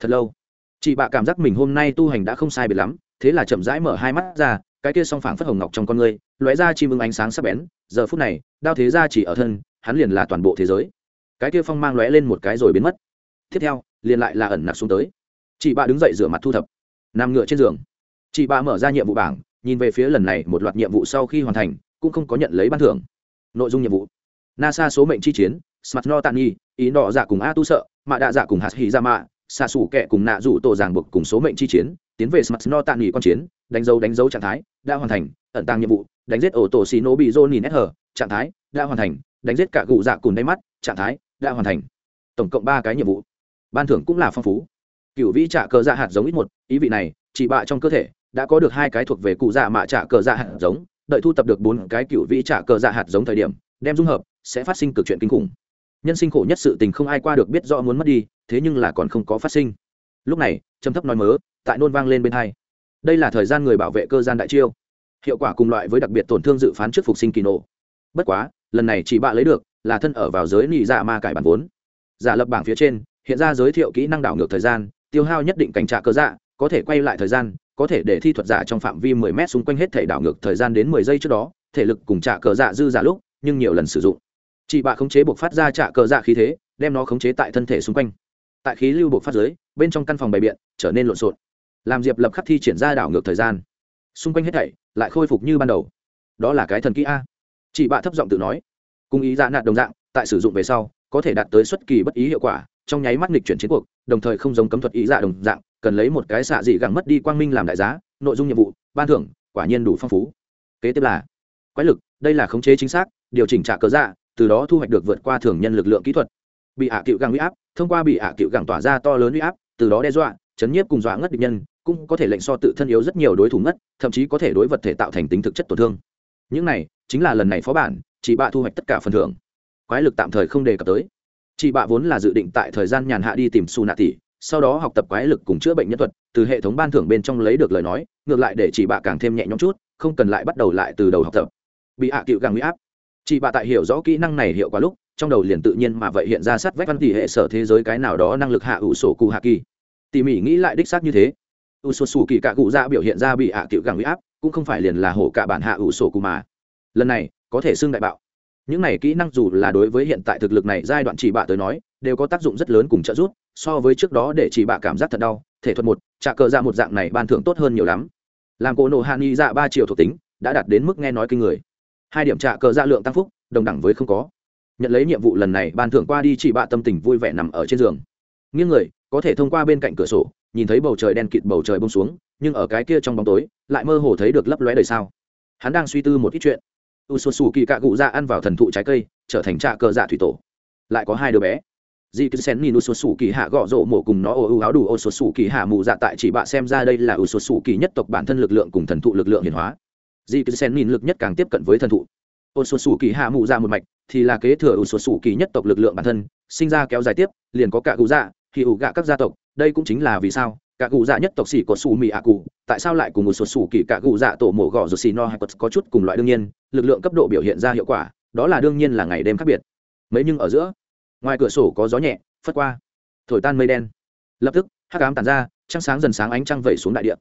Thật lâu chị bạ cảm giác mình hôm nay tu hành đã không sai biệt lắm, thế là chậm rãi mở hai mắt ra, cái kia song phảng phất hồng ngọc trong con người, lóe ra chim ưng ánh sáng sắc bén, giờ phút này, đao thế ra chỉ ở thân, hắn liền là toàn bộ thế giới. Cái kia phong mang lóe lên một cái rồi biến mất. Tiếp theo, liền lại là ẩn nặc xuống tới. Chị bạ đứng dậy rửa mặt thu thập, nằm ngựa trên giường. Chị bạ mở ra nhiệm vụ bảng, nhìn về phía lần này một loạt nhiệm vụ sau khi hoàn thành, cũng không có nhận lấy ban thưởng. Nội dung nhiệm vụ. Nasa số mệnh chi chiến smart no tani ý đỏ dạ cùng a tu sợ, mạ đạ dạ cùng hạt hỉ ra mạ xạ xủ kẹ cùng nạ rủ tổ ràng buộc cùng số mệnh chi chiến, tiến về smart no tàn nghỉ quan chiến, đánh dấu đánh dấu trạng thái, đã hoàn thành, ẩn tàng nhiệm vụ, đánh giết ổ tổ xì nổ bị dôn nhìn s hở trạng thái, đã hoàn thành, đánh giết cả cụ dạ cùng đáy mắt, trạng thái, đã hoàn thành. Tổng cộng ba cái nhiệm vụ. Ban thưởng cũng là phong phú. Cựu vĩ trả cờ dạ hạt giống ít một, ý vị này, chỉ bạ trong cơ thể, đã có được hai cái thuộc về cụ dạ mạ trả cờ dạ hạt giống, đợi thu tập được bốn cái cựu vĩ trả cờ dạ hạt giống thời điểm, đem dung hợp, sẽ phát sinh cực chuyện kinh khủng nhân sinh khổ nhất sự tình không ai qua được biết rõ muốn mất đi, thế nhưng là còn không có phát sinh. Lúc này, trầm thấp nói mớ, tại nôn vang lên bên hai. Đây là thời gian người bảo vệ cơ gian đại chiêu. Hiệu quả cùng loại với đặc biệt tổn thương dự phán trước phục sinh kỳ nổ. Bất quá, lần này chỉ bạ lấy được là thân ở vào giới nị dạ ma cải bản vốn. Giả lập bảng phía trên, hiện ra giới thiệu kỹ năng đảo ngược thời gian, tiêu hao nhất định cảnh trạ cơ dạ có thể quay lại thời gian, có thể để thi thuật giả trong phạm vi 10 mét xung quanh hết thể đảo ngược thời gian đến 10 giây trước đó, thể lực cùng trạ cờ dạ dư giả lúc, nhưng nhiều lần sử dụng chị bạ khống chế buộc phát ra trả cờ dạ khí thế, đem nó khống chế tại thân thể xung quanh. Tại khí lưu buộc phát giới bên trong căn phòng bày biện trở nên lộn xộn. Làm diệp lập khắc thi triển ra đảo ngược thời gian. Xung quanh hết thảy lại khôi phục như ban đầu. Đó là cái thần kỹ a. Chị bạ thấp giọng tự nói. Cung ý dạ nạt đồng dạng, tại sử dụng về sau, có thể đạt tới xuất kỳ bất ý hiệu quả, trong nháy mắt nghịch chuyển chiến cuộc, đồng thời không giống cấm thuật ý dạ đồng dạng, cần lấy một cái xạ dị gẳng mất đi quang minh làm đại giá, nội dung nhiệm vụ, ban thưởng, quả nhiên đủ phong phú. Kế tiếp là, quái lực, đây là khống chế chính xác, điều chỉnh trả cớ dạ từ đó thu hoạch được vượt qua thường nhân lực lượng kỹ thuật. Bị hạ cựu găng huy áp, thông qua bị hạ cựu găng tỏa ra to lớn huy áp, từ đó đe dọa, chấn nhiếp cùng dọa ngất địch nhân, cũng có thể lệnh so tự thân yếu rất nhiều đối thủ ngất, thậm chí có thể đối vật thể tạo thành tính thực chất tổn thương. Những này, chính là lần này phó bản, chị bạ thu hoạch tất cả phần thưởng. Quái lực tạm thời không đề cập tới. Chị bạ vốn là dự định tại thời gian nhàn hạ đi tìm su nạ tỷ sau đó học tập quái lực cùng chữa bệnh nhân thuật, từ hệ thống ban thưởng bên trong lấy được lời nói, ngược lại để chị bạ càng thêm nhẹ nhõm chút, không cần lại bắt đầu lại từ đầu học tập. Bị hạ cựu găng huy áp chị bạ tại hiểu rõ kỹ năng này hiệu quả lúc, trong đầu liền tự nhiên mà vậy hiện ra sát vách văn tỷ hệ sở thế giới cái nào đó năng lực hạ ủ sổ cụ hạ kỳ. Tỉ mỉ nghĩ lại đích xác như thế. U sổ sủ kỳ cạ cụ ra biểu hiện ra bị hạ cựu gẳng huy áp, cũng không phải liền là hổ cả bản hạ ủ sổ cụ mà. Lần này, có thể xưng đại bạo. Những này kỹ năng dù là đối với hiện tại thực lực này giai đoạn chỉ bạ tới nói, đều có tác dụng rất lớn cùng trợ giúp, so với trước đó để chỉ bạ cảm giác thật đau, thể thuật một trả cờ ra một dạng này ban thưởng tốt hơn nhiều lắm. Làm cổ nổ hạ nghi dạ ba triệu thuộc tính, đã đạt đến mức nghe nói kinh người hai điểm trả cờ ra lượng tăng phúc, đồng đẳng với không có. Nhận lấy nhiệm vụ lần này, ban thưởng qua đi chỉ bạ tâm tình vui vẻ nằm ở trên giường. Nghiêng người, có thể thông qua bên cạnh cửa sổ, nhìn thấy bầu trời đen kịt bầu trời bông xuống, nhưng ở cái kia trong bóng tối, lại mơ hồ thấy được lấp lóe đời sao. Hắn đang suy tư một ít chuyện. U sô sù kỳ cạ cụ ra ăn vào thần thụ trái cây, trở thành trạ cờ dạ thủy tổ. Lại có hai đứa bé. Dì cứ xén nhìn u sô sù kỳ hạ gõ rộ mổ cùng nó ô ưu áo đủ ô sô sù kỳ hạ mù dạ tại chỉ bạ xem ra đây là u sô sù kỳ nhất tộc bản thân lực lượng cùng thần thụ lực lượng hiền hóa dì cứ sen nhìn lực nhất càng tiếp cận với thần thụ. Ô xuân sủ kỳ hạ mụ ra một mạch, thì là kế thừa u xuân sủ kỳ nhất tộc lực lượng bản thân, sinh ra kéo dài tiếp, liền có cả cụ dạ thì ủ gạ các gia tộc, đây cũng chính là vì sao cả cụ dạ nhất tộc xỉ có xù mì ạ cụ, tại sao lại cùng một số xù kỳ cả cụ dạ tổ mộ gò rồi xì no hay có chút cùng loại đương nhiên, lực lượng cấp độ biểu hiện ra hiệu quả, đó là đương nhiên là ngày đêm khác biệt. Mấy nhưng ở giữa, ngoài cửa sổ có gió nhẹ, phất qua, thổi tan mây đen. Lập tức, hắc ám tàn ra, trăng sáng dần sáng ánh trăng vẩy xuống đại địa.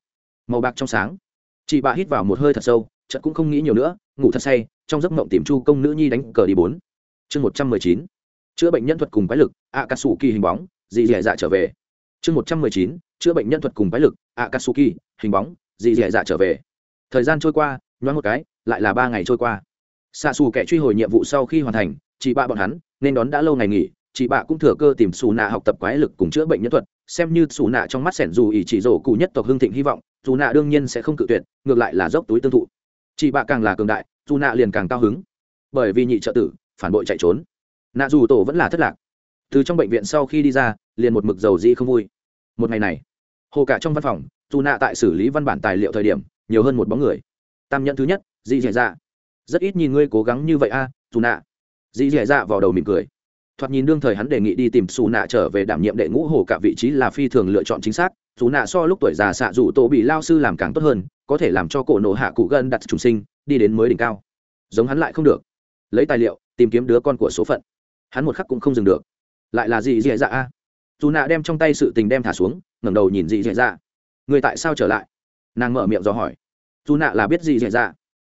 Màu bạc trong sáng. Chị bà hít vào một hơi thật sâu chợt cũng không nghĩ nhiều nữa, ngủ thật say, trong giấc mộng tìm chu công nữ nhi đánh cờ đi bốn. Chương một trăm mười chín. Chữa bệnh nhân thuật cùng quái lực ạ cà sủ kỳ hình bóng, dị dẻ dạ trở về. Chương một trăm mười chín. Chữa bệnh nhân thuật cùng quái lực, akatsuki hình bóng, dị dẻ dạ trở về. Thời gian trôi qua, nhoáng một cái, lại là ba ngày trôi qua. Xạ xù kẻ truy hồi nhiệm vụ sau khi hoàn thành, chị bạ bọn hắn, nên đón đã lâu ngày nghỉ, chị bạ cũng thừa cơ tìm xù nạ học tập quái lực cùng chữa bệnh nhân thuật, xem như xù nạ trong mắt sẻn dù ỷ chỉ rổ cụ nhất tộc hương thịnh hy vọng dù nạ đương nhiên sẽ không cự tuyệt, ngược lại là dốc túi tương thụ chị bạ càng là cường đại, dù nạ liền càng cao hứng. Bởi vì nhị trợ tử, phản bội chạy trốn. Nạ dù tổ vẫn là thất lạc. Từ trong bệnh viện sau khi đi ra, liền một mực dầu dĩ không vui. Một ngày này, hồ cả trong văn phòng, dù nạ tại xử lý văn bản tài liệu thời điểm, nhiều hơn một bóng người. Tam nhận thứ nhất dị dẻ dạ. Rất ít nhìn ngươi cố gắng như vậy a, dù nạ. Dị dẻ dạ vào đầu mỉm cười thoạt nhìn đương thời hắn đề nghị đi tìm xù nạ trở về đảm nhiệm đệ ngũ hồ cả vị trí là phi thường lựa chọn chính xác. Dù nạ so lúc tuổi già xạ dù tổ bị lao sư làm càng tốt hơn, có thể làm cho cổ nổ hạ cụ gân đặt trùng sinh, đi đến mới đỉnh cao. Giống hắn lại không được. Lấy tài liệu, tìm kiếm đứa con của số phận. Hắn một khắc cũng không dừng được. Lại là gì dễ dạ a? Dù nạ đem trong tay sự tình đem thả xuống, ngẩng đầu nhìn dị dễ dạ. Người tại sao trở lại? Nàng mở miệng do hỏi. Dù nạ là biết dị dễ dạ?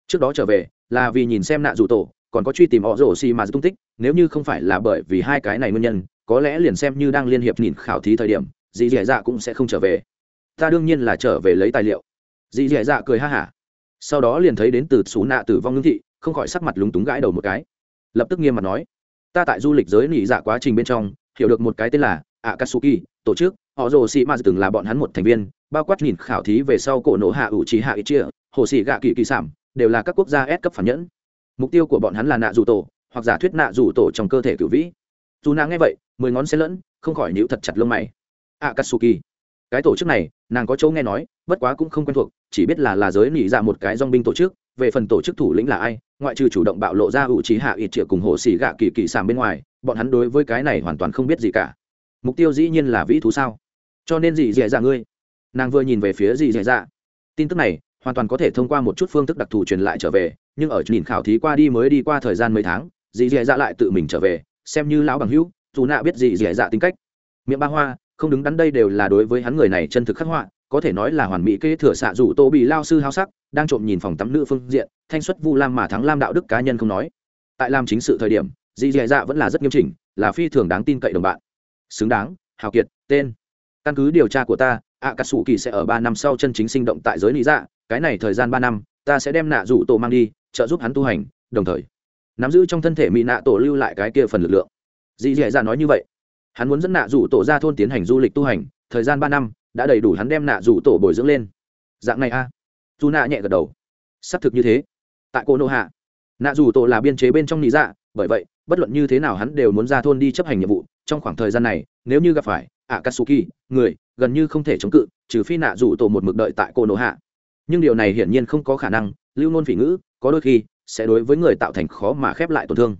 Trước đó trở về, là vì nhìn xem nạ dù tổ còn có truy tìm họ rổ xì mà tung tích, nếu như không phải là bởi vì hai cái này nguyên nhân, có lẽ liền xem như đang liên hiệp nhìn khảo thí thời điểm, dì dì dạ cũng sẽ không trở về. Ta đương nhiên là trở về lấy tài liệu. Dì dì dạ cười ha hả. Sau đó liền thấy đến từ xú nạ tử vong ngưng thị, không khỏi sắc mặt lúng túng gãi đầu một cái. Lập tức nghiêm mặt nói, ta tại du lịch giới nỉ dạ quá trình bên trong, hiểu được một cái tên là akatsuki, tổ chức, họ rồ sĩ ma từng là bọn hắn một thành viên, bao quát nhìn khảo thí về sau cổ nổ hạ ủ trí hạ ít chia, hồ sĩ gạ kỳ kỳ sản đều là các quốc gia S cấp phản nhẫn mục tiêu của bọn hắn là nạ dù tổ, hoặc giả thuyết nạ dù tổ trong cơ thể cựu vĩ. Dù nàng nghe vậy, mười ngón xe lẫn, không khỏi nhíu thật chặt lông mày. Akatsuki. Cái tổ chức này, nàng có chỗ nghe nói, bất quá cũng không quen thuộc, chỉ biết là là giới nỉ dạ một cái dong binh tổ chức, về phần tổ chức thủ lĩnh là ai, ngoại trừ chủ động bạo lộ ra ủ trí hạ ít triệu cùng hồ xì gạ kỳ kỳ sàm bên ngoài, bọn hắn đối với cái này hoàn toàn không biết gì cả. Mục tiêu dĩ nhiên là vĩ thú sao? Cho nên gì dễ dạ ngươi? Nàng vừa nhìn về phía gì dễ dạ. Tin tức này hoàn toàn có thể thông qua một chút phương thức đặc thù truyền lại trở về, nhưng ở nhìn khảo thí qua đi mới đi qua thời gian mấy tháng, dì dì dạ lại tự mình trở về, xem như lão bằng hữu, dù nạ biết dì dì dạ tính cách. Miệng ba hoa, không đứng đắn đây đều là đối với hắn người này chân thực khắc họa, có thể nói là hoàn mỹ kế thừa xạ dù tô bị lao sư hao sắc, đang trộm nhìn phòng tắm nữ phương diện, thanh xuất vu lam mà thắng lam đạo đức cá nhân không nói. Tại làm chính sự thời điểm, dì dì dạ vẫn là rất nghiêm chỉnh, là phi thường đáng tin cậy đồng bạn. Xứng đáng, hào kiệt, tên. Căn cứ điều tra của ta ạ cà sủ kỳ sẽ ở ba năm sau chân chính sinh động tại giới lý dạ cái này thời gian ba năm, ta sẽ đem nạ rủ tổ mang đi, trợ giúp hắn tu hành, đồng thời, nắm giữ trong thân thể mỹ nạ tổ lưu lại cái kia phần lực lượng. Dì dì dạ nói như vậy. Hắn muốn dẫn nạ rủ tổ ra thôn tiến hành du lịch tu hành, thời gian ba năm, đã đầy đủ hắn đem nạ rủ tổ bồi dưỡng lên. Dạng này a. À. dù nạ nhẹ gật đầu. Xác thực như thế. Tại cô nô hạ, nạ rủ tổ là biên chế bên trong lý dạ bởi vậy, bất luận như thế nào hắn đều muốn ra thôn đi chấp hành nhiệm vụ, trong khoảng thời gian này, nếu như gặp phải akatsuki, người, gần như không thể chống cự, trừ phi nạ rủ tổ một mực đợi tại cô nô hạ nhưng điều này hiển nhiên không có khả năng, lưu nôn phỉ ngữ, có đôi khi, sẽ đối với người tạo thành khó mà khép lại tổn thương.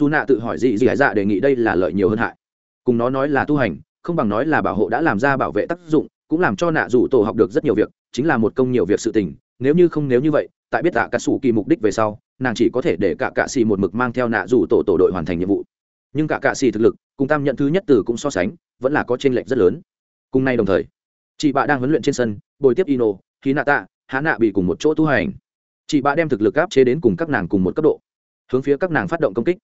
Dù nạ tự hỏi gì gì dạ đề nghị đây là lợi nhiều hơn hại. Cùng nó nói là tu hành, không bằng nói là bảo hộ đã làm ra bảo vệ tác dụng, cũng làm cho nạ rủ tổ học được rất nhiều việc, chính là một công nhiều việc sự tình, nếu như không nếu như vậy, tại biết tạ cả sủ kỳ mục đích về sau, nàng chỉ có thể để cả cạ xì một mực mang theo nạ rủ tổ tổ đội hoàn thành nhiệm vụ. Nhưng cả cạ xì thực lực, cùng tam nhận thứ nhất từ cũng so sánh, vẫn là có t r ê n lệch rất lớn. Cùng nay đồng thời, chị bạ đang huấn luyện trên sân, bồi tiếp ino khí nạ tạ hạ nạ bị cùng một chỗ tu hành. Chị bạ đem thực lực áp chế đến cùng các nàng cùng một cấp độ. Hướng phía các nàng phát động công kích.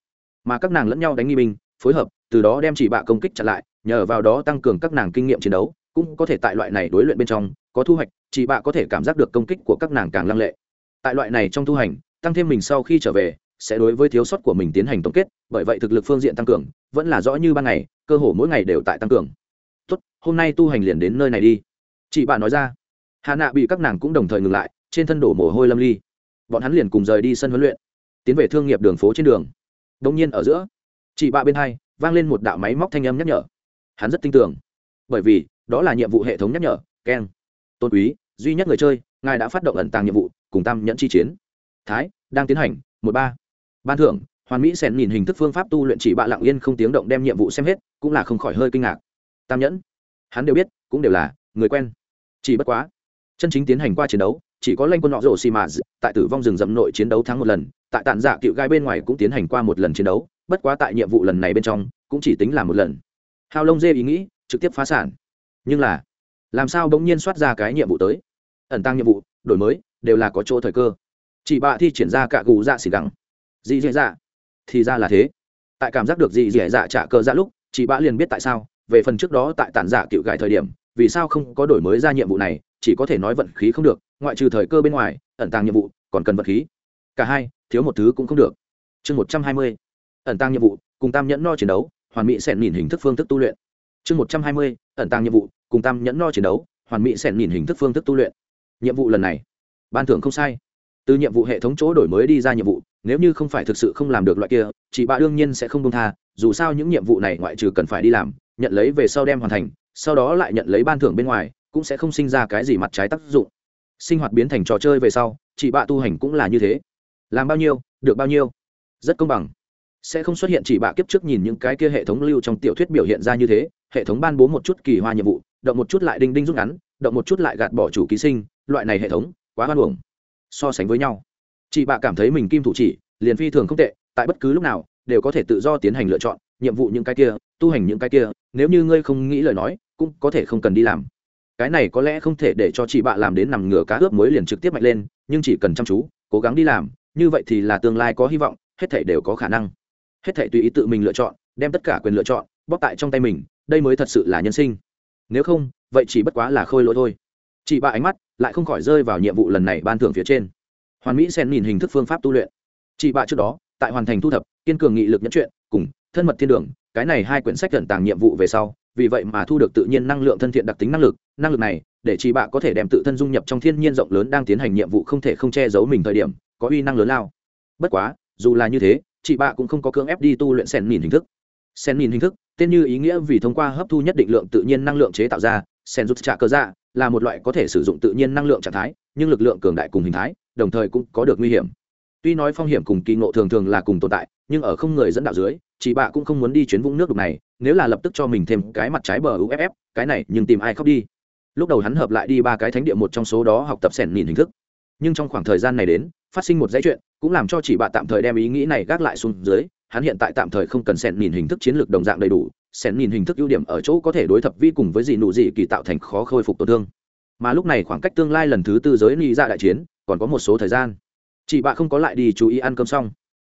Mà các nàng lẫn nhau đánh nghi binh, phối hợp, từ đó đem chị bạ công kích chặn lại, nhờ vào đó tăng cường các nàng kinh nghiệm chiến đấu, cũng có thể tại loại này đối luyện bên trong, có thu hoạch, chị bạ có thể cảm giác được công kích của các nàng càng lăng lệ. Tại loại này trong tu hành, tăng thêm mình sau khi trở về, sẽ đối với thiếu sót của mình tiến hành tổng kết, bởi vậy thực lực phương diện tăng cường, vẫn là rõ như ban ngày, cơ hồ mỗi ngày đều tại tăng cường. Tốt, hôm nay tu hành liền đến nơi này đi. Chị bạn nói ra hà nạ bị các nàng cũng đồng thời ngừng lại, trên thân đổ mồ hôi lâm ly. Bọn hắn liền cùng rời đi sân huấn luyện, tiến về thương nghiệp đường phố trên đường. Đông nhiên ở giữa, chị bạ bên hai, vang lên một đạo máy móc thanh âm nhắc nhở. Hắn rất tin tưởng, bởi vì, đó là nhiệm vụ hệ thống nhắc nhở keng tôn quý, duy nhất người chơi, ngài đã phát động ẩn tàng nhiệm vụ, cùng tam nhẫn chi chiến. Thái, đang tiến hành, một ba. Ban thưởng, hoàn mỹ xèn nhìn hình thức phương pháp tu luyện chỉ bạ lặng yên không tiếng động đem nhiệm vụ xem hết, cũng là không khỏi hơi kinh ngạc. Tam nhẫn, hắn đều biết, cũng đều là người quen. Chỉ bất quá chân chính tiến hành qua chiến đấu, chỉ có lanh quân nọ rổ xì mà tại tử vong rừng rậm nội chiến đấu thắng một lần, tại tàn dạ cựu gai bên ngoài cũng tiến hành qua một lần chiến đấu, bất quá tại nhiệm vụ lần này bên trong, cũng chỉ tính là một lần. Hao lông dê ý nghĩ, trực tiếp phá sản. Nhưng là, làm sao bỗng nhiên soát ra cái nhiệm vụ tới? Ẩn tăng nhiệm vụ, đổi mới, đều là có chỗ thời cơ. Chị bạ thi triển ra cả gù dạ xỉ gắng dị dị dạ. Thì ra là thế. Tại cảm giác được dị dị dạ trả cơ dạ lúc chị bạ liền biết tại sao, về phần trước đó tại tản giả cựu gài thời điểm, vì sao không có đổi mới ra nhiệm vụ này chỉ có thể nói vận khí không được, ngoại trừ thời cơ bên ngoài, ẩn tàng nhiệm vụ, còn cần vận khí. Cả hai, thiếu một thứ cũng không được. Chương một trăm hai mươi, ẩn tàng nhiệm vụ, cùng tam nhẫn no chiến đấu, hoàn mỹ xẻn nhìn hình thức phương thức tu luyện. Chương một trăm hai mươi, ẩn tàng nhiệm vụ, cùng tam nhẫn no chiến đấu, hoàn mỹ xẻn nhìn hình thức phương thức tu luyện. Nhiệm vụ lần này, ban thưởng không sai. Từ nhiệm vụ hệ thống chỗ đổi mới đi ra nhiệm vụ, nếu như không phải thực sự không làm được loại kia, chị bạ đương nhiên sẽ không công tha, dù sao những nhiệm vụ này ngoại trừ cần phải đi làm, nhận lấy về sau đem hoàn thành, sau đó lại nhận lấy ban thưởng bên ngoài cũng sẽ không sinh ra cái gì mặt trái tác dụng. Sinh hoạt biến thành trò chơi về sau, chị bạ tu hành cũng là như thế. Làm bao nhiêu, được bao nhiêu, rất công bằng. Sẽ không xuất hiện chỉ bạ kiếp trước nhìn những cái kia hệ thống lưu trong tiểu thuyết biểu hiện ra như thế, hệ thống ban bố một chút kỳ hoa nhiệm vụ, động một chút lại đinh đinh rút ngắn, động một chút lại gạt bỏ chủ ký sinh, loại này hệ thống, quá hoan hưởng so sánh với nhau, chị bạ cảm thấy mình kim thủ chỉ, liền phi thường không tệ, tại bất cứ lúc nào, đều có thể tự do tiến hành lựa chọn, nhiệm vụ những cái kia, tu hành những cái kia, nếu như ngươi không nghĩ lời nói, cũng có thể không cần đi làm cái này có lẽ không thể để cho chị bạ làm đến nằm ngửa cá ướp mới liền trực tiếp mạnh lên, nhưng chỉ cần chăm chú, cố gắng đi làm, như vậy thì là tương lai có hy vọng, hết thể đều có khả năng. Hết thể tùy ý tự mình lựa chọn, đem tất cả quyền lựa chọn, bóp tại trong tay mình, đây mới thật sự là nhân sinh. Nếu không, vậy chỉ bất quá là khôi lỗi thôi. Chị bạ ánh mắt lại không khỏi rơi vào nhiệm vụ lần này ban thưởng phía trên. Hoàn mỹ xen nhìn hình thức phương pháp tu luyện. Chị bạ trước đó, tại hoàn thành thu thập, kiên cường nghị lực nhẫn chuyện, cùng thân mật thiên đường, cái này hai quyển sách cẩn tàng nhiệm vụ về sau vì vậy mà thu được tự nhiên năng lượng thân thiện đặc tính năng lực năng lực này, để chị bạ có thể đem tự thân dung nhập trong thiên nhiên rộng lớn đang tiến hành nhiệm vụ không thể không che giấu mình thời điểm, có uy năng lớn lao. Bất quá, dù là như thế, chị bạ cũng không có cưỡng ép đi tu luyện sen nhìn hình thức. Sen nhìn hình thức, tên như ý nghĩa vì thông qua hấp thu nhất định lượng tự nhiên năng lượng chế tạo ra sen rút trả cơ dạ là một loại có thể sử dụng tự nhiên năng lượng trạng thái, nhưng lực lượng cường đại cùng hình thái, đồng thời cũng có được nguy hiểm. Tuy nói phong hiểm cùng kỳ ngộ thường thường là cùng tồn tại, nhưng ở không người dẫn đạo dưới, chị bạ cũng không muốn đi chuyến vũng nước đục này nếu là lập tức cho mình thêm cái mặt trái bờ uff cái này, nhưng tìm ai khóc đi. Lúc đầu hắn hợp lại đi ba cái thánh địa một trong số đó học tập sẻn nhìn hình thức. Nhưng trong khoảng thời gian này đến, phát sinh một dãy chuyện, cũng làm cho chỉ bạn tạm thời đem ý nghĩ này gác lại xuống dưới, hắn hiện tại tạm thời không cần sẻn nhìn hình thức chiến lược đồng dạng đầy đủ, sẻn nhìn hình thức ưu điểm ở chỗ có thể đối thập vi cùng với gì nụ gì kỳ tạo thành khó khôi phục tổn thương. Mà lúc này khoảng cách tương lai lần thứ tư giới ni ra dạ đại chiến, còn có một số thời gian. Chị bạn không có lại đi chú ý ăn cơm xong.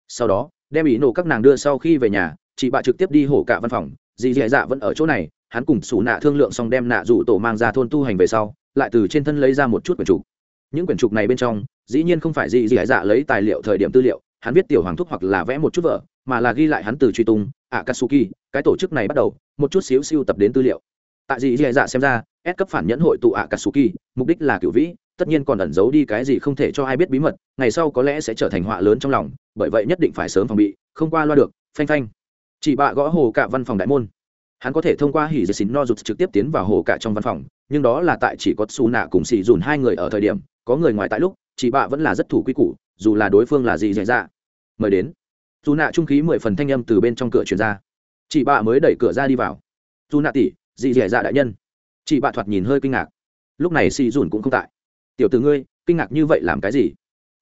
Sau đó, đem ý nổ các nàng đưa sau khi về nhà chị bạ trực tiếp đi hổ cả văn phòng, dì dì dạ vẫn ở chỗ này, hắn cùng xù nạ thương lượng xong đem nạ rủ tổ mang ra thôn tu hành về sau, lại từ trên thân lấy ra một chút quyển trục. Những quyển trục này bên trong, dĩ nhiên không phải dì dì dạ lấy tài liệu thời điểm tư liệu, hắn viết tiểu hoàng thúc hoặc là vẽ một chút vợ mà là ghi lại hắn từ truy tung, akatsuki, cái tổ chức này bắt đầu, một chút xíu siêu tập đến tư liệu. Tại dì dì dạ xem ra, S cấp phản nhẫn hội tụ akatsuki, mục đích là cựu vĩ, tất nhiên còn ẩn giấu đi cái gì không thể cho ai biết bí mật, ngày sau có lẽ sẽ trở thành họa lớn trong lòng, bởi vậy nhất định phải sớm phòng bị, không qua loa được, phanh phanh chị bạ gõ hồ cả văn phòng đại môn. Hắn có thể thông qua hỉ dệt xín no rụt trực tiếp tiến vào hồ cả trong văn phòng, nhưng đó là tại chỉ có xù nạ cùng xì dùn hai người ở thời điểm, có người ngoài tại lúc chị bạ vẫn là rất thủ quy củ, dù là đối phương là gì dạy ra mời đến. Dù nạ trung khí mười phần thanh âm từ bên trong cửa truyền ra. Chị bạ mới đẩy cửa ra đi vào. Dù nạ tỷ dị dạy dạ đại nhân. Chị bạ thoạt nhìn hơi kinh ngạc. Lúc này xì dùn cũng không tại. Tiểu từ ngươi, kinh ngạc như vậy làm cái gì?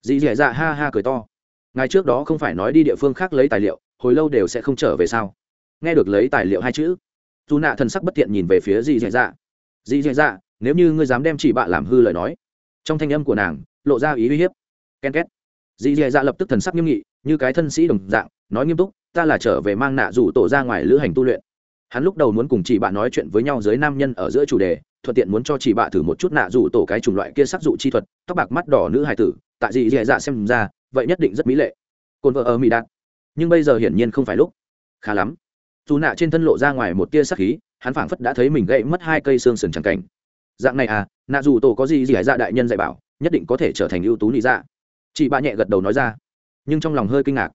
Dị dạy dạ ha ha cười to. Ngày trước đó không phải nói đi địa phương khác lấy tài liệu hồi lâu đều sẽ không trở về sao? Nghe được lấy tài liệu hai chữ dù nạ thần sắc bất tiện nhìn về phía dị dạy dạ. Dị dạy dạ nếu như ngươi dám đem chị bạ làm hư lời nói, trong thanh âm của nàng lộ ra ý uy hiếp. Ken két. Dị dạy dạ lập tức thần sắc nghiêm nghị, như cái thân sĩ đồng dạng, nói nghiêm túc, ta là trở về mang nạ rủ tổ ra ngoài lữ hành tu luyện. Hắn lúc đầu muốn cùng chị bạ nói chuyện với nhau dưới nam nhân ở giữa chủ đề, thuận tiện muốn cho chị bạ thử một chút nạ rủ tổ cái chủng loại kia sắc dụ chi thuật, tóc bạc mắt đỏ nữ hài tử, tại dị dạy dạ xem ra, vậy nhất định rất mỹ lệ. Cồn vợ ở mỹ đạt nhưng bây giờ hiển nhiên không phải lúc. Khá lắm. Dù nạ trên thân lộ ra ngoài một tia sắc khí, hắn phảng phất đã thấy mình gãy mất hai cây xương sườn chẳng cảnh. Dạng này à nạ dù tổ có gì gì hải dạ đại nhân dạy bảo, nhất định có thể trở thành ưu tú lý dạ. Chị bà nhẹ gật đầu nói ra. Nhưng trong lòng hơi kinh ngạc.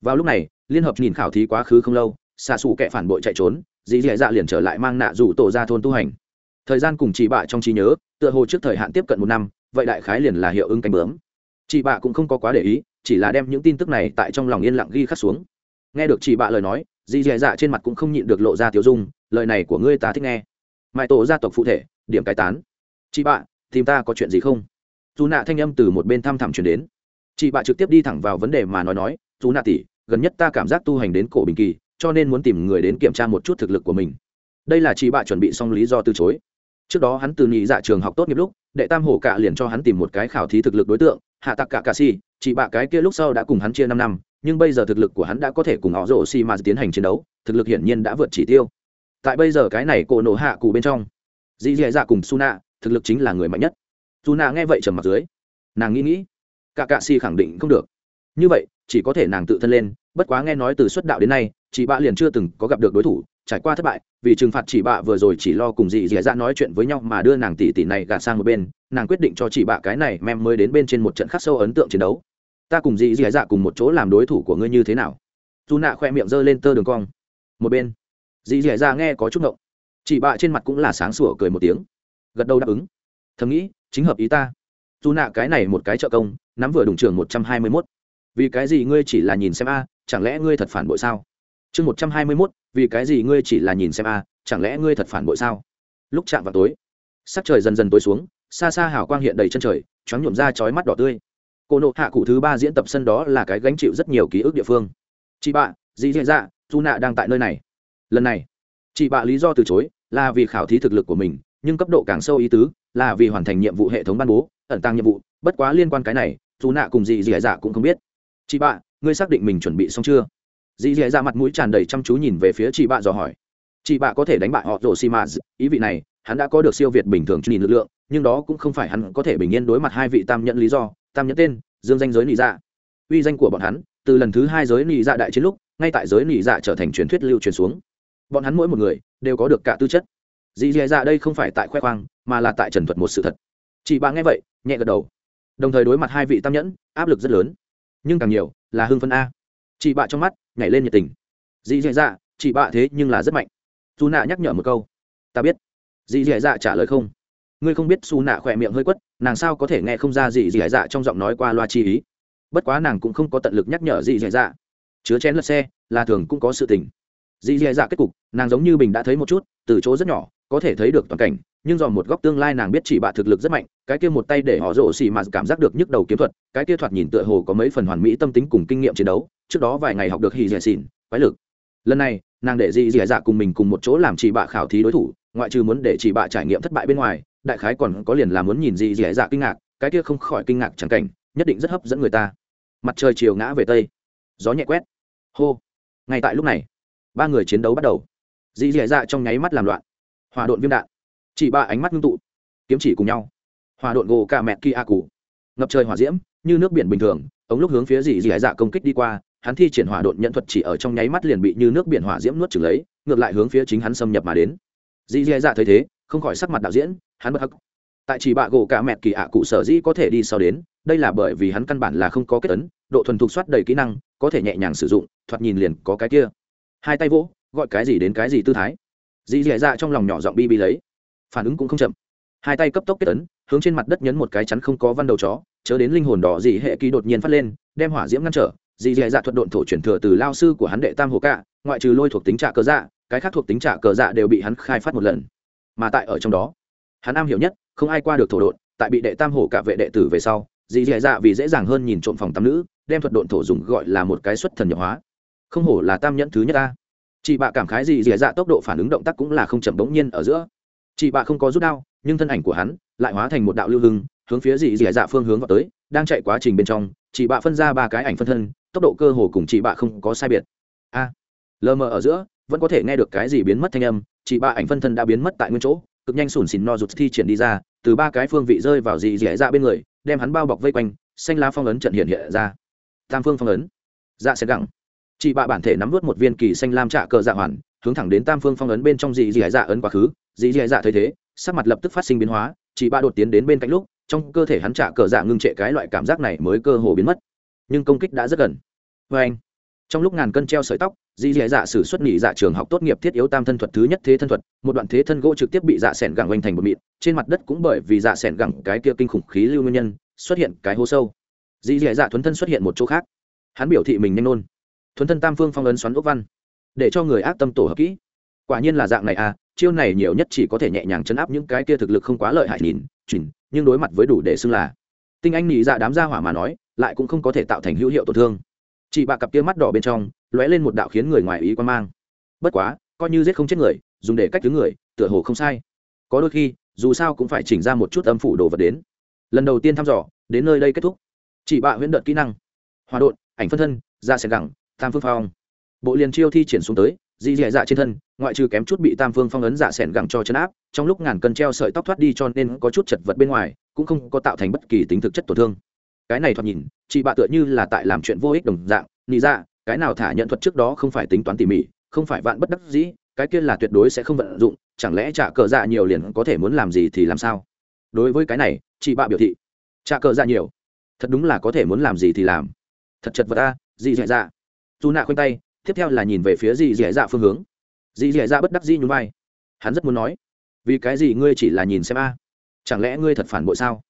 Vào lúc này, liên hợp nhìn khảo thí quá khứ không lâu, xạ xù kẻ phản bội chạy trốn, dì dì dạ liền trở lại mang nạ rủ tổ ra thôn tu hành. Thời gian cùng chị bạ trong trí nhớ, tựa hồ trước thời hạn tiếp cận một năm, vậy đại khái liền là hiệu ứng cánh bướm. Chị bạ cũng không có quá để ý chỉ là đem những tin tức này tại trong lòng yên lặng ghi khắc xuống. Nghe được chị bạ lời nói, dì dì dạ trên mặt cũng không nhịn được lộ ra tiêu dung, lời này của ngươi ta thích nghe. Mãi tổ gia tộc phụ thể, điểm cái tán. Chị bạ, tìm ta có chuyện gì không? Dù nạ thanh âm từ một bên thăm thẳm chuyển đến. Chị bạ trực tiếp đi thẳng vào vấn đề mà nói nói, dù nạ tỷ, gần nhất ta cảm giác tu hành đến cổ bình kỳ, cho nên muốn tìm người đến kiểm tra một chút thực lực của mình. Đây là chị bạ chuẩn bị xong lý do từ chối. Trước đó hắn từ nhị dạ trường học tốt nghiệp lúc đệ tam hổ cạ liền cho hắn tìm một cái khảo thí thực lực đối tượng, hạ tặc cả cà si chị bạ cái kia lúc sau đã cùng hắn chia năm năm, nhưng bây giờ thực lực của hắn đã có thể cùng họ rổ xi mà tiến hành chiến đấu, thực lực hiển nhiên đã vượt chỉ tiêu. Tại bây giờ cái này cổ nổ hạ cụ bên trong dì dì dạ, dạ cùng su nạ thực lực chính là người mạnh nhất. Su nạ nghe vậy trầm mặt dưới. Nàng nghĩ nghĩ, cả cạ si khẳng định không được. Như vậy, chỉ có thể nàng tự thân lên, bất quá nghe nói từ xuất đạo đến nay chị bạ liền chưa từng có gặp được đối thủ trải qua thất bại, vì trừng phạt chị bạ vừa rồi chỉ lo cùng dì dì dạ nói chuyện với nhau mà đưa nàng tỷ tỷ này gạt sang một bên, nàng quyết định cho chị bạ cái này mem mới đến bên trên một trận khắc sâu ấn tượng chiến đấu. Ta cùng dì dì dạ cùng một chỗ làm đối thủ của ngươi như thế nào? Dù nạ khoe miệng giơ lên tơ đường cong. Một bên, dì dì dạ nghe có chút ngộng. Chị bạ trên mặt cũng là sáng sủa cười một tiếng. Gật đầu đáp ứng. Thầm nghĩ, chính hợp ý ta. Dù nạ cái này một cái trợ công, nắm vừa đùng trường một trăm hai mươi mốt. Vì cái gì ngươi chỉ là nhìn xem a, chẳng lẽ ngươi thật phản bội sao? Chương một trăm hai mươi mốt, vì cái gì ngươi chỉ là nhìn xem a, chẳng lẽ ngươi thật phản bội sao? Lúc chạm vào tối, sắc trời dần dần tối xuống, xa xa hào quang hiện đầy chân trời, choáng nhuộm ra chói mắt đỏ tươi. Cô nộ hạ cụ thứ ba diễn tập sân đó là cái gánh chịu rất nhiều ký ức địa phương. Chị bạ, dì dì dạ dù nạ đang tại nơi này. Lần này, chị bạ lý do từ chối là vì khảo thí thực lực của mình, nhưng cấp độ càng sâu ý tứ là vì hoàn thành nhiệm vụ hệ thống ban bố, ẩn tăng nhiệm vụ, bất quá liên quan cái này, dù nạ cùng dì dì dạ cũng không biết. Chị bạ, ngươi xác định mình chuẩn bị xong chưa? Dì dì ra mặt mũi tràn đầy chăm chú nhìn về phía chị bạ dò hỏi. Chị bạ có thể đánh bại họ rồ xi mã ý vị này, hắn đã có được siêu việt bình thường nhìn lực lượng, nhưng đó cũng không phải hắn có thể bình yên đối mặt hai vị tam nhẫn lý do. Tam nhẫn tên, dương danh giới nị dạ. Uy danh của bọn hắn, từ lần thứ hai giới nị dạ đại chiến lúc, ngay tại giới nị dạ trở thành truyền thuyết lưu truyền xuống. Bọn hắn mỗi một người đều có được cả tư chất. Dì dì dạ đây không phải tại khoe khoang, mà là tại trần thuật một sự thật. Chị bạ nghe vậy, nhẹ gật đầu. Đồng thời đối mặt hai vị tam nhẫn, áp lực rất lớn. Nhưng càng nhiều là hưng phân a chị bạ trong mắt nhảy lên nhiệt tình. Dì dì dạ chị bạ thế nhưng là rất mạnh. Dù nạ nhắc nhở một câu. Ta biết. Dì dì dạ trả lời không. Ngươi không biết xù nạ khỏe miệng hơi quất, nàng sao có thể nghe không ra dì dì dạ trong giọng nói qua loa chi ý. Bất quá nàng cũng không có tận lực nhắc nhở dì dì dạ. Chứa chén lật xe là thường cũng có sự tình. Dì dì dạ kết cục, nàng giống như bình đã thấy một chút, từ chỗ rất nhỏ, có thể thấy được toàn cảnh nhưng dòm một góc tương lai nàng biết chỉ bạ thực lực rất mạnh, cái kia một tay để họ rổ xì mà cảm giác được nhức đầu kiếm thuật, cái kia thoạt nhìn tựa hồ có mấy phần hoàn mỹ tâm tính cùng kinh nghiệm chiến đấu, trước đó vài ngày học được hì dẻ xỉn, quái lực. Lần này, nàng để dì dẻ dạ cùng mình cùng một chỗ làm chỉ bạ khảo thí đối thủ, ngoại trừ muốn để chỉ bạ trải nghiệm thất bại bên ngoài, đại khái còn có liền là muốn nhìn dì dẻ dạ kinh ngạc, cái kia không khỏi kinh ngạc chẳng cảnh, nhất định rất hấp dẫn người ta. Mặt trời chiều ngã về tây, gió nhẹ quét. Hô. Ngay tại lúc này, ba người chiến đấu bắt đầu. Dì dẻ dạ trong nháy mắt làm loạn. Hòa độn viêm đạn chỉ ba ánh mắt ngưng tụ. Kiếm chỉ cùng nhau. Hòa độn gỗ cả mẹ kia a cụ. Ngập trời hỏa diễm, như nước biển bình thường, ống lúc hướng phía dì dì dạ công kích đi qua, hắn thi triển hỏa độn nhận thuật chỉ ở trong nháy mắt liền bị như nước biển hỏa diễm nuốt trừng lấy, ngược lại hướng phía chính hắn xâm nhập mà đến. Dì dì dạ thấy thế, không khỏi sắc mặt đạo diễn, hắn bất hắc. Tại chỉ bạ gỗ cả mẹ kỳ ạ à cụ sở dĩ có thể đi sau đến, đây là bởi vì hắn căn bản là không có kết ấn, độ thuần thục soát đầy kỹ năng, có thể nhẹ nhàng sử dụng, thoạt nhìn liền có cái kia. Hai tay vỗ, gọi cái gì đến cái gì tư thái. Dì dì dạ trong lòng nhỏ giọng bi bi lấy phản ứng cũng không chậm. Hai tay cấp tốc kết ấn, hướng trên mặt đất nhấn một cái chắn không có văn đầu chó, chớ đến linh hồn đỏ dị hệ kỳ đột nhiên phát lên, đem hỏa diễm ngăn trở. Dì dì dạ thuật độn thổ chuyển thừa từ lao sư của hắn đệ tam hồ cạ, ngoại trừ lôi thuộc tính trạ cờ dạ cái khác thuộc tính trạ cờ dạ đều bị hắn khai phát một lần. Mà tại ở trong đó, hắn am hiểu nhất, không ai qua được thổ độn, tại bị đệ tam hổ cả vệ đệ tử về sau, dì dì dạ vì dễ dàng hơn nhìn trộm phòng tắm nữ, đem thuật độn thổ dùng gọi là một cái xuất thần nhập hóa. Không hổ là tam nhẫn thứ nhất ta chị bạ cảm khái dị dì dạ tốc độ phản ứng động tác cũng là không chậm bỗng nhiên ở giữa chị bạ không có rút đao nhưng thân ảnh của hắn lại hóa thành một đạo lưu hưng hướng phía dị dị dạ phương hướng vào tới đang chạy quá trình bên trong chị bạ phân ra ba cái ảnh phân thân tốc độ cơ hồ cùng chị bạ không có sai biệt. A à, lờ mờ ở giữa vẫn có thể nghe được cái gì biến mất thanh âm chị bạ ảnh phân thân đã biến mất tại nguyên chỗ cực nhanh sủn xỉn no rụt thi triển đi ra từ ba cái phương vị rơi vào dị dị dạ bên người đem hắn bao bọc vây quanh xanh lá phong ấn trận hiện hiện ra. Tam phương phong ấn. Dạ sẽ gặng. Chị bạ bản thể nắm vớt một viên kỳ xanh lam trạ cờ dạ hoàn hướng thẳng đến tam phương phong ấn bên trong dị dị dạ ấn quá khứ, dị dị dạ thấy thế, sắc mặt lập tức phát sinh biến hóa chị ba đột tiến đến bên cạnh lúc, trong cơ thể hắn trả cờ dạ ngưng trệ cái loại cảm giác này mới cơ hồ biến mất. Nhưng công kích đã rất gần. Vê anh, trong lúc ngàn cân treo sợi tóc dì dì dạ sử xuất nghỉ dạ trường học tốt nghiệp thiết yếu tam thân thuật thứ nhất thế thân thuật, một đoạn thế thân gỗ trực tiếp bị dạ s ẻ n gẳng oanh thành một mịn, trên mặt đất cũng bởi vì dạ s ẻ n gẳng cái kia kinh khủng khí lưu nguyên nhân, xuất hiện cái hố sâu. Dì dì dạ thuấn thân xuất hiện một chỗ khác. Hắn biểu thị mình nhanh nôn. Thuấn thân tam phương phong ấn xoắn ốc văn để cho người ác tâm tổ hợp kỹ. Quả nhiên là dạng này à chiêu này nhiều nhất chỉ có thể nhẹ nhàng chấn áp những cái kia thực lực không quá lợi hại nhìn, chỉnh, nhưng đối mặt với đủ để xưng là tinh anh nhị dạ đám gia hỏa mà nói, lại cũng không có thể tạo thành hữu hiệu tổn thương. Chị bạ cặp kia mắt đỏ bên trong, lóe lên một đạo khiến người ngoài ý quan mang. Bất quá, coi như giết không chết người, dùng để cách thứ người, tựa hồ không sai. Có đôi khi, dù sao cũng phải chỉnh ra một chút âm phủ đồ vật đến. Lần đầu tiên thăm dò, đến nơi đây kết thúc. Chị bạ huyễn đợt kỹ năng. Hòa đột ảnh phân thân ra dạ gẳng, tam phương phong bộ liền chiêu thi triển xuống tới dị dạ dạ trên thân, ngoại trừ kém chút bị tam phương phong ấn dạ s ẻ n gẳng cho chấn áp, trong lúc ngàn cân treo sợi tóc thoát đi cho nên có chút chật vật bên ngoài, cũng không có tạo thành bất kỳ tính thực chất tổn thương. Cái này thoạt nhìn, chị bạ tựa như là tại làm chuyện vô ích đồng dạng nghĩ ra dạ, cái nào thả nhận thuật trước đó không phải tính toán tỉ mỉ, không phải vạn bất đắc dĩ, cái kia là tuyệt đối sẽ không vận dụng, chẳng lẽ trả cờ dạ nhiều liền có thể muốn làm gì thì làm sao? Đối với cái này, chị bạ biểu thị, trả cờ dạ nhiều, thật đúng là có thể muốn làm gì thì làm. Thật chật vật ta dị dạ dạ. Dù nạ khoanh tay tiếp theo là nhìn về phía dì dạ dạ phương hướng. Dì dì dạ bất đắc dĩ nhún vai. Hắn rất muốn nói vì cái gì ngươi chỉ là nhìn xem a? Chẳng lẽ ngươi thật phản bội sao?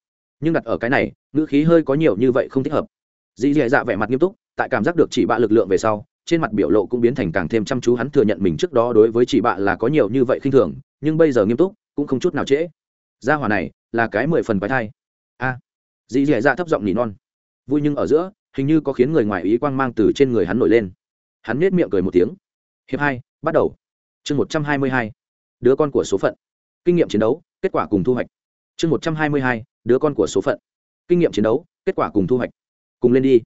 Nhưng đặt ở cái này ngữ khí hơi có nhiều như vậy không thích hợp. Dì dì dạ vẻ mặt nghiêm túc tại cảm giác được chỉ bạ lực lượng về sau trên mặt biểu lộ cũng biến thành càng thêm chăm chú. Hắn thừa nhận mình trước đó đối với chị bạ là có nhiều như vậy khinh thường nhưng bây giờ nghiêm túc cũng không chút nào trễ. Gia hỏa này là cái mười phần quái thai. A. À, dì dì dạ thấp giọng nỉ non. Vui nhưng ở giữa hình như có khiến người ngoài ý quang mang từ trên người hắn nổi lên hắn nết miệng cười một tiếng. Hiệp hai, bắt đầu. Chương một trăm hai mươi hai, đứa con của số phận. Kinh nghiệm chiến đấu, kết quả cùng thu hoạch. Chương một trăm hai mươi hai, đứa con của số phận. Kinh nghiệm chiến đấu, kết quả cùng thu hoạch. Cùng lên đi.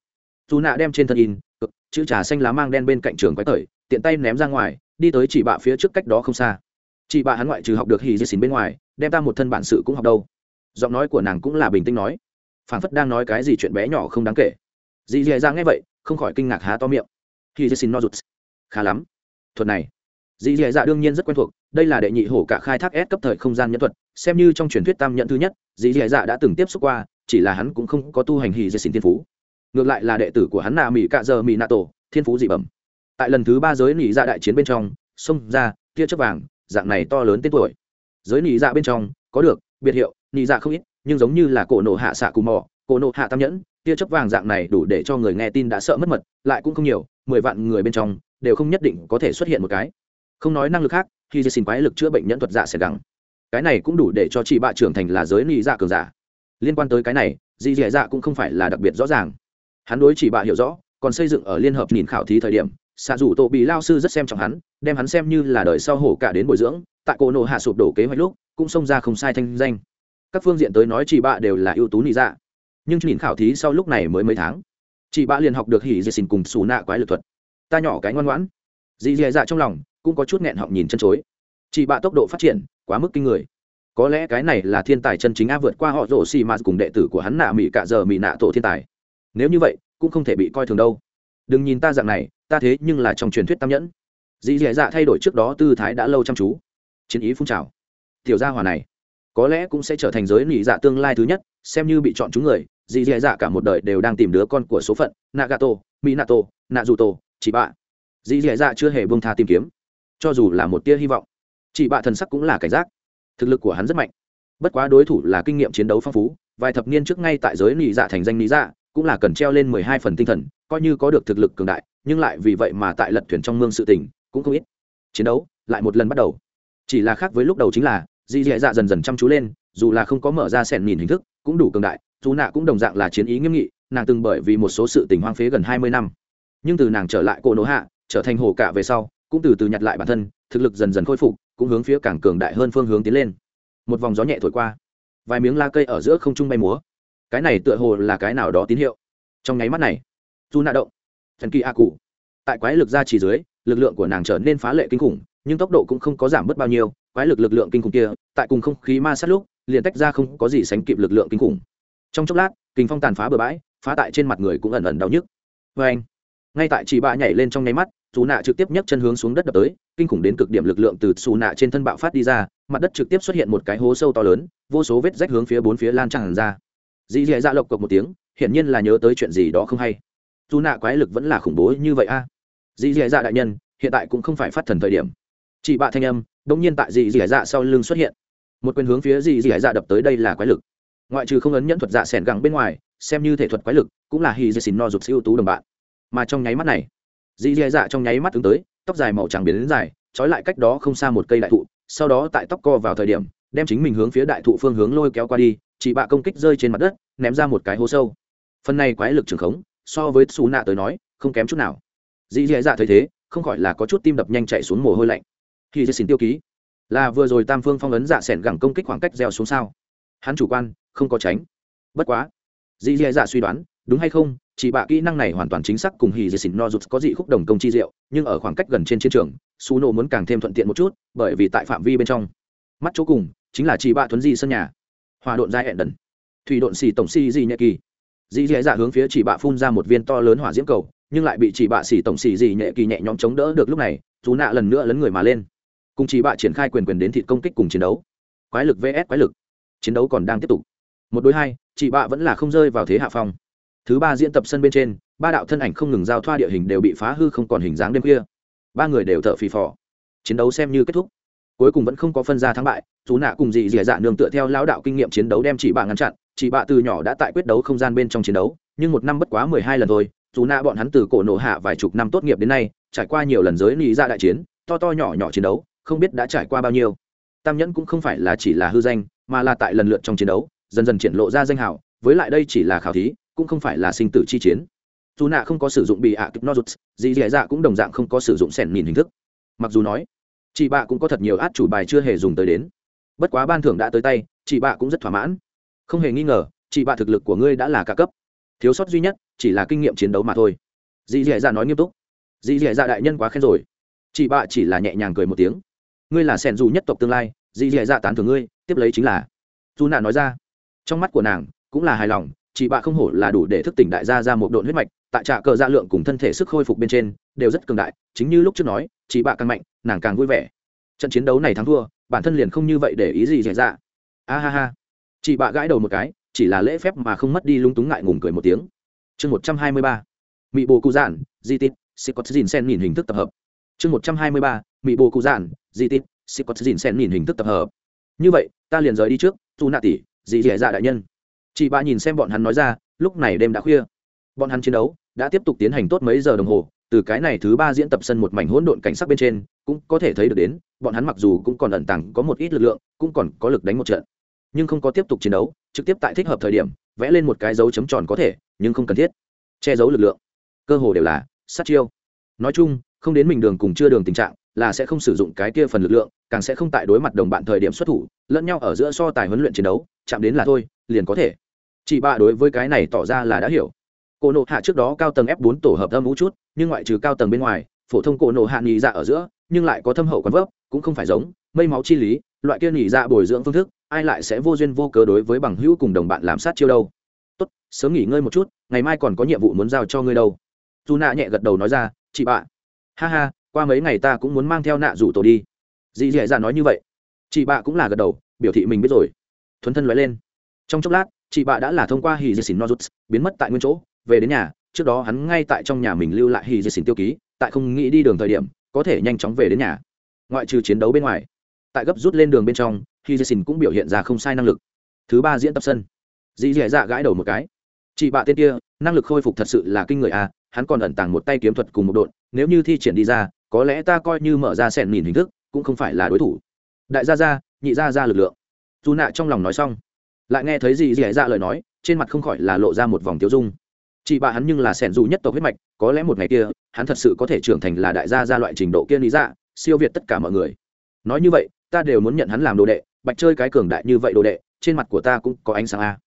Dù nạ đem trên thân in, cực, chữ trà xanh lá mang đen bên cạnh trường quái tời, tiện tay ném ra ngoài, đi tới chỉ bạ phía trước cách đó không xa. Chị bạ hắn ngoại trừ học được hì di xín bên ngoài, đem ta một thân bản sự cũng học đâu. Giọng nói của nàng cũng là bình tĩnh nói. Phản phất đang nói cái gì chuyện bé nhỏ không đáng kể. Dì dì ra nghe vậy, không khỏi kinh ngạc há to miệng hì dì xín no rụt. Khá lắm. Thuật này. Dì dì dạ đương nhiên rất quen thuộc. Đây là đệ nhị hổ cả khai thác S cấp thời không gian nhân thuật. Xem như trong truyền thuyết tam nhận thứ nhất, dì dì dạ đã từng tiếp xúc qua, chỉ là hắn cũng không có tu hành hì dì xín thiên phú. Ngược lại là đệ tử của hắn nạ mỹ cạ giờ mỹ nạ tổ, thiên phú dị bẩm. Tại lần thứ ba giới nỉ dạ đại chiến bên trong, xông ra, tia chớp vàng, dạng này to lớn tên tuổi. Giới nỉ dạ bên trong, có được, biệt hiệu nỉ dạ không ít, nhưng giống như là cổ nộ hạ xạ cù mò, cổ nộ hạ tam nhẫn, tia chớp vàng dạng này đủ để cho người nghe tin đã sợ mất mật, lại cũng không nhiều mười vạn người bên trong, đều không nhất định có thể xuất hiện một cái. Không nói năng lực khác, khi dây xin quái lực chữa bệnh nhân thuật dạ sẽ gắng. Cái này cũng đủ để cho chị bạ trưởng thành là giới nị dạ cường giả. Liên quan tới cái này dì dì dạ cũng không phải là đặc biệt rõ ràng. Hắn đối chỉ bạ hiểu rõ, còn xây dựng ở liên hợp nhìn khảo thí thời điểm xạ dù tổ bị lao sư rất xem trọng hắn, đem hắn xem như là đời sau hổ cả đến bồi dưỡng, tại cổ nộ hạ sụp đổ kế hoạch lúc, cũng xông ra không sai thanh danh. Các phương diện tới nói chị bạ đều là ưu tú nị dạ. Nhưng nhìn khảo thí sau lúc này mới mấy tháng chị bạ liền học được hỉ dì xin cùng xù nạ quái lực thuật. Ta nhỏ cái ngoan ngoãn. Dì dì dạ trong lòng cũng có chút nghẹn họng nhìn chân chối. Chị bạ tốc độ phát triển quá mức kinh người. Có lẽ cái này là thiên tài chân chính a vượt qua họ rổ xì mà cùng đệ tử của hắn nạ mỹ cả giờ mỹ nạ tổ thiên tài. Nếu như vậy, cũng không thể bị coi thường đâu. Đừng nhìn ta dạng này, ta thế nhưng là trong truyền thuyết tam nhẫn. Dì dì dạ thay đổi trước đó tư thái đã lâu chăm chú. Chiến ý phun trào. Tiểu gia hòa này, có lẽ cũng sẽ trở thành giới nỉ dạ tương lai thứ nhất xem như bị chọn chúng người, dì dì dạ cả một đời đều đang tìm đứa con của số phận, nagato, minato, naruto chị bạ dì dì dạ chưa hề bông tha tìm kiếm, cho dù là một tia hy vọng. Chị bạ thần sắc cũng là cảnh giác, thực lực của hắn rất mạnh. Bất quá đối thủ là kinh nghiệm chiến đấu phong phú, vài thập niên trước ngay tại giới nị dạ thành danh nị dạ cũng là cần treo lên mười hai phần tinh thần, coi như có được thực lực cường đại, nhưng lại vì vậy mà tại lật thuyền trong mương sự tình, cũng không ít. Chiến đấu lại một lần bắt đầu. Chỉ là khác với lúc đầu chính là, dì dì dạ dần dần chăm chú lên dù là không có mở ra sẻn nhìn hình thức, cũng đủ cường đại, dù nạ cũng đồng dạng là chiến ý nghiêm nghị, nàng từng bởi vì một số sự tình hoang phế gần hai mươi năm. Nhưng từ nàng trở lại cổ nỗ hạ, trở thành hồ cả về sau, cũng từ từ nhặt lại bản thân, thực lực dần dần khôi phục, cũng hướng phía càng cường đại hơn phương hướng tiến lên. Một vòng gió nhẹ thổi qua. Vài miếng la cây ở giữa không trung bay múa. Cái này tựa hồ là cái nào đó tín hiệu. Trong nháy mắt này, dù nạ động. Thần kỳ a cụ tại quái lực ra chỉ dưới, lực lượng của nàng trở nên phá lệ kinh khủng, nhưng tốc độ cũng không có giảm bớt bao nhiêu, quái lực lực lượng kinh khủng kia, tại cùng không khí ma sát lúc liền tách ra không có gì sánh kịp lực lượng kinh khủng. Trong chốc lát kinh phong tàn phá bờ bãi, phá tại trên mặt người cũng ẩn ẩn đau nhức. Vê anh, ngay tại chị bạ nhảy lên trong nháy mắt chú nạ trực tiếp nhấc chân hướng xuống đất đập tới, kinh khủng đến cực điểm lực lượng từ xù nạ trên thân bạo phát đi ra, mặt đất trực tiếp xuất hiện một cái hố sâu to lớn, vô số vết rách hướng phía bốn phía lan tràn ra. Dì dì dạ lộc cộc một tiếng, hiển nhiên là nhớ tới chuyện gì đó không hay. Dù nạ quái lực vẫn là khủng bố như vậy a. À? dì dì dạ đại nhân, hiện tại cũng không phải phát thần thời điểm. Chị bạ thanh âm đ ỗ n g nhiên tại dì dì dạ sau lưng xuất hiện một quyền hướng phía dì dì dạ đập tới đây là quái lực. Ngoại trừ không ấn nhẫn thuật dạ s ẻ n gẳng bên ngoài, xem như thể thuật quái lực, cũng là hì dì xin no rụt siêu tú đồng bạn. Mà trong nháy mắt này, dì dì dạ trong nháy mắt ứng tới, tóc dài màu trắng biến đến dài, trói lại cách đó không xa một cây đại thụ, sau đó tại tóc co vào thời điểm, đem chính mình hướng phía đại thụ phương hướng lôi kéo qua đi, chỉ bạ công kích rơi trên mặt đất, ném ra một cái hố sâu. Phần này quái lực trường khống, so với xù nạ tới nói, không kém chút nào. Dì dì dạ thấy thế, không khỏi là có chút tim đập nhanh chạy xuống mồ hôi lạnh. Khi dì xin tiêu ký là vừa rồi tam phương phong ấn dạ s ẻ n gẳng công kích khoảng cách gieo xuống sao? Hắn chủ quan, không có tránh. Bất quá dì dì dạ suy đoán, đúng hay không, chỉ bạ kỹ năng này hoàn toàn chính xác cùng hì dì xỉn no rụt có dị khúc đồng công chi diệu, nhưng ở khoảng cách gần trên chiến trường su nô muốn càng thêm thuận tiện một chút, bởi vì tại phạm vi bên trong. Mắt chỗ cùng, chính là chỉ bạ thuấn di sân nhà. Hòa độn giai hẹn đần thủy độn xì tổng xì dị nhẹ kỳ. Dị dì dạ hướng phía chỉ bạ phun ra một viên to lớn hỏa diễm cầu, nhưng lại bị chỉ bạ xì tổng xì dị nhẹ kỳ nhẹ nhõm chống đỡ được lúc này chú nạ lần nữa lấn người mà lên cùng chỉ bạ triển khai quyền quyền đến thịt công kích cùng chiến đấu. Quái lực vs quái lực. Chiến đấu còn đang tiếp tục. Một đối hai chị bạ vẫn là không rơi vào thế hạ phong. Thứ ba diễn tập sân bên trên, ba đạo thân ảnh không ngừng giao thoa địa hình đều bị phá hư không còn hình dáng đêm khuya. Ba người đều thở phì phò. Chiến đấu xem như kết thúc. Cuối cùng vẫn không có phân ra thắng bại chú nạ cùng dị dỉa dạ nương tựa theo lão đạo kinh nghiệm chiến đấu đem chị bạ ngăn chặn. Chị bạ từ nhỏ đã tại quyết đấu không gian bên trong chiến đấu, nhưng một năm bất quá mười hai lần thôi. Chú nạ bọn hắn từ cổ nổ hạ vài chục năm tốt nghiệp đến nay, trải qua nhiều lần giới lý ra dạ đại chiến, to to nhỏ nhỏ chiến đấu không biết đã trải qua bao nhiêu. Tam nhẫn cũng không phải là chỉ là hư danh, mà là tại lần lượt trong chiến đấu, dần dần triển lộ ra danh hào, với lại đây chỉ là khảo thí, cũng không phải là sinh tử chi chiến. Dù nạ không có sử dụng bị ạ kịp nozuts dì dì dạ cũng đồng dạng không có sử dụng sẻn nhìn hình thức. Mặc dù nói, chị bạ cũng có thật nhiều át chủ bài chưa hề dùng tới đến. Bất quá ban thưởng đã tới tay, chị bạ cũng rất thỏa mãn. Không hề nghi ngờ, chị bạ thực lực của ngươi đã là ca cấp. Thiếu sót duy nhất, chỉ là kinh nghiệm chiến đấu mà thôi. Dì dì dạ nói nghiêm túc. Dì dì dạ đại nhân quá khen rồi. Chị bạ chỉ là nhẹ nhàng cười một tiếng ngươi là sẻn dù nhất tộc tương lai, dì dì dạ tán thưởng ngươi, tiếp lấy chính là. Dù nạ nói ra. Trong mắt của nàng, cũng là hài lòng chị bạ không hổ là đủ để thức tỉnh đại gia ra một độn huyết mạch, tại trạ cờ dạ lượng cùng thân thể sức khôi phục bên trên, đều rất cường đại, chính như lúc trước nói chị bạ càng mạnh, nàng càng vui vẻ. Trận chiến đấu này thắng thua, bản thân liền không như vậy để ý gì dạy ra a ha ha. Chị bạ gãi đầu một cái, chỉ là lễ phép mà không mất đi lung túng ngại ngùng cười một tiếng. Chương một trăm hai mươi ba. Mỹ bồ cụ giản, di tít có dìn sen nhìn hình thức tập hợp. Chương một trăm hai mươi ba mỹ bồ cụ giản di tít có dìn sen nhìn hình thức tập hợp. Như vậy, ta liền rời đi trước, tu nạ tỷ dị dẻ dạ đại nhân. Chị bạ nhìn xem bọn hắn nói ra, lúc này đêm đã khuya. Bọn hắn chiến đấu đã tiếp tục tiến hành tốt mấy giờ đồng hồ, từ cái này thứ ba diễn tập sân một mảnh hỗn độn cảnh sắc bên trên, cũng có thể thấy được đến, bọn hắn mặc dù cũng còn ẩn tàng, có một ít lực lượng, cũng còn có lực đánh một trận. Nhưng không có tiếp tục chiến đấu, trực tiếp tại thích hợp thời điểm, vẽ lên một cái dấu chấm tròn có thể, nhưng không cần thiết. Che giấu lực lượng. Cơ hồ đều là sát chiêu. Nói chung, không đến mình đường cùng chưa đường tình trạng là sẽ không sử dụng cái kia phần lực lượng, càng sẽ không tại đối mặt đồng bạn thời điểm xuất thủ, lẫn nhau ở giữa so tài huấn luyện chiến đấu, chạm đến là thôi, liền có thể. Chị bạ đối với cái này tỏ ra là đã hiểu. Cổ nộ hạ trước đó cao tầng f 4 tổ hợp âm vũ chút, nhưng ngoại trừ cao tầng bên ngoài, phổ thông cổ nộ hạ nghỉ dạ ở giữa, nhưng lại có thâm hậu quán vấp, cũng không phải giống, mây máu chi lý, loại kia nghỉ dạ bồi dưỡng phương thức, ai lại sẽ vô duyên vô cớ đối với bằng hữu cùng đồng bạn làm sát chiêu đâu. Tốt, sớm nghỉ ngơi một chút, ngày mai còn có nhiệm vụ muốn giao cho ngươi đâu. Dù nạ nhẹ gật đầu nói ra, chị bạ ha ha qua mấy ngày ta cũng muốn mang theo nạ rủ tổ đi. Dì dì dạ nói như vậy. Chị bạ cũng là gật đầu, biểu thị mình biết rồi. Thuấn thân nói lên. Trong chốc lát, chị bạ đã là thông qua hì dì xỉn nozuts, biến mất tại nguyên chỗ. Về đến nhà, trước đó hắn ngay tại trong nhà mình lưu lại hì dì xỉn tiêu ký, tại không nghĩ đi đường thời điểm, có thể nhanh chóng về đến nhà. Ngoại trừ chiến đấu bên ngoài, tại gấp rút lên đường bên trong, hì dì xỉn cũng biểu hiện ra không sai năng lực. Thứ ba diễn tập sân. Dì dì dạ gãi đầu một cái. Chị bạ tên kia, năng lực khôi phục thật sự là kinh người à hắn còn ẩn tàng một tay kiếm thuật cùng một đội nếu như thi triển đi ra có lẽ ta coi như mở ra sẹn nhìn hình thức, cũng không phải là đối thủ. Đại gia gia, nhị gia gia lực lượng. Dù nạ trong lòng nói xong, lại nghe thấy gì dì dạ lời nói, trên mặt không khỏi là lộ ra một vòng tiêu dung. Chị bà hắn nhưng là sẻn dù nhất tộc huyết mạch, có lẽ một ngày kia, hắn thật sự có thể trưởng thành là đại gia ra loại trình độ kia lý dạ siêu việt tất cả mọi người. Nói như vậy, ta đều muốn nhận hắn làm đồ đệ, bạch chơi cái cường đại như vậy đồ đệ, trên mặt của ta cũng có ánh sáng a.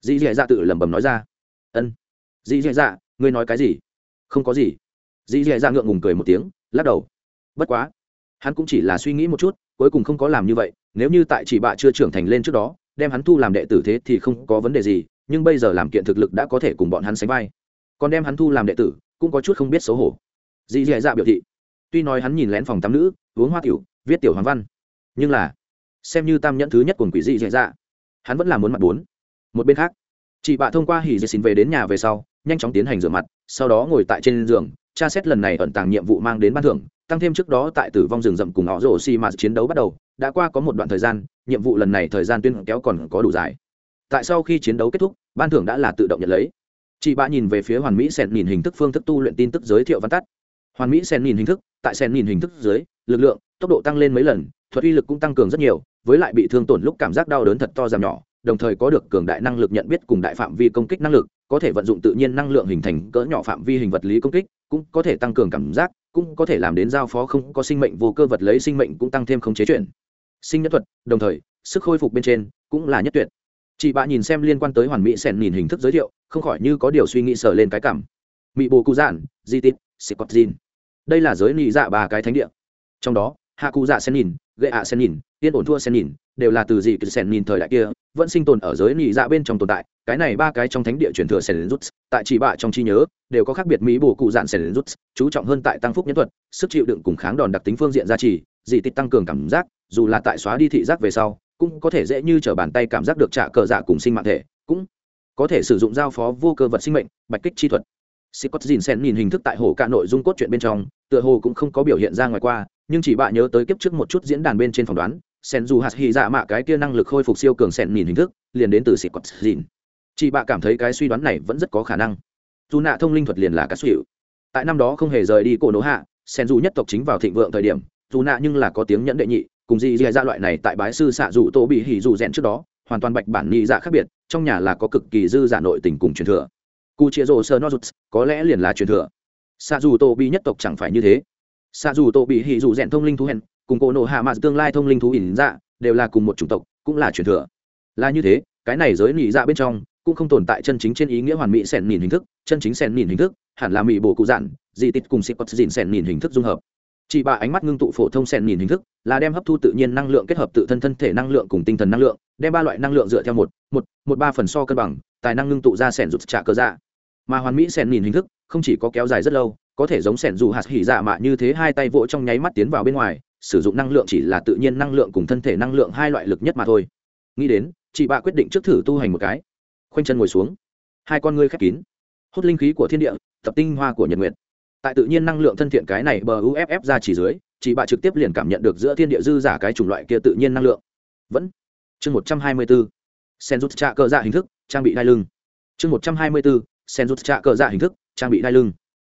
Dì dì dạ tự lẩm bẩm nói ra. Ân. Dì dì dạ ngươi nói cái gì? Không có gì. Dì dì dạ ngượng ngùng cười một tiếng lắc đầu. Bất quá, hắn cũng chỉ là suy nghĩ một chút, cuối cùng không có làm như vậy, nếu như tại chỉ bạ chưa trưởng thành lên trước đó, đem hắn thu làm đệ tử thế thì không có vấn đề gì, nhưng bây giờ làm kiện thực lực đã có thể cùng bọn hắn sánh vai. Còn đem hắn thu làm đệ tử, cũng có chút không biết xấu hổ. Dì dì dạ biểu thị. Tuy nói hắn nhìn lén phòng tắm nữ, uống hoa tiểu, viết tiểu hoàng văn, nhưng là, xem như tam nhẫn thứ nhất của quỷ dị dì dạ hắn vẫn là muốn mặt bốn. Một bên khác chị bạ thông qua hỉ dì xin về đến nhà về sau, nhanh chóng tiến hành rửa mặt, sau đó ngồi tại trên giường tra xét lần này ẩn tàng nhiệm vụ mang đến ban thưởng, tăng thêm trước đó tại tử vong rừng rậm cùng họ rổ xi mà chiến đấu bắt đầu, đã qua có một đoạn thời gian, nhiệm vụ lần này thời gian tuyên kéo còn có đủ dài. Tại sau khi chiến đấu kết thúc, ban thưởng đã là tự động nhận lấy. Chị bạ nhìn về phía hoàn mỹ sen nhìn hình thức phương thức tu luyện tin tức giới thiệu văn tắt. Hoàn mỹ sen nhìn hình thức, tại sen nhìn hình thức dưới, lực lượng, tốc độ tăng lên mấy lần, thuật uy lực cũng tăng cường rất nhiều, với lại bị thương tổn lúc cảm giác đau đớn thật to giảm nhỏ, đồng thời có được cường đại năng lực nhận biết cùng đại phạm vi công kích năng lực, có thể vận dụng tự nhiên năng lượng hình thành cỡ nhỏ phạm vi hình vật lý công kích cũng có thể tăng cường cảm giác, cũng có thể làm đến giao phó không có sinh mệnh vô cơ vật lấy sinh mệnh cũng tăng thêm không chế chuyển. Sinh nhất thuật, đồng thời, sức khôi phục bên trên cũng là nhất tuyệt. Chị bạ nhìn xem liên quan tới hoàn mỹ sẻn nhìn hình thức giới thiệu, không khỏi như có điều suy nghĩ sở lên cái cảm. Mỹ bồ cụ giản di tít scott zin đây là giới nị dạ ba cái thánh địa. Trong đó hạ cụ dạ sen nhìn Gây ạ sen nhìn yên ổn thua sen nhìn đều là từ dị kỳ sen nhìn thời đại kia vẫn sinh tồn ở giới nị dạ bên trong tồn tại. Cái này ba cái trong thánh địa truyền thừa sen rút tại chỉ bạ trong trí nhớ đều có khác biệt mỹ bổ cụ dạn sen rút chú trọng hơn tại tăng phúc nhân thuật sức chịu đựng cùng kháng đòn đặc tính phương diện gia trì dị tích tăng cường cảm giác dù là tại xóa đi thị giác về sau cũng có thể dễ như t bàn tay cảm giác được trả cờ dạ cùng sinh mạng thể cũng có thể sử dụng giao phó vô cơ vật sinh mệnh bạch kích chi thuật. Scott sen nhìn hình thức tại hồ cả nội dung cốt truyện bên trong, tựa hồ cũng không có biểu hiện ra ngoài qua, nhưng chỉ bạ nhớ tới kiếp trước một chút diễn đàn bên trên phỏng đoán, sen dù hạt hy dạ mạ cái kia năng lực khôi phục siêu cường sen nhìn hình thức, liền đến từ sĩ quật dìn. Chị bạ cảm thấy cái suy đoán này vẫn rất có khả năng. Dù nạ thông linh thuật liền là cá suy tại năm đó không hề rời đi cổ nỗ hạ, sen dù nhất tộc chính vào thịnh vượng thời điểm, dù nạ nhưng là có tiếng nhẫn đệ nhị, cùng gì dì ra loại này tại bái sư xạ dù tô bị hỉ dù rèn trước đó, hoàn toàn bạch bản nhị dạ khác biệt, trong nhà là có cực kỳ dư giả nội tình cùng truyền thừa. Cụ chia rô sơ nozuts có lẽ liền là truyền thừa. Xạ dù tô bị nhất tộc chẳng phải như thế xạ dù tổ bị hỉ dù rèn thông linh thú hèn, cùng cổ nổ hạ mà tương lai thông linh thú ỉn dạ đều là cùng một chủng tộc, cũng là truyền thừa. Là như thế, cái này giới nhị dạ bên trong, cũng không tồn tại chân chính trên ý nghĩa hoàn mỹ sẻn nhìn hình thức, chân chính sẻn nhìn hình thức, hẳn là mỹ bộ cụ dạn di tít cùng sĩ quật dìn sẻn nhìn hình thức dung hợp. Chỉ bà ánh mắt ngưng tụ phổ thông sẻn nhìn hình thức, là đem hấp thu tự nhiên năng lượng kết hợp tự thân thân thể năng lượng cùng tinh thần năng lượng, đem ba loại năng lượng dựa theo một một một ba phần so cân bằng, tài năng ngưng tụ ra sẻn rụt trả cơ dạ. Mà hoàn mỹ sẻn nhìn hình thức, không chỉ có kéo dài rất lâu có thể giống sẻn dù hạt hỉ dạ mạ như thế, hai tay vỗ trong nháy mắt tiến vào bên ngoài, sử dụng năng lượng chỉ là tự nhiên năng lượng cùng thân thể năng lượng hai loại lực nhất mà thôi. Nghĩ đến, chị bạ quyết định trước thử tu hành một cái. Khoanh chân ngồi xuống. Hai con ngươi khép kín. Hút linh khí của thiên địa, tập tinh hoa của nhật nguyệt. Tại tự nhiên năng lượng thân thiện cái này bờ uff ra chỉ dưới, chị bạ trực tiếp liền cảm nhận được giữa thiên địa dư giả cái chủng loại kia tự nhiên năng lượng. Vẫn. Chương một trăm hai mươi bốn sen rút trạ cờ dạ hình thức, trang bị đai lưng. Chương một trăm hai mươi bốn sen rút trạ cờ dạ hình thức, trang bị đai lưng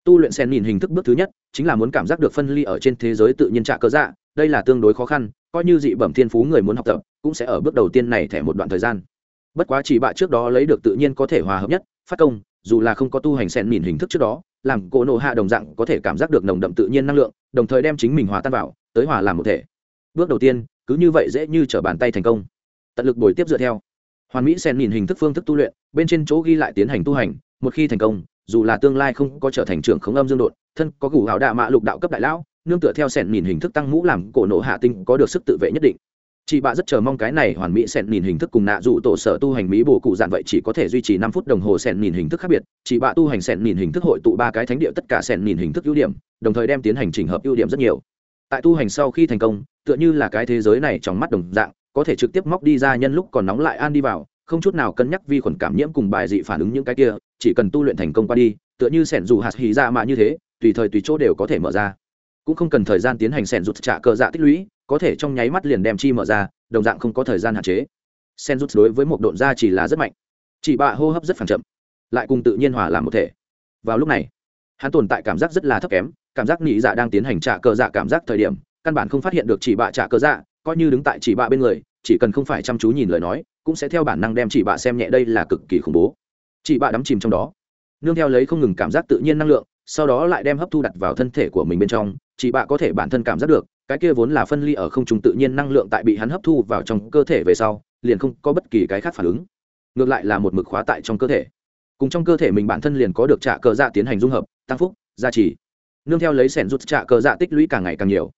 tu luyện sen nhìn hình thức bước thứ nhất, chính là muốn cảm giác được phân ly ở trên thế giới tự nhiên trạ cơ dạ đây là tương đối khó khăn, coi như dị bẩm thiên phú người muốn học tập, cũng sẽ ở bước đầu tiên này thẻ một đoạn thời gian. Bất quá chỉ bạ trước đó lấy được tự nhiên có thể hòa hợp nhất, phát công, dù là không có tu hành sen nhìn hình thức trước đó, làm cỗ nộ hạ đồng dạng có thể cảm giác được nồng đậm tự nhiên năng lượng, đồng thời đem chính mình hòa tan vào, tới hòa làm một thể. Bước đầu tiên, cứ như vậy dễ như t r ở bàn tay thành công. Tận lực bồi tiếp dựa theo. Hoàn mỹ sen nhìn hình thức phương thức tu luyện, bên trên chỗ ghi lại tiến hành tu hành, một khi thành công dù là tương lai không có trở thành trưởng khống âm dương đột thân có gù hào đạ mạ lục đạo cấp đại lão, nương tựa theo sẻn nhìn hình thức tăng mũ làm cổ nộ hạ tinh có được sức tự vệ nhất định. Chị bạ rất chờ mong cái này hoàn mỹ sẹn nhìn hình thức cùng nạ dụ tổ sở tu hành mỹ bổ cụ dạn vậy chỉ có thể duy trì năm phút đồng hồ sẹn nhìn hình thức khác biệt. Chị bạ tu hành sẹn nhìn hình thức hội tụ ba cái thánh địa tất cả sẹn nhìn hình thức ưu điểm, đồng thời đem tiến hành trình hợp ưu điểm rất nhiều. Tại tu hành sau khi thành công, tựa như là cái thế giới này trong mắt đồng dạng, có thể trực tiếp móc đi ra nhân lúc còn nóng lại an đi vào không chút nào cân nhắc vi khuẩn cảm nhiễm cùng bài dị phản ứng những cái kia, chỉ cần tu luyện thành công qua đi, tựa như sẻn dù hạt hì dạ ra mà như thế, tùy thời tùy chỗ đều có thể mở ra. Cũng không cần thời gian tiến hành sẻn rụt trả cờ dạ tích lũy, có thể trong nháy mắt liền đem chi mở ra, đồng dạng không có thời gian hạn chế. Sen rút đối với một độn da chỉ là rất mạnh. Chỉ bạ hô hấp rất phản chậm, lại cùng tự nhiên hòa làm một thể. Vào lúc này, hắn tồn tại cảm giác rất là thấp kém, cảm giác nhị dạ đang tiến hành trả cờ dạ cảm giác thời điểm, căn bản không phát hiện được chỉ bạ trả cờ dạ coi như đứng tại chỉ bạ bên người, chỉ cần không phải chăm chú nhìn lời nói cũng sẽ theo bản năng đem chỉ bạ xem nhẹ, đây là cực kỳ khủng bố. Chị bạ đắm chìm trong đó. Nương theo lấy không ngừng cảm giác tự nhiên năng lượng, sau đó lại đem hấp thu đặt vào thân thể của mình bên trong. Chị bạ có thể bản thân cảm giác được, cái kia vốn là phân ly ở không trung tự nhiên năng lượng tại bị hắn hấp thu vào trong cơ thể về sau, liền không có bất kỳ cái khác phản ứng. Ngược lại là một mực khóa tại trong cơ thể. Cùng trong cơ thể mình bản thân liền có được trả cờ dạ tiến hành dung hợp, tăng phúc, gia trì. Nương theo lấy sẻn rút trả cờ dạ tích lũy càng ngày càng nhiều.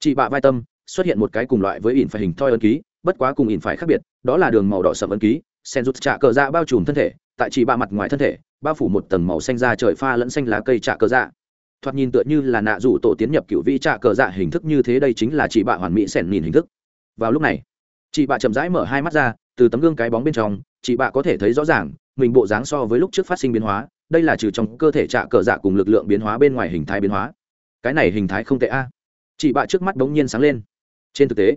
Chị bạ vai tâm xuất hiện một cái cùng loại với ỉn phải hình thoi ấn ký bất quá cùng ỉn phải khác biệt, đó là đường màu đỏ sậm ấn ký, sen rút chạ cờ dạ bao trùm thân thể, tại chỉ ba mặt ngoài thân thể, bao phủ một tầng màu xanh da trời pha lẫn xanh lá cây chạ cờ dạ. Thoạt nhìn tựa như là nạ rủ tổ tiến nhập cựu vi trạ cờ dạ hình thức như thế đây chính là chỉ bạ hoàn mỹ sẻn nhìn hình thức. Vào lúc này chị bạ chậm rãi mở hai mắt ra, từ tấm gương cái bóng bên trong chị bạ có thể thấy rõ ràng, mình bộ dáng so với lúc trước phát sinh biến hóa, đây là trừ trong cơ thể trạ cờ dạ cùng lực lượng biến hóa bên ngoài hình thái biến hóa. Cái này hình thái không tệ a. Chị bạ trước mắt bỗng nhiên sáng lên. Trên thực tế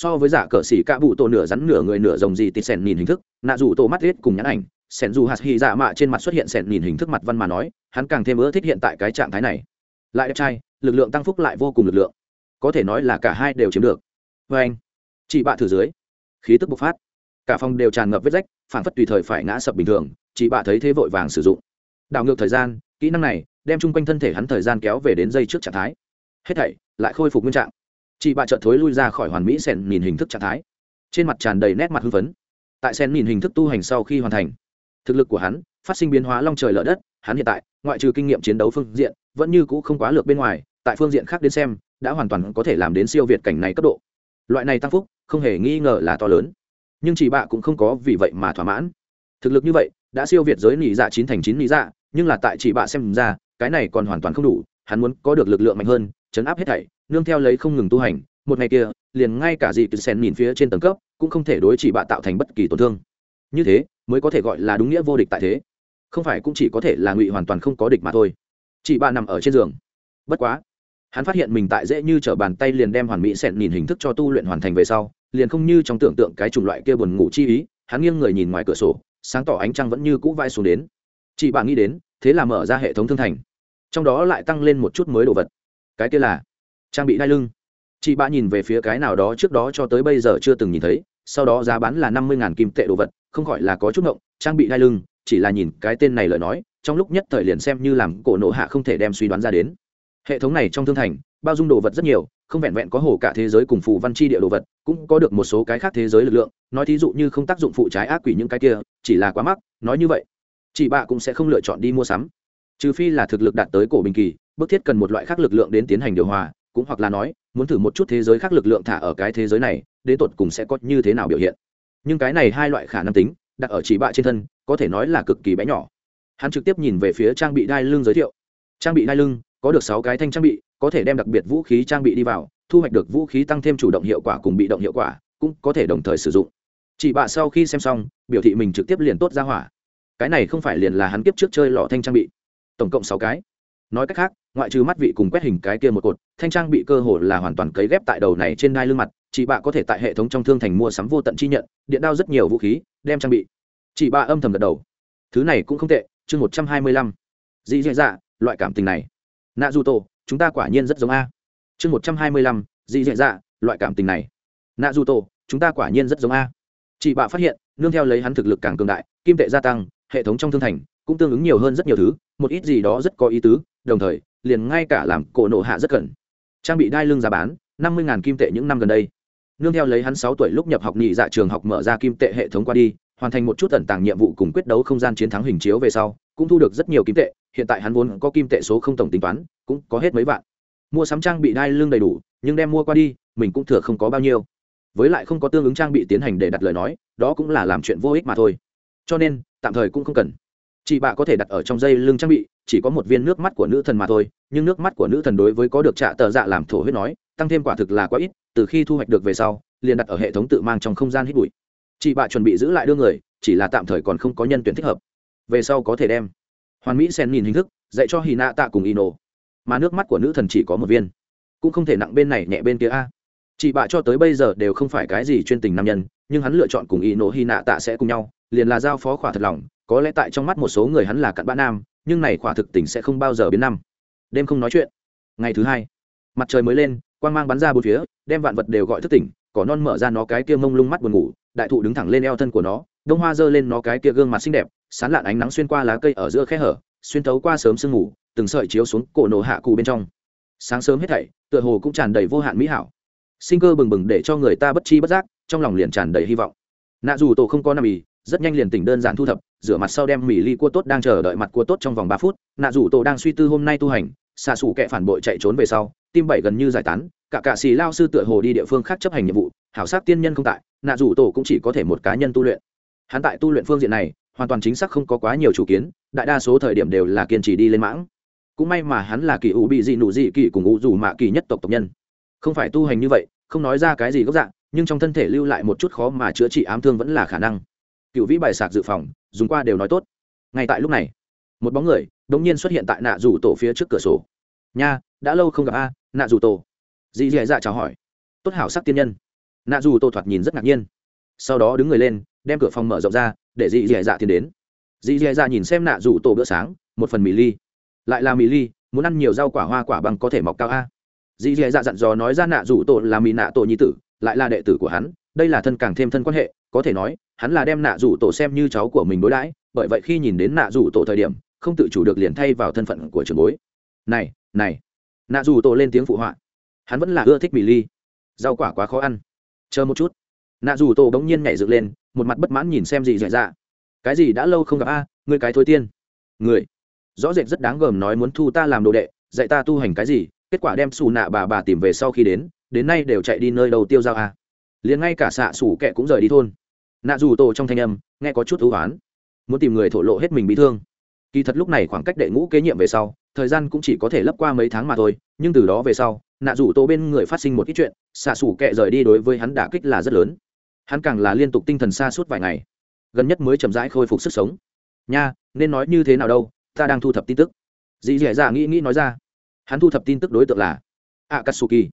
so với giả cờ xỉ cạ bụ tổ nửa rắn nửa người nửa rồng gì tịt sẻn nhìn hình thức, nạ rủ tổ mắt riết cùng nhãn ảnh, sẻn dù hạt hy dạ mạ trên mặt xuất hiện sẻn nhìn hình thức mặt văn mà nói, hắn càng thêm ưa thích hiện tại cái trạng thái này. Lại đẹp trai, lực lượng tăng phúc lại vô cùng lực lượng. Có thể nói là cả hai đều chiếm được. Vê anh, chị bạ thử dưới. Khí tức bộc phát. Cả phòng đều tràn ngập vết rách, phản phất tùy thời phải ngã sập bình thường, chị bạ thấy thế vội vàng sử dụng. Đảo ngược thời gian, kỹ năng này, đem chung quanh thân thể hắn thời gian kéo về đến dây trước trạng thái. Hết thảy, lại khôi phục nguyên trạng chị bạ trợt thối lui ra khỏi hoàn mỹ sen nhìn hình thức trạng thái. Trên mặt tràn đầy nét mặt hưng phấn. Tại sen nhìn hình thức tu hành sau khi hoàn thành, thực lực của hắn phát sinh biến hóa long trời lở đất. Hắn hiện tại, ngoại trừ kinh nghiệm chiến đấu phương diện, vẫn như cũ không quá lược bên ngoài. Tại phương diện khác đến xem, đã hoàn toàn có thể làm đến siêu việt cảnh này cấp độ. Loại này tăng phúc, không hề nghi ngờ là to lớn. Nhưng chị bạ cũng không có vì vậy mà thỏa mãn. Thực lực như vậy, đã siêu việt giới nỉ dạ chín thành chín nỉ dạ nhưng là tại chị bạ xem ra, cái này còn hoàn toàn không đủ. Hắn muốn có được lực lượng mạnh hơn, chấn áp hết thảy nương theo lấy không ngừng tu hành, một ngày kia, liền ngay cả dị từ sen nhìn phía trên tầng cấp, cũng không thể đối chỉ bạ tạo thành bất kỳ tổn thương. Như thế, mới có thể gọi là đúng nghĩa vô địch tại thế. Không phải cũng chỉ có thể là ngụy hoàn toàn không có địch mà thôi. Chị bạ nằm ở trên giường. Bất quá, hắn phát hiện mình tại dễ như t r ở bàn tay liền đem hoàn mỹ sẹn nhìn hình thức cho tu luyện hoàn thành về sau, liền không như trong tưởng tượng cái chủng loại kia buồn ngủ chi ý, hắn nghiêng người nhìn ngoài cửa sổ, sáng tỏ ánh trăng vẫn như cũ vai xuống đến. Chị bạn nghĩ đến, thế là mở ra hệ thống thương thành. Trong đó lại tăng lên một chút mới đồ vật. Cái kia là trang bị đai lưng. Chị bạ nhìn về phía cái nào đó trước đó cho tới bây giờ chưa từng nhìn thấy, sau đó giá bán là năm mươi kim tệ đồ vật, không gọi là có chút ngộng, trang bị đai lưng, chỉ là nhìn cái tên này lời nói, trong lúc nhất thời liền xem như làm cổ nộ hạ không thể đem suy đoán ra đến. Hệ thống này trong thương thành, bao dung đồ vật rất nhiều, không vẹn vẹn có hồ cả thế giới cùng phù văn chi địa đồ vật, cũng có được một số cái khác thế giới lực lượng, nói thí dụ như không tác dụng phụ trái ác quỷ những cái kia, chỉ là quá mắc, nói như vậy, chị bạ cũng sẽ không lựa chọn đi mua sắm. Trừ phi là thực lực đạt tới cổ bình kỳ, bức thiết cần một loại khác lực lượng đến tiến hành điều hòa cũng hoặc là nói, muốn thử một chút thế giới khác lực lượng thả ở cái thế giới này, đến tột cùng sẽ có như thế nào biểu hiện. Nhưng cái này hai loại khả năng tính, đặt ở chỉ bạ trên thân, có thể nói là cực kỳ bé nhỏ. Hắn trực tiếp nhìn về phía trang bị đai lưng giới thiệu. Trang bị đai lưng, có được sáu cái thanh trang bị, có thể đem đặc biệt vũ khí trang bị đi vào, thu hoạch được vũ khí tăng thêm chủ động hiệu quả cùng bị động hiệu quả, cũng có thể đồng thời sử dụng. Chỉ bạ sau khi xem xong, biểu thị mình trực tiếp liền tốt ra hỏa. Cái này không phải liền là hắn kiếp trước chơi lò thanh trang bị. Tổng cộng sáu cái. Nói cách khác ngoại trừ mắt vị cùng quét hình cái kia một cột, thanh trang bị cơ hồ là hoàn toàn cấy ghép tại đầu này trên đai lưng mặt, chị bạ có thể tại hệ thống trong thương thành mua sắm vô tận chi nhận, điện đao rất nhiều vũ khí, đem trang bị. Chị bạ âm thầm gật đầu. Thứ này cũng không tệ, chương một trăm hai mươi lăm. Dị dạ dạ loại cảm tình này. Nạ dù tổ chúng ta quả nhiên rất giống a. Chương một trăm hai mươi lăm dị dạ dạ loại cảm tình này. Nạ dù tổ chúng ta quả nhiên rất giống a. Chị bạ phát hiện, nương theo lấy hắn thực lực càng cường đại, kim tệ gia tăng, hệ thống trong thương thành cũng tương ứng nhiều hơn rất nhiều thứ, một ít gì đó rất có ý tứ, đồng thời liền ngay cả làm cổ nộ hạ rất cần trang bị đai lưng giá bán, năm mươi kim tệ những năm gần đây. Nương theo lấy hắn sáu tuổi lúc nhập học nhị dạ trường học mở ra kim tệ hệ thống qua đi, hoàn thành một chút tẩn tàng nhiệm vụ cùng quyết đấu không gian chiến thắng hình chiếu về sau, cũng thu được rất nhiều kim tệ, hiện tại hắn vốn có kim tệ số không tổng tính toán, cũng có hết mấy vạn. Mua sắm trang bị đai lưng đầy đủ, nhưng đem mua qua đi, mình cũng thừa không có bao nhiêu. Với lại không có tương ứng trang bị tiến hành để đặt lời nói, đó cũng là làm chuyện vô ích mà thôi. Cho nên, tạm thời cũng không cần. Chị bạ có thể đặt ở trong dây lưng trang bị chỉ có một viên nước mắt của nữ thần mà thôi, nhưng nước mắt của nữ thần đối với có được trạ tờ dạ làm thổ huyết nói, tăng thêm quả thực là quá ít, từ khi thu hoạch được về sau, liền đặt ở hệ thống tự mang trong không gian hít bụi. Chị bạ chuẩn bị giữ lại đưa người, chỉ là tạm thời còn không có nhân tuyển thích hợp. Về sau có thể đem. Hoàn mỹ sen nhìn hình thức, dạy cho hy nạ tạ cùng ino. Mà nước mắt của nữ thần chỉ có một viên. Cũng không thể nặng bên này nhẹ bên kia a. Chị bạ cho tới bây giờ đều không phải cái gì chuyên tình nam nhân, nhưng hắn lựa chọn cùng ino hy nạ tạ sẽ cùng nhau, liền là giao phó khỏa thật lòng. Có lẽ tại trong mắt một số người hắn là cặn bã nam nhưng này khỏa thực tình sẽ không bao giờ biến năm. Đêm không nói chuyện. Ngày thứ hai, mặt trời mới lên, quang mang bắn ra bốn phía, đem vạn vật đều gọi thức tỉnh, cỏ non mở ra nó cái kia mông lung mắt buồn ngủ, đại thụ đứng thẳng lên eo thân của nó, đông hoa giơ lên nó cái kia gương mặt xinh đẹp, sán lạn ánh nắng xuyên qua lá cây ở giữa khe hở, xuyên thấu qua sớm sương ngủ, từng sợi chiếu xuống cổ nổ hạ cụ bên trong. Sáng sớm hết thảy, tựa hồ cũng tràn đầy vô hạn mỹ hảo. Sinh cơ bừng bừng để cho người ta bất chi bất giác, trong lòng liền tràn đầy hy vọng. Nạ dù tổ không có nằm ỉ rất nhanh liền tỉnh đơn giản thu thập, rửa mặt sau đem mì ly cua tốt đang chờ đợi mặt cua tốt trong vòng ba phút, nạ rủ tổ đang suy tư hôm nay tu hành, xạ xủ kẻ phản bội chạy trốn về sau, tim bảy gần như giải tán, cả cạ xì lao sư tựa hồ đi địa phương khác chấp hành nhiệm vụ, hảo sát tiên nhân không tại, nạ rủ tổ cũng chỉ có thể một cá nhân tu luyện. Hắn tại tu luyện phương diện này, hoàn toàn chính xác không có quá nhiều chủ kiến, đại đa số thời điểm đều là kiên trì đi lên mãng. Cũng may mà hắn là kỳ ủ bị dị nụ dị kỳ cùng ủ dù mạ kỳ nhất tộc tộc nhân. Không phải tu hành như vậy, không nói ra cái gì gốc dạng, nhưng trong thân thể lưu lại một chút khó mà chữa trị ám thương vẫn là khả năng cựu vĩ bài sạc dự phòng, dùng qua đều nói tốt. Ngay tại lúc này, một bóng người đ ỗ n g nhiên xuất hiện tại nạ rủ tổ phía trước cửa sổ. Nha, đã lâu không gặp a, nạ rủ tổ. Dì dì dạ chào hỏi. Tốt hảo sắc tiên nhân. Nạ rủ tổ thoạt nhìn rất ngạc nhiên. Sau đó đứng người lên, đem cửa phòng mở rộng ra, để dì dì dạ tiến đến. Dì dì dạ nhìn xem nạ rủ tổ bữa sáng, một phần mì ly. Lại là mì ly, muốn ăn nhiều rau quả hoa quả bằng có thể mọc cao a. Dì dì dạ dặn dò nói ra nạ rủ tổ là mì nạ tổ nhi tử, lại là đệ tử của hắn đây là thân càng thêm thân quan hệ có thể nói hắn là đem nạ rủ tổ xem như cháu của mình đối đãi bởi vậy khi nhìn đến nạ rủ tổ thời điểm không tự chủ được liền thay vào thân phận của trường bối. Này này nạ rủ tổ lên tiếng phụ họa. Hắn vẫn là ưa thích mì ly rau quả quá khó ăn. Chờ một chút. Nạ rủ tổ bỗng nhiên nhảy dựng lên một mặt bất mãn nhìn xem gì dạy ra cái gì đã lâu không gặp a à, người cái thôi tiên. Người. Rõ rệt rất đáng gờm nói muốn thu ta làm đồ đệ dạy ta tu hành cái gì kết quả đem xù nạ bà bà tìm về sau khi đến đến nay đều chạy đi nơi đầu tiêu giao a liền ngay cả xạ xủ kẹ cũng rời đi thôn. Nạ dù tổ trong thanh âm, nghe có chút ưu oán. Muốn tìm người thổ lộ hết mình bị thương. Kỳ thật lúc này khoảng cách đệ ngũ kế nhiệm về sau, thời gian cũng chỉ có thể lấp qua mấy tháng mà thôi, nhưng từ đó về sau, nạ dù tổ bên người phát sinh một ít chuyện, xạ xủ kệ rời đi đối với hắn đả kích là rất lớn. Hắn càng là liên tục tinh thần xa suốt vài ngày. Gần nhất mới chậm rãi khôi phục sức sống. Nha, nên nói như thế nào đâu, ta đang thu thập tin tức. Dì dẻ dạ nghĩ nghĩ nói ra. Hắn thu thập tin tức đối tượng là akatsuki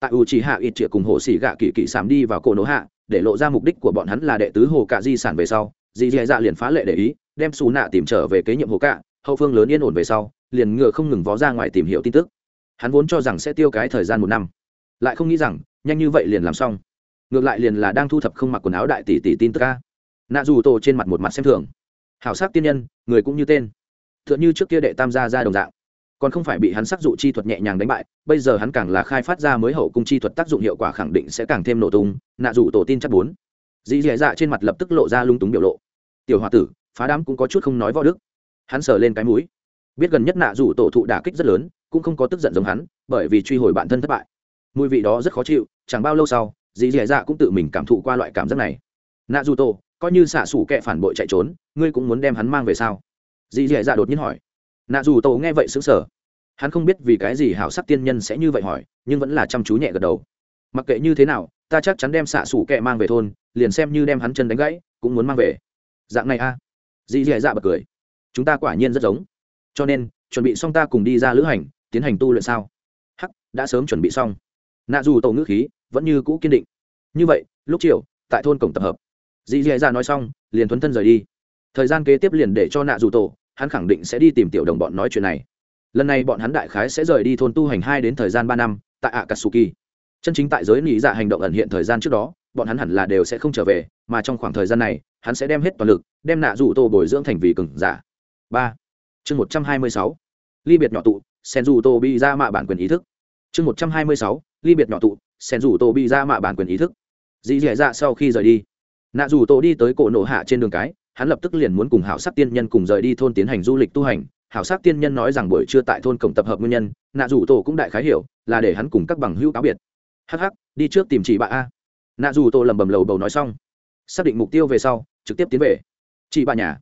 tại u chỉ hạ ít triệu cùng hồ sĩ gạ kỳ kỳ sảm đi vào cổ nổ hạ, để lộ ra mục đích của bọn hắn là đệ tứ hồ cạ di sản về sau. Dì dì dạ liền phá lệ để ý, đem xù nạ tìm trở về kế nhiệm hồ cạ, hậu phương lớn yên ổn về sau, liền ngựa không ngừng vó ra ngoài tìm hiểu tin tức. Hắn vốn cho rằng sẽ tiêu cái thời gian một năm, lại không nghĩ rằng, nhanh như vậy liền làm xong. Ngược lại liền là đang thu thập không mặc quần áo đại tỷ tỷ tin tức ca nạ dù tổ trên mặt một mặt xem thường. Hảo sắc tiên nhân, người cũng như tên. T h ư ợ n h ư trước kia đệ tam gia ra đồng dạng còn không phải bị hắn sắc dụ chi thuật nhẹ nhàng đánh bại, bây giờ hắn càng là khai phát ra mới hậu cung chi thuật tác dụng hiệu quả khẳng định sẽ càng thêm nổ tung, nạ dù tổ tin chắc bốn. Dì dì dạ trên mặt lập tức lộ ra lung túng biểu lộ. Tiểu h o a tử, phá đám cũng có chút không nói võ đức. Hắn sờ lên cái mũi. Biết gần nhất nạ dù tổ thụ đả kích rất lớn, cũng không có tức giận giống hắn, bởi vì truy hồi bản thân thất bại. Mùi vị đó rất khó chịu, chẳng bao lâu sau, dì dì dạ cũng tự mình cảm thụ qua loại cảm giác này. Nạ dù tổ, coi như xạ xủ kệ phản bội chạy trốn, ngươi cũng muốn đem hắn mang về sao? Dì dì dạ đột nhiên hỏi nạ dù tổ nghe vậy xứng sở hắn không biết vì cái gì hảo sắc tiên nhân sẽ như vậy hỏi, nhưng vẫn là chăm chú nhẹ gật đầu. Mặc kệ như thế nào, ta chắc chắn đem xạ xủ kệ mang về thôn, liền xem như đem hắn chân đánh gãy, cũng muốn mang về. Dạng này a. À? dì dì dạ bật cười. Chúng ta quả nhiên rất giống. Cho nên, chuẩn bị xong ta cùng đi ra lữ hành, tiến hành tu luyện sao? Hắc, đã sớm chuẩn bị xong. Nạ dù tổ ngữ khí vẫn như cũ kiên định. Như vậy, lúc chiều, tại thôn cổng tập hợp. Dì dì dạ nói xong, liền thuấn thân rời đi. Thời gian kế tiếp liền để cho nạ dù tổ hắn khẳng định sẽ đi tìm tiểu đồng bọn nói chuyện này. Lần này bọn hắn đại khái sẽ rời đi thôn tu hành hai đến thời gian ba năm, tại akatsuki. Chân chính tại giới nghĩ dạ hành động ẩn hiện thời gian trước đó, bọn hắn hẳn là đều sẽ không trở về, mà trong khoảng thời gian này, hắn sẽ đem hết toàn lực, đem nạ dù tô bồi dưỡng thành vì cừng giả. Ba. Chương một trăm hai mươi sáu. Ly biệt nhỏ tụ sen dù tô bị ra mạ bản quyền ý thức. Chương một trăm hai mươi sáu. Ly biệt nhỏ tụ sen dù tô bị ra mạ bản quyền ý thức. Dĩ dì dạ sau khi rời đi, nạ dù tô đi tới cổ nổ hạ trên đường cái hắn lập tức liền muốn cùng hảo sắc tiên nhân cùng rời đi thôn tiến hành du lịch tu hành. Hảo sắc tiên nhân nói rằng buổi trưa tại thôn cổng tập hợp nguyên nhân, nạ dù tổ cũng đại khái hiểu, là để hắn cùng các bằng hữu cáo biệt. Hh đi trước tìm chị bà a. Nạ dù tổ lầm bầm lầu bầu nói xong. Xác định mục tiêu về sau, trực tiếp tiến về. Chị bà nhà.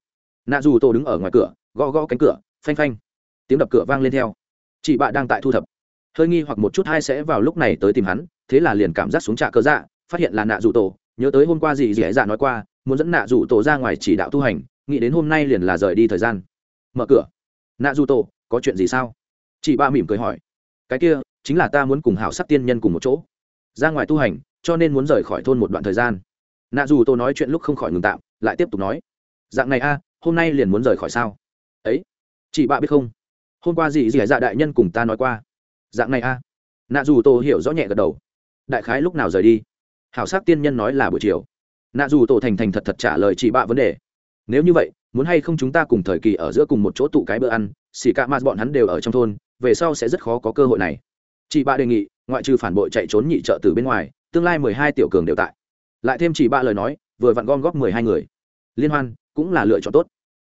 Nạ dù tổ đứng ở ngoài cửa, gõ gõ cánh cửa, phanh phanh. Tiếng đập cửa vang lên theo. Chị bà đang tại thu thập. Hơi nghi hoặc một chút hai sẽ vào lúc này tới tìm hắn, thế là liền cảm giác xuống trạ cơ dạ phát hiện là nạ dù tổ, nhớ tới hôm qua gì dì dạ nói qua muốn dẫn nạ dù tổ ra ngoài chỉ đạo tu hành, nghĩ đến hôm nay liền là rời đi thời gian. Mở cửa. Nạ dù tổ, có chuyện gì sao? Chị ba mỉm cười hỏi. Cái kia, chính là ta muốn cùng hảo sắc tiên nhân cùng một chỗ. Ra ngoài tu hành, cho nên muốn rời khỏi thôn một đoạn thời gian. Nạ dù tổ nói chuyện lúc không khỏi ngừng tạm, lại tiếp tục nói. Dạng này a, hôm nay liền muốn rời khỏi sao? Ấy, chị bạ biết không? Hôm qua gì dì dạ đại nhân cùng ta nói qua. Dạng này a. Nạ dù tổ hiểu rõ nhẹ gật đầu. Đại khái lúc nào rời đi? Hảo sắc tiên nhân nói là buổi chiều nạ dù tổ thành thành thật thật trả lời chị bạ vấn đề. Nếu như vậy, muốn hay không chúng ta cùng thời kỳ ở giữa cùng một chỗ tụ cái bữa ăn xì cả mặt bọn hắn đều ở trong thôn, về sau sẽ rất khó có cơ hội này. Chị bạ đề nghị, ngoại trừ phản bội chạy trốn nhị trợ từ bên ngoài, tương lai mười hai tiểu cường đều tại. Lại thêm chị bạ lời nói, vừa vặn gom góp mười hai người. Liên hoan cũng là lựa chọn tốt.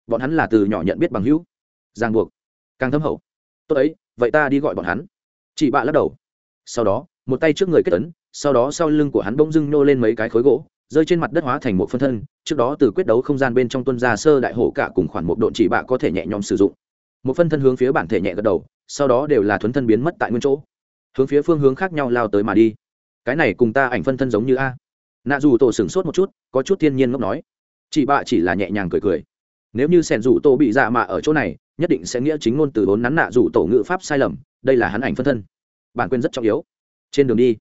Bọn hắn là từ nhỏ nhận biết bằng hữu. Giang buộc. Càng thâm hậu. Tốt ấy, vậy ta đi gọi bọn hắn. Chị bạ lắc đầu. Sau đó, một tay trước người kết tấn sau đó sau lưng của hắn bỗng dưng nô lên mấy cái khối gỗ rơi trên mặt đất hóa thành một phân thân, trước đó từ quyết đấu không gian bên trong tuân ra sơ đại hổ cả cùng khoản một độn chỉ bạ có thể nhẹ nhõm sử dụng. Một phân thân hướng phía bản thể nhẹ gật đầu, sau đó đều là thuấn thân biến mất tại nguyên chỗ. Hướng phía phương hướng khác nhau lao tới mà đi. Cái này cùng ta ảnh phân thân giống như a. Nạ dù tổ sửng sốt một chút, có chút thiên nhiên ngốc nói. Chị bạ chỉ là nhẹ nhàng cười cười. Nếu như sẻn dù tổ bị dạ mạ ở chỗ này, nhất định sẽ nghĩa chính ngôn từ vốn nắn nạ dù tổ ngữ pháp sai lầm, đây là hắn ảnh phân thân. Bản quyền rất trọng yếu. Trên đường đi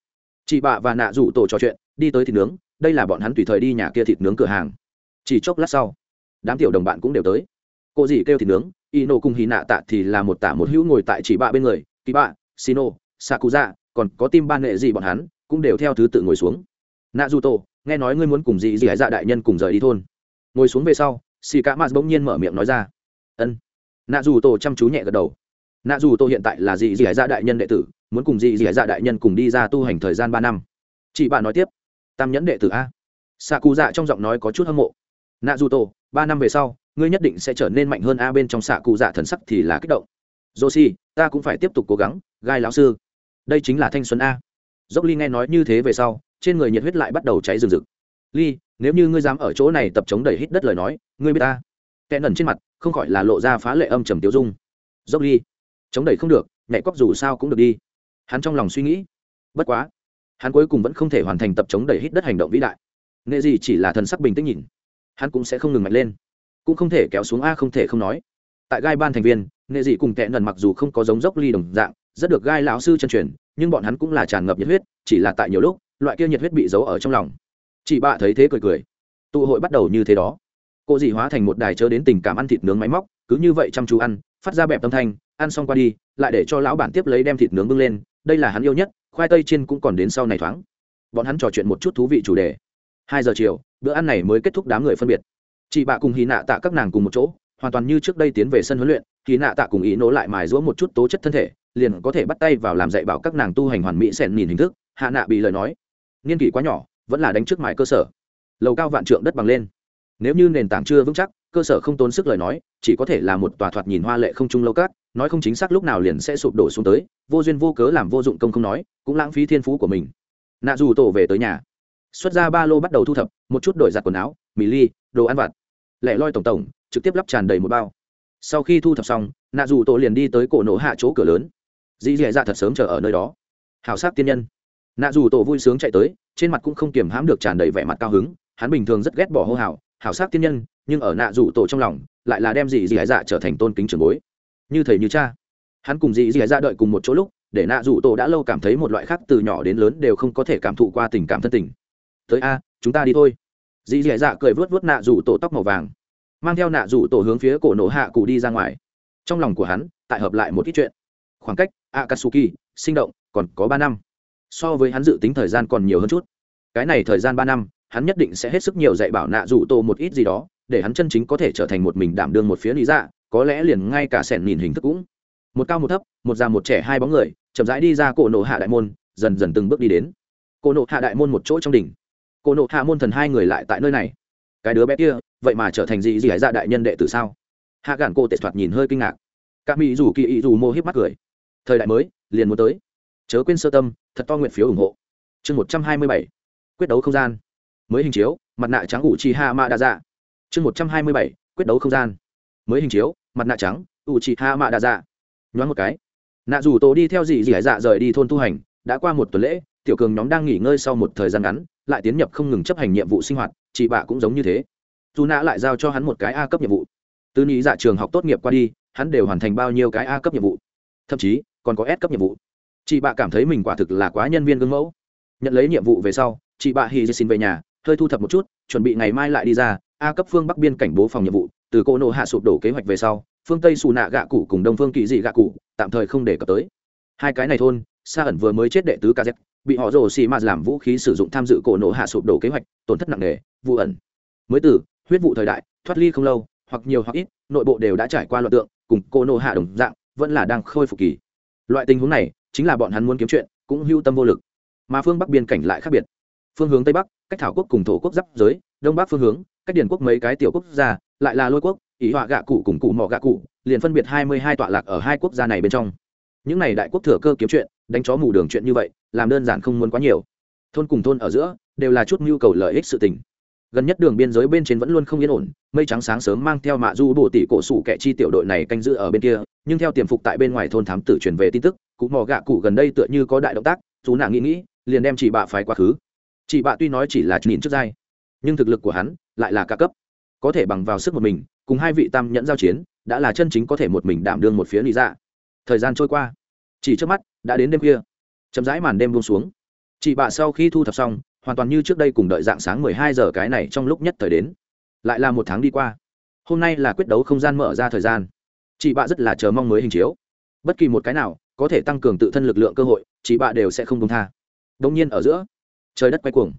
chị bạ và nạ dù tổ trò chuyện, đi tới thịt nướng đây là bọn hắn tùy thời đi nhà kia thịt nướng cửa hàng. Chỉ chốc lát sau, đám tiểu đồng bạn cũng đều tới. Cô dì kêu thịt nướng y nô cùng hy nạ tạ thì là một tả một hữu ngồi tại chỉ bạ bên người kỳ bạ sino sakuza, còn có tim ban nghệ gì bọn hắn, cũng đều theo thứ tự ngồi xuống. Nạ du tô nghe nói ngươi muốn cùng dì dì dạ đại nhân cùng rời đi thôn. Ngồi xuống về sau xì cá mạt bỗng nhiên mở miệng nói ra. Ân. Nạ dù tô chăm chú nhẹ gật đầu. Nạ dù tô hiện tại là dì dì dạ đại nhân đệ tử, muốn cùng dì dì dạ đại nhân cùng đi ra tu hành thời gian ba năm. Chị bạn nói tiếp tam nhẫn đệ tử a. Xạ cụ dạ trong giọng nói có chút hâm mộ. Nạ dù tổ ba năm về sau, ngươi nhất định sẽ trở nên mạnh hơn a bên trong xạ cụ dạ thần sắc thì là kích động. Joshi, ta cũng phải tiếp tục cố gắng, gai lão sư. Đây chính là thanh xuân a. Dốc ly nghe nói như thế về sau, trên người nhiệt huyết lại bắt đầu cháy rừng rực. Ly, nếu như ngươi dám ở chỗ này tập chống đẩy hít đất lời nói, ngươi biết ta. Kẻ nẩn trên mặt, không khỏi là lộ ra phá lệ âm trầm tiêu dung. Dốc ly, chống đẩy không được, nhảy cóc dù sao cũng được đi. Hắn trong lòng suy nghĩ. Bất quá hắn cuối cùng vẫn không thể hoàn thành tập chống đẩy hít đất hành động vĩ đại. Nghệ gì chỉ là thần sắc bình tĩnh nhìn. Hắn cũng sẽ không ngừng mạnh lên. Cũng không thể kéo xuống a không thể không nói. Tại gai ban thành viên, nghệ dị cùng tệ nần mặc dù không có giống dốc ly đồng dạng, rất được gai lão sư chân truyền, nhưng bọn hắn cũng là tràn ngập nhiệt huyết, chỉ là tại nhiều lúc, loại kia nhiệt huyết bị giấu ở trong lòng. Chị bạ thấy thế cười cười. Tụ hội bắt đầu như thế đó. Cô dì hóa thành một đài chớ đến tình cảm ăn thịt nướng máy móc, cứ như vậy chăm chú ăn, phát ra bẹp tâm thanh, ăn xong qua đi, lại để cho lão bản tiếp lấy đem thịt nướng bưng lên, đây là hắn yêu nhất khoai tây chiên cũng còn đến sau này thoáng. Bọn hắn trò chuyện một chút thú vị chủ đề. Hai giờ chiều, bữa ăn này mới kết thúc đám người phân biệt. Chị bạ cùng hy nạ tạ các nàng cùng một chỗ, hoàn toàn như trước đây tiến về sân huấn luyện hy nạ tạ cùng ý nỗ lại mài giũa một chút tố chất thân thể, liền có thể bắt tay vào làm dạy bảo các nàng tu hành hoàn mỹ xẻn nhìn hình thức, hạ nạ bị lời nói. Niên kỷ quá nhỏ, vẫn là đánh trước mài cơ sở. Lầu cao vạn trượng đất bằng lên. Nếu như nền tảng chưa vững chắc cơ sở không tốn sức lời nói, chỉ có thể là một tòa thoạt nhìn hoa lệ không trung lâu cát, nói không chính xác lúc nào liền sẽ sụp đổ xuống tới, vô duyên vô cớ làm vô dụng công không nói, cũng lãng phí thiên phú của mình. Nạ dù tổ về tới nhà. Xuất ra ba lô bắt đầu thu thập, một chút đổi giặt quần áo, mì ly, đồ ăn vặt. Lẻ loi tổng tổng, trực tiếp lắp tràn đầy một bao. Sau khi thu thập xong, nạ dù tổ liền đi tới cổ nổ hạ chỗ cửa lớn. Dĩ dì dạ thật sớm chờ ở nơi đó. Hào sắc tiên nhân. Nạ dù tổ vui sướng chạy tới, trên mặt cũng không kiềm hãm được tràn đầy vẻ mặt cao hứng, hắn bình thường rất ghét bỏ hô hào Hảo sát tiên nhân, nhưng ở nạ rủ tổ trong lòng, lại là đem dì dì dạ trở thành tôn kính trường bối. Như thầy như cha. Hắn cùng dì dì dạ đợi cùng một chỗ lúc, để nạ rủ tổ đã lâu cảm thấy một loại khác từ nhỏ đến lớn đều không có thể cảm thụ qua tình cảm thân tình. Tới a, chúng ta đi thôi. Dì dì dạ cười vớt vớt nạ rủ tổ tóc màu vàng, mang theo nạ rủ tổ hướng phía cổ nổ hạ cụ đi ra ngoài. Trong lòng của hắn, tại hợp lại một ít chuyện. Khoảng cách akatsuki, sinh động, còn có ba năm. So với hắn dự tính thời gian còn nhiều hơn chút. Cái này thời gian ba năm hắn nhất định sẽ hết sức nhiều dạy bảo nạ dù tô một ít gì đó, để hắn chân chính có thể trở thành một mình đảm đương một phía lý dạ có lẽ liền ngay cả sẻn nhìn hình thức cũng. Một cao một thấp, một già một trẻ hai bóng người, chậm rãi đi ra cổ nộ hạ đại môn, dần dần từng bước đi đến. Cổ nộ hạ đại môn một chỗ trong đỉnh. Cổ nộ hạ môn thần hai người lại tại nơi này. Cái đứa bé kia, vậy mà trở thành gì dị hải dạ đại nhân đệ tử sao? Hạ gản cô tệ thoạt nhìn hơi kinh ngạc. Các mỹ dù kỳ ý dù mô hiếp mắt cười. Thời đại mới, liền muốn tới. Chớ quên sơ tâm, thật to nguyện phiếu ủng hộ. Chương một trăm hai mươi bảy. Quyết đấu không gian mới hình chiếu, mặt nạ trắng ủ chi ha mạ đa dạ chương một trăm hai mươi bảy, quyết đấu không gian. Mới hình chiếu, mặt nạ trắng ủ chi ha mạ đa dạ nhoáng một cái nạ dù tổ đi theo dì dì hải dạ rời đi thôn tu hành, đã qua một tuần lễ, tiểu cường nhóm đang nghỉ ngơi sau một thời gian ngắn, lại tiến nhập không ngừng chấp hành nhiệm vụ sinh hoạt, chị bạ cũng giống như thế. Dù nạ lại giao cho hắn một cái a cấp nhiệm vụ. Từ nhị dạ trường học tốt nghiệp qua đi, hắn đều hoàn thành bao nhiêu cái a cấp nhiệm vụ? Thậm chí, còn có s cấp nhiệm vụ. Chị bạ cảm thấy mình quả thực là quá nhân viên gương mẫu. Nhận lấy nhiệm vụ về sau, chị bạ hy xin về nhà hơi thu thập một chút, chuẩn bị ngày mai lại đi ra, a cấp phương bắc biên cảnh bố phòng nhiệm vụ, từ cô nộ hạ sụp đổ kế hoạch về sau, phương tây xù nạ gạ cụ cùng đông phương kỳ dị gạ cụ, tạm thời không để cập tới. Hai cái này thôn, sa ẩn vừa mới chết đệ tứ kz bị họ rồ xì mà làm vũ khí sử dụng tham dự cổ nổ hạ sụp đổ kế hoạch, tổn thất nặng nề, vụ ẩn. Mới từ, huyết vụ thời đại, thoát ly không lâu, hoặc nhiều hoặc ít, nội bộ đều đã trải qua loạt tượng, cùng cô nổ hạ đồng dạng, vẫn là đang khôi phục kỳ. Loại tình huống này, chính là bọn hắn muốn kiếm chuyện, cũng hưu tâm vô lực. Mà phương bắc biên cảnh lại khác biệt phương hướng tây bắc, cách thảo quốc cùng thổ quốc giáp giới, đông bắc phương hướng, cách điền quốc mấy cái tiểu quốc gia, lại là lôi quốc, ý họa gạ cụ cùng cụ mỏ gạ cụ, liền phân biệt hai mươi hai tọa lạc ở hai quốc gia này bên trong. Những này đại quốc thừa cơ kiếm chuyện, đánh chó mù đường chuyện như vậy, làm đơn giản không muốn quá nhiều. Thôn cùng thôn ở giữa, đều là chút nhu cầu lợi ích sự tình. Gần nhất đường biên giới bên trên vẫn luôn không yên ổn, mây trắng sáng sớm mang theo mạ du bổ tỷ cổ sủ kẻ chi tiểu đội này canh giữ ở bên kia, nhưng theo tiềm phục tại bên ngoài thôn thám tử truyền về tin tức, cụ mò gạ cụ gần đây tựa như có đại động tác, dù nàng nghĩ nghĩ, liền đem chỉ bạ phái quá khứ chị bạ tuy nói chỉ là nhìn trước dai, nhưng thực lực của hắn lại là ca cấp. Có thể bằng vào sức một mình, cùng hai vị tam nhẫn giao chiến, đã là chân chính có thể một mình đảm đương một phía lý dạ thời gian trôi qua, chỉ trước mắt, đã đến đêm khuya. Chậm rãi màn đêm buông xuống. Chị bạ sau khi thu thập xong, hoàn toàn như trước đây cùng đợi dạng sáng mười hai giờ cái này trong lúc nhất thời đến. Lại là một tháng đi qua. Hôm nay là quyết đấu không gian mở ra thời gian. Chị bạ rất là chờ mong mới hình chiếu. Bất kỳ một cái nào có thể tăng cường tự thân lực lượng cơ hội chị bạ đều sẽ không công tha. Đông nhiên ở giữa trời đất quay cuồng.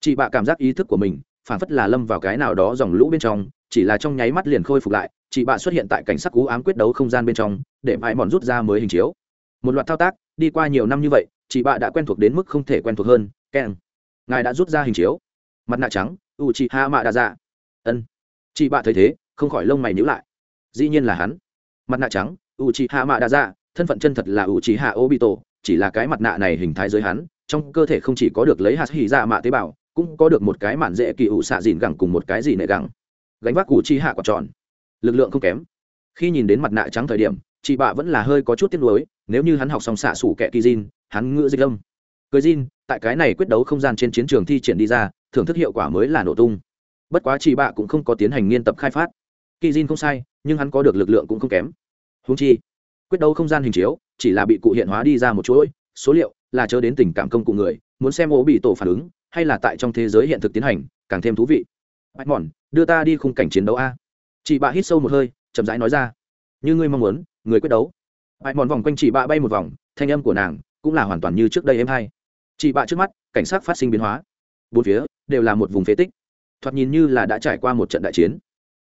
Chị bạ cảm giác ý thức của mình phản phất là lâm vào cái nào đó dòng lũ bên trong, chỉ là trong nháy mắt liền khôi phục lại, chị bạ xuất hiện tại cảnh sắc cú ám quyết đấu không gian bên trong, để mãi mòn rút ra mới hình chiếu. Một loạt thao tác, đi qua nhiều năm như vậy, chị bạ đã quen thuộc đến mức không thể quen thuộc hơn, keng. Ngài đã rút ra hình chiếu. Mặt nạ trắng u chị ha mạ đa dạ ân. Chị bạ thấy thế, không khỏi lông mày nhữ lại. Dĩ nhiên là hắn. Mặt nạ trắng u chị ha mạ đa dạ thân phận chân thật là u chị hạ obito chỉ là cái mặt nạ này hình thái giới hắn trong cơ thể không chỉ có được lấy hạt hỉ dạ mạ tế bào, cũng có được một cái mạn dễ kỳ ủ xạ dìn gẳng cùng một cái gì nệ gẳng. Gánh vác cụ chi hạ quả tròn. Lực lượng không kém. Khi nhìn đến mặt nạ trắng thời điểm, chị bạ vẫn là hơi có chút tiếc nuối, nếu như hắn học xong xạ sủ kẹ kỳ diên hắn ngựa dịch lâm. Cười diên tại cái này quyết đấu không gian trên chiến trường thi triển đi ra, thưởng thức hiệu quả mới là nổ tung. Bất quá chị bạ cũng không có tiến hành nghiên tập khai phát. Kỳ diên không sai, nhưng hắn có được lực lượng cũng không kém. Húng chi, quyết đấu không gian hình chiếu, chỉ là bị cụ hiện hóa đi ra một chuỗi, số liệu là chớ đến tình cảm công cụ người, muốn xem ố bị tổ phản ứng, hay là tại trong thế giới hiện thực tiến hành, càng thêm thú vị. Bạch mòn đưa ta đi khung cảnh chiến đấu a. Chị bạ hít sâu một hơi, chậm rãi nói ra. Như ngươi mong muốn, người quyết đấu. Bạch mòn vòng quanh chị bạ bay một vòng, thanh âm của nàng cũng là hoàn toàn như trước đây em hay. Chị bạ trước mắt, cảnh sát phát sinh biến hóa. Bốn phía đều là một vùng phế tích. Thoạt nhìn như là đã trải qua một trận đại chiến.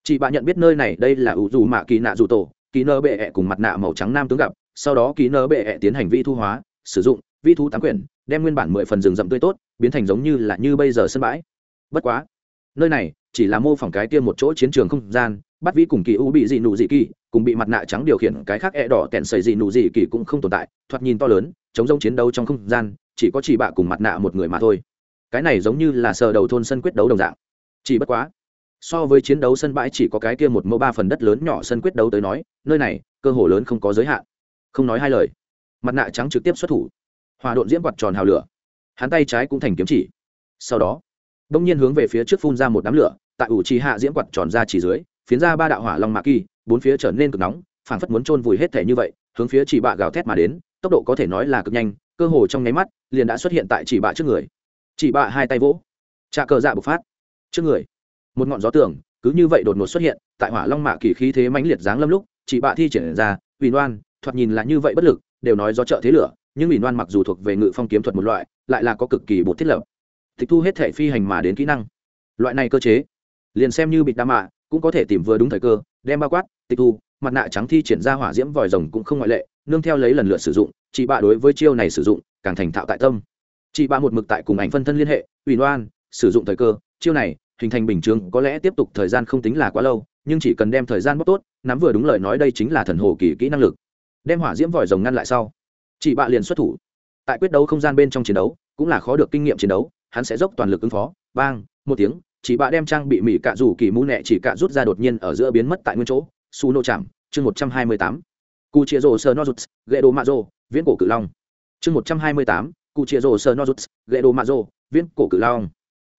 Chị bạ nhận biết nơi này, đây là ủ dù mạ kỳ nạ dù tổ, kỳ nơ bệ ẹ cùng mặt nạ màu trắng nam tướng gặp, sau đó kỳ nơ bệ ẹ tiến hành vi thu hóa, sử dụng vi thú tám quyển, đem nguyên bản mười phần rừng rậm tươi tốt, biến thành giống như là như bây giờ sân bãi. Bất quá, nơi này chỉ là mô phỏng cái tiêm một chỗ chiến trường không gian, bắt vĩ cùng kỳ u bị dị nụ dị kỳ, cùng bị mặt nạ trắng điều khiển cái khác e đỏ tẹn sầy dị nụ dị kỳ cũng không tồn tại, thoạt nhìn to lớn, chống giống chiến đấu trong không gian, chỉ có chỉ bạ cùng mặt nạ một người mà thôi. Cái này giống như là sờ đầu thôn sân quyết đấu đồng dạng. Chỉ bất quá, so với chiến đấu sân bãi chỉ có cái kia một mẫu ba phần đất lớn nhỏ sân quyết đấu tới nói, nơi này cơ hồ lớn không có giới hạn. Không nói hai lời, mặt nạ trắng trực tiếp xuất thủ hòa độn diễm quạt tròn hào lửa. Hắn tay trái cũng thành kiếm chỉ. Sau đó, đông nhiên hướng về phía trước phun ra một đám lửa, tại ủ trì hạ diễm quạt tròn ra chỉ dưới, phiến ra ba đạo hỏa long mạc kỳ, bốn phía trở nên cực nóng, phảng phất muốn trôn vùi hết thể như vậy, hướng phía chỉ bạ gào thét mà đến, tốc độ có thể nói là cực nhanh, cơ hồ trong nháy mắt, liền đã xuất hiện tại chỉ bạ trước người. Chỉ bạ hai tay vỗ trà cờ dạ bộc phát. Trước người, một ngọn gió tường, cứ như vậy đột ngột xuất hiện, tại hỏa long mạ kỳ khí thế mãnh liệt giáng lâm lúc, chỉ bạ thi triển ra ủy đoan thoạt nhìn là như vậy bất lực, đều nói do trợ thế lửa nhưng ủy đoan mặc dù thuộc về ngự phong kiếm thuật một loại, lại là có cực kỳ bột thiết lập. Tịch thu hết thể phi hành mà đến kỹ năng. Loại này cơ chế, liền xem như bị đa mạ cũng có thể tìm vừa đúng thời cơ, đem bao quát, tịch thu, mặt nạ trắng thi triển ra hỏa diễm vòi rồng cũng không ngoại lệ, nương theo lấy lần lượt sử dụng, chị bạ đối với chiêu này sử dụng càng thành thạo tại tâm. Chị bạ một mực tại cùng ảnh phân thân liên hệ, ủy đoan sử dụng thời cơ, chiêu này hình thành bình chướng có lẽ tiếp tục thời gian không tính là quá lâu, nhưng chỉ cần đem thời gian bóc tốt, nắm vừa đúng lời nói đây chính là thần hồ kỳ kỹ năng lực. Đem hỏa diễm vòi rồng ngăn lại sau chị bạ liền xuất thủ. Tại quyết đấu không gian bên trong chiến đấu, cũng là khó được kinh nghiệm chiến đấu, hắn sẽ dốc toàn lực ứng phó. Bang, một tiếng chị bạ đem trang bị mỹ cạ rủ kỳ mũ nẹ chỉ cạ rút ra đột nhiên ở giữa biến mất tại nguyên chỗ. Su nô chạm, chương một trăm hai mươi tám. Cu chia rổ sờ nozuts, gậy đồ mạ rô viễn cổ cự long. Chương một trăm hai mươi tám cu chia rổ sờ nozuts, gậy đồ mạ rô viễn cổ cự long.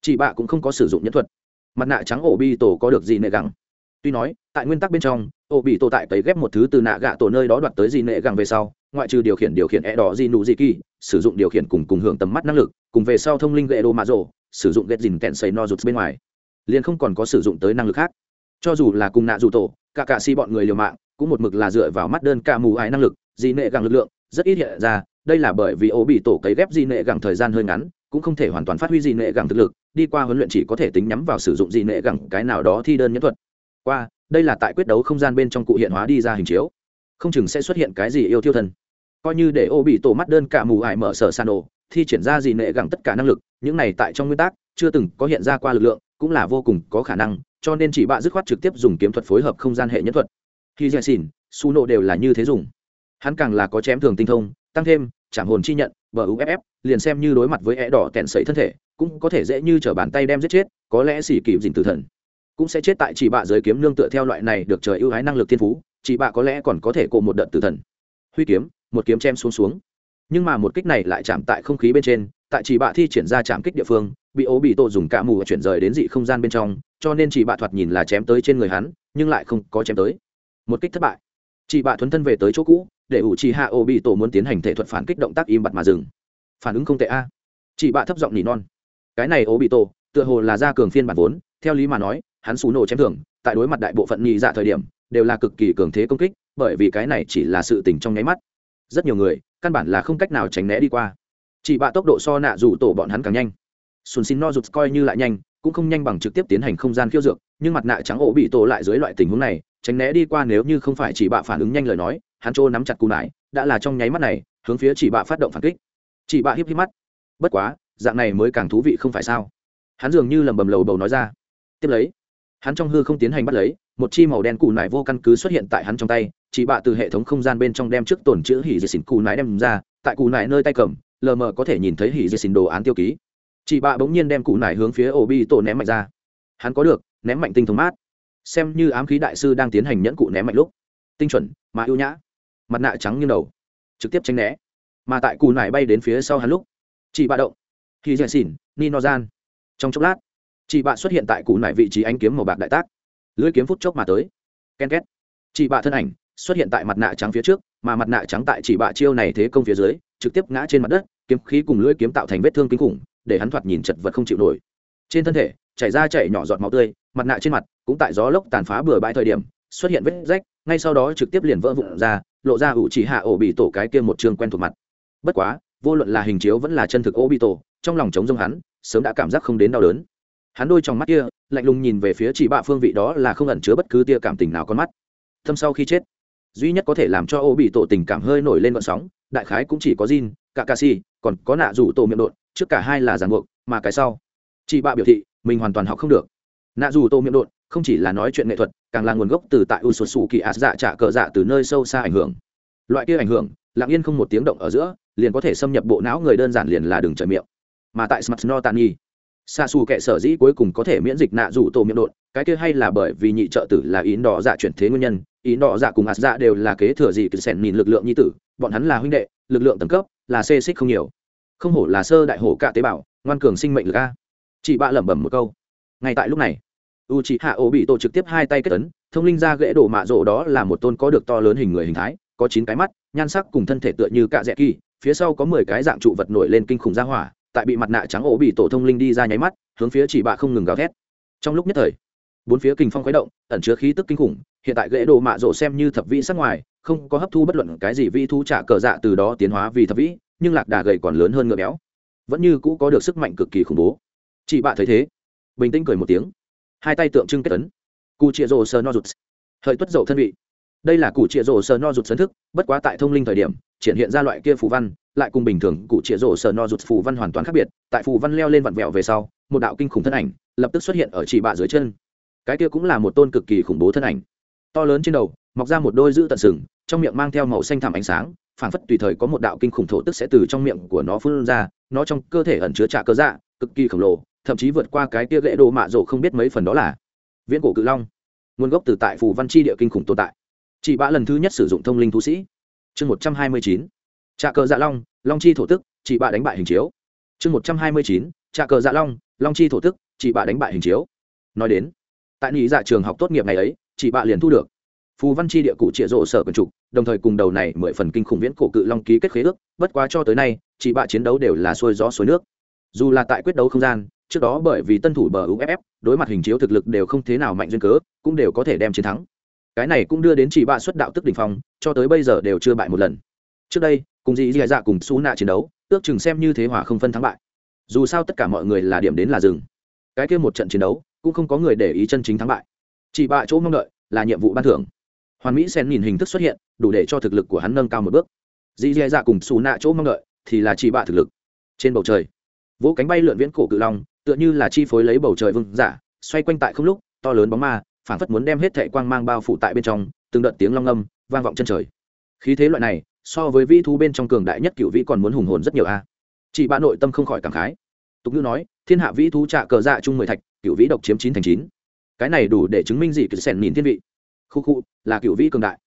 Chị bạ cũng không có sử dụng nhân thuật. Mặt nạ trắng ổ bi tổ có được gì nệ gẳng? Tuy nói, tại nguyên tắc bên trong, ổ bị tổ tại cấy ghép một thứ từ nạ gạ tổ nơi đó đoạt tới gì nệ gẳng về sau, ngoại trừ điều khiển điều khiển e đỏ gì nụ gì kỳ, sử dụng điều khiển cùng cùng hưởng tầm mắt năng lực, cùng về sau thông linh gậy đồ mạ rổ sử dụng ghét dìn kẹn xây no rụt bên ngoài, liền không còn có sử dụng tới năng lực khác. Cho dù là cùng nạ dù tổ, cả cạ si bọn người liều mạng, cũng một mực là dựa vào mắt đơn ca mù ái năng lực di nệ gẳng lực lượng, rất ít hiện ra, đây là bởi vì ổ bị tổ cấy ghép di nệ gẳng thời gian hơi ngắn, cũng không thể hoàn toàn phát huy di nệ gẳng thực lực, đi qua huấn luyện chỉ có thể tính nhắm vào sử dụng di nệ gẳng, cái nào đó thi đơn nhân thuật qua, đây là tại quyết đấu không gian bên trong cụ hiện hóa đi ra hình chiếu. Không chừng sẽ xuất hiện cái gì yêu thiêu thần. Coi như để ô bị tổ mắt đơn cả mù ải mở sở san đồ thi triển ra gì nệ gẳng tất cả năng lực, những này tại trong nguyên tắc, chưa từng có hiện ra qua lực lượng, cũng là vô cùng có khả năng, cho nên chỉ bạ dứt khoát trực tiếp dùng kiếm thuật phối hợp không gian hệ nhân thuật. Khi dạy xỉn su nộ đều là như thế dùng. Hắn càng là có chém thường tinh thông, tăng thêm, chạm hồn chi nhận, bờ uff liền xem như đối mặt với é đỏ tẹn sậy thân thể, cũng có thể dễ như t bàn tay đem giết chết, có lẽ xỉ kịp dình tử thần cũng sẽ chết tại chỉ bạ giới kiếm nương tựa theo loại này được trời ưu ái năng lực thiên phú, chỉ bạ có lẽ còn có thể cộ một đợt tử thần. Huy kiếm, một kiếm chém xuống xuống. Nhưng mà một kích này lại chạm tại không khí bên trên, tại chỉ bạ thi triển ra chạm kích địa phương, bị ố bị tổ dùng cả mù chuyển rời đến dị không gian bên trong, cho nên chỉ bạ thoạt nhìn là chém tới trên người hắn, nhưng lại không có chém tới. Một kích thất bại. Chị bạ thuấn thân về tới chỗ cũ, để ủ trì hạ ố bị tổ muốn tiến hành thể thuật phản kích động tác im bặt mà dừng. Phản ứng không tệ a. Chị bạ thấp giọng nỉ non. Cái này ố bị tổ, tựa hồ là gia cường phiên bản vốn, theo lý mà nói hắn xù nổ chém thường, tại đối mặt đại bộ phận nhị dạ thời điểm, đều là cực kỳ cường thế công kích, bởi vì cái này chỉ là sự tình trong nháy mắt. Rất nhiều người, căn bản là không cách nào tránh né đi qua. Chỉ bạ tốc độ so nạ dù tổ bọn hắn càng nhanh. Sùn xin no rụt coi như lại nhanh, cũng không nhanh bằng trực tiếp tiến hành không gian khiêu dược, nhưng mặt nạ trắng ổ bị tổ lại dưới loại tình huống này, tránh né đi qua nếu như không phải chỉ bạ phản ứng nhanh lời nói, hắn trô nắm chặt cù nải, đã là trong nháy mắt này, hướng phía chỉ bạ phát động phản kích. Chỉ bạ híp híp mắt. Bất quá, dạng này mới càng thú vị không phải sao? Hắn dường như lầm bầm lầu bầu nói ra. Tiếp lấy hắn trong hư không tiến hành bắt lấy, một chi màu đen cù nải vô căn cứ xuất hiện tại hắn trong tay chị bạ từ hệ thống không gian bên trong đem trước tổn chữ hỉ dây xỉn cù nải đem ra, tại cù nải nơi tay cầm, lờ mờ có thể nhìn thấy hỉ dây xỉn đồ án tiêu ký. Chị bạ bỗng nhiên đem cù nải hướng phía ổ bi tổ ném mạnh ra. Hắn có được, ném mạnh tinh thống mát. Xem như ám khí đại sư đang tiến hành nhẫn cụ ném mạnh lúc. Tinh chuẩn, mà ưu nhã. Mặt nạ trắng như đầu. Trực tiếp tránh né. Mà tại cù nải bay đến phía sau hắn lúc chị bạ động. Hỉ dè xỉn nino gian trong chốc lát chị bạ xuất hiện tại cụ nải vị trí ánh kiếm màu bạc đại tác. Lưỡi kiếm phút chốc mà tới. Ken két. Chị bạ thân ảnh xuất hiện tại mặt nạ trắng phía trước, mà mặt nạ trắng tại chị bạ chiêu này thế công phía dưới, trực tiếp ngã trên mặt đất, kiếm khí cùng lưỡi kiếm tạo thành vết thương kinh khủng, để hắn thoạt nhìn chật vật không chịu nổi. Trên thân thể, chảy ra chảy nhỏ giọt máu tươi, mặt nạ trên mặt cũng tại gió lốc tàn phá bừa bãi thời điểm, xuất hiện vết rách, ngay sau đó trực tiếp liền vỡ vụn ra, lộ ra ủ chỉ hạ ổ bị tổ cái kia một trường quen thuộc mặt. Bất quá, vô luận là hình chiếu vẫn là chân thực ổ bị tổ trong lòng chống rông hắn, sớm đã cảm giác không đến đau đớn hắn đôi trong mắt kia lạnh lùng nhìn về phía chỉ bạ phương vị đó là không ẩn chứa bất cứ tia cảm tình nào con mắt. Thâm sau khi chết duy nhất có thể làm cho ô bị tổ tình cảm hơi nổi lên vận sóng đại khái cũng chỉ có Jin, cả ca si còn có nạ rủ tổ miệng đột trước cả hai là giàn buộc mà cái sau chị bạ biểu thị mình hoàn toàn học không được. Nạ rủ tổ miệng đột không chỉ là nói chuyện nghệ thuật càng là nguồn gốc từ tại u sụt sù kỳ ạt dạ trả cờ dạ từ nơi sâu xa ảnh hưởng. Loại kia ảnh hưởng lặng yên không một tiếng động ở giữa liền có thể xâm nhập bộ não người đơn giản liền là đường trời miệng. Mà tại smart no tani xa xù kệ sở dĩ cuối cùng có thể miễn dịch nạ rủ tổ miệng đột, cái kia hay là bởi vì nhị trợ tử là ý đỏ dạ chuyển thế nguyên nhân. Ý đỏ dạ cùng ạt dạ đều là kế thừa dị cứ sẻn nhìn lực lượng nhi tử, bọn hắn là huynh đệ, lực lượng tầng cấp là xê xích không nhiều. Không hổ là sơ đại hổ cả tế bào, ngoan cường sinh mệnh lực a. Chị bạ lẩm bẩm một câu. Ngay tại lúc này u chị hạ ô bị tổ trực tiếp hai tay kết ấn, thông linh ra gãy đổ mạ rộ đó là một tôn có được to lớn hình người hình thái, có chín cái mắt, nhan sắc cùng thân thể tựa như cạ dẹ kỳ, phía sau có mười cái dạng trụ vật nổi lên kinh khủng ra hỏa tại bị mặt nạ trắng ổ bị tổ thông linh đi ra nháy mắt, hướng phía chỉ bạ không ngừng gào thét. Trong lúc nhất thời, bốn phía kinh phong khuấy động, ẩn chứa khí tức kinh khủng, hiện tại gãy đồ mạ rổ xem như thập vĩ sát ngoài, không có hấp thu bất luận cái gì vi thu trả cờ dạ từ đó tiến hóa vì thập vĩ, nhưng lạc đà gầy còn lớn hơn ngựa béo. Vẫn như cũ có được sức mạnh cực kỳ khủng bố. Chị bạ thấy thế, bình tĩnh cười một tiếng, hai tay tượng trưng kết tấn cu chia rồ sờ no rụt hợi tuất dậu thân vị đây là cụ chịa rổ sờ no rụt sấn thức, bất quá tại thông linh thời điểm, triển hiện ra loại kia phù văn, lại cùng bình thường cụ chĩa rổ sờ no rụt phù văn hoàn toàn khác biệt, tại phù văn leo lên vặn vẹo về sau, một đạo kinh khủng thân ảnh lập tức xuất hiện ở chỉ bạ dưới chân. Cái kia cũng là một tôn cực kỳ khủng bố thân ảnh. To lớn trên đầu, mọc ra một đôi giữ tận sừng, trong miệng mang theo màu xanh thẳm ánh sáng, phảng phất tùy thời có một đạo kinh khủng thổ tức sẽ từ trong miệng của nó phun ra, nó trong cơ thể ẩn chứa trả cơ dạ cực kỳ khổng lồ, thậm chí vượt qua cái kia gậy đồ mạ rổ không biết mấy phần đó là viễn cổ cự long. Nguồn gốc từ tại phù văn chi địa kinh khủng tồn tại chị bạ lần thứ nhất sử dụng thông linh thú sĩ. Chương một trăm hai mươi chín. Trà cờ dạ long long chi thổ tức chị bạ đánh bại hình chiếu. Chương một trăm hai mươi chín. Trà cờ dạ long long chi thổ tức chị bạ đánh bại hình chiếu. Nói đến, tại nhị dạ trường học tốt nghiệp ngày ấy chị bạ liền thu được. Phù văn chi địa cụ trịa rộ sở quần trục, đồng thời cùng đầu này mười phần kinh khủng viễn cổ cự long ký kết khế ước, bất quá cho tới nay chị bạ chiến đấu đều là xuôi gió suối nước. Dù là tại quyết đấu không gian, trước đó bởi vì tân thủ bờ uff đối mặt hình chiếu thực lực đều không thế nào mạnh duyên cớ, cũng đều có thể đem chiến thắng cái này cũng đưa đến chị bạ xuất đạo tức đỉnh phong, cho tới bây giờ đều chưa bại một lần. Trước đây, cùng dì dì dạ cùng xú nạ chiến đấu, ước chừng xem như thế hòa không phân thắng bại. Dù sao tất cả mọi người là điểm đến là dừng. Cái kia một trận chiến đấu, cũng không có người để ý chân chính thắng bại. Chị bạ chỗ mong đợi là nhiệm vụ ban thưởng. Hoàn mỹ sen nhìn hình thức xuất hiện, đủ để cho thực lực của hắn nâng cao một bước. Dì dì dạ cùng xù nạ chỗ mong đợi thì là chị bạ thực lực. Trên bầu trời vỗ cánh bay lượn viễn cổ cự long, tựa như là chi phối lấy bầu trời vương giả, xoay quanh tại không lúc, to lớn bóng ma phản phất muốn đem hết thệ quang mang bao phủ tại bên trong, từng đợt tiếng long âm vang vọng chân trời. Khí thế loại này, so với vĩ thú bên trong cường đại nhất cựu vĩ còn muốn hùng hồn rất nhiều a. Chị bạn nội tâm không khỏi cảm khái. Tục ngữ nói, thiên hạ vĩ thú trạ cờ dạ chung mười thạch, cựu vĩ độc chiếm chín thành chín. Cái này đủ để chứng minh gì cứ sẻn nhìn thiên vị. Khu khu, là cựu vĩ cường đại.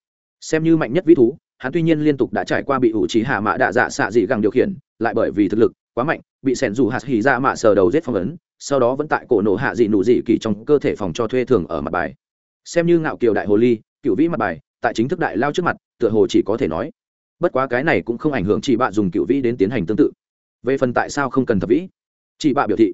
Xem như mạnh nhất vĩ thú, hắn tuy nhiên liên tục đã trải qua bị ủ trí hạ mã đạ dạ xạ dị gằng điều khiển, lại bởi vì thực lực quá mạnh, bị sẻn dù hạt hỉ ra mạ sờ đầu giết phong ấn sau đó vẫn tại cổ nổ hạ dị nụ dị kỳ trong cơ thể phòng cho thuê thường ở mặt bài. Xem như ngạo kiều đại hồ ly, cựu vĩ mặt bài, tại chính thức đại lao trước mặt, tựa hồ chỉ có thể nói. Bất quá cái này cũng không ảnh hưởng chị bạ dùng cựu vĩ đến tiến hành tương tự. Về phần tại sao không cần thập vĩ? Chị bạ biểu thị,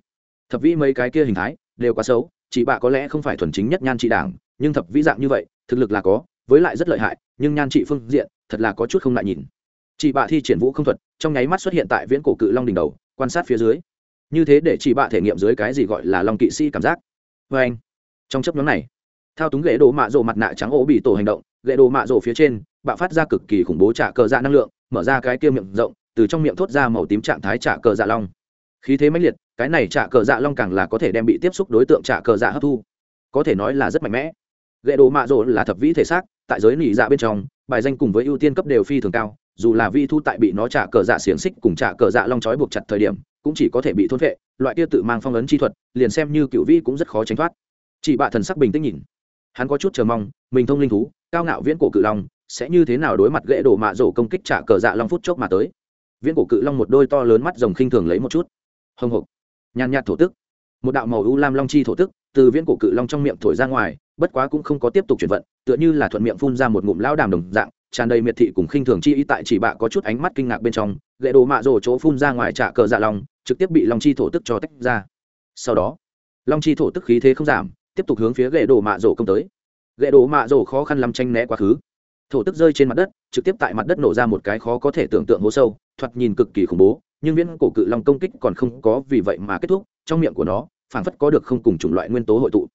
thập vĩ mấy cái kia hình thái đều quá xấu, chị bạ có lẽ không phải thuần chính nhất nhan trị đảng, nhưng thập vĩ dạng như vậy, thực lực là có, với lại rất lợi hại, nhưng nhan trị phương diện, thật là có chút không lại nhìn. Chị bạ thi triển vũ không thuật, trong nháy mắt xuất hiện tại viễn cổ cự long đỉnh đầu, quan sát phía dưới như thế để chị bạ thể nghiệm dưới cái gì gọi là long kỵ sĩ cảm giác. Vê anh, trong chấp nhóm này, thao túng ghế đồ mạ rộ mặt nạ trắng ố bị tổ hành động ghế đồ mạ rổ phía trên bạo phát ra cực kỳ khủng bố trả cờ dạ năng lượng, mở ra cái kia miệng rộng, từ trong miệng thốt ra màu tím trạng thái trả cờ dạ long. Khí thế mãnh liệt, cái này trả cờ dạ long càng là có thể đem bị tiếp xúc đối tượng trả cờ dạ hấp thu. Có thể nói là rất mạnh mẽ. Ghệ đồ mạ rổ là thập vĩ thể xác, tại giới nỉ dạ bên trong, bài danh cùng với ưu tiên cấp đều phi thường cao, dù là vi thu tại bị nó trả cờ dạ xiềng xích cùng trả cờ dạ long trói buộc chặt thời điểm cũng chỉ có thể bị thôn vệ loại kia tự mang phong ấn chi thuật, liền xem như cựu vi cũng rất khó tránh thoát. Chị bạ thần sắc bình tĩnh nhìn. Hắn có chút chờ mong, mình thông linh thú, cao ngạo viễn cổ cự long, sẽ như thế nào đối mặt gãy đổ mạ rổ công kích trả cờ dạ long phút chốc mà tới. Viễn cổ cự long một đôi to lớn mắt rồng khinh thường lấy một chút. Hồng hộc. Nhàn nhạt thổ tức. Một đạo màu u lam long chi thổ tức từ viễn cổ cự long trong miệng thổi ra ngoài, bất quá cũng không có tiếp tục chuyển vận, tựa như là thuận miệng phun ra một ngụm lao đàm đồng dạng, tràn đầy miệt thị cùng khinh thường chi ý tại chỉ bạ có chút ánh mắt kinh ngạc bên trong gậy đồ mạ rổ chỗ phun ra ngoài trả cờ dạ lòng, trực tiếp bị long chi thổ tức cho tách ra. Sau đó, long chi thổ tức khí thế không giảm, tiếp tục hướng phía gậy đồ mạ rổ công tới. Gậy đồ mạ rổ khó khăn lắm tranh né quá khứ. Thổ tức rơi trên mặt đất, trực tiếp tại mặt đất nổ ra một cái khó có thể tưởng tượng hố sâu, thoạt nhìn cực kỳ khủng bố, nhưng viễn cổ cự long công kích còn không có vì vậy mà kết thúc, trong miệng của nó, phảng phất có được không cùng chủng loại nguyên tố hội tụ.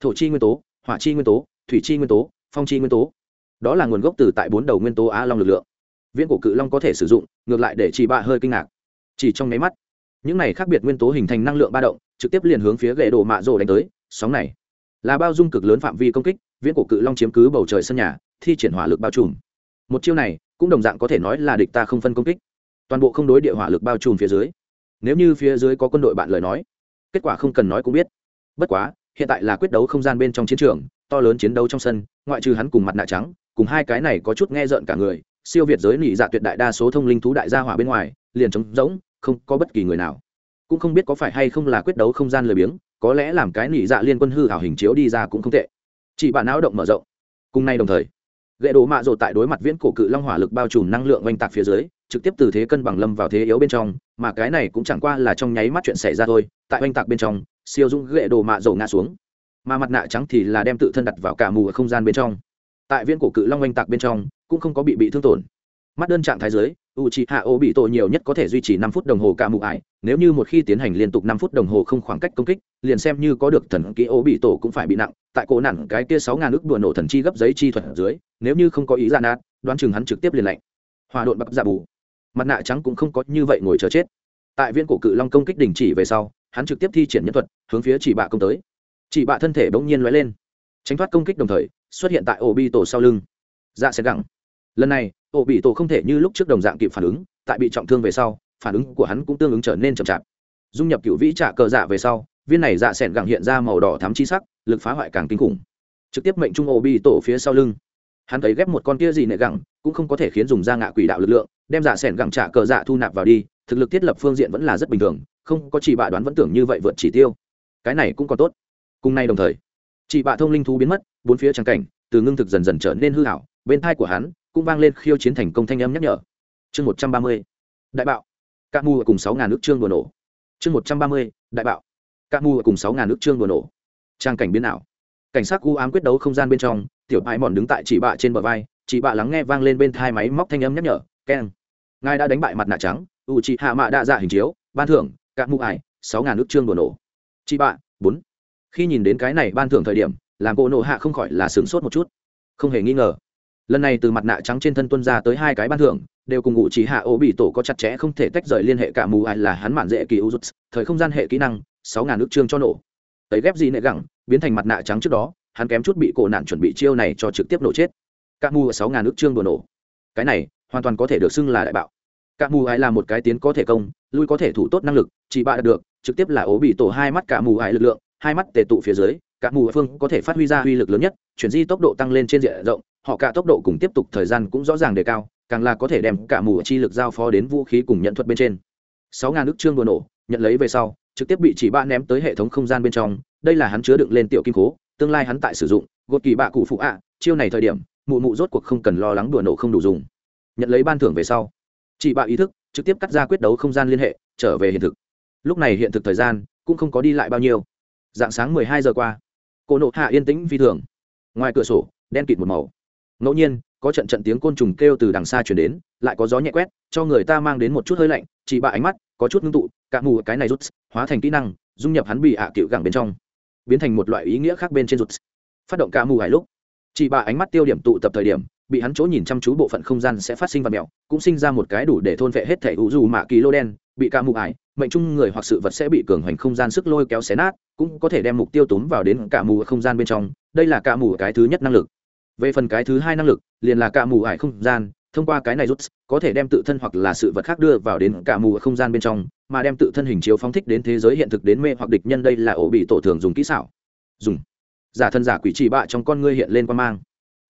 Thổ chi nguyên tố, hỏa chi nguyên tố, thủy chi nguyên tố, phong chi nguyên tố. Đó là nguồn gốc từ tại bốn đầu nguyên tố á long lực lượng. Viễn cổ cự long có thể sử dụng ngược lại để chỉ bạ hơi kinh ngạc. Chỉ trong nháy mắt, những này khác biệt nguyên tố hình thành năng lượng ba động, trực tiếp liền hướng phía gậy đổ mạ rồ đánh tới. Sóng này là bao dung cực lớn phạm vi công kích, viễn cổ cự long chiếm cứ bầu trời sân nhà, thi triển hỏa lực bao trùm. Một chiêu này cũng đồng dạng có thể nói là địch ta không phân công kích. Toàn bộ không đối địa hỏa lực bao trùm phía dưới. Nếu như phía dưới có quân đội bạn lời nói, kết quả không cần nói cũng biết. Bất quá, hiện tại là quyết đấu không gian bên trong chiến trường, to lớn chiến đấu trong sân, ngoại trừ hắn cùng mặt nạ trắng, cùng hai cái này có chút nghe rợn cả người siêu việt giới nỉ dạ tuyệt đại đa số thông linh thú đại gia hỏa bên ngoài, liền trống rỗng, không có bất kỳ người nào. Cũng không biết có phải hay không là quyết đấu không gian lười biếng, có lẽ làm cái nỉ dạ liên quân hư hảo hình chiếu đi ra cũng không tệ. Chỉ bạn não động mở rộng. Cùng nay đồng thời, gậy đồ mạ rộ tại đối mặt viễn cổ cự long hỏa lực bao trùm năng lượng oanh tạc phía dưới, trực tiếp từ thế cân bằng lâm vào thế yếu bên trong, mà cái này cũng chẳng qua là trong nháy mắt chuyện xảy ra thôi, tại oanh tạc bên trong, siêu dung gậy đồ mạ rộ ngã xuống. Mà mặt nạ trắng thì là đem tự thân đặt vào cả mù ở không gian bên trong. Tại viễn cổ cự long oanh tạc bên trong cũng không có bị bị thương tổn. Mắt đơn trạng thái dưới, u c hạ ô bị tổ nhiều nhất có thể duy trì năm phút đồng hồ cả mụ ải. Nếu như một khi tiến hành liên tục năm phút đồng hồ không khoảng cách công kích liền xem như có được thần ký ô bị tổ cũng phải bị nặng. Tại cổ nặng cái kia sáu ngàn ước đùa nổ thần chi gấp giấy chi thuật ở dưới nếu như không có ý ra nát đoán chừng hắn trực tiếp liền lạnh. Hòa độn bắp giả dạ bù. Mặt nạ trắng cũng không có như vậy ngồi chờ chết. Tại viên cổ cự long công kích đình chỉ về sau hắn trực tiếp thi triển nhân thuật hướng phía chỉ bạ công tới. Chỉ bạ thân thể bỗng nhiên lóe lên. Tránh thoát công kích đồng thời xuất hiện tại ổ bi tổ sau lưng. Dạ sẽ gẳng lần này ổ bị tổ không thể như lúc trước đồng dạng kịp phản ứng, tại bị trọng thương về sau, phản ứng của hắn cũng tương ứng trở nên chậm chạp. Dung nhập cựu vĩ trả cờ dạ về sau, viên này dạ s ẻ n gẳng hiện ra màu đỏ thắm chi sắc, lực phá hoại càng kinh khủng. Trực tiếp mệnh trung ổ bị tổ phía sau lưng. Hắn thấy ghép một con kia gì nệ gẳng, cũng không có thể khiến dùng da ngạ quỷ đạo lực lượng, đem dạ s ẻ n gẳng trả cờ dạ thu nạp vào đi, thực lực thiết lập phương diện vẫn là rất bình thường, không có chỉ bạ đoán vẫn tưởng như vậy vượt chỉ tiêu. Cái này cũng còn tốt. Cùng nay đồng thời chị bạ thông linh thú biến mất, bốn phía trắng cảnh, từ ngưng thực dần dần trở nên hư hảo, bên thai của hắn cũng vang lên khiêu chiến thành công thanh âm nhắc nhở. Chương một trăm ba mươi, đại bạo. Các mù cùng sáu ngàn nước trương đùa nổ. Chương một trăm ba mươi, đại bạo. Các mù cùng sáu ngàn nước trương đùa nổ. Trang cảnh biến ảo. Cảnh sát u ám quyết đấu không gian bên trong, tiểu bại mòn đứng tại chỉ bạ trên bờ vai, chỉ bạ lắng nghe vang lên bên thai máy móc thanh âm nhắc nhở, keng. Ngài đã đánh bại mặt nạ trắng, u chị hạ mạ đa dạ hình chiếu, ban thưởng các mù ải sáu ngàn nước trương đùa nổ. Chị bạ, bốn. Khi nhìn đến cái này ban thưởng thời điểm, làm cô nộ hạ không khỏi là sửng sốt một chút. Không hề nghi ngờ lần này từ mặt nạ trắng trên thân tuân ra tới hai cái ban thưởng, đều cùng ngụ chỉ hạ ố bị tổ có chặt chẽ không thể tách rời liên hệ cả mù ai là hắn mạn dễ kỳ u rút thời không gian hệ kỹ năng, sáu ngàn nước trương cho nổ. Tấy ghép gì nệ gẳng, biến thành mặt nạ trắng trước đó, hắn kém chút bị cổ nạn chuẩn bị chiêu này cho trực tiếp nổ chết. Cả mù sáu ngàn nước trương đồ nổ. Cái này, hoàn toàn có thể được xưng là đại bạo. Cả mù ai là một cái tiến có thể công, lui có thể thủ tốt năng lực, chỉ bạ được, trực tiếp là ố bị tổ hai mắt cả mù ai lực lượng, hai mắt tề tụ phía dưới, cả mù phương có thể phát huy ra uy lực lớn nhất, chuyển di tốc độ tăng lên trên diện rộng họ cả tốc độ cùng tiếp tục thời gian cũng rõ ràng đề cao, càng là có thể đem cả mù chi lực giao phó đến vũ khí cùng nhận thuật bên trên. Sáu ngàn nước trương đùa nổ, nhận lấy về sau, trực tiếp bị chỉ ba ném tới hệ thống không gian bên trong, đây là hắn chứa đựng lên tiểu kim cố, tương lai hắn tại sử dụng, gột kỳ bạ cụ phụ ạ, chiêu này thời điểm, mụ mụ rốt cuộc không cần lo lắng đùa nổ không đủ dùng. Nhận lấy ban thưởng về sau, chỉ bạ ý thức, trực tiếp cắt ra quyết đấu không gian liên hệ, trở về hiện thực. Lúc này hiện thực thời gian, cũng không có đi lại bao nhiêu. Dạng sáng mười hai giờ qua, cô nộ hạ yên tĩnh phi thường. Ngoài cửa sổ, đen kịt một màu ngẫu nhiên, có trận trận tiếng côn trùng kêu từ đằng xa chuyển đến, lại có gió nhẹ quét, cho người ta mang đến một chút hơi lạnh, chỉ bạ ánh mắt, có chút ngưng tụ, cả mù cái này rút, hóa thành kỹ năng, dung nhập hắn bị ạ à cựu gẳng bên trong. Biến thành một loại ý nghĩa khác bên trên rút. Phát động cả mù hải lúc, chỉ bạ ánh mắt tiêu điểm tụ tập thời điểm, bị hắn chỗ nhìn chăm chú bộ phận không gian sẽ phát sinh và mèo cũng sinh ra một cái đủ để thôn vệ hết thể ủ dù mạ kỳ lô đen, bị ca mù ải mệnh chung người hoặc sự vật sẽ bị cường hoành không gian sức lôi kéo xé nát, cũng có thể đem mục tiêu túm vào đến cả mù không gian bên trong, đây là cả mù cái thứ nhất năng lực về phần cái thứ hai năng lực, liền là cả mù ải không gian, thông qua cái này rút, có thể đem tự thân hoặc là sự vật khác đưa vào đến cả mù không gian bên trong, mà đem tự thân hình chiếu phóng thích đến thế giới hiện thực đến mê hoặc địch nhân đây là ổ bị tổ thường dùng kỹ xảo. Dùng. Giả thân giả quỷ trì bạ trong con ngươi hiện lên quan mang.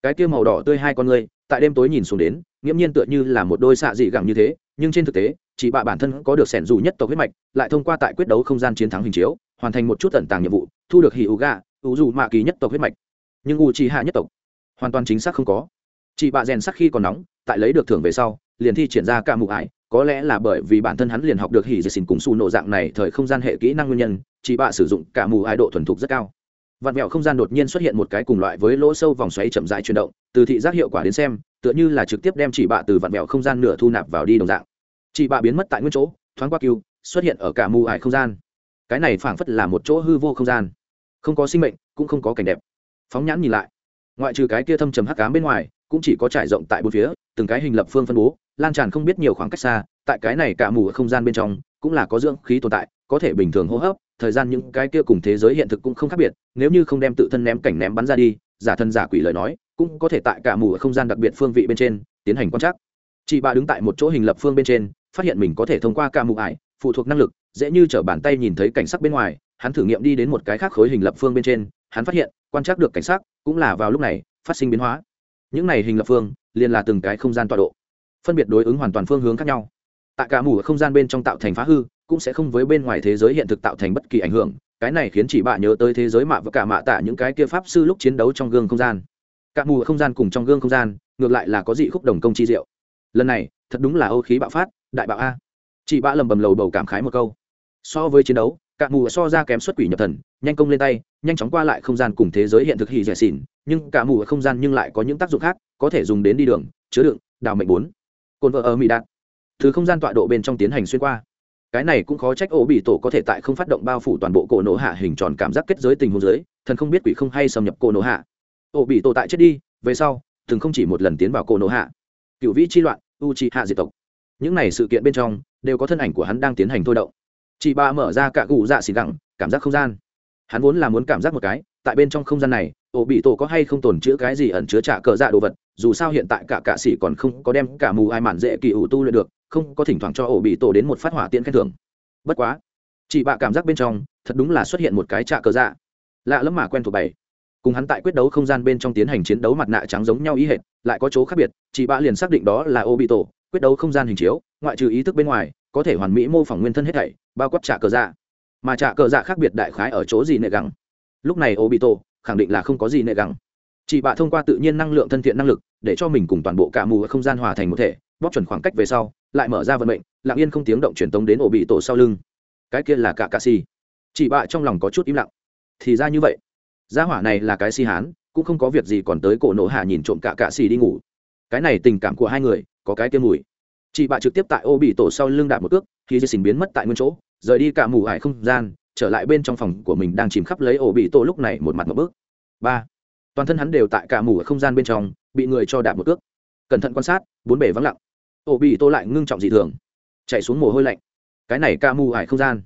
Cái kia màu đỏ tươi hai con ngươi, tại đêm tối nhìn xuống đến, nghiễm nhiên tựa như là một đôi xạ dị gẳng như thế, nhưng trên thực tế, chỉ bạ bản thân có được sẻn dù nhất tộc huyết mạch, lại thông qua tại quyết đấu không gian chiến thắng hình chiếu, hoàn thành một chút tận tàng nhiệm vụ, thu được hỉ ủ gà ủ dù mạ kỳ nhất tộc huyết mạch. Nhưng u trì hạ nhất tộc hoàn toàn chính xác không có. Chị bạ rèn sắc khi còn nóng, tại lấy được thưởng về sau, liền thi triển ra cả mụ ải, có lẽ là bởi vì bản thân hắn liền học được hỉ dệt xỉn cùng su nổ dạng này thời không gian hệ kỹ năng nguyên nhân, chị bạ sử dụng cả mù ải độ thuần thục rất cao. Vạn mẹo không gian đột nhiên xuất hiện một cái cùng loại với lỗ sâu vòng xoáy chậm rãi chuyển động, từ thị giác hiệu quả đến xem, tựa như là trực tiếp đem chị bạ từ vạn mẹo không gian nửa thu nạp vào đi đồng dạng. Chị bạ biến mất tại nguyên chỗ, thoáng qua cứu xuất hiện ở cả mù ải không gian. Cái này phảng phất là một chỗ hư vô không gian. Không có sinh mệnh, cũng không có cảnh đẹp. Phóng nhãn nhìn lại ngoại trừ cái kia thâm trầm hắc cám bên ngoài, cũng chỉ có trải rộng tại bốn phía, từng cái hình lập phương phân bố, lan tràn không biết nhiều khoảng cách xa, tại cái này cả mù ở không gian bên trong, cũng là có dưỡng khí tồn tại, có thể bình thường hô hấp, thời gian những cái kia cùng thế giới hiện thực cũng không khác biệt, nếu như không đem tự thân ném cảnh ném bắn ra đi, giả thân giả quỷ lời nói, cũng có thể tại cả mù ở không gian đặc biệt phương vị bên trên, tiến hành quan trắc. Chị bà đứng tại một chỗ hình lập phương bên trên, phát hiện mình có thể thông qua cả mù ải, phụ thuộc năng lực, dễ như t bàn tay nhìn thấy cảnh sắc bên ngoài, hắn thử nghiệm đi đến một cái khác khối hình lập phương bên trên, hắn phát hiện quan trắc được cảnh sắc cũng là vào lúc này, phát sinh biến hóa. Những này hình lập phương, liền là từng cái không gian tọa độ, phân biệt đối ứng hoàn toàn phương hướng khác nhau. Tại cả mù ở không gian bên trong tạo thành phá hư, cũng sẽ không với bên ngoài thế giới hiện thực tạo thành bất kỳ ảnh hưởng, cái này khiến chị bạ nhớ tới thế giới mạ và cả mạ tạ những cái kia pháp sư lúc chiến đấu trong gương không gian. Cả mù ở không gian cùng trong gương không gian, ngược lại là có dị khúc đồng công chi diệu. Lần này, thật đúng là ô khí bạo phát, đại bạo a. Chị bạ lầm bầm lầu bầu cảm khái một câu. So với chiến đấu cả mù so ra kém xuất quỷ nhập thần, nhanh công lên tay, nhanh chóng qua lại không gian cùng thế giới hiện thực hì dẻ xỉn, nhưng cả mù ở không gian nhưng lại có những tác dụng khác, có thể dùng đến đi đường, chứa đựng, đào mệnh bốn. Cồn vợ ở mỹ đạt. Thứ không gian tọa độ bên trong tiến hành xuyên qua. Cái này cũng khó trách ổ bị tổ có thể tại không phát động bao phủ toàn bộ cổ nổ hạ hình tròn cảm giác kết giới tình huống giới thần không biết quỷ không hay xâm nhập cổ nổ hạ. Ổ bị tổ tại chết đi, về sau từng không chỉ một lần tiến vào cổ nổ hạ. Cựu vĩ chi loạn u chi hạ diệt tộc. Những này sự kiện bên trong, đều có thân ảnh của hắn đang tiến hành thôi động chị ba mở ra cả cụ dạ xì gẳng, cảm giác không gian. Hắn vốn là muốn cảm giác một cái, tại bên trong không gian này, ổ bị tổ có hay không tồn chữ cái gì ẩn chứa trả cờ dạ đồ vật, dù sao hiện tại cả cạ sĩ còn không có đem cả mù ai mạn dễ kỳ ủ tu luyện được, không có thỉnh thoảng cho ổ bị tổ đến một phát hỏa tiễn khen thưởng. Bất quá chị bạ cảm giác bên trong, thật đúng là xuất hiện một cái trạ cờ dạ. Lạ lẫm mà quen thuộc bảy. Cùng hắn tại quyết đấu không gian bên trong tiến hành chiến đấu mặt nạ trắng giống nhau ý hệt, lại có chỗ khác biệt chị bạ liền xác định đó là ổ bị tổ, quyết đấu không gian hình chiếu, ngoại trừ ý thức bên ngoài có thể hoàn mỹ mô phỏng nguyên thân hết thảy, bao quát trả cờ dạ. Mà trả cờ dạ khác biệt đại khái ở chỗ gì nệ gẳng? Lúc này ô bị tổ khẳng định là không có gì nệ gẳng. Chị bạ thông qua tự nhiên năng lượng thân thiện năng lực, để cho mình cùng toàn bộ cả mù không gian hòa thành một thể, bóp chuẩn khoảng cách về sau, lại mở ra vận mệnh, lặng yên không tiếng động truyền tống đến ổ bị tổ sau lưng. Cái kia là cả cạ si chị bạ trong lòng có chút im lặng. Thì ra như vậy. Gia hỏa này là cái si hán, cũng không có việc gì còn tới cổ nổ hạ nhìn trộm cả cạ si đi ngủ. Cái này tình cảm của hai người, có cái kia mùi chị bạ trực tiếp tại ô bị tổ sau lưng đạp một cước, khi dây xình biến mất tại nguyên chỗ, rời đi cả mù hải không gian, trở lại bên trong phòng của mình đang chìm khắp lấy ổ bị tổ lúc này một mặt một bước. Ba, toàn thân hắn đều tại cả mù ở không gian bên trong, bị người cho đạp một cước. Cẩn thận quan sát, bốn bể vắng lặng. Ổ bị tổ lại ngưng trọng dị thường, chạy xuống mồ hôi lạnh. Cái này ca mù ải không gian.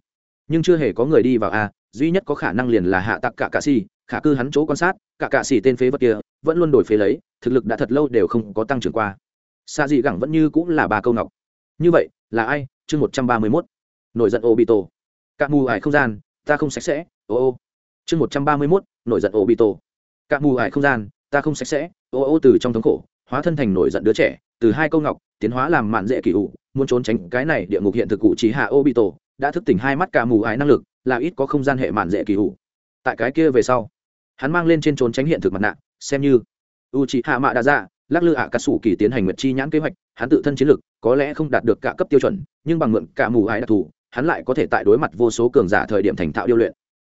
Nhưng chưa hề có người đi vào a duy nhất có khả năng liền là hạ tặc cả cạ xì, khả cư hắn chỗ quan sát, cả cạ xì tên phế vật kia vẫn luôn đổi phế lấy, thực lực đã thật lâu đều không có tăng trưởng qua xa dị gẳng vẫn như cũng là ba câu ngọc. Như vậy, là ai? Chương một trăm ba mươi mốt. Nổi giận ô bị tổ cả mù ải không gian, ta không sạch sẽ. Ô ô. Chương một trăm ba mươi mốt. Nổi giận ô bị tổ cả mù ải không gian, ta không sạch sẽ. Ô ô từ trong thống khổ, hóa thân thành nổi giận đứa trẻ. Từ hai câu ngọc, tiến hóa làm mạn dễ kỳ ủ, muốn trốn tránh cái này địa ngục hiện thực cụ chỉ hạ ô bị tổ đã thức tỉnh hai mắt cả mù ái năng lực, là ít có không gian hệ mạn dễ kỳ ủ. Tại cái kia về sau, hắn mang lên trên trốn tránh hiện thực mặt nạ, xem như u chỉ hạ mạ đã ra lắc lư ạ cà sủ kỳ tiến hành nguyệt chi nhãn kế hoạch hắn tự thân chiến lược, có lẽ không đạt được cả cấp tiêu chuẩn nhưng bằng mượn cả mù ải đặc thù hắn lại có thể tại đối mặt vô số cường giả thời điểm thành thạo điêu luyện.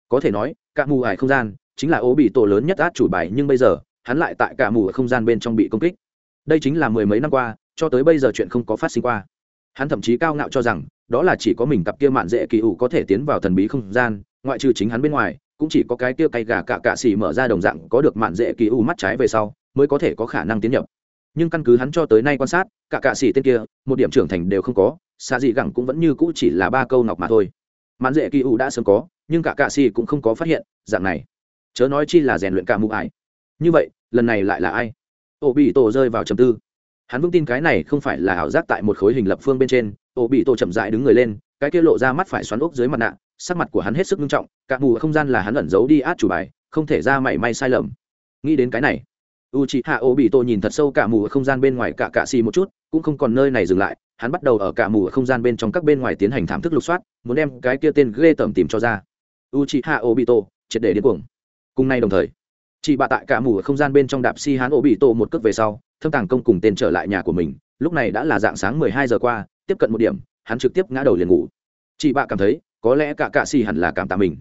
Có thể nói cả mù ải không gian chính là ố bị tổ lớn nhất át chủ bài nhưng bây giờ hắn lại tại cả mù ở không gian bên trong bị công kích. Đây chính là mười mấy năm qua cho tới bây giờ chuyện không có phát sinh qua. Hắn thậm chí cao ngạo cho rằng đó là chỉ có mình cặp kia mạn dễ kỳ ủ có thể tiến vào thần bí không gian ngoại trừ chính hắn bên ngoài cũng chỉ có cái kia cay gà cạ cạ xì mở ra đồng dạng có được mạn dễ kỳ ủ mắt trái về sau mới có thể có khả năng tiến nhập. Nhưng căn cứ hắn cho tới nay quan sát, cả cạ xỉ tên kia, một điểm trưởng thành đều không có, xạ dị gẳng cũng vẫn như cũ chỉ là ba câu ngọc mà thôi. Mãn dễ kỳ ủ đã sớm có, nhưng cả cạ xỉ cũng không có phát hiện dạng này. Chớ nói chi là rèn luyện cả mụ ải. Như vậy, lần này lại là ai? Ô bị tổ rơi vào trầm tư. Hắn vững tin cái này không phải là ảo giác tại một khối hình lập phương bên trên. Ô bị tổ chậm dại đứng người lên, cái kia lộ ra mắt phải xoắn ốc dưới mặt nạ, sắc mặt của hắn hết sức nghiêm trọng, cả mù không gian là hắn ẩn giấu đi át chủ bài, không thể ra mảy may sai lầm. Nghĩ đến cái này u c h hạ bị tổ nhìn thật sâu cả mù ở không gian bên ngoài cả cạ xì một chút, cũng không còn nơi này dừng lại, hắn bắt đầu ở cả mù ở không gian bên trong các bên ngoài tiến hành thảm thức lục soát, muốn đem cái kia tên ghê tởm tìm cho ra. U c h hạ bị tổ triệt để điên cuồng. Cùng nay đồng thời, chị bạ tại cả mù ở không gian bên trong đạp si hắn Obito bị tổ một cước về sau, thâm tàng công cùng tên trở lại nhà của mình, lúc này đã là dạng sáng mười hai giờ qua, tiếp cận một điểm, hắn trực tiếp ngã đầu liền ngủ. Chị bạ cảm thấy, có lẽ cả cạ xì hẳn là cảm tạ mình.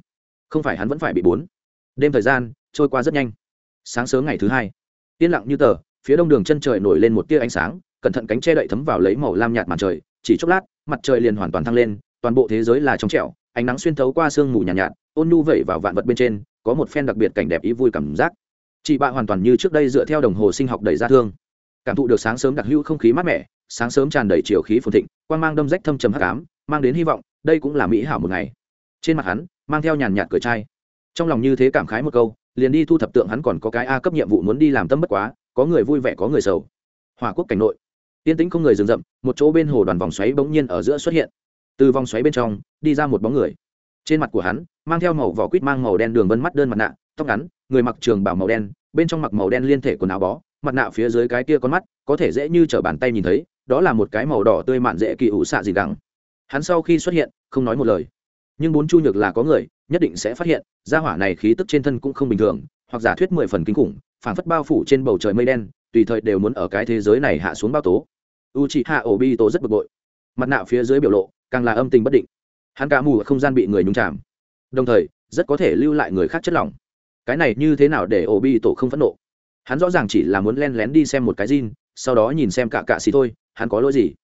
Không phải hắn vẫn phải bị bốn. Đêm thời gian trôi qua rất nhanh. Sáng sớm ngày thứ hai yên lặng như tờ phía đông đường chân trời nổi lên một tia ánh sáng cẩn thận cánh che đậy thấm vào lấy màu lam nhạt mặt trời chỉ chốc lát mặt trời liền hoàn toàn thăng lên toàn bộ thế giới là trong trẻo ánh nắng xuyên thấu qua sương mù nhàn nhạt, nhạt ôn nhu vẩy vào vạn vật bên trên có một phen đặc biệt cảnh đẹp ý vui cảm giác. Chị bạ hoàn toàn như trước đây dựa theo đồng hồ sinh học đẩy ra thương. Cảm thụ được sáng sớm đặc hữu không khí mát mẻ sáng sớm tràn đầy chiều khí phồn thịnh quan mang đâm rách thâm trầm hắc ám mang đến hy vọng đây cũng là mỹ hảo một ngày. Trên mặt hắn mang theo nhàn nhạt cười trai trong lòng như thế cảm khái một câu liền đi thu thập tượng hắn còn có cái a cấp nhiệm vụ muốn đi làm tâm bất quá, có người vui vẻ có người sầu. Hòa quốc cảnh nội. Tiên tĩnh không người rừng rậm, một chỗ bên hồ đoàn vòng xoáy bỗng nhiên ở giữa xuất hiện. Từ vòng xoáy bên trong, đi ra một bóng người. Trên mặt của hắn, mang theo màu vỏ quýt mang màu đen đường vân mắt đơn mặt nạ, tóc ngắn, người mặc trường bảo màu đen, bên trong mặc màu đen liên thể quần áo bó, mặt nạ phía dưới cái kia con mắt, có thể dễ như t r ở bàn tay nhìn thấy, đó là một cái màu đỏ tươi mạn dễ kỳ ủ xạ gì đắng hắn sau khi xuất hiện, không nói một lời. Nhưng bốn chu nhược là có người nhất định sẽ phát hiện, gia hỏa này khí tức trên thân cũng không bình thường, hoặc giả thuyết mười phần kinh khủng phảng phất bao phủ trên bầu trời mây đen, tùy thời đều muốn ở cái thế giới này hạ xuống bao tố. U chị hạ ổ bi tố rất bực bội. Mặt nạ phía dưới biểu lộ, càng là âm tình bất định. Hắn cả mù ở không gian bị người nhúng chạm đồng thời, rất có thể lưu lại người khác chất lỏng. Cái này như thế nào để ổ bi tổ không phẫn nộ? Hắn rõ ràng chỉ là muốn len lén đi xem một cái jean sau đó nhìn xem cả cạ xì thôi, hắn có lỗi gì?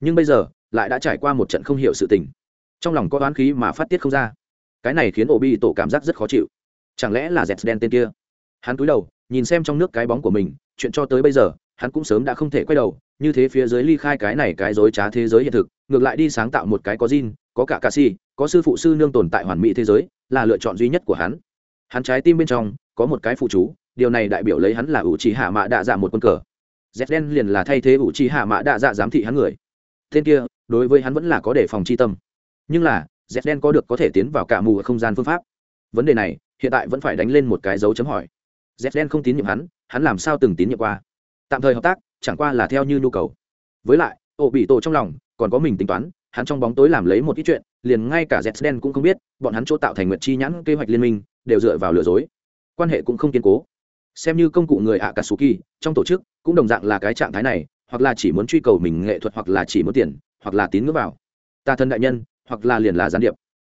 Nhưng bây giờ, lại đã trải qua một trận không hiểu sự tình. Trong lòng có oán khí mà phát tiết không ra cái này khiến ổ bi tổ cảm giác rất khó chịu. Chẳng lẽ là dẹt đen tên kia? Hắn cúi đầu nhìn xem trong nước cái bóng của mình chuyện cho tới bây giờ hắn cũng sớm đã không thể quay đầu như thế phía dưới ly khai cái này cái dối trá thế giới hiện thực ngược lại đi sáng tạo một cái có gin, có cả cà si có sư phụ sư nương tồn tại hoàn mỹ thế giới là lựa chọn duy nhất của hắn. Hắn trái tim bên trong có một cái phụ chú điều này đại biểu lấy hắn là ủ trì hạ mạ đạ dạ một quân cờ. Z đen liền là thay thế ủ trì hạ mạ đạ dạ giám thị hắn người. Tên kia đối với hắn vẫn là có đề phòng chi tâm. Nhưng là z đen có được có thể tiến vào cả mù ở không gian phương pháp. Vấn đề này, hiện tại vẫn phải đánh lên một cái dấu chấm hỏi. Z đen không tín nhiệm hắn hắn làm sao từng tín nhiệm qua? Tạm thời hợp tác, chẳng qua là theo như nhu cầu. Với lại ổ bị tổ trong lòng, còn có mình tính toán, hắn trong bóng tối làm lấy một ít chuyện, liền ngay cả z đen cũng không biết, bọn hắn chỗ tạo thành nguyện chi nhãn kế hoạch liên minh, đều dựa vào lừa dối. Quan hệ cũng không kiên cố. Xem như công cụ người ạ katsuki trong tổ chức, cũng đồng dạng là cái trạng thái này, hoặc là chỉ muốn truy cầu mình nghệ thuật, hoặc là chỉ muốn tiền, hoặc là tín ngưỡng vào. Ta thân đại nhân hoặc là liền là gián điệp.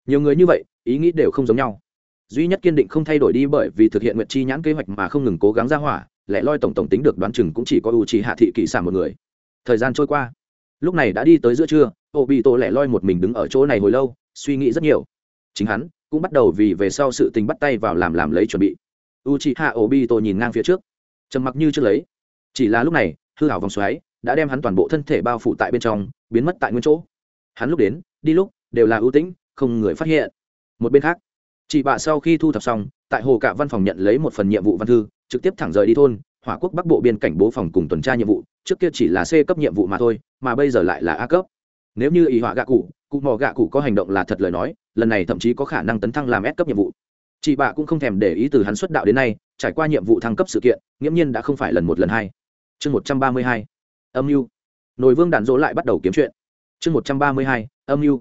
Nhiều người như vậy, ý nghĩ đều không giống nhau. Duy nhất kiên định không thay đổi đi bởi vì thực hiện nguyện chi nhãn kế hoạch mà không ngừng cố gắng ra hỏa, lẽ loi tổng tổng tính được đoán chừng cũng chỉ có ưu trí hạ thị kỵ sản một người. Thời gian trôi qua. Lúc này đã đi tới giữa trưa ô bị tổ lẻ loi một mình đứng ở chỗ này hồi lâu, suy nghĩ rất nhiều. Chính hắn cũng bắt đầu vì về sau sự tình bắt tay vào làm làm lấy chuẩn bị. U chị hạ ô bị tổ nhìn ngang phía trước. Trầm mặc như chưa lấy. Chỉ là lúc này, hư hảo vòng xoáy đã đem hắn toàn bộ thân thể bao phủ tại bên trong, biến mất tại nguyên chỗ. Hắn lúc đến, đi lúc đều là ưu tĩnh, không người phát hiện. Một bên khác, chị bạ sau khi thu thập xong, tại hồ cả văn phòng nhận lấy một phần nhiệm vụ văn thư, trực tiếp thẳng rời đi thôn, hỏa quốc bắc bộ biên cảnh bố phòng cùng tuần tra nhiệm vụ, trước kia chỉ là c cấp nhiệm vụ mà thôi, mà bây giờ lại là a cấp. Nếu như ý họa gạ cụ cụ mò gạ cụ có hành động là thật lời nói, lần này thậm chí có khả năng tấn thăng làm S cấp nhiệm vụ. Chị bạ cũng không thèm để ý từ hắn xuất đạo đến nay, trải qua nhiệm vụ thăng cấp sự kiện, nghiễm nhiên đã không phải lần một lần hai. Chương một trăm ba mươi hai, âm mưu. Nồi vương đàn dỗ lại bắt đầu kiếm chuyện. Chương một trăm ba mươi hai, âm mưu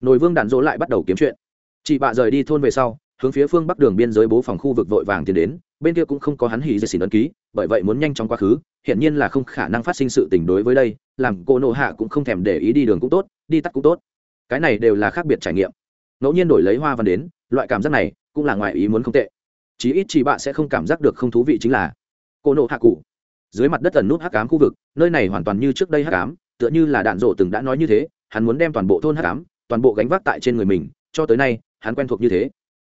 nồi vương đạn dỗ lại bắt đầu kiếm chuyện. Chị bạ rời đi thôn về sau hướng phía phương bắc đường biên giới bố phòng khu vực vội vàng tiến đến bên kia cũng không có hắn hỉ dây xỉn ấn ký bởi vậy muốn nhanh chóng quá khứ hiện nhiên là không khả năng phát sinh sự tình đối với đây làm cô nộ hạ cũng không thèm để ý đi đường cũng tốt đi tắt cũng tốt. Cái này đều là khác biệt trải nghiệm. Ngẫu nhiên đổi lấy hoa văn đến loại cảm giác này cũng là ngoài ý muốn không tệ. Chí ít chị bạn sẽ không cảm giác được không thú vị chính là cô nộ hạ cụ. Dưới mặt đất ẩn nút hắc ám khu vực nơi này hoàn toàn như trước đây hắc ám, tựa như là đạn rộ từng đã nói như thế hắn muốn đem toàn bộ thôn hắc ám toàn bộ gánh vác tại trên người mình, cho tới nay, hắn quen thuộc như thế.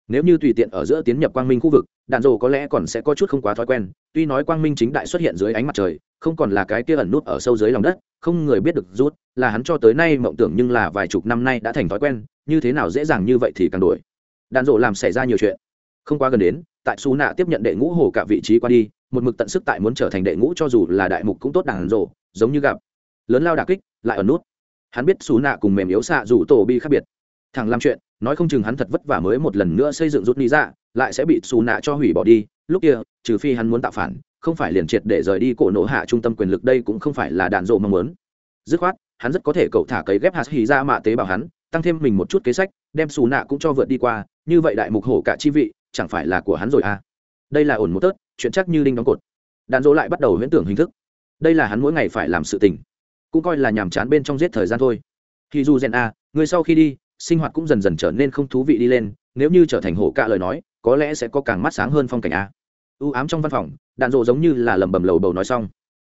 Nếu như tùy tiện ở giữa tiến nhập quang minh khu vực, đạn dồ có lẽ còn sẽ có chút không quá thói quen. Tuy nói quang minh chính đại xuất hiện dưới ánh mặt trời, không còn là cái kia ẩn nút ở sâu dưới lòng đất, không người biết được rút, là hắn cho tới nay mộng tưởng nhưng là vài chục năm nay đã thành thói quen, như thế nào dễ dàng như vậy thì càng đổi. Đạn dồ làm xảy ra nhiều chuyện. Không quá gần đến, tại xú nạ tiếp nhận đệ ngũ hồ cả vị trí qua đi, một mực tận sức tại muốn trở thành đệ ngũ cho dù là đại mục cũng tốt đạn dồ giống như gặp. Lớn lao đà kích, lại ẩn nút hắn biết xú nạ cùng mềm yếu xạ dù tổ bi khác biệt. Thằng làm chuyện, nói không chừng hắn thật vất vả mới một lần nữa xây dựng rút ni ra dạ, lại sẽ bị xù nạ cho hủy bỏ đi. Lúc kia, trừ phi hắn muốn tạo phản, không phải liền triệt để rời đi cổ nổ hạ trung tâm quyền lực đây cũng không phải là đạn dộ mong muốn. Dứt khoát, hắn rất có thể cậu thả cấy ghép hạt hì ra mạ tế bảo hắn, tăng thêm mình một chút kế sách, đem xù nạ cũng cho vượt đi qua. Như vậy đại mục hổ cả chi vị, chẳng phải là của hắn rồi à? Đây là ổn một tớt, chuyện chắc như đinh đóng cột. Đạn dỗ lại bắt đầu huyễn tưởng hình thức. Đây là hắn mỗi ngày phải làm sự tình cũng coi là nhàm chán bên trong giết thời gian thôi. Thì dù rèn a người sau khi đi, sinh hoạt cũng dần dần trở nên không thú vị đi lên, nếu như trở thành hổ cạ lời nói, có lẽ sẽ có càng mắt sáng hơn phong cảnh à. a ưu ám trong văn phòng, đạn rộ giống như là lẩm bẩm lầu bầu nói xong.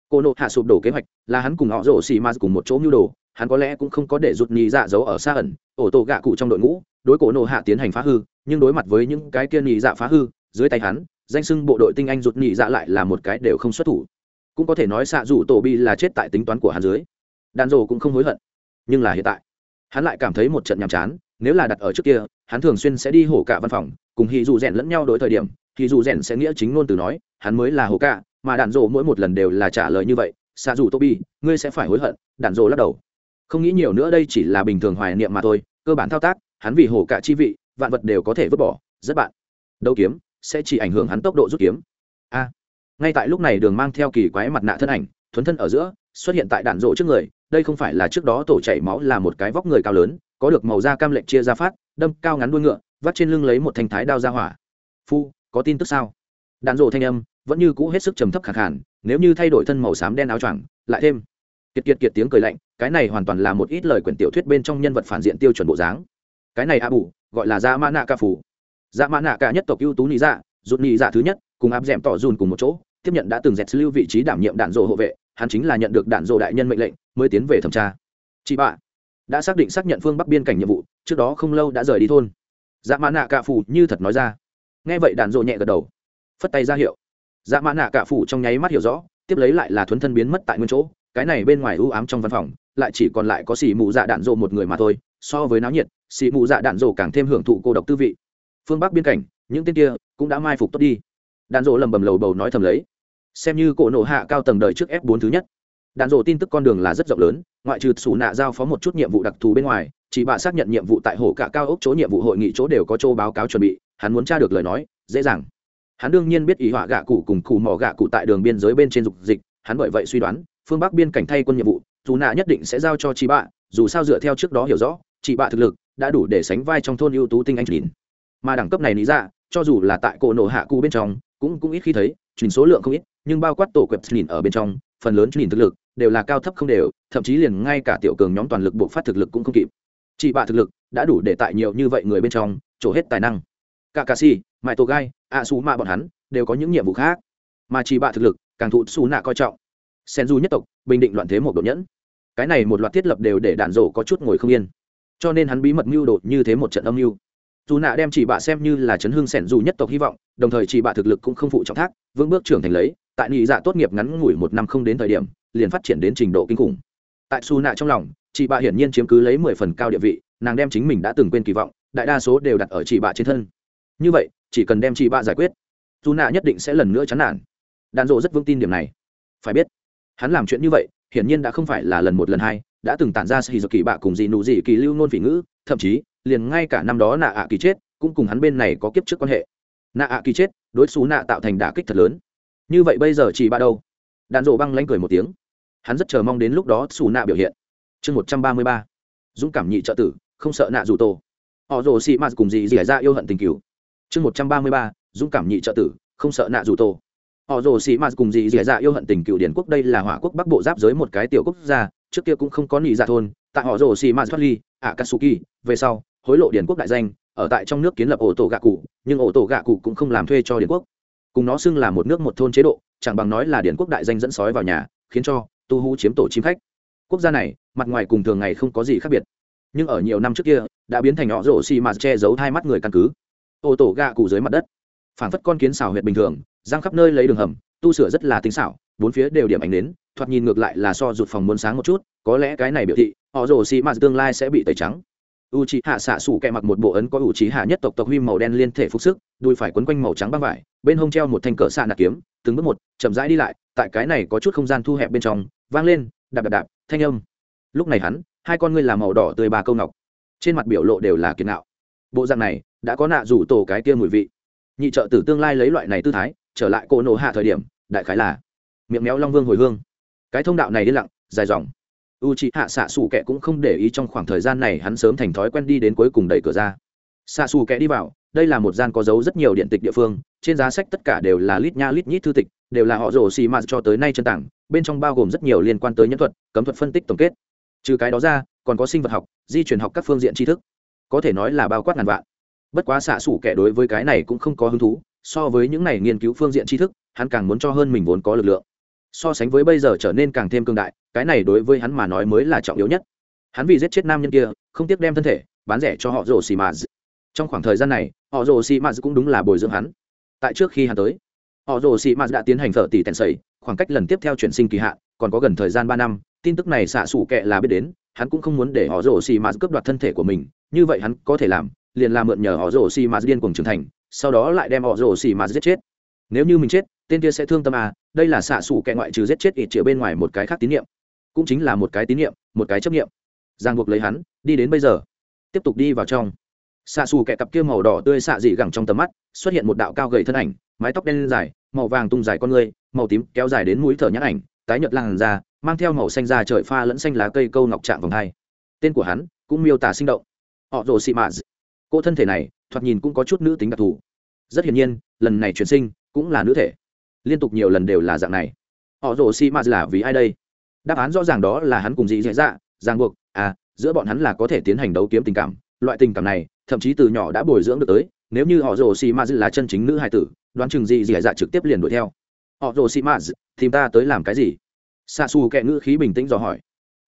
Cô nộ hạ sụp đổ kế hoạch, là hắn cùng họ rổ xì ma cùng một chỗ mưu đồ, hắn có lẽ cũng không có để rụt nhì dạ giấu ở xa ẩn, ổ tổ gạ cụ trong đội ngũ, đối cổ nộ hạ tiến hành phá hư, nhưng đối mặt với những cái kia nhì dạ phá hư, dưới tay hắn, danh sưng bộ đội tinh anh rụt nhì dạ lại là một cái đều không xuất thủ cũng có thể nói xạ rủ tổ bi là chết tại tính toán của hắn dưới. Đàn rồ cũng không hối hận. Nhưng là hiện tại, hắn lại cảm thấy một trận nhàm chán, nếu là đặt ở trước kia, hắn thường xuyên sẽ đi hổ cả văn phòng, cùng hì dù rèn lẫn nhau đổi thời điểm thì dù rèn sẽ nghĩa chính ngôn từ nói, hắn mới là hổ cả, mà đàn rồ mỗi một lần đều là trả lời như vậy, xạ dù tô bi, ngươi sẽ phải hối hận đàn rồ lắc đầu. Không nghĩ nhiều nữa đây chỉ là bình thường hoài niệm mà thôi, cơ bản thao tác, hắn vì hổ cả chi vị, vạn vật đều có thể vứt bỏ, rất bạn. Đâu kiếm sẽ chỉ ảnh hưởng hắn tốc độ rút kiếm. A ngay tại lúc này đường mang theo kỳ quái mặt nạ thân ảnh, thuấn thân ở giữa, xuất hiện tại đạn rộ trước người, đây không phải là trước đó tổ chảy máu là một cái vóc người cao lớn, có được màu da cam lệnh chia ra phát, đâm cao ngắn đuôi ngựa, vắt trên lưng lấy một thanh thái đao ra hỏa. Phu, có tin tức sao? Đạn rộ thanh âm, vẫn như cũ hết sức trầm thấp khẳng hẳn nếu như thay đổi thân màu xám đen áo choàng, lại thêm. Kiệt kiệt kiệt tiếng cười lạnh, cái này hoàn toàn là một ít lời quyển tiểu thuyết bên trong nhân vật phản diện tiêu chuẩn bộ dáng. Cái này a bù, gọi là da mã nạ ca phủ Da dạ mã nạ ca nhất tộc ưu tú nị dạ rụt nị dạ thứ nhất cùng áp d ẻ m tỏ dùn cùng một chỗ, tiếp nhận đã từng dẹt lưu vị trí đảm nhiệm đạn dộ hộ vệ, hắn chính là nhận được đạn dộ đại nhân mệnh lệnh, mới tiến về thẩm tra. Chị bạ đã xác định xác nhận phương bắc biên cảnh nhiệm vụ, trước đó không lâu đã rời đi thôn. Dạ mã nạ cạ phủ như thật nói ra. Nghe vậy đạn dộ nhẹ gật đầu. Phất tay ra hiệu. Dạ mã nạ cạ phủ trong nháy mắt hiểu rõ, tiếp lấy lại là thuấn thân biến mất tại nguyên chỗ, cái này bên ngoài ưu ám trong văn phòng, lại chỉ còn lại có xì mù dạ đạn dộ một người mà thôi, so với náo nhiệt, xì mù dạ đạn dộ càng thêm hưởng thụ cô độc tư vị. Phương bắc biên cảnh, những tên kia cũng đã mai phục tốt đi đạn dộ lầm bầm lầu bầu nói thầm lấy. Xem như cổ nộ hạ cao tầng đời trước f 4 thứ nhất. Đạn dộ tin tức con đường là rất rộng lớn, ngoại trừ xù nạ giao phó một chút nhiệm vụ đặc thù bên ngoài, chỉ bạ xác nhận nhiệm vụ tại hồ cả cao ốc chỗ nhiệm vụ hội nghị chỗ đều có chỗ báo cáo chuẩn bị, hắn muốn tra được lời nói, dễ dàng. Hắn đương nhiên biết ý họa gạ cụ cùng cụ mỏ gạ cụ tại đường biên giới bên trên dục dịch, hắn bởi vậy suy đoán, phương bắc biên cảnh thay quân nhiệm vụ, dù nạ nhất định sẽ giao cho chị bạ, dù sao dựa theo trước đó hiểu rõ chị bạ thực lực đã đủ để sánh vai trong thôn ưu tú tinh anh chín mà đẳng cấp này lý ra cho dù là tại cổ nổ hạ cụ bên trong cũng cũng ít khi thấy chuyển số lượng không ít, nhưng bao quát tổ quẹp nhìn ở bên trong, phần lớn nhìn thực lực đều là cao thấp không đều, thậm chí liền ngay cả tiểu cường nhóm toàn lực buộc phát thực lực cũng không kịp. Chị bạ thực lực đã đủ để tại nhiều như vậy người bên trong, trổ hết tài năng. Cả cà si mãi tổ gai a su ma bọn hắn đều có những nhiệm vụ khác, mà chị bạ thực lực càng thụ xù nạ coi trọng. Sen du nhất tộc, bình định loạn thế một độ nhẫn. Cái này một loạt thiết lập đều để đạn rổ có chút ngồi không yên. Cho nên hắn bí mật mưu đột như thế một trận âm mưu dù nạ đem chỉ bạ xem như là chấn hương sẻn dù nhất tộc hy vọng, đồng thời chỉ bạ thực lực cũng không phụ trọng thác, vững bước trưởng thành lấy, tại nhị dạ tốt nghiệp ngắn ngủi một năm không đến thời điểm, liền phát triển đến trình độ kinh khủng. Tại su nạ trong lòng chị bạ hiển nhiên chiếm cứ lấy mười phần cao địa vị, nàng đem chính mình đã từng quên kỳ vọng, đại đa số đều đặt ở chị bạ trên thân. Như vậy, chỉ cần đem chị bạ giải quyết su nạ nhất định sẽ lần nữa chán nản. Đàn rộ rất vững tin điểm này. Phải biết, hắn làm chuyện như vậy, hiển nhiên đã không phải là lần một lần hai, đã từng tản ra sĩ kỳ bạ cùng dị nụ dị kỳ lưu nôn phỉ ngữ, thậm chí liền ngay cả năm đó nạ ạ kỳ chết, cũng cùng hắn bên này có kiếp trước quan hệ. Nạ ạ kỳ chết, đối xú nạ tạo thành đả kích thật lớn. Như vậy bây giờ chỉ ba đâu? Đạn rộ băng lanh cười một tiếng. Hắn rất chờ mong đến lúc đó xù nạ biểu hiện. Chương một trăm ba mươi ba. Dũng cảm nhị trợ tử, không sợ nạ dù tổ. Họ rồ xị mạt cùng dì dì ra yêu hận tình cứu chương một trăm ba mươi ba. Dũng cảm nhị trợ tử, không sợ nạ dù tổ. Họ rồ xị mạt cùng dì dì ra yêu hận tình cựu điển quốc đây là hỏa quốc bắc bộ giáp giới một cái tiểu quốc gia, trước kia cũng không có nị dạ thôn. Tại họ rồ xị mạt thoát ly ạ katsuki về sau hối lộ điển quốc đại danh, ở tại trong nước kiến lập ổ tổ gạ cụ, nhưng ổ tổ gạ cụ cũng không làm thuê cho điển quốc. Cùng nó xưng là một nước một thôn chế độ, chẳng bằng nói là điển quốc đại danh dẫn sói vào nhà, khiến cho tu hú chiếm tổ chim khách. Quốc gia này, mặt ngoài cùng thường ngày không có gì khác biệt. Nhưng ở nhiều năm trước kia, đã biến thành họ rổ xì mà che giấu hai mắt người căn cứ. Ô tổ gạ cụ dưới mặt đất phản phất con kiến xào huyệt bình thường, giang khắp nơi lấy đường hầm, tu sửa rất là tinh xảo, bốn phía đều điểm ảnh đến, thoạt nhìn ngược lại là so rụt phòng muôn sáng một chút, có lẽ cái này biểu thị, họ rổ xì mà tương lai sẽ bị tẩy trắng u c hạ xạ sủ kẹ mặc một bộ ấn có u c hạ nhất tộc tộc huy màu đen liên thể phục sức, đuôi phải quấn quanh màu trắng băng vải, bên hông treo một thanh cỡ xạ nạt kiếm, từng bước một, chậm rãi đi lại, tại cái này có chút không gian thu hẹp bên trong, vang lên, đạp đạp đạp, thanh âm. Lúc này hắn, hai con ngươi làm màu đỏ tươi ba câu ngọc. Trên mặt biểu lộ đều là kiệt ngạo. Bộ dạng này, đã có nạ rủ tổ cái kia mùi vị. Nhị trợ tử tương lai lấy loại này tư thái, trở lại cỗ nổ hạ thời điểm, đại khái là miệng méo long vương hồi hương. Cái thông đạo này đi lặng, dài dòng u c h ị hạ xạ xù kẹ cũng không để ý trong khoảng thời gian này hắn sớm thành thói quen đi đến cuối cùng đẩy cửa ra. Xạ xù kẹ đi vào, đây là một gian có dấu rất nhiều điện tịch địa phương, trên giá sách tất cả đều là lít nha lít nhít thư tịch, đều là họ rồ xì mạt cho tới nay chân tảng, bên trong bao gồm rất nhiều liên quan tới nhân thuật, cấm thuật phân tích tổng kết. Trừ cái đó ra, còn có sinh vật học, di truyền học các phương diện tri thức. Có thể nói là bao quát ngàn vạn. Bất quá xạ xủ kẻ đối với cái này cũng không có hứng thú, so với những này nghiên cứu phương diện tri thức, hắn càng muốn cho hơn mình vốn có lực lượng so sánh với bây giờ trở nên càng thêm cương đại, cái này đối với hắn mà nói mới là trọng yếu nhất. Hắn vì giết chết nam nhân kia, không tiếc đem thân thể, bán rẻ cho họ rồ xì mạt trong khoảng thời gian này, họ rồ xì mạt cũng đúng là bồi dưỡng hắn. Tại trước khi hắn tới, họ rồ xì mạt đã tiến hành phở tỷ tèn sầy, khoảng cách lần tiếp theo chuyển sinh kỳ hạn, còn có gần thời gian ba năm, tin tức này xạ xủ kệ là biết đến, hắn cũng không muốn để họ rồ xì mạt cướp đoạt thân thể của mình, như vậy hắn có thể làm, liền làm mượn nhờ họ rồ xì mạt điên cuồng trưởng thành, sau đó lại đem họ rồ xì mạt giết chết. Nếu như mình chết, tên kia sẽ thương tâm à đây là xạ xủ kệ ngoại trừ giết chết ít chĩa bên ngoài một cái khác tín nhiệm, cũng chính là một cái tín nhiệm, một cái chấp nghiệm giang buộc lấy hắn, đi đến bây giờ. Tiếp tục đi vào trong. Xạ xù kẻ cặp kia màu đỏ tươi xạ dị gẳng trong tầm mắt, xuất hiện một đạo cao gầy thân ảnh, mái tóc đen dài, màu vàng tung dài con người, màu tím kéo dài đến mũi thở nhãn ảnh, tái nhợt làn da, mang theo màu xanh da trời pha lẫn xanh lá cây câu ngọc trạng vòng hai. Tên của hắn cũng miêu tả sinh động. Họ rồ xị mạ cô thân thể này, thoạt nhìn cũng có chút nữ tính đặc thù. Rất hiển nhiên, lần này chuyển sinh cũng là nữ thể liên tục nhiều lần đều là dạng này. Họ rồ xị mạ là vì ai đây? Đáp án rõ ràng đó là hắn cùng dị dạ dạ ràng buộc à giữa bọn hắn là có thể tiến hành đấu kiếm tình cảm. Loại tình cảm này, thậm chí từ nhỏ đã bồi dưỡng được tới, nếu như họ rồ xi ma là chân chính nữ hài tử, đoán chừng dị dạ dạ trực tiếp liền đuổi theo. Họ rồ xi ma tìm ta tới làm cái gì? Xa xù kẹ ngữ khí bình tĩnh dò hỏi.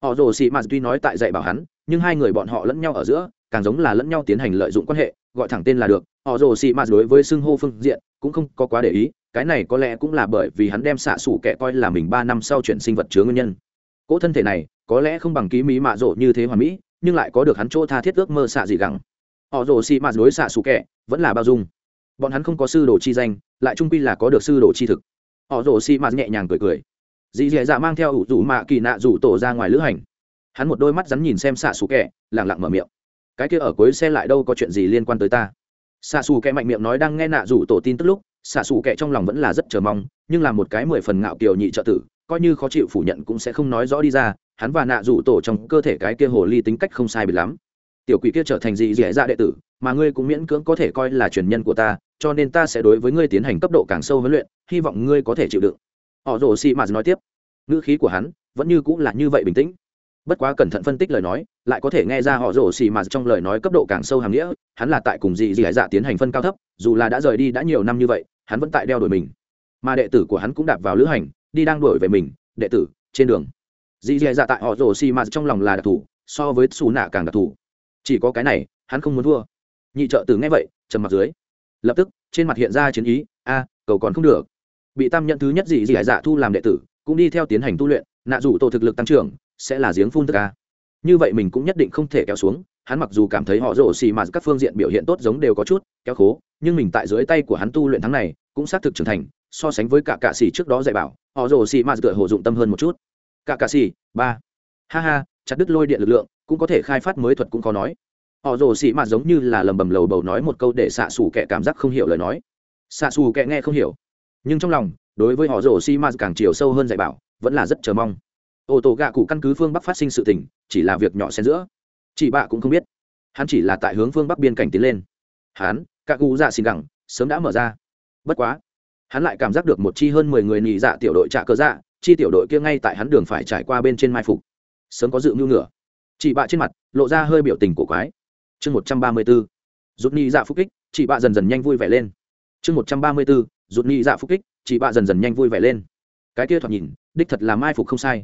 Họ rồ xi ma tuy nói tại dạy bảo hắn, nhưng hai người bọn họ lẫn nhau ở giữa, càng giống là lẫn nhau tiến hành lợi dụng quan hệ, gọi thẳng tên là được. Họ rồ xi ma đối với xưng hô phương diện cũng không có quá để ý cái này có lẽ cũng là bởi vì hắn đem xạ xù kẻ coi là mình ba năm sau chuyển sinh vật chứa nguyên nhân. Cỗ thân thể này có lẽ không bằng ký mỹ mạ rộ như thế hoàn mỹ nhưng lại có được hắn chỗ tha thiết ước mơ xạ gì gẳng. Họ rồ xị mạ đối xạ xù kẻ vẫn là bao dung. Bọn hắn không có sư đồ chi danh lại trung pi là có được sư đồ chi thực. Họ rồ xị mạ nhẹ nhàng cười cười. Dì dì dạ mang theo ủ rủ mạ kỳ nạ rủ tổ ra ngoài lữ hành. Hắn một đôi mắt rắn nhìn xem xạ xù kẻ, lẳng lặng mở miệng. Cái kia ở cuối xe lại đâu có chuyện gì liên quan tới ta? Xạ xù kẻ mạnh miệng nói đang nghe nạ rủ tổ tin tức lúc xạ xù kệ trong lòng vẫn là rất chờ mong, nhưng là một cái mười phần ngạo kiều nhị trợ tử, coi như khó chịu phủ nhận cũng sẽ không nói rõ đi ra, hắn và nạ rủ tổ trong cơ thể cái kia hồ ly tính cách không sai biệt lắm. Tiểu quỷ kia trở thành gì dẻ ra đệ tử, mà ngươi cũng miễn cưỡng có thể coi là truyền nhân của ta, cho nên ta sẽ đối với ngươi tiến hành cấp độ càng sâu huấn luyện, hy vọng ngươi có thể chịu đựng. Họ rồ xì mạt nói tiếp. Ngữ khí của hắn vẫn như cũng là như vậy bình tĩnh. Bất quá cẩn thận phân tích lời nói, lại có thể nghe ra họ rồ xì mà trong lời nói cấp độ càng sâu hàm nghĩa, hắn là tại cùng dị dị dạ tiến hành phân cao thấp, dù là đã rời đi đã nhiều năm như vậy hắn vẫn tại đeo đuổi mình. Mà đệ tử của hắn cũng đạp vào lữ hành, đi đang đuổi về mình, đệ tử, trên đường. Dì dì dạ tại họ rồ xì mà trong lòng là đặc thù, so với xù nạ càng đặc thù. Chỉ có cái này, hắn không muốn thua. Nhị trợ tử nghe vậy, trầm mặt dưới. Lập tức, trên mặt hiện ra chiến ý, a, cầu còn không được. Bị tam nhận thứ nhất dì dì dạ thu làm đệ tử, cũng đi theo tiến hành tu luyện, nạ dù tổ thực lực tăng trưởng, sẽ là giếng phun tức a. Như vậy mình cũng nhất định không thể kéo xuống, hắn mặc dù cảm thấy họ rồ xì mà các phương diện biểu hiện tốt giống đều có chút kéo khố, nhưng mình tại dưới tay của hắn tu luyện tháng này, cũng xác thực trưởng thành, so sánh với cả cạ xỉ trước đó dạy bảo, họ rồ xì mà tựa hồ dụng tâm hơn một chút. Cả cạ xỉ ba. Ha ha, chặt đứt lôi điện lực lượng, cũng có thể khai phát mới thuật cũng khó nói. Họ rồ xì mà giống như là lầm bầm lầu bầu nói một câu để xạ xù kẻ cảm giác không hiểu lời nói. Xạ xù kẻ nghe không hiểu. Nhưng trong lòng, đối với họ rồ xì mà càng chiều sâu hơn dạy bảo, vẫn là rất chờ mong. Ô tô gạ cụ căn cứ phương bắc phát sinh sự tình, chỉ là việc nhỏ xen giữa. Chị bạ cũng không biết. Hắn chỉ là tại hướng phương bắc biên cảnh tiến lên. Hắn các cụ dạ xin gẳng, sớm đã mở ra. Bất quá, hắn lại cảm giác được một chi hơn mười người nhị dạ tiểu đội trạ cơ dạ chi tiểu đội kia ngay tại hắn đường phải trải qua bên trên mai phục. Sớm có dự mưu ngửa chị bạ trên mặt lộ ra hơi biểu tình của quái. Chương một trăm ba mươi b ố rút nhị dạ phúc kích, chị bạ dần dần nhanh vui vẻ lên. Chương một trăm ba mươi b ố rút nhị dạ phúc kích, chị bạ dần dần nhanh vui vẻ lên. Cái kia thoạt nhìn, đích thật là mai phục không sai.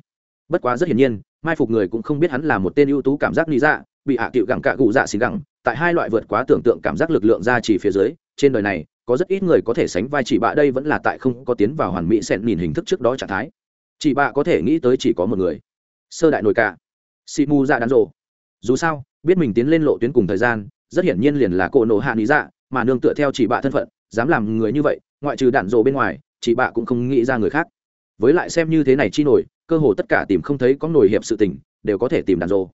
Bất quá rất hiển nhiên, mai phục người cũng không biết hắn là một tên ưu tú cảm giác nhị dạ bị hạ à cựu gẳng cạ cụ dạ xì gẳng, tại hai loại vượt quá tưởng tượng cảm giác lực lượng ra chỉ phía dưới, trên đời này, có rất ít người có thể sánh vai chị bạ đây vẫn là tại không có tiến vào hoàn mỹ xẹn nhìn hình thức trước đó trạng thái. Chị bạ có thể nghĩ tới chỉ có một người. Sơ đại nổi cả. Xì mù dạ đàn rộ dù sao, biết mình tiến lên lộ tuyến cùng thời gian, rất hiển nhiên liền là cổ nổ hạ lý dạ mà nương tựa theo chị bạ thân phận, dám làm người như vậy, ngoại trừ đạn rộ bên ngoài, chị bạ cũng không nghĩ ra người khác. Với lại xem như thế này chi nổi, cơ hồ tất cả tìm không thấy có nổi hiệp sự tình, đều có thể tìm đạn rộ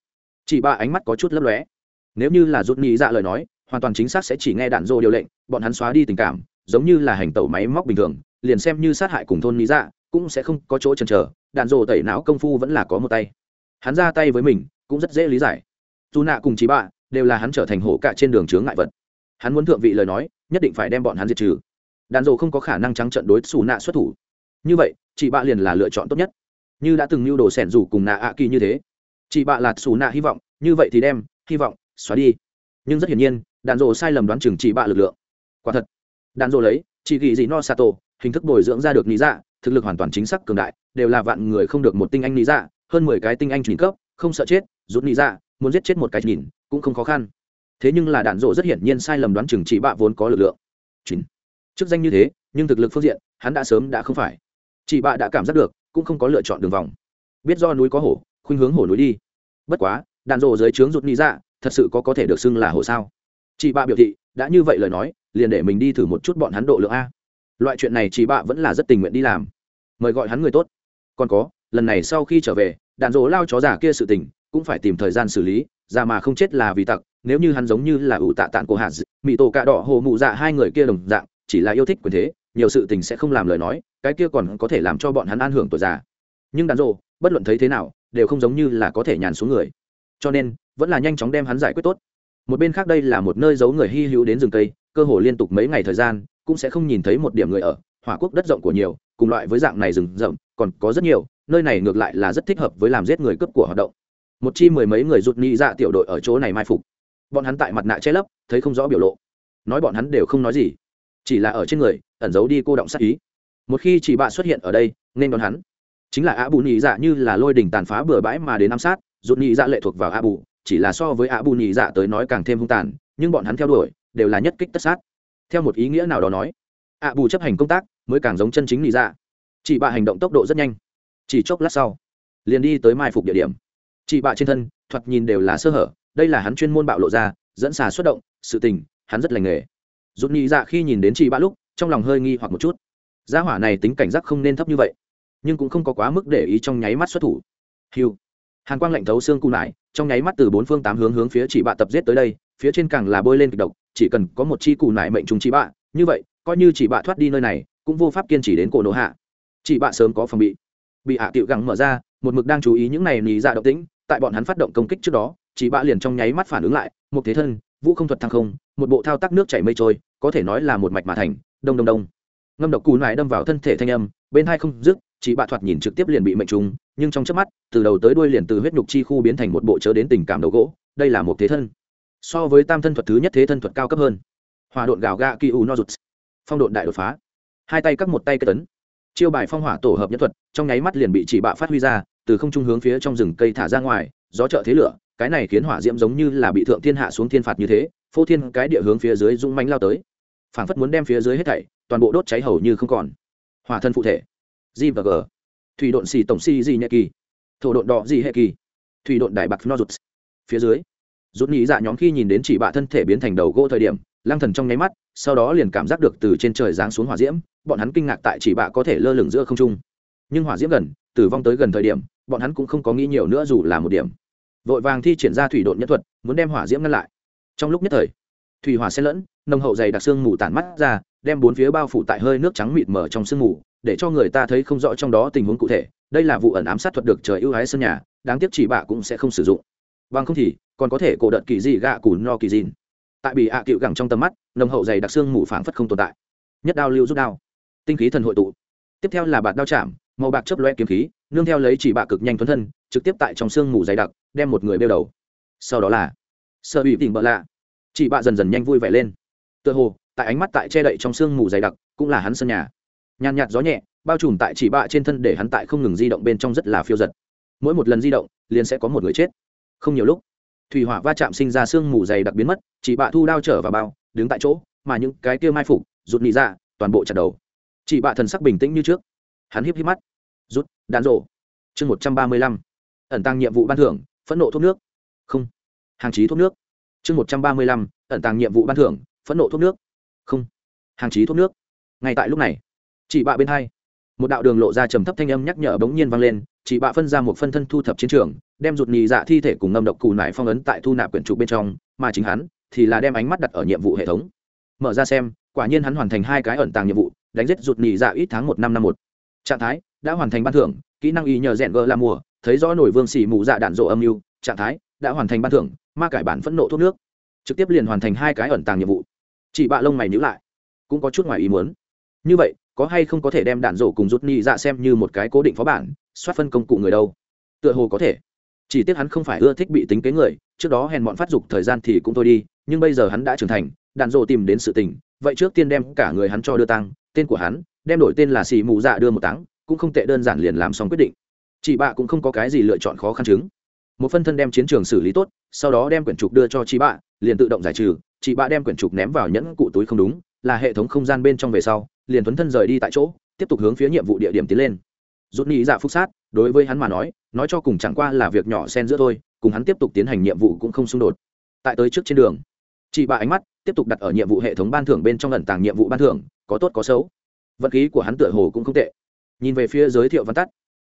chị ba ánh mắt có chút lấp lóe. Nếu như là rút nghĩ dạ lời nói, hoàn toàn chính xác sẽ chỉ nghe đạn dô điều lệnh, bọn hắn xóa đi tình cảm, giống như là hành tẩu máy móc bình thường, liền xem như sát hại cùng thôn nghĩ dạ cũng sẽ không có chỗ chần chờ, đạn dô tẩy não công phu vẫn là có một tay. Hắn ra tay với mình, cũng rất dễ lý giải. Dù nạ cùng chị bạ đều là hắn trở thành hổ cạ trên đường chướng ngại vật. Hắn muốn thượng vị lời nói, nhất định phải đem bọn hắn diệt trừ. Đạn rộ không có khả năng trắng trận đối xù nạ xuất thủ. Như vậy chị bạ liền là lựa chọn tốt nhất. Như đã từng mưu đồ sẻn rủ cùng nạ ạ kỳ như thế chị bạ lạt xù nạ hy vọng, như vậy thì đem, hy vọng, xóa đi. Nhưng rất hiển nhiên, đạn dộ sai lầm đoán chừng chị bạ lực lượng. Quả thật, đạn dộ lấy chị ghi gì no sato hình thức bồi dưỡng ra được lý dạ thực lực hoàn toàn chính xác cường đại, đều là vạn người không được một tinh anh lý dạ hơn mười cái tinh anh chuyển cấp, không sợ chết, rút lý dạ muốn giết chết một cái nhìn, cũng không khó khăn. Thế nhưng là đạn dộ rất hiển nhiên sai lầm đoán chừng chị bạ vốn có lực lượng. Chín chức danh như thế, nhưng thực lực phương diện, hắn đã sớm đã không phải. Chị bạ đã cảm giác được, cũng không có lựa chọn đường vòng. Biết do núi có hổ khuynh hướng hồ núi đi. Bất quá đạn dộ dưới trướng rụt ni dạ thật sự có có thể được xưng là hồ sao? Chị bạ biểu thị, đã như vậy lời nói, liền để mình đi thử một chút bọn hắn độ lượng a. Loại chuyện này chị bạ vẫn là rất tình nguyện đi làm. Mời gọi hắn người tốt. Còn có, lần này sau khi trở về đạn dỗ lao chó giả kia sự tình, cũng phải tìm thời gian xử lý ra mà không chết là vì tặc, nếu như hắn giống như là ủ tạ tạng của hạt mỹ tổ cạ đỏ hồ mụ dạ hai người kia đồng dạng, chỉ là yêu thích quyền thế, nhiều sự tình sẽ không làm lời nói, cái kia còn có thể làm cho bọn hắn an hưởng tuổi già. Nhưng đàn rộ, bất luận thấy thế nào đều không giống như là có thể nhàn xuống người. Cho nên, vẫn là nhanh chóng đem hắn giải quyết tốt. Một bên khác đây là một nơi giấu người hy hữu đến rừng cây, cơ hồ liên tục mấy ngày thời gian, cũng sẽ không nhìn thấy một điểm người ở. Hỏa quốc đất rộng của nhiều, cùng loại với dạng này rừng rậm, còn có rất nhiều, nơi này ngược lại là rất thích hợp với làm giết người cướp của hoạt động. Một chi mười mấy người rụt nhị dạ tiểu đội ở chỗ này mai phục. Bọn hắn tại mặt nạ che lấp, thấy không rõ biểu lộ. Nói bọn hắn đều không nói gì. Chỉ là ở trên người, ẩn giấu đi cô động sát ý. Một khi chị bạ xuất hiện ở đây, nên đón hắn chính là ạ bù nhị dạ như là lôi đình tàn phá bừa bãi mà đến ám sát rụt nhị dạ lệ thuộc vào ạ bù chỉ là so với ạ bù nhị dạ tới nói càng thêm hung tàn, nhưng bọn hắn theo đuổi, đều là nhất kích tất sát. Theo một ý nghĩa nào đó nói ạ bù chấp hành công tác mới càng giống chân chính nhị dạ chị bạ hành động tốc độ rất nhanh. Chỉ chốc lát sau, liền đi tới mai phục địa điểm. Chị bạ trên thân, thoạt nhìn đều là sơ hở, đây là hắn chuyên môn bạo lộ ra, dẫn xà xuất động, sự tình, hắn rất lành nghề. Rút nhị dạ khi nhìn đến chị bạ lúc, trong lòng hơi nghi hoặc một chút. Gia hỏa này tính cảnh giác không nên thấp như vậy nhưng cũng không có quá mức để ý trong nháy mắt xuất thủ. Hiu. Hàn quang lạnh thấu xương cung lại, trong nháy mắt từ bốn phương tám hướng hướng phía chị bạ tập giết tới đây, phía trên càng là bôi lên kịch độc, chỉ cần có một chi cù nải mệnh trùng chị bạ, như vậy, coi như chị bạ thoát đi nơi này, cũng vô pháp kiên trì đến cổ nổ hạ. Chị bạ sớm có phòng bị. Bị hạ tiệu gắng mở ra, một mực đang chú ý những này nì dạ động tĩnh, tại bọn hắn phát động công kích trước đó chị bạ liền trong nháy mắt phản ứng lại, một thế thân, vũ không thuật thăng không, một bộ thao tác nước chảy mây trôi, có thể nói là một mạch mà thành, đông đông đông. Ngâm độc cù nải đâm vào thân thể thanh âm, bên hai không dứt chị bạ thoạt nhìn trực tiếp liền bị mệnh trùng nhưng trong chớp mắt, từ đầu tới đuôi liền từ huyết nhục chi khu biến thành một bộ chớ đến tình cảm đầu gỗ, đây là một thế thân. So với tam thân thuật thứ nhất thế thân thuật cao cấp hơn. Hòa độn gạo gạ kỳ u no rụt phong độn đại đột phá. Hai tay cắt một tay cây tấn. Chiêu bài phong hỏa tổ hợp nhất thuật, trong nháy mắt liền bị chỉ bạ phát huy ra, từ không trung hướng phía trong rừng cây thả ra ngoài, gió trợ thế lửa, cái này khiến hỏa diễm giống như là bị thượng thiên hạ xuống thiên phạt như thế, phô thiên cái địa hướng phía dưới rung mánh lao tới. Phảng phất muốn đem phía dưới hết thảy, toàn bộ đốt cháy hầu như không còn. Hỏa thân phụ thể g và g. Thủy độn xì tổng xì gì nhẹ kỳ. Thổ độn đỏ gì hệ kỳ. Thủy độn đại bạc no rụt. Phía dưới. Rút nghĩ dạ nhóm khi nhìn đến chỉ bạ thân thể biến thành đầu gỗ thời điểm lang thần trong nháy mắt, sau đó liền cảm giác được từ trên trời giáng xuống hỏa diễm, bọn hắn kinh ngạc tại chỉ bạ có thể lơ lửng giữa không trung. Nhưng hỏa diễm gần, tử vong tới gần thời điểm, bọn hắn cũng không có nghĩ nhiều nữa dù là một điểm. Vội vàng thi triển ra thủy độn nhất thuật, muốn đem hỏa diễm ngăn lại. Trong lúc nhất thời, thủy hỏa xen lẫn, nồng hậu dày đặc xương mù tản mắt ra, đem bốn phía bao phủ tại hơi nước trắng mịt mở trong sương mù để cho người ta thấy không rõ trong đó tình huống cụ thể, đây là vụ ẩn ám sát thuật được trời ưu ái sân nhà, đáng tiếc chỉ bạ cũng sẽ không sử dụng. Bằng không thì, còn có thể cổ đợt kỳ dị gạ cù no kỳ dìn. Tại bị ạ à cựu gẳng trong tầm mắt, nồng hậu dày đặc xương mù phảng phất không tồn tại. Nhất đao lưu rút đao. Tinh khí thần hội tụ. Tiếp theo là bạt đao chạm, màu bạc chớp loe kiếm khí, nương theo lấy chỉ bạ cực nhanh thuấn thân, trực tiếp tại trong xương mù dày đặc, đem một người bêu đầu. Sau đó là sợ bị tỉnh bợ lạ. Chỉ bạ dần dần nhanh vui vẻ lên. Tựa hồ, tại ánh mắt tại che đậy trong xương mù dày đặc, cũng là hắn sân nhà nhàn nhạt gió nhẹ, bao trùm tại chỉ bạ trên thân để hắn tại không ngừng di động bên trong rất là phiêu giật. Mỗi một lần di động, liền sẽ có một người chết. Không nhiều lúc, thủy hỏa va chạm sinh ra sương mù dày đặc biến mất, chỉ bạ thu đao trở vào bao, đứng tại chỗ, mà những cái kia mai phục, rụt nị ra toàn bộ chặt đầu. Chỉ bạ thần sắc bình tĩnh như trước. Hắn híp híp mắt. Rút, đạn rổ. Chương một trăm ba mươi lăm. Ẩn tăng nhiệm vụ ban thưởng, phẫn nộ thuốc nước. Không. Hàng chí thuốc nước. Chương một trăm ba mươi lăm, ẩn tăng nhiệm vụ ban thưởng, phẫn nộ thuốc nước. Không. Hàng chí thuốc nước. Ngay tại lúc này chị bạ bên hai. Một đạo đường lộ ra trầm thấp thanh âm nhắc nhở bỗng nhiên vang lên chị bạ phân ra một phân thân thu thập chiến trường, đem rụt nhì dạ thi thể cùng ngâm độc cù nải phong ấn tại thu nạp quyển trục bên trong, mà chính hắn thì là đem ánh mắt đặt ở nhiệm vụ hệ thống. Mở ra xem, quả nhiên hắn hoàn thành hai cái ẩn tàng nhiệm vụ, đánh giết rụt nhì dạ ít tháng một năm năm một. Trạng thái, đã hoàn thành ban thưởng, kỹ năng y nhờ rèn gờ la mùa, thấy rõ nổi vương xỉ mù dạ đạn rộ âm mưu. Trạng thái, đã hoàn thành ban thưởng, ma cải bản phẫn nộ thuốc nước. Trực tiếp liền hoàn thành hai cái ẩn tàng nhiệm vụ. Chị bạ lông mày nhữ lại, cũng có chút ngoài ý muốn như vậy, có hay không có thể đem đạn rổ cùng rút ni dạ xem như một cái cố định phó bản, soát phân công cụ người đâu? Tựa hồ có thể. Chỉ tiếc hắn không phải ưa thích bị tính kế người, trước đó hèn bọn phát dục thời gian thì cũng thôi đi, nhưng bây giờ hắn đã trưởng thành, đạn rổ tìm đến sự tình, vậy trước tiên đem cả người hắn cho đưa tăng, tên của hắn, đem đổi tên là xì mù dạ đưa một táng, cũng không tệ đơn giản liền làm xong quyết định. Chị bạ cũng không có cái gì lựa chọn khó khăn chứng. Một phân thân đem chiến trường xử lý tốt, sau đó đem quyển trục đưa cho chị bạ, liền tự động giải trừ, chị bạ đem quyển trục ném vào nhẫn cụ túi không đúng là hệ thống không gian bên trong về sau, liền tuấn thân rời đi tại chỗ, tiếp tục hướng phía nhiệm vụ địa điểm tiến lên. Rút nghĩ dạ phúc sát, đối với hắn mà nói nói cho cùng chẳng qua là việc nhỏ xen giữa thôi, cùng hắn tiếp tục tiến hành nhiệm vụ cũng không xung đột. Tại tới trước trên đường, chị bà ánh mắt tiếp tục đặt ở nhiệm vụ hệ thống ban thưởng bên trong lần tàng nhiệm vụ ban thưởng, có tốt có xấu. Vật khí của hắn tựa hồ cũng không tệ. Nhìn về phía giới thiệu văn tắt,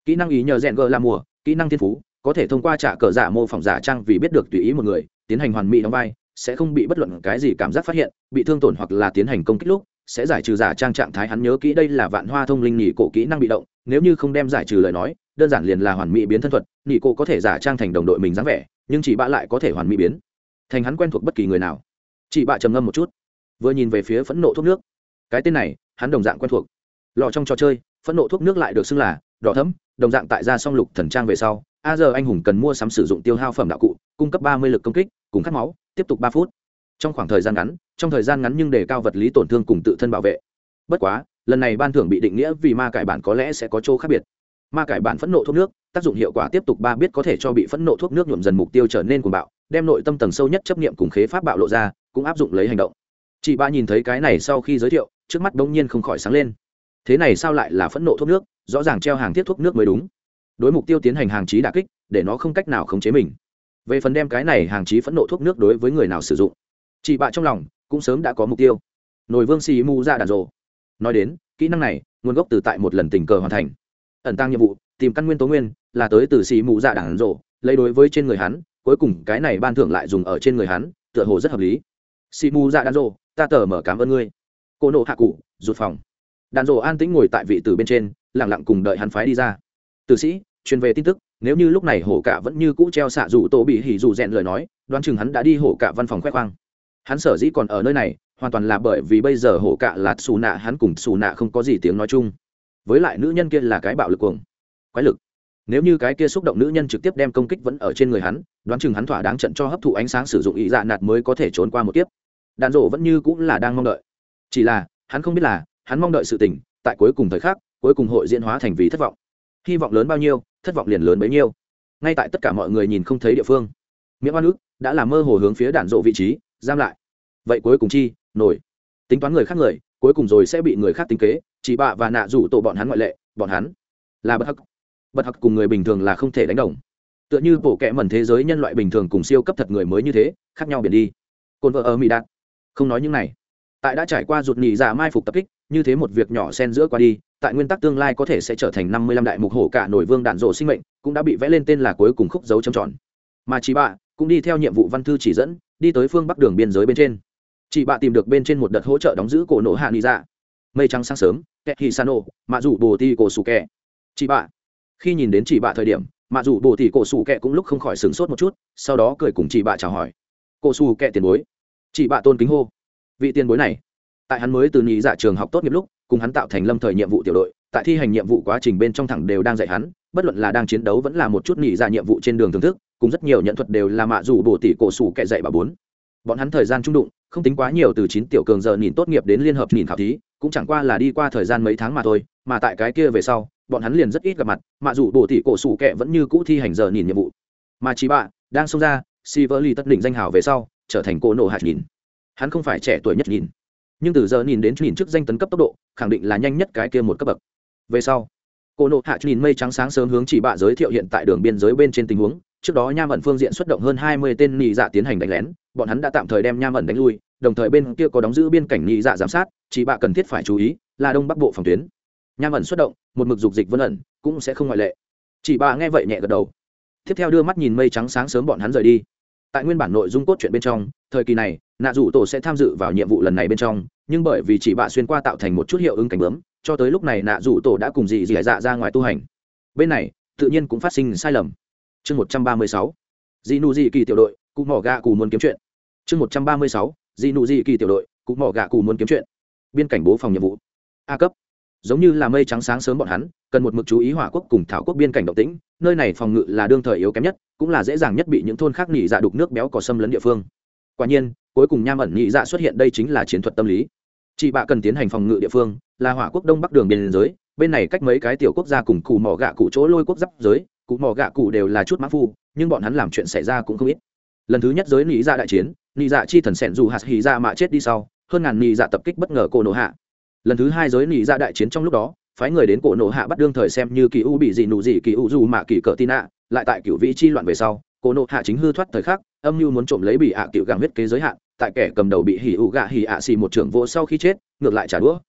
kỹ năng ý nhờ rèn gờ làm mùa, kỹ năng thiên phú, có thể thông qua trả cờ giả mô phỏng giả trang vì biết được tùy ý một người, tiến hành hoàn mỹ đóng vai sẽ không bị bất luận cái gì cảm giác phát hiện, bị thương tổn hoặc là tiến hành công kích lúc, sẽ giải trừ giả trang trạng thái hắn nhớ kỹ đây là vạn hoa thông linh nhị cổ kỹ năng bị động, nếu như không đem giải trừ lời nói, đơn giản liền là hoàn mỹ biến thân thuật, nhị cổ có thể giả trang thành đồng đội mình dáng vẻ, nhưng chỉ bạ lại có thể hoàn mỹ biến thành hắn quen thuộc bất kỳ người nào. Chị bạ trầm ngâm một chút, vừa nhìn về phía phẫn nộ thuốc nước. Cái tên này, hắn đồng dạng quen thuộc. Lò trong trò chơi, phẫn nộ thuốc nước lại được xưng là đỏ thấm đồng dạng tại ra song lục thần trang về sau, a giờ anh hùng cần mua sắm sử dụng tiêu hao phẩm đạo cụ, cung cấp ba mươi lực công kích, cùng khát máu tiếp tục ba phút. Trong khoảng thời gian ngắn, trong thời gian ngắn nhưng đề cao vật lý tổn thương cùng tự thân bảo vệ. Bất quá, lần này ban thưởng bị định nghĩa vì ma cải bản có lẽ sẽ có chỗ khác biệt. Ma cải bản phẫn nộ thuốc nước, tác dụng hiệu quả tiếp tục ba biết có thể cho bị phẫn nộ thuốc nước nhuộm dần mục tiêu trở nên cuồng bạo, đem nội tâm tầng sâu nhất chấp nghiệm cùng khế pháp bạo lộ ra, cũng áp dụng lấy hành động. Chị ba nhìn thấy cái này sau khi giới thiệu, trước mắt bỗng nhiên không khỏi sáng lên. Thế này sao lại là phẫn nộ thuốc nước? Rõ ràng treo hàng thiết thuốc nước mới đúng. Đối mục tiêu tiến hành hàng trí đà kích, để nó không cách nào khống chế mình về phần đem cái này hàng chí phẫn nộ thuốc nước đối với người nào sử dụng, chị bạ trong lòng cũng sớm đã có mục tiêu. Nồi vương xì mu ra dạ đàn rồ. Nói đến, kỹ năng này, nguồn gốc từ tại một lần tình cờ hoàn thành. Ẩn tăng nhiệm vụ, tìm căn nguyên tố nguyên, là tới từ xì mù dạ đàn rồ, lấy đối với trên người hắn, cuối cùng cái này ban thưởng lại dùng ở trên người hắn, tựa hồ rất hợp lý. Xì mù dạ đàn rồ, ta tờ mở cảm ơn ngươi. Cô nộ hạ cụ, rụt phòng. Đàn rồ an tĩnh ngồi tại vị từ bên trên lẳng lặng cùng đợi hắn phái đi ra. Tử sĩ, truyền về tin tức nếu như lúc này hổ cả vẫn như cũ treo xạ dù tổ bị hỉ dù rèn lời nói, đoán chừng hắn đã đi hổ cả văn phòng khoe khoang. Hắn sở dĩ còn ở nơi này, hoàn toàn là bởi vì bây giờ hổ cả là xù nạ, hắn cùng xù nạ không có gì tiếng nói chung. Với lại nữ nhân kia là cái bạo lực cuồng, quái lực. Nếu như cái kia xúc động nữ nhân trực tiếp đem công kích vẫn ở trên người hắn, đoán chừng hắn thỏa đáng trận cho hấp thụ ánh sáng sử dụng ý dạ nạt mới có thể trốn qua một tiếp đạn rộ vẫn như cũng là đang mong đợi. Chỉ là, hắn không biết là, hắn mong đợi sự tình, tại cuối cùng thời khắc, cuối cùng hội diễn hóa thành vì thất vọng. Hy vọng lớn bao nhiêu thất vọng liền lớn bấy nhiêu. Ngay tại tất cả mọi người nhìn không thấy địa phương, miệng oan ức đã làm mơ hồ hướng phía đạn rộ vị trí, giam lại. Vậy cuối cùng chi? Nổi. Tính toán người khác người, cuối cùng rồi sẽ bị người khác tính kế, chỉ bạ và nạ rủ tổ bọn hắn ngoại lệ, bọn hắn là bất hắc. Bất hắc cùng người bình thường là không thể đánh đồng. Tựa như bộ kẽ mẩn thế giới nhân loại bình thường cùng siêu cấp thật người mới như thế, khác nhau biển đi. Cồn vợ ở mỹ đạt. Không nói những này. Tại đã trải qua rụt nhị giả mai phục tập kích như thế một việc nhỏ xen giữa qua đi, tại nguyên tắc tương lai có thể sẽ trở thành năm mươi lăm đại mục hổ cả nổi vương đạn rộ sinh mệnh, cũng đã bị vẽ lên tên là cuối cùng khúc dấu trầm tròn. Mà chị bạ cũng đi theo nhiệm vụ văn thư chỉ dẫn, đi tới phương bắc đường biên giới bên trên. Chị bạ tìm được bên trên một đợt hỗ trợ đóng giữ cổ nổ hạ ni ra dạ. mây trắng sáng sớm kẹt san sano, mạ rủ bồ ti cổ sủ kẹ chị bạ. Khi nhìn đến chị bạ thời điểm, mạ rủ bồ ti cổ sủ kẹ cũng lúc không khỏi sửng sốt một chút, sau đó cười cùng chị bạ chào hỏi. Cổ sủ kẹ tiền bối. Chị bạ tôn kính hô. Vị tiền bối này tại hắn mới từ nhị dạ trường học tốt nghiệp lúc, cùng hắn tạo thành lâm thời nhiệm vụ tiểu đội, tại thi hành nhiệm vụ quá trình bên trong thẳng đều đang dạy hắn, bất luận là đang chiến đấu vẫn là một chút nhị dạ nhiệm vụ trên đường thưởng thức, cùng rất nhiều nhận thuật đều là mạ dù bổ tỷ cổ sủ kệ dạy bà bốn. Bọn hắn thời gian trung đụng, không tính quá nhiều từ chín tiểu cường giờ nhìn tốt nghiệp đến liên hợp nhìn khảo thí, cũng chẳng qua là đi qua thời gian mấy tháng mà thôi, mà tại cái kia về sau, bọn hắn liền rất ít gặp mặt, mạ dù bổ tỷ cổ sủ kệ vẫn như cũ thi hành giờ nhìn nhiệm vụ. Mà chỉ bạ, đang xông ra si vỡ ly tất đỉnh danh hào về sau, trở thành cô nổ hạt nhìn. Hắn không phải trẻ tuổi nhất nhìn nhưng từ giờ nhìn đến nhìn trước danh tấn cấp tốc độ, khẳng định là nhanh nhất cái kia một cấp bậc. Về sau, cô nộ hạ nhìn mây trắng sáng sớm hướng chỉ bạ giới thiệu hiện tại đường biên giới bên trên tình huống. Trước đó nham ẩn phương diện xuất động hơn hai mươi tên nhị dạ tiến hành đánh lén, bọn hắn đã tạm thời đem nham ẩn đánh lui, đồng thời bên kia có đóng giữ biên cảnh nhị dạ giám sát, chỉ bạ cần thiết phải chú ý là đông bắc bộ phòng tuyến. Nham ẩn xuất động, một mực dục dịch vân ẩn, cũng sẽ không ngoại lệ. Chỉ bạ nghe vậy nhẹ gật đầu. Tiếp theo đưa mắt nhìn mây trắng sáng sớm bọn hắn rời đi tại nguyên bản nội dung cốt truyện bên trong, thời kỳ này, nạ rủ tổ sẽ tham dự vào nhiệm vụ lần này bên trong, nhưng bởi vì chỉ bạ xuyên qua tạo thành một chút hiệu ứng cảnh bướm, cho tới lúc này nạ rủ tổ đã cùng dì dì dạ ra ngoài tu hành. Bên này, tự nhiên cũng phát sinh sai lầm. Chương một trăm ba mươi sáu dì nụ dì kỳ tiểu đội, cụ mỏ gà cù muốn kiếm chuyện. Chương một trăm ba mươi sáu dì nụ dì kỳ tiểu đội, cụ mỏ gà cù muốn kiếm chuyện. Biên cảnh bố phòng nhiệm vụ. A cấp. Giống như là mây trắng sáng sớm bọn hắn, cần một mực chú ý hỏa quốc cùng thảo quốc biên cảnh động tĩnh, nơi này phòng ngự là đương thời yếu kém nhất cũng là dễ dàng nhất bị những thôn khác nhị dạ đục nước béo cỏ xâm lấn địa phương. Quả nhiên, cuối cùng nham ẩn nhị dạ xuất hiện đây chính là chiến thuật tâm lý. Chị bạ cần tiến hành phòng ngự địa phương, là hỏa quốc đông bắc đường biên giới, bên này cách mấy cái tiểu quốc gia cùng cụ mỏ gạ cụ chỗ lôi quốc giáp giới, cụ mỏ gạ cụ đều là chút mã phu, nhưng bọn hắn làm chuyện xảy ra cũng không ít. Lần thứ nhất giới nhị dạ đại chiến nhị dạ chi thần sẻn dù hạt hì dạ mạ chết đi sau, hơn ngàn nhị dạ tập kích bất ngờ cổ nổ hạ. Lần thứ hai giới nhị dạ đại chiến trong lúc đó, phái người đến cổ nổ hạ bắt đương thời xem như kỳ u bị dị nụ dị kỳ u dù mạ kỳ cỡ tin ạ lại tại cựu vĩ chi loạn về sau, cô nộ hạ chính hư thoát thời khắc, âm mưu muốn trộm lấy bị hạ cựu gàng huyết kế giới hạn, tại kẻ cầm đầu bị hỉ ụ gạ hỉ ạ xì một trưởng vô sau khi chết, ngược lại trả đũa.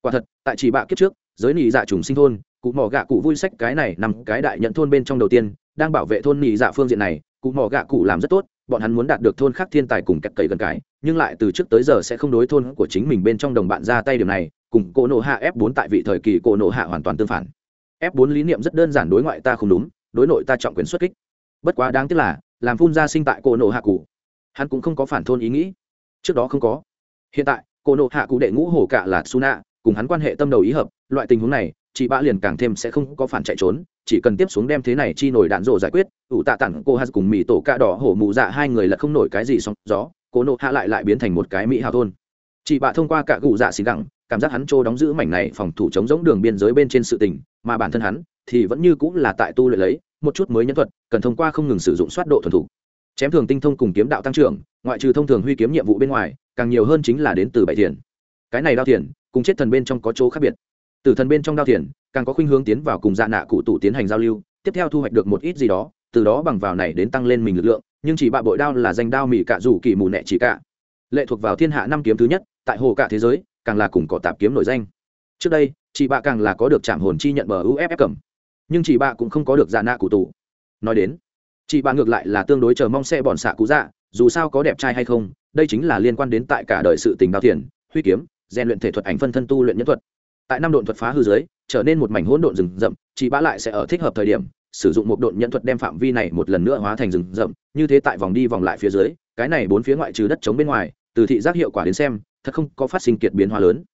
Quả thật, tại chỉ bạ kiếp trước, giới nị dạ trùng sinh thôn, cụ mỏ gạ cụ vui sách cái này nằm cái đại nhận thôn bên trong đầu tiên, đang bảo vệ thôn nị dạ phương diện này, cụ mỏ gạ cụ làm rất tốt, bọn hắn muốn đạt được thôn khác thiên tài cùng kẹt cậy gần cái, nhưng lại từ trước tới giờ sẽ không đối thôn của chính mình bên trong đồng bạn ra tay điểm này, cùng cổ nộ hạ f 4 tại vị thời kỳ cổ nộ hạ hoàn toàn tương phản. F 4 lý niệm rất đơn giản đối ngoại ta không đúng đối nội ta trọng quyền xuất kích. Bất quá đáng tiếc là, làm phun ra sinh tại cổ nộ hạ cụ, hắn cũng không có phản thôn ý nghĩ. Trước đó không có. Hiện tại, cổ nộ hạ cụ đệ ngũ hổ cả là suna cùng hắn quan hệ tâm đầu ý hợp, loại tình huống này, chị bạ liền càng thêm sẽ không có phản chạy trốn, chỉ cần tiếp xuống đem thế này chi nổi đạn rộ giải quyết, ủ tạ tặng cô hát cùng mỹ tổ ca đỏ hổ mù dạ hai người là không nổi cái gì song gió cố nộ hạ lại lại biến thành một cái mỹ hào thôn. Chị bạ thông qua cả cụ dạ xì gẳng, cảm giác hắn trô đóng giữ mảnh này phòng thủ chống giống đường biên giới bên trên sự tình, mà bản thân hắn thì vẫn như cũng là tại tu luyện lấy một chút mới nhân thuật, cần thông qua không ngừng sử dụng soát độ thuần thủ. Chém thường tinh thông cùng kiếm đạo tăng trưởng, ngoại trừ thông thường huy kiếm nhiệm vụ bên ngoài, càng nhiều hơn chính là đến từ bảy thiền. Cái này đao thiền, cùng chết thần bên trong có chỗ khác biệt. Từ thần bên trong đao thiền, càng có khuynh hướng tiến vào cùng dạ nạ cụ tụ tiến hành giao lưu, tiếp theo thu hoạch được một ít gì đó, từ đó bằng vào này đến tăng lên mình lực lượng, nhưng chỉ bạ bội đao là danh đao mỉ cạ rủ kỳ mù nẹ chỉ cả lệ thuộc vào thiên hạ năm kiếm thứ nhất, tại hồ cả thế giới, càng là cùng cỏ tạp kiếm nổi danh. Trước đây chị bạ càng là có được trạm hồn chi nhận bờ uff cầm nhưng chị bạ cũng không có được dạ nạ cụ tù. Nói đến, chị bạ ngược lại là tương đối chờ mong xe bòn xạ cụ dạ dù sao có đẹp trai hay không, đây chính là liên quan đến tại cả đời sự tình đào thiền, huy kiếm, rèn luyện thể thuật ảnh phân thân tu luyện nhân thuật. Tại năm độn thuật phá hư dưới, trở nên một mảnh hỗn độn rừng rậm, chị bã lại sẽ ở thích hợp thời điểm, sử dụng một độn nhận thuật đem phạm vi này một lần nữa hóa thành rừng rậm, như thế tại vòng đi vòng lại phía dưới, cái này bốn phía ngoại trừ đất chống bên ngoài, từ thị giác hiệu quả đến xem, thật không có phát sinh kiệt biến hóa lớn.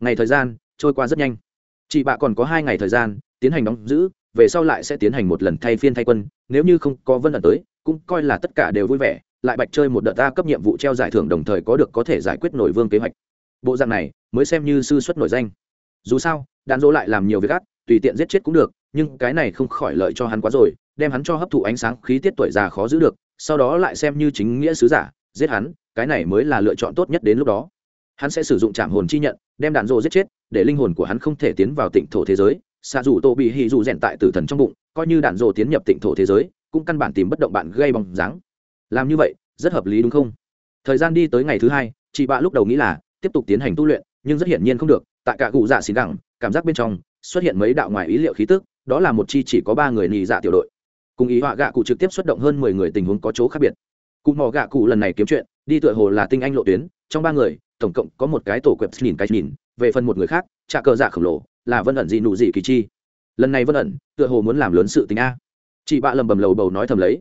Ngày thời gian trôi qua rất nhanh. Chị bạ còn có hai ngày thời gian, tiến hành đóng giữ về sau lại sẽ tiến hành một lần thay phiên thay quân, nếu như không có vân ẩn tới, cũng coi là tất cả đều vui vẻ, lại bạch chơi một đợt ta cấp nhiệm vụ treo giải thưởng đồng thời có được có thể giải quyết nổi vương kế hoạch. Bộ dạng này, mới xem như sư xuất nổi danh. Dù sao đạn dỗ lại làm nhiều việc ác, tùy tiện giết chết cũng được, nhưng cái này không khỏi lợi cho hắn quá rồi, đem hắn cho hấp thụ ánh sáng khí tiết tuổi già khó giữ được, sau đó lại xem như chính nghĩa sứ giả, giết hắn, cái này mới là lựa chọn tốt nhất đến lúc đó. Hắn sẽ sử dụng trạm hồn chi nhận, đem đạn dỗ giết chết, để linh hồn của hắn không thể tiến vào tịnh thổ thế giới xạ dù tô bị hì dù rèn tại tử thần trong bụng, coi như đạn dộ tiến nhập tịnh thổ thế giới, cũng căn bản tìm bất động bạn gây bóng dáng. Làm như vậy, rất hợp lý đúng không? Thời gian đi tới ngày thứ hai, chị bạ lúc đầu nghĩ là tiếp tục tiến hành tu luyện, nhưng rất hiển nhiên không được, tại cả cụ dạ xín đẳng, cảm giác bên trong, xuất hiện mấy đạo ngoài ý liệu khí tức, đó là một chi chỉ có ba người nhị dạ tiểu đội. Cùng ý họa gạ cụ trực tiếp xuất động hơn mười người tình huống có chỗ khác biệt. Cụ mò gạ cụ lần này kiếm chuyện, đi tựa hồ là tinh anh lộ tuyến, trong ba người, tổng cộng có một cái tổ quẹp nhìn cái nhìn, về phần một người khác trả cờ dạ khổng lồ là vân ẩn dị nụ dị kỳ chi. Lần này vân ẩn, tựa hồ muốn làm lớn sự tình a. Chị bạ lầm bầm lầu bầu nói thầm lấy.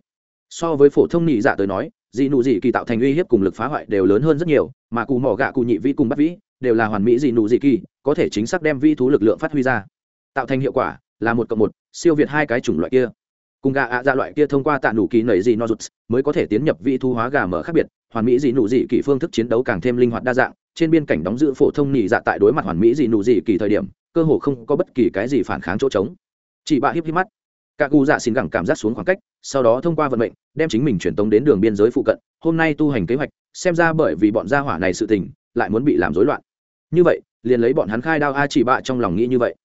So với phổ thông nhị dạ tới nói dị nụ dị kỳ tạo thành uy hiếp cùng lực phá hoại đều lớn hơn rất nhiều, mà cù mỏ gạ cụ nhị vi cùng bắt vĩ đều là hoàn mỹ dị nụ dị kỳ, có thể chính xác đem vi thú lực lượng phát huy ra. Tạo thành hiệu quả là một cộng một, siêu việt hai cái chủng loại kia. Cùng gà ạ ra loại kia thông qua tạ nụ kỳ nảy dị nozuts mới có thể tiến nhập vi thú hóa gà mở khác biệt, hoàn mỹ dị nụ dị kỳ phương thức chiến đấu càng thêm linh hoạt đa dạng, trên biên cảnh đóng giữ phổ thông nhị dạ tại đối mặt hoàn mỹ dị nụ dị kỳ thời điểm cơ hồ không có bất kỳ cái gì phản kháng chỗ trống. Chị bạ hiếp hiếp mắt. Cả gu dạ xin gẳng cảm giác xuống khoảng cách, sau đó thông qua vận mệnh, đem chính mình truyền tống đến đường biên giới phụ cận, hôm nay tu hành kế hoạch, xem ra bởi vì bọn gia hỏa này sự tình, lại muốn bị làm rối loạn. Như vậy, liền lấy bọn hắn khai đao a chỉ bạ trong lòng nghĩ như vậy.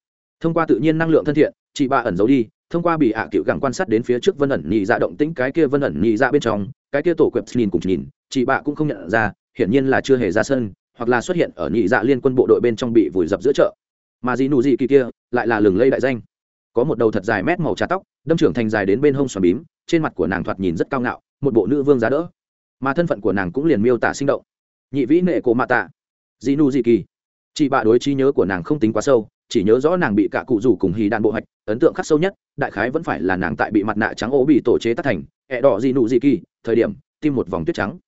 Thông qua tự nhiên năng lượng thân thiện, chị bạ ẩn giấu đi, thông qua bị hạ cựu gẳng quan sát đến phía trước vân ẩn nhị dạ động tĩnh cái kia vân ẩn nhị dạ bên trong, cái kia tổ quẹp nhìn cùng nhìn, chị bạ cũng không nhận ra, hiển nhiên là chưa hề ra sân, hoặc là xuất hiện ở nhị dạ liên quân bộ đội bên trong bị vùi dập giữa chợ mà dị nụ dị kỳ kia lại là lừng lây đại danh. Có một đầu thật dài mét màu trà tóc, đâm trưởng thành dài đến bên hông xoắn bím, trên mặt của nàng thoạt nhìn rất cao ngạo, một bộ nữ vương giá đỡ. Mà thân phận của nàng cũng liền miêu tả sinh động. Nhị vĩ nệ cổ mạ tạ. Dị nụ dị kỳ. Chị bạ đối trí nhớ của nàng không tính quá sâu, chỉ nhớ rõ nàng bị cả cụ rủ cùng hì đạn bộ hạch, ấn tượng khắc sâu nhất, đại khái vẫn phải là nàng tại bị mặt nạ trắng ố bị tổ chế tắt thành, ẹ đỏ dị nụ dị kỳ, thời điểm, tim một vòng tuyết trắng.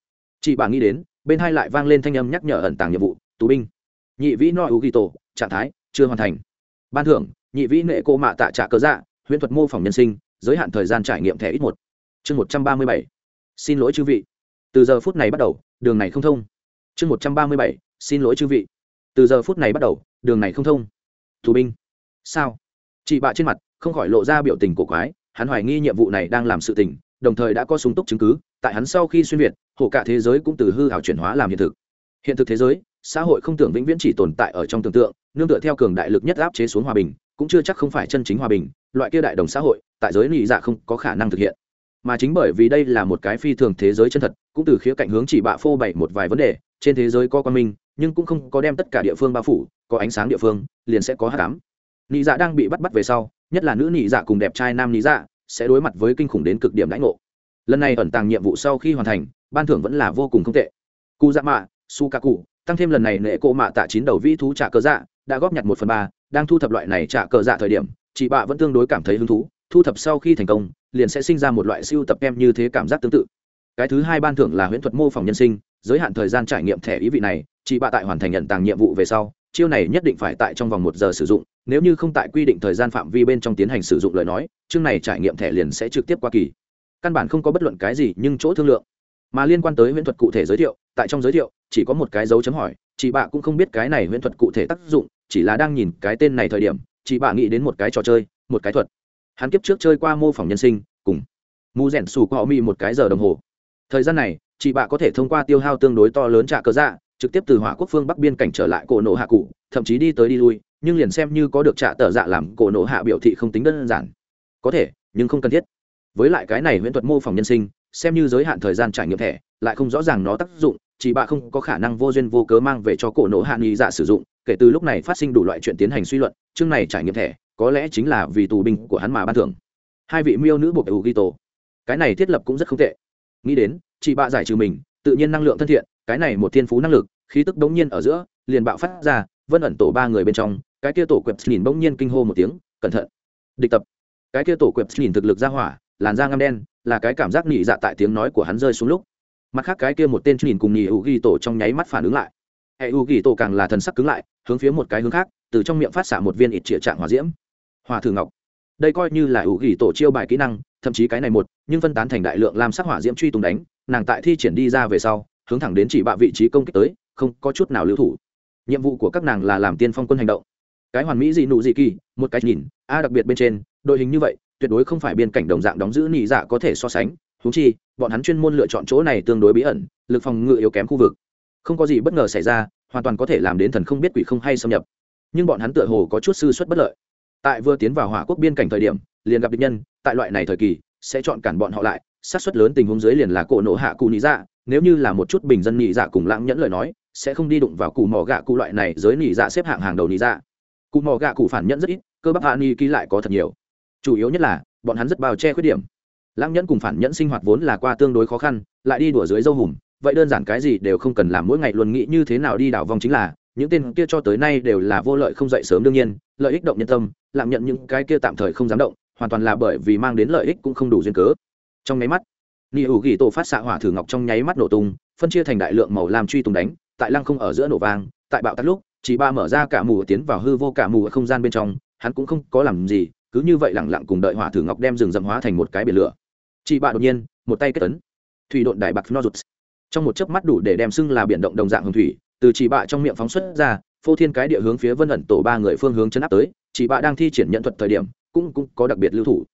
Chị bà nghĩ đến, bên hai lại vang lên thanh âm nhắc nhở ẩn tàng nhiệm vụ, tù binh. Nhị vĩ no u ghi tổ, trạng thái chưa hoàn thành. Ban thưởng, nhị vĩ nệ cô mạ tạ trả cơ dạ huyễn thuật mô phỏng nhân sinh, giới hạn thời gian trải nghiệm thẻ ít một. Chương một trăm ba mươi bảy. Xin lỗi chư vị. Từ giờ phút này bắt đầu, đường này không thông. Chương một trăm ba mươi bảy. Xin lỗi chư vị. Từ giờ phút này bắt đầu, đường này không thông. Thủ binh. Sao? Chị bạ trên mặt, không khỏi lộ ra biểu tình cổ quái, hắn hoài nghi nhiệm vụ này đang làm sự tình, đồng thời đã có súng túc chứng cứ, tại hắn sau khi xuyên việt hộ cả thế giới cũng từ hư hảo chuyển hóa làm hiện thực. Hiện thực thế giới, xã hội không tưởng vĩnh viễn chỉ tồn tại ở trong tưởng tượng nương tựa theo cường đại lực nhất áp chế xuống hòa bình, cũng chưa chắc không phải chân chính hòa bình, loại kia đại đồng xã hội, tại giới nị dạ không có khả năng thực hiện. Mà chính bởi vì đây là một cái phi thường thế giới chân thật, cũng từ khía cạnh hướng chỉ bạ phô bày một vài vấn đề, trên thế giới có quan minh, nhưng cũng không có đem tất cả địa phương bao phủ, có ánh sáng địa phương, liền sẽ có hát cám nị dạ đang bị bắt bắt về sau, nhất là nữ nị dạ cùng đẹp trai nam nị dạ sẽ đối mặt với kinh khủng đến cực điểm lãnh ngộ. Lần này ẩn tàng nhiệm vụ sau khi hoàn thành, ban thưởng vẫn là vô cùng không tệ. Cụ dạ mạ su ca cụ tăng thêm lần này nệ cộ mạ tạ chín đầu vĩ thú trả cơ dạ đã góp nhặt một phần ba, đang thu thập loại này trả cờ dạ thời điểm, chị bạ vẫn tương đối cảm thấy hứng thú, thu thập sau khi thành công, liền sẽ sinh ra một loại siêu tập em như thế cảm giác tương tự. Cái thứ hai ban thưởng là huyễn thuật mô phỏng nhân sinh, giới hạn thời gian trải nghiệm thẻ ý vị này, chị bạ tại hoàn thành nhận tàng nhiệm vụ về sau, chiêu này nhất định phải tại trong vòng một giờ sử dụng, nếu như không tại quy định thời gian phạm vi bên trong tiến hành sử dụng lời nói, chương này trải nghiệm thẻ liền sẽ trực tiếp qua kỳ. Căn bản không có bất luận cái gì, nhưng chỗ thương lượng. Mà liên quan tới huyễn thuật cụ thể giới thiệu, tại trong giới thiệu, chỉ có một cái dấu chấm hỏi, chị bạ cũng không biết cái này huyễn thuật cụ thể tác dụng chỉ là đang nhìn cái tên này thời điểm, chị bạ nghĩ đến một cái trò chơi, một cái thuật. Hắn kiếp trước chơi qua mô phỏng nhân sinh, cùng mù rẻn xù họ mi một cái giờ đồng hồ. Thời gian này, chị bạ có thể thông qua tiêu hao tương đối to lớn trả cớ dạ trực tiếp từ hỏa quốc phương bắc biên cảnh trở lại cổ nổ hạ cụ, thậm chí đi tới đi lui, nhưng liền xem như có được trả tờ dạ làm cổ nổ hạ biểu thị không tính đơn giản. Có thể, nhưng không cần thiết. Với lại cái này huyễn thuật mô phỏng nhân sinh, xem như giới hạn thời gian trải nghiệm thẻ, lại không rõ ràng nó tác dụng chỉ bạ không có khả năng vô duyên vô cớ mang về cho cổ nổ hạ nghi dạ sử dụng, kể từ lúc này phát sinh đủ loại chuyện tiến hành suy luận, chương này trải nghiệm thẻ, có lẽ chính là vì tù binh của hắn mà ban thưởng. Hai vị miêu nữ buộc ưu ghi tổ. Cái này thiết lập cũng rất không tệ. Nghĩ đến chị bạ giải trừ mình, tự nhiên năng lượng thân thiện, cái này một thiên phú năng lực, khí tức bỗng nhiên ở giữa, liền bạo phát ra, vân ẩn tổ ba người bên trong, cái kia tổ quẹp nhìn bỗng nhiên kinh hô một tiếng, cẩn thận! Địch tập. Cái kia tổ quẹp nhìn thực lực ra hỏa, làn da ngăm đen, là cái cảm giác nhị dạ tại tiếng nói của hắn rơi xuống lúc mặt khác cái kia một tên nhìn cùng nhì hữu ghi tổ trong nháy mắt phản ứng lại. Hệ hữu ghi tổ càng là thần sắc cứng lại, hướng phía một cái hướng khác, từ trong miệng phát xả một viên ít trịa trạng hỏa diễm. Hòa thử ngọc. Đây coi như là hữu ghi tổ chiêu bài kỹ năng, thậm chí cái này một, nhưng phân tán thành đại lượng làm sắc hỏa diễm truy tung đánh, nàng tại thi triển đi ra về sau, hướng thẳng đến chỉ bạ vị trí công kích tới, không có chút nào lưu thủ. Nhiệm vụ của các nàng là làm tiên phong quân hành động. Cái hoàn mỹ gì nụ gì kỳ, một cái nhìn, a đặc biệt bên trên, đội hình như vậy, tuyệt đối không phải biên cảnh đồng dạng đóng giữ nị dạ có thể so sánh húng chi, bọn hắn chuyên môn lựa chọn chỗ này tương đối bí ẩn, lực phòng ngự yếu kém khu vực. Không có gì bất ngờ xảy ra, hoàn toàn có thể làm đến thần không biết quỷ không hay xâm nhập. Nhưng bọn hắn tựa hồ có chút sư xuất bất lợi. Tại vừa tiến vào hỏa quốc biên cảnh thời điểm, liền gặp địch nhân, tại loại này thời kỳ, sẽ chọn cản bọn họ lại. Sát xuất lớn tình huống dưới liền là cổ nổ hạ cụ nị dạ nếu như là một chút bình dân nị dạ cùng lãng nhẫn lời nói, sẽ không đi đụng vào cụ mỏ gạ cụ loại này giới nị dạ xếp hạng hàng đầu nị dạ. Cụ mỏ gạ cụ phản nhẫn rất ít, cơ bắp hạ ni ký lại có thật nhiều. Chủ yếu nhất là, bọn hắn rất bao che khuyết điểm lãng nhẫn cùng phản nhẫn sinh hoạt vốn là qua tương đối khó khăn, lại đi đùa dưới dâu hùm, vậy đơn giản cái gì đều không cần làm, mỗi ngày luôn nghĩ như thế nào đi đảo vòng chính là, những tên kia cho tới nay đều là vô lợi không dậy sớm đương nhiên, lợi ích động nhân tâm lạm nhận những cái kia tạm thời không dám động, hoàn toàn là bởi vì mang đến lợi ích cũng không đủ duyên cớ. Trong nháy mắt ni hữu ghi tổ phát xạ hỏa thử ngọc trong nháy mắt nổ tung, phân chia thành đại lượng màu làm truy tung đánh, tại lăng không ở giữa nổ vang, tại bạo tắt lúc, chỉ ba mở ra cả mù tiến vào hư vô cả mù ở không gian bên trong, hắn cũng không có làm gì, cứ như vậy lẳng lặng cùng đợi hỏa thử ngọc đem rừng rậm hóa thành một cái biển lửa chị bạ đột nhiên, một tay kết tấn thủy độn đại bạc nozuts trong một chớp mắt đủ để đem xưng là biển động đồng dạng hồng thủy, từ chị bạ trong miệng phóng xuất ra, phô thiên cái địa hướng phía vân ẩn tổ ba người phương hướng chấn áp tới. Chị bạ đang thi triển nhận thuật thời điểm, cũng cũng có đặc biệt lưu thủ.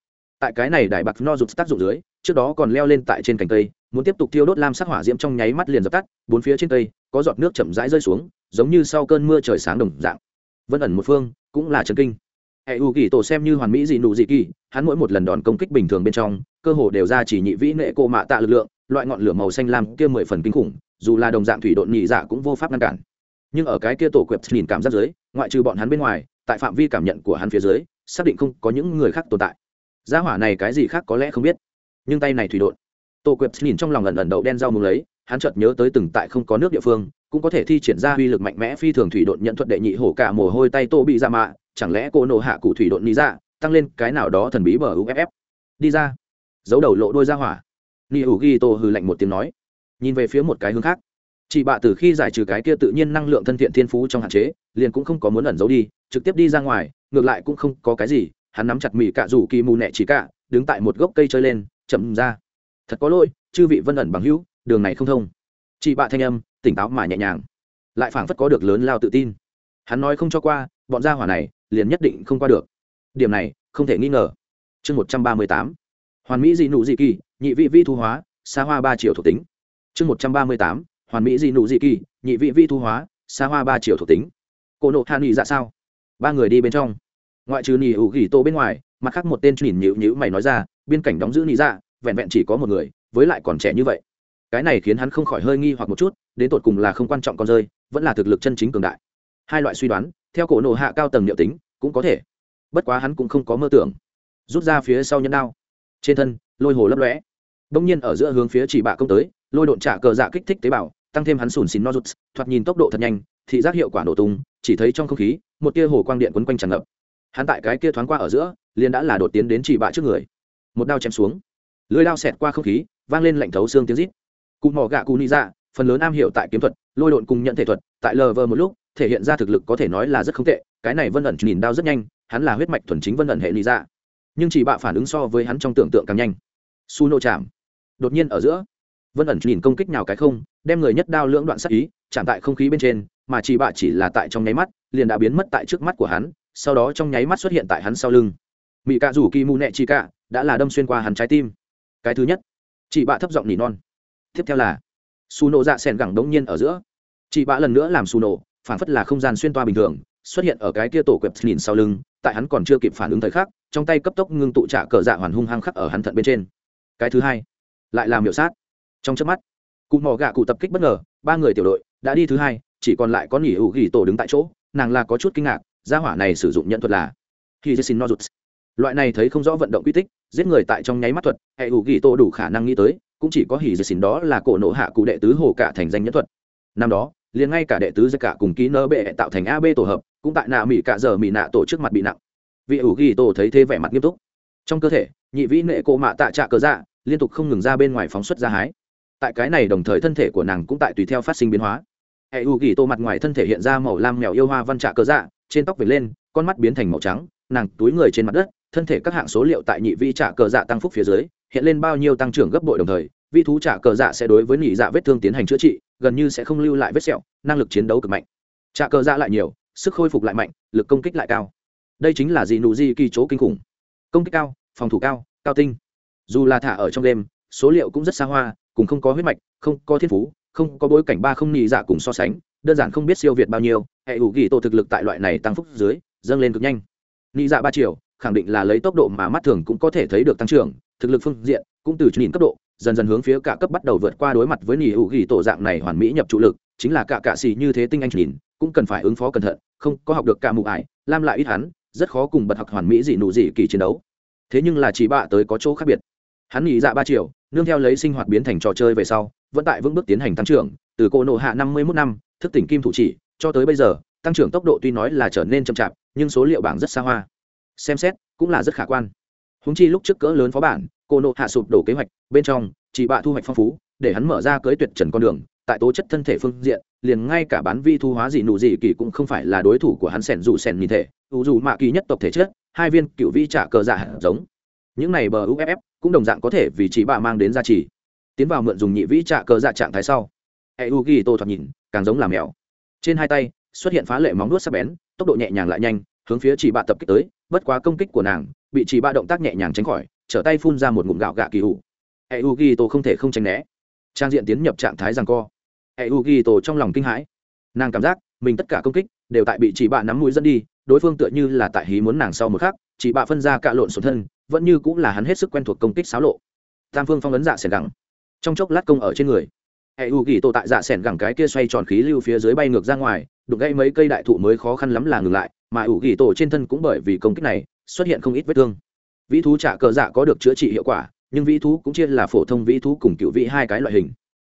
Tại cái này đại bạc nozuts tác dụng dưới, trước đó còn leo lên tại trên cành cây, muốn tiếp tục tiêu đốt lam sắc hỏa diễm trong nháy mắt liền dập tắt, bốn phía trên cây, có giọt nước chậm rãi rơi xuống, giống như sau cơn mưa trời sáng đồng dạng. Vân ẩn một phương, cũng là trần kinh hệ u kỳ tổ xem như hoàn mỹ dị nụ dị kỳ, hắn mỗi một lần đòn công kích bình thường bên trong, cơ hồ đều ra chỉ nhị vĩ nệ cô mạ tạ lực lượng, loại ngọn lửa màu xanh lam kia mười phần kinh khủng, dù là đồng dạng thủy độn nhị dạ cũng vô pháp ngăn cản. Nhưng ở cái kia tổ quẹp nhìn cảm giác dưới, ngoại trừ bọn hắn bên ngoài, tại phạm vi cảm nhận của hắn phía dưới, xác định không có những người khác tồn tại. Gia hỏa này cái gì khác có lẽ không biết. Nhưng tay này thủy độn. Tổ quẹp nhìn trong lòng ẩn ẩn đậu đen rau mùng lấy hắn chợt nhớ tới từng tại không có nước địa phương, cũng có thể thi triển ra uy lực mạnh mẽ phi thường thủy độn nhận thuật đệ nhị hổ cả mồ hôi tay tô bị ra mạ chẳng lẽ cô nộ hạ cụ thủy độn lý ra tăng lên cái nào đó thần bí bờ uff đi ra. Giấu đầu lộ đôi ra hỏa. Ni hữu ghi tô hư lạnh một tiếng nói. Nhìn về phía một cái hướng khác. Chị bạ từ khi giải trừ cái kia tự nhiên năng lượng thân thiện thiên phú trong hạn chế, liền cũng không có muốn ẩn giấu đi, trực tiếp đi ra ngoài, ngược lại cũng không có cái gì, hắn nắm chặt mỹ cạ rủ kỳ mù nẹ chỉ cạ, đứng tại một gốc cây chơi lên, chậm ra. Thật có lỗi, chư vị vân ẩn bằng hữu đường này không thông. Chị bạ thanh âm, tỉnh táo mà nhẹ nhàng. Lại phảng phất có được lớn lao tự tin. Hắn nói không cho qua, bọn gia hỏa này liền nhất định không qua được. Điểm này, không thể nghi ngờ. Chương một trăm ba mươi tám. Hoàn mỹ dị nụ dị kỳ, nhị vị vi thu hóa xa hoa ba triệu thuộc tính. Chương một trăm ba mươi tám. Hoàn mỹ dị nụ dị kỳ, nhị vị vi thu hóa xa hoa ba triệu thuộc tính. Cô nộ hạ nghị dạ sao? Ba người đi bên trong. Ngoại trừ nỉ ủ ghi tô bên ngoài, mặt khác một tên nhìn nhịu nhữ mày nói ra biên cảnh đóng giữ nỉ dạ vẹn vẹn chỉ có một người, với lại còn trẻ như vậy cái này khiến hắn không khỏi hơi nghi hoặc một chút, đến tột cùng là không quan trọng con rơi, vẫn là thực lực chân chính cường đại. Hai loại suy đoán, theo cổ nổ hạ cao tầng liệu tính, cũng có thể. Bất quá hắn cũng không có mơ tưởng. Rút ra phía sau nhân đao. Trên thân, lôi hồ lấp lõe đông nhiên ở giữa hướng phía chỉ bạ công tới, lôi độn trả cờ dạ kích thích tế bào, tăng thêm hắn sùn xìn no rút thoạt nhìn tốc độ thật nhanh, thị giác hiệu quả nổ tung, chỉ thấy trong không khí, một tia hồ quang điện quấn quanh tràn ngập. Hắn tại cái kia thoáng qua ở giữa, liền đã là đột tiến đến chỉ bạ trước người. Một đao chém xuống. Lưới đao xẹt qua không khí, vang lên lạnh thấu xương tiếng rít cụ mỏ gạ cụ ni dạ phần lớn am hiểu tại kiếm thuật, lôi độn cùng nhận thể thuật, tại lờ vờ một lúc, thể hiện ra thực lực có thể nói là rất không tệ, cái này vân ẩn nhìn đao rất nhanh, hắn là huyết mạch thuần chính vân ẩn hệ lý dạ. Nhưng chỉ bạ phản ứng so với hắn trong tưởng tượng càng nhanh. Su nô chạm. Đột nhiên ở giữa, vân ẩn nhìn công kích nào cái không, đem người nhất đao lưỡng đoạn sắc ý, chạm tại không khí bên trên, mà chỉ bạ chỉ là tại trong nháy mắt, liền đã biến mất tại trước mắt của hắn, sau đó trong nháy mắt xuất hiện tại hắn sau lưng. Mỹ cạ rủ kỳ mù nẹ chi cạ, đã là đâm xuyên qua hắn trái tim. Cái thứ nhất chị bạ thấp giọng nỉ non tiếp theo là, su nổ dạ sèn gẳng đống nhiên ở giữa. Chị bạ lần nữa làm su nổ phản phất là không gian xuyên toa bình thường, xuất hiện ở cái kia tổ quẹp nhìn sau lưng, tại hắn còn chưa kịp phản ứng thời khắc, trong tay cấp tốc ngưng tụ trả cờ dạ hoàn hung hăng khắc ở hắn thận bên trên. Cái thứ hai, lại làm hiệu sát. Trong chớp mắt, cụ mò gạ cụ tập kích bất ngờ, ba người tiểu đội đã đi thứ hai, chỉ còn lại có nghỉ hữu ghi tổ đứng tại chỗ, nàng là có chút kinh ngạc, gia hỏa này sử dụng nhận thuật là khi xin nozuts. Loại này thấy không rõ vận động quy tích, giết người tại trong nháy mắt thuật, hệ hữu ghi tổ đủ khả năng nghĩ tới cũng chỉ có hỉ dây xin đó là cổ nộ hạ cụ đệ tứ hồ cả thành danh nhân thuật. Năm đó, liền ngay cả đệ tứ giai cả cùng ký nơ bệ tạo thành ab tổ hợp, cũng tại nạ mỹ cả giờ mỹ nạ tổ trước mặt bị nặng. Vị ủ ghi tổ thấy thế vẻ mặt nghiêm túc. Trong cơ thể, nhị vĩ nệ cổ mạ tạ trạ cờ dạ liên tục không ngừng ra bên ngoài phóng xuất ra hái. Tại cái này đồng thời thân thể của nàng cũng tại tùy theo phát sinh biến hóa. Hệ ủ ghi tổ mặt ngoài thân thể hiện ra màu lam mèo yêu hoa văn trạ cờ dạ trên tóc về lên, con mắt biến thành màu trắng, nàng túi người trên mặt đất, thân thể các hạng số liệu tại nhị vĩ trạ cờ dạ tăng phúc phía dưới, hiện lên bao nhiêu tăng trưởng gấp bội đồng thời vi thú trả cờ dạ sẽ đối với nhị dạ vết thương tiến hành chữa trị, gần như sẽ không lưu lại vết sẹo, năng lực chiến đấu cực mạnh. Trả cờ dạ lại nhiều, sức khôi phục lại mạnh, lực công kích lại cao. Đây chính là gì nụ di kỳ chỗ kinh khủng. Công kích cao, phòng thủ cao cao tinh. Dù là thả ở trong đêm, số liệu cũng rất xa hoa, cùng không có huyết mạch, không có thiên phú, không có bối cảnh ba không nhị dạ cùng so sánh, đơn giản không biết siêu việt bao nhiêu, hệ ủ ghi tổ thực lực tại loại này tăng phúc dưới, dâng lên cực nhanh. Nhị dạ ba triệu khẳng định là lấy tốc độ mà mắt thường cũng có thể thấy được tăng trưởng, thực lực phương diện cũng từ nhìn cấp độ dần dần hướng phía cả cấp bắt đầu vượt qua đối mặt với nỉ hữu ghi tổ dạng này hoàn mỹ nhập trụ lực, chính là cả cạ xì như thế tinh anh nhìn cũng cần phải ứng phó cẩn thận, không có học được cả mụ ải, lam lại ít hắn, rất khó cùng bật học hoàn mỹ dị nụ dị kỳ chiến đấu. Thế nhưng là chỉ bạ tới có chỗ khác biệt. Hắn nghỉ dạ ba triệu, nương theo lấy sinh hoạt biến thành trò chơi về sau, vẫn tại vững bước tiến hành tăng trưởng, từ cô nộ hạ năm mươi mốt năm, thức tỉnh kim thủ chỉ, cho tới bây giờ, tăng trưởng tốc độ tuy nói là trở nên chậm chạp, nhưng số liệu bảng rất xa hoa. Xem xét, cũng là rất khả quan. Húng chi lúc trước cỡ lớn phó bản cô nộ hạ sụp đổ kế hoạch, bên trong chỉ bạ thu hoạch phong phú, để hắn mở ra cưới tuyệt trần con đường, tại tố chất thân thể phương diện, liền ngay cả bán vi thu hóa gì nụ gì kỳ cũng không phải là đối thủ của hắn sẻn dù sẻn nhìn thể dù dù mạ kỳ nhất tộc thể chất, hai viên cựu vi trả cờ dạ giống. Những này bờ uff cũng đồng dạng có thể vì chỉ bạ mang đến giá trị. Tiến vào mượn dùng nhị vĩ trả cờ dạ trạng thái sau hệ u ghi tô thoạt nhìn càng giống làm mèo. Trên hai tay, xuất hiện phá lệ móng nuốt sắc bén, tốc độ nhẹ nhàng lại nhanh, hướng phía chỉ bạ tập kích tới, bất quá công kích của nàng bị chỉ bạ động tác nhẹ nhàng tránh khỏi trở tay phun ra một ngụm gạo gạ kỳ hụ hệ u ghi tổ không thể không tránh né. Trang diện tiến nhập trạng thái rằng co. Hệ u ghi tổ trong lòng kinh hãi. Nàng cảm giác, mình tất cả công kích đều tại bị chị bạ nắm mũi dẫn đi, đối phương tựa như là tại hí muốn nàng sau một khắc, chị bạ phân ra cạ lộn xuống thân, vẫn như cũng là hắn hết sức quen thuộc công kích xáo lộ. Tam phương phong ấn dạ sẻn gẳng. Trong chốc lát công ở trên người hệ u ghi tổ tại dạ sẻn gẳng cái kia xoay tròn khí lưu phía dưới bay ngược ra ngoài đục gãy mấy cây đại thụ mới khó khăn lắm là ngừng lại, mà ủ ghi tổ trên thân cũng bởi vì công kích này xuất hiện không ít vết thương vĩ thú trả cờ dạ có được chữa trị hiệu quả, nhưng vĩ thú cũng chia là phổ thông vĩ thú cùng cựu vĩ hai cái loại hình.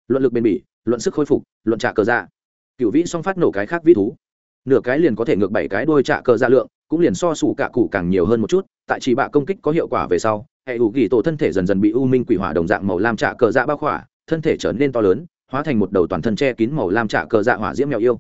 Luận lực bền bỉ, luận sức khôi phục, luận trả cờ dạ. Cựu vĩ song phát nổ cái khác vĩ thú. Nửa cái liền có thể ngược bảy cái đôi trả cờ dạ lượng, cũng liền so sủ cả cụ càng nhiều hơn một chút, tại chỉ bạ công kích có hiệu quả về sau, hệ ủ ghi tổ thân thể dần dần bị u minh quỷ hỏa đồng dạng màu lam trả cờ dạ bao khỏa, thân thể trở nên to lớn, hóa thành một đầu toàn thân che kín màu lam trả cờ dạ hỏa diễm mèo yêu.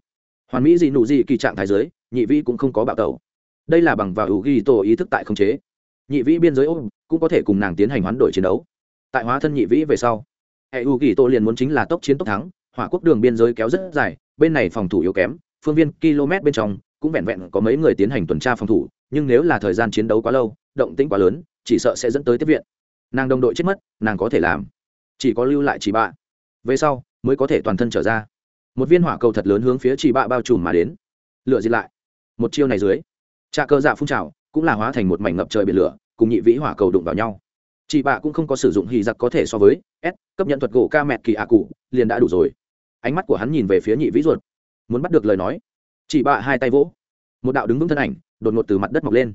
Hoàn mỹ gì nụ gì kỳ trạng thái giới nhị vĩ cũng không có bạo tẩu. Đây là bằng và ủ ghi tổ ý thức tại khống chế nhị vĩ biên giới ôm cũng có thể cùng nàng tiến hành hoán đổi chiến đấu tại hóa thân nhị vĩ về sau hệ u kỳ tô liền muốn chính là tốc chiến tốc thắng hỏa quốc đường biên giới kéo rất dài bên này phòng thủ yếu kém phương viên km bên trong cũng vẹn vẹn có mấy người tiến hành tuần tra phòng thủ nhưng nếu là thời gian chiến đấu quá lâu động tĩnh quá lớn chỉ sợ sẽ dẫn tới tiếp viện nàng đồng đội chết mất nàng có thể làm chỉ có lưu lại chỉ bạ về sau mới có thể toàn thân trở ra một viên hỏa cầu thật lớn hướng phía chỉ bạ bao trùm mà đến lựa diệt lại một chiêu này dưới trà cơ dạ phun trào cũng là hóa thành một mảnh ngập trời biển lửa, cùng nhị vĩ hỏa cầu đụng vào nhau. Chị bạ cũng không có sử dụng hì giặc có thể so với s, cấp nhận thuật gỗ ca mẹt kỳ ạ cụ, liền đã đủ rồi. Ánh mắt của hắn nhìn về phía nhị vĩ ruột. Muốn bắt được lời nói, chị bạ hai tay vỗ. Một đạo đứng vững thân ảnh, đột ngột từ mặt đất mọc lên.